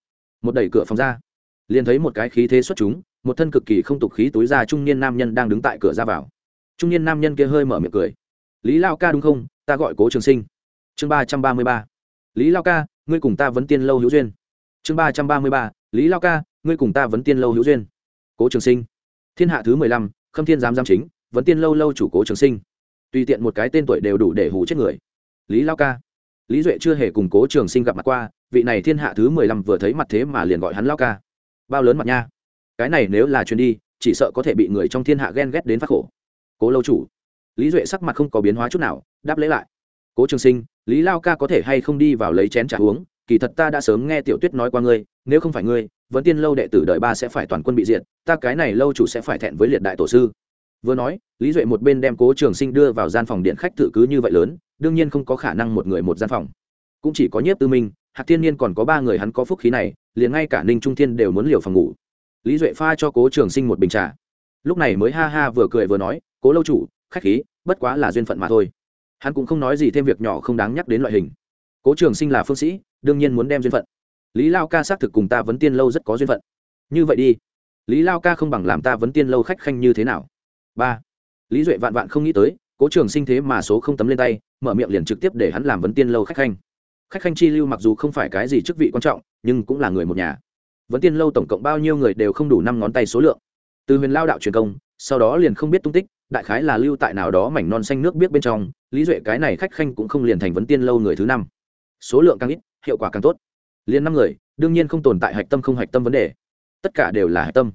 Một đẩy cửa phòng ra, liền thấy một cái khí thế xuất chúng, một thân cực kỳ không tục khí túi ra trung niên nam nhân đang đứng tại cửa ra vào. Trung niên nam nhân kia hơi mở miệng cười. Lý lao ca đúng không? Ta gọi cố trường sinh. Chương ba trăm ba mươi ba lý lao ca, ngươi cùng ta vẫn tiên lâu hữu duyên. Chương ba trăm ba mươi ba, lý lao ca, ngươi cùng ta vẫn tiên lâu hữu duyên. Cố trường sinh. Thiên hạ thứ mười lăm, khâm thiên giám giám chính, vẫn tiên lâu lâu chủ cố trường sinh. Tùy tiện một cái tên tuổi đều đủ để hủ chết người. Lý lao ca. Lý duệ chưa hề cùng cố trường sinh gặp mặt qua, vị này thiên hạ thứ mười lăm vừa thấy mặt thế mà liền gọi hắn lao ca. Bao lớn mặt nha. Cái này nếu là chuyến đi, chỉ sợ có thể bị người trong thiên hạ ghen ghét đến phát khổ. Cố lâu chủ. Lý duệ sắc mặt không có biến hóa chút nào, đáp lễ lại. Cố trường sinh lý lao ca có thể hay không đi vào lấy chén t uống? Kỳ thật ta đã sớm nghe tiểu tuyết nói qua ngươi, nếu không phải ngươi, vẫn tiên lâu đệ tử đợi ba sẽ phải toàn quân bị diệt, ta cái này lâu chủ sẽ phải thẹn với liệt đại tổ sư. Vừa nói, lý duệ một bên đem cố trường sinh đưa vào gian phòng điện khách tự cứ như vậy lớn, đương nhiên không có khả năng một người một gian phòng. Cũng chỉ có nhiếp tư minh, hạc thiên nhiên còn có ba người hắn có phúc khí này, liền ngay cả ninh trung thiên đều muốn liều phòng ngủ. Lý duệ pha cho cố trường sinh một bình trà. Lúc này mới ha ha vừa cười vừa nói, cố lâu chủ, khách khí, bất quá là duyên phận mà thôi hắn cũng không nói gì thêm việc nhỏ không đáng nhắc đến loại hình. Cố trường sinh là phương sĩ, đương nhiên muốn đem duyên phận. Lý lao ca xác thực cùng ta vấn tiên lâu rất có duyên phận. Như vậy đi. Lý lao ca không bằng làm ta vấn tiên lâu khách khanh như thế nào? Ba. Lý duệ vạn vạn không nghĩ tới, cố trường sinh thế mà số không tấm lên tay, mở miệng liền trực tiếp để hắn làm vấn tiên lâu khách khanh. Khách khanh chi lưu mặc dù không phải cái gì chức vị quan trọng, nhưng cũng là người một nhà. Vấn tiên lâu tổng cộng bao nhiêu người đều không đủ năm ngón tay số lượng. Từ huyền lao đạo truyền công, sau đó liền không biết tung tích đại khái là lưu tại nào đó mảnh non xanh nước biết bên trong, lý duệ cái này khách khanh cũng không liền thành vấn tiên lâu người thứ năm. Số lượng càng ít, hiệu quả càng tốt. Liền năm người, đương nhiên không tồn tại hạch tâm không hạch tâm vấn đề. Tất cả đều là hạch tâm.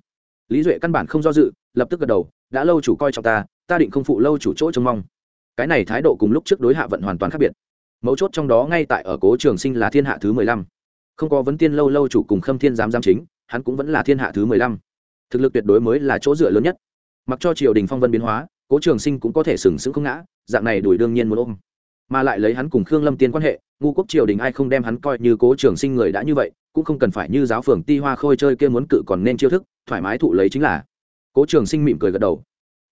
Lý duệ căn bản không do dự, lập tức gật đầu, đã lâu chủ coi trọng ta ta định không phụ lâu chủ chỗ trông mong. Cái này thái độ cùng lúc trước đối hạ vận hoàn toàn khác biệt. Mấu chốt trong đó ngay tại ở cố trường sinh là thiên hạ thứ mười lăm. Không có vấn tiên lâu lâu chủ cùng khâm thiên giám giám chính, hắn cũng vẫn là thiên hạ thứ mười lăm. Thực lực tuyệt đối mới là chỗ dựa lớn nhất mặc cho triều đình phong vân biến hóa, cố trường sinh cũng có thể sừng sững không ngã, dạng này đuổi đương nhiên muốn ôm. Mà lại lấy hắn cùng khương lâm tiên quan hệ, ngu quốc triều đình ai không đem hắn coi như cố trường sinh người đã như vậy, cũng không cần phải như giáo phường ti hoa khôi chơi kia muốn cự còn nên chiêu thức, thoải mái thụ lấy chính là. Cố trường sinh mỉm cười gật đầu.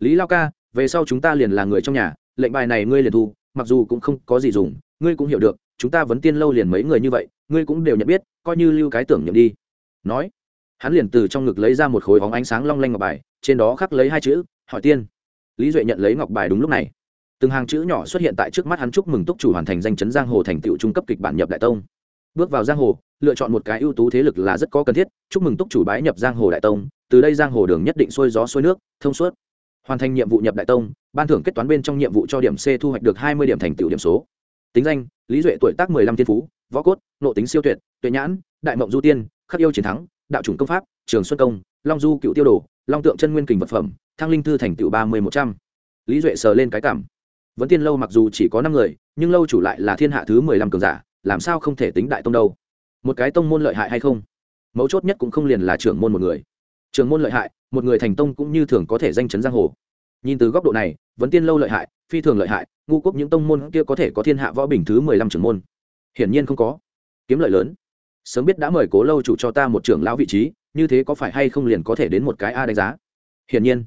Lý lao ca, về sau chúng ta liền là người trong nhà, lệnh bài này ngươi liền thu, mặc dù cũng không có gì dùng, ngươi cũng hiểu được, chúng ta vẫn tiên lâu liền mấy người như vậy, ngươi cũng đều nhận biết, coi như lưu cái tưởng nhậm đi. Nói hắn liền từ trong ngực lấy ra một khối óng ánh sáng long lanh ngọc bài, trên đó khắc lấy hai chữ, hỏi tiên. Lý duệ nhận lấy ngọc bài đúng lúc này. Từng hàng chữ nhỏ xuất hiện tại trước mắt hắn chúc mừng túc chủ hoàn thành danh chấn giang hồ thành tựu trung cấp kịch bản nhập đại tông. Bước vào giang hồ, lựa chọn một cái ưu tú thế lực là rất có cần thiết, chúc mừng túc chủ bái nhập giang hồ đại tông, từ đây giang hồ đường nhất định xuôi gió xuôi nước, thông suốt. Hoàn thành nhiệm vụ nhập đại tông, ban thưởng kết toán bên trong nhiệm vụ cho điểm c thu hoạch được hai mươi điểm thành tựu điểm số. Tính danh, lý duệ tuổi tác mười lăm thiên phú, võ cốt, nộ tính siêu tuyệt, tuệ nhãn, đại mộng du tiên, khắc yêu chiến thắng đạo chủng công pháp, trường xuân công, long du cựu tiêu đồ, long tượng chân nguyên kình vật phẩm, thăng linh thư thành tựu ba mươi một trăm. Lý duệ sờ lên cái cảm. Vẫn tiên lâu mặc dù chỉ có năm người, nhưng lâu chủ lại là thiên hạ thứ mười lăm cường giả, làm sao không thể tính đại tông đâu? Một cái tông môn lợi hại hay không? Mấu chốt nhất cũng không liền là trưởng môn một người. Trưởng môn lợi hại, một người thành tông cũng như thường có thể danh chấn giang hồ. Nhìn từ góc độ này vẫn tiên lâu lợi hại, phi thường lợi hại ngu quốc những tông môn kia có thể có thiên hạ võ bình thứ mười lăm trưởng môn. Hiển nhiên không có. Kiếm lợi lớn sớm biết đã mời cố lâu chủ cho ta một trưởng lão vị trí, như thế có phải hay không liền có thể đến một cái a đánh giá? Hiển nhiên,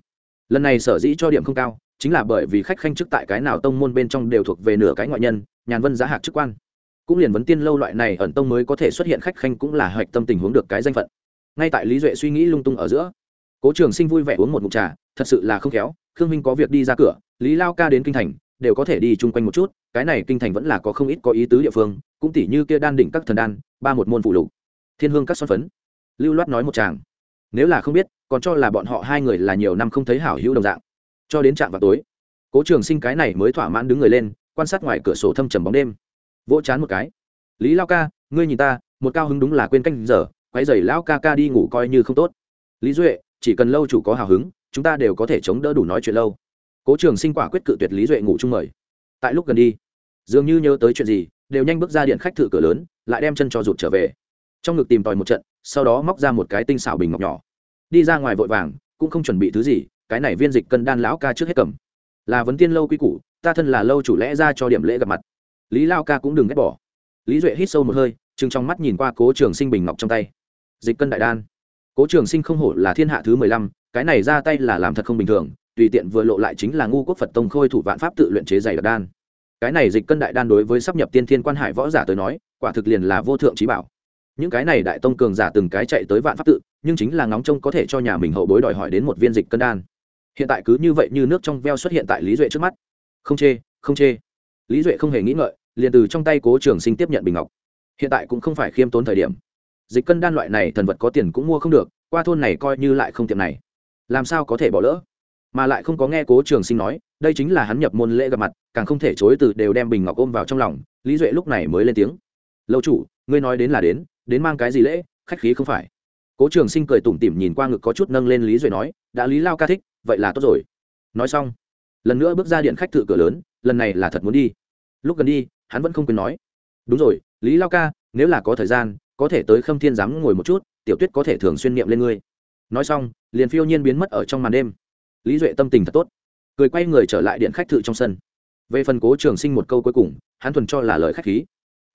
lần này sở dĩ cho điểm không cao, chính là bởi vì khách khanh chức tại cái nào tông môn bên trong đều thuộc về nửa cái ngoại nhân, nhàn vân giá hạc chức quan. Cũng liền vấn tiên lâu loại này ẩn tông mới có thể xuất hiện khách khanh cũng là hoạch tâm tình huống được cái danh phận. Ngay tại lý duệ suy nghĩ lung tung ở giữa, cố trường sinh vui vẻ uống một mụn trà, thật sự là không khéo, khương minh có việc đi ra cửa, lý lao ca đến kinh thành đều có thể đi chung quanh một chút, cái này kinh thành vẫn là có không ít có ý tứ địa phương, cũng tỷ như kia đan đỉnh các thần đan, ba một môn phụ lục, thiên hương các son phấn. Lưu loát nói một chàng nếu là không biết, còn cho là bọn họ hai người là nhiều năm không thấy hảo hữu đồng dạng. Cho đến trạm vào tối, cố trường sinh cái này mới thỏa mãn đứng người lên, quan sát ngoài cửa sổ thâm trầm bóng đêm. Vỗ chán một cái, lý lao ca, ngươi nhìn ta, một cao hứng đúng là quên canh giờ quái dày lão ca ca đi ngủ coi như không tốt. Lý duệ, chỉ cần lâu chủ có hào hứng, chúng ta đều có thể chống đỡ đủ nói chuyện lâu cố trường sinh quả quyết cự tuyệt lý duệ ngủ chung mời. Tại lúc gần đi, dường như nhớ tới chuyện gì, đều nhanh bước ra điện khách thử cửa lớn, lại đem chân cho rụt trở về. Trong ngực tìm tòi một trận, sau đó móc ra một cái tinh xảo bình ngọc nhỏ. Đi ra ngoài vội vàng, cũng không chuẩn bị thứ gì, cái này viên dịch cân đan lão ca trước hết cầm. Là vấn tiên lâu quy củ, ta thân là lâu chủ lẽ ra cho điểm lễ gặp mặt. Lý lao ca cũng đừng ghét bỏ. Lý duệ hít sâu một hơi, chừng trong mắt nhìn qua cố trường sinh bình ngọc trong tay. Dịch cân đại đan. Cố trường sinh không hổ là thiên hạ thứ mười lăm, cái này ra tay là làm thật không bình thường tùy tiện vừa lộ lại chính là ngu quốc phật tông khôi thủ vạn pháp tự luyện chế dày đặc đan. Cái này dịch cân đại đan đối với sắp nhập tiên thiên quan hải võ giả tới nói, quả thực liền là vô thượng trí bảo. Những cái này đại tông cường giả từng cái chạy tới vạn pháp tự, nhưng chính là ngóng trông có thể cho nhà mình hậu bối đòi hỏi đến một viên dịch cân đan. Hiện tại cứ như vậy như nước trong veo xuất hiện tại lý duệ trước mắt. Không chê không chê. Lý duệ không hề nghĩ ngợi, liền từ trong tay cố trường sinh tiếp nhận bình ngọc. Hiện tại cũng không phải khiêm tốn thời điểm. Dịch cân đan loại này thần vật có tiền cũng mua không được, qua thôn này coi như lại không tiệm này. Làm sao có thể bỏ lỡ? Mà lại không có nghe cố trường sinh nói, đây chính là hắn nhập môn lễ gặp mặt, càng không thể chối từ đều đem bình ngọc ôm vào trong lòng, lý duệ lúc này mới lên tiếng. Lâu chủ, ngươi nói đến là đến đến mang cái gì lễ, khách khí không phải. Cố trường sinh cười tủm tỉm nhìn qua ngực có chút nâng lên lý duệ nói, đã lý lao ca thích, vậy là tốt rồi. Nói xong, lần nữa bước ra điện khách thự cửa lớn, lần này là thật muốn đi. Lúc gần đi, hắn vẫn không quên nói, đúng rồi, lý lao ca, nếu là có thời gian, có thể tới khâm thiên giám ngồi một chút, tiểu tuyết có thể thường xuyên niệm lên ngươi. Nói xong, liền phiêu nhiên biến mất ở trong màn đêm lý duệ tâm tình thật tốt. Cười quay người trở lại điện khách thự trong sân. Về phần cố trường sinh một câu cuối cùng, hắn thuần cho là lời khách khí.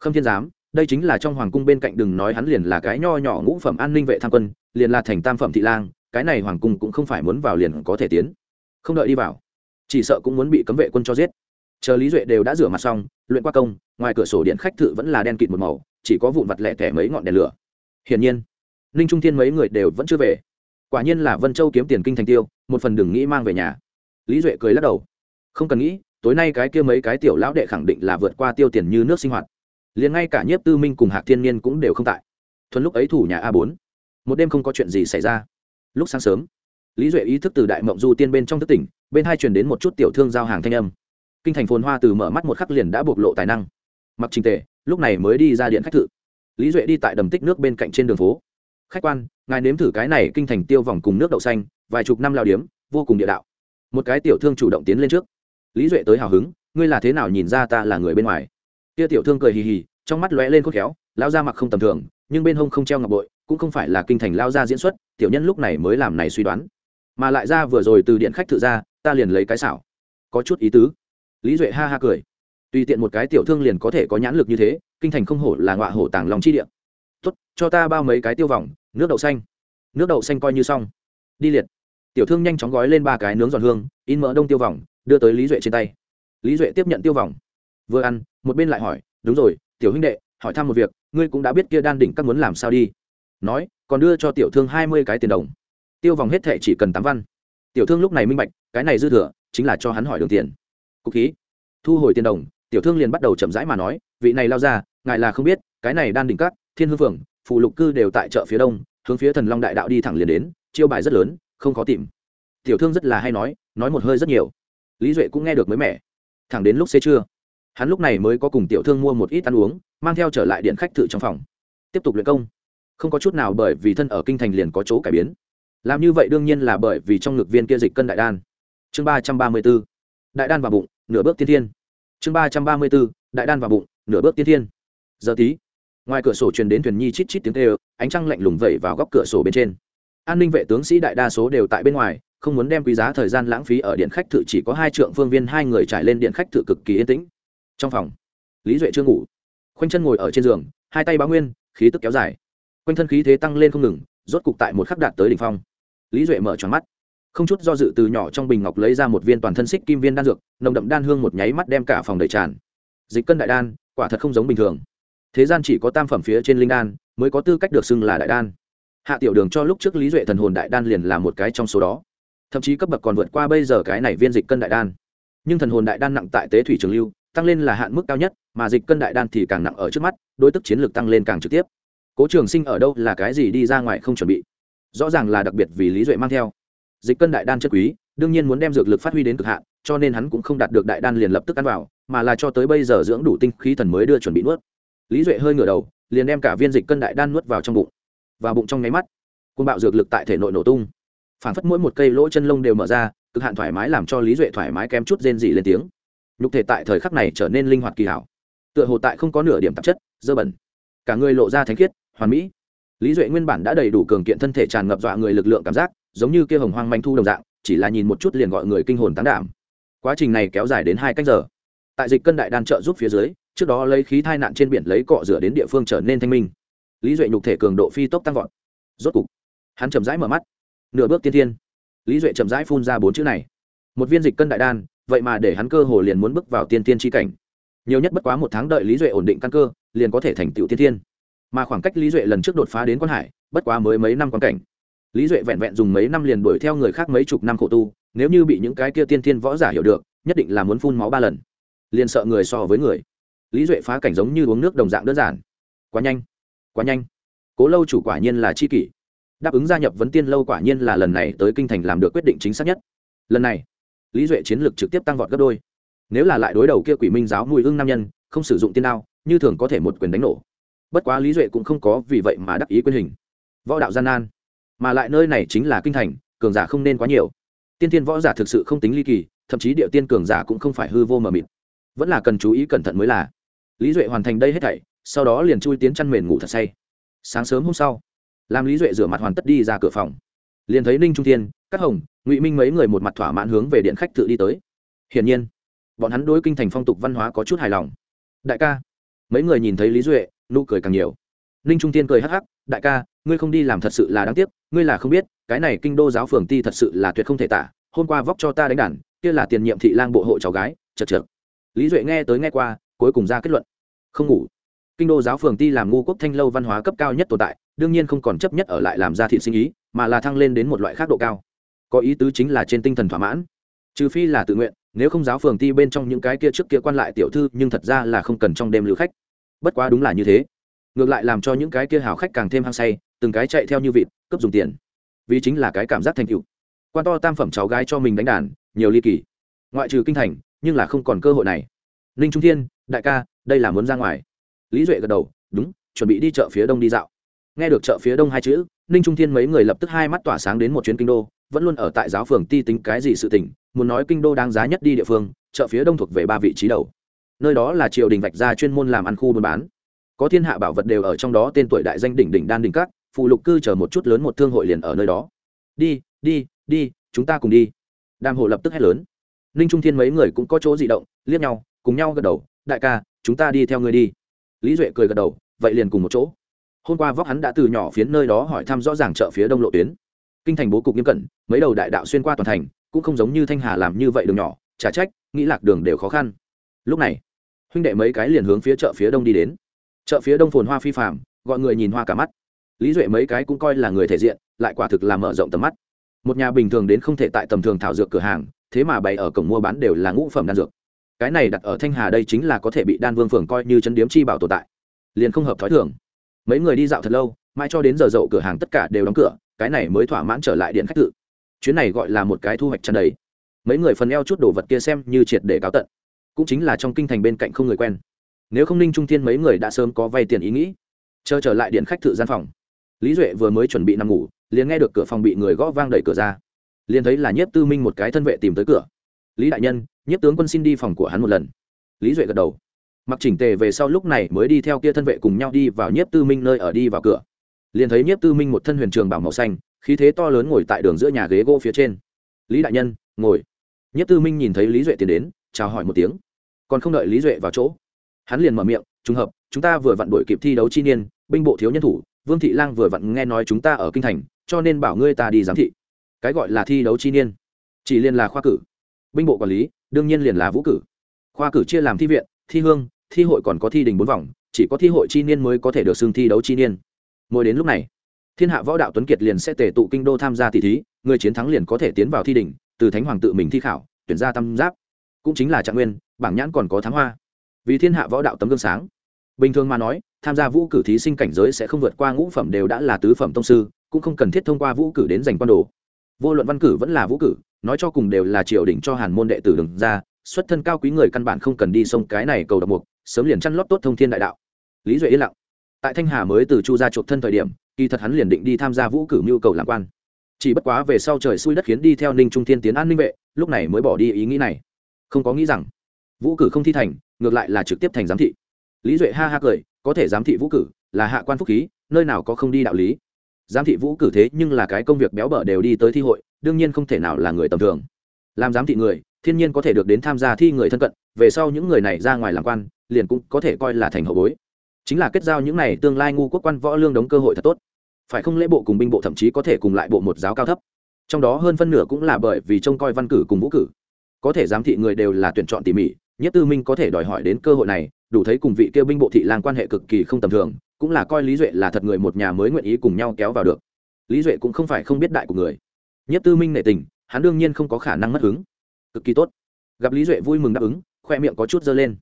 Khâm thiên giám, đây chính là trong hoàng cung bên cạnh đừng nói hắn liền là cái nho nhỏ ngũ phẩm an ninh vệ tham quân, liền là thành tam phẩm thị lang, cái này hoàng cung cũng không phải muốn vào liền có thể tiến. Không đợi đi vào, chỉ sợ cũng muốn bị cấm vệ quân cho giết. Chờ lý duệ đều đã rửa mặt xong, luyện qua công, ngoài cửa sổ điện khách thự vẫn là đen kịt một màu, chỉ có vụn vặt lẻ tẻ mấy ngọn đèn lửa. Hiển nhiên, ninh trung thiên mấy người đều vẫn chưa về quả nhiên là vân châu kiếm tiền kinh thành tiêu, một phần đừng nghĩ mang về nhà. Lý duệ cười lắc đầu. Không cần nghĩ, tối nay cái kia mấy cái tiểu lão đệ khẳng định là vượt qua tiêu tiền như nước sinh hoạt. Liền ngay cả nhiếp tư minh cùng hạc thiên niên cũng đều không tại. Thuần lúc ấy thủ nhà a bốn. Một đêm không có chuyện gì xảy ra. Lúc sáng sớm, lý duệ ý thức từ đại mộng du tiên bên trong thức tỉnh, bên hai truyền đến một chút tiểu thương giao hàng thanh âm. Kinh thành phồn hoa từ mở mắt một khắc liền đã bộc lộ tài năng. Mặc trình tề, lúc này mới đi ra điện khách thự. Lý duệ đi tại đầm tích nước bên cạnh trên đường phố khách quan, ngài nếm thử cái này kinh thành tiêu vòng cùng nước đậu xanh, vài chục năm lao điếm, vô cùng địa đạo. Một cái tiểu thương chủ động tiến lên trước. Lý duệ tới hào hứng, ngươi là thế nào nhìn ra ta là người bên ngoài? Kia tiểu thương cười hì hì, trong mắt lóe lên khốt khéo lao ra mặc không tầm thường, nhưng bên hông không treo ngọc bội, cũng không phải là kinh thành lao ra diễn xuất, tiểu nhân lúc này mới làm này suy đoán. Mà lại ra vừa rồi từ điện khách tự ra, ta liền lấy cái xảo. Có chút ý tứ. Lý duệ ha ha cười. Tùy tiện một cái tiểu thương liền có thể có nhãn lực như thế, kinh thành không hổ là ngọa hổ tàng lòng chi điện tốt, cho ta bao mấy cái tiêu vòng nước đậu xanh. Nước đậu xanh coi như xong. Đi liệt. Tiểu thương nhanh chóng gói lên ba cái nướng giòn hương in mỡ đông tiêu vòng đưa tới lý duệ trên tay. Lý duệ tiếp nhận tiêu vòng. Vừa ăn một bên lại hỏi đúng rồi tiểu huynh đệ hỏi thăm một việc ngươi cũng đã biết kia đan đỉnh các muốn làm sao đi. Nói còn đưa cho tiểu thương hai mươi cái tiền đồng. Tiêu vòng hết thệ chỉ cần tám văn. Tiểu thương lúc này minh bạch cái này dư thừa chính là cho hắn hỏi đường tiền. Cục khí. Thu hồi tiền đồng tiểu thương liền bắt đầu chậm rãi mà nói vị này lao ra ngài là không biết cái này đan đỉnh các, thiên hương phường phụ lục cư đều tại chợ phía đông, hướng phía thần long đại đạo đi thẳng liền đến, chiêu bài rất lớn, không khó tìm. Tiểu thương rất là hay nói nói một hơi rất nhiều. Lý duệ cũng nghe được mới mẻ. Thẳng đến lúc xế trưa, hắn lúc này mới có cùng tiểu thương mua một ít ăn uống, mang theo trở lại điện khách thự trong phòng. Tiếp tục luyện công. Không có chút nào bởi vì thân ở kinh thành liền có chỗ cải biến. Làm như vậy đương nhiên là bởi vì trong ngực viên kia dịch cân đại đan. Chương ba trăm ba mươi b ố đại đan vào bụng, nửa bước tiên thiên. Chương ba trăm ba mươi b ố đại đan vào bụng, nửa bước tiên thiên. Giờ tí ngoài cửa sổ truyền đến thuyền nhi chít chít tiếng kêu, ánh trăng lạnh lùng vẩy vào góc cửa sổ bên trên. An ninh vệ tướng sĩ đại đa số đều tại bên ngoài, không muốn đem quý giá thời gian lãng phí ở điện khách thự, chỉ có hai trượng phương viên hai người trải lên điện khách thự cực kỳ yên tĩnh. Trong phòng, lý duệ chưa ngủ. Khoanh chân ngồi ở trên giường, hai tay báo nguyên, khí tức kéo dài. Quanh thân khí thế tăng lên không ngừng, rốt cục tại một khắc đạt tới đỉnh phong. Lý duệ mở tròn mắt. Không chút do dự từ nhỏ trong bình ngọc lấy ra một viên toàn thân xích kim viên đan dược, nồng đậm đan hương một nháy mắt đem cả phòng đầy tràn. Dịch cân đại đan, quả thật không giống bình thường thế gian chỉ có tam phẩm phía trên linh đan, mới có tư cách được xưng là đại đan. Hạ tiểu đường cho lúc trước lý duệ thần hồn đại đan liền là một cái trong số đó. Thậm chí cấp bậc còn vượt qua bây giờ cái này viên dịch cân đại đan. Nhưng thần hồn đại đan nặng tại tế thủy trường lưu, tăng lên là hạn mức cao nhất, mà dịch cân đại đan thì càng nặng ở trước mắt, đối tức chiến lược tăng lên càng trực tiếp. Cố trường sinh ở đâu là cái gì đi ra ngoài không chuẩn bị. Rõ ràng là đặc biệt vì lý duệ mang theo. Dịch cân đại đan chất quý, đương nhiên muốn đem dược lực phát huy đến cực hạn, cho nên hắn cũng không đạt được đại đan liền lập tức ăn vào, mà là cho tới bây giờ dưỡng đủ tinh khí thần mới đưa chuẩn bị nuốt lý duệ hơi ngửa đầu, liền đem cả viên dịch cân đại đan nuốt vào trong bụng. Và bụng trong nháy mắt côn bạo dược lực tại thể nội nổ tung. Phản phất mỗi một cây lỗ chân lông đều mở ra, cực hạn thoải mái làm cho lý duệ thoải mái kém chút rên dị lên tiếng. Nhục thể tại thời khắc này trở nên linh hoạt kỳ hảo. Tựa hồ tại không có nửa điểm tạp chất, dơ bẩn. Cả người lộ ra thánh khiết, hoàn mỹ. Lý duệ nguyên bản đã đầy đủ cường kiện thân thể tràn ngập dọa người lực lượng cảm giác, giống như kia hồng hoang manh thu đồng dạng, chỉ là nhìn một chút liền gọi người kinh hồn tán đảm. Quá trình này kéo dài đến hai cách giờ. Tại dịch cân đại đan trợ giúp phía dưới trước đó lấy khí thai nạn trên biển lấy cọ rửa đến địa phương trở nên thanh minh. Lý duệ nhục thể cường độ phi tốc tăng vọt. Rốt cục, hắn chậm rãi mở mắt. Nửa bước tiên thiên. Lý duệ chậm rãi phun ra bốn chữ này. Một viên dịch cân đại đan, vậy mà để hắn cơ hồ liền muốn bước vào tiên tiên tri cảnh. Nhiều nhất bất quá một tháng đợi lý duệ ổn định căn cơ, liền có thể thành tựu tiên thiên. Mà khoảng cách lý duệ lần trước đột phá đến quan hải, bất quá mới mấy năm quan cảnh. Lý duệ vẹn vẹn dùng mấy năm liền đuổi theo người khác mấy chục năm khổ tu, nếu như bị những cái kia tiên thiên võ giả hiểu được, nhất định là muốn phun máu ba lần. Liền sợ người so với người lý duệ phá cảnh giống như uống nước đồng dạng đơn giản. Quá nhanh. Quá nhanh. Cố lâu chủ quả nhiên là c h i kỷ. Đáp ứng gia nhập vấn tiên lâu quả nhiên là lần này tới kinh thành làm được quyết định chính xác nhất. Lần này, lý duệ chiến lược trực tiếp tăng vọt gấp đôi. Nếu là lại đối đầu kia quỷ minh giáo mùi hưng nam nhân, không sử dụng tiên đao, như thường có thể một quyền đánh nổ. Bất quá lý duệ cũng không có vì vậy mà đắc ý quyền hình. Võ đạo gian nan. Mà lại nơi này chính là kinh thành, cường giả không nên quá nhiều. Tiên tiên võ giả thực sự không tính ly kỳ, thậm chí địa tiên cường giả cũng không phải hư vô mờ mịt. Vẫn là cần chú ý cẩn thận mới là lý duệ hoàn thành đây hết thảy, sau đó liền chui tiến chăn mền ngủ thật say. Sáng sớm hôm sau, làm lý duệ rửa mặt hoàn tất đi ra cửa phòng. Liền thấy ninh trung thiên các hồng, ngụy minh mấy người một mặt thỏa mãn hướng về điện khách tự đi tới. Hiển nhiên, bọn hắn đối kinh thành phong tục văn hóa có chút hài lòng. Đại ca, mấy người nhìn thấy lý duệ, nụ cười càng nhiều. Ninh trung tiên cười hắc hắc, đại ca, ngươi không đi làm thật sự là đáng tiếc, ngươi là không biết, cái này kinh đô giáo phường ti thật sự là tuyệt không thể tả, hôm qua vóc cho ta đánh đàn, kia là tiền nhiệm thị lang bộ hộ cháu gái, chật chật lý duệ nghe tới nghe qua, cuối cùng ra kết luận không ngủ. Kinh đô giáo phường ti làm ngu quốc thanh lâu văn hóa cấp cao nhất tồn tại, đương nhiên không còn chấp nhất ở lại làm ra thị sinh ý, mà là thăng lên đến một loại khác độ cao. Có ý tứ chính là trên tinh thần thỏa mãn. Trừ phi là tự nguyện, nếu không giáo phường ti bên trong những cái kia trước kia quan lại tiểu thư, nhưng thật ra là không cần trong đêm lưu khách. Bất quá đúng là như thế. Ngược lại làm cho những cái kia hào khách càng thêm hăng say, từng cái chạy theo như vịt, cướp dùng tiền. Vì chính là cái cảm giác thành cựu quan to tam phẩm cháu gái cho mình đánh đàn, nhiều ly kỳ. Ngoại trừ kinh thành, nhưng là không còn cơ hội này. Ninh trung thiên, đại ca đây là muốn ra ngoài. Lý duệ gật đầu, đúng, chuẩn bị đi chợ phía đông đi dạo. Nghe được chợ phía đông hai chữ, ninh trung thiên mấy người lập tức hai mắt tỏa sáng đến một chuyến kinh đô, vẫn luôn ở tại giáo phường ti tính cái gì sự tỉnh muốn nói kinh đô đáng giá nhất đi địa phương, chợ phía đông thuộc về ba vị trí đầu. Nơi đó là triều đình vạch ra chuyên môn làm ăn khu buôn bán. Có thiên hạ bảo vật đều ở trong đó, tên tuổi đại danh đỉnh đỉnh đan đỉnh các phụ lục cư chờ một chút lớn một thương hội liền ở nơi đó. Đi đi đi, chúng ta cùng đi. Đàm hồ lập tức hét lớn. Ninh trung thiên mấy người cũng có chỗ di động, liếc nhau, cùng nhau gật đầu, đại ca chúng ta đi theo ngươi đi. Lý duệ cười gật đầu, vậy liền cùng một chỗ. Hôm qua vóc hắn đã từ nhỏ phiến nơi đó hỏi thăm rõ ràng chợ phía đông lộ tuyến. Kinh thành bố cục nghiêm cẩn, mấy đầu đại đạo xuyên qua toàn thành, cũng không giống như thanh hà làm như vậy đường nhỏ trả trách, nghĩ lạc đường đều khó khăn. Lúc này, huynh đệ mấy cái liền hướng phía chợ phía đông đi đến. Chợ phía đông phồn hoa phi phạm gọi người nhìn hoa cả mắt. Lý duệ mấy cái cũng coi là người thể diện, lại quả thực là mở rộng tầm mắt. Một nhà bình thường đến không thể tại tầm thường thảo dược cửa hàng, thế mà bày ở cổng mua bán đều là ngũ phẩm đan dược cái này đặt ở thanh hà đây chính là có thể bị đan vương phường coi như chấn điếm chi bảo tồn tại liền không hợp thói thường mấy người đi dạo thật lâu mãi cho đến giờ dậu cửa hàng tất cả đều đóng cửa cái này mới thỏa mãn trở lại điện khách tự chuyến này gọi là một cái thu hoạch chân đầy mấy người phần eo chút đồ vật kia xem như triệt để cáo tận cũng chính là trong kinh thành bên cạnh không người quen nếu không ninh trung thiên mấy người đã sớm có vay tiền ý nghĩ chờ trở lại điện khách tự gian phòng lý duệ vừa mới chuẩn bị nằm ngủ liền nghe được cửa phòng bị người gõ vang đẩy cửa ra liền thấy là nhiếp tư minh một cái thân vệ tìm tới cửa lý đại nhân nhất tướng quân xin đi phòng của hắn một lần. Lý duệ gật đầu. Mặc chỉnh tề về sau lúc này mới đi theo kia thân vệ cùng nhau đi vào nhiếp tư minh nơi ở đi vào cửa. Liền thấy nhiếp tư minh một thân huyền trường bảo màu xanh, khí thế to lớn ngồi tại đường giữa nhà ghế gỗ phía trên. Lý đại nhân, ngồi. Nhiếp tư minh nhìn thấy lý duệ tiến đến, chào hỏi một tiếng. Còn không đợi lý duệ vào chỗ, hắn liền mở miệng, trùng hợp, chúng ta vừa vặn đội kịp thi đấu chi niên, binh bộ thiếu nhân thủ, vương thị lang vừa vặn nghe nói chúng ta ở kinh thành, cho nên bảo ngươi ta đi giám thị. Cái gọi là thi đấu chi niên, chỉ liên là khoa cử. Binh bộ quản lý đương nhiên liền là vũ cử. Khoa cử chia làm thi viện, thi hương, thi hội còn có thi đình bốn vòng, chỉ có thi hội chi niên mới có thể được xưng thi đấu chi niên. Mỗi đến lúc này, thiên hạ võ đạo tuấn kiệt liền sẽ tề tụ kinh đô tham gia tỷ thí, người chiến thắng liền có thể tiến vào thi đình, từ thánh hoàng tự mình thi khảo, tuyển ra tam giáp. Cũng chính là trạng nguyên, bảng nhãn còn có thắng hoa. Vì thiên hạ võ đạo tấm gương sáng. Bình thường mà nói, tham gia vũ cử thí sinh cảnh giới sẽ không vượt qua ngũ phẩm đều đã là tứ phẩm tông sư, cũng không cần thiết thông qua vũ cử đến giành quan đồ vô luận văn cử vẫn là vũ cử, nói cho cùng đều là triều đình cho hàn môn đệ tử đừng ra, xuất thân cao quý người căn bản không cần đi sông cái này cầu độc mục, sớm liền chăn lót tốt thông thiên đại đạo. Lý duệ yên lặng. Tại thanh hà mới từ chu gia chuộc thân thời điểm, kỳ thật hắn liền định đi tham gia vũ cử mưu cầu làm quan. Chỉ bất quá về sau trời xui đất khiến đi theo ninh trung thiên tiến an ninh vệ, lúc này mới bỏ đi ý nghĩ này. Không có nghĩ rằng, vũ cử không thi thành, ngược lại là trực tiếp thành giám thị. Lý duệ ha ha cười, có thể giám thị vũ cử là hạ quan phúc khí, nơi nào có không đi đạo lý giám thị vũ cử thế nhưng là cái công việc béo bở đều đi tới thi hội, đương nhiên không thể nào là người tầm thường. Làm giám thị người, thiên nhiên có thể được đến tham gia thi người thân cận, về sau những người này ra ngoài làm quan, liền cũng có thể coi là thành hậu bối. Chính là kết giao những này tương lai ngu quốc quan võ lương đóng cơ hội thật tốt. Phải không lễ bộ cùng binh bộ thậm chí có thể cùng lại bộ một giáo cao thấp. Trong đó hơn phân nửa cũng là bởi vì trông coi văn cử cùng vũ cử. Có thể giám thị người đều là tuyển chọn tỉ mỉ, nhất tư minh có thể đòi hỏi đến cơ hội này, đủ thấy cùng vị kêu binh bộ thị lang quan hệ cực kỳ không tầm thường cũng là coi lý duệ là thật người một nhà mới nguyện ý cùng nhau kéo vào được. Lý duệ cũng không phải không biết đại của người. Nhất tư minh nệ tình, hắn đương nhiên không có khả năng mất hứng. Cực kỳ tốt. Gặp lý duệ vui mừng đáp ứng, khoe miệng có chút dơ lên.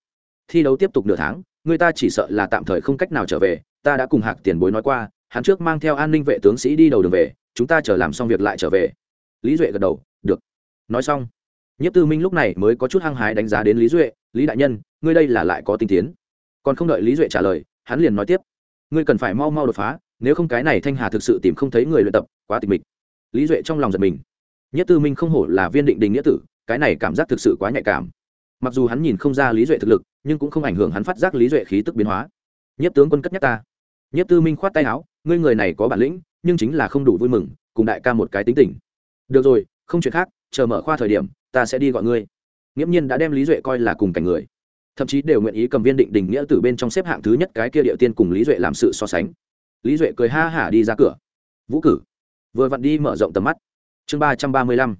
Thi đấu tiếp tục nửa tháng, người ta chỉ sợ là tạm thời không cách nào trở về, ta đã cùng hạc tiền bối nói qua, hắn trước mang theo an ninh vệ tướng sĩ đi đầu đường về, chúng ta chờ làm xong việc lại trở về. Lý duệ gật đầu, được. Nói xong, nhất tư minh lúc này mới có chút hăng hái đánh giá đến lý duệ, lý đại nhân, ngươi đây là lại có tinh tiến. Còn không đợi lý duệ trả lời, hắn liền nói tiếp ngươi cần phải mau mau đột phá, nếu không cái này thanh hà thực sự tìm không thấy người luyện tập, quá tịch mịch. Lý duệ trong lòng giật mình. Nhất tư minh không hổ là viên định đình nghĩa tử, cái này cảm giác thực sự quá nhạy cảm. Mặc dù hắn nhìn không ra lý duệ thực lực, nhưng cũng không ảnh hưởng hắn phát giác lý duệ khí tức biến hóa. Nhất tướng quân cất nhắc ta. Nhất tư minh khoát tay áo, ngươi người này có bản lĩnh, nhưng chính là không đủ vui mừng, cùng đại ca một cái tính tình. Được rồi, không chuyện khác, chờ mở khoa thời điểm, ta sẽ đi gọi ngươi. Nghiễm nhiên đã đem lý duệ coi là cùng cảnh người thậm chí đều nguyện ý cầm viên định đình nghĩa từ bên trong xếp hạng thứ nhất cái kia địa tiên cùng lý duệ làm sự so sánh. Lý duệ cười ha hả đi ra cửa. Vũ cử, vừa vặn đi mở rộng tầm mắt. Chương ba trăm ba mươi lăm,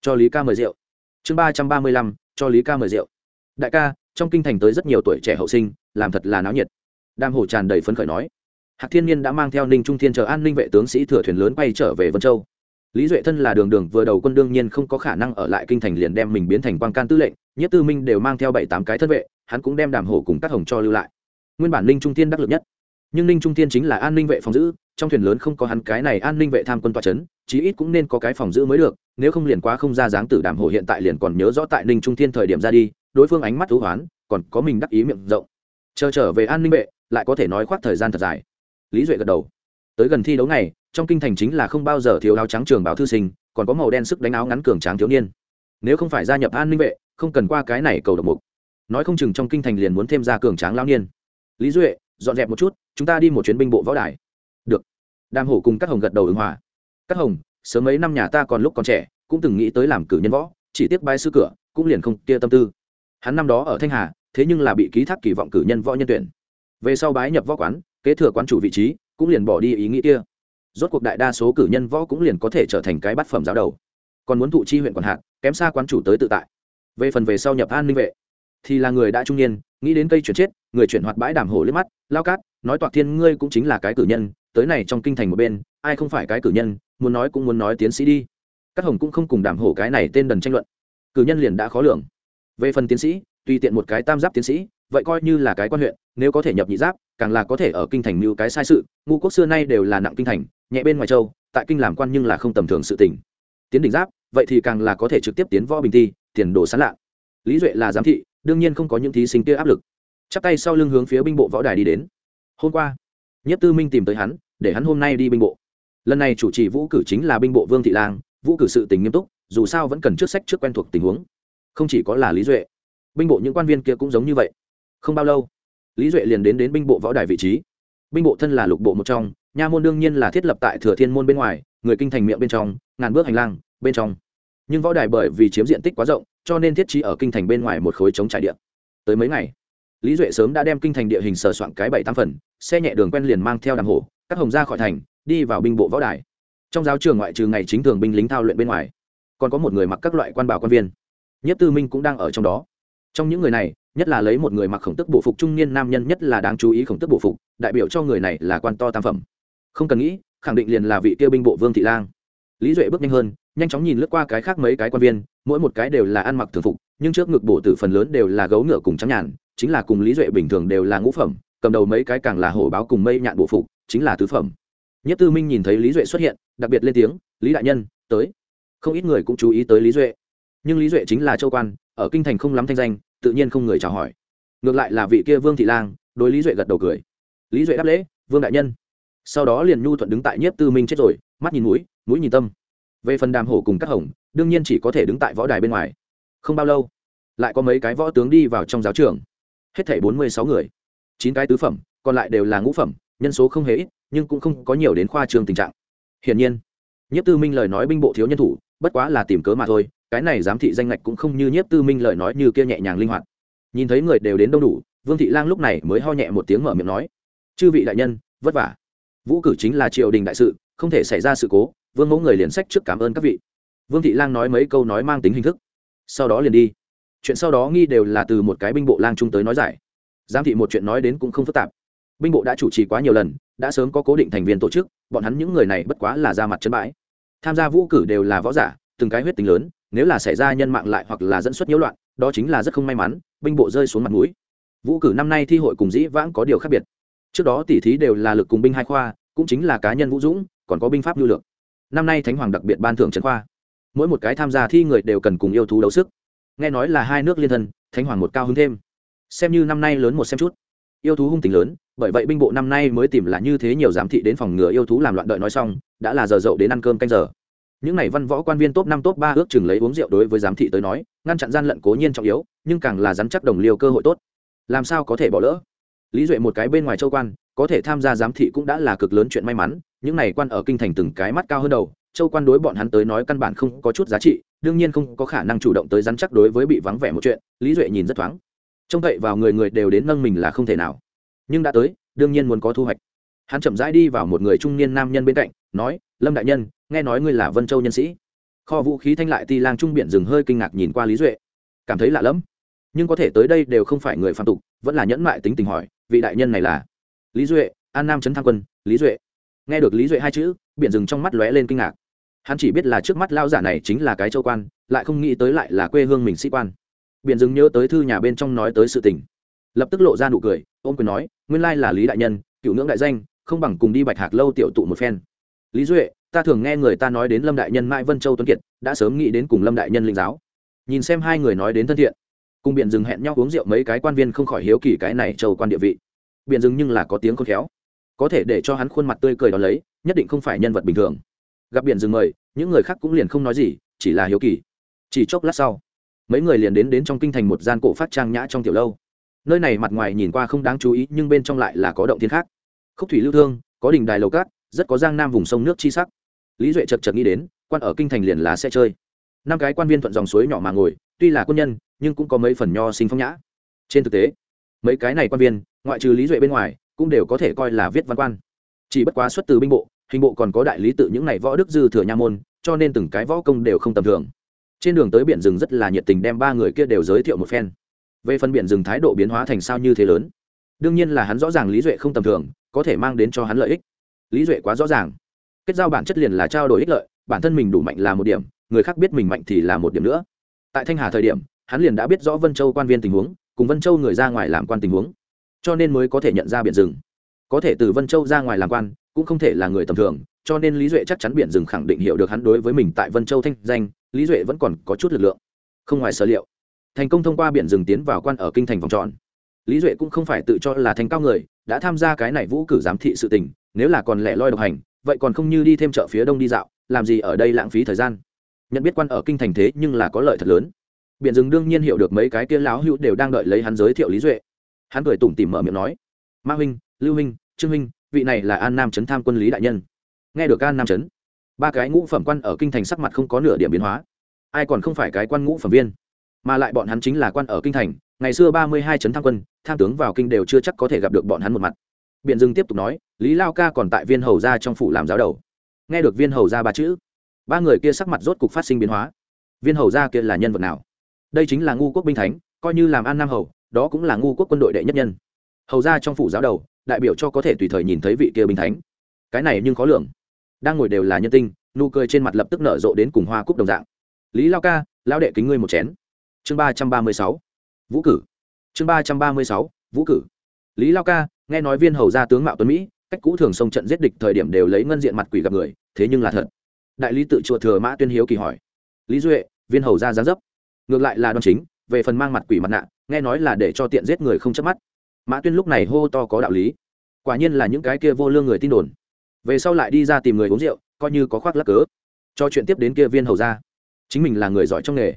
cho lý ca mời rượu. Chương ba trăm ba mươi lăm, cho lý ca mời rượu. Đại ca, trong kinh thành tới rất nhiều tuổi trẻ hậu sinh, làm thật là náo nhiệt. Đam hổ tràn đầy phấn khởi nói. Hạc thiên nhiên đã mang theo ninh trung thiên chờ an ninh vệ tướng sĩ thừa thuyền lớn quay trở về vân châu. Lý duệ thân là đường đường, vừa đầu quân đương nhiên không có khả năng ở lại kinh thành liền đem mình biến thành quan can tư lệnh, nhất tư minh đều mang theo bảy tám cái thân vệ hắn cũng đem đàm hổ cùng các hồng cho lưu lại. Nguyên bản ninh trung tiên đắc lực nhất. Nhưng ninh trung tiên chính là an ninh vệ phòng giữ, trong thuyền lớn không có hắn cái này an ninh vệ tham quân toa c h ấ n chí ít cũng nên có cái phòng giữ mới được, nếu không liền quá không ra dáng tử đàm hổ hiện tại liền còn nhớ rõ tại ninh trung tiên thời điểm ra đi, đối phương ánh mắt thú hoán, còn có mình đắc ý miệng rộng. Chờ trở về an ninh vệ, lại có thể nói khoác thời gian thật dài. Lý duệ gật đầu. Tới gần thi đấu này trong kinh thành chính là không bao giờ thiếu áo trắng trường báo thư sinh, còn có màu đen sức đánh áo ngắn cường tráng thiếu niên. Nếu không phải gia nhập an ninh vệ, không cần qua cái này cầu độc mục nói không chừng trong kinh thành liền muốn thêm ra cường tráng lao niên. Lý duệ, dọn dẹp một chút, chúng ta đi một chuyến binh bộ võ đài. Được. Đàm hổ cùng các hồng gật đầu ứng hòa. Các hồng, sớm mấy năm nhà ta còn lúc còn trẻ, cũng từng nghĩ tới làm cử nhân võ, chỉ tiếc bái sư cửa, cũng liền không tia tâm tư. Hắn năm đó ở thanh hà, thế nhưng là bị ký thác kỳ vọng cử nhân võ nhân tuyển. Về sau bái nhập võ quán, kế thừa quán chủ vị trí, cũng liền bỏ đi ý nghĩ kia. Rốt cuộc đại đa số cử nhân võ cũng liền có thể trở thành cái bát phẩm giáo đầu. Còn muốn thụ chi huyện còn hạn kém xa quán chủ tới tự tại. Về phần về sau nhập an ninh vệ thì là người đã trung niên, nghĩ đến cây chuyển chết, người chuyển hoạt bãi đàm hổ liếc mắt, lao cát, nói toạc thiên ngươi cũng chính là cái cử nhân, tới này trong kinh thành một bên, ai không phải cái cử nhân, muốn nói cũng muốn nói tiến sĩ đi. Các hồng cũng không cùng đàm hổ cái này tên đần tranh luận. Cử nhân liền đã khó lường. Về phần tiến sĩ, tùy tiện một cái tam giáp tiến sĩ, vậy coi như là cái quan huyện, nếu có thể nhập nhị giáp, càng là có thể ở kinh thành mưu cái sai sự, ngu quốc xưa nay đều là nặng kinh thành, nhẹ bên ngoài châu, tại kinh làm quan nhưng là không tầm thường sự tình. Tiến đỉnh giáp, vậy thì càng là có thể trực tiếp tiến võ bình thi, tiền đồ sán lạ. Lý duệ là giám thị đương nhiên không có những thí sinh kia áp lực. Chắp tay sau lưng hướng phía binh bộ võ đài đi đến. Hôm qua nhất tư minh tìm tới hắn, để hắn hôm nay đi binh bộ. Lần này chủ trì vũ cử chính là binh bộ vương thị lang, vũ cử sự tình nghiêm túc, dù sao vẫn cần trước sách trước quen thuộc tình huống. Không chỉ có là lý duệ, binh bộ những quan viên kia cũng giống như vậy. Không bao lâu, lý duệ liền đến đến binh bộ võ đài vị trí. Binh bộ thân là lục bộ một trong, nha môn đương nhiên là thiết lập tại thừa thiên môn bên ngoài, người kinh thành miệng bên trong, ngàn bước hành lang, bên trong nhưng võ đài bởi vì chiếm diện tích quá rộng, cho nên thiết trí ở kinh thành bên ngoài một khối chống trải địa. Tới mấy ngày, lý duệ sớm đã đem kinh thành địa hình sờ soạn cái bảy tam phần, xe nhẹ đường quen liền mang theo đàm hổ, các hồng ra khỏi thành, đi vào binh bộ võ đài. Trong giáo trường ngoại trừ ngày chính thường binh lính thao luyện bên ngoài, còn có một người mặc các loại quan bảo quan viên. Nhất tư minh cũng đang ở trong đó. Trong những người này, nhất là lấy một người mặc khổng tức bộ phục trung niên nam nhân nhất là đáng chú ý khổng tức bộ phục, đại biểu cho người này là quan to tam phẩm. Không cần nghĩ, khẳng định liền là vị tiêu binh bộ vương thị lang. Lý duệ bước nhanh hơn nhanh chóng nhìn lướt qua cái khác mấy cái quan viên, mỗi một cái đều là ăn mặc thường phục, nhưng trước ngực bổ tử phần lớn đều là gấu ngựa cùng trắng nhàn, chính là cùng lý duệ bình thường đều là ngũ phẩm, cầm đầu mấy cái càng là hổ báo cùng mây nhạn bộ phục, chính là tứ phẩm. Nhất tư minh nhìn thấy lý duệ xuất hiện, đặc biệt lên tiếng, lý đại nhân, tới. Không ít người cũng chú ý tới lý duệ. Nhưng lý duệ chính là châu quan, ở kinh thành không lắm thanh danh, tự nhiên không người chào hỏi. Ngược lại là vị kia vương thị lang, đối lý duệ gật đầu cười. Lý duệ đáp lễ, vương đại nhân. Sau đó liền nhu thuận đứng tại nhiếp tư minh chết rồi, mắt nhìn mũi mũi nhìn tâm về phần đàm hổ cùng các hồng, đương nhiên chỉ có thể đứng tại võ đài bên ngoài. Không bao lâu, lại có mấy cái võ tướng đi vào trong giáo trường. Hết thảy bốn mươi sáu người. Chín cái tứ phẩm, còn lại đều là ngũ phẩm, nhân số không hề ít, nhưng cũng không có nhiều đến khoa trường tình trạng. Hiển nhiên, nhiếp tư minh lời nói binh bộ thiếu nhân thủ, bất quá là tìm cớ mà thôi, cái này giám thị danh ngạch cũng không như nhiếp tư minh lời nói như kia nhẹ nhàng linh hoạt. Nhìn thấy người đều đến đông đủ, vương thị lang lúc này mới ho nhẹ một tiếng mở miệng nói, chư vị đại nhân, vất vả. Vũ cử chính là triều đình đại sự, không thể xảy ra sự cố vương mẫu người liền sách trước cảm ơn các vị. Vương thị lang nói mấy câu nói mang tính hình thức. Sau đó liền đi. Chuyện sau đó nghi đều là từ một cái binh bộ lang trung tới nói giải. Giám thị một chuyện nói đến cũng không phức tạp. Binh bộ đã chủ trì quá nhiều lần, đã sớm có cố định thành viên tổ chức, bọn hắn những người này bất quá là ra mặt chân bãi. Tham gia vũ cử đều là võ giả, từng cái huyết tính lớn, nếu là xảy ra nhân mạng lại hoặc là dẫn xuất nhiễu loạn, đó chính là rất không may mắn, binh bộ rơi xuống mặt mũi. Vũ cử năm nay thi hội cùng dĩ vãng có điều khác biệt. Trước đó tỉ thí đều là lực cùng binh hai khoa, cũng chính là cá nhân vũ dũng, còn có binh pháp lưu lược năm nay thánh hoàng đặc biệt ban thưởng trần khoa. Mỗi một cái tham gia thi người đều cần cùng yêu thú đấu sức. Nghe nói là hai nước liên thân, thánh hoàng một cao hứng thêm. Xem như năm nay lớn một xem chút. Yêu thú hung tính lớn, bởi vậy binh bộ năm nay mới tìm là như thế nhiều giám thị đến phòng ngừa yêu thú làm loạn đợi nói xong, đã là giờ dậu đến ăn cơm canh giờ. Những này văn võ quan viên top năm, top ba ước chừng lấy uống rượu đối với giám thị tới nói, ngăn chặn gian lận cố nhiên trọng yếu, nhưng càng là dám chắc đồng liêu cơ hội tốt. Làm sao có thể bỏ lỡ? Lý duệ một cái bên ngoài châu quan, có thể tham gia giám thị cũng đã là cực lớn chuyện may mắn những này quan ở kinh thành từng cái mắt cao hơn đầu, châu quan đối bọn hắn tới nói căn bản không có chút giá trị, đương nhiên không có khả năng chủ động tới dám chắc đối với bị vắng vẻ một chuyện, lý duệ nhìn rất thoáng. Trông cậy vào người người đều đến nâng mình là không thể nào. Nhưng đã tới, đương nhiên muốn có thu hoạch. Hắn chậm rãi đi vào một người trung niên nam nhân bên cạnh, nói, lâm đại nhân, nghe nói ngươi là vân châu nhân sĩ. Kho vũ khí thanh lại ti lang trung biển rừng hơi kinh ngạc nhìn qua lý duệ. Cảm thấy lạ lẫm. Nhưng có thể tới đây đều không phải người phạm tục, vẫn là nhẫn mại tính tình hỏi, vị đại nhân này là? Lý duệ, an nam trấn thăng quân, lý duệ nghe được lý duệ hai chữ, biển rừng trong mắt lóe lên kinh ngạc. Hắn chỉ biết là trước mắt lao giả này chính là cái châu quan, lại không nghĩ tới lại là quê hương mình sĩ quan. Biển rừng nhớ tới thư nhà bên trong nói tới sự tình. Lập tức lộ ra nụ cười, ôm quyền nói, nguyên lai là lý đại nhân, cựu ngưỡng đại danh, không bằng cùng đi bạch hạc lâu tiểu tụ một phen. Lý duệ, ta thường nghe người ta nói đến lâm đại nhân mai vân châu tuấn kiệt, đã sớm nghĩ đến cùng lâm đại nhân linh giáo. Nhìn xem hai người nói đến thân thiện, cùng biện rừng hẹn nhau uống rượu mấy cái quan viên không khỏi hiếu kỳ cái này châu quan địa vị. Biện rừng nhưng là có tiếng khôn khéo có thể để cho hắn khuôn mặt tươi cười đón lấy, nhất định không phải nhân vật bình thường. Gặp biển rừng mời, những người khác cũng liền không nói gì, chỉ là hiếu kỳ. Chỉ chốc lát sau, mấy người liền đến đến trong kinh thành một gian cổ phát trang nhã trong tiểu lâu. Nơi này mặt ngoài nhìn qua không đáng chú ý, nhưng bên trong lại là có động thiên khác. Khúc thủy lưu thương, có đình đài lầu cát, rất có giang nam vùng sông nước chi sắc. Lý duệ chật chật nghĩ đến, quan ở kinh thành liền là sẽ chơi. Năm cái quan viên thuận dòng suối nhỏ mà ngồi, tuy là quân nhân, nhưng cũng có mấy phần nho sinh phong nhã. Trên thực tế, mấy cái này quan viên, ngoại trừ lý duệ bên ngoài cũng đều có thể coi là viết văn quan. Chỉ bất quá xuất từ binh bộ, hình bộ còn có đại lý tự những này võ đức dư thừa nha môn, cho nên từng cái võ công đều không tầm thường. Trên đường tới biển rừng rất là nhiệt tình đem ba người kia đều giới thiệu một phen. Về phần biển rừng thái độ biến hóa thành sao như thế lớn, đương nhiên là hắn rõ ràng lý duệ không tầm thường, có thể mang đến cho hắn lợi ích. Lý duệ quá rõ ràng. Kết giao bản chất liền là trao đổi ích lợi, bản thân mình đủ mạnh là một điểm, người khác biết mình mạnh thì là một điểm nữa. Tại thanh hà thời điểm, hắn liền đã biết rõ vân châu quan viên tình huống, cùng vân châu người ra ngoài làm quan tình huống cho nên mới có thể nhận ra biển rừng. Có thể từ vân châu ra ngoài làm quan, cũng không thể là người tầm thường, cho nên lý duệ chắc chắn biển rừng khẳng định hiểu được hắn đối với mình tại vân châu thanh danh, lý duệ vẫn còn có chút lực lượng. Không ngoài sở liệu, thành công thông qua biển rừng tiến vào quan ở kinh thành vòng tròn. Lý duệ cũng không phải tự cho là thành cao người, đã tham gia cái này vũ cử giám thị sự tình, nếu là còn lẻ loi độc hành, vậy còn không như đi thêm chợ phía đông đi dạo, làm gì ở đây lãng phí thời gian? Nhận biết quan ở kinh thành thế nhưng là có lợi thật lớn. Biển rừng đương nhiên hiểu được mấy cái kia láo hữu đều đang đợi lấy hắn giới thiệu lý duệ hắn cười tủm tỉm mở miệng nói, ma huynh, lưu huynh, trương huynh, vị này là an nam trấn tham quân lý đại nhân. Nghe được an nam trấn ba cái ngũ phẩm quan ở kinh thành sắc mặt không có nửa điểm biến hóa. Ai còn không phải cái quan ngũ phẩm viên, mà lại bọn hắn chính là quan ở kinh thành, ngày xưa ba mươi hai trấn tham quân, tham tướng vào kinh đều chưa chắc có thể gặp được bọn hắn một mặt. Biện dừng tiếp tục nói, lý lao ca còn tại viên hầu ra trong phủ làm giáo đầu. Nghe được viên hầu ra ba chữ, ba người kia sắc mặt rốt cục phát sinh biến hóa. Viên hầu ra kia là nhân vật nào? Đây chính là ngu quốc binh thánh, coi như làm an nam hầu đó cũng là ngu quốc quân đội đệ nhất nhân. Hầu ra trong phủ giáo đầu, đại biểu cho có thể tùy thời nhìn thấy vị kia bình thánh. Cái này nhưng khó lường. Đang ngồi đều là nhân tinh, nụ cười trên mặt lập tức nở rộ đến cùng hoa cúc đồng dạng. Lý lao ca lao đệ kính ngươi một chén. Chương ba trăm ba mươi sáu. Vũ cử. Chương ba trăm ba mươi sáu, vũ cử. Lý lao ca, nghe nói viên hầu gia tướng mạo tuấn mỹ, cách cũ thường sông trận giết địch thời điểm đều lấy ngân diện mặt quỷ gặp người, thế nhưng là thật. Đại lý tự chùa thừa mã tuyên hiếu kỳ hỏi. Lý duệ, viên hầu gia giáng dấp. Ngược lại là đoan chính về phần mang mặt quỷ mặt nạ, nghe nói là để cho tiện giết người không chớp mắt. Mã tuyên lúc này hô to có đạo lý. Quả nhiên là những cái kia vô lương người tin đồn. Về sau lại đi ra tìm người uống rượu, coi như có khoác lắc cớ. Cho chuyện tiếp đến kia viên hầu gia. Chính mình là người giỏi trong nghề.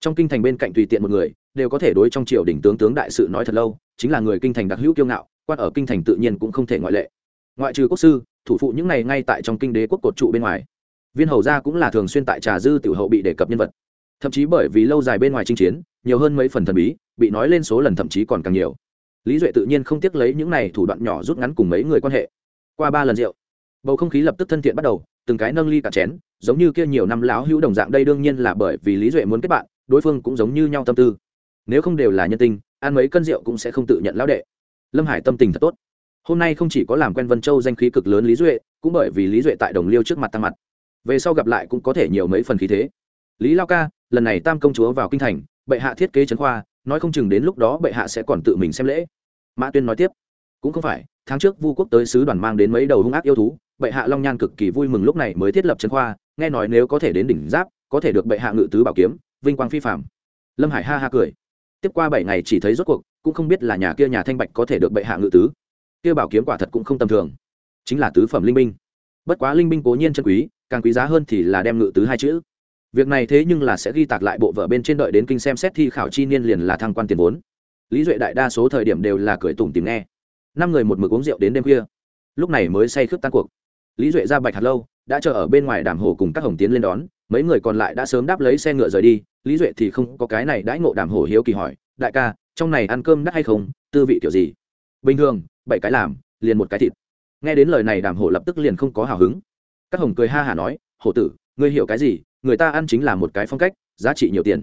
Trong kinh thành bên cạnh tùy tiện một người, đều có thể đối trong triều đỉnh tướng tướng đại sự nói thật lâu, chính là người kinh thành đặc hữu kiêu ngạo, quan ở kinh thành tự nhiên cũng không thể ngoại lệ. Ngoại trừ quốc sư, thủ phụ những này ngay tại trong kinh đế quốc cột trụ bên ngoài. Viên hầu gia cũng là thường xuyên tại trà dư tiểu hậu bị đề cập nhân vật. Thậm chí bởi vì lâu dài bên ngoài chinh chiến nhiều hơn mấy phần thần bí, bị nói lên số lần thậm chí còn càng nhiều. Lý duệ tự nhiên không tiếc lấy những này thủ đoạn nhỏ rút ngắn cùng mấy người quan hệ. Qua ba lần rượu, bầu không khí lập tức thân thiện bắt đầu, từng cái nâng ly cả chén, giống như kia nhiều năm láo hữu đồng dạng đây đương nhiên là bởi vì lý duệ muốn kết bạn, đối phương cũng giống như nhau tâm tư. Nếu không đều là nhân tình, ăn mấy cân rượu cũng sẽ không tự nhận lão đệ. Lâm hải tâm tình thật tốt. Hôm nay không chỉ có làm quen vân châu danh khí cực lớn lý duệ, cũng bởi vì lý duệ tại đồng liêu trước mặt tăng mặt. Về sau gặp lại cũng có thể nhiều mấy phần khí thế. Lý lao ca, lần này tam công chúa vào kinh thành bệ hạ thiết kế trấn khoa, nói không chừng đến lúc đó bệ hạ sẽ còn tự mình xem lễ. Mã tuyên nói tiếp, cũng không phải, tháng trước vu quốc tới sứ đoàn mang đến mấy đầu hung ác yêu thú, bệ hạ long nhan cực kỳ vui mừng lúc này mới thiết lập trấn khoa, nghe nói nếu có thể đến đỉnh giáp, có thể được bệ hạ ngự tứ bảo kiếm, vinh quang phi phạm lâm hải ha ha cười. Tiếp qua bảy ngày chỉ thấy rốt cuộc, cũng không biết là nhà kia nhà thanh bạch có thể được bệ hạ ngự tứ. Kia bảo kiếm quả thật cũng không tầm thường. Chính là tứ phẩm linh binh. Bất quá linh binh cố nhiên chân quý, càng quý giá hơn thì là đem ngự tứ hai chữ việc này thế nhưng là sẽ ghi tạc lại bộ vợ bên trên đợi đến kinh xem xét thi khảo chi niên liền là thăng quan tiền vốn. Lý duệ đại đa số thời điểm đều là cười tủm tìm nghe. Năm người một mực uống rượu đến đêm khuya. Lúc này mới say khướp tan cuộc. Lý duệ ra bạch hạt lâu, đã chờ ở bên ngoài đàm hồ cùng các hồng tiến lên đón. Mấy người còn lại đã sớm đáp lấy xe ngựa rời đi. Lý duệ thì không có cái này đãi ngộ đàm hồ hiếu kỳ hỏi, đại ca, trong này ăn cơm đắt hay không? Tư vị kiểu gì? Bình thường, bảy cái làm, liền một cái thịt. Nghe đến lời này đàm hồ lập tức liền không có hào hứng. Các hồng cười ha hả nói, hổ tử, ngươi hiểu cái gì? Người ta ăn chính là một cái phong cách, giá trị nhiều tiền.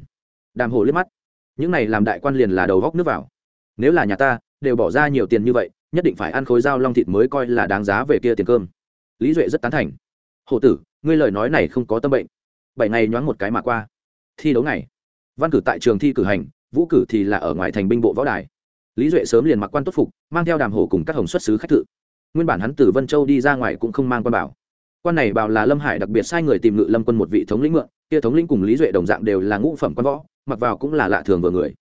Đàm hổ liếc mắt. Những này làm đại quan liền là đầu góc nước vào. Nếu là nhà ta, đều bỏ ra nhiều tiền như vậy, nhất định phải ăn khối dao long thịt mới coi là đáng giá về kia tiền cơm. Lý duệ rất tán thành. Hổ tử, ngươi lời nói này không có tâm bệnh. Bảy ngày nhoáng một cái mà qua. Thi đấu ngày. Văn cử tại trường thi cử hành, vũ cử thì là ở ngoài thành binh bộ võ đài. Lý duệ sớm liền mặc quan tốt phục, mang theo đàm hổ cùng các hồng xuất xứ khách thự. Nguyên bản hắn từ vân châu đi ra ngoài cũng không mang quan bảo quan này bảo là lâm hải đặc biệt sai người tìm ngự lâm quân một vị thống lĩnh mượn, kia thống lĩnh cùng lý duệ đồng dạng đều là ngũ phẩm quan võ, mặc vào cũng là lạ thường vừa người.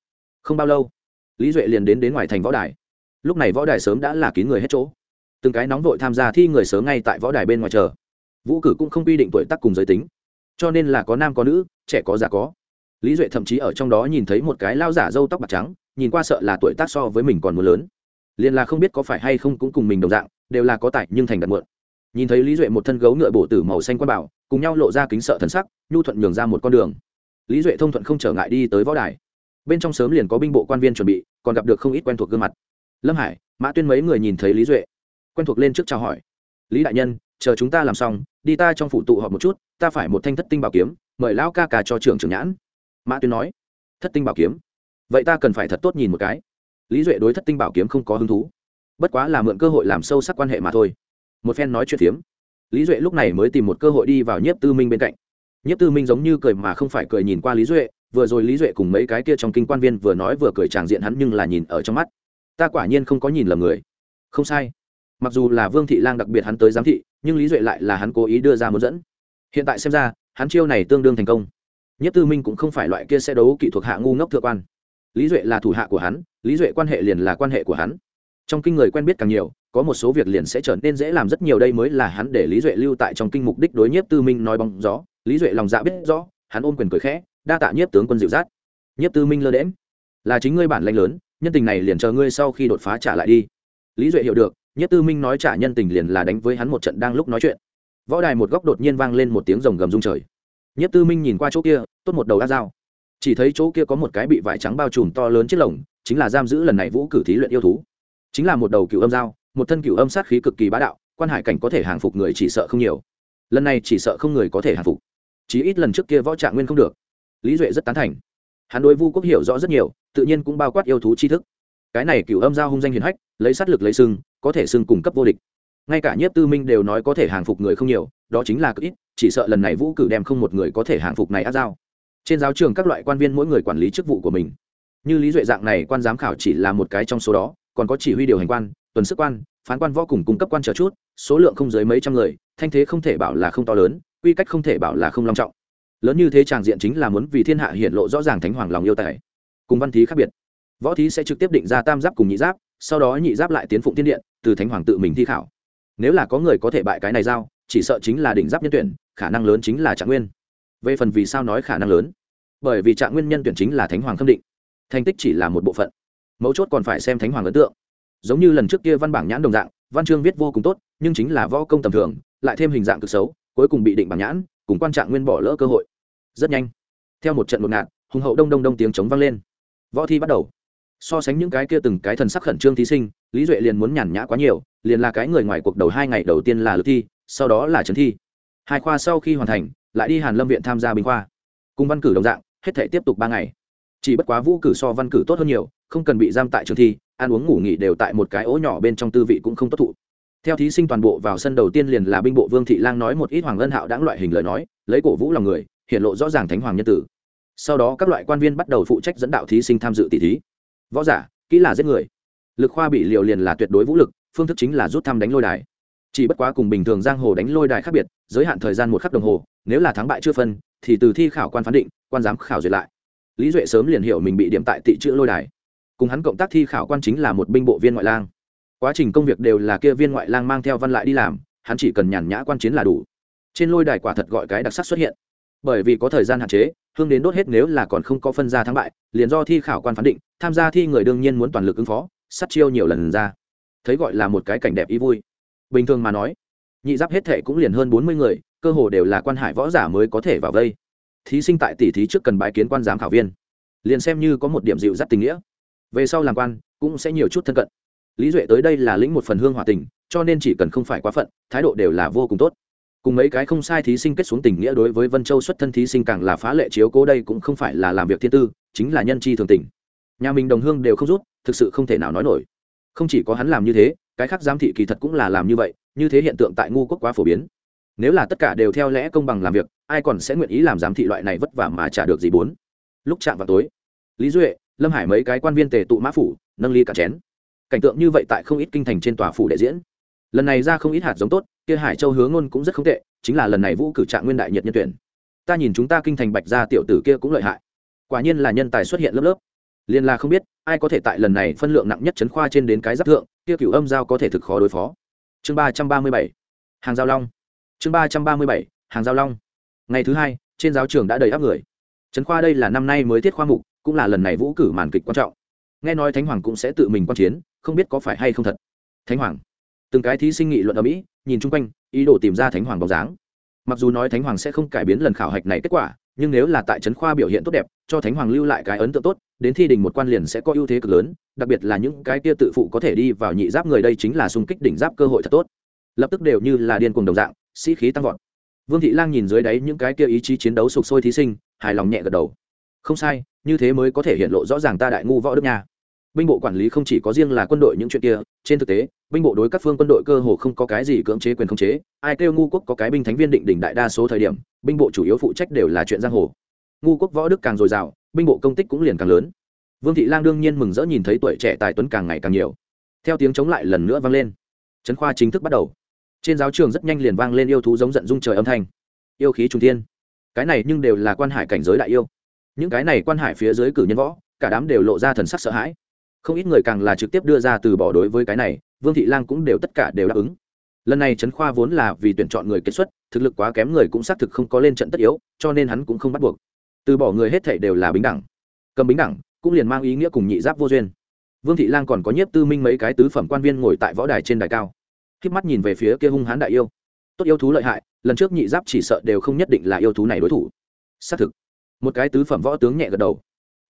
Không bao lâu, lý duệ liền đến đến ngoài thành võ đài. Lúc này võ đài sớm đã là kín người hết chỗ. Từng cái nóng vội tham gia thi người sớm ngay tại võ đài bên ngoài chờ. Vũ cử cũng không quy định tuổi tác cùng giới tính. Cho nên là có nam có nữ, trẻ có già có. Lý duệ thậm chí ở trong đó nhìn thấy một cái lao giả râu tóc bạc trắng, nhìn qua sợ là tuổi tác so với mình còn muốn lớn. Liền là không biết có phải hay không cũng cùng mình đồng dạng, đều là có tài nhưng thành đặt muộn nhìn thấy lý duệ một thân gấu ngựa bổ tử màu xanh quan bảo, cùng nhau lộ ra kính sợ thần sắc, nhu thuận nhường ra một con đường. Lý duệ thông thuận không trở ngại đi tới võ đài. Bên trong sớm liền có binh bộ quan viên chuẩn bị, còn gặp được không ít quen thuộc gương mặt. Lâm hải, mã tuyên mấy người nhìn thấy lý duệ. Quen thuộc lên trước chào hỏi. Lý đại nhân, chờ chúng ta làm xong, đi ta trong phủ tụ họp một chút, ta phải một thanh thất tinh bảo kiếm, mời lão ca ca cho trưởng trưởng nhãn. Mã tuyên nói. Thất tinh bảo kiếm? Vậy ta cần phải thật tốt nhìn một cái. Lý duệ đối thất tinh bảo kiếm không có hứng thú. Bất quá là mượn cơ hội làm sâu sắc quan hệ mà thôi một phen nói chuyện phiếm. Lý duệ lúc này mới tìm một cơ hội đi vào nhiếp tư minh bên cạnh. Nhiếp tư minh giống như cười mà không phải cười nhìn qua lý duệ, vừa rồi lý duệ cùng mấy cái kia trong kinh quan viên vừa nói vừa cười tràng diện hắn nhưng là nhìn ở trong mắt. Ta quả nhiên không có nhìn lầm người. Không sai. Mặc dù là vương thị lang đặc biệt hắn tới giám thị, nhưng lý duệ lại là hắn cố ý đưa ra muốn dẫn. Hiện tại xem ra, hắn chiêu này tương đương thành công. Nhất tư minh cũng không phải loại kia sẽ đấu kỹ thuật hạ ngu ngốc thượng quan. Lý duệ là thủ hạ của hắn, lý duệ quan hệ liền là quan hệ của hắn. Trong kinh người quen biết càng nhiều có một số việc liền sẽ trở nên dễ làm rất nhiều, đây mới là hắn để lý duệ lưu tại trong kinh mục đích đối nhiếp tư minh nói bóng gió. Lý duệ lòng dạ biết rõ, hắn ôm quyền cười khẽ, đa tạ nhiếp tướng quân dịu dắt. Nhiếp tư minh lơ đễm là chính ngươi bản lãnh lớn, nhân tình này liền chờ ngươi sau khi đột phá trả lại đi. Lý duệ hiểu được, nhiếp tư minh nói trả nhân tình liền là đánh với hắn một trận đang lúc nói chuyện. Võ đài một góc đột nhiên vang lên một tiếng rồng gầm rung trời. Nhiếp tư minh nhìn qua chỗ kia, tốt một đầu ác dao. Chỉ thấy chỗ kia có một cái bị vải trắng bao trùm to lớn chiếc lồng, chính là giam giữ lần này vũ cử thí luyện yêu thú. Chính là một đầu cựu âm dao một thân cựu âm sát khí cực kỳ bá đạo, quan hải cảnh có thể hàng phục người chỉ sợ không nhiều. Lần này chỉ sợ không người có thể hàng phục. Chí ít lần trước kia võ trạng nguyên không được. Lý duệ rất tán thành. Hắn đối vu quốc hiểu rõ rất nhiều, tự nhiên cũng bao quát yêu thú tri thức. Cái này cựu âm giao hung danh hiền hách, lấy sát lực lấy sưng có thể sưng cung cấp vô địch. Ngay cả nhiếp tư minh đều nói có thể hàng phục người không nhiều, đó chính là cực ít, chỉ sợ lần này vũ cử đem không một người có thể hàng phục này áp giao. Trên giáo trường các loại quan viên mỗi người quản lý chức vụ của mình. Như lý duệ dạng này, quan giám khảo chỉ là một cái trong số đó, còn có chỉ huy điều hành quan tuần sức quan, phán quan võ cùng cung cấp quan trở chút, số lượng không dưới mấy trăm người, thanh thế không thể bảo là không to lớn, quy cách không thể bảo là không long trọng. Lớn như thế tràng diện chính là muốn vì thiên hạ hiện lộ rõ ràng thánh hoàng lòng yêu tài. Cùng văn thí khác biệt. Võ thí sẽ trực tiếp định ra tam giáp cùng nhị giáp, sau đó nhị giáp lại tiến phụng thiên điện, từ thánh hoàng tự mình thi khảo. Nếu là có người có thể bại cái này giao, chỉ sợ chính là đỉnh giáp nhân tuyển, khả năng lớn chính là trạng nguyên. Về phần vì sao nói khả năng lớn? Bởi vì trạng nguyên nhân tuyển chính là thánh hoàng khâm định. Thành tích chỉ là một bộ phận. Mấu chốt còn phải xem thánh hoàng ấn tượng giống như lần trước kia văn bảng nhãn đồng dạng, văn chương viết vô cùng tốt, nhưng chính là võ công tầm thường, lại thêm hình dạng cực xấu, cuối cùng bị định bảng nhãn, cùng quan trạng nguyên bỏ lỡ cơ hội. Rất nhanh, theo một trận một ngạt, hùng hậu đông đông đông tiếng chống vang lên. Võ thi bắt đầu. So sánh những cái kia từng cái thần sắc khẩn trương thí sinh, lý duệ liền muốn nhàn nhã quá nhiều, liền là cái người ngoài cuộc đầu hai ngày đầu tiên là lực thi, sau đó là trấn thi. Hai khoa sau khi hoàn thành, lại đi hàn lâm viện tham gia bình khoa. Cùng văn cử đồng dạng, hết thể tiếp tục ba ngày. Chỉ bất quá vũ cử so văn cử tốt hơn nhiều không cần bị giam tại trường thi, ăn uống ngủ nghỉ đều tại một cái ố nhỏ bên trong tư vị cũng không tốt thụ. Theo thí sinh toàn bộ vào sân đầu tiên liền là binh bộ vương thị lang nói một ít hoàng ân hạo đáng loại hình lời nói, lấy cổ vũ lòng người hiện lộ rõ ràng thánh hoàng nhân tử. Sau đó các loại quan viên bắt đầu phụ trách dẫn đạo thí sinh tham dự tỷ thí. Võ giả, kỹ là giết người. Lực khoa bị liều liền là tuyệt đối vũ lực, phương thức chính là rút thăm đánh lôi đài. Chỉ bất quá cùng bình thường giang hồ đánh lôi đài khác biệt, giới hạn thời gian một khắc đồng hồ, nếu là thắng bại chưa phân, thì từ thi khảo quan phán định, quan giám khảo duyệt lại. Lý duệ sớm liền hiểu mình bị điểm tại tị chữ lôi đài cùng hắn cộng tác thi khảo quan chính là một binh bộ viên ngoại lang. Quá trình công việc đều là kia viên ngoại lang mang theo văn lại đi làm, hắn chỉ cần nhàn nhã quan chiến là đủ. Trên lôi đài quả thật gọi cái đặc sắc xuất hiện. Bởi vì có thời gian hạn chế, hương đến đốt hết nếu là còn không có phân ra thắng bại, liền do thi khảo quan phán định, tham gia thi người đương nhiên muốn toàn lực ứng phó sắt chiêu nhiều lần ra. Thấy gọi là một cái cảnh đẹp ý vui. Bình thường mà nói, nhị giáp hết thệ cũng liền hơn bốn mươi người, cơ hồ đều là quan hải võ giả mới có thể vào vây. Thí sinh tại tỷ thí trước cần bái kiến quan giám khảo viên. Liền xem như có một điểm dịu dắt tình nghĩa về sau làm quan, cũng sẽ nhiều chút thân cận. Lý duệ tới đây là lĩnh một phần hương hòa tình, cho nên chỉ cần không phải quá phận, thái độ đều là vô cùng tốt. Cùng mấy cái không sai thí sinh kết xuống tình nghĩa đối với vân châu xuất thân thí sinh càng là phá lệ chiếu cố đây cũng không phải là làm việc thiên tư, chính là nhân chi thường tình. Nhà mình đồng hương đều không rút, thực sự không thể nào nói nổi. Không chỉ có hắn làm như thế, cái khác giám thị kỳ thật cũng là làm như vậy, như thế hiện tượng tại ngu quốc quá phổ biến. Nếu là tất cả đều theo lẽ công bằng làm việc, ai còn sẽ nguyện ý làm giám thị loại này vất vả mà trả được gì bốn. Lúc chạm vào tối, lý duệ lâm hải mấy cái quan viên tề tụ mã phủ, nâng ly cả chén. Cảnh tượng như vậy tại không ít kinh thành trên tòa phủ để diễn. Lần này ra không ít hạt giống tốt, kia hải châu hướng ngôn cũng rất không tệ, chính là lần này vũ cử trạng nguyên đại nhiệt nhân tuyển. Ta nhìn chúng ta kinh thành bạch gia tiểu tử kia cũng lợi hại. Quả nhiên là nhân tài xuất hiện lớp lớp. Liên là không biết, ai có thể tại lần này phân lượng nặng nhất chấn khoa trên đến cái giáp thượng, kia cửu âm giao có thể thực khó đối phó. Chương ba trăm ba mươi bảy. Hàng giao long. Chương ba trăm ba mươi bảy. Hàng giao long. Ngày thứ hai, trên giáo trường đã đầy áp người. Trấn khoa đây là năm nay mới tiết khoa mục cũng là lần này vũ cử màn kịch quan trọng. Nghe nói thánh hoàng cũng sẽ tự mình quan chiến, không biết có phải hay không thật. Thánh hoàng. Từng cái thí sinh nghị luận ở mỹ nhìn chung quanh, ý đồ tìm ra thánh hoàng bóng dáng. Mặc dù nói thánh hoàng sẽ không cải biến lần khảo hạch này kết quả, nhưng nếu là tại trấn khoa biểu hiện tốt đẹp, cho thánh hoàng lưu lại cái ấn tượng tốt, đến thi đình một quan liền sẽ có ưu thế cực lớn, đặc biệt là những cái kia tự phụ có thể đi vào nhị giáp người đây chính là xung kích đỉnh giáp cơ hội thật tốt. Lập tức đều như là điên cuồng đồng dạng, sĩ khí tăng vọt. Vương thị lang nhìn dưới đáy những cái kia ý chí chiến đấu sục sôi thí sinh, hài lòng nhẹ gật đầu. Không sai như thế mới có thể hiện lộ rõ ràng ta đại ngu võ đức nha. Binh bộ quản lý không chỉ có riêng là quân đội những chuyện kia, trên thực tế, binh bộ đối các phương quân đội cơ hồ không có cái gì cưỡng chế quyền khống chế, ai kêu ngu quốc có cái binh thánh viên định đỉnh đại đa số thời điểm, binh bộ chủ yếu phụ trách đều là chuyện giang hồ. Ngu quốc võ đức càng dồi dào, binh bộ công tích cũng liền càng lớn. Vương thị lang đương nhiên mừng rỡ nhìn thấy tuổi trẻ tài tuấn càng ngày càng nhiều. Theo tiếng chống lại lần nữa vang lên. Trấn khoa chính thức bắt đầu. Trên giáo trường rất nhanh liền vang lên yêu thú giống giận dung trời âm thanh. Yêu khí trung thiên. Cái này nhưng đều là quan hải cảnh giới đại yêu những cái này quan hải phía dưới cử nhân võ, cả đám đều lộ ra thần sắc sợ hãi. Không ít người càng là trực tiếp đưa ra từ bỏ đối với cái này, vương thị lang cũng đều tất cả đều đáp ứng. Lần này trấn khoa vốn là vì tuyển chọn người kết xuất, thực lực quá kém người cũng xác thực không có lên trận tất yếu, cho nên hắn cũng không bắt buộc. Từ bỏ người hết thảy đều là bình đẳng. Cầm bình đẳng, cũng liền mang ý nghĩa cùng nhị giáp vô duyên. Vương thị lang còn có nhiếp tư minh mấy cái tứ phẩm quan viên ngồi tại võ đài trên đài cao. K mắt nhìn về phía kia hung hán đại yêu. Tốt yêu thú lợi hại, lần trước nhị giáp chỉ sợ đều không nhất định là yêu thú này đối thủ. Xác thực một cái tứ phẩm võ tướng nhẹ gật đầu.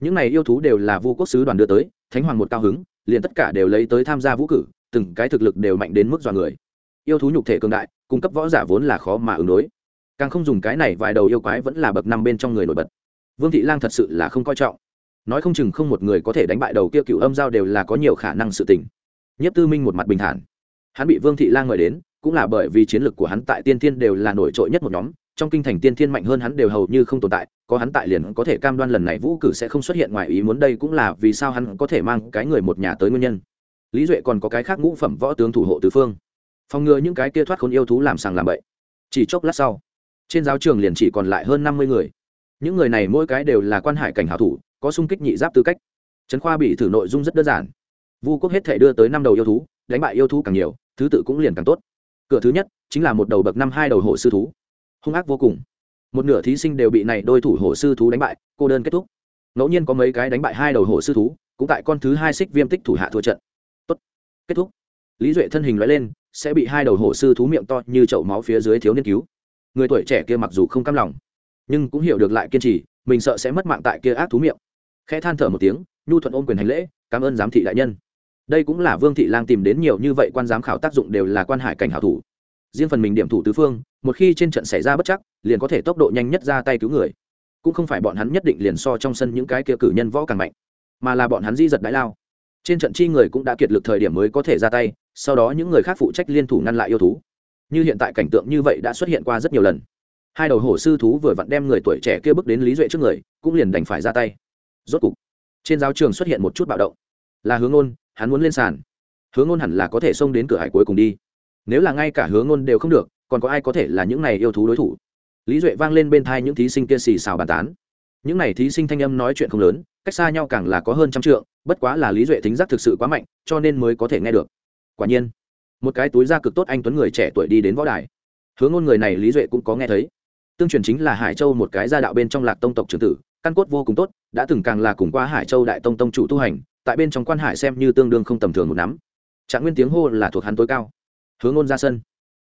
Những này yêu thú đều là vu quốc sứ đoàn đưa tới, thánh hoàng một cao hứng, liền tất cả đều lấy tới tham gia vũ cử, từng cái thực lực đều mạnh đến mức dọa người. Yêu thú nhục thể cường đại, cung cấp võ giả vốn là khó mà ứng đối. Càng không dùng cái này vài đầu yêu quái vẫn là bậc năm bên trong người nổi bật. Vương thị lang thật sự là không coi trọng. Nói không chừng không một người có thể đánh bại đầu kia cựu âm giao đều là có nhiều khả năng sự tình. Nhất tư minh một mặt bình thản. Hắn bị vương thị lang mời đến, cũng là bởi vì chiến lược của hắn tại tiên thiên đều là nổi trội nhất một nhóm trong kinh thành tiên thiên mạnh hơn hắn đều hầu như không tồn tại, có hắn tại liền có thể cam đoan lần này vũ cử sẽ không xuất hiện ngoài ý muốn đây cũng là vì sao hắn có thể mang cái người một nhà tới nguyên nhân. Lý duệ còn có cái khác ngũ phẩm võ tướng thủ hộ tứ phương. Phòng ngừa những cái kia thoát khốn yêu thú làm sàng làm bậy. Chỉ chốc lát sau, trên giáo trường liền chỉ còn lại hơn năm mươi người. Những người này mỗi cái đều là quan hải cảnh hảo thủ, có sung kích nhị giáp tư cách. Trấn khoa bị thử nội dung rất đơn giản. Vu quốc hết thể đưa tới năm đầu yêu thú, đánh bại yêu thú càng nhiều, thứ tự cũng liền càng tốt. Cửa thứ nhất chính là một đầu bậc năm hai đầu hộ sư thú hung ác vô cùng. Một nửa thí sinh đều bị này đôi thủ hộ sư thú đánh bại, cô đơn kết thúc. Ngẫu nhiên có mấy cái đánh bại hai đầu hộ sư thú, cũng tại con thứ hai xích viêm tích thủ hạ thua trận. Tốt, kết thúc. Lý duệ thân hình loại lên, sẽ bị hai đầu hổ sư thú miệng to như chậu máu phía dưới thiếu niên cứu. Người tuổi trẻ kia mặc dù không cam lòng, nhưng cũng hiểu được lại kiên trì, mình sợ sẽ mất mạng tại kia ác thú miệng. Khẽ than thở một tiếng, nhu thuận ôm quyền hành lễ, cảm ơn giám thị đại nhân. Đây cũng là vương thị lang tìm đến nhiều như vậy quan giám khảo tác dụng đều là quan hải cảnh hảo thủ. Riêng phần mình điểm thủ tứ phương một khi trên trận xảy ra bất chắc, liền có thể tốc độ nhanh nhất ra tay cứu người. Cũng không phải bọn hắn nhất định liền so trong sân những cái kia cử nhân võ càng mạnh, mà là bọn hắn di giật đái lao. Trên trận chi người cũng đã kiệt lực thời điểm mới có thể ra tay, sau đó những người khác phụ trách liên thủ ngăn lại yêu thú. Như hiện tại cảnh tượng như vậy đã xuất hiện qua rất nhiều lần. Hai đầu hổ sư thú vừa vặn đem người tuổi trẻ kia bước đến lý duệ trước người, cũng liền đành phải ra tay. Rốt cục, trên giáo trường xuất hiện một chút bạo động. Là hướng ngôn, hắn muốn lên sàn. Hướng ngôn hẳn là có thể xông đến cửa hải cuối cùng đi. Nếu là ngay cả hướng ngôn đều không được còn có ai có thể là những này yêu thú đối thủ? Lý duệ vang lên bên thai những thí sinh kia xì xào bàn tán. Những này thí sinh thanh âm nói chuyện không lớn, cách xa nhau càng là có hơn trăm trượng, bất quá là lý duệ tính giác thực sự quá mạnh, cho nên mới có thể nghe được. Quả nhiên, một cái túi da cực tốt anh tuấn người trẻ tuổi đi đến võ đài. Hướng ngôn người này lý duệ cũng có nghe thấy. Tương truyền chính là hải châu một cái gia đạo bên trong lạc tông tộc trưởng tử, căn cốt vô cùng tốt, đã từng càng là cùng qua hải châu đại tông tông chủ tu hành, tại bên trong quan hải xem như tương đương không tầm thường một nắm. Trạng nguyên tiếng hô là thuộc hắn tối cao. Hướng ngôn ra sân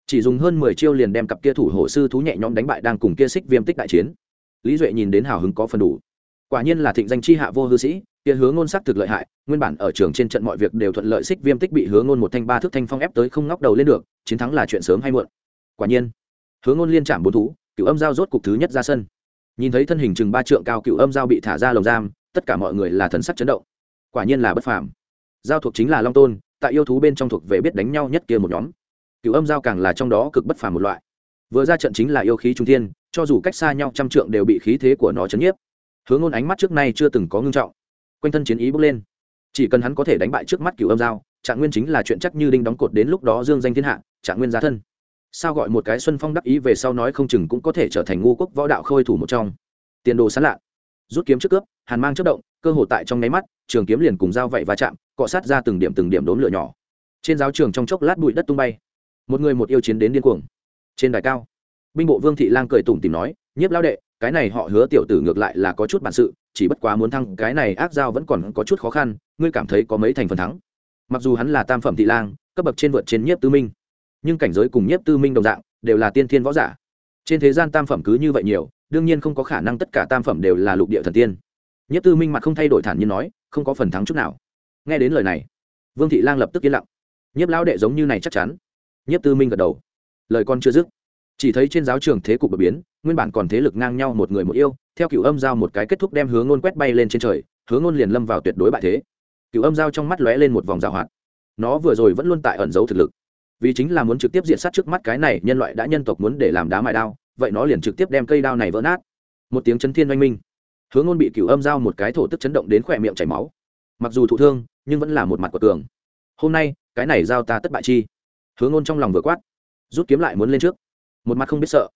chỉ dùng hơn mười chiêu liền đem cặp kia thủ hộ sư thú nhẹ nhõm đánh bại đang cùng kia xích viêm tích đại chiến. Lý duệ nhìn đến hào hứng có phần đủ. Quả nhiên là thịnh danh chi hạ vô hư sĩ, kia hướng ngôn sắc thực lợi hại, nguyên bản ở trường trên trận mọi việc đều thuận lợi xích viêm tích bị hướng ngôn một thanh ba thước thanh phong ép tới không ngóc đầu lên được, chiến thắng là chuyện sớm hay muộn. Quả nhiên hướng ngôn liên chạm bốn thú, cựu âm giao rốt cục thứ nhất ra sân. Nhìn thấy thân hình chừng ba trượng cao cựu âm giao bị thả ra lồng giam, tất cả mọi người là thần sắc chấn động. Quả nhiên là bất phàm. Giao thuộc chính là long tôn, tại yêu thú bên trong thuộc về biết đánh nhau nhất kia một nhóm cựu âm giao càng là trong đó cực bất phàm một loại. Vừa ra trận chính là yêu khí trung thiên, cho dù cách xa nhau trăm trượng đều bị khí thế của nó chấn nhiếp. Hướng ngôn ánh mắt trước nay chưa từng có ngưng trọng. Quanh thân chiến ý bước lên. Chỉ cần hắn có thể đánh bại trước mắt cựu âm giao, trạng nguyên chính là chuyện chắc như đinh đóng cột đến lúc đó dương danh thiên hạ, trạng nguyên giá thân. Sao gọi một cái xuân phong đắc ý về sau nói không chừng cũng có thể trở thành ngu quốc võ đạo khôi thủ một trong. Tiền đồ sán lạ. Rút kiếm trước cướp, hàn mang chất động, cơ hồ tại trong nháy mắt, trường kiếm liền cùng dao vậy va chạm, cọ sát ra từng điểm từng điểm đốn lửa nhỏ. Trên giáo trường trong chốc lát bụi đất tung bay một người một yêu chiến đến điên cuồng. Trên đài cao, binh bộ vương thị lang cười tủm tìm nói, nhiếp lao đệ, cái này họ hứa tiểu tử ngược lại là có chút bản sự, chỉ bất quá muốn thăng cái này ác giao vẫn còn có chút khó khăn, ngươi cảm thấy có mấy thành phần thắng? Mặc dù hắn là tam phẩm thị lang, cấp bậc trên vượt trên nhiếp tư minh, nhưng cảnh giới cùng nhiếp tư minh đồng dạng, đều là tiên thiên võ giả. Trên thế gian tam phẩm cứ như vậy nhiều, đương nhiên không có khả năng tất cả tam phẩm đều là lục địa thần tiên. Nhiếp tư minh mặt không thay đổi thản nhiên nói, không có phần thắng chút nào. Nghe đến lời này, vương thị lang lập tức yên lặng. Nhiếp lão đệ giống như này chắc chắn nhất tư minh gật đầu. Lời con chưa dứt, chỉ thấy trên giáo trường thế cục đột biến, nguyên bản còn thế lực ngang nhau một người một yêu, theo cựu âm giao một cái kết thúc đem hướng ngôn quét bay lên trên trời hướng ngôn liền lâm vào tuyệt đối bại thế. Cựu âm giao trong mắt lóe lên một vòng rào hoạt. Nó vừa rồi vẫn luôn tại ẩn giấu thực lực. Vì chính là muốn trực tiếp diện sát trước mắt cái này nhân loại đã nhân tộc muốn để làm đá mài đao, vậy nó liền trực tiếp đem cây đao này vỡ nát. Một tiếng chấn thiên oanh minh. Hướng ngôn bị cửu âm giao một cái thổ tức chấn động đến khỏe miệng chảy máu. Mặc dù thụ thương, nhưng vẫn là một mặt của tường. Hôm nay, cái này giao ta tất bại chi? Hướng ngôn trong lòng vừa quát, rút kiếm lại muốn lên trước. Một mặt không biết sợ.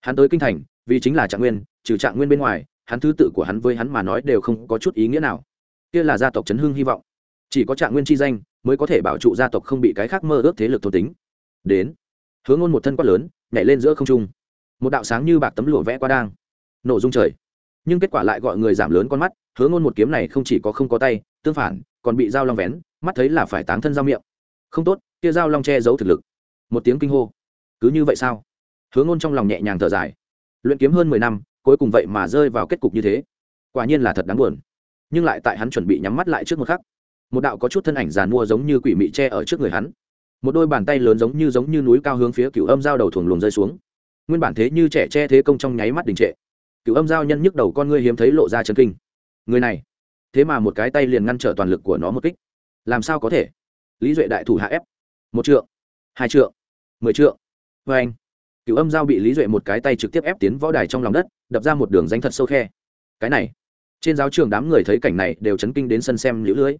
Hắn tới kinh thành, vì chính là trạng nguyên, trừ trạng nguyên bên ngoài, hắn thứ tự của hắn với hắn mà nói đều không có chút ý nghĩa nào. Kia là gia tộc chấn hưng hy vọng. Chỉ có trạng nguyên chi danh mới có thể bảo trụ gia tộc không bị cái khác mơ ước thế lực thôn tính. Đến hướng ngôn một thân quát lớn, nhảy lên giữa không trung. Một đạo sáng như bạc tấm lụa vẽ qua đang, nổ dung trời. Nhưng kết quả lại gọi người giảm lớn con mắt hướng ngôn một kiếm này không chỉ có không có tay, tương phản, còn bị dao long vén, mắt thấy là phải táng thân dao miệng không tốt, kia dao long che giấu thực lực. Một tiếng kinh hô. Cứ như vậy sao? Hướng ngôn trong lòng nhẹ nhàng thở dài. Luyện kiếm hơn mười năm, cuối cùng vậy mà rơi vào kết cục như thế. Quả nhiên là thật đáng buồn. Nhưng lại tại hắn chuẩn bị nhắm mắt lại trước một khắc, một đạo có chút thân ảnh giàn mua giống như quỷ mị tre ở trước người hắn. Một đôi bàn tay lớn giống như giống như núi cao hướng phía cựu âm dao đầu thuồng luồng rơi xuống. Nguyên bản thế như trẻ che thế công trong nháy mắt đình trệ. Cựu âm dao nhân nhức đầu con ngươi hiếm thấy lộ ra chân kinh. Người này. Thế mà một cái tay liền ngăn trở toàn lực của nó một kích. Làm sao có thể? Lý duệ đại thủ hạ ép. Một trượng, hai trượng, mười trượng. Vê anh, cựu âm dao bị lý duệ một cái tay trực tiếp ép tiến võ đài trong lòng đất, đập ra một đường danh thật sâu khe. Cái này, trên giáo trường đám người thấy cảnh này đều chấn kinh đến sân xem lũ lưới.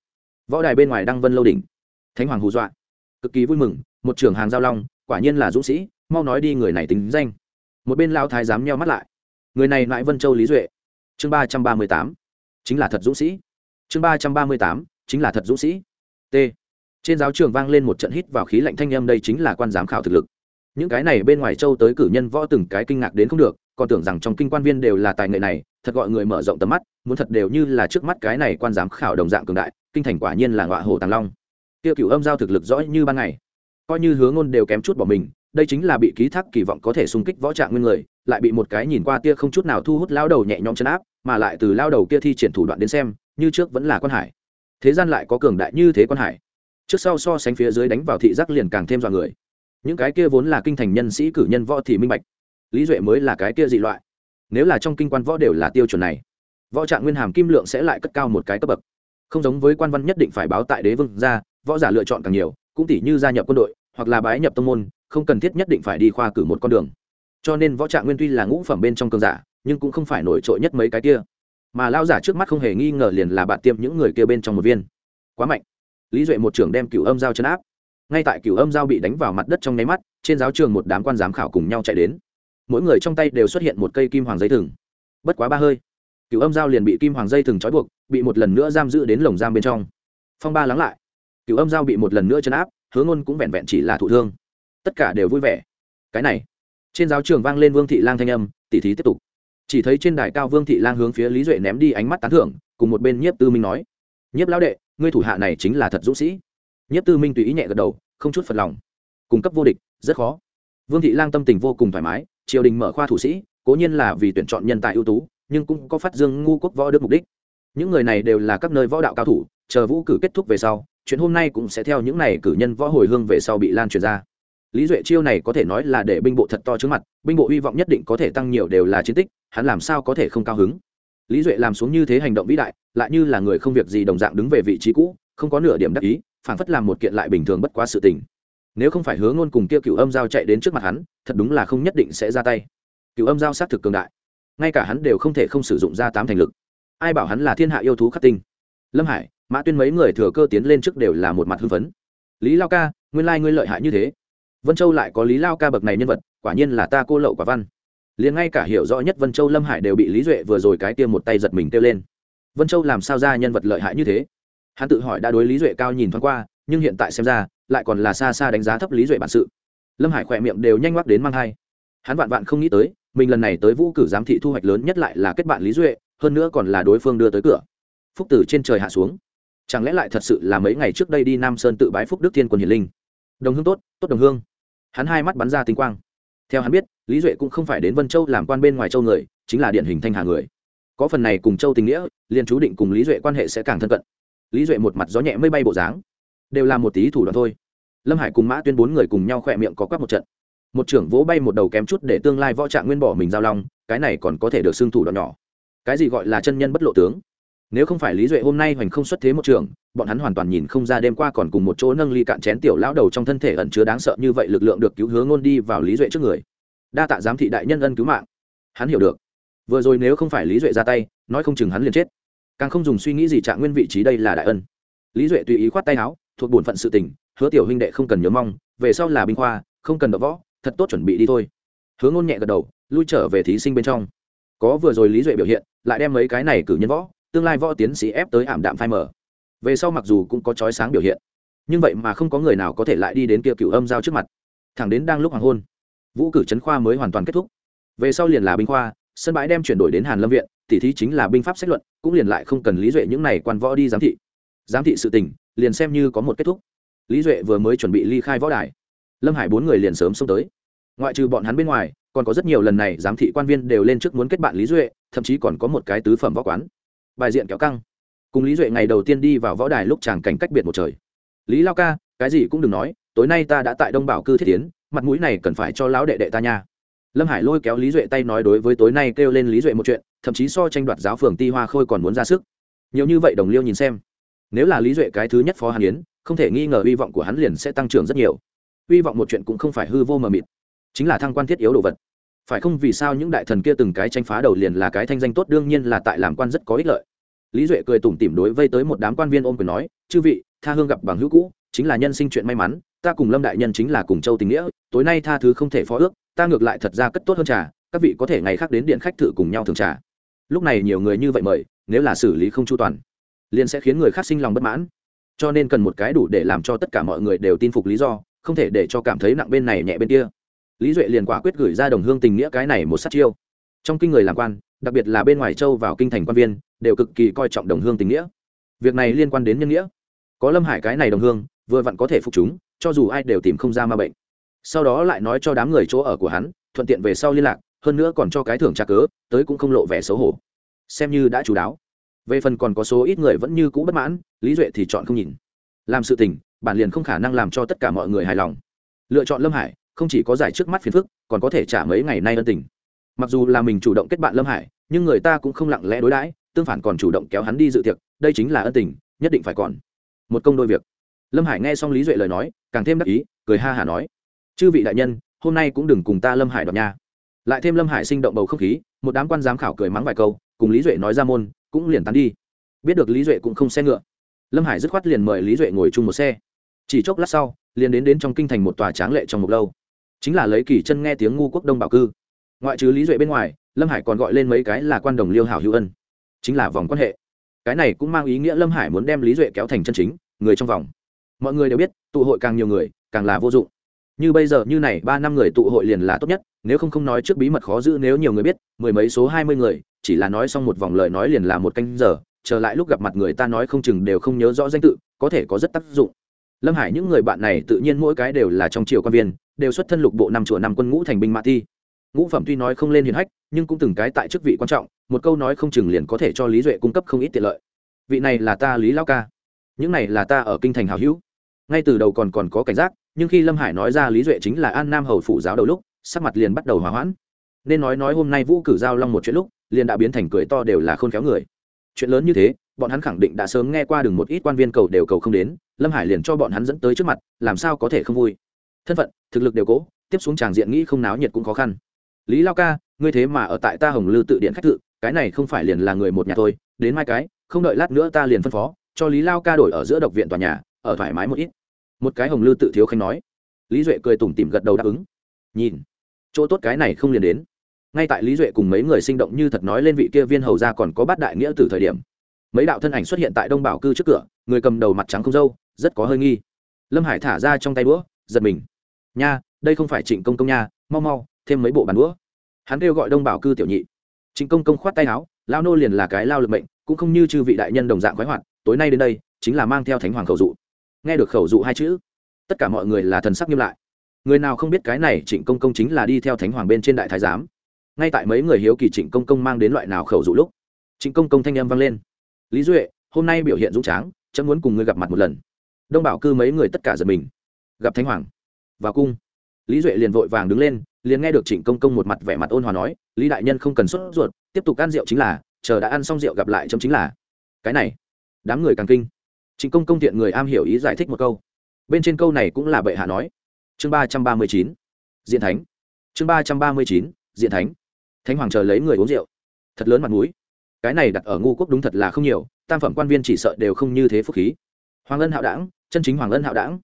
Võ đài bên ngoài đăng vân lâu đỉnh. Thánh hoàng hù dọa. Cực kỳ vui mừng, một trưởng hàng giao long, quả nhiên là dũng sĩ, mau nói đi người này tính danh. Một bên lao thái dám nheo mắt lại. Người này lại vân châu lý duệ. Chương ba trăm ba mươi tám, chính là thật dũng sĩ. Chương ba trăm ba mươi tám, chính là thật dũng sĩ. T trên giáo trường vang lên một trận hít vào khí lạnh thanh âm, đây chính là quan giám khảo thực lực. Những cái này bên ngoài châu tới cử nhân võ từng cái kinh ngạc đến không được, còn tưởng rằng trong kinh quan viên đều là tài nghệ này, thật gọi người mở rộng tầm mắt, muốn thật đều như là trước mắt cái này quan giám khảo đồng dạng cường đại, kinh thành quả nhiên là ngọa hồ tàng long. Tiêu cựu âm giao thực lực rõ như ban ngày. Coi như hướng ngôn đều kém chút bỏ mình, đây chính là bị ký thác kỳ vọng có thể xung kích võ trạng nguyên người, lại bị một cái nhìn qua tia không chút nào thu hút lao đầu nhẹ nhõm chấn áp, mà lại từ lao đầu kia thi triển thủ đoạn đến xem, như trước vẫn là quan hải. Thế gian lại có cường đại như thế quan hải trước sau so sánh phía dưới đánh vào thị giác liền càng thêm dọa người. Những cái kia vốn là kinh thành nhân sĩ cử nhân võ thì minh bạch. Lý duệ mới là cái kia dị loại. Nếu là trong kinh quan võ đều là tiêu chuẩn này, võ trạng nguyên hàm kim lượng sẽ lại cất cao một cái cấp bậc. Không giống với quan văn nhất định phải báo tại đế vương ra, võ giả lựa chọn càng nhiều, cũng tỷ như gia nhập quân đội, hoặc là bái nhập tông môn, không cần thiết nhất định phải đi khoa cử một con đường. Cho nên võ trạng nguyên tuy là ngũ phẩm bên trong cường giả, nhưng cũng không phải nổi trội nhất mấy cái kia. Mà lao giả trước mắt không hề nghi ngờ liền là bạn tiêm những người kia bên trong một viên. Quá mạnh lý duệ một trưởng đem cửu âm giao chấn áp. Ngay tại cửu âm giao bị đánh vào mặt đất trong nháy mắt, trên giáo trường một đám quan giám khảo cùng nhau chạy đến. Mỗi người trong tay đều xuất hiện một cây kim hoàng dây thừng. Bất quá ba hơi, cửu âm giao liền bị kim hoàng dây thừng trói buộc, bị một lần nữa giam giữ đến lồng giam bên trong. Phong ba lắng lại, cửu âm giao bị một lần nữa chấn áp, hứa ngôn cũng vẹn vẹn chỉ là thụ thương. Tất cả đều vui vẻ. Cái này, trên giáo trường vang lên vương thị lang thanh âm, tỉ thí tiếp tục. Chỉ thấy trên đài cao vương thị lang hướng phía lý duệ ném đi ánh mắt tán thưởng, cùng một bên nhiếp tư minh nói, nhiếp lão đệ ngươi thủ hạ này chính là thật dũng sĩ. Nhất tư minh tùy ý nhẹ gật đầu, không chút phật lòng. Cung cấp vô địch, rất khó. Vương thị lang tâm tình vô cùng thoải mái, triều đình mở khoa thủ sĩ, cố nhiên là vì tuyển chọn nhân tài ưu tú, nhưng cũng có phát dương ngu quốc võ đức mục đích. Những người này đều là các nơi võ đạo cao thủ, chờ vũ cử kết thúc về sau, chuyện hôm nay cũng sẽ theo những này cử nhân võ hồi hương về sau bị lan truyền ra. Lý duệ chiêu này có thể nói là để binh bộ thật to trước mặt, binh bộ hy vọng nhất định có thể tăng nhiều đều là chiến tích, hắn làm sao có thể không cao hứng? Lý duệ làm xuống như thế hành động vĩ đại, lại như là người không việc gì đồng dạng đứng về vị trí cũ, không có nửa điểm đắc ý phản phất làm một kiện lại bình thường bất quá sự tình. Nếu không phải hứa ngôn cùng kia cựu âm giao chạy đến trước mặt hắn, thật đúng là không nhất định sẽ ra tay. Cựu âm giao xác thực cường đại. Ngay cả hắn đều không thể không sử dụng ra tám thành lực. Ai bảo hắn là thiên hạ yêu thú khắc tinh. Lâm hải, mã tuyên mấy người thừa cơ tiến lên trước đều là một mặt hưng phấn. Lý lao ca, nguyên lai ngươi lợi hại như thế. Vân châu lại có lý lao ca bậc này nhân vật, quả nhiên là ta cô lậu quả văn liền ngay cả hiểu rõ nhất vân châu lâm hải đều bị lý duệ vừa rồi cái tiêm một tay giật mình kêu lên. Vân châu làm sao ra nhân vật lợi hại như thế? Hắn tự hỏi đã đối lý duệ cao nhìn thoáng qua, nhưng hiện tại xem ra, lại còn là xa xa đánh giá thấp lý duệ bản sự. Lâm hải khỏe miệng đều nhanh ngoắc đến mang hai. Hắn vạn vạn không nghĩ tới, mình lần này tới vũ cử giám thị thu hoạch lớn nhất lại là kết bạn lý duệ, hơn nữa còn là đối phương đưa tới cửa. Phúc tử trên trời hạ xuống. Chẳng lẽ lại thật sự là mấy ngày trước đây đi nam sơn tự bái phúc đức thiên quân hiền linh? Đồng hương tốt tốt đồng hương. Hắn hai mắt bắn ra tinh quang theo hắn biết, lý duệ cũng không phải đến vân châu làm quan bên ngoài châu người, chính là điển hình thanh hà người. Có phần này cùng châu tình nghĩa, liền chú định cùng lý duệ quan hệ sẽ càng thân cận. Lý duệ một mặt gió nhẹ mây bay bộ dáng, đều là một tí thủ đoạn thôi. Lâm hải cùng mã tuyên bốn người cùng nhau khỏe miệng có quắc một trận. Một trưởng vỗ bay một đầu kém chút để tương lai võ trạng nguyên bỏ mình giao long, cái này còn có thể được xưng thủ đoạn nhỏ. Cái gì gọi là chân nhân bất lộ tướng? Nếu không phải lý duệ hôm nay hoành không xuất thế một trường, bọn hắn hoàn toàn nhìn không ra đêm qua còn cùng một chỗ nâng ly cạn chén tiểu lão đầu trong thân thể ẩn chứa đáng sợ như vậy lực lượng được cứu hướng ngôn đi vào lý duệ trước người. Đa tạ giám thị đại nhân ân cứu mạng. Hắn hiểu được. Vừa rồi nếu không phải lý duệ ra tay, nói không chừng hắn liền chết. Càng không dùng suy nghĩ gì trạng nguyên vị trí đây là đại ân. Lý duệ tùy ý khoát tay áo, thuộc bổn phận sự tình, hứa tiểu huynh đệ không cần nhớ mong, về sau là binh khoa, không cần đỡ võ, thật tốt chuẩn bị đi thôi. Hứa ngôn nhẹ gật đầu, lui trở về thí sinh bên trong. Có vừa rồi lý duệ biểu hiện, lại đem mấy cái này cử nhân võ tương lai võ tiến sĩ ép tới ảm đạm phai mờ. Về sau mặc dù cũng có chói sáng biểu hiện, nhưng vậy mà không có người nào có thể lại đi đến kia cựu âm giao trước mặt. Thẳng đến đang lúc hoàng hôn, vũ cử trấn khoa mới hoàn toàn kết thúc. Về sau liền là binh khoa, sân bãi đem chuyển đổi đến hàn lâm viện, tỉ thí chính là binh pháp sách luận, cũng liền lại không cần lý duệ những này quan võ đi giám thị. Giám thị sự tình, liền xem như có một kết thúc. Lý duệ vừa mới chuẩn bị ly khai võ đài, lâm hải bốn người liền sớm xông tới. Ngoại trừ bọn hắn bên ngoài, còn có rất nhiều lần này giám thị quan viên đều lên trước muốn kết bạn lý duệ, thậm chí còn có một cái tứ phẩm võ quán bài diện kéo căng. Cùng lý duệ ngày đầu tiên đi vào võ đài lúc chàng cảnh cách biệt một trời. Lý lao ca, cái gì cũng đừng nói, tối nay ta đã tại đông bảo cư thiết tiến mặt mũi này cần phải cho lão đệ đệ ta nha. Lâm hải lôi kéo lý duệ tay nói đối với tối nay kêu lên lý duệ một chuyện, thậm chí so tranh đoạt giáo phường ti hoa khôi còn muốn ra sức. Nhiều như vậy đồng liêu nhìn xem. Nếu là lý duệ cái thứ nhất phó hàn yến, không thể nghi ngờ hy vọng của hắn liền sẽ tăng trưởng rất nhiều. Hy vọng một chuyện cũng không phải hư vô mờ mịt, chính là thăng quan thiết yếu đồ vật phải không vì sao những đại thần kia từng cái tranh phá đầu liền là cái thanh danh tốt, đương nhiên là tại làm quan rất có ích lợi. Lý duệ cười tủm tỉm đối vây tới một đám quan viên ôm quyền nói, chư vị, tha hương gặp bằng hữu cũ, chính là nhân sinh chuyện may mắn, ta cùng lâm đại nhân chính là cùng châu tình nghĩa, tối nay tha thứ không thể phó ước, ta ngược lại thật ra cất tốt hơn trà, các vị có thể ngày khác đến điện khách thử cùng nhau thường trà. Lúc này nhiều người như vậy mời, nếu là xử lý không chu toàn, liền sẽ khiến người khác sinh lòng bất mãn. Cho nên cần một cái đủ để làm cho tất cả mọi người đều tin phục lý do, không thể để cho cảm thấy nặng bên này nhẹ bên kia lý duệ liền quả quyết gửi ra đồng hương tình nghĩa cái này một sát chiêu. Trong kinh người làm quan, đặc biệt là bên ngoài châu vào kinh thành quan viên, đều cực kỳ coi trọng đồng hương tình nghĩa. Việc này liên quan đến nhân nghĩa. Có lâm hải cái này đồng hương, vừa vặn có thể phục chúng, cho dù ai đều tìm không ra ma bệnh. Sau đó lại nói cho đám người chỗ ở của hắn, thuận tiện về sau liên lạc, hơn nữa còn cho cái thưởng trả cớ, tới cũng không lộ vẻ xấu hổ. Xem như đã chú đáo. Về phần còn có số ít người vẫn như cũ bất mãn, lý duệ thì chọn không nhìn. Làm sự tình, bản liền không khả năng làm cho tất cả mọi người hài lòng. Lựa chọn lâm hải không chỉ có giải trước mắt phiền phức, còn có thể trả mấy ngày nay ân tình. Mặc dù là mình chủ động kết bạn lâm hải, nhưng người ta cũng không lặng lẽ đối đãi, tương phản còn chủ động kéo hắn đi dự tiệc, đây chính là ân tình, nhất định phải còn. Một công đôi việc. Lâm hải nghe xong lý duệ lời nói, càng thêm đắc ý, cười ha hả nói, chư vị đại nhân, hôm nay cũng đừng cùng ta lâm hải đọ nha. Lại thêm lâm hải sinh động bầu không khí, một đám quan giám khảo cười mắng vài câu, cùng lý duệ nói ra môn, cũng liền tán đi. Biết được lý duệ cũng không xe ngựa. Lâm hải dứt khoát liền mời lý duệ ngồi chung một xe. Chỉ chốc lát sau, liền đến đến trong kinh thành một tòa tráng lệ trong một lâu chính là lấy kỳ chân nghe tiếng ngu quốc đông bảo cư. Ngoại trừ lý duệ bên ngoài, lâm hải còn gọi lên mấy cái là quan đồng liêu hảo hữu ân. Chính là vòng quan hệ. Cái này cũng mang ý nghĩa lâm hải muốn đem lý duệ kéo thành chân chính, người trong vòng. Mọi người đều biết, tụ hội càng nhiều người, càng là vô dụng. Như bây giờ, như này, ba năm người tụ hội liền là tốt nhất, nếu không không nói trước bí mật khó giữ, nếu nhiều người biết, mười mấy số hai mươi người, chỉ là nói xong một vòng lời nói liền là một canh giờ trở lại lúc gặp mặt người ta nói không chừng đều không nhớ rõ danh tự, có thể có rất tác dụng. Lâm hải những người bạn này tự nhiên mỗi cái đều là trong triều quan viên đều xuất thân lục bộ năm chùa năm quân ngũ thành binh mã thi. Ngũ phẩm tuy nói không lên hiền hách, nhưng cũng từng cái tại chức vị quan trọng, một câu nói không chừng liền có thể cho lý duệ cung cấp không ít tiện lợi. Vị này là ta lý lao ca. Những này là ta ở kinh thành hào hữu. Ngay từ đầu còn còn có cảnh giác, nhưng khi lâm hải nói ra lý duệ chính là an nam hầu phủ giáo đầu lúc, sắc mặt liền bắt đầu hòa hoãn. Nên nói nói hôm nay vũ cử giao long một chuyện lúc, liền đã biến thành cười to đều là khôn khéo người. Chuyện lớn như thế, bọn hắn khẳng định đã sớm nghe qua đừng một ít quan viên cầu đều cầu không đến, lâm hải liền cho bọn hắn dẫn tới trước mặt, làm sao có thể không vui thân phận, thực lực đều cố, tiếp xuống tràng diện nghĩ không náo nhiệt cũng khó khăn. Lý lao ca, ngươi thế mà ở tại ta hồng lư tự điện khách tự, cái này không phải liền là người một nhà thôi, đến mai cái, không đợi lát nữa ta liền phân phó, cho lý lao ca đổi ở giữa độc viện tòa nhà, ở thoải mái một ít. Một cái hồng lư tự thiếu khanh nói. Lý duệ cười tủm tỉm gật đầu đáp ứng. Nhìn, chỗ tốt cái này không liền đến. Ngay tại lý duệ cùng mấy người sinh động như thật nói lên vị kia viên hầu ra còn có bát đại nghĩa từ thời điểm, mấy đạo thân ảnh xuất hiện tại đông bảo cư trước cửa, người cầm đầu mặt trắng không dâu rất có hơi nghi. Lâm hải thả ra trong tay đũa, giật mình nha, đây không phải trịnh công công nha, mau mau, thêm mấy bộ bàn đũa. Hắn kêu gọi đông bảo cư tiểu nhị. Trịnh công công khoát tay áo lao nô liền là cái lao lực mệnh, cũng không như chư vị đại nhân đồng dạng khoái hoạt, tối nay đến đây, chính là mang theo thánh hoàng khẩu dụ. Nghe được khẩu dụ hai chữ, tất cả mọi người là thần sắc nghiêm lại. Người nào không biết cái này trịnh công công chính là đi theo thánh hoàng bên trên đại thái giám. Ngay tại mấy người hiếu kỳ trịnh công công mang đến loại nào khẩu dụ lúc, trịnh công công thanh âm vang lên. Lý duệ, hôm nay biểu hiện dũng tráng, chấm muốn cùng ngươi gặp mặt một lần. Đông bảo cư mấy người tất cả giật mình. Gặp thánh hoàng vào cung. Lý duệ liền vội vàng đứng lên, liền nghe được trịnh công công một mặt vẻ mặt ôn hòa nói, lý đại nhân không cần sốt ruột, tiếp tục ăn rượu chính là, chờ đã ăn xong rượu gặp lại chấm chính là. Cái này, đám người càng kinh. Trịnh công công tiện người am hiểu ý giải thích một câu. Bên trên câu này cũng là bệ hạ nói. Chương ba trăm ba mươi chín, diện thánh. Chương ba trăm ba mươi chín, diện thánh. Thánh hoàng chờ lấy người uống rượu. Thật lớn mặt mũi. Cái này đặt ở ngu quốc đúng thật là không nhiều, tam phẩm quan viên chỉ sợ đều không như thế phúc khí. Hoàng ân hạo đảng, chân chính hoàng ân hạo đảng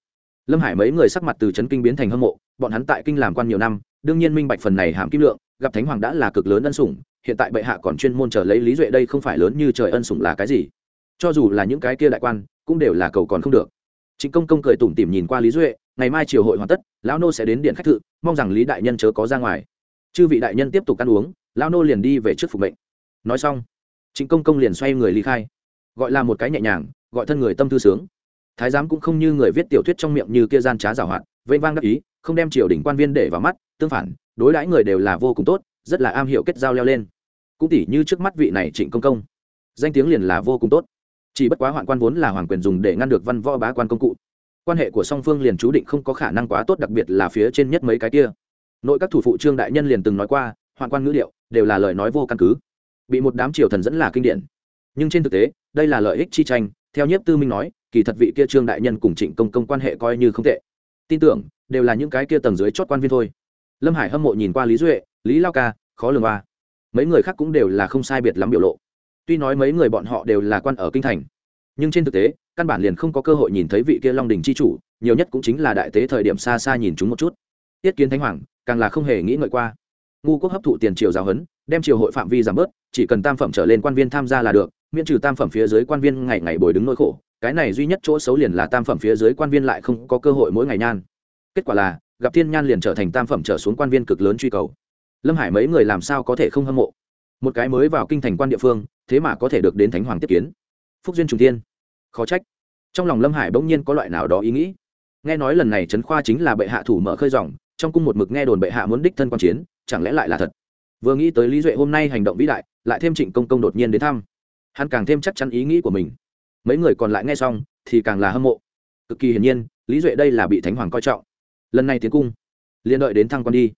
lâm hải mấy người sắc mặt từ trấn kinh biến thành hâm mộ, bọn hắn tại kinh làm quan nhiều năm, đương nhiên minh bạch phần này hàm kim lượng, gặp thánh hoàng đã là cực lớn ân sủng, hiện tại bệ hạ còn chuyên môn chờ lấy lý duệ đây không phải lớn như trời ân sủng là cái gì? Cho dù là những cái kia đại quan, cũng đều là cầu còn không được. Chính công công cười tủm tỉm nhìn qua lý duệ, ngày mai triều hội hoàn tất, lão nô sẽ đến điện khách thự, mong rằng lý đại nhân chớ có ra ngoài. Chư vị đại nhân tiếp tục ăn uống, lão nô liền đi về trước phục mệnh. Nói xong chính công công liền xoay người ly khai, gọi là một cái nhẹ nhàng, gọi thân người tâm thư sướng thái giám cũng không như người viết tiểu thuyết trong miệng như kia gian trá giảo hoạt, vênh vang đắc ý, không đem triều đình quan viên để vào mắt, tương phản, đối đãi người đều là vô cùng tốt, rất là am hiểu kết giao leo lên. Cũng tỉ như trước mắt vị này trịnh công công. Danh tiếng liền là vô cùng tốt. Chỉ bất quá hoạn quan vốn là hoàng quyền dùng để ngăn được văn võ bá quan công cụ. Quan hệ của song phương liền chú định không có khả năng quá tốt, đặc biệt là phía trên nhất mấy cái kia. Nội các thủ phụ trương đại nhân liền từng nói qua, hoạn quan ngữ liệu đều là lời nói vô căn cứ. Bị một đám triều thần dẫn là kinh điển. Nhưng trên thực tế, đây là lợi ích chi tranh theo nhiếp tư minh nói, kỳ thật vị kia trương đại nhân cùng trịnh công công quan hệ coi như không tệ. Tin tưởng, đều là những cái kia tầng dưới chót quan viên thôi. Lâm hải hâm mộ nhìn qua lý duệ, lý lao ca, khó lường ba mấy người khác cũng đều là không sai biệt lắm biểu lộ. Tuy nói mấy người bọn họ đều là quan ở kinh thành, nhưng trên thực tế, căn bản liền không có cơ hội nhìn thấy vị kia long đình c h i chủ, nhiều nhất cũng chính là đại tế thời điểm xa xa nhìn chúng một chút. Tiết kiến thánh hoàng, càng là không hề nghĩ ngợi qua. Ngu quốc hấp thụ tiền triều giáo huấn, đem triều hội phạm vi giảm bớt, chỉ cần tam phẩm trở lên quan viên tham gia là được miễn trừ tam phẩm phía dưới quan viên ngày ngày bồi đứng nỗi khổ, cái này duy nhất chỗ xấu liền là tam phẩm phía dưới quan viên lại không có cơ hội mỗi ngày nhan. Kết quả là, gặp thiên nhan liền trở thành tam phẩm trở xuống quan viên cực lớn truy cầu. Lâm hải mấy người làm sao có thể không hâm mộ? Một cái mới vào kinh thành quan địa phương, thế mà có thể được đến thánh hoàng tiếp kiến. Phúc duyên trùng tiên khó trách. Trong lòng lâm hải bỗng nhiên có loại nào đó ý nghĩ. Nghe nói lần này trấn khoa chính là bệ hạ thủ mở khơi dòng, trong cung một mực nghe đồn bệ hạ muốn đích thân quan chiến, chẳng lẽ lại là thật? Vừa nghĩ tới lý duệ hôm nay hành động vĩ đại, lại thêm trịnh công công đột nhiên đến thăm hắn càng thêm chắc chắn ý nghĩ của mình. Mấy người còn lại nghe xong, thì càng là hâm mộ. Cực kỳ hiển nhiên, lý duệ đây là bị thánh hoàng coi trọng. Lần này tiến cung liên đợi đến thăng quan đi.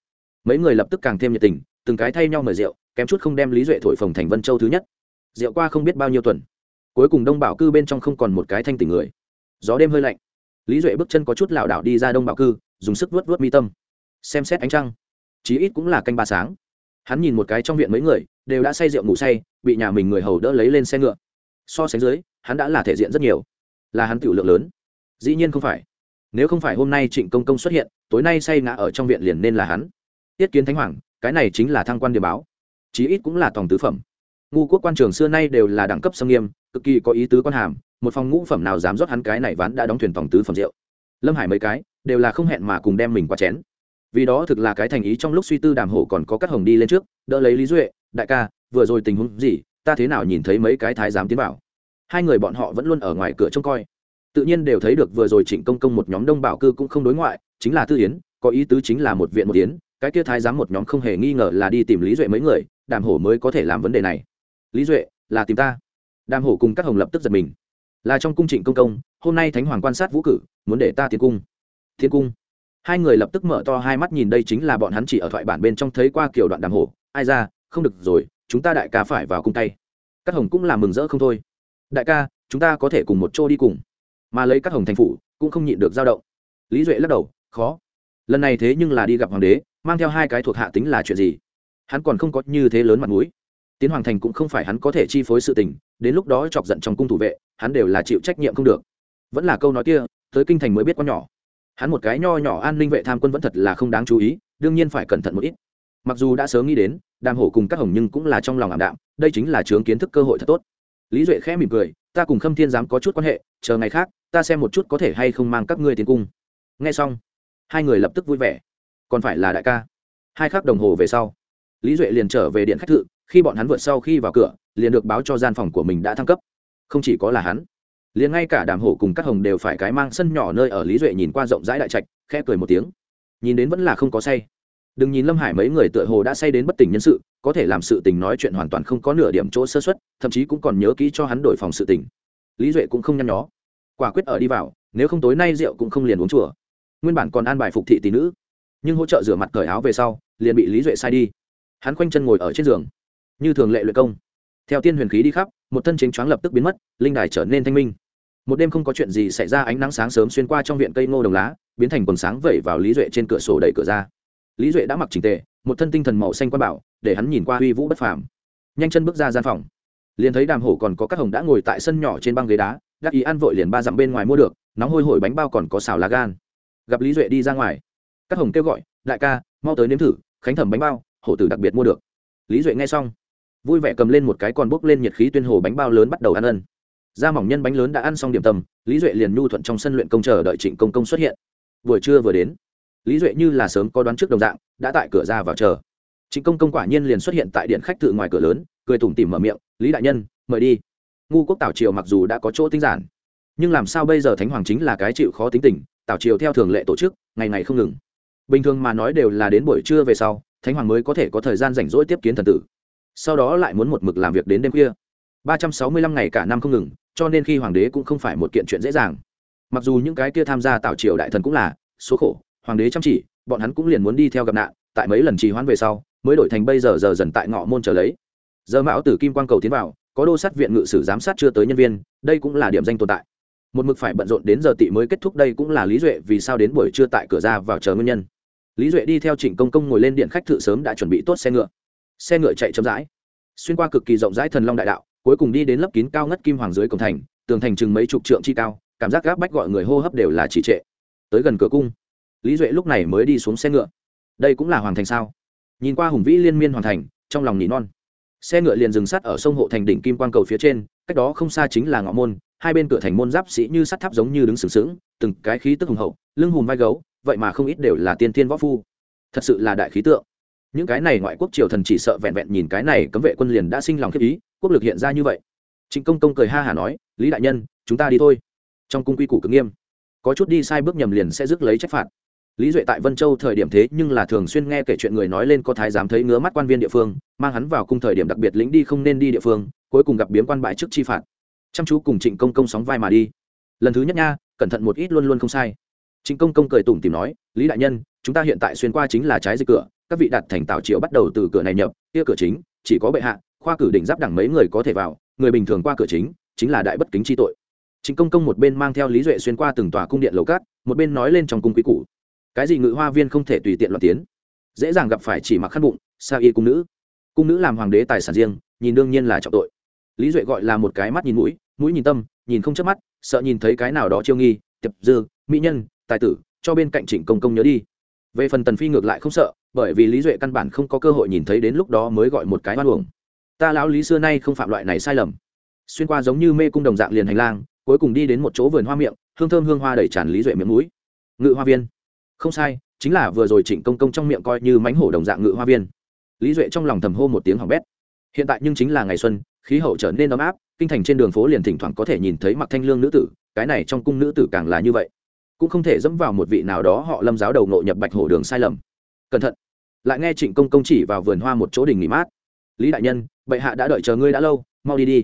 Mấy người lập tức càng thêm nhiệt tình, từng cái thay nhau mời rượu, kém chút không đem lý duệ thổi phồng thành vân châu thứ nhất. Rượu qua không biết bao nhiêu tuần, cuối cùng đông bảo cư bên trong không còn một cái thanh tỉnh người. Gió đêm hơi lạnh, lý duệ bước chân có chút lảo đảo đi ra đông bảo cư, dùng sức vớt vớt mi tâm, xem xét ánh trăng. Chí ít cũng là canh ba sáng hắn nhìn một cái trong viện mấy người, đều đã say rượu ngủ say, bị nhà mình người hầu đỡ lấy lên xe ngựa. So sánh dưới, hắn đã là thể diện rất nhiều. Là hắn tiểu lượng lớn. Dĩ nhiên không phải. Nếu không phải hôm nay trịnh công công xuất hiện, tối nay say ngã ở trong viện liền nên là hắn. Tiết kiến thánh hoàng, cái này chính là thăng quan điểm báo. Chí ít cũng là tòng tứ phẩm. Ngu quốc quan trường xưa nay đều là đẳng cấp sâm nghiêm, cực kỳ có ý tứ quan hàm, một phòng ngũ phẩm nào dám rót hắn cái này ván đã đóng thuyền tòng tứ phẩm rượu. Lâm hải mấy cái, đều là không hẹn mà cùng đem mình qua chén vì đó thực là cái thành ý trong lúc suy tư đàm hổ còn có các hồng đi lên trước, đỡ lấy lý duệ, đại ca, vừa rồi tình huống gì, ta thế nào nhìn thấy mấy cái thái giám tiến vào? Hai người bọn họ vẫn luôn ở ngoài cửa trông coi. Tự nhiên đều thấy được vừa rồi trịnh công công một nhóm đông bảo cư cũng không đối ngoại, chính là tư yến, có ý tứ chính là một viện một yến, cái kia thái giám một nhóm không hề nghi ngờ là đi tìm lý duệ mấy người, đàm hổ mới có thể làm vấn đề này. Lý duệ, là tìm ta. Đàm hổ cùng các hồng lập tức giật mình. Là trong cung trịnh công công, hôm nay thánh hoàng quan sát vũ cử, muốn để ta tiến cung. Tiến cung? Hai người lập tức mở to hai mắt nhìn đây chính là bọn hắn chỉ ở thoại bản bên trong thấy qua kiểu đoạn đàm hổ ai ra, không được rồi, chúng ta đại ca phải vào cung tay. Các hồng cũng là mừng rỡ không thôi. Đại ca, chúng ta có thể cùng một chỗ đi cùng. Mà lấy các hồng thành phủ, cũng không nhịn được dao động. Lý duệ lắc đầu, khó. Lần này thế nhưng là đi gặp hoàng đế, mang theo hai cái thuộc hạ tính là chuyện gì? Hắn còn không có như thế lớn mặt mũi. Tiến hoàng thành cũng không phải hắn có thể chi phối sự tình, đến lúc đó chọc giận trong cung thủ vệ, hắn đều là chịu trách nhiệm không được. Vẫn là câu nói kia, tới kinh thành mới biết con nhỏ hắn một cái nho nhỏ an ninh vệ tham quân vẫn thật là không đáng chú ý, đương nhiên phải cẩn thận một ít. Mặc dù đã sớm nghĩ đến, đàm hổ cùng các hồng nhưng cũng là trong lòng ảm đạm, đây chính là chướng kiến thức cơ hội thật tốt. Lý duệ khẽ mỉm cười, ta cùng khâm thiên giám có chút quan hệ, chờ ngày khác, ta xem một chút có thể hay không mang các ngươi tiến cung. Nghe xong, hai người lập tức vui vẻ. Còn phải là đại ca. Hai khắc đồng hồ về sau, lý duệ liền trở về điện khách thự, khi bọn hắn vượt sau khi vào cửa, liền được báo cho gian phòng của mình đã thăng cấp. Không chỉ có là hắn liền ngay cả đàm hổ cùng các hồng đều phải cái mang sân nhỏ nơi ở lý duệ nhìn qua rộng rãi đại trạch, khẽ cười một tiếng. Nhìn đến vẫn là không có say. Đừng nhìn lâm hải mấy người tựa hồ đã say đến bất tỉnh nhân sự, có thể làm sự tình nói chuyện hoàn toàn không có nửa điểm chỗ sơ xuất thậm chí cũng còn nhớ kỹ cho hắn đổi phòng sự tình. Lý duệ cũng không nhăn nhó. Quả quyết ở đi vào, nếu không tối nay rượu cũng không liền uống chùa. Nguyên bản còn an bài phục thị tỷ nữ, nhưng hỗ trợ rửa mặt cởi áo về sau, liền bị lý duệ sai đi. Hắn khoanh chân ngồi ở trên giường, như thường lệ luyện công. Theo tiên huyền khí đi khắp, một thân chính choáng lập tức biến mất, linh đài trở nên thanh minh một đêm không có chuyện gì xảy ra, ánh nắng sáng sớm xuyên qua trong viện cây ngô đồng lá, biến thành quần sáng vẩy vào lý duệ trên cửa sổ đẩy cửa ra. Lý duệ đã mặc trình tề, một thân tinh thần màu xanh quan bảo, để hắn nhìn qua uy vũ bất phàm. Nhanh chân bước ra gian phòng. Liền thấy đàm hổ còn có các hồng đã ngồi tại sân nhỏ trên băng ghế đá gác ý ăn vội liền ba dặm bên ngoài mua được, nóng hôi hổi bánh bao còn có xào lá gan. Gặp lý duệ đi ra ngoài, các hồng kêu gọi, đại ca, mau tới nếm thử, khánh thẩm bánh bao, hổ tử đặc biệt mua được. Lý duệ nghe xong, vui vẻ cầm lên một cái còn bốc lên nhiệt khí tuyên hồ bánh bao lớn bắt đầu ăn ân da mỏng nhân bánh lớn đã ăn xong điểm tâm, lý duệ liền nhu thuận trong sân luyện công chờ đợi trịnh công công xuất hiện. Buổi trưa vừa đến, lý duệ như là sớm có đoán trước đồng dạng, đã tại cửa ra vào chờ. Trịnh công công quả nhiên liền xuất hiện tại điện khách tự ngoài cửa lớn, cười tủm tỉm mở miệng, lý đại nhân, mời đi. Ngu quốc tảo triều mặc dù đã có chỗ tinh giản, nhưng làm sao bây giờ thánh hoàng chính là cái chịu khó tính tình tảo triều theo thường lệ tổ chức, ngày ngày không ngừng. Bình thường mà nói đều là đến buổi trưa về sau, thánh hoàng mới có thể có thời gian rảnh rỗi tiếp kiến thần tử. Sau đó lại muốn một mực làm việc đến đêm khuya. Ba trăm sáu mươi lăm ngày cả năm không ngừng cho nên khi hoàng đế cũng không phải một kiện chuyện dễ dàng. Mặc dù những cái kia tham gia tạo triều đại thần cũng là số khổ, hoàng đế chăm chỉ, bọn hắn cũng liền muốn đi theo gặp nạn, tại mấy lần trì hoãn về sau, mới đổi thành bây giờ giờ dần tại ngọ môn trở lấy. Giờ mão tử kim quang cầu tiến vào, có đô sát viện ngự sử giám sát chưa tới nhân viên, đây cũng là điểm danh tồn tại. Một mực phải bận rộn đến giờ tị mới kết thúc đây cũng là lý duệ vì sao đến buổi trưa tại cửa ra vào chờ nguyên nhân. Lý duệ đi theo trịnh công công ngồi lên điện khách thự sớm đã chuẩn bị tốt xe ngựa. Xe ngựa chạy chậm rãi, xuyên qua cực kỳ rộng rãi thần long đại đạo cuối cùng đi đến lấp kín cao ngất kim hoàng dưới cổng thành, tường thành chừng mấy chục trượng chi cao, cảm giác gáp bách gọi người hô hấp đều là chỉ trệ. Tới gần cửa cung, lý duệ lúc này mới đi xuống xe ngựa. Đây cũng là hoàng thành sao? Nhìn qua hùng vĩ liên miên hoàng thành, trong lòng nỉ non. Xe ngựa liền dừng sắt ở sông hộ thành đỉnh kim quang cầu phía trên, cách đó không xa chính là ngõ môn, hai bên cửa thành môn giáp sĩ như sắt tháp giống như đứng sừng sững, từng cái khí tức hùng hậu, lưng hùm vai gấu, vậy mà không ít đều là tiên thiên võ phu. Thật sự là đại khí tượng. Những cái này ngoại quốc triều thần chỉ sợ vẹn vẹn nhìn cái này cấm vệ quân liền đã sinh lòng khiếp ý quốc lực hiện ra như vậy. Trịnh công công cười ha hả nói, lý đại nhân, chúng ta đi thôi. Trong cung quy củ cực nghiêm, có chút đi sai bước nhầm liền sẽ rước lấy trách phạt. Lý duệ tại vân châu thời điểm thế nhưng là thường xuyên nghe kể chuyện người nói lên có thái giám thấy ngứa mắt quan viên địa phương, mang hắn vào cung thời điểm đặc biệt lĩnh đi không nên đi địa phương, cuối cùng gặp biếm quan bại trước chi phạt. Chăm chú cùng trịnh công công sóng vai mà đi. Lần thứ nhất nha, cẩn thận một ít luôn luôn không sai. Trịnh công công cười tủm tìm nói, lý đại nhân, chúng ta hiện tại xuyên qua chính là trái dịch cửa, các vị đặt thành tảo triệu bắt đầu từ cửa này nhập, kia cửa chính, chỉ có bệ hạ khoa cử đỉnh giáp đẳng mấy người có thể vào người bình thường qua cửa chính chính là đại bất kính chi tội Trịnh Công Công một bên mang theo Lý Duệ xuyên qua từng tòa cung điện lầu cát, một bên nói lên trong cung quý cũ. Cái gì ngự hoa viên không thể tùy tiện loạn tiến, dễ dàng gặp phải chỉ mặc khăn bụng, sa y cung nữ. Cung nữ làm hoàng đế tài sản riêng, nhìn đương nhiên là trọng tội. Lý Duệ gọi là một cái mắt nhìn mũi, mũi nhìn tâm, nhìn không chớp mắt, sợ nhìn thấy cái nào đó chiêu nghi, tiệp dư, mỹ nhân, tài tử, cho bên cạnh Trịnh Công Công nhớ đi. Về phần Tần Phi ngược lại không sợ, bởi vì Lý Duệ căn bản không có cơ hội nhìn thấy đến lúc đó mới gọi một cái oan uổng. Ta lão Lý xưa nay không phạm loại này sai lầm. Xuyên qua giống như mê cung đồng dạng liền hành lang, cuối cùng đi đến một chỗ vườn hoa miệng hương thơm hương hoa đầy tràn lý duệ miệng mũi. Ngự hoa viên. Không sai chính là vừa rồi trịnh công công trong miệng coi như mánh hổ đồng dạng ngự hoa viên. Lý duệ trong lòng thầm hô một tiếng hỏng bét. Hiện tại nhưng chính là ngày xuân khí hậu trở nên ấm áp kinh thành trên đường phố liền thỉnh thoảng có thể nhìn thấy mặc thanh lương nữ tử cái này trong cung nữ tử càng là như vậy. Cũng không thể dẫm vào một vị nào đó họ lâm giáo đầu nộ nhập bạch hổ đường sai lầm. Cẩn thận. Lại nghe trịnh công công chỉ vào vườn hoa một chỗ đình nghỉ mát. Lý đại nhân bệ hạ đã đợi chờ ngươi đã lâu mau đi đi.